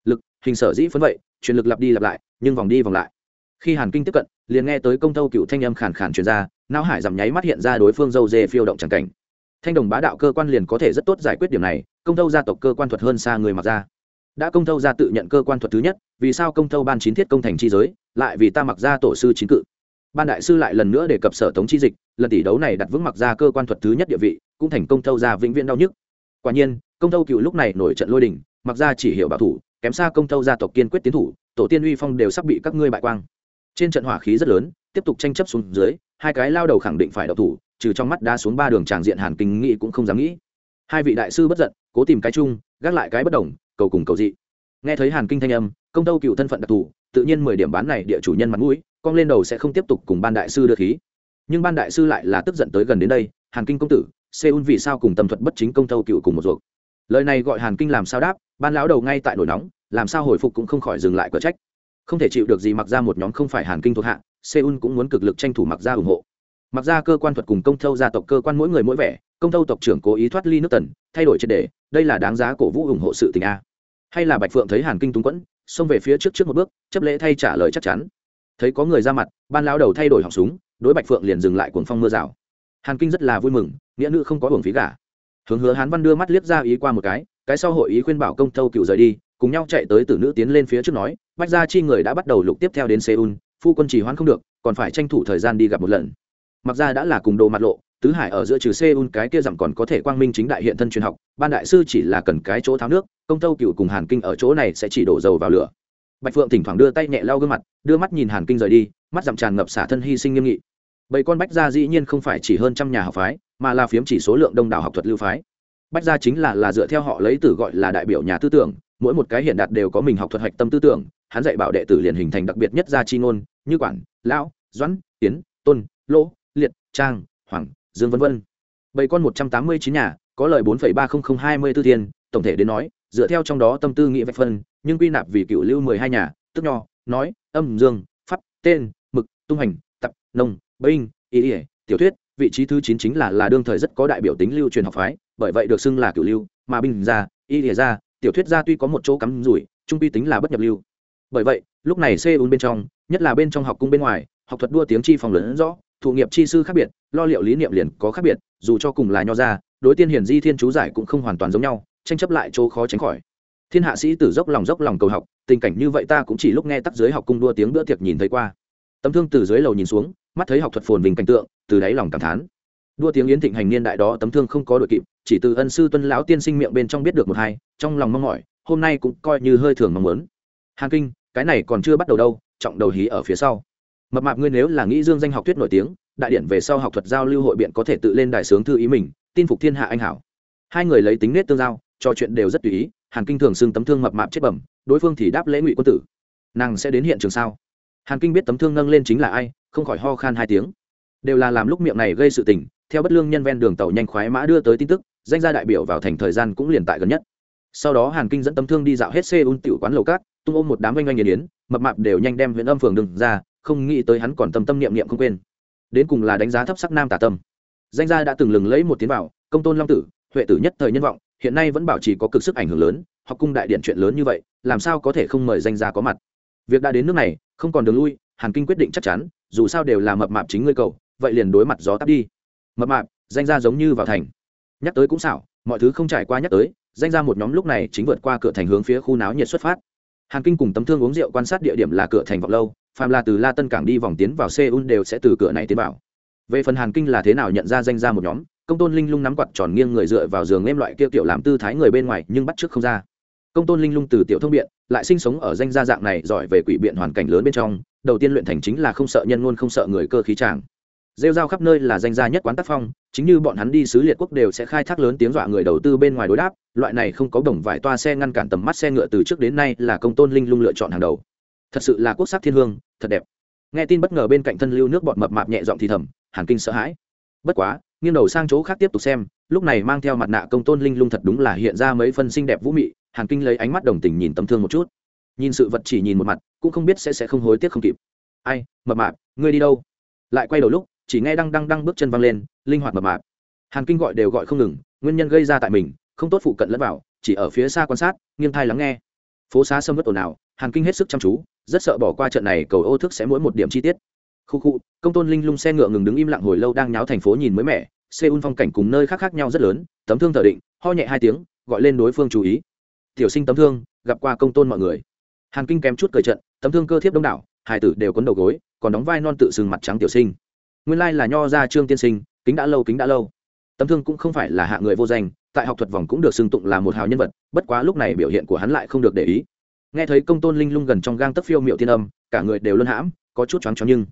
Lực, hình sở dĩ phấn vậy, truyền lực lặp đi lặp lại nhưng vòng đi vòng lại. Khi hàn kinh tiếp cận, liền nghe tới công tâu cựu thanh âm khàn khàn truyền ra, não hải giảm nháy mắt hiện ra đối phương dâu dê phiêu động c cảnh. Thanh đồng bá đạo cơ quan liền có thể rất tốt giải quyết điểm này, công tâu gia tộc cơ quan thuật hơn xa người mặc ra. Đã công tâu gia tự nhận cơ quan thuật thứ nhất, vì sao công tâu ban chín thiết công thành chi giới, lại vì ta mặc ra tổ sư chính cự. Ban đại sư lại lần nữa đề cập sở tống chi dịch, lần tỷ đấu này đặt vững mặc ra cơ quan thuật thứ nhất địa vị, cũng thành công tâu gia vĩnh viễn đau nhức. Quả nhiên, công tâu cựu lúc này nổi trận lôi đình, mặc ra chỉ hiểu bảo thủ kém xa công tâu gia tộc kiên quyết tiến thủ, tổ tiên uy phong đều sắp bị các ngươi bại quang. Trên trận hỏa khí rất lớn, tiếp tục tranh chấp xuống dưới, hai cái lao đầu khẳng định phải đậu thủ, trừ trong mắt đa xuống ba đường tràng diện hàn kinh nghĩ cũng không dám nghĩ. Hai vị đại sư bất giận, cố tìm cái chung, gác lại cái bất đồng, cầu cùng cầu dị. Nghe thấy hàn kinh thanh âm, công tâu cựu thân phận đặc thù, tự nhiên mười điểm bán này địa chủ nhân mặt mũi, con lên đầu sẽ không tiếp tục cùng ban đại sư đưa khí. Nhưng ban đại sư lại là tức giận tới gần đến đây, hàn kinh công tử, seoul vì sao cùng tầm thuật bất chính công tâu cựu cùng một ruột? Lời này gọi hàn kinh làm sao đáp? Ban lão đầu ngay tại nổi nóng, làm sao hồi phục cũng không khỏi dừng lại cỡ trách. Không thể chịu được gì mặc ra một nhóm không phải hàn kinh thuộc hạ, seoul cũng muốn cực lực tranh thủ mặc ra ủng hộ. Mặc ra cơ quan thuật cùng công thâu gia tộc cơ quan mỗi người mỗi vẻ, công thâu tộc trưởng cố ý thoát ly nước tần, thay đổi triệt đề đây là đáng giá cổ vũ ủng hộ sự tình a. Hay là bạch phượng thấy hàn kinh túng quẫn, xông về phía trước trước một bước, chấp lễ thay trả lời chắc chắn. Thấy có người ra mặt, ban lão đầu thay đổi họng súng, đối bạch phượng liền dừng lại cuồng phong mưa rào. Hàn kinh rất là vui mừng, nghĩa nữ không có hưởng phí cả hướng hứa hán văn đưa mắt liếc ra ý qua một cái cái sau hội ý khuyên bảo công thâu cựu rời đi, cùng nhau chạy tới Tử nữ tiến lên phía trước nói, bách gia chi người đã bắt đầu lục tiếp theo đến seoul, phu quân chỉ hoãn không được, còn phải tranh thủ thời gian đi gặp một lần. Mặc ra đã là cùng đồ mặt lộ, tứ hải ở giữa trừ seoul cái kia rằng còn có thể quang minh chính đại hiện thân truyền học, ban đại sư chỉ là cần cái chỗ tháo nước, công tâu cựu cùng hàn kinh ở chỗ này sẽ chỉ đổ dầu vào lửa. Bạch phượng thỉnh thoảng đưa tay nhẹ lau gương mặt, đưa mắt nhìn hàn kinh rời đi, mắt dặm tràn ngập xả thân hy sinh nghiêm nghị. Bảy con bách gia dĩ nhiên không phải chỉ hơn trăm nhà học phái, mà là phiếm chỉ số lượng đông đảo học thuật lưu phái bách gia chính là là dựa theo họ lấy từ gọi là đại biểu nhà tư tưởng, mỗi một cái hiện đạt đều có mình học thuật hạch tâm tư tưởng, hắn dạy bảo đệ tử liền hình thành đặc biệt nhất gia chi ngôn, như quản, lão, doãn, tiến, tôn, lỗ, liệt, trang, hoàng, dương vân vân. Bảy con một trăm tám mươi chín nhà, có lời bốn ba nghìn hai mươi tư tiền tổng thể đến nói, dựa theo trong đó tâm tư nghĩa vạch phân, nhưng quy nạp vì cựu lưu mười hai nhà, tức nho, nói, âm, dương, pháp, tên, mực, tung hành, tập, nông, binh ý ỉa tiểu thuyết vị trí thứ chín chính là là đương thời rất có đại biểu tính lưu truyền học phái, bởi vậy được xưng là cửu lưu, mà binh gia, y địa gia, tiểu thuyết gia tuy có một chỗ cắm rủi, trung quy tính là bất nhập lưu. Bởi vậy, lúc này seoul bên trong, nhất là bên trong học cung bên ngoài, học thuật đua tiếng chi phòng lớn rõ thụ nghiệp chi sư khác biệt, lo liệu lý niệm liền có khác biệt, dù cho cùng là nho gia, đối tiên hiển di thiên chú giải cũng không hoàn toàn giống nhau, tranh chấp lại chỗ khó tránh khỏi. Thiên hạ sĩ tử dốc lòng dốc lòng cầu học, tình cảnh như vậy ta cũng chỉ lúc nghe tắc dưới học cung đua tiếng bữa tiệc nhìn thấy qua tấm thương từ dưới lầu nhìn xuống, mắt thấy học thuật phồn vinh cảnh tượng, từ đáy lòng cảm thán. Đua tiếng yến thịnh hành niên đại đó tấm thương không có đội kịp, chỉ từ ân sư tuân lão tiên sinh miệng bên trong biết được một hai, trong lòng mong mỏi, hôm nay cũng coi như hơi thường mong muốn. Hàn kinh, cái này còn chưa bắt đầu đâu, trọng đầu hí ở phía sau. Mập mạp ngươi nếu là nghĩ dương danh học thuyết nổi tiếng, đại điện về sau học thuật giao lưu hội biện có thể tự lên đài sướng thư ý mình, tin phục thiên hạ anh hảo. Hai người lấy tính nết tương giao, trò chuyện đều rất tùy ý, hàn kinh thường xưng tấm thương mập mạp chết bẩm, đối phương thì đáp lễ ngụy quân tử. Nàng sẽ đến hiện trường sao? Hàn kinh biết tấm thương nâng lên chính là ai, không khỏi ho khan hai tiếng. Đều là làm lúc miệng này gây sự tình, theo bất lương nhân ven đường tàu nhanh khoái mã đưa tới tin tức, danh gia đại biểu vào thành thời gian cũng liền tại gần nhất. Sau đó hàn kinh dẫn tấm thương đi dạo hết xe un tiểu quán lầu cát, tung ôm một đám oanh oanh nghiền yến, mập mạp đều nhanh đem huyện âm phường đừng ra, không nghĩ tới hắn còn tâm tâm niệm niệm không quên. Đến cùng là đánh giá thấp sắc nam tả tâm. Danh gia đã từng lừng lấy một tiến vào, công tôn long tử, huệ tử nhất thời nhân vọng, hiện nay vẫn bảo trì có cực sức ảnh hưởng lớn, học cung đại điện chuyện lớn như vậy, làm sao có thể không mời danh gia có mặt? Việc đã đến nước này không còn đường lui, hàn kinh quyết định chắc chắn, dù sao đều là mập mạp chính ngươi cầu, vậy liền đối mặt gió tắt đi. Mập mạp, danh gia giống như vào thành. Nhắc tới cũng xảo, mọi thứ không trải qua nhắc tới, danh gia một nhóm lúc này chính vượt qua cửa thành hướng phía khu náo nhiệt xuất phát. Hàn kinh cùng tấm thương uống rượu quan sát địa điểm là cửa thành vọng lâu, phàm là từ la tân cảng đi vòng tiến vào seoul đều sẽ từ cửa này tiến vào. Về phần hàn kinh là thế nào nhận ra danh gia một nhóm, công tôn linh lung nắm quạt tròn nghiêng người dựa vào giường em loại kia tiểu làm tư thái người bên ngoài nhưng bắt trước không ra công tôn linh lung từ tiểu thông biện, lại sinh sống ở danh gia dạng này giỏi về quỷ biện hoàn cảnh lớn bên trong, đầu tiên luyện thành chính là không sợ nhân ngôn không sợ người cơ khí tràng. Rêu rao khắp nơi là danh gia nhất quán tác phong, chính như bọn hắn đi xứ liệt quốc đều sẽ khai thác lớn tiếng dọa người đầu tư bên ngoài đối đáp, loại này không có đồng vải toa xe ngăn cản tầm mắt xe ngựa từ trước đến nay là công tôn linh lung lựa chọn hàng đầu. Thật sự là quốc sắc thiên hương, thật đẹp. Nghe tin bất ngờ bên cạnh thân lưu nước bọn mập mạp nhẹ giọng thì thầm, hàn kinh sợ hãi. Bất quá, nghiêng đầu sang chỗ khác tiếp tục xem, lúc này mang theo mặt nạ công tôn linh lung thật đúng là hiện ra mấy phân xinh đẹp vũ mị hàn kinh lấy ánh mắt đồng tình nhìn tấm thương một chút. Nhìn sự vật chỉ nhìn một mặt, cũng không biết sẽ sẽ không hối tiếc không kịp. Ai, mập mạp, ngươi đi đâu? Lại quay đầu lúc, chỉ nghe đăng đăng đăng bước chân văng lên, linh hoạt mập mạp. Hàn kinh gọi đều gọi không ngừng, nguyên nhân gây ra tại mình, không tốt phụ cận lẫn vào, chỉ ở phía xa quan sát, nghiêng thai lắng nghe. Phố xá sâm vất ồn ào, hàn kinh hết sức chăm chú, rất sợ bỏ qua trận này, cầu ô thức sẽ mỗi một điểm chi tiết. Khu khu, công tôn linh lung xe ngựa ngừng đứng im lặng hồi lâu đang nháo thành phố nhìn mới mẻ. Seoul phong cảnh cùng nơi khác khác nhau rất lớn, tấm thương thờ định, ho nhẹ hai tiếng, gọi lên đối phương chú ý tiểu sinh tấm thương, gặp qua công tôn mọi người. Hàn kinh kém chút cười trận, tấm thương cơ thiếp đông đảo hải tử đều quấn đầu gối, còn đóng vai non tự sừng mặt trắng tiểu sinh. Nguyên lai là nho gia trương tiên sinh, kính đã lâu, kính đã lâu. Tấm thương cũng không phải là hạ người vô danh, tại học thuật vòng cũng được xưng tụng là một hào nhân vật, bất quá lúc này biểu hiện của hắn lại không được để ý. Nghe thấy công tôn linh lung gần trong gang tấc phiêu miệu thiên âm, cả người đều luân hãm, có chút choáng choáng nhưng.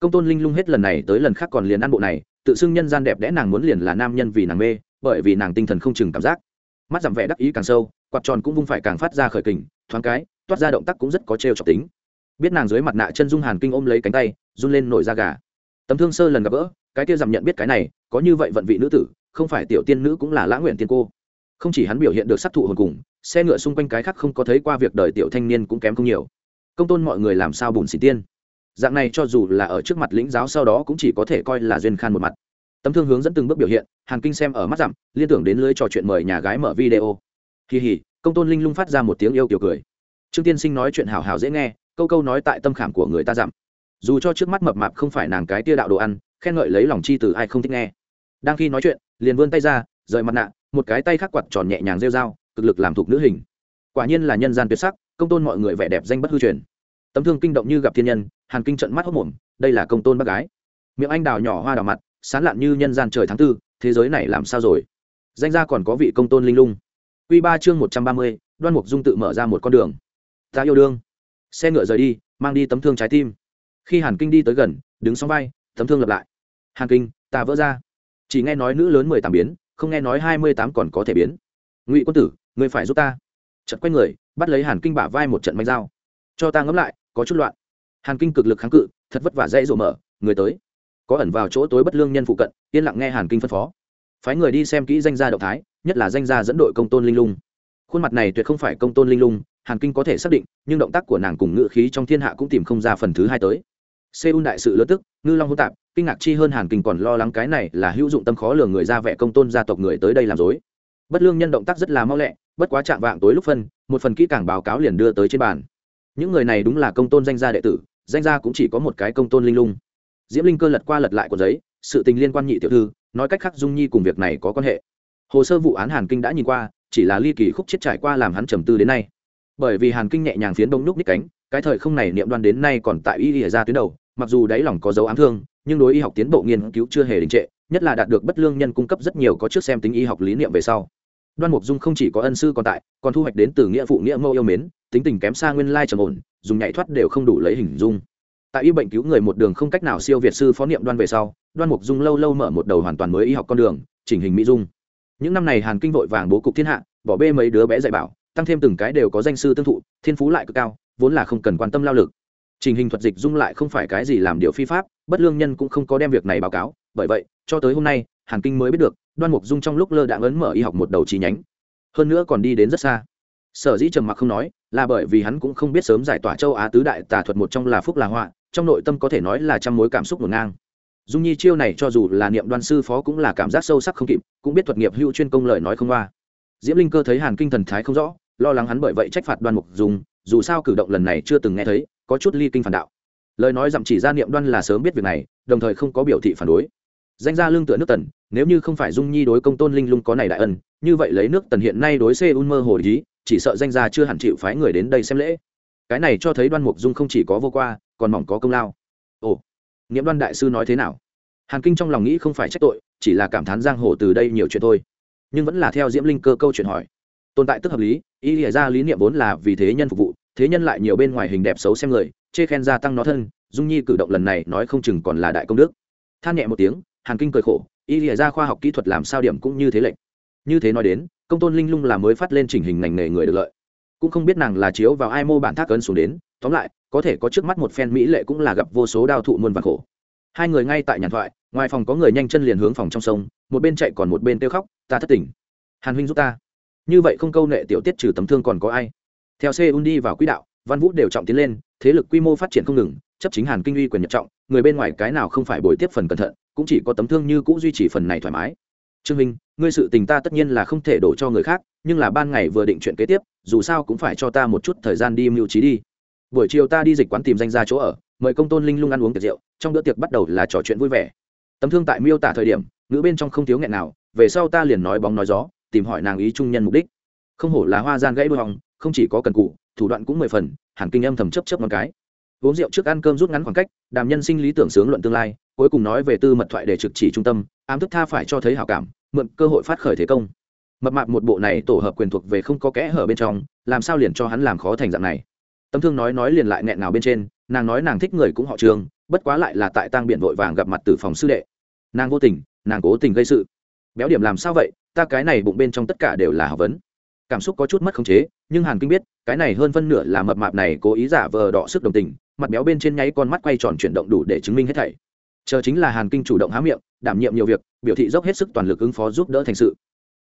Công tôn linh lung hết lần này tới lần khác còn liền ăn bộ này, tự xưng nhân gian đẹp đẽ nàng muốn liền là nam nhân vì nàng mê, bởi vì nàng tinh thần không chừng cảm giác mắt giảm vẻ đắc ý càng sâu, quạt tròn cũng vung phải càng phát ra khởi kình, thoáng cái, toát ra động tác cũng rất có trêu trọc tính. Biết nàng dưới mặt nạ chân dung hàn kinh ôm lấy cánh tay, run lên nổi da gà. Tấm thương sơ lần gặp gỡ, cái kia giảm nhận biết cái này, có như vậy vận vị nữ tử, không phải tiểu tiên nữ cũng là lã nguyện tiên cô. Không chỉ hắn biểu hiện được sắc thụ hồn cùng, xe ngựa xung quanh cái khác không có thấy qua việc đời tiểu thanh niên cũng kém không nhiều. Công tôn mọi người làm sao bùn xỉ tiên? Dạng này cho dù là ở trước mặt lĩnh giáo sau đó cũng chỉ có thể coi là duyên khan một mặt tấm thương hướng dẫn từng bước biểu hiện, hàn kinh xem ở mắt dặm liên tưởng đến lưới trò chuyện mời nhà gái mở video. Kỳ hỉ, công tôn linh lung phát ra một tiếng yêu kiểu cười. Trương tiên sinh nói chuyện hào hào dễ nghe, câu câu nói tại tâm khảm của người ta dặm dù cho trước mắt mập mạp không phải nàng cái tia đạo đồ ăn, khen ngợi lấy lòng chi từ ai không thích nghe. Đang khi nói chuyện, liền vươn tay ra, rời mặt nạ, một cái tay khắc quạt tròn nhẹ nhàng rêu dao cực lực làm thuộc nữ hình. Quả nhiên là nhân gian tuyệt sắc, công tôn mọi người vẻ đẹp danh bất hư truyền. Tấm thương kinh động như gặp thiên nhân, hàn kinh trận mắt hốc mồm, đây là công tôn bác gái. Miệng anh đào nhỏ hoa đào mặt sán lạn như nhân gian trời tháng tư, thế giới này làm sao rồi? Danh gia còn có vị công tôn linh lung. Q ba chương một trăm ba mươi, đoan mục dung tự mở ra một con đường. Ta yêu đương. Xe ngựa rời đi, mang đi tấm thương trái tim. Khi hàn kinh đi tới gần, đứng song vai, tấm thương lập lại. Hàn kinh, ta vỡ ra. Chỉ nghe nói nữ lớn mười tám biến, không nghe nói hai mươi tám còn có thể biến. Ngụy quân tử, ngươi phải giúp ta. Chật quay người, bắt lấy hàn kinh bả vai một trận manh dao. Cho ta ngẫm lại, có chút loạn. Hàn kinh cực lực kháng cự, thật vất vả dãy rộ mở, người tới có ẩn vào chỗ tối bất lương nhân phụ cận, yên lặng nghe hàn kinh phân phó. Phái người đi xem kỹ danh gia động thái, nhất là danh gia dẫn đội công tôn linh lung. Khuôn mặt này tuyệt không phải công tôn linh lung, hàn kinh có thể xác định, nhưng động tác của nàng cùng ngự khí trong thiên hạ cũng tìm không ra phần thứ hai tới. Seoul đại sự lớn tức, ngư long hỗn tạp, kinh ngạc chi hơn hàn kinh còn lo lắng cái này là hữu dụng tâm khó lường người ra vẻ công tôn gia tộc người tới đây làm dối. Bất lương nhân động tác rất là mau lẹ, bất quá chạm vạng tối lúc phân, một phần kỹ càng báo cáo liền đưa tới trên bàn. Những người này đúng là công tôn danh gia đệ tử, danh gia cũng chỉ có một cái công tôn linh lung diễm linh cơ lật qua lật lại cuộn giấy, sự tình liên quan nhị tiểu thư, nói cách khác dung nhi cùng việc này có quan hệ. Hồ sơ vụ án hàn kinh đã nhìn qua, chỉ là ly kỳ khúc chết trải qua làm hắn trầm tư đến nay. Bởi vì hàn kinh nhẹ nhàng phiến đông núc ních cánh, cái thời không này niệm đoan đến nay còn tại y ỉa ra tuyến đầu, mặc dù đáy lòng có dấu ám thương, nhưng đối y học tiến bộ nghiên cứu chưa hề đình trệ, nhất là đạt được bất lương nhân cung cấp rất nhiều có trước xem tính y học lý niệm về sau. Đoan mục dung không chỉ có ân sư còn tại, còn thu hoạch đến từ nghĩa phụ nghĩa mẫu yêu mến, tính tình kém xa nguyên lai trầm ổn, dùng nhảy thoát đều không đủ lấy hình dung tại y bệnh cứu người một đường không cách nào siêu việt sư phó niệm đoan về sau, đoan mục dung lâu lâu mở một đầu hoàn toàn mới y học con đường, chỉnh hình mỹ dung. Những năm này hàn kinh vội vàng bố cục thiên hạ, bỏ bê mấy đứa bé dạy bảo, tăng thêm từng cái đều có danh sư tương thụ, thiên phú lại cực cao, vốn là không cần quan tâm lao lực. Trình hình thuật dịch dung lại không phải cái gì làm điều phi pháp, bất lương nhân cũng không có đem việc này báo cáo, bởi vậy, cho tới hôm nay, hàn kinh mới biết được, đoan mục dung trong lúc lơ đạn ấn mở y học một đầu chi nhánh. Hơn nữa còn đi đến rất xa. Sở dĩ trầm mặc không nói, là bởi vì hắn cũng không biết sớm giải tỏa châu á tứ đại tà thuật một trong là phúc là họa trong nội tâm có thể nói là trăm mối cảm xúc ngổn ngang. Dung nhi chiêu này cho dù là niệm đoan sư phó cũng là cảm giác sâu sắc không kịp, cũng biết thuật nghiệp hữu chuyên công lời nói không qua. Diễm linh cơ thấy hàn kinh thần thái không rõ, lo lắng hắn bởi vậy trách phạt đoan mục dùng, dù sao cử động lần này chưa từng nghe thấy, có chút ly kinh phản đạo. Lời nói dặm chỉ ra niệm đoan là sớm biết việc này, đồng thời không có biểu thị phản đối. Danh gia lương tựa nước tần, nếu như không phải dung nhi đối công tôn linh lung có này đại ân, như vậy lấy nước tần hiện nay đối un mơ hồ ý, chỉ sợ danh gia chưa hẳn chịu phái người đến đây xem lễ. Cái này cho thấy đoan mục dung không chỉ có vô qua còn mỏng có công lao. Ồ nghiễm đoan đại sư nói thế nào? Hàn kinh trong lòng nghĩ không phải trách tội, chỉ là cảm thán giang hồ từ đây nhiều chuyện thôi. Nhưng vẫn là theo diễm linh cơ câu chuyện hỏi. Tồn tại tức hợp lý ý nghĩa ra lý niệm vốn là vì thế nhân phục vụ, thế nhân lại nhiều bên ngoài hình đẹp xấu xem người, chê khen gia tăng nó thân, dung nhi cử động lần này nói không chừng còn là đại công đức. Than nhẹ một tiếng, hàn kinh cười khổ ý nghĩa ra khoa học kỹ thuật làm sao điểm cũng như thế lệnh như thế nói đến, công tôn linh lung là mới phát lên chỉnh hình ngành nghề người được lợi. Cũng không biết nàng là chiếu vào ai mô bản thác ấn xuống đến, tóm lại có thể có trước mắt một phen mỹ lệ cũng là gặp vô số đao thụ muôn vàn khổ. Hai người ngay tại nhàn thoại, ngoài phòng có người nhanh chân liền hướng phòng trong sông, một bên chạy còn một bên kêu khóc, ta thất tỉnh. Hàn huynh giúp ta. Như vậy không câu nệ tiểu tiết trừ tấm thương còn có ai? Theo seoul đi vào quỹ đạo, văn vũ đều trọng tiến lên, thế lực quy mô phát triển không ngừng, chấp chính hàn kinh uy quyền nhật trọng, người bên ngoài cái nào không phải bồi tiếp phần cẩn thận, cũng chỉ có tấm thương như cũ duy trì phần này thoải mái. Trương minh ngươi sự tình ta tất nhiên là không thể đổ cho người khác, nhưng là ban ngày vừa định chuyện kế tiếp, dù sao cũng phải cho ta một chút thời gian đi mưu trí đi buổi chiều ta đi dịch quán tìm danh ra chỗ ở, mời công tôn linh lung ăn uống tiệc rượu, trong bữa tiệc bắt đầu là trò chuyện vui vẻ. Tấm thương tại miêu tả thời điểm, ngữ bên trong không thiếu nghẹn nào, về sau ta liền nói bóng nói gió, tìm hỏi nàng ý trung nhân mục đích. Không hổ là hoa gian gãy đôi hòng, không chỉ có cần cụ, thủ đoạn cũng mười phần, hẳn kinh âm thầm chấp chấp một cái. Uống rượu trước ăn cơm rút ngắn khoảng cách, đàm nhân sinh lý tưởng sướng luận tương lai, cuối cùng nói về tư mật thoại để trực chỉ trung tâm, ám thức tha phải cho thấy hảo cảm, mượn cơ hội phát khởi thế công. Mập mạp một bộ này tổ hợp quyền thuộc về không có kẽ hở bên trong, làm sao liền cho hắn làm khó thành dạng này? Tấm thương nói nói liền lại nghẹn nào bên trên, nàng nói nàng thích người cũng họ trường, bất quá lại là tại tang biển vội vàng gặp mặt từ phòng sư đệ. Nàng vô tình, nàng cố tình gây sự. Béo điểm làm sao vậy, ta cái này bụng bên trong tất cả đều là học vấn. Cảm xúc có chút mất khống chế, nhưng hàn kinh biết, cái này hơn phân nửa là mập mạp này cố ý giả vờ đọ sức đồng tình, mặt béo bên trên nháy con mắt quay tròn chuyển động đủ để chứng minh hết thảy. Chờ chính là hàn kinh chủ động há miệng, đảm nhiệm nhiều việc, biểu thị dốc hết sức toàn lực ứng phó giúp đỡ thành sự.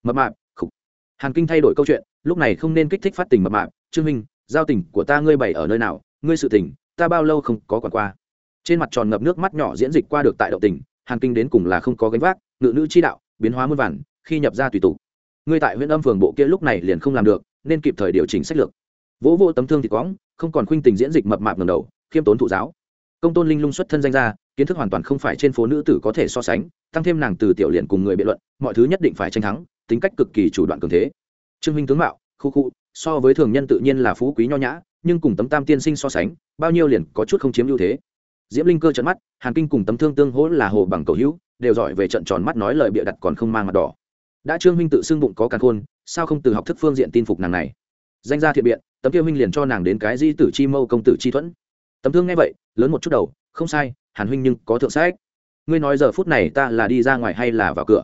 Mập mạp, khục. Hàn kinh thay đổi câu chuyện, lúc này không nên kích thích phát tình mập mạp, trương minh giao tình của ta ngươi bày ở nơi nào, ngươi sự tình, ta bao lâu không có quản qua. Trên mặt tròn ngập nước mắt nhỏ diễn dịch qua được tại động tình, hàn kinh đến cùng là không có gánh vác, ngự nữ chi đạo, biến hóa muôn vản khi nhập ra tùy tụ ngươi tại huyện âm phường bộ kia lúc này liền không làm được, nên kịp thời điều chỉnh sách lược. Vỗ vô tấm thương thì quõng, không còn khuynh tình diễn dịch mập mạp ngầm đầu, khiêm tốn thụ giáo. Công tôn linh lung xuất thân danh ra kiến thức hoàn toàn không phải trên phố nữ tử có thể so sánh, tăng thêm nàng từ tiểu liền cùng người biện luận, mọi thứ nhất định phải tranh thắng, tính cách cực kỳ chủ đoạn cường thế. Trương minh tướng mạo, khu khu so với thường nhân tự nhiên là phú quý nho nhã, nhưng cùng tấm tam tiên sinh so sánh, bao nhiêu liền có chút không chiếm ưu thế. Diễm linh cơ trận mắt, hàn kinh cùng tấm thương tương hỗ là hồ bằng cầu hữu, đều giỏi về trận tròn mắt nói lời bịa đặt còn không mang mặt đỏ. Đã trương huynh tự xưng bụng có càng khôn, sao không từ học thức phương diện tin phục nàng này? Danh gia thiện biện, tấm kia huynh liền cho nàng đến cái di tử chi mâu công tử chi thuẫn. Tấm thương nghe vậy, lớn một chút đầu, không sai, hàn huynh nhưng có thượng sách. Ngươi nói giờ phút này ta là đi ra ngoài hay là vào cửa?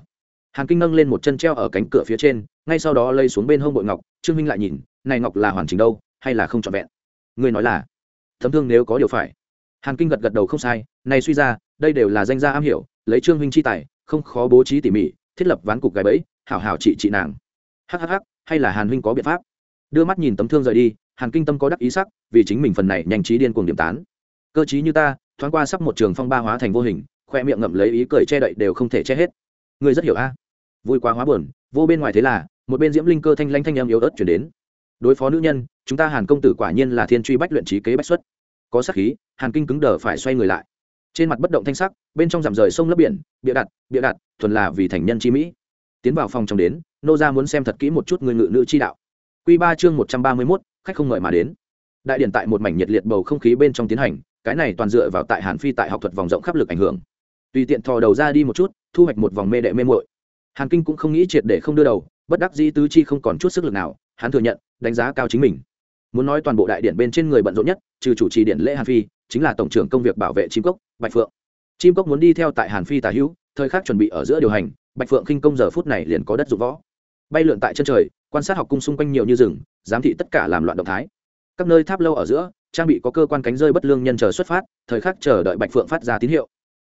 Hàn kinh nâng lên một chân treo ở cánh cửa phía trên, ngay sau đó lây xuống bên hông bội ngọc, trương minh lại nhìn, này ngọc là hoàn chỉnh đâu, hay là không trọn vẹn? Ngươi nói là tấm thương nếu có điều phải. Hàn kinh gật gật đầu không sai, này suy ra, đây đều là danh gia am hiểu, lấy trương huynh chi tài, không khó bố trí tỉ mỉ, thiết lập ván cục gái bẫy, hảo hảo trị trị nàng. Hhh hay là hàn huynh có biện pháp? Đưa mắt nhìn tấm thương rời đi, hàn kinh tâm có đắc ý sắc, vì chính mình phần này nhanh trí điên cuồng điểm tán. Cơ chí như ta, thoáng qua sắp một trường phong ba hóa thành vô hình, khoe miệng ngậm lấy ý cười che đậy đều không thể che hết ngươi rất hiểu a. Vui quá hóa buồn, vô bên ngoài thế là, một bên diễm linh cơ thanh lanh thanh em yếu ớt chuyển đến. Đối phó nữ nhân, chúng ta hàn công tử quả nhiên là thiên truy bách luyện trí kế bách xuất. Có sắc khí, hàn kinh cứng đờ phải xoay người lại. Trên mặt bất động thanh sắc, bên trong giảm rời sông lấp biển, bịa đặt bịa đặt, thuần là vì thành nhân chi mỹ. Tiến vào phòng trong đến, nô ra muốn xem thật kỹ một chút người ngự nữ chi đạo. Q ba chương một trăm ba mươi mốt, khách không mời mà đến. Đại điển tại một mảnh nhiệt liệt bầu không khí bên trong tiến hành, cái này toàn dựa vào tại hàn phi tại học thuật vòng rộng khắp lực ảnh hưởng tùy tiện thò đầu ra đi một chút, thu hoạch một vòng mê đệ mê muội. Hàn kinh cũng không nghĩ triệt để không đưa đầu, bất đắc dĩ tứ chi không còn chút sức lực nào, hắn thừa nhận, đánh giá cao chính mình. Muốn nói toàn bộ đại điện bên trên người bận rộn nhất, trừ chủ trì điện lễ hàn phi, chính là tổng trưởng công việc bảo vệ chim cốc, bạch phượng. Chim cốc muốn đi theo tại hàn phi tả hữu, thời khắc chuẩn bị ở giữa điều hành, bạch phượng khinh công giờ phút này liền có đất dụng võ. Bay lượn tại chân trời, quan sát học cung xung quanh nhiều như rừng, giám thị tất cả làm loạn động thái. Các nơi tháp lâu ở giữa, trang bị có cơ quan cánh rơi bất lương nhân chờ xuất phát, thời khắc chờ đợi bạch phượng phát ra tín hiệu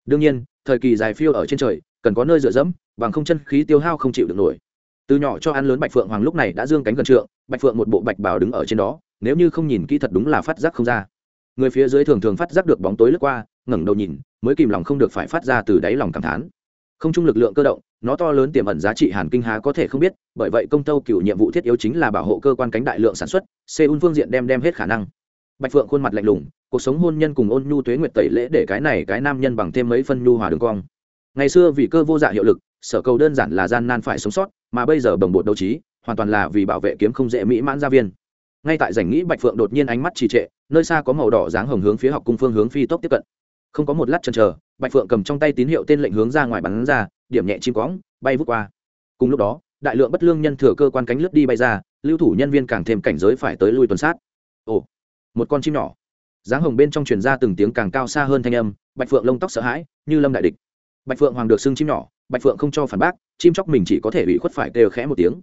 đương nhiên, thời kỳ dài phiêu ở trên trời, cần có nơi dựa dẫm, bằng không chân khí tiêu hao không chịu được nổi. Từ nhỏ cho ăn lớn bạch phượng hoàng lúc này đã dương cánh gần trượng, bạch phượng một bộ bạch bào đứng ở trên đó, nếu như không nhìn kỹ thật đúng là phát giác không ra. Người phía dưới thường thường phát giác được bóng tối lướt qua, ngẩng đầu nhìn, mới kìm lòng không được phải phát ra từ đáy lòng cảm thán. Không chung lực lượng cơ động, nó to lớn tiềm ẩn giá trị hàn kinh há có thể không biết, bởi vậy công tâu cựu nhiệm vụ thiết yếu chính là bảo hộ cơ quan cánh đại lượng sản xuất, seoul phương diện đem đem hết khả năng. Bạch phượng khuôn mặt lạnh lùng cuộc sống hôn nhân cùng ôn nhu tuế nguyệt tẩy lễ để cái này cái nam nhân bằng thêm mấy phân nhu hòa đường cong. Ngày xưa vì cơ vô dạ hiệu lực, sở cầu đơn giản là gian nan phải sống sót, mà bây giờ bồng bột đấu trí, hoàn toàn là vì bảo vệ kiếm không dễ mỹ mãn gia viên. Ngay tại rảnh nghĩ bạch phượng đột nhiên ánh mắt trì trệ, nơi xa có màu đỏ dáng hồng hướng phía học cung phương hướng phi tốc tiếp cận. Không có một lát chần chờ, bạch phượng cầm trong tay tín hiệu tên lệnh hướng ra ngoài bắn ra, điểm nhẹ chim cõng bay vút qua. Cùng lúc đó, đại lượng bất lương nhân thừa cơ quan cánh lướt đi bay ra, lưu thủ nhân viên càng thêm cảnh giới phải tới lui tuần sát. Ồ, một con chim nhỏ dáng hồng bên trong truyền ra từng tiếng càng cao xa hơn thanh âm, bạch phượng lông tóc sợ hãi, như lâm đại địch. Bạch phượng hoàng được xưng chim nhỏ, bạch phượng không cho phản bác, chim chóc mình chỉ có thể bị khuất phải đều khẽ một tiếng.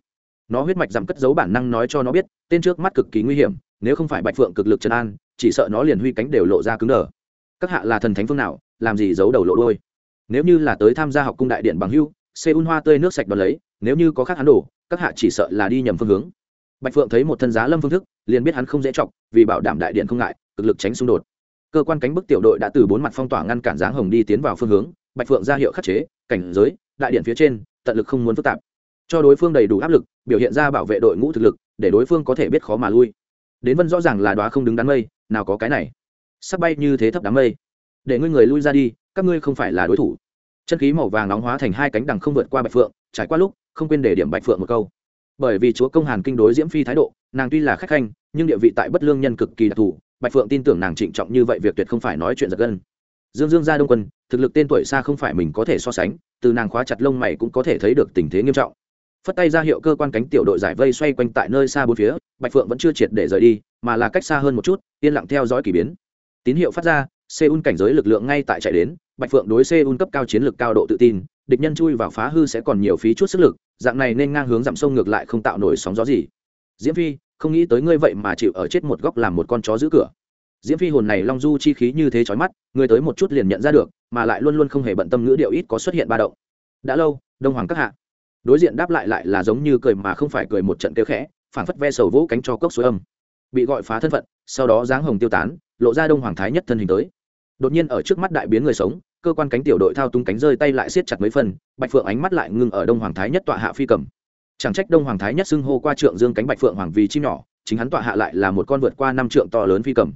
Nó huyết mạch giảm cất giấu bản năng nói cho nó biết, tên trước mắt cực kỳ nguy hiểm, nếu không phải bạch phượng cực lực trấn an, chỉ sợ nó liền huy cánh đều lộ ra cứng đờ. Các hạ là thần thánh phương nào, làm gì giấu đầu lộ đôi nếu như là tới tham gia học cung đại điện bằng hưu xê un hoa tươi nước sạch đón lấy, nếu như có khác hắn đổ, các hạ chỉ sợ là đi nhầm phương hướng. Bạch phượng thấy một thân giá lâm phương thức liền biết hắn không dễ chọc, vì bảo đảm đại điện không ngại, cực lực tránh xung đột. Cơ quan cánh bức tiểu đội đã từ bốn mặt phong tỏa ngăn cản dáng hồng đi tiến vào phương hướng, bạch phượng ra hiệu khắc chế, cảnh giới, đại điện phía trên, tận lực không muốn phức tạp. Cho đối phương đầy đủ áp lực, biểu hiện ra bảo vệ đội ngũ thực lực, để đối phương có thể biết khó mà lui. Đến vân rõ ràng là đoá không đứng đám mây, nào có cái này. Sắp bay như thế thấp đám mây. Để ngươi người lui ra đi, các ngươi không phải là đối thủ. Chân khí màu vàng nóng hóa thành hai cánh đằng không vượt qua bạch phượng, trải qua lúc, không quên để điểm bạch phượng một câu bởi vì chúa công hàn kinh đối diễm phi thái độ, nàng tuy là khách khanh, nhưng địa vị tại bất lương nhân cực kỳ đặc thù, bạch phượng tin tưởng nàng trịnh trọng như vậy việc tuyệt không phải nói chuyện giật gân. Dương dương gia đông quân, thực lực tên tuổi xa không phải mình có thể so sánh, từ nàng khóa chặt lông mày cũng có thể thấy được tình thế nghiêm trọng. Phất tay ra hiệu cơ quan cánh tiểu đội giải vây xoay quanh tại nơi xa bốn phía, bạch phượng vẫn chưa triệt để rời đi, mà là cách xa hơn một chút, yên lặng theo dõi k ỳ biến. Tín hiệu phát ra, seoul cảnh giới lực lượng ngay tại chạy đến, bạch phượng đối seoul cấp cao chiến lược cao độ tự tin địch nhân chui vào phá hư sẽ còn nhiều phí chút sức lực, dạng này nên ngang hướng dặm sông ngược lại không tạo nổi sóng gió gì. Diễm phi, không nghĩ tới ngươi vậy mà chịu ở chết một góc làm một con chó giữ cửa. Diễm phi hồn này long du chi khí như thế chói mắt người tới một chút liền nhận ra được, mà lại luôn luôn không hề bận tâm ngữ điệu ít có xuất hiện ba động. Đã lâu, đông hoàng các hạ. Đối diện đáp lại lại là giống như cười mà không phải cười một trận kêu khẽ, phảng phất ve sầu vỗ cánh cho cốc suối âm. Bị gọi phá thân phận, sau đó dáng hồng tiêu tán, lộ ra đông hoàng thái nhất thân hình tới. Đột nhiên ở trước mắt đại biến người sống cơ quan cánh tiểu đội thao tung cánh rơi tay lại siết chặt mấy phần, bạch phượng ánh mắt lại ngưng ở đông hoàng thái nhất tọa hạ phi cầm. Chẳng trách đông hoàng thái nhất xưng hô qua trượng dương cánh bạch phượng hoàng vì chim nhỏ, chính hắn tọa hạ lại là một con vượt qua năm trượng to lớn phi cầm.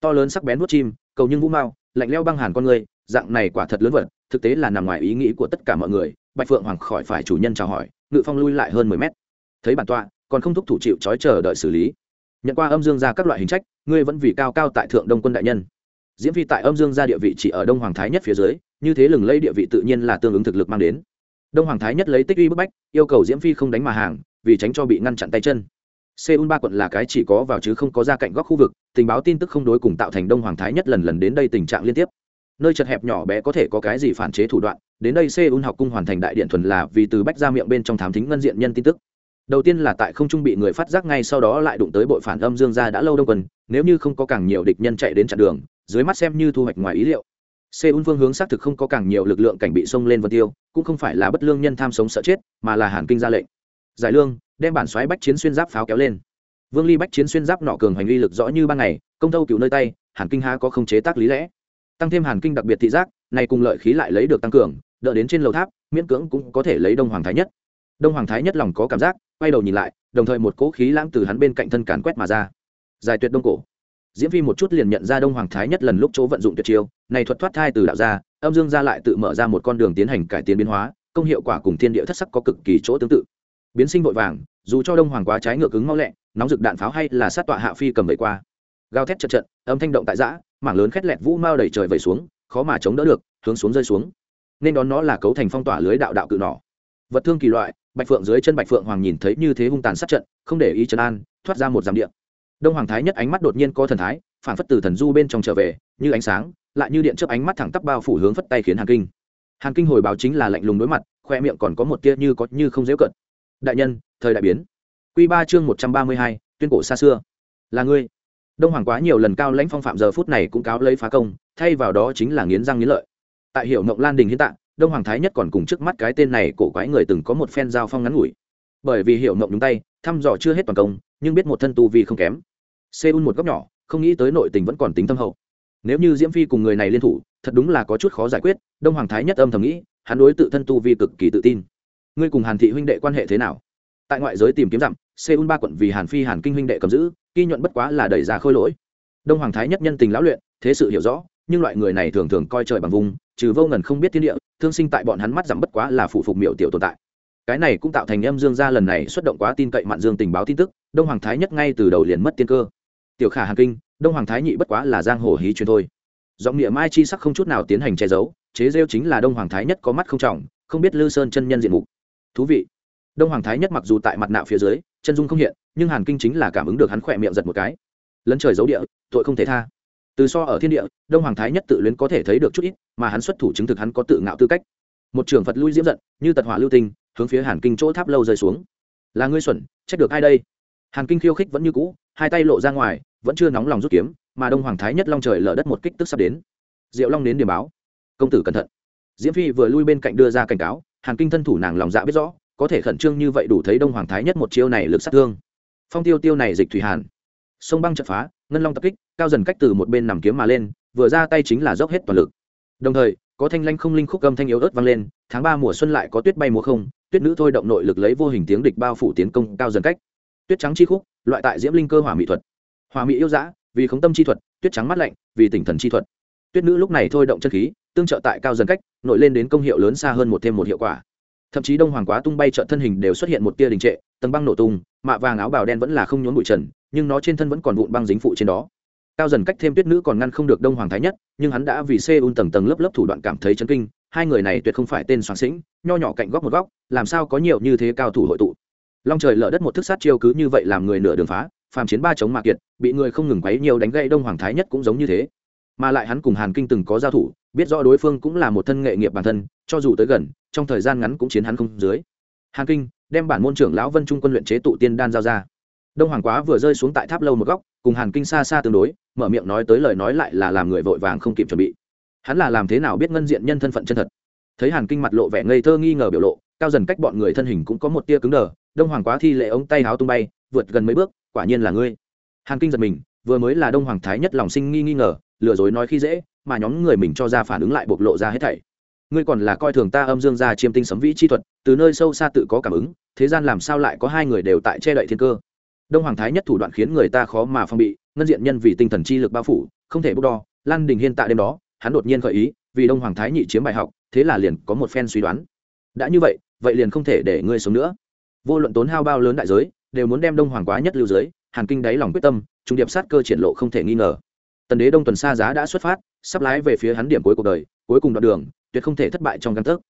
To lớn sắc bén nuốt chim, cầu nhưng vũ mao, lạnh leo băng hàn con người, dạng này quả thật lớn vật, thực tế là nằm ngoài ý nghĩ của tất cả mọi người, bạch phượng hoàng khỏi phải chủ nhân chào hỏi, ngự phong lui lại hơn mười mét. Thấy bản tọa, còn không thúc thủ chịu trói chờ đợi xử lý. Nhận qua âm dương ra các loại hình trách, ngươi vẫn vì cao cao tại thượng đông quân đại nhân diễm phi tại âm dương ra địa vị chỉ ở đông hoàng thái nhất phía dưới, như thế lừng lây địa vị tự nhiên là tương ứng thực lực mang đến. Đông hoàng thái nhất lấy tích uy bức bách, yêu cầu diễm phi không đánh mà hàng, vì tránh cho bị ngăn chặn tay chân. Seoul ba quận là cái chỉ có vào chứ không có ra cạnh góc khu vực, tình báo tin tức không đối cùng tạo thành đông hoàng thái nhất lần lần đến đây tình trạng liên tiếp. Nơi chật hẹp nhỏ bé có thể có cái gì phản chế thủ đoạn, đến đây seoul học cung hoàn thành đại điện thuần là vì từ bách ra miệng bên trong thám thính ngân diện nhân tin tức. Đầu tiên là tại không trung bị người phát giác ngay sau đó lại đụng tới bội phản âm dương gia đã lâu đông quân, nếu như không có càng nhiều địch nhân chạy đến chặn đường dưới mắt xem như thu hoạch ngoài ý liệu. Seoul phương hướng xác thực không có càng nhiều lực lượng cảnh bị xông lên vân tiêu, cũng không phải là bất lương nhân tham sống sợ chết, mà là hàn kinh ra lệnh. Giải lương, đem bản xoáy bách chiến xuyên giáp pháo kéo lên. Vương ly bách chiến xuyên giáp nọ cường hành uy lực rõ như ban ngày, công thâu cửu nơi tay, hàn kinh há có không chế tác lý lẽ. Tăng thêm hàn kinh đặc biệt thị giác, này cùng lợi khí lại lấy được tăng cường, đỡ đến trên lầu tháp, miễn cưỡng cũng có thể lấy đông hoàng thái nhất. Đông hoàng thái nhất lòng có cảm giác, quay đầu nhìn lại, đồng thời một cỗ khí lãng từ hắn bên cạnh thân càn quét mà ra. Giải tuyệt đông cổ diễm phi một chút liền nhận ra đông hoàng thái nhất lần lúc chỗ vận dụng tuyệt chiêu, này thuật thoát thai từ đạo ra âm dương ra lại tự mở ra một con đường tiến hành cải tiến biến hóa, công hiệu quả cùng thiên địa thất sắc có cực kỳ chỗ tương tự. Biến sinh vội vàng, dù cho đông hoàng quá trái ngược cứng mau lẹ, nóng rực đạn pháo hay là sát tọa hạ phi cầm vẩy qua. Gào thét chật trận âm thanh động tại giã mảng lớn khét lẹt vũ mao đẩy trời vẩy xuống, khó mà chống đỡ được, hướng xuống rơi xuống. Nên đón nó là cấu thành phong tỏa lưới đạo đạo cự nỏ. Vật thương kỳ loại, bạch phượng dưới chân bạch phượng hoàng nhìn thấy như thế hung tàn sát trận, không để ý trấn an, thoát ra một dặm điện đông hoàng thái nhất ánh mắt đột nhiên có thần thái phản phất từ thần du bên trong trở về, như ánh sáng, lại như điện chớp ánh mắt thẳng tắp bao phủ hướng phất tay khiến hàn kinh. Hàn kinh hồi báo chính là lạnh lùng đối mặt, khoe miệng còn có một tia như có như không dễ cận. Đại nhân, thời đại biến. Q ba chương một trăm ba mươi hai, tuyên cổ xa xưa. Là ngươi. Đông hoàng quá nhiều lần cao lãnh phong phạm giờ phút này cũng cáo lấy phá công, thay vào đó chính là nghiến răng nghiến lợi. Tại hiệu mộng lan đình hiến tạng đông hoàng thái nhất còn cùng trước mắt cái tên này cổ quái người từng có một phen giao phong ngắn ngủi. Bởi vì hiệu mộng nhúng tay, thăm dò chưa hết toàn công, nhưng biết một thân tu vì không kém seoul một góc nhỏ, không nghĩ tới nội tình vẫn còn tính thâm hậu. Nếu như diễm phi cùng người này liên thủ, thật đúng là có chút khó giải quyết, đông hoàng thái nhất âm thầm nghĩ, hắn đối tự thân tu vi cực kỳ tự tin. Ngươi cùng hàn thị huynh đệ quan hệ thế nào? Tại ngoại giới tìm kiếm dặm, seoul ba quận vì hàn phi, hàn kinh huynh đệ cầm giữ, ghi nhuận bất quá là đẩy ra khôi lỗi. Đông hoàng thái nhất nhân tình lão luyện, thế sự hiểu rõ, nhưng loại người này thường thường coi trời bằng vùng, trừ vô ngần không biết thiên địa, thương sinh tại bọn hắn mắt giảm bất quá là phụ phục miệu tiểu tồn tại. Cái này cũng tạo thành âm dương gia lần này xuất động quá tin cậy mạn dương tình báo tin tức, đông hoàng thái nhất ngay từ đầu liền mất tiên cơ tiểu khả hàn kinh, đông hoàng thái nhị bất quá là giang hồ hí truyền thôi. Giọng nghĩa mai chi sắc không chút nào tiến hành che giấu, chế rêu chính là đông hoàng thái nhất có mắt không trọng, không biết lư sơn chân nhân diện mục. Thú vị. Đông hoàng thái nhất mặc dù tại mặt nạ phía dưới, chân dung không hiện, nhưng hàn kinh chính là cảm ứng được hắn khỏe miệng giật một cái. Lấn trời giấu địa, tội không thể tha. Từ so ở thiên địa, đông hoàng thái nhất tự luyến có thể thấy được chút ít, mà hắn xuất thủ chứng thực hắn có tự ngạo tư cách. Một trường phật lui diễm giận, như tật hỏa lưu tinh, hướng phía hàn kinh chỗ tháp lâu rơi xuống. Là ngươi xuẩn, trách được ai đây? Hàn kinh khiêu khích vẫn như cũ hai tay lộ ra ngoài, vẫn chưa nóng lòng rút kiếm, mà đông hoàng thái nhất long trời lở đất một kích tức sắp đến. Diệu long đến điểm báo. Công tử cẩn thận. Diễm phi vừa lui bên cạnh đưa ra cảnh cáo, hàn kinh thân thủ nàng lòng dạ biết rõ, có thể khẩn trương như vậy đủ thấy đông hoàng thái nhất một chiêu này lực sát thương. Phong tiêu tiêu này dịch thủy hàn. Sông băng chật phá, ngân long tập kích, cao dần cách từ một bên nằm kiếm mà lên, vừa ra tay chính là dốc hết toàn lực. Đồng thời, có thanh lanh không linh khúc âm thanh yếu ớt vang lên, tháng ba mùa xuân lại có tuyết bay mùa không, tuyết nữ thôi động nội lực lấy vô hình tiếng địch bao phủ tiến công cao dần cách. Tuyết trắng chi khúc loại tại diễm linh cơ hỏa mỹ thuật. Hòa mỹ yêu dã, vì khống tâm chi thuật, tuyết trắng mắt lạnh, vì tỉnh thần chi thuật. Tuyết nữ lúc này thôi động chân khí, tương trợ tại cao dần cách nội lên đến công hiệu lớn xa hơn một thêm một hiệu quả. Thậm chí đông hoàng quá tung bay trợ thân hình đều xuất hiện một tia đình trệ, tầng băng nổ tung, mạ vàng áo bào đen vẫn là không nhốn bụi trần, nhưng nó trên thân vẫn còn vụn băng dính phụ trên đó. Cao dần cách thêm tuyết nữ còn ngăn không được đông hoàng thái nhất, nhưng hắn đã vì xê un tầng tầng lớp lớp thủ đoạn cảm thấy chấn kinh, hai người này tuyệt không phải tên soạn sĩnh, nho nhỏ cạnh góc một góc, làm sao có nhiều như thế cao thủ hội tụ long trời lở đất một thức sát chiêu cứ như vậy làm người nửa đường phá, phàm chiến ba chống mạc kiệt, bị người không ngừng quấy nhiều đánh gậy đông hoàng thái nhất cũng giống như thế. Mà lại hắn cùng hàn kinh từng có giao thủ, biết rõ đối phương cũng là một thân nghệ nghiệp bản thân, cho dù tới gần, trong thời gian ngắn cũng chiến hắn không dưới. Hàn kinh đem bản môn trưởng lão vân trung quân luyện chế tụ tiên đan giao ra. Đông hoàng quá vừa rơi xuống tại tháp lâu một góc, cùng hàn kinh xa xa tương đối, mở miệng nói tới lời nói lại là làm người vội vàng không kịp chuẩn bị. Hắn là làm thế nào biết ngân diện nhân thân phận chân thật? Thấy hàn kinh mặt lộ vẻ ngây thơ nghi ngờ biểu lộ, cao dần cách bọn người thân hình cũng có một tia cứng đờ đông hoàng quá thi lệ ống tay háo tung bay, vượt gần mấy bước, quả nhiên là ngươi. Hàn kinh giật mình, vừa mới là đông hoàng thái nhất lòng sinh nghi nghi ngờ, lừa dối nói khi dễ, mà nhóm người mình cho ra phản ứng lại bộc lộ ra hết thảy. Ngươi còn là coi thường ta âm dương gia chiêm tinh sấm vĩ chi thuật, từ nơi sâu xa tự có cảm ứng, thế gian làm sao lại có hai người đều tại che đậy thiên cơ? Đông hoàng thái nhất thủ đoạn khiến người ta khó mà phong bị, ngân diện nhân vì tinh thần chi lực bao phủ, không thể bốc đo. Lan đình hiên tại đêm đó, hắn đột nhiên khởi ý, vì đông hoàng thái nhị chiếm bài học, thế là liền có một phen suy đoán. Đã như vậy vậy liền không thể để ngươi sống nữa vô luận tốn hao bao lớn đại giới, đều muốn đem đông hoàng quá nhất lưu giới hàn kinh đáy lòng quyết tâm, trung điệp sát cơ triển lộ không thể nghi ngờ. Tần đế đông tuần xa giá đã xuất phát, sắp lái về phía hắn điểm cuối cuộc đời, cuối cùng đoạn đường, tuyệt không thể thất bại trong căn thức.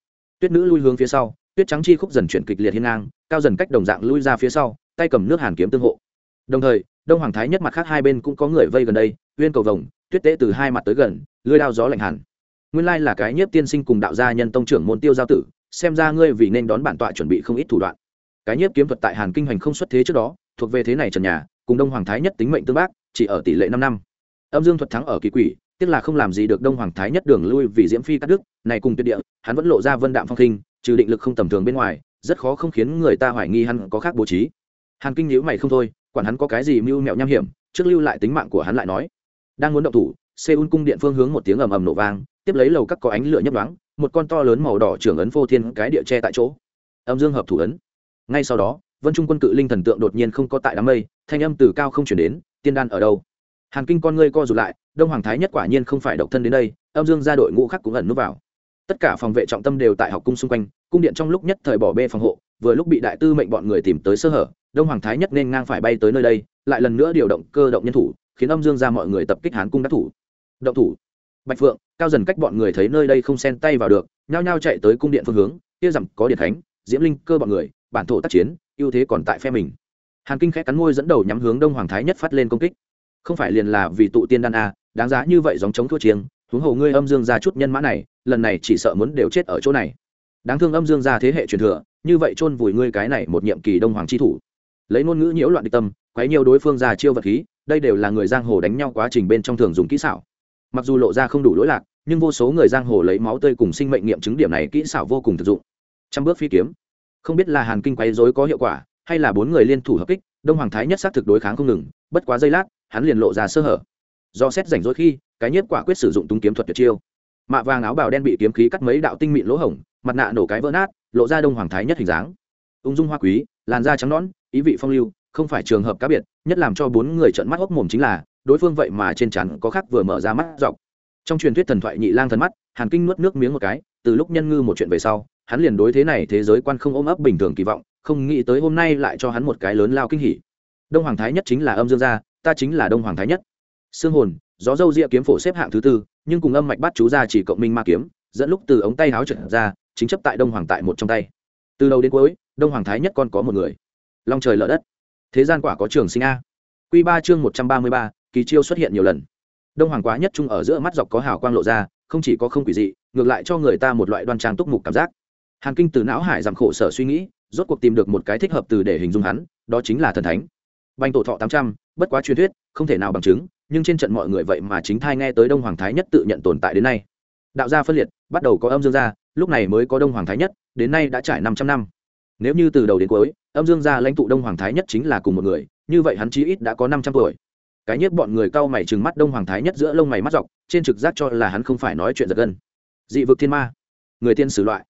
tuyết nữ lui hướng phía sau, tuyết trắng chi khúc dần chuyển kịch liệt hiên ngang, cao dần cách đồng dạng lui ra phía sau, tay cầm nước hàn kiếm tương hộ. Đồng thời, đông hoàng thái nhất mặt khác hai bên cũng có người vây gần đây, uyên cầu vồng, tuyết tế từ hai mặt tới gần, lưới đao gió lạnh hàn nguyên lai là cái nhiếp tiên sinh cùng đạo gia nhân tông trưởng môn tiêu giao tử, xem ra ngươi vì nên đón bản tọa chuẩn bị không ít thủ đoạn cái nhiếp kiếm thuật tại hàn kinh hoành không xuất thế trước đó, thuộc về thế này trần nhà, cùng đông hoàng thái nhất tính mệnh tương bác, chỉ ở tỷ lệ năm năm. Âm dương thuật thắng ở kỳ quỷ, tiếc là không làm gì được đông hoàng thái nhất đường lui vì diễm phi cắt đức này cùng tuyệt địa, hắn vẫn lộ ra vân đạm phong khinh, trừ định lực không tầm thường bên ngoài, rất khó không khiến người ta hoài nghi hắn có khác bố trí. Hàn kinh nhữ mày không thôi, quản hắn có cái gì mưu mẹo nham hiểm, trước lưu lại tính mạng của hắn lại nói. Đang muốn động thủ, seoul cung điện phương hướng một tiếng ầm ầm nổ vang, tiếp lấy lầu các có ánh lửa nhấp đoáng một con to lớn màu đỏ trưởng ấn vô thiên cái địa che tại chỗ. Âm dương hợp thủ ấn ngay sau đó, vân trung quân cự linh thần tượng đột nhiên không có tại đám mây, thanh âm từ cao không chuyển đến, tiên đan ở đâu? Hàn kinh con ngươi co rụt lại, đông hoàng thái nhất quả nhiên không phải độc thân đến đây, âm dương ra đội ngũ khác cũng ẩn núp vào. Tất cả phòng vệ trọng tâm đều tại học cung xung quanh, cung điện trong lúc nhất thời bỏ bê phòng hộ, vừa lúc bị đại tư mệnh bọn người tìm tới sơ hở, đông hoàng thái nhất nên ngang phải bay tới nơi đây, lại lần nữa điều động cơ động nhân thủ, khiến âm dương ra mọi người tập kích hán cung đắc thủ. Động thủ. Bạch phượng, cao dần cách bọn người thấy nơi đây không xen tay vào được, nhao nhao chạy tới cung điện phương hướng, kia dặm có điện khánh diễm linh cơ bọn người bản thổ tác chiến, ưu thế còn tại phe mình. Hàn kinh khẽ cắn môi dẫn đầu nhắm hướng đông hoàng thái nhất phát lên công kích. Không phải liền là vì tụ tiên đan a đáng giá như vậy dòng chống thua chiêng, huống hồ ngươi âm dương ra chút nhân mã này, lần này chỉ sợ muốn đều chết ở chỗ này. Đáng thương âm dương ra thế hệ truyền thừa, như vậy chôn vùi ngươi cái này một nhiệm kỳ đông hoàng chi thủ. Lấy ngôn ngữ nhiễu loạn địch tâm, quấy nhiều đối phương ra chiêu vật khí, đây đều là người giang hồ đánh nhau quá trình bên trong thường dùng kỹ xảo. Mặc dù lộ ra không đủ lỗi lạc, nhưng vô số người giang hồ lấy máu tươi cùng sinh mệnh nghiệm chứng điểm này kỹ xảo vô cùng thực dụng. Trăm bước phi kiếm không biết là hàn kinh quấy dối có hiệu quả, hay là bốn người liên thủ hợp kích, đông hoàng thái nhất xác thực đối kháng không ngừng, bất quá giây lát, hắn liền lộ ra sơ hở. Do xét rảnh rỗi khi, cái nhất quả quyết sử dụng túng kiếm thuật tuyệt chiêu. Mạ vàng áo bào đen bị kiếm khí cắt mấy đạo tinh mịn lỗ hổng, mặt nạ nổ cái vỡ nát, lộ ra đông hoàng thái nhất hình dáng. Ung dung hoa quý, làn da trắng nõn, ý vị phong lưu, không phải trường hợp cá biệt, nhất làm cho bốn người trợn mắt hốc mồm chính là, đối phương vậy mà trên trán có khác vừa mở ra mắt dọc. Trong truyền thuyết thần thoại nhị lang thần mắt, hàn kinh nuốt nước miếng một cái, từ lúc nhân ngư một chuyện về sau hắn liền đối thế này thế giới quan không ôm ấp bình thường kỳ vọng, không nghĩ tới hôm nay lại cho hắn một cái lớn lao kinh hỉ. Đông hoàng thái nhất chính là âm dương gia, ta chính là đông hoàng thái nhất. Xương hồn, gió dâu ria kiếm phổ xếp hạng thứ tư, nhưng cùng âm mạch bắt chú ra chỉ cộng minh ma kiếm, dẫn lúc từ ống tay háo trượt ra, chính chấp tại đông hoàng tại một trong tay. Từ đầu đến cuối, đông hoàng thái nhất còn có một người. Long trời lở đất. Thế gian quả có trường sinh a. Q ba chương một trăm ba mươi ba, kỳ chiêu xuất hiện nhiều lần. Đông hoàng quá nhất trung ở giữa mắt dọc có hào quang lộ ra, không chỉ có không quỷ dị, ngược lại cho người ta một loại đoan trang túc mục cảm giác hàn kinh từ não hải giảm khổ sở suy nghĩ, rốt cuộc tìm được một cái thích hợp từ để hình dung hắn, đó chính là thần thánh. Banh tổ thọ tám trăm, bất quá truyền thuyết, không thể nào bằng chứng, nhưng trên trận mọi người vậy mà chính thai nghe tới đông hoàng thái nhất tự nhận tồn tại đến nay. Đạo gia phân liệt, bắt đầu có âm dương gia, lúc này mới có đông hoàng thái nhất, đến nay đã trải năm trăm năm. Nếu như từ đầu đến cuối, âm dương gia lãnh tụ đông hoàng thái nhất chính là cùng một người, như vậy hắn chí ít đã có năm trăm tuổi. Cái nhất bọn người cau mày trừng mắt đông hoàng thái nhất giữa lông mày mắt dọc, trên trực giác cho là hắn không phải nói chuyện giật gân. Dị vực thiên ma. Người tiên sử loại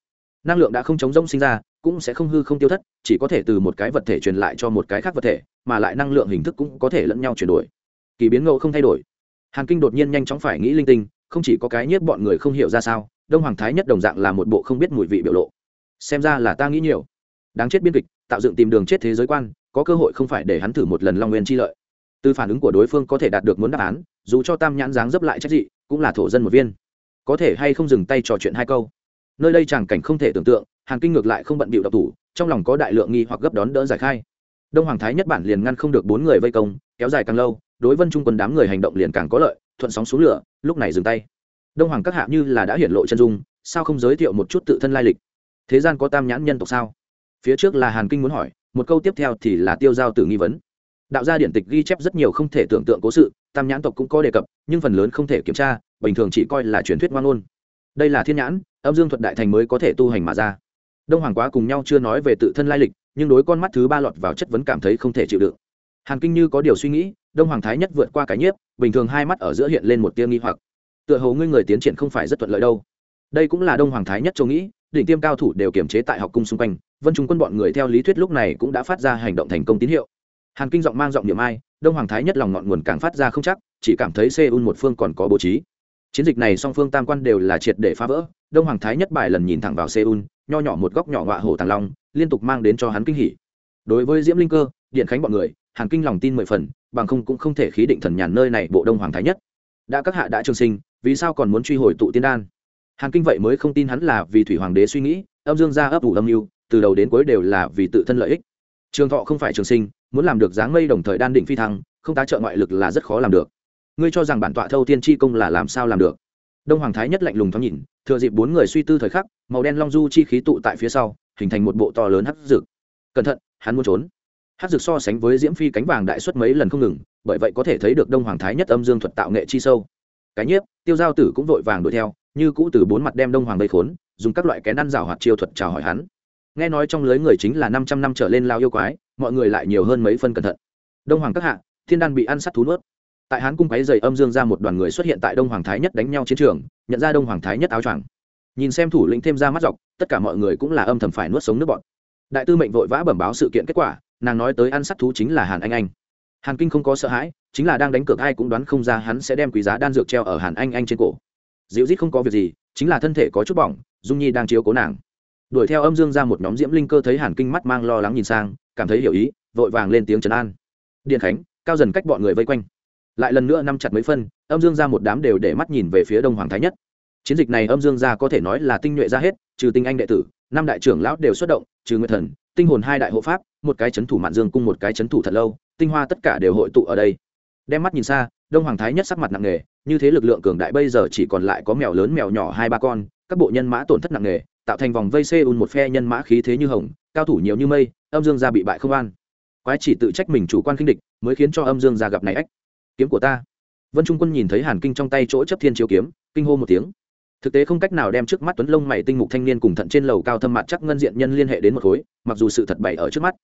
năng lượng đã không chống rông sinh ra, cũng sẽ không hư không tiêu thất, chỉ có thể từ một cái vật thể truyền lại cho một cái khác vật thể, mà lại năng lượng hình thức cũng có thể lẫn nhau chuyển đổi. Kỳ biến ngẫu không thay đổi. Hàn kinh đột nhiên nhanh chóng phải nghĩ linh tinh, không chỉ có cái nhiếp bọn người không hiểu ra sao, đông hoàng thái nhất đồng dạng là một bộ không biết mùi vị biểu lộ. Xem ra là ta nghĩ nhiều. Đáng chết biên kịch, tạo dựng tìm đường chết thế giới quan, có cơ hội không phải để hắn thử một lần long nguyên chi lợi. Từ phản ứng của đối phương có thể đạt được muốn đáp án, dù cho tam nhãn dáng dấp lại trách dị, cũng là thổ dân một viên. Có thể hay không dừng tay trò chuyện hai câu nơi đây chẳng cảnh không thể tưởng tượng, hàn kinh ngược lại không bận bịu độc thủ, trong lòng có đại lượng nghi hoặc gấp đón đỡ giải khai. Đông hoàng thái nhất bản liền ngăn không được bốn người vây công, kéo dài càng lâu, đối vân trung quân đám người hành động liền càng có lợi, thuận sóng xuống lửa, lúc này dừng tay. Đông hoàng các hạ như là đã hiển lộ chân dung, sao không giới thiệu một chút tự thân lai lịch? Thế gian có tam nhãn nhân tộc sao? Phía trước là hàn kinh muốn hỏi, một câu tiếp theo thì là tiêu giao tử nghi vấn. Đạo gia điện tịch ghi chép rất nhiều không thể tưởng tượng cố sự, tam nhãn tộc cũng có đề cập, nhưng phần lớn không thể kiểm tra, bình thường chỉ coi là truyền thuyết ngoan ngôn đây là thiên nhãn, âm dương thuật đại thành mới có thể tu hành mà ra. Đông hoàng quá cùng nhau chưa nói về tự thân lai lịch, nhưng đối con mắt thứ ba lọt vào chất vấn cảm thấy không thể chịu đựng. Hàn kinh như có điều suy nghĩ, đông hoàng thái nhất vượt qua cái nhiếp, bình thường hai mắt ở giữa hiện lên một tiêu nghi hoặc. Tựa hồ ngươi người tiến triển không phải rất thuận lợi đâu. Đây cũng là đông hoàng thái nhất châu nghĩ, đỉnh tiêm cao thủ đều kiểm chế tại học cung xung quanh, vân trung quân bọn người theo lý thuyết lúc này cũng đã phát ra hành động thành công tín hiệu. Hàn kinh giọng mang giọng niệm ai, đông hoàng thái nhất lòng ngọn nguồn càng phát ra không chắc, chỉ cảm thấy seoul một phương còn có bố trí chiến dịch này song phương tam quan đều là triệt để phá vỡ, đông hoàng thái nhất bài lần nhìn thẳng vào seoul, nho nhỏ một góc nhỏ ngọa hồ tàng long, liên tục mang đến cho hắn kinh hỉ. Đối với diễm linh cơ, điện khánh bọn người, hàn kinh lòng tin mười phần, bằng không cũng không thể khí định thần nhàn nơi này bộ đông hoàng thái nhất. Đã các hạ đã trường sinh, vì sao còn muốn truy hồi tụ tiên đan? Hàn kinh vậy mới không tin hắn là vì thủy hoàng đế suy nghĩ, âm dương gia ấp ủ âm mưu, từ đầu đến cuối đều là vì tự thân lợi ích. Trường thọ không phải trường sinh, muốn làm được dáng mây đồng thời đan định phi thăng, không tá trợ ngoại lực là rất khó làm được ngươi cho rằng bản tọa thâu tiên chi công là làm sao làm được? Đông hoàng thái nhất lạnh lùng thoáng nhìn, thừa dịp bốn người suy tư thời khắc, màu đen long du chi khí tụ tại phía sau, hình thành một bộ to lớn hắc dực cẩn thận, hắn muốn trốn. Hắc dực so sánh với diễm phi cánh vàng đại xuất mấy lần không ngừng, bởi vậy có thể thấy được đông hoàng thái nhất âm dương thuật tạo nghệ chi sâu. Cái nhiếp, tiêu giao tử cũng vội vàng đuổi theo, như cũ từ bốn mặt đem đông hoàng vây khốn, dùng các loại kén ăn rào hoạt chiêu thuật chào hỏi hắn. Nghe nói trong lưới người chính là năm trăm năm trở lên lao yêu quái, mọi người lại nhiều hơn mấy phân cẩn thận. Đông hoàng các hạ, thiên đan bị ăn sắt thú nuốt tại hán cung quáy dày âm dương ra một đoàn người xuất hiện tại đông hoàng thái nhất đánh nhau chiến trường, nhận ra đông hoàng thái nhất áo choàng. Nhìn xem thủ lĩnh thêm ra mắt dọc, tất cả mọi người cũng là âm thầm phải nuốt sống nước bọn. Đại tư mệnh vội vã bẩm báo sự kiện kết quả, nàng nói tới ăn sắt thú chính là hàn anh anh. Hàn kinh không có sợ hãi, chính là đang đánh cược ai cũng đoán không ra hắn sẽ đem quý giá đan dược treo ở hàn anh anh trên cổ. Dịu rít không có việc gì, chính là thân thể có chút bỏng, dung nhi đang chiếu cố nàng. Đuổi theo âm dương ra một nhóm diễm linh cơ thấy hàn kinh mắt mang lo lắng nhìn sang, cảm thấy hiểu ý, vội vàng lên tiếng trấn an. Điện khánh, cao dần cách bọn người vây quanh lại lần nữa năm chặt mấy phân, âm dương ra một đám đều để mắt nhìn về phía đông hoàng thái nhất. Chiến dịch này âm dương ra có thể nói là tinh nhuệ ra hết, trừ tinh anh đệ tử, năm đại trưởng lão đều xuất động, trừ nguyệt thần, tinh hồn hai đại hộ pháp, một cái c h ấ n thủ mạn dương cung, một cái c h ấ n thủ thật lâu, tinh hoa tất cả đều hội tụ ở đây. Đem mắt nhìn xa, đông hoàng thái nhất sắc mặt nặng nề, như thế lực lượng cường đại bây giờ chỉ còn lại có mèo lớn mèo nhỏ hai ba con, các bộ nhân mã tổn thất nặng nề, tạo thành vòng vây xê un một phe nhân mã khí thế như hồng, cao thủ nhiều như mây, âm dương ra bị bại không an. Quái chỉ tự trách mình chủ quan kinh địch, mới khiến cho âm dương ra gặp này ách kiếm của ta. Vân trung quân nhìn thấy hàn kinh trong tay chỗ chấp thiên chiếu kiếm, kinh hô một tiếng. Thực tế không cách nào đem trước mắt tuấn lông mày tinh mục thanh niên cùng thận trên lầu cao thâm mặt chắc ngân diện nhân liên hệ đến một khối, mặc dù sự thật bày ở trước mắt.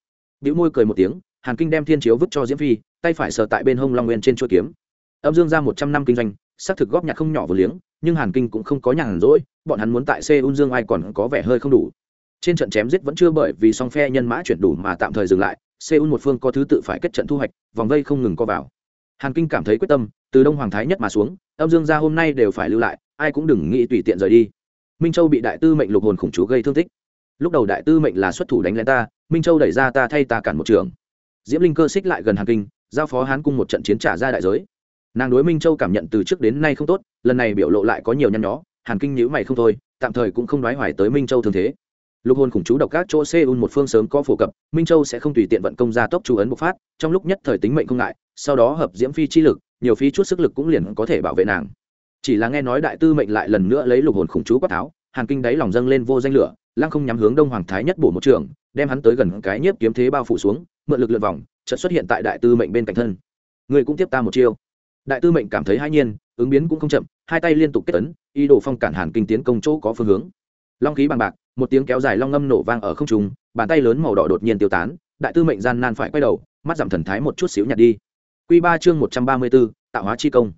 Bĩu môi cười một tiếng, hàn kinh đem thiên chiếu vứt cho diễm phi, tay phải sờ tại bên hông long nguyên trên chuôi kiếm. Âm dương ra một trăm năm kinh doanh, xác thực góp nhặt không nhỏ vừa liếng, nhưng hàn kinh cũng không có nhàn rỗi, bọn hắn muốn tại seoul dương ai còn có vẻ hơi không đủ. Trên trận chém giết vẫn chưa bởi vì song phe nhân mã chuyển đủ mà tạm thời dừng lại, seoul một phương có thứ tự phải kết trận thu hoạch, vòng vây không ngừng co vào hàn kinh cảm thấy quyết tâm, từ đông hoàng thái nhất mà xuống, âm dương gia hôm nay đều phải lưu lại, ai cũng đừng nghĩ tùy tiện rời đi. Minh châu bị đại tư mệnh lục hồn khủng chú gây thương tích. Lúc đầu đại tư mệnh là xuất thủ đánh lên ta, minh châu đẩy ra ta thay ta cản một trường. Diễm linh cơ xích lại gần hàn kinh, giao phó hán cung một trận chiến trả ra đại giới. Nàng đối minh châu cảm nhận từ trước đến nay không tốt, lần này biểu lộ lại có nhiều nhăn nhó, hàn kinh nhữ mày không thôi, tạm thời cũng không đoái hoài tới minh châu thường thế lục hồn khủng chú độc các chỗ seoul một phương sớm có phổ cập, minh châu sẽ không tùy tiện vận công gia tốc chú ấn bộc phát, trong lúc nhất thời tính mệnh không ngại, sau đó hợp diễm phi chi lực, nhiều phi chút sức lực cũng liền có thể bảo vệ nàng. Chỉ là nghe nói đại tư mệnh lại lần nữa lấy lục hồn khủng chú quát tháo, hàn kinh đáy lòng dâng lên vô danh lửa, lăng không nhắm hướng đông hoàng thái nhất bổ một trường, đem hắn tới gần cái nhiếp kiếm thế bao phủ xuống, mượn lực lượt vòng, chợt xuất hiện tại đại tư mệnh bên cạnh thân. Người cũng tiếp ta một chiêu. Đại tư mệnh cảm thấy hai nhiên, ứng biến cũng không chậm, hai tay liên tục kết tấn ý đồ phong cản hàn kinh tiến công chỗ có phương hướng. Long khí bằng bạc một tiếng kéo dài long ngâm nổ vang ở không trung, bàn tay lớn màu đỏ đột nhiên tiêu tán, đại tư mệnh gian nan phải quay đầu, mắt giảm thần thái một chút xíu nhặt đi. Q ba chương một trăm ba mươi b ố tạo hóa chi công.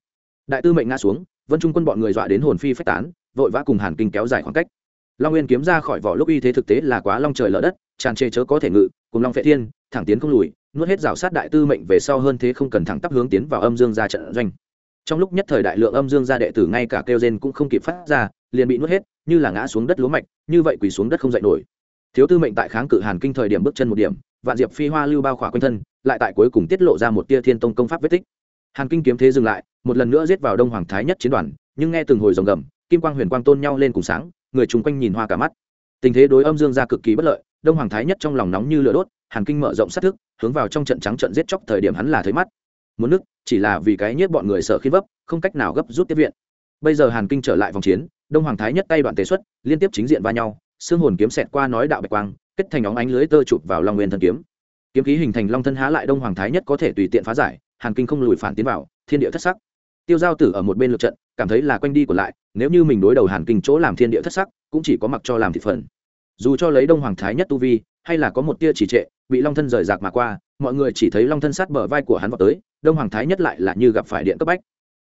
Đại tư mệnh ngã xuống, vân trung quân bọn người dọa đến hồn phi phách tán, vội vã cùng hàn kinh kéo dài khoảng cách. Long nguyên kiếm ra khỏi vỏ lúc uy thế thực tế là quá long trời lỡ đất, tràn trề chớ có thể ngự, cùng long phệ thiên, thẳng tiến không lùi, nuốt hết rào sát đại tư mệnh về sau hơn thế không cần thẳng tắp hướng tiến vào âm dương ra trận doanh trong lúc nhất thời đại lượng âm dương gia đệ tử ngay cả kêu gen cũng không kịp phát ra, liền bị nuốt hết, như là ngã xuống đất lúa mạch, như vậy quỳ xuống đất không dậy nổi. Thiếu tư mệnh tại kháng cự hàn kinh thời điểm bước chân một điểm, vạn diệp phi hoa lưu bao khỏa quanh thân, lại tại cuối cùng tiết lộ ra một tia thiên tông công pháp vết tích. Hàn kinh kiếm thế dừng lại, một lần nữa giết vào đông hoàng thái nhất chiến đoàn, nhưng nghe từng hồi rồng gầm, kim quang huyền quang tôn nhau lên cùng sáng, người chung quanh nhìn hoa cả mắt. Tình thế đối âm dương ra cực kỳ bất lợi, đông hoàng thái nhất trong lòng nóng như lửa đốt, hàn kinh mở rộng sát thức, hướng vào trong trận trắng trận giết chóc thời điểm hắn là thấy mắt muốn nước chỉ là vì cái nhiếp bọn người sợ khi vấp, không cách nào gấp rút tiếp viện. Bây giờ hàn kinh trở lại vòng chiến, đông hoàng thái nhất tay đoạn tế xuất, liên tiếp chính diện va nhau, xương hồn kiếm xẹt qua nói đạo bạch quang, kết thành óng ánh lưới tơ chụp vào long nguyên thân kiếm. Kiếm khí hình thành long thân há lại đông hoàng thái nhất có thể tùy tiện phá giải, hàn kinh không lùi phản tiến vào, thiên địa thất sắc. Tiêu giao tử ở một bên lượt trận, cảm thấy là quanh đi còn lại, nếu như mình đối đầu hàn kinh chỗ làm thiên địa thất sắc, cũng chỉ có mặc cho làm thị phần. Dù cho lấy đông hoàng thái nhất tu vi, hay là có một tia chỉ trệ, bị long thân rời rạc mà qua mọi người chỉ thấy long thân sát bờ vai của hắn vào tới, đông hoàng thái nhất lại là như gặp phải điện cấp bách.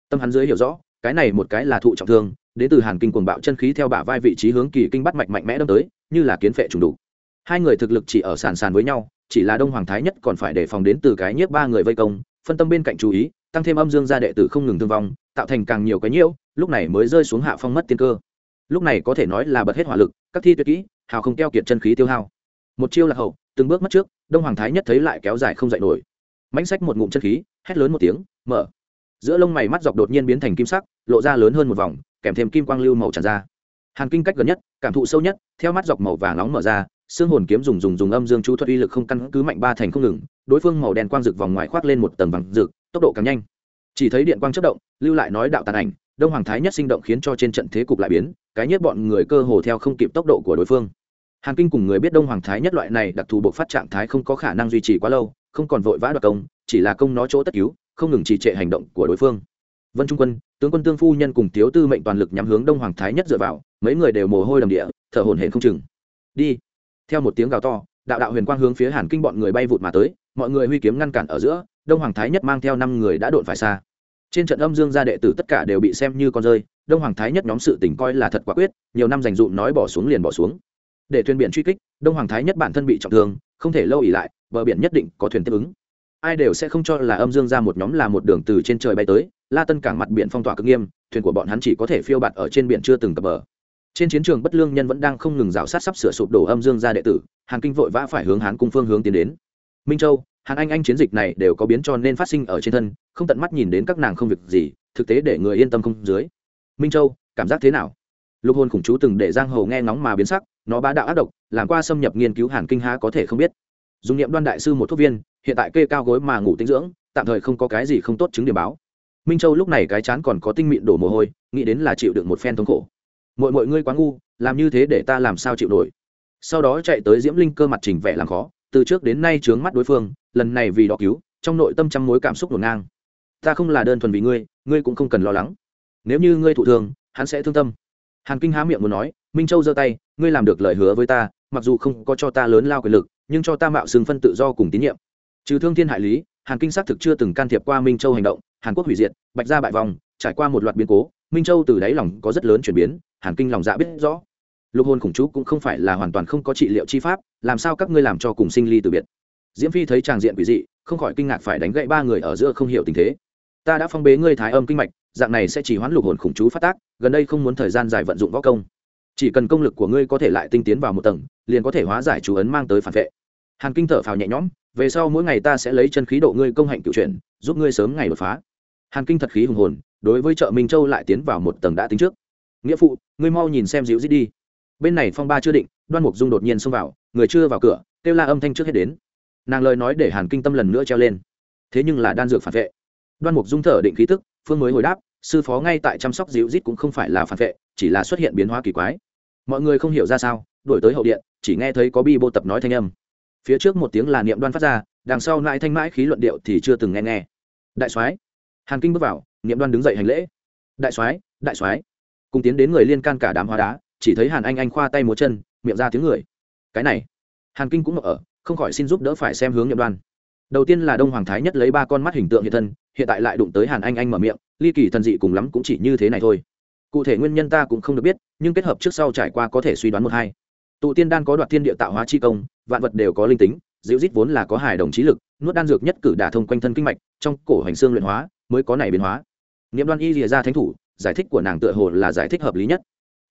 Tâm hắn dưới hiểu rõ, cái này một cái là thụ trọng thương, đến từ hàn kinh cuồng bạo chân khí theo bả vai vị trí hướng kỳ kinh bắt mạch mạnh mẽ đâm tới, như là kiến phệ trùng đủ hai người thực lực chỉ ở sàn sàn với nhau, chỉ là đông hoàng thái nhất còn phải đề phòng đến từ cái nhiếp ba người vây công, phân tâm bên cạnh chú ý, tăng thêm âm dương gia đệ tử không ngừng thương vong, tạo thành càng nhiều cái nhiễu, lúc này mới rơi xuống hạ phong mất tiên cơ. Lúc này có thể nói là bật hết hỏa lực, các thi tuyệt kỹ, hào không keo kiệt chân khí tiêu hao. Một chiêu là hậu, từng bước mất trước đông hoàng thái nhất thấy lại kéo dài không dậy nổi. Mãnh sách một ngụm chân khí, hét lớn một tiếng, mở. Giữa lông mày mắt dọc đột nhiên biến thành kim sắc, lộ ra lớn hơn một vòng, kèm thêm kim quang lưu màu tràn ra. Hàn kinh cách gần nhất, cảm thụ sâu nhất, theo mắt dọc màu vàng nóng mở ra, xương hồn kiếm dùng dùng dùng âm dương chú thuật uy lực không căn cứ mạnh ba thành không ngừng, đối phương màu đen quang rực vòng ngoài khoác lên một tầng vàng rực tốc độ càng nhanh. Chỉ thấy điện quang chất động, lưu lại nói đạo tàn ảnh, đông hoàng thái nhất sinh động khiến cho trên trận thế cục lại biến, cái nhất bọn người cơ hồ theo không kịp tốc độ của đối phương hàn kinh cùng người biết đông hoàng thái nhất loại này đặc thù bộ phát trạng thái không có khả năng duy trì quá lâu, không còn vội vã đoạt công, chỉ là công nó chỗ tất cứu không ngừng trì trệ hành động của đối phương. Vân trung quân, tướng quân tương phu nhân cùng tiếu tư mệnh toàn lực nhắm hướng đông hoàng thái nhất dựa vào, mấy người đều mồ hôi đầm địa, thở hổn hển không chừng. Đi. Theo một tiếng gào to, đạo đạo huyền quang hướng phía hàn kinh bọn người bay vụt mà tới, mọi người huy kiếm ngăn cản ở giữa, đông hoàng thái nhất mang theo năm người đã đột phải xa. Trên trận âm dương gia đệ tử tất cả đều bị xem như con rơi, đông hoàng thái nhất nhóm sự tình coi là thật quả quyết, nhiều năm dành dụm nói bỏ xuống liền bỏ xuống để thuyền biển truy kích, đông hoàng thái nhất bản thân bị trọng thương, không thể lâu ỉ lại, bờ biển nhất định có thuyền tiếp ứng. Ai đều sẽ không cho là âm dương ra một nhóm là một đường từ trên trời bay tới, la tân cảng mặt biển phong tỏa cực nghiêm, thuyền của bọn hắn chỉ có thể phiêu bạt ở trên biển chưa từng cập bờ. Trên chiến trường bất lương nhân vẫn đang không ngừng rào sát sắp sửa sụp đổ âm dương ra đệ tử, hàn kinh vội vã phải hướng hán cung phương hướng tiến đến. Minh châu, hàn anh anh chiến dịch này đều có biến cho nên phát sinh ở trên thân, không tận mắt nhìn đến các nàng không việc gì, thực tế để người yên tâm không dưới. Minh châu, cảm giác thế nào? Lục hồn khủng chú từng để giang hồ nghe ngóng mà biến sắc, nó bá đạo ác độc, làm qua xâm nhập nghiên cứu hàn kinh há có thể không biết. Dùng niệm đoan đại sư một thuốc viên, hiện tại kê cao gối mà ngủ tinh dưỡng, tạm thời không có cái gì không tốt chứng điểm báo. Minh châu lúc này cái chán còn có tinh mịn đổ mồ hôi, nghĩ đến là chịu được một phen thống khổ. Mọi mọi ngươi quá ngu, làm như thế để ta làm sao chịu nổi? Sau đó chạy tới diễm linh cơ mặt trình vẻ làm khó, từ trước đến nay trướng mắt đối phương, lần này vì đó cứu, trong nội tâm trăm mối cảm xúc ngổn ngang. Ta không là đơn thuần vì ngươi ngươi cũng không cần lo lắng. Nếu như ngươi thụ thường hắn sẽ thương tâm hàn kinh há miệng muốn nói, minh châu giơ tay, ngươi làm được lời hứa với ta, mặc dù không có cho ta lớn lao quyền lực, nhưng cho ta mạo xưng phân tự do cùng tín nhiệm. Trừ thương thiên hại lý, hàn kinh xác thực chưa từng can thiệp qua minh châu hành động, hàn quốc hủy diệt, bạch gia bại vòng trải qua một loạt biến cố, minh châu từ đáy lòng có rất lớn chuyển biến, hàn kinh lòng dạ biết rõ. Lục hồn khủng chú cũng không phải là hoàn toàn không có trị liệu chi pháp, làm sao các ngươi làm cho cùng sinh ly từ biệt? Diễm phi thấy tràng diện quỷ dị, không khỏi kinh ngạc phải đánh gậy ba người ở giữa không hiểu tình thế ta đã phong bế ngươi thái âm kinh mạch, dạng này sẽ chỉ hoãn lục hồn khủng chú phát tác, gần đây không muốn thời gian dài vận dụng võ công. Chỉ cần công lực của ngươi có thể lại tinh tiến vào một tầng, liền có thể hóa giải chú ấn mang tới phản vệ. Hàn kinh thở phào nhẹ nhõm, về sau mỗi ngày ta sẽ lấy chân khí độ ngươi công hạnh cựu chuyển, giúp ngươi sớm ngày đột phá. Hàn kinh thật khí hùng hồn, đối với chợ minh châu lại tiến vào một tầng đã tính trước. Nghĩa phụ, ngươi mau nhìn xem dịu dít đi. Bên này phong ba chưa định, đoan mục dung đột nhiên xông vào, người chưa vào cửa, kêu la âm thanh trước hết đến. Nàng lời nói để hàn kinh tâm lần nữa treo lên. Thế nhưng là đan dược phản vệ đoan mục dung thở định khí tức, phương mới hồi đáp, sư phó ngay tại chăm sóc dịu rít cũng không phải là phản vệ, chỉ là xuất hiện biến hóa kỳ quái. Mọi người không hiểu ra sao đổi tới hậu điện, chỉ nghe thấy có bi bô tập nói thanh âm. Phía trước một tiếng là niệm đoan phát ra, đằng sau lại thanh mãi khí luận điệu thì chưa từng nghe nghe. Đại soái. Hàn kinh bước vào, niệm đoan đứng dậy hành lễ. Đại soái đại soái. Cùng tiến đến người liên can cả đám hóa đá, chỉ thấy hàn anh anh khoa tay múa chân, miệng ra tiếng người. Cái này. Hàn kinh cũng ở, không khỏi xin giúp đỡ phải xem hướng niệm đoan đầu tiên là đông hoàng thái nhất lấy ba con mắt hình tượng hiện thân, hiện tại lại đụng tới hàn anh anh mở miệng, ly kỳ thần dị cùng lắm cũng chỉ như thế này thôi. Cụ thể nguyên nhân ta cũng không được biết, nhưng kết hợp trước sau trải qua có thể suy đoán một hai. Tụ tiên đan có đoạt tiên địa tạo hóa chi công, vạn vật đều có linh tính, dịu dít vốn là có hài đồng trí lực, nuốt đan dược nhất cử đả thông quanh thân kinh mạch, trong cổ hành xương luyện hóa, mới có này biến hóa. Niệm đoan y rìa ra thánh thủ, giải thích của nàng tựa hồ là giải thích hợp lý nhất.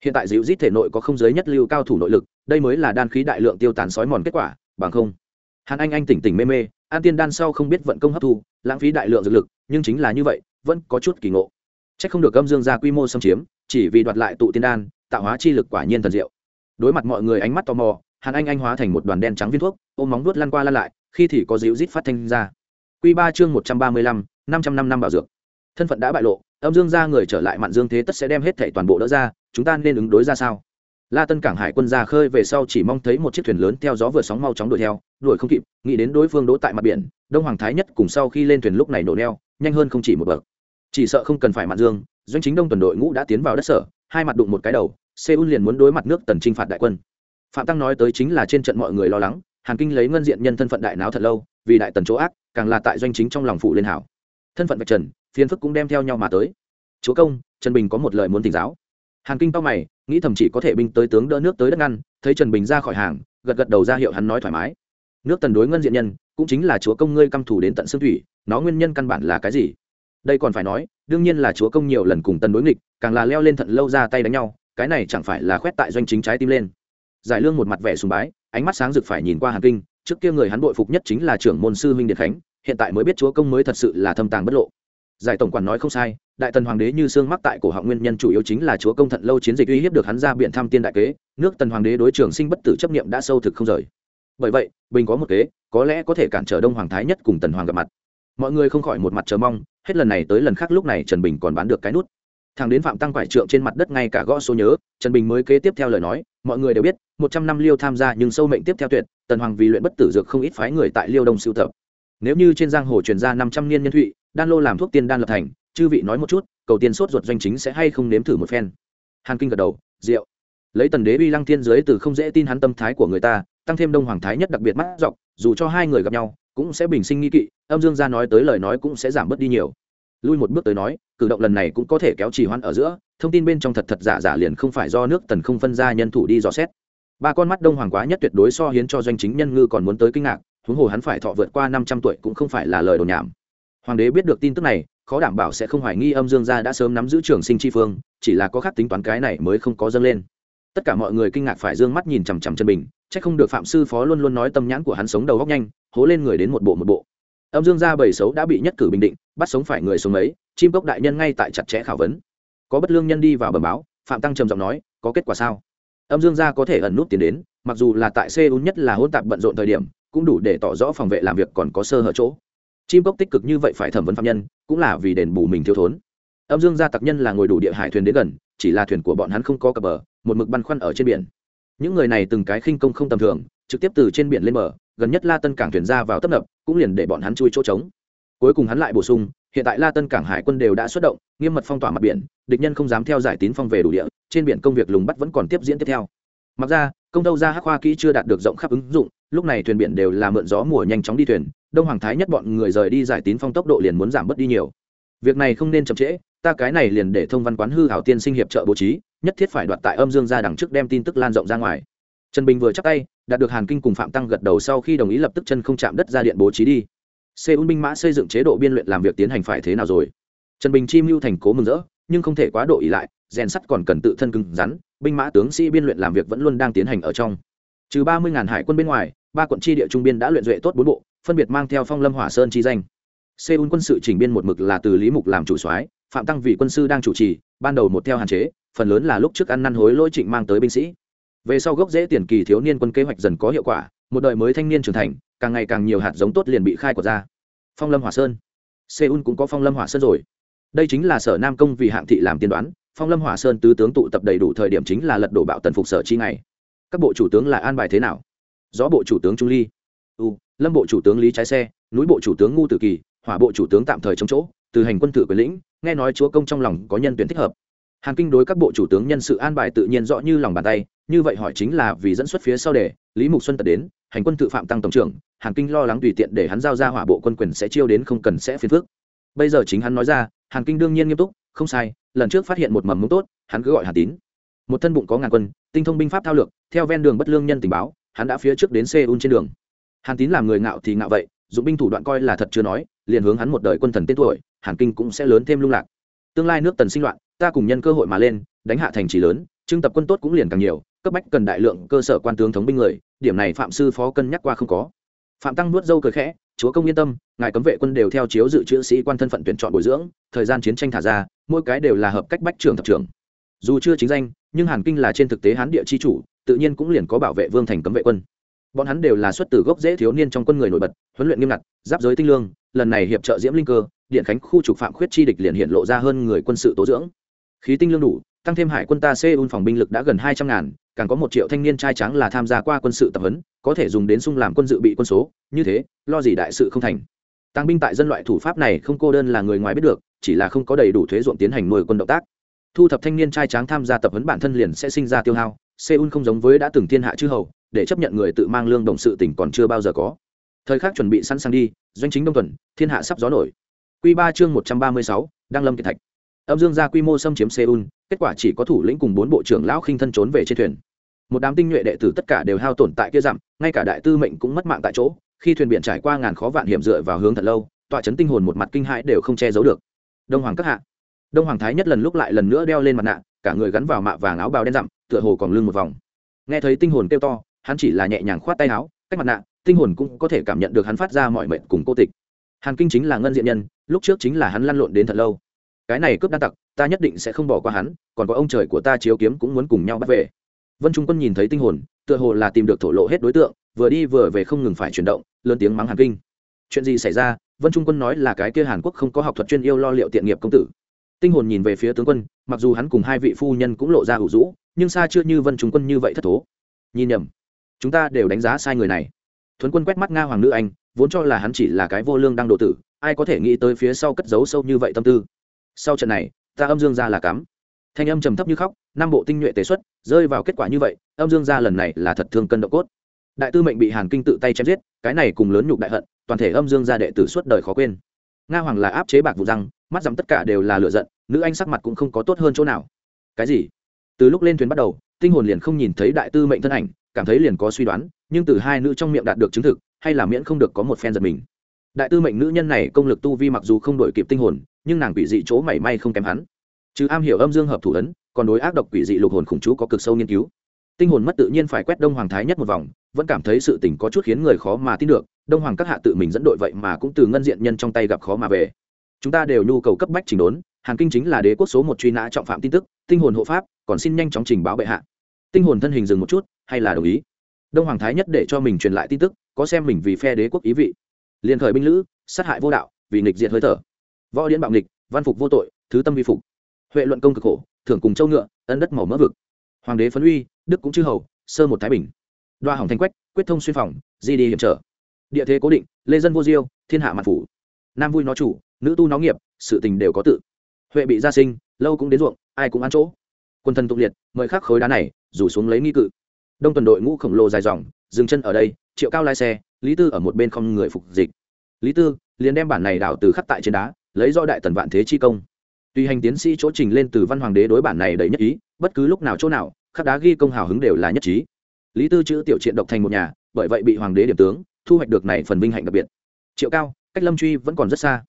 Hiện tại dịu dít thể nội có không giới nhất lưu cao thủ nội lực, đây mới là đan khí đại lượng tiêu tán sói mòn kết quả, bằng không. Hàn anh anh tỉnh tỉnh mê mê an tiên đan sau không biết vận công hấp thu, lãng phí đại lượng dược lực, nhưng chính là như vậy, vẫn có chút kỳ ngộ. C h ắ c không được âm dương ra quy mô xâm chiếm, chỉ vì đoạt lại tụ tiên đan, tạo hóa chi lực quả nhiên thần diệu. Đối mặt mọi người ánh mắt tò mò, hàn anh anh hóa thành một đoàn đen trắng viên thuốc, ôm móng vuốt lăn qua lăn lại, khi thì có dịu rít phát thanh ra. Q ba chương một trăm ba mươi lăm, năm trăm năm năm bảo dược. Thân phận đã bại lộ, âm dương ra người trở lại mạn dương thế tất sẽ đem hết thảy toàn bộ đỡ ra, chúng ta nên ứng đối ra sao? La tân cảng hải quân ra khơi về sau chỉ mong thấy một chiếc thuyền lớn theo gió vừa sóng mau chóng đuổi theo, đuổi không kịp, nghĩ đến đối phương đỗ tại mặt biển, đông hoàng thái nhất cùng sau khi lên thuyền lúc này nổ neo, nhanh hơn không chỉ một bậc. Chỉ sợ không cần phải mạn dương, doanh chính đông tuần đội ngũ đã tiến vào đất sở, hai mặt đụng một cái đầu, seoul liền muốn đối mặt nước tần trinh phạt đại quân. Phạm tăng nói tới chính là trên trận mọi người lo lắng, hàn kinh lấy ngân diện nhân thân phận đại náo thật lâu, vì đại tần chỗ ác, càng là tại doanh chính trong lòng phụ lên hảo. Thân phận bạch trần phiến phức cũng đem theo nhau mà tới. Chúa công, trần bình có một lời muốn tỉnh giáo hàn kinh to mày, nghĩ thầm chỉ có thể binh tới tướng đỡ nước tới đất ngăn, thấy trần bình ra khỏi hàng, gật gật đầu ra hiệu hắn nói thoải mái. Nước tần đối ngân diện nhân, cũng chính là chúa công ngươi căm thủ đến tận xương thủy, nó nguyên nhân căn bản là cái gì? Đây còn phải nói, đương nhiên là chúa công nhiều lần cùng tần đối nghịch, càng là leo lên thận lâu ra tay đánh nhau, cái này chẳng phải là khoét tại doanh chính trái tim lên. Giải lương một mặt vẻ sùng bái, ánh mắt sáng rực phải nhìn qua hàn kinh, trước kia người hắn bội phục nhất chính là trưởng môn sư huynh điện khánh, hiện tại mới biết chúa công mới thật sự là thâm tàng bất lộ giải tổng quản nói không sai, đại tần hoàng đế như xương mắc tại cổ họng nguyên nhân chủ yếu chính là chúa công thận lâu chiến dịch uy hiếp được hắn ra biện tham tiên đại kế, nước tần hoàng đế đối trường sinh bất tử chấp niệm đã sâu thực không rời. Bởi vậy, bình có một kế, có lẽ có thể cản trở đông hoàng thái nhất cùng tần hoàng gặp mặt. Mọi người không khỏi một mặt chờ mong, hết lần này tới lần khác lúc này trần bình còn bán được cái nút. Thằng đến phạm tăng quải trượng trên mặt đất ngay cả gõ số nhớ, trần bình mới kế tiếp theo lời nói, mọi người đều biết, một trăm năm liêu tham gia nhưng sâu mệnh tiếp theo tuyệt, tần hoàng vì luyện bất tử dược không ít phái người tại liêu đông sưu tập. Nếu như trên giang hồ truyền ra năm trăm niên nhân thụy đan lô làm thuốc tiên đan lập thành, chư vị nói một chút, cầu tiên sốt ruột doanh chính sẽ hay không nếm thử một phen. Hàn kinh gật đầu, rượu. Lấy tần đế uy lăng thiên giới từ không dễ tin hắn tâm thái của người ta, tăng thêm đông hoàng thái nhất đặc biệt mắt dọc, dù cho hai người gặp nhau, cũng sẽ bình sinh nghi kỵ, âm dương gia nói tới lời nói cũng sẽ giảm bớt đi nhiều. Lui một bước tới nói, cử động lần này cũng có thể kéo trì hoãn ở giữa, thông tin bên trong thật thật giả giả liền không phải do nước tần không phân ra nhân thủ đi dò xét. Ba con mắt đông hoàng quá nhất tuyệt đối so hiến cho doanh chính nhân ngư còn muốn tới kinh ngạc, huống hồ hắn phải thọ vượt qua năm trăm tuổi cũng không phải là lời đồn nhảm hoàng đế biết được tin tức này, khó đảm bảo sẽ không hoài nghi âm dương gia đã sớm nắm giữ trường sinh chi phương, chỉ là có khác tính toán cái này mới không có dâng lên. Tất cả mọi người kinh ngạc phải d ư ơ n g mắt nhìn chằm chằm chân bình c h ắ c không được phạm sư phó luôn luôn nói tâm nhãn của hắn sống đầu góc nhanh, hố lên người đến một bộ một bộ. Âm dương gia bầy xấu đã bị nhất cử bình định, bắt sống phải người sống ấy, chim cốc đại nhân ngay tại chặt chẽ khảo vấn. Có bất lương nhân đi vào bờ báo, phạm tăng trầm giọng nói, có kết quả sao? Âm dương gia có thể ẩn nút tiền đến, mặc dù là tại seoul nhất là hôn tạp bận rộn thời điểm, cũng đủ để tỏ rõ phòng vệ làm việc còn có sơ hở chỗ chim cốc tích cực như vậy phải thẩm vấn phạm nhân, cũng là vì đền bù mình thiếu thốn. Âm dương gia tặc nhân là ngồi đủ địa hải thuyền đến gần, chỉ là thuyền của bọn hắn không có cập bờ, một mực băn khoăn ở trên biển. Những người này từng cái khinh công không tầm thường, trực tiếp từ trên biển lên bờ, gần nhất la tân cảng thuyền ra vào tấp nập, cũng liền để bọn hắn chui chỗ trống. Cuối cùng hắn lại bổ sung, hiện tại la tân cảng hải quân đều đã xuất động, nghiêm mật phong tỏa mặt biển, địch nhân không dám theo giải tín phong về đủ địa, trên biển công việc lùng bắt vẫn còn tiếp diễn tiếp theo. Mặc ra, công tâu ra hắc hoa kỹ chưa đạt được rộng khắp ứng dụng, lúc này thuyền biển đều là mượn gió mùa nhanh chóng đi thuyền đông hoàng thái nhất bọn người rời đi giải tín phong tốc độ liền muốn giảm bớt đi nhiều. Việc này không nên chậm trễ, ta cái này liền để thông văn quán hư hảo tiên sinh hiệp trợ bố trí, nhất thiết phải đoạt tại âm dương ra đằng trước đem tin tức lan rộng ra ngoài. Trần bình vừa chắc tay, đạt được hàn kinh cùng phạm tăng gật đầu sau khi đồng ý lập tức chân không chạm đất ra điện bố trí đi. Seoul binh mã xây dựng chế độ biên luyện làm việc tiến hành phải thế nào rồi? Trần bình chi mưu thành cố mừng rỡ, nhưng không thể quá độ ỉ lại, rèn sắt còn cần tự thân cứng rắn, binh mã tướng sĩ biên luyện làm việc vẫn luôn đang tiến hành ở trong. Trừ ba mươi ngàn hải quân bên ngoài ba quận tri địa trung biên đã luyện duệ tốt bốn bộ, phân biệt mang theo phong lâm hỏa sơn chi danh. Seoul quân sự chỉnh biên một mực là từ lý mục làm chủ soái, phạm tăng vị quân sư đang chủ trì, ban đầu một theo hạn chế, phần lớn là lúc trước ăn năn hối lỗi trịnh mang tới binh sĩ. Về sau gốc rễ tiền kỳ thiếu niên quân kế hoạch dần có hiệu quả, một đời mới thanh niên trưởng thành, càng ngày càng nhiều hạt giống tốt liền bị khai quật ra. Phong lâm hỏa sơn. Seoul cũng có phong lâm hỏa sơn rồi. Đây chính là sở nam công vì hạng thị làm tiên đoán, phong lâm hỏa sơn tứ tướng tụ tập đầy đủ thời điểm chính là lật đổ bạo tần phục sở chi ngày. Các bộ chủ tướng là an bài thế nào? Gió bộ chủ tướng trung ly. U, lâm bộ chủ tướng lý trái xe, núi bộ chủ tướng ngu tử kỳ, hỏa bộ chủ tướng tạm thời chống chỗ, từ hành quân tử quyền lĩnh, nghe nói chúa công trong lòng có nhân tuyển thích hợp. Hàn kinh đối các bộ chủ tướng nhân sự an bài tự nhiên rõ như lòng bàn tay, như vậy hỏi chính là vì dẫn xuất phía sau để, lý mục xuân tật đến, hành quân tự phạm tăng tổng trưởng, hàn kinh lo lắng tùy tiện để hắn giao ra hỏa bộ quân quyền sẽ chiêu đến không cần sẽ phiền phước bây giờ chính hắn nói ra, hàn kinh đương nhiên nghiêm túc, không sai, lần trước phát hiện một mầm mống tốt, hắn cứ gọi hàn tín. Một thân bụng có ngàn quân, tinh thông binh pháp thao lược, theo ven đường bất lương nhân tình báo hắn đã phía trước đến seoul trên đường. Hàn tín làm người ngạo thì ngạo vậy, dụng binh thủ đoạn coi là thật chưa nói, liền hướng hắn một đời quân thần tên tuổi, hàn kinh cũng sẽ lớn thêm lung lạc. Tương lai nước tần sinh loạn, ta cùng nhân cơ hội mà lên, đánh hạ thành trì lớn trưng tập quân tốt cũng liền càng nhiều, cấp bách cần đại lượng cơ sở quan tướng thống binh người, điểm này phạm sư phó cân nhắc qua không có. Phạm tăng nuốt dâu cười khẽ, chúa công yên tâm, ngài cấm vệ quân đều theo chiếu dự trữ sĩ quan thân phận tuyển chọn bồi dưỡng, thời gian chiến tranh thả ra, mỗi cái đều là hợp cách bách trưởng thập trưởng. Dù chưa chính danh, nhưng hàn kinh là trên thực tế hán địa chi chủ tự nhiên cũng liền có bảo vệ vương thành cấm vệ quân. Bọn hắn đều là xuất từ gốc dễ thiếu niên trong quân người nổi bật, huấn luyện nghiêm ngặt, giáp giới tinh lương, lần này hiệp trợ diễm linh cơ, điện khánh khu trục phạm khuyết chi địch liền hiện lộ ra hơn người quân sự tố dưỡng. Khí tinh lương đủ, tăng thêm hải quân ta seoul phòng binh lực đã gần hai trăm ngàn, càng có một triệu thanh niên trai trắng là tham gia qua quân sự tập huấn, có thể dùng đến sung làm quân dự bị quân số, như thế, lo gì đại sự không thành. Tăng binh tại dân loại thủ pháp này không cô đơn là người ngoài biết được, chỉ là không có đầy đủ thuế ruộng tiến hành nuôi quân động tác. Thu thập thanh niên trai tráng tham gia tập huấn bản thân liền sẽ sinh ra tiêu hao seoul không giống với đã từng thiên hạ chư hầu, để chấp nhận người tự mang lương đồng sự tỉnh còn chưa bao giờ có. Thời khắc chuẩn bị sẵn sàng đi, doanh chính đông tuần thiên hạ sắp gió nổi. Q ba chương một trăm ba mươi sáu, đăng lâm kiệt thạch. Âm dương ra quy mô xâm chiếm seoul, kết quả chỉ có thủ lĩnh cùng bốn bộ trưởng lão khinh thân trốn về trên thuyền. Một đám tinh nhuệ đệ tử tất cả đều hao tổn tại kia dặm, ngay cả đại tư mệnh cũng mất mạng tại chỗ. Khi thuyền biển trải qua ngàn khó vạn hiểm dựa vào hướng thật lâu, tọa chấn tinh hồn một mặt kinh hãi đều không che giấu được. Đông hoàng các hạ. Đông hoàng thái nhất lần lúc lại lần nữa đeo lên mặt nạ, cả người gắn vào mạ vàng áo bào đen dặm tựa hồ còn lưng một vòng. Nghe thấy tinh hồn kêu to, hắn chỉ là nhẹ nhàng khoát tay áo, cách mặt nạ, tinh hồn cũng có thể cảm nhận được hắn phát ra mọi mệnh cùng cô tịch. Hàn kinh chính là ngân diện nhân, lúc trước chính là hắn lăn lộn đến thật lâu. Cái này cướp đa tặc, ta nhất định sẽ không bỏ qua hắn, còn có ông trời của ta chiếu kiếm cũng muốn cùng nhau bắt về. Vân trung quân nhìn thấy tinh hồn, tựa hồ là tìm được thổ lộ hết đối tượng, vừa đi vừa về không ngừng phải chuyển động, lớn tiếng mắng hàn kinh. Chuyện gì xảy ra? Vân trung quân nói là cái kia hàn quốc không có học thuật chuyên yêu lo liệu tiện nghiệp công tử. Tinh hồn nhìn về phía tướng quân, mặc dù hắn cùng hai vị phu nhân cũng lộ ra hữu rũ nhưng xa chưa như vân chúng quân như vậy thất thố. Nhìn nhầm. Chúng ta đều đánh giá sai người này. Thuấn quân quét mắt nga hoàng nữ anh, vốn cho là hắn chỉ là cái vô lương đang độ tử, ai có thể nghĩ tới phía sau cất giấu sâu như vậy tâm tư. Sau trận này, ta âm dương ra là cắm. Thanh âm trầm thấp như khóc, năm bộ tinh nhuệ tế xuất, rơi vào kết quả như vậy, âm dương ra lần này là thật thương cân độ cốt. Đại tư mệnh bị hàn kinh tự tay chém giết, cái này cùng lớn nhục đại hận, toàn thể âm dương gia đệ tử suốt đời khó quên. Nga hoàng là áp chế bạc vụ răng, mắt dằm tất cả đều là lựa giận, nữ anh sắc mặt cũng không có tốt hơn chỗ nào. Cái gì? Từ lúc lên thuyền bắt đầu, tinh hồn liền không nhìn thấy đại tư mệnh thân ảnh, cảm thấy liền có suy đoán, nhưng từ hai nữ trong miệng đạt được chứng thực, hay là miễn không được có một phen giật mình. Đại tư mệnh nữ nhân này công lực tu vi mặc dù không đổi kịp tinh hồn, nhưng nàng quỷ dị chỗ mảy may không kém hắn. Chứ am hiểu âm dương hợp thủ ấn, còn đối ác độc quỷ dị lục hồn khủng chú có cực sâu nghiên cứu. Tinh hồn mất tự nhiên phải quét đông hoàng thái nhất một vòng, vẫn cảm thấy sự tình có chút khiến người khó mà tin được, đông hoàng các hạ tự mình dẫn đội vậy mà cũng từ ngân diện nhân trong tay gặp khó mà về chúng ta đều nhu cầu cấp bách trình đốn, hàn kinh chính là đế quốc số một truy nã trọng phạm tin tức, tinh hồn hộ pháp, còn xin nhanh chóng trình báo bệ hạ. Tinh hồn thân hình dừng một chút, hay là đồng ý? Đông hoàng thái nhất để cho mình truyền lại tin tức, có xem mình vì phe đế quốc ý vị. Liền khởi binh lữ, sát hại vô đạo, vì nghịch diệt hơi thở. Võ điển bạo nghịch, văn phục vô tội, thứ tâm vi phục. Huệ luận công cực khổ, thưởng cùng châu ngựa, ân đất màu mỡ vực. Hoàng đế phấn uy, đức cũng chư hầu, sơ một thái bình. Đoa hỏng thanh quách, quyết thông xuyên phòng, di đi hiểm trở. Địa thế cố định, lê dân vô diêu, thiên hạ mặt phủ nam vui nó chủ, nữ tu nó nghiệp, sự tình đều có tự. Huệ bị gia sinh, lâu cũng đến ruộng, ai cũng ăn chỗ. Quân thân tụng liệt, mời khắc khối đá này, rủ xuống lấy nghi cự. Đông tuần đội ngũ khổng lồ dài dòng, dừng chân ở đây, triệu cao lai xe, lý tư ở một bên không người phục dịch. Lý tư liền đem bản này đảo từ khắc tại trên đá, lấy do đại tần vạn thế chi công. Tuy hành tiến sĩ chỗ trình lên từ văn hoàng đế đối bản này đầy nhất ý, bất cứ lúc nào chỗ nào, khắc đá ghi công hào hứng đều là nhất trí. Lý tư chữ tiểu triện độc thành một nhà, bởi vậy bị hoàng đế điểm tướng, thu hoạch được này phần vinh hạnh đặc biệt. Triệu cao cách lâm truy vẫn còn rất xa.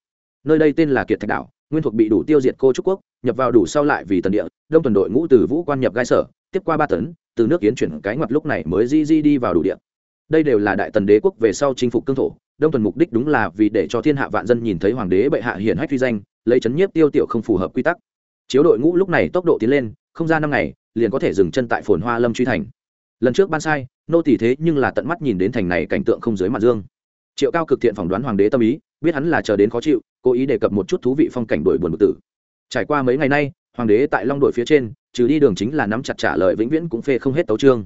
Nơi đây tên là kiệt thạch đảo, nguyên thuộc bị đủ tiêu diệt cô trúc quốc, nhập vào đủ sau lại vì tần địa, đông tuần đội ngũ từ vũ quan nhập gai sở, tiếp qua ba tấn, từ nước kiến chuyển cái ngoặt lúc này mới di di đi vào đủ địa. Đây đều là đại tần đế quốc về sau chinh phục cương thổ, đông tuần mục đích đúng là vì để cho thiên hạ vạn dân nhìn thấy hoàng đế bệ hạ hiển hách phi danh, lấy chấn nhiếp tiêu tiểu không phù hợp quy tắc. Chiếu đội ngũ lúc này tốc độ tiến lên, không ra năm ngày, liền có thể dừng chân tại phồn hoa lâm truy thành. Lần trước ban sai, nô tỷ thế nhưng là tận mắt nhìn đến thành này cảnh tượng không dưới mặt dương triệu cao cực thiện phỏng đoán hoàng đế tâm ý, biết hắn là chờ đến khó chịu, cố ý đề cập một chút thú vị phong cảnh đổi buồn bực tử. Trải qua mấy ngày nay, hoàng đế tại long đổi phía trên, trừ đi đường chính là nắm chặt trả lời vĩnh viễn cũng phê không hết tấu trương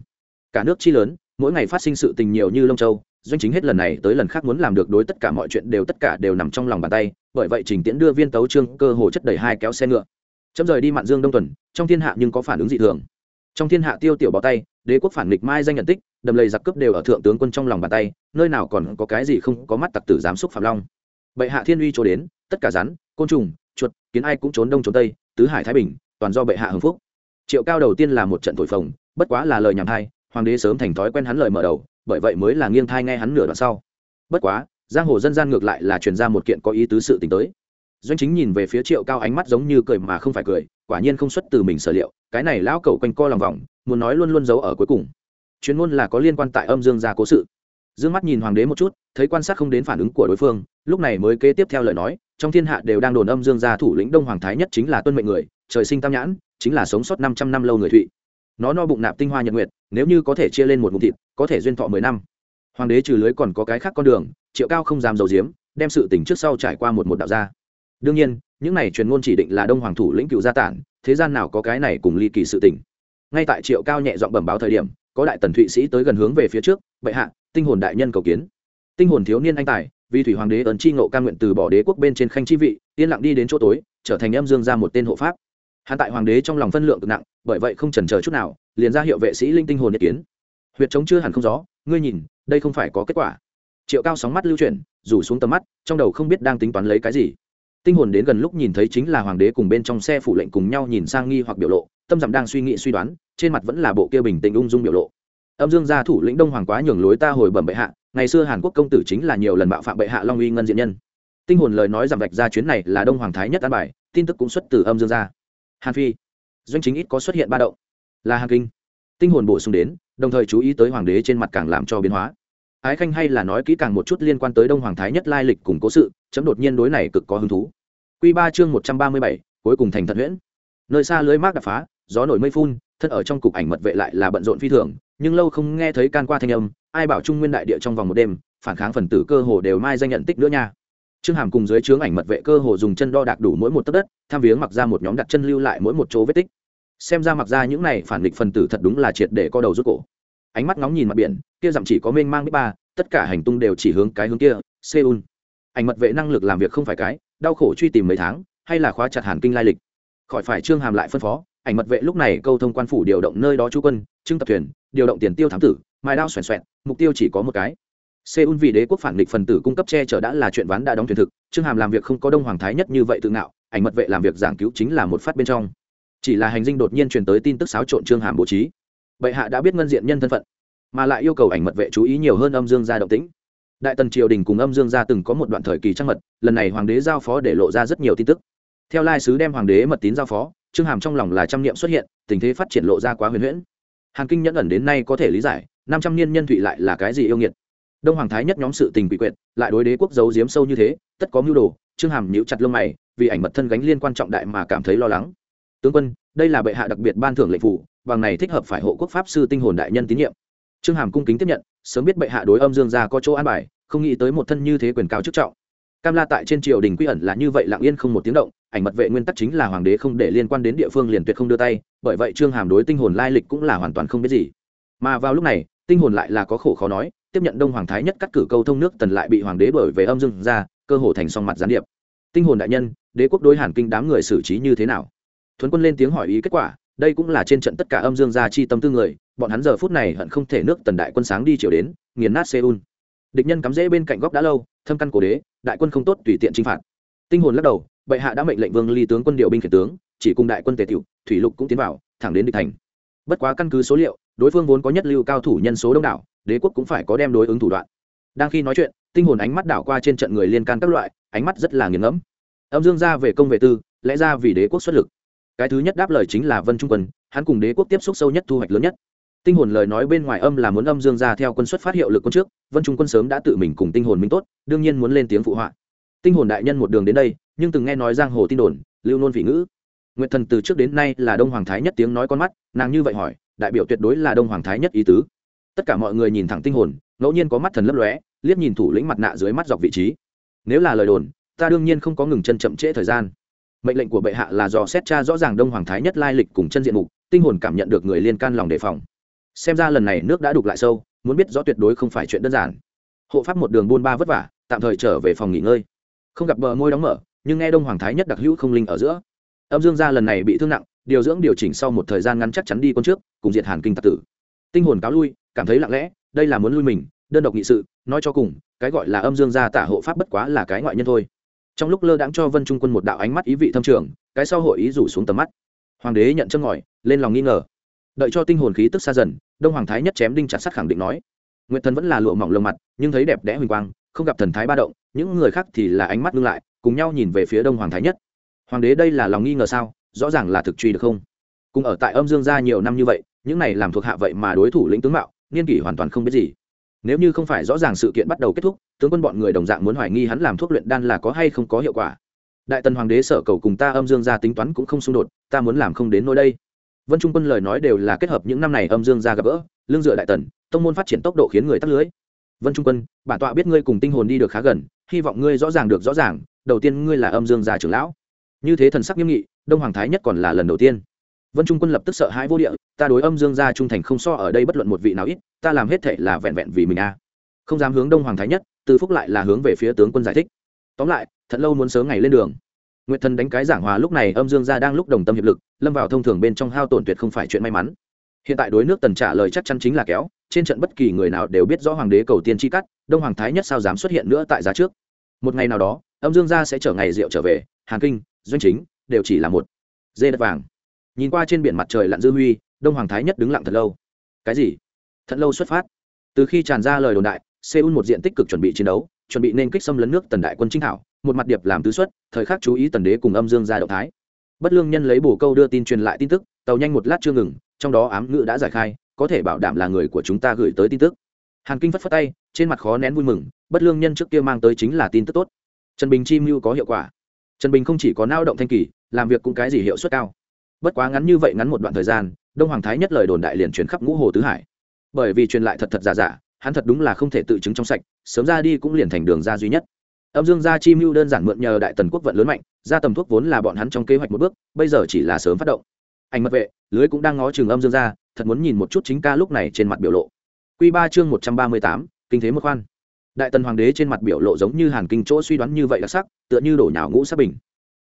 cả nước chi lớn, mỗi ngày phát sinh sự tình nhiều như lông châu, doanh chính hết lần này tới lần khác muốn làm được đối tất cả mọi chuyện đều tất cả đều nằm trong lòng bàn tay, bởi vậy trình tiễn đưa viên tấu trương cơ hồ chất đầy hai kéo xe ngựa. Chấm rời đi mạn dương đông tuần, trong thiên hạ nhưng có phản ứng dị thường. Trong thiên hạ tiêu tiểu bỏ tay đế quốc phản nghịch mai danh nhận tích, đầm lầy giặc cướp đều ở thượng tướng quân trong lòng bàn tay, nơi nào còn có cái gì không có mắt tặc tử giám xúc phạm long. Bệ hạ thiên uy chỗ đến, tất cả rắn, côn trùng, chuột, kiến ai cũng trốn đông trốn tây, tứ hải thái bình, toàn do bệ hạ hưng phúc. Triệu cao đầu tiên là một trận thổi phồng, bất quá là lời nhảm thai, hoàng đế sớm thành thói quen hắn lời mở đầu, bởi vậy mới là nghiêng thai nghe hắn nửa đoạn sau. Bất quá, giang hồ dân gian ngược lại là truyền ra một kiện có ý tứ sự t tới. Doanh chính nhìn về phía triệu cao ánh mắt giống như cười mà không phải cười, quả nhiên không xuất từ mình sở liệu, cái này lão cầu quanh co lòng vòng muốn nói luôn luôn giấu ở cuối cùng. Chuyên môn là có liên quan tại âm dương gia cố sự. Dương mắt nhìn hoàng đế một chút, thấy quan sát không đến phản ứng của đối phương, lúc này mới kế tiếp theo lời nói, trong thiên hạ đều đang đồn âm dương gia thủ lĩnh đông hoàng thái nhất chính là tuân mệnh người, trời sinh tam nhãn, chính là sống sót năm trăm năm lâu người thụy. Nó no bụng nạp tinh hoa nhật nguyệt, nếu như có thể chia lên một ngụm thịt, có thể duyên thọ mười năm. Hoàng đế trừ lưới còn có cái khác con đường, triệu cao không dám dầu diếm đem sự tỉnh trước sau trải qua một một đạo gia. Đương nhiên, những này truyền ngôn chỉ định là đông hoàng thủ lĩnh cựu gia tản, thế gian nào có cái này cùng ly kỳ sự tỉnh ngay tại triệu cao nhẹ dọn bẩm báo thời điểm, có đại tần thụy sĩ tới gần hướng về phía trước, bệ hạ, tinh hồn đại nhân cầu kiến. Tinh hồn thiếu niên anh tài, vì thủy hoàng đế ấn chi ngộ ca nguyện từ bỏ đế quốc bên trên khanh chi vị, yên lặng đi đến chỗ tối, trở thành em dương ra một tên hộ pháp. Hạ tại hoàng đế trong lòng phân lượng cực nặng, bởi vậy không chần chờ chút nào, liền ra hiệu vệ sĩ linh tinh hồn ý kiến. Huyệt chống chưa hẳn không gió, ngươi nhìn, đây không phải có kết quả. Triệu cao sóng mắt lưu chuyển, rủ xuống tầm mắt, trong đầu không biết đang tính toán lấy cái gì. Tinh hồn đến gần lúc nhìn thấy chính là hoàng đế cùng bên trong xe phủ lệnh cùng nhau nhìn sang nghi hoặc biểu lộ tâm dặm đang suy nghĩ suy đoán, trên mặt vẫn là bộ kia bình tĩnh ung dung biểu lộ. Âm dương gia thủ lĩnh đông hoàng quá nhường lối ta hồi bẩm bệ hạ, ngày xưa hàn quốc công tử chính là nhiều lần bạo phạm bệ hạ long uy ngân diện nhân. Tinh hồn lời nói giảm vạch ra chuyến này là đông hoàng thái nhất an bài, tin tức cũng xuất từ âm dương gia. Hàn phi, doanh chính ít có xuất hiện ba động. Là hàn kinh, tinh hồn bổ sung đến, đồng thời chú ý tới hoàng đế trên mặt càng làm cho biến hóa. Ái khanh hay là nói kỹ càng một chút liên quan tới đông hoàng thái nhất lai lịch cùng cố sự, chấm đột nhiên đối này cực có hứng thú. Q ba chương một trăm ba mươi bảy, cuối cùng thành thật huyễn. Nơi xa lưới mác đập phá gió nổi mây phun thân ở trong cục ảnh mật vệ lại là bận rộn phi thường, nhưng lâu không nghe thấy can qua thanh âm, ai bảo trung nguyên đại địa trong vòng một đêm, phản kháng phần tử cơ hồ đều mai danh nhận tích nữa nha. Trương hàm cùng dưới trướng ảnh mật vệ cơ hồ dùng chân đo đạc đủ mỗi một tấc đất, tham viếng mặc ra một nhóm đặt chân lưu lại mỗi một chỗ vết tích. Xem ra mặc ra những này phản nghịch phần tử thật đúng là triệt để co đầu rút cổ. Ánh mắt ngóng nhìn mặt biển, kia dặm chỉ có mênh mang biết ba, tất cả hành tung đều chỉ hướng cái hướng kia, seoul. Ảnh mật vệ năng lực làm việc không phải cái, đau khổ truy tìm mấy tháng, hay là khóa chặt hàn kinh lai lịch. Khỏi phải trương hàm lại phân phó ảnh mật vệ lúc này câu thông quan phủ điều động nơi đó chú quân, trưng tập thuyền, điều động tiền tiêu thám tử mai đao xoèn xoẹn mục tiêu chỉ có một cái. Seoul vì đế quốc phản địch phần tử cung cấp che chở đã là chuyện ván đã đóng thuyền thực, trương hàm làm việc không có đông hoàng thái nhất như vậy tự ngạo, ảnh mật vệ làm việc giảng cứu chính là một phát bên trong. Chỉ là hành dinh đột nhiên truyền tới tin tức xáo trộn trương hàm bố trí. Bệ hạ đã biết ngân diện nhân thân phận, mà lại yêu cầu ảnh mật vệ chú ý nhiều hơn âm dương gia động tĩnh. Đại tần triều đình cùng âm dương gia từng có một đoạn thời kỳ trăng mật, lần này hoàng đế giao phó để lộ ra rất nhiều tin tức. Theo lai sứ đem hoàng đế mật tín giao phó trương hàm trong lòng là trăm niệm xuất hiện, tình thế phát triển lộ ra quá huyền huyễn. Hàn kinh nhẫn ẩn đến nay có thể lý giải, năm trăm niên nhân thụy lại là cái gì yêu nghiệt. Đông hoàng thái nhất nhóm sự tình quỷ quyệt, lại đối đế quốc giấu giếm sâu như thế, tất có mưu đồ, trương hàm nhíu chặt lông mày, vì ảnh mật thân gánh liên quan trọng đại mà cảm thấy lo lắng. Tướng quân, đây là bệ hạ đặc biệt ban thưởng lệnh phủ, bằng này thích hợp phải hộ quốc pháp sư tinh hồn đại nhân tín nhiệm. Trương hàm cung kính tiếp nhận, sớm biết bệ hạ đối âm dương gia có chỗ an bài, không nghĩ tới một thân như thế quyền cao chức trọng. Cam la tại trên triều đình quy ẩn là như vậy lặng yên không một tiếng động ảnh mật vệ nguyên tắc chính là hoàng đế không để liên quan đến địa phương liền tuyệt không đưa tay, bởi vậy trương hàm đối tinh hồn lai lịch cũng là hoàn toàn không biết gì. Mà vào lúc này, tinh hồn lại là có khổ khó nói, tiếp nhận đông hoàng thái nhất cắt cử câu thông nước tần lại bị hoàng đế bởi về âm dương ra, cơ hồ thành song mặt gián điệp. Tinh hồn đại nhân, đế quốc đối hàn kinh đám người xử trí như thế nào? Thuấn quân lên tiếng hỏi ý kết quả, đây cũng là trên trận tất cả âm dương gia chi tâm tư người, bọn hắn giờ phút này hận không thể nước tần đại quân sáng đi chiều đến, nghiền nát seoul. Địch nhân cắm rễ bên cạnh góc đã lâu, thâm căn cổ đế, đại quân không tốt tùy tiện chinh phạt. Tinh hồn lắc đầu bệ hạ đã mệnh lệnh vương ly tướng quân điều binh khiển tướng, chỉ cùng đại quân tề tiểu, thủy lục cũng tiến vào, thẳng đến địch thành. Bất quá căn cứ số liệu, đối phương vốn có nhất lưu cao thủ nhân số đông đảo, đế quốc cũng phải có đem đối ứng thủ đoạn. Đang khi nói chuyện, tinh hồn ánh mắt đảo qua trên trận người liên can các loại, ánh mắt rất là nghiền ngẫm. Âm dương ra về công về tư, lẽ ra vì đế quốc xuất lực. Cái thứ nhất đáp lời chính là vân trung quân, hắn cùng đế quốc tiếp xúc sâu nhất thu hoạch lớn nhất. Tinh hồn lời nói bên ngoài âm là muốn âm dương ra theo quân xuất phát hiệu lực quân trước, vân trung quân sớm đã tự mình cùng tinh hồn minh tốt, đương nhiên muốn lên tiếng phụ họa. Tinh hồn đại nhân một đường đến đây nhưng từng nghe nói giang hồ tin đồn, lưu nôn vị ngữ. Nguyệt thần từ trước đến nay là đông hoàng thái nhất tiếng nói con mắt, nàng như vậy hỏi, đại biểu tuyệt đối là đông hoàng thái nhất ý tứ. Tất cả mọi người nhìn thẳng tinh hồn, ngẫu nhiên có mắt thần lấp lóe, liếc nhìn thủ lĩnh mặt nạ dưới mắt dọc vị trí. Nếu là lời đồn, ta đương nhiên không có ngừng chân chậm trễ thời gian. Mệnh lệnh của bệ hạ là do xét cha rõ ràng đông hoàng thái nhất lai lịch cùng chân diện mục, tinh hồn cảm nhận được người liên can lòng đề phòng. Xem ra lần này nước đã đục lại sâu, muốn biết rõ tuyệt đối không phải chuyện đơn giản. Hộ pháp một đường buôn ba vất vả, tạm thời trở về phòng nghỉ ngơi. Không gặp bờ môi đóng mở nhưng nghe đông hoàng thái nhất đặc hữu không linh ở giữa. Âm dương gia lần này bị thương nặng, điều dưỡng điều chỉnh sau một thời gian ngắn chắc chắn đi quân trước, cùng diệt hàn kinh tạc tử. Tinh hồn cáo lui, cảm thấy lặng lẽ, đây là muốn lui mình, đơn độc nghị sự, nói cho cùng, cái gọi là âm dương gia tả hộ pháp bất quá là cái ngoại nhân thôi. Trong lúc lơ đãng cho vân trung quân một đạo ánh mắt ý vị thâm trường, cái sau hội ý rủ xuống tầm mắt. Hoàng đế nhận châm ngòi, lên lòng nghi ngờ. Đợi cho tinh hồn khí tức xa dần, đông hoàng thái nhất chém đinh chặt sắt khẳng định nói nguyện thần vẫn là lụa mỏng lông mặt, nhưng thấy đẹp đẽ huỳnh quang, không gặp thần thái ba động, những người khác thì là ánh mắt ngưng lại cùng nhau nhìn về phía đông hoàng thái nhất. Hoàng đế đây là lòng nghi ngờ sao? Rõ ràng là thực truy được không? Cùng ở tại âm dương gia nhiều năm như vậy, những này làm thuộc hạ vậy mà đối thủ lĩnh tướng mạo, niên kỷ hoàn toàn không biết gì. Nếu như không phải rõ ràng sự kiện bắt đầu kết thúc, tướng quân bọn người đồng dạng muốn hoài nghi hắn làm thuốc luyện đan là có hay không có hiệu quả. Đại tần hoàng đế sở cầu cùng ta âm dương gia tính toán cũng không xung đột, ta muốn làm không đến nơi đây. Vân trung quân lời nói đều là kết hợp những năm này âm dương gia gặp gỡ, lương dựa đại tần, tông môn phát triển tốc độ khiến người tắt lưới. Vân trung quân, bản tọa biết ngươi cùng tinh hồn đi được khá gần, hy vọng ngươi rõ ràng được rõ ràng đầu tiên ngươi là âm dương gia trưởng lão. Như thế thần sắc nghiêm nghị, đông hoàng thái nhất còn là lần đầu tiên. Vân trung quân lập tức sợ hãi vô địa, ta đối âm dương gia trung thành không so ở đây bất luận một vị nào ít, ta làm hết thể là vẹn vẹn vì mình a. Không dám hướng đông hoàng thái nhất, từ phúc lại là hướng về phía tướng quân giải thích. Tóm lại, thật lâu muốn sớm ngày lên đường. Nguyệt thần đánh cái giảng hòa lúc này âm dương gia đang lúc đồng tâm hiệp lực, lâm vào thông thường bên trong hao tổn tuyệt không phải chuyện may mắn. Hiện tại đối nước tần trả lời chắc chắn chính là kéo, trên trận bất kỳ người nào đều biết rõ hoàng đế cầu tiên chi cắt, đông hoàng thái nhất sao dám xuất hiện nữa tại giá trước. Một ngày nào đó âm dương gia sẽ chở ngày rượu trở về, hàn kinh, doanh chính, đều chỉ là một dê đất vàng. Nhìn qua trên biển mặt trời lặn dư huy, đông hoàng thái nhất đứng lặng thật lâu. Cái gì? Thật lâu xuất phát. Từ khi tràn ra lời đồn đại, seoul một diện tích cực chuẩn bị chiến đấu, chuẩn bị nên kích xâm lấn nước tần đại quân chính thảo, một mặt điệp làm tứ xuất, thời khắc chú ý tần đế cùng âm dương gia động thái. Bất lương nhân lấy bổ câu đưa tin truyền lại tin tức, tàu nhanh một lát chưa ngừng, trong đó ám ngữ đã giải khai, có thể bảo đảm là người của chúng ta gửi tới tin tức. Hàn kinh phất phất tay, trên mặt khó nén vui mừng, bất lương nhân trước kia mang tới chính là tin tức tốt trần bình chi mưu có hiệu quả. Trần bình không chỉ có nao động thanh kỳ, làm việc cũng cái gì hiệu suất cao. Bất quá ngắn như vậy ngắn một đoạn thời gian, đông hoàng thái nhất lời đồn đại liền truyền khắp ngũ hồ tứ hải. Bởi vì truyền lại thật thật giả giả, hắn thật đúng là không thể tự chứng trong sạch, sớm ra đi cũng liền thành đường ra duy nhất. Âm dương gia chi mưu đơn giản mượn nhờ đại tần quốc vận lớn mạnh, ra tầm thuốc vốn là bọn hắn trong kế hoạch một bước, bây giờ chỉ là sớm phát động. Anh mật vệ, lưới cũng đang ngó chừng âm dương gia, thật muốn nhìn một chút chính ca lúc này trên mặt biểu lộ. Q ba chương một trăm ba mươi tám, kinh thế một khoan đại tần hoàng đế trên mặt biểu lộ giống như hàn kinh chỗ suy đoán như vậy đặc sắc, tựa như đổ nhào ngũ sắc bình.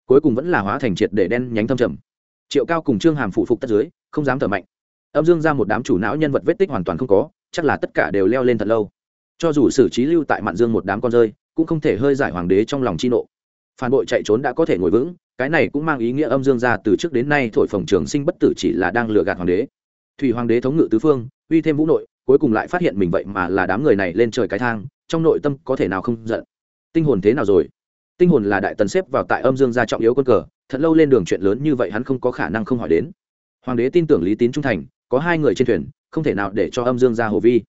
Cuối cùng vẫn là hóa thành triệt để đen nhánh thâm trầm. Triệu cao cùng trương hàm phụ phục tất dưới, không dám thở mạnh. Âm dương ra một đám chủ não nhân vật vết tích hoàn toàn không có, chắc là tất cả đều leo lên thật lâu. Cho dù xử trí lưu tại mạn dương một đám con rơi, cũng không thể hơi giải hoàng đế trong lòng chi nộ. Phản bội chạy trốn đã có thể ngồi vững, cái này cũng mang ý nghĩa âm dương ra từ trước đến nay thổi phồng trường sinh bất tử chỉ là đang lừa gạt hoàng đế. Thủy hoàng đế thống ngự tứ phương, uy thêm vũ nội, cuối cùng lại phát hiện mình vậy mà là đám người này lên trời cái thang trong nội tâm có thể nào không giận? Tinh hồn thế nào rồi? Tinh hồn là đại tần xếp vào tại âm dương gia trọng yếu quân cờ, thật lâu lên đường chuyện lớn như vậy hắn không có khả năng không hỏi đến. Hoàng đế tin tưởng lý tín trung thành, có hai người trên thuyền, không thể nào để cho âm dương gia hồ vi.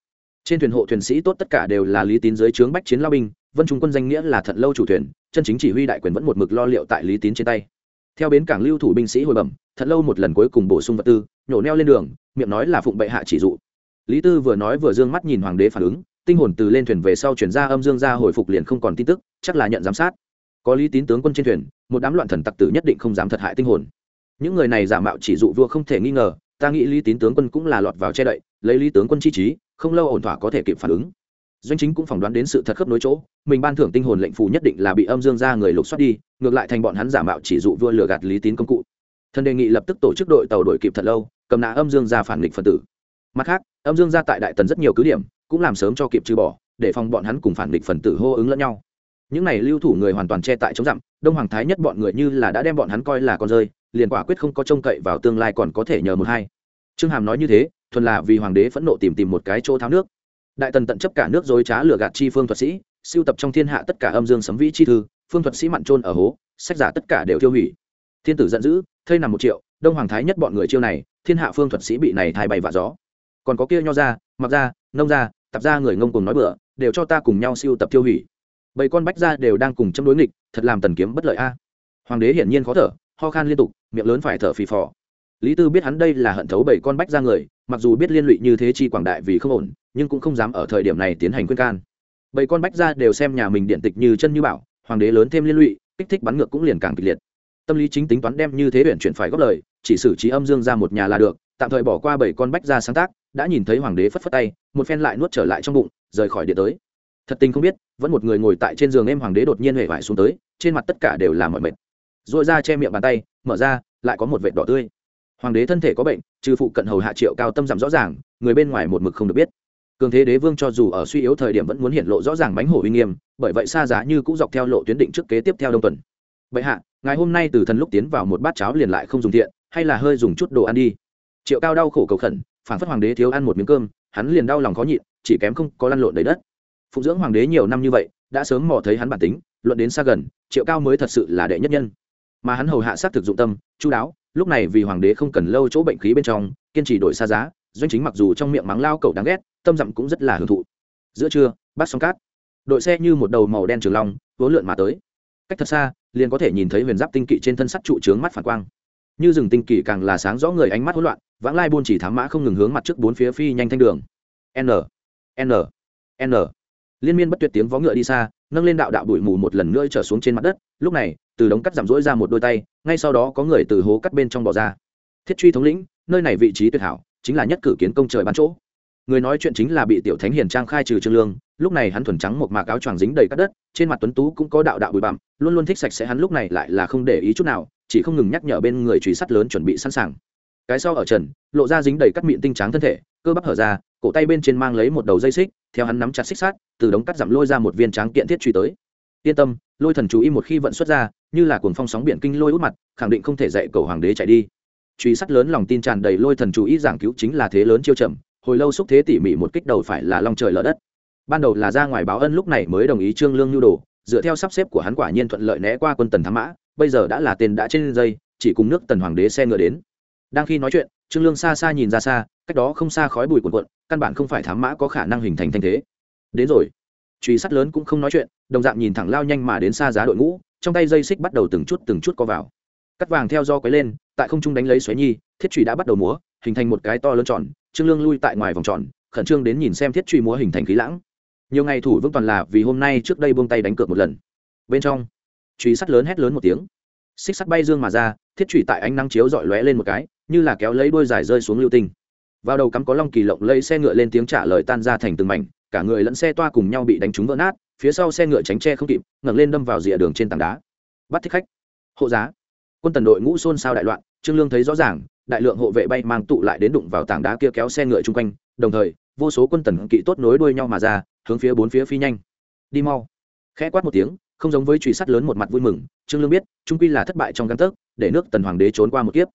Trên thuyền hộ thuyền sĩ tốt tất cả đều là lý tín dưới trướng bách chiến lao binh, vân trung quân danh nghĩa là thật lâu chủ thuyền, chân chính chỉ huy đại quyền vẫn một mực lo liệu tại lý tín trên tay. Theo bến cảng lưu thủ binh sĩ hồi bẩm, thật lâu một lần cuối cùng bổ sung vật tư, nhổ neo lên đường, miệng nói là phụng bệ hạ chỉ dụ. Lý tư vừa nói vừa d ư ơ n g mắt nhìn hoàng đế phản ứng tinh hồn từ lên thuyền về sau chuyển ra âm dương ra hồi phục liền không còn tin tức, chắc là nhận giám sát. Có lý tín tướng quân trên thuyền, một đám loạn thần tặc tử nhất định không dám thật hại tinh hồn. Những người này giả mạo chỉ dụ vua không thể nghi ngờ, ta nghĩ lý tín tướng quân cũng là lọt vào che đậy, lấy lý tướng quân chi trí, không lâu ổn thỏa có thể kịp phản ứng. Doanh chính cũng phỏng đoán đến sự thật khớp nối chỗ, mình ban thưởng tinh hồn lệnh phù nhất định là bị âm dương ra người lục soát đi, ngược lại thành bọn hắn giả mạo chỉ dụ vua lừa gạt lý tín công cụ. Thần đề nghị lập tức tổ chức đội tàu đội kịp thật lâu, cầm nã âm dương ra phản nghịch phân tử. Mặt khác, âm dương ra tại đại tần rất nhiều cứ điểm cũng làm sớm cho kịp trừ bỏ, để phòng bọn hắn cùng phản địch phần tử hô ứng lẫn nhau. Những này lưu thủ người hoàn toàn che tại chống dặm, đông hoàng thái nhất bọn người như là đã đem bọn hắn coi là con rơi, liền quả quyết không có trông cậy vào tương lai còn có thể nhờ một hai. Trương hàm nói như thế, thuần là vì hoàng đế phẫn nộ tìm tìm một cái chỗ tháo nước. Đại tần tận chấp cả nước dối trá lừa gạt chi phương thuật sĩ, siêu tập trong thiên hạ tất cả âm dương sấm vĩ chi thư, phương thuật sĩ mặn trôn ở hố, sách giả tất cả đều tiêu hủy. Thiên tử giận dữ, thây nằm một triệu, đông hoàng thái nhất bọn người chiêu này, thiên hạ phương thuật sĩ bị này thay bày vạ gió. Còn có kia nho ra mặc ra nông ra tập ra người ngông cùng nói bừa, đều cho ta cùng nhau siêu tập tiêu hủy. Bảy con bách ra đều đang cùng châm đối nghịch, thật làm tần kiếm bất lợi a. Hoàng đế hiển nhiên khó thở, ho khan liên tục, miệng lớn phải thở phì phò. Lý tư biết hắn đây là hận thấu bảy con bách ra người, mặc dù biết liên lụy như thế chi quảng đại vì không ổn, nhưng cũng không dám ở thời điểm này tiến hành khuyên can. Bảy con bách ra đều xem nhà mình điện tịch như chân như bảo, hoàng đế lớn thêm liên lụy, kích thích bắn ngược cũng liền càng kịch liệt. Tâm lý chính tính toán đem như thế huyện chuyển phải góp lời, chỉ xử trí âm dương ra một nhà là được, tạm thời bỏ qua bảy con bách ra sáng tác đã nhìn thấy hoàng đế phất phất tay, một phen lại nuốt trở lại trong bụng, rời khỏi điện tới. Thật tình không biết, vẫn một người ngồi tại trên giường em hoàng đế đột nhiên hề vải xuống tới, trên mặt tất cả đều là mọi mệt. Dội ra che miệng bàn tay, mở ra, lại có một vệt đỏ tươi. Hoàng đế thân thể có bệnh, trừ phụ cận hầu hạ triệu cao tâm giảm rõ ràng, người bên ngoài một mực không được biết. Cường thế đế vương cho dù ở suy yếu thời điểm vẫn muốn hiện lộ rõ ràng bánh hổ uy nghiêm, bởi vậy xa giá như cũng dọc theo lộ tuyến định trước kế tiếp theo đông tuần. Bệ hạ, ngày hôm nay từ thần lúc tiến vào một bát cháo liền lại không dùng thiện, hay là hơi dùng chút đồ ăn đi. Triệu cao đau khổ cầu khẩn phản phất hoàng đế thiếu ăn một miếng cơm, hắn liền đau lòng khó nhịn, chỉ kém không có lăn lộn đầy đất. Phụng dưỡng hoàng đế nhiều năm như vậy, đã sớm mò thấy hắn bản tính, luận đến xa gần, triệu cao mới thật sự là đệ nhất nhân. Mà hắn hầu hạ sát thực dụng tâm chú đáo, lúc này vì hoàng đế không cần lâu chỗ bệnh khí bên trong, kiên trì đổi xa giá, doanh chính mặc dù trong miệng mắng lao cậu đáng ghét, tâm dặm cũng rất là hưởng thụ. Giữa trưa bắt xong cát, đội xe như một đầu màu đen trường long vốn lượn mà tới. Cách thật xa, liền có thể nhìn thấy huyền giáp tinh kỵ trên thân sắt trụ trướng mắt phản quang. Như rừng tinh kỵ càng là sáng rõ người ánh mắt hỗn loạn vãng lai buôn chỉ thám mã không ngừng hướng mặt trước bốn phía phi nhanh thanh đường. N n n. Liên miên bất tuyệt tiếng vó ngựa đi xa, nâng lên đạo đạo bụi mù một lần nữa trở xuống trên mặt đất. Lúc này, từ đống cắt giảm rỗi ra một đôi tay, ngay sau đó có người từ hố cắt bên trong bỏ ra. Thiết truy thống lĩnh, nơi này vị trí tuyệt hảo, chính là nhất cử kiến công trời bán chỗ. Người nói chuyện chính là bị tiểu thánh hiền trang khai trừ trương lương, lúc này hắn thuần trắng một mạc áo choàng dính đầy cắt đất, trên mặt tuấn tú cũng có đạo đạo bụi bặm, luôn luôn thích sạch sẽ hắn lúc này lại là không để ý chút nào, chỉ không ngừng nhắc nhở bên người truy sát lớn chuẩn bị sẵn sàng cái sau ở trần, lộ ra dính đầy cắt miệng tinh trắng thân thể, cơ bắp hở ra, cổ tay bên trên mang lấy một đầu dây xích, theo hắn nắm chặt xích sát từ đống cắt giảm lôi ra một viên tráng kiện thiết truy tới. Yên tâm, lôi thần chú ý một khi vận xuất ra, như là cuồng phong sóng biển kinh lôi út mặt, khẳng định không thể dạy cầu hoàng đế chạy đi. Truy sắt lớn lòng tin tràn đầy lôi thần chú ý giảng cứu chính là thế lớn chiêu chậm hồi lâu xúc thế tỉ mỉ một kích đầu phải là long trời lở đất. Ban đầu là ra ngoài báo ân lúc này mới đồng ý trương lương nhu đồ, dựa theo sắp xếp của hắn quả nhiên thuận lợi né qua quân tần thám mã, bây giờ đã là tên đã trên dây, chỉ cùng nước tần hoàng đế xe ngựa đến đang khi nói chuyện, trương lương xa xa nhìn ra xa, cách đó không xa khói bụi cuộn cuộn, căn bản không phải thám mã có khả năng hình thành thanh thế. Đến rồi. Truy sát lớn cũng không nói chuyện, đồng dạng nhìn thẳng lao nhanh mà đến xa giá đội ngũ, trong tay dây xích bắt đầu từng chút từng chút co vào. Cắt vàng theo do quấy lên, tại không trung đánh lấy xoáy nhi, thiết truy đã bắt đầu múa, hình thành một cái to lớn tròn, trương lương lui tại ngoài vòng tròn, khẩn trương đến nhìn xem thiết truy múa hình thành khí lãng. Nhiều ngày thủ vững toàn là vì hôm nay trước đây buông tay đánh cược một lần. Bên trong, truy sắt lớn hét lớn một tiếng. Xích sắt bay dương mà ra, thiết truy tại ánh nắng chiếu dọi lóe lên một cái như là kéo lấy đôi dài rơi xuống lưu tinh. Vào đầu cắm có long kỳ lộng lấy xe ngựa lên tiếng trả lời tan ra thành từng mảnh, cả người lẫn xe toa cùng nhau bị đánh trúng vỡ nát, phía sau xe ngựa tránh tre không kịp, ngẩng lên đâm vào rìa đường trên tảng đá. Bắt thích khách. Hộ giá. Quân tần đội ngũ xôn xao đại loạn, trương lương thấy rõ ràng, đại lượng hộ vệ bay mang tụ lại đến đụng vào tảng đá kia kéo xe ngựa chung quanh, đồng thời, vô số quân tần kỵ tốt nối đuôi nhau mà ra, hướng phía bốn phía phi nhanh. Đi mau. Khẽ quát một tiếng, không giống với truy sát lớn một mặt vui mừng, trương lương biết trung quy là thất bại trong căn tấc, để nước tần hoàng đế trốn qua một kiếp.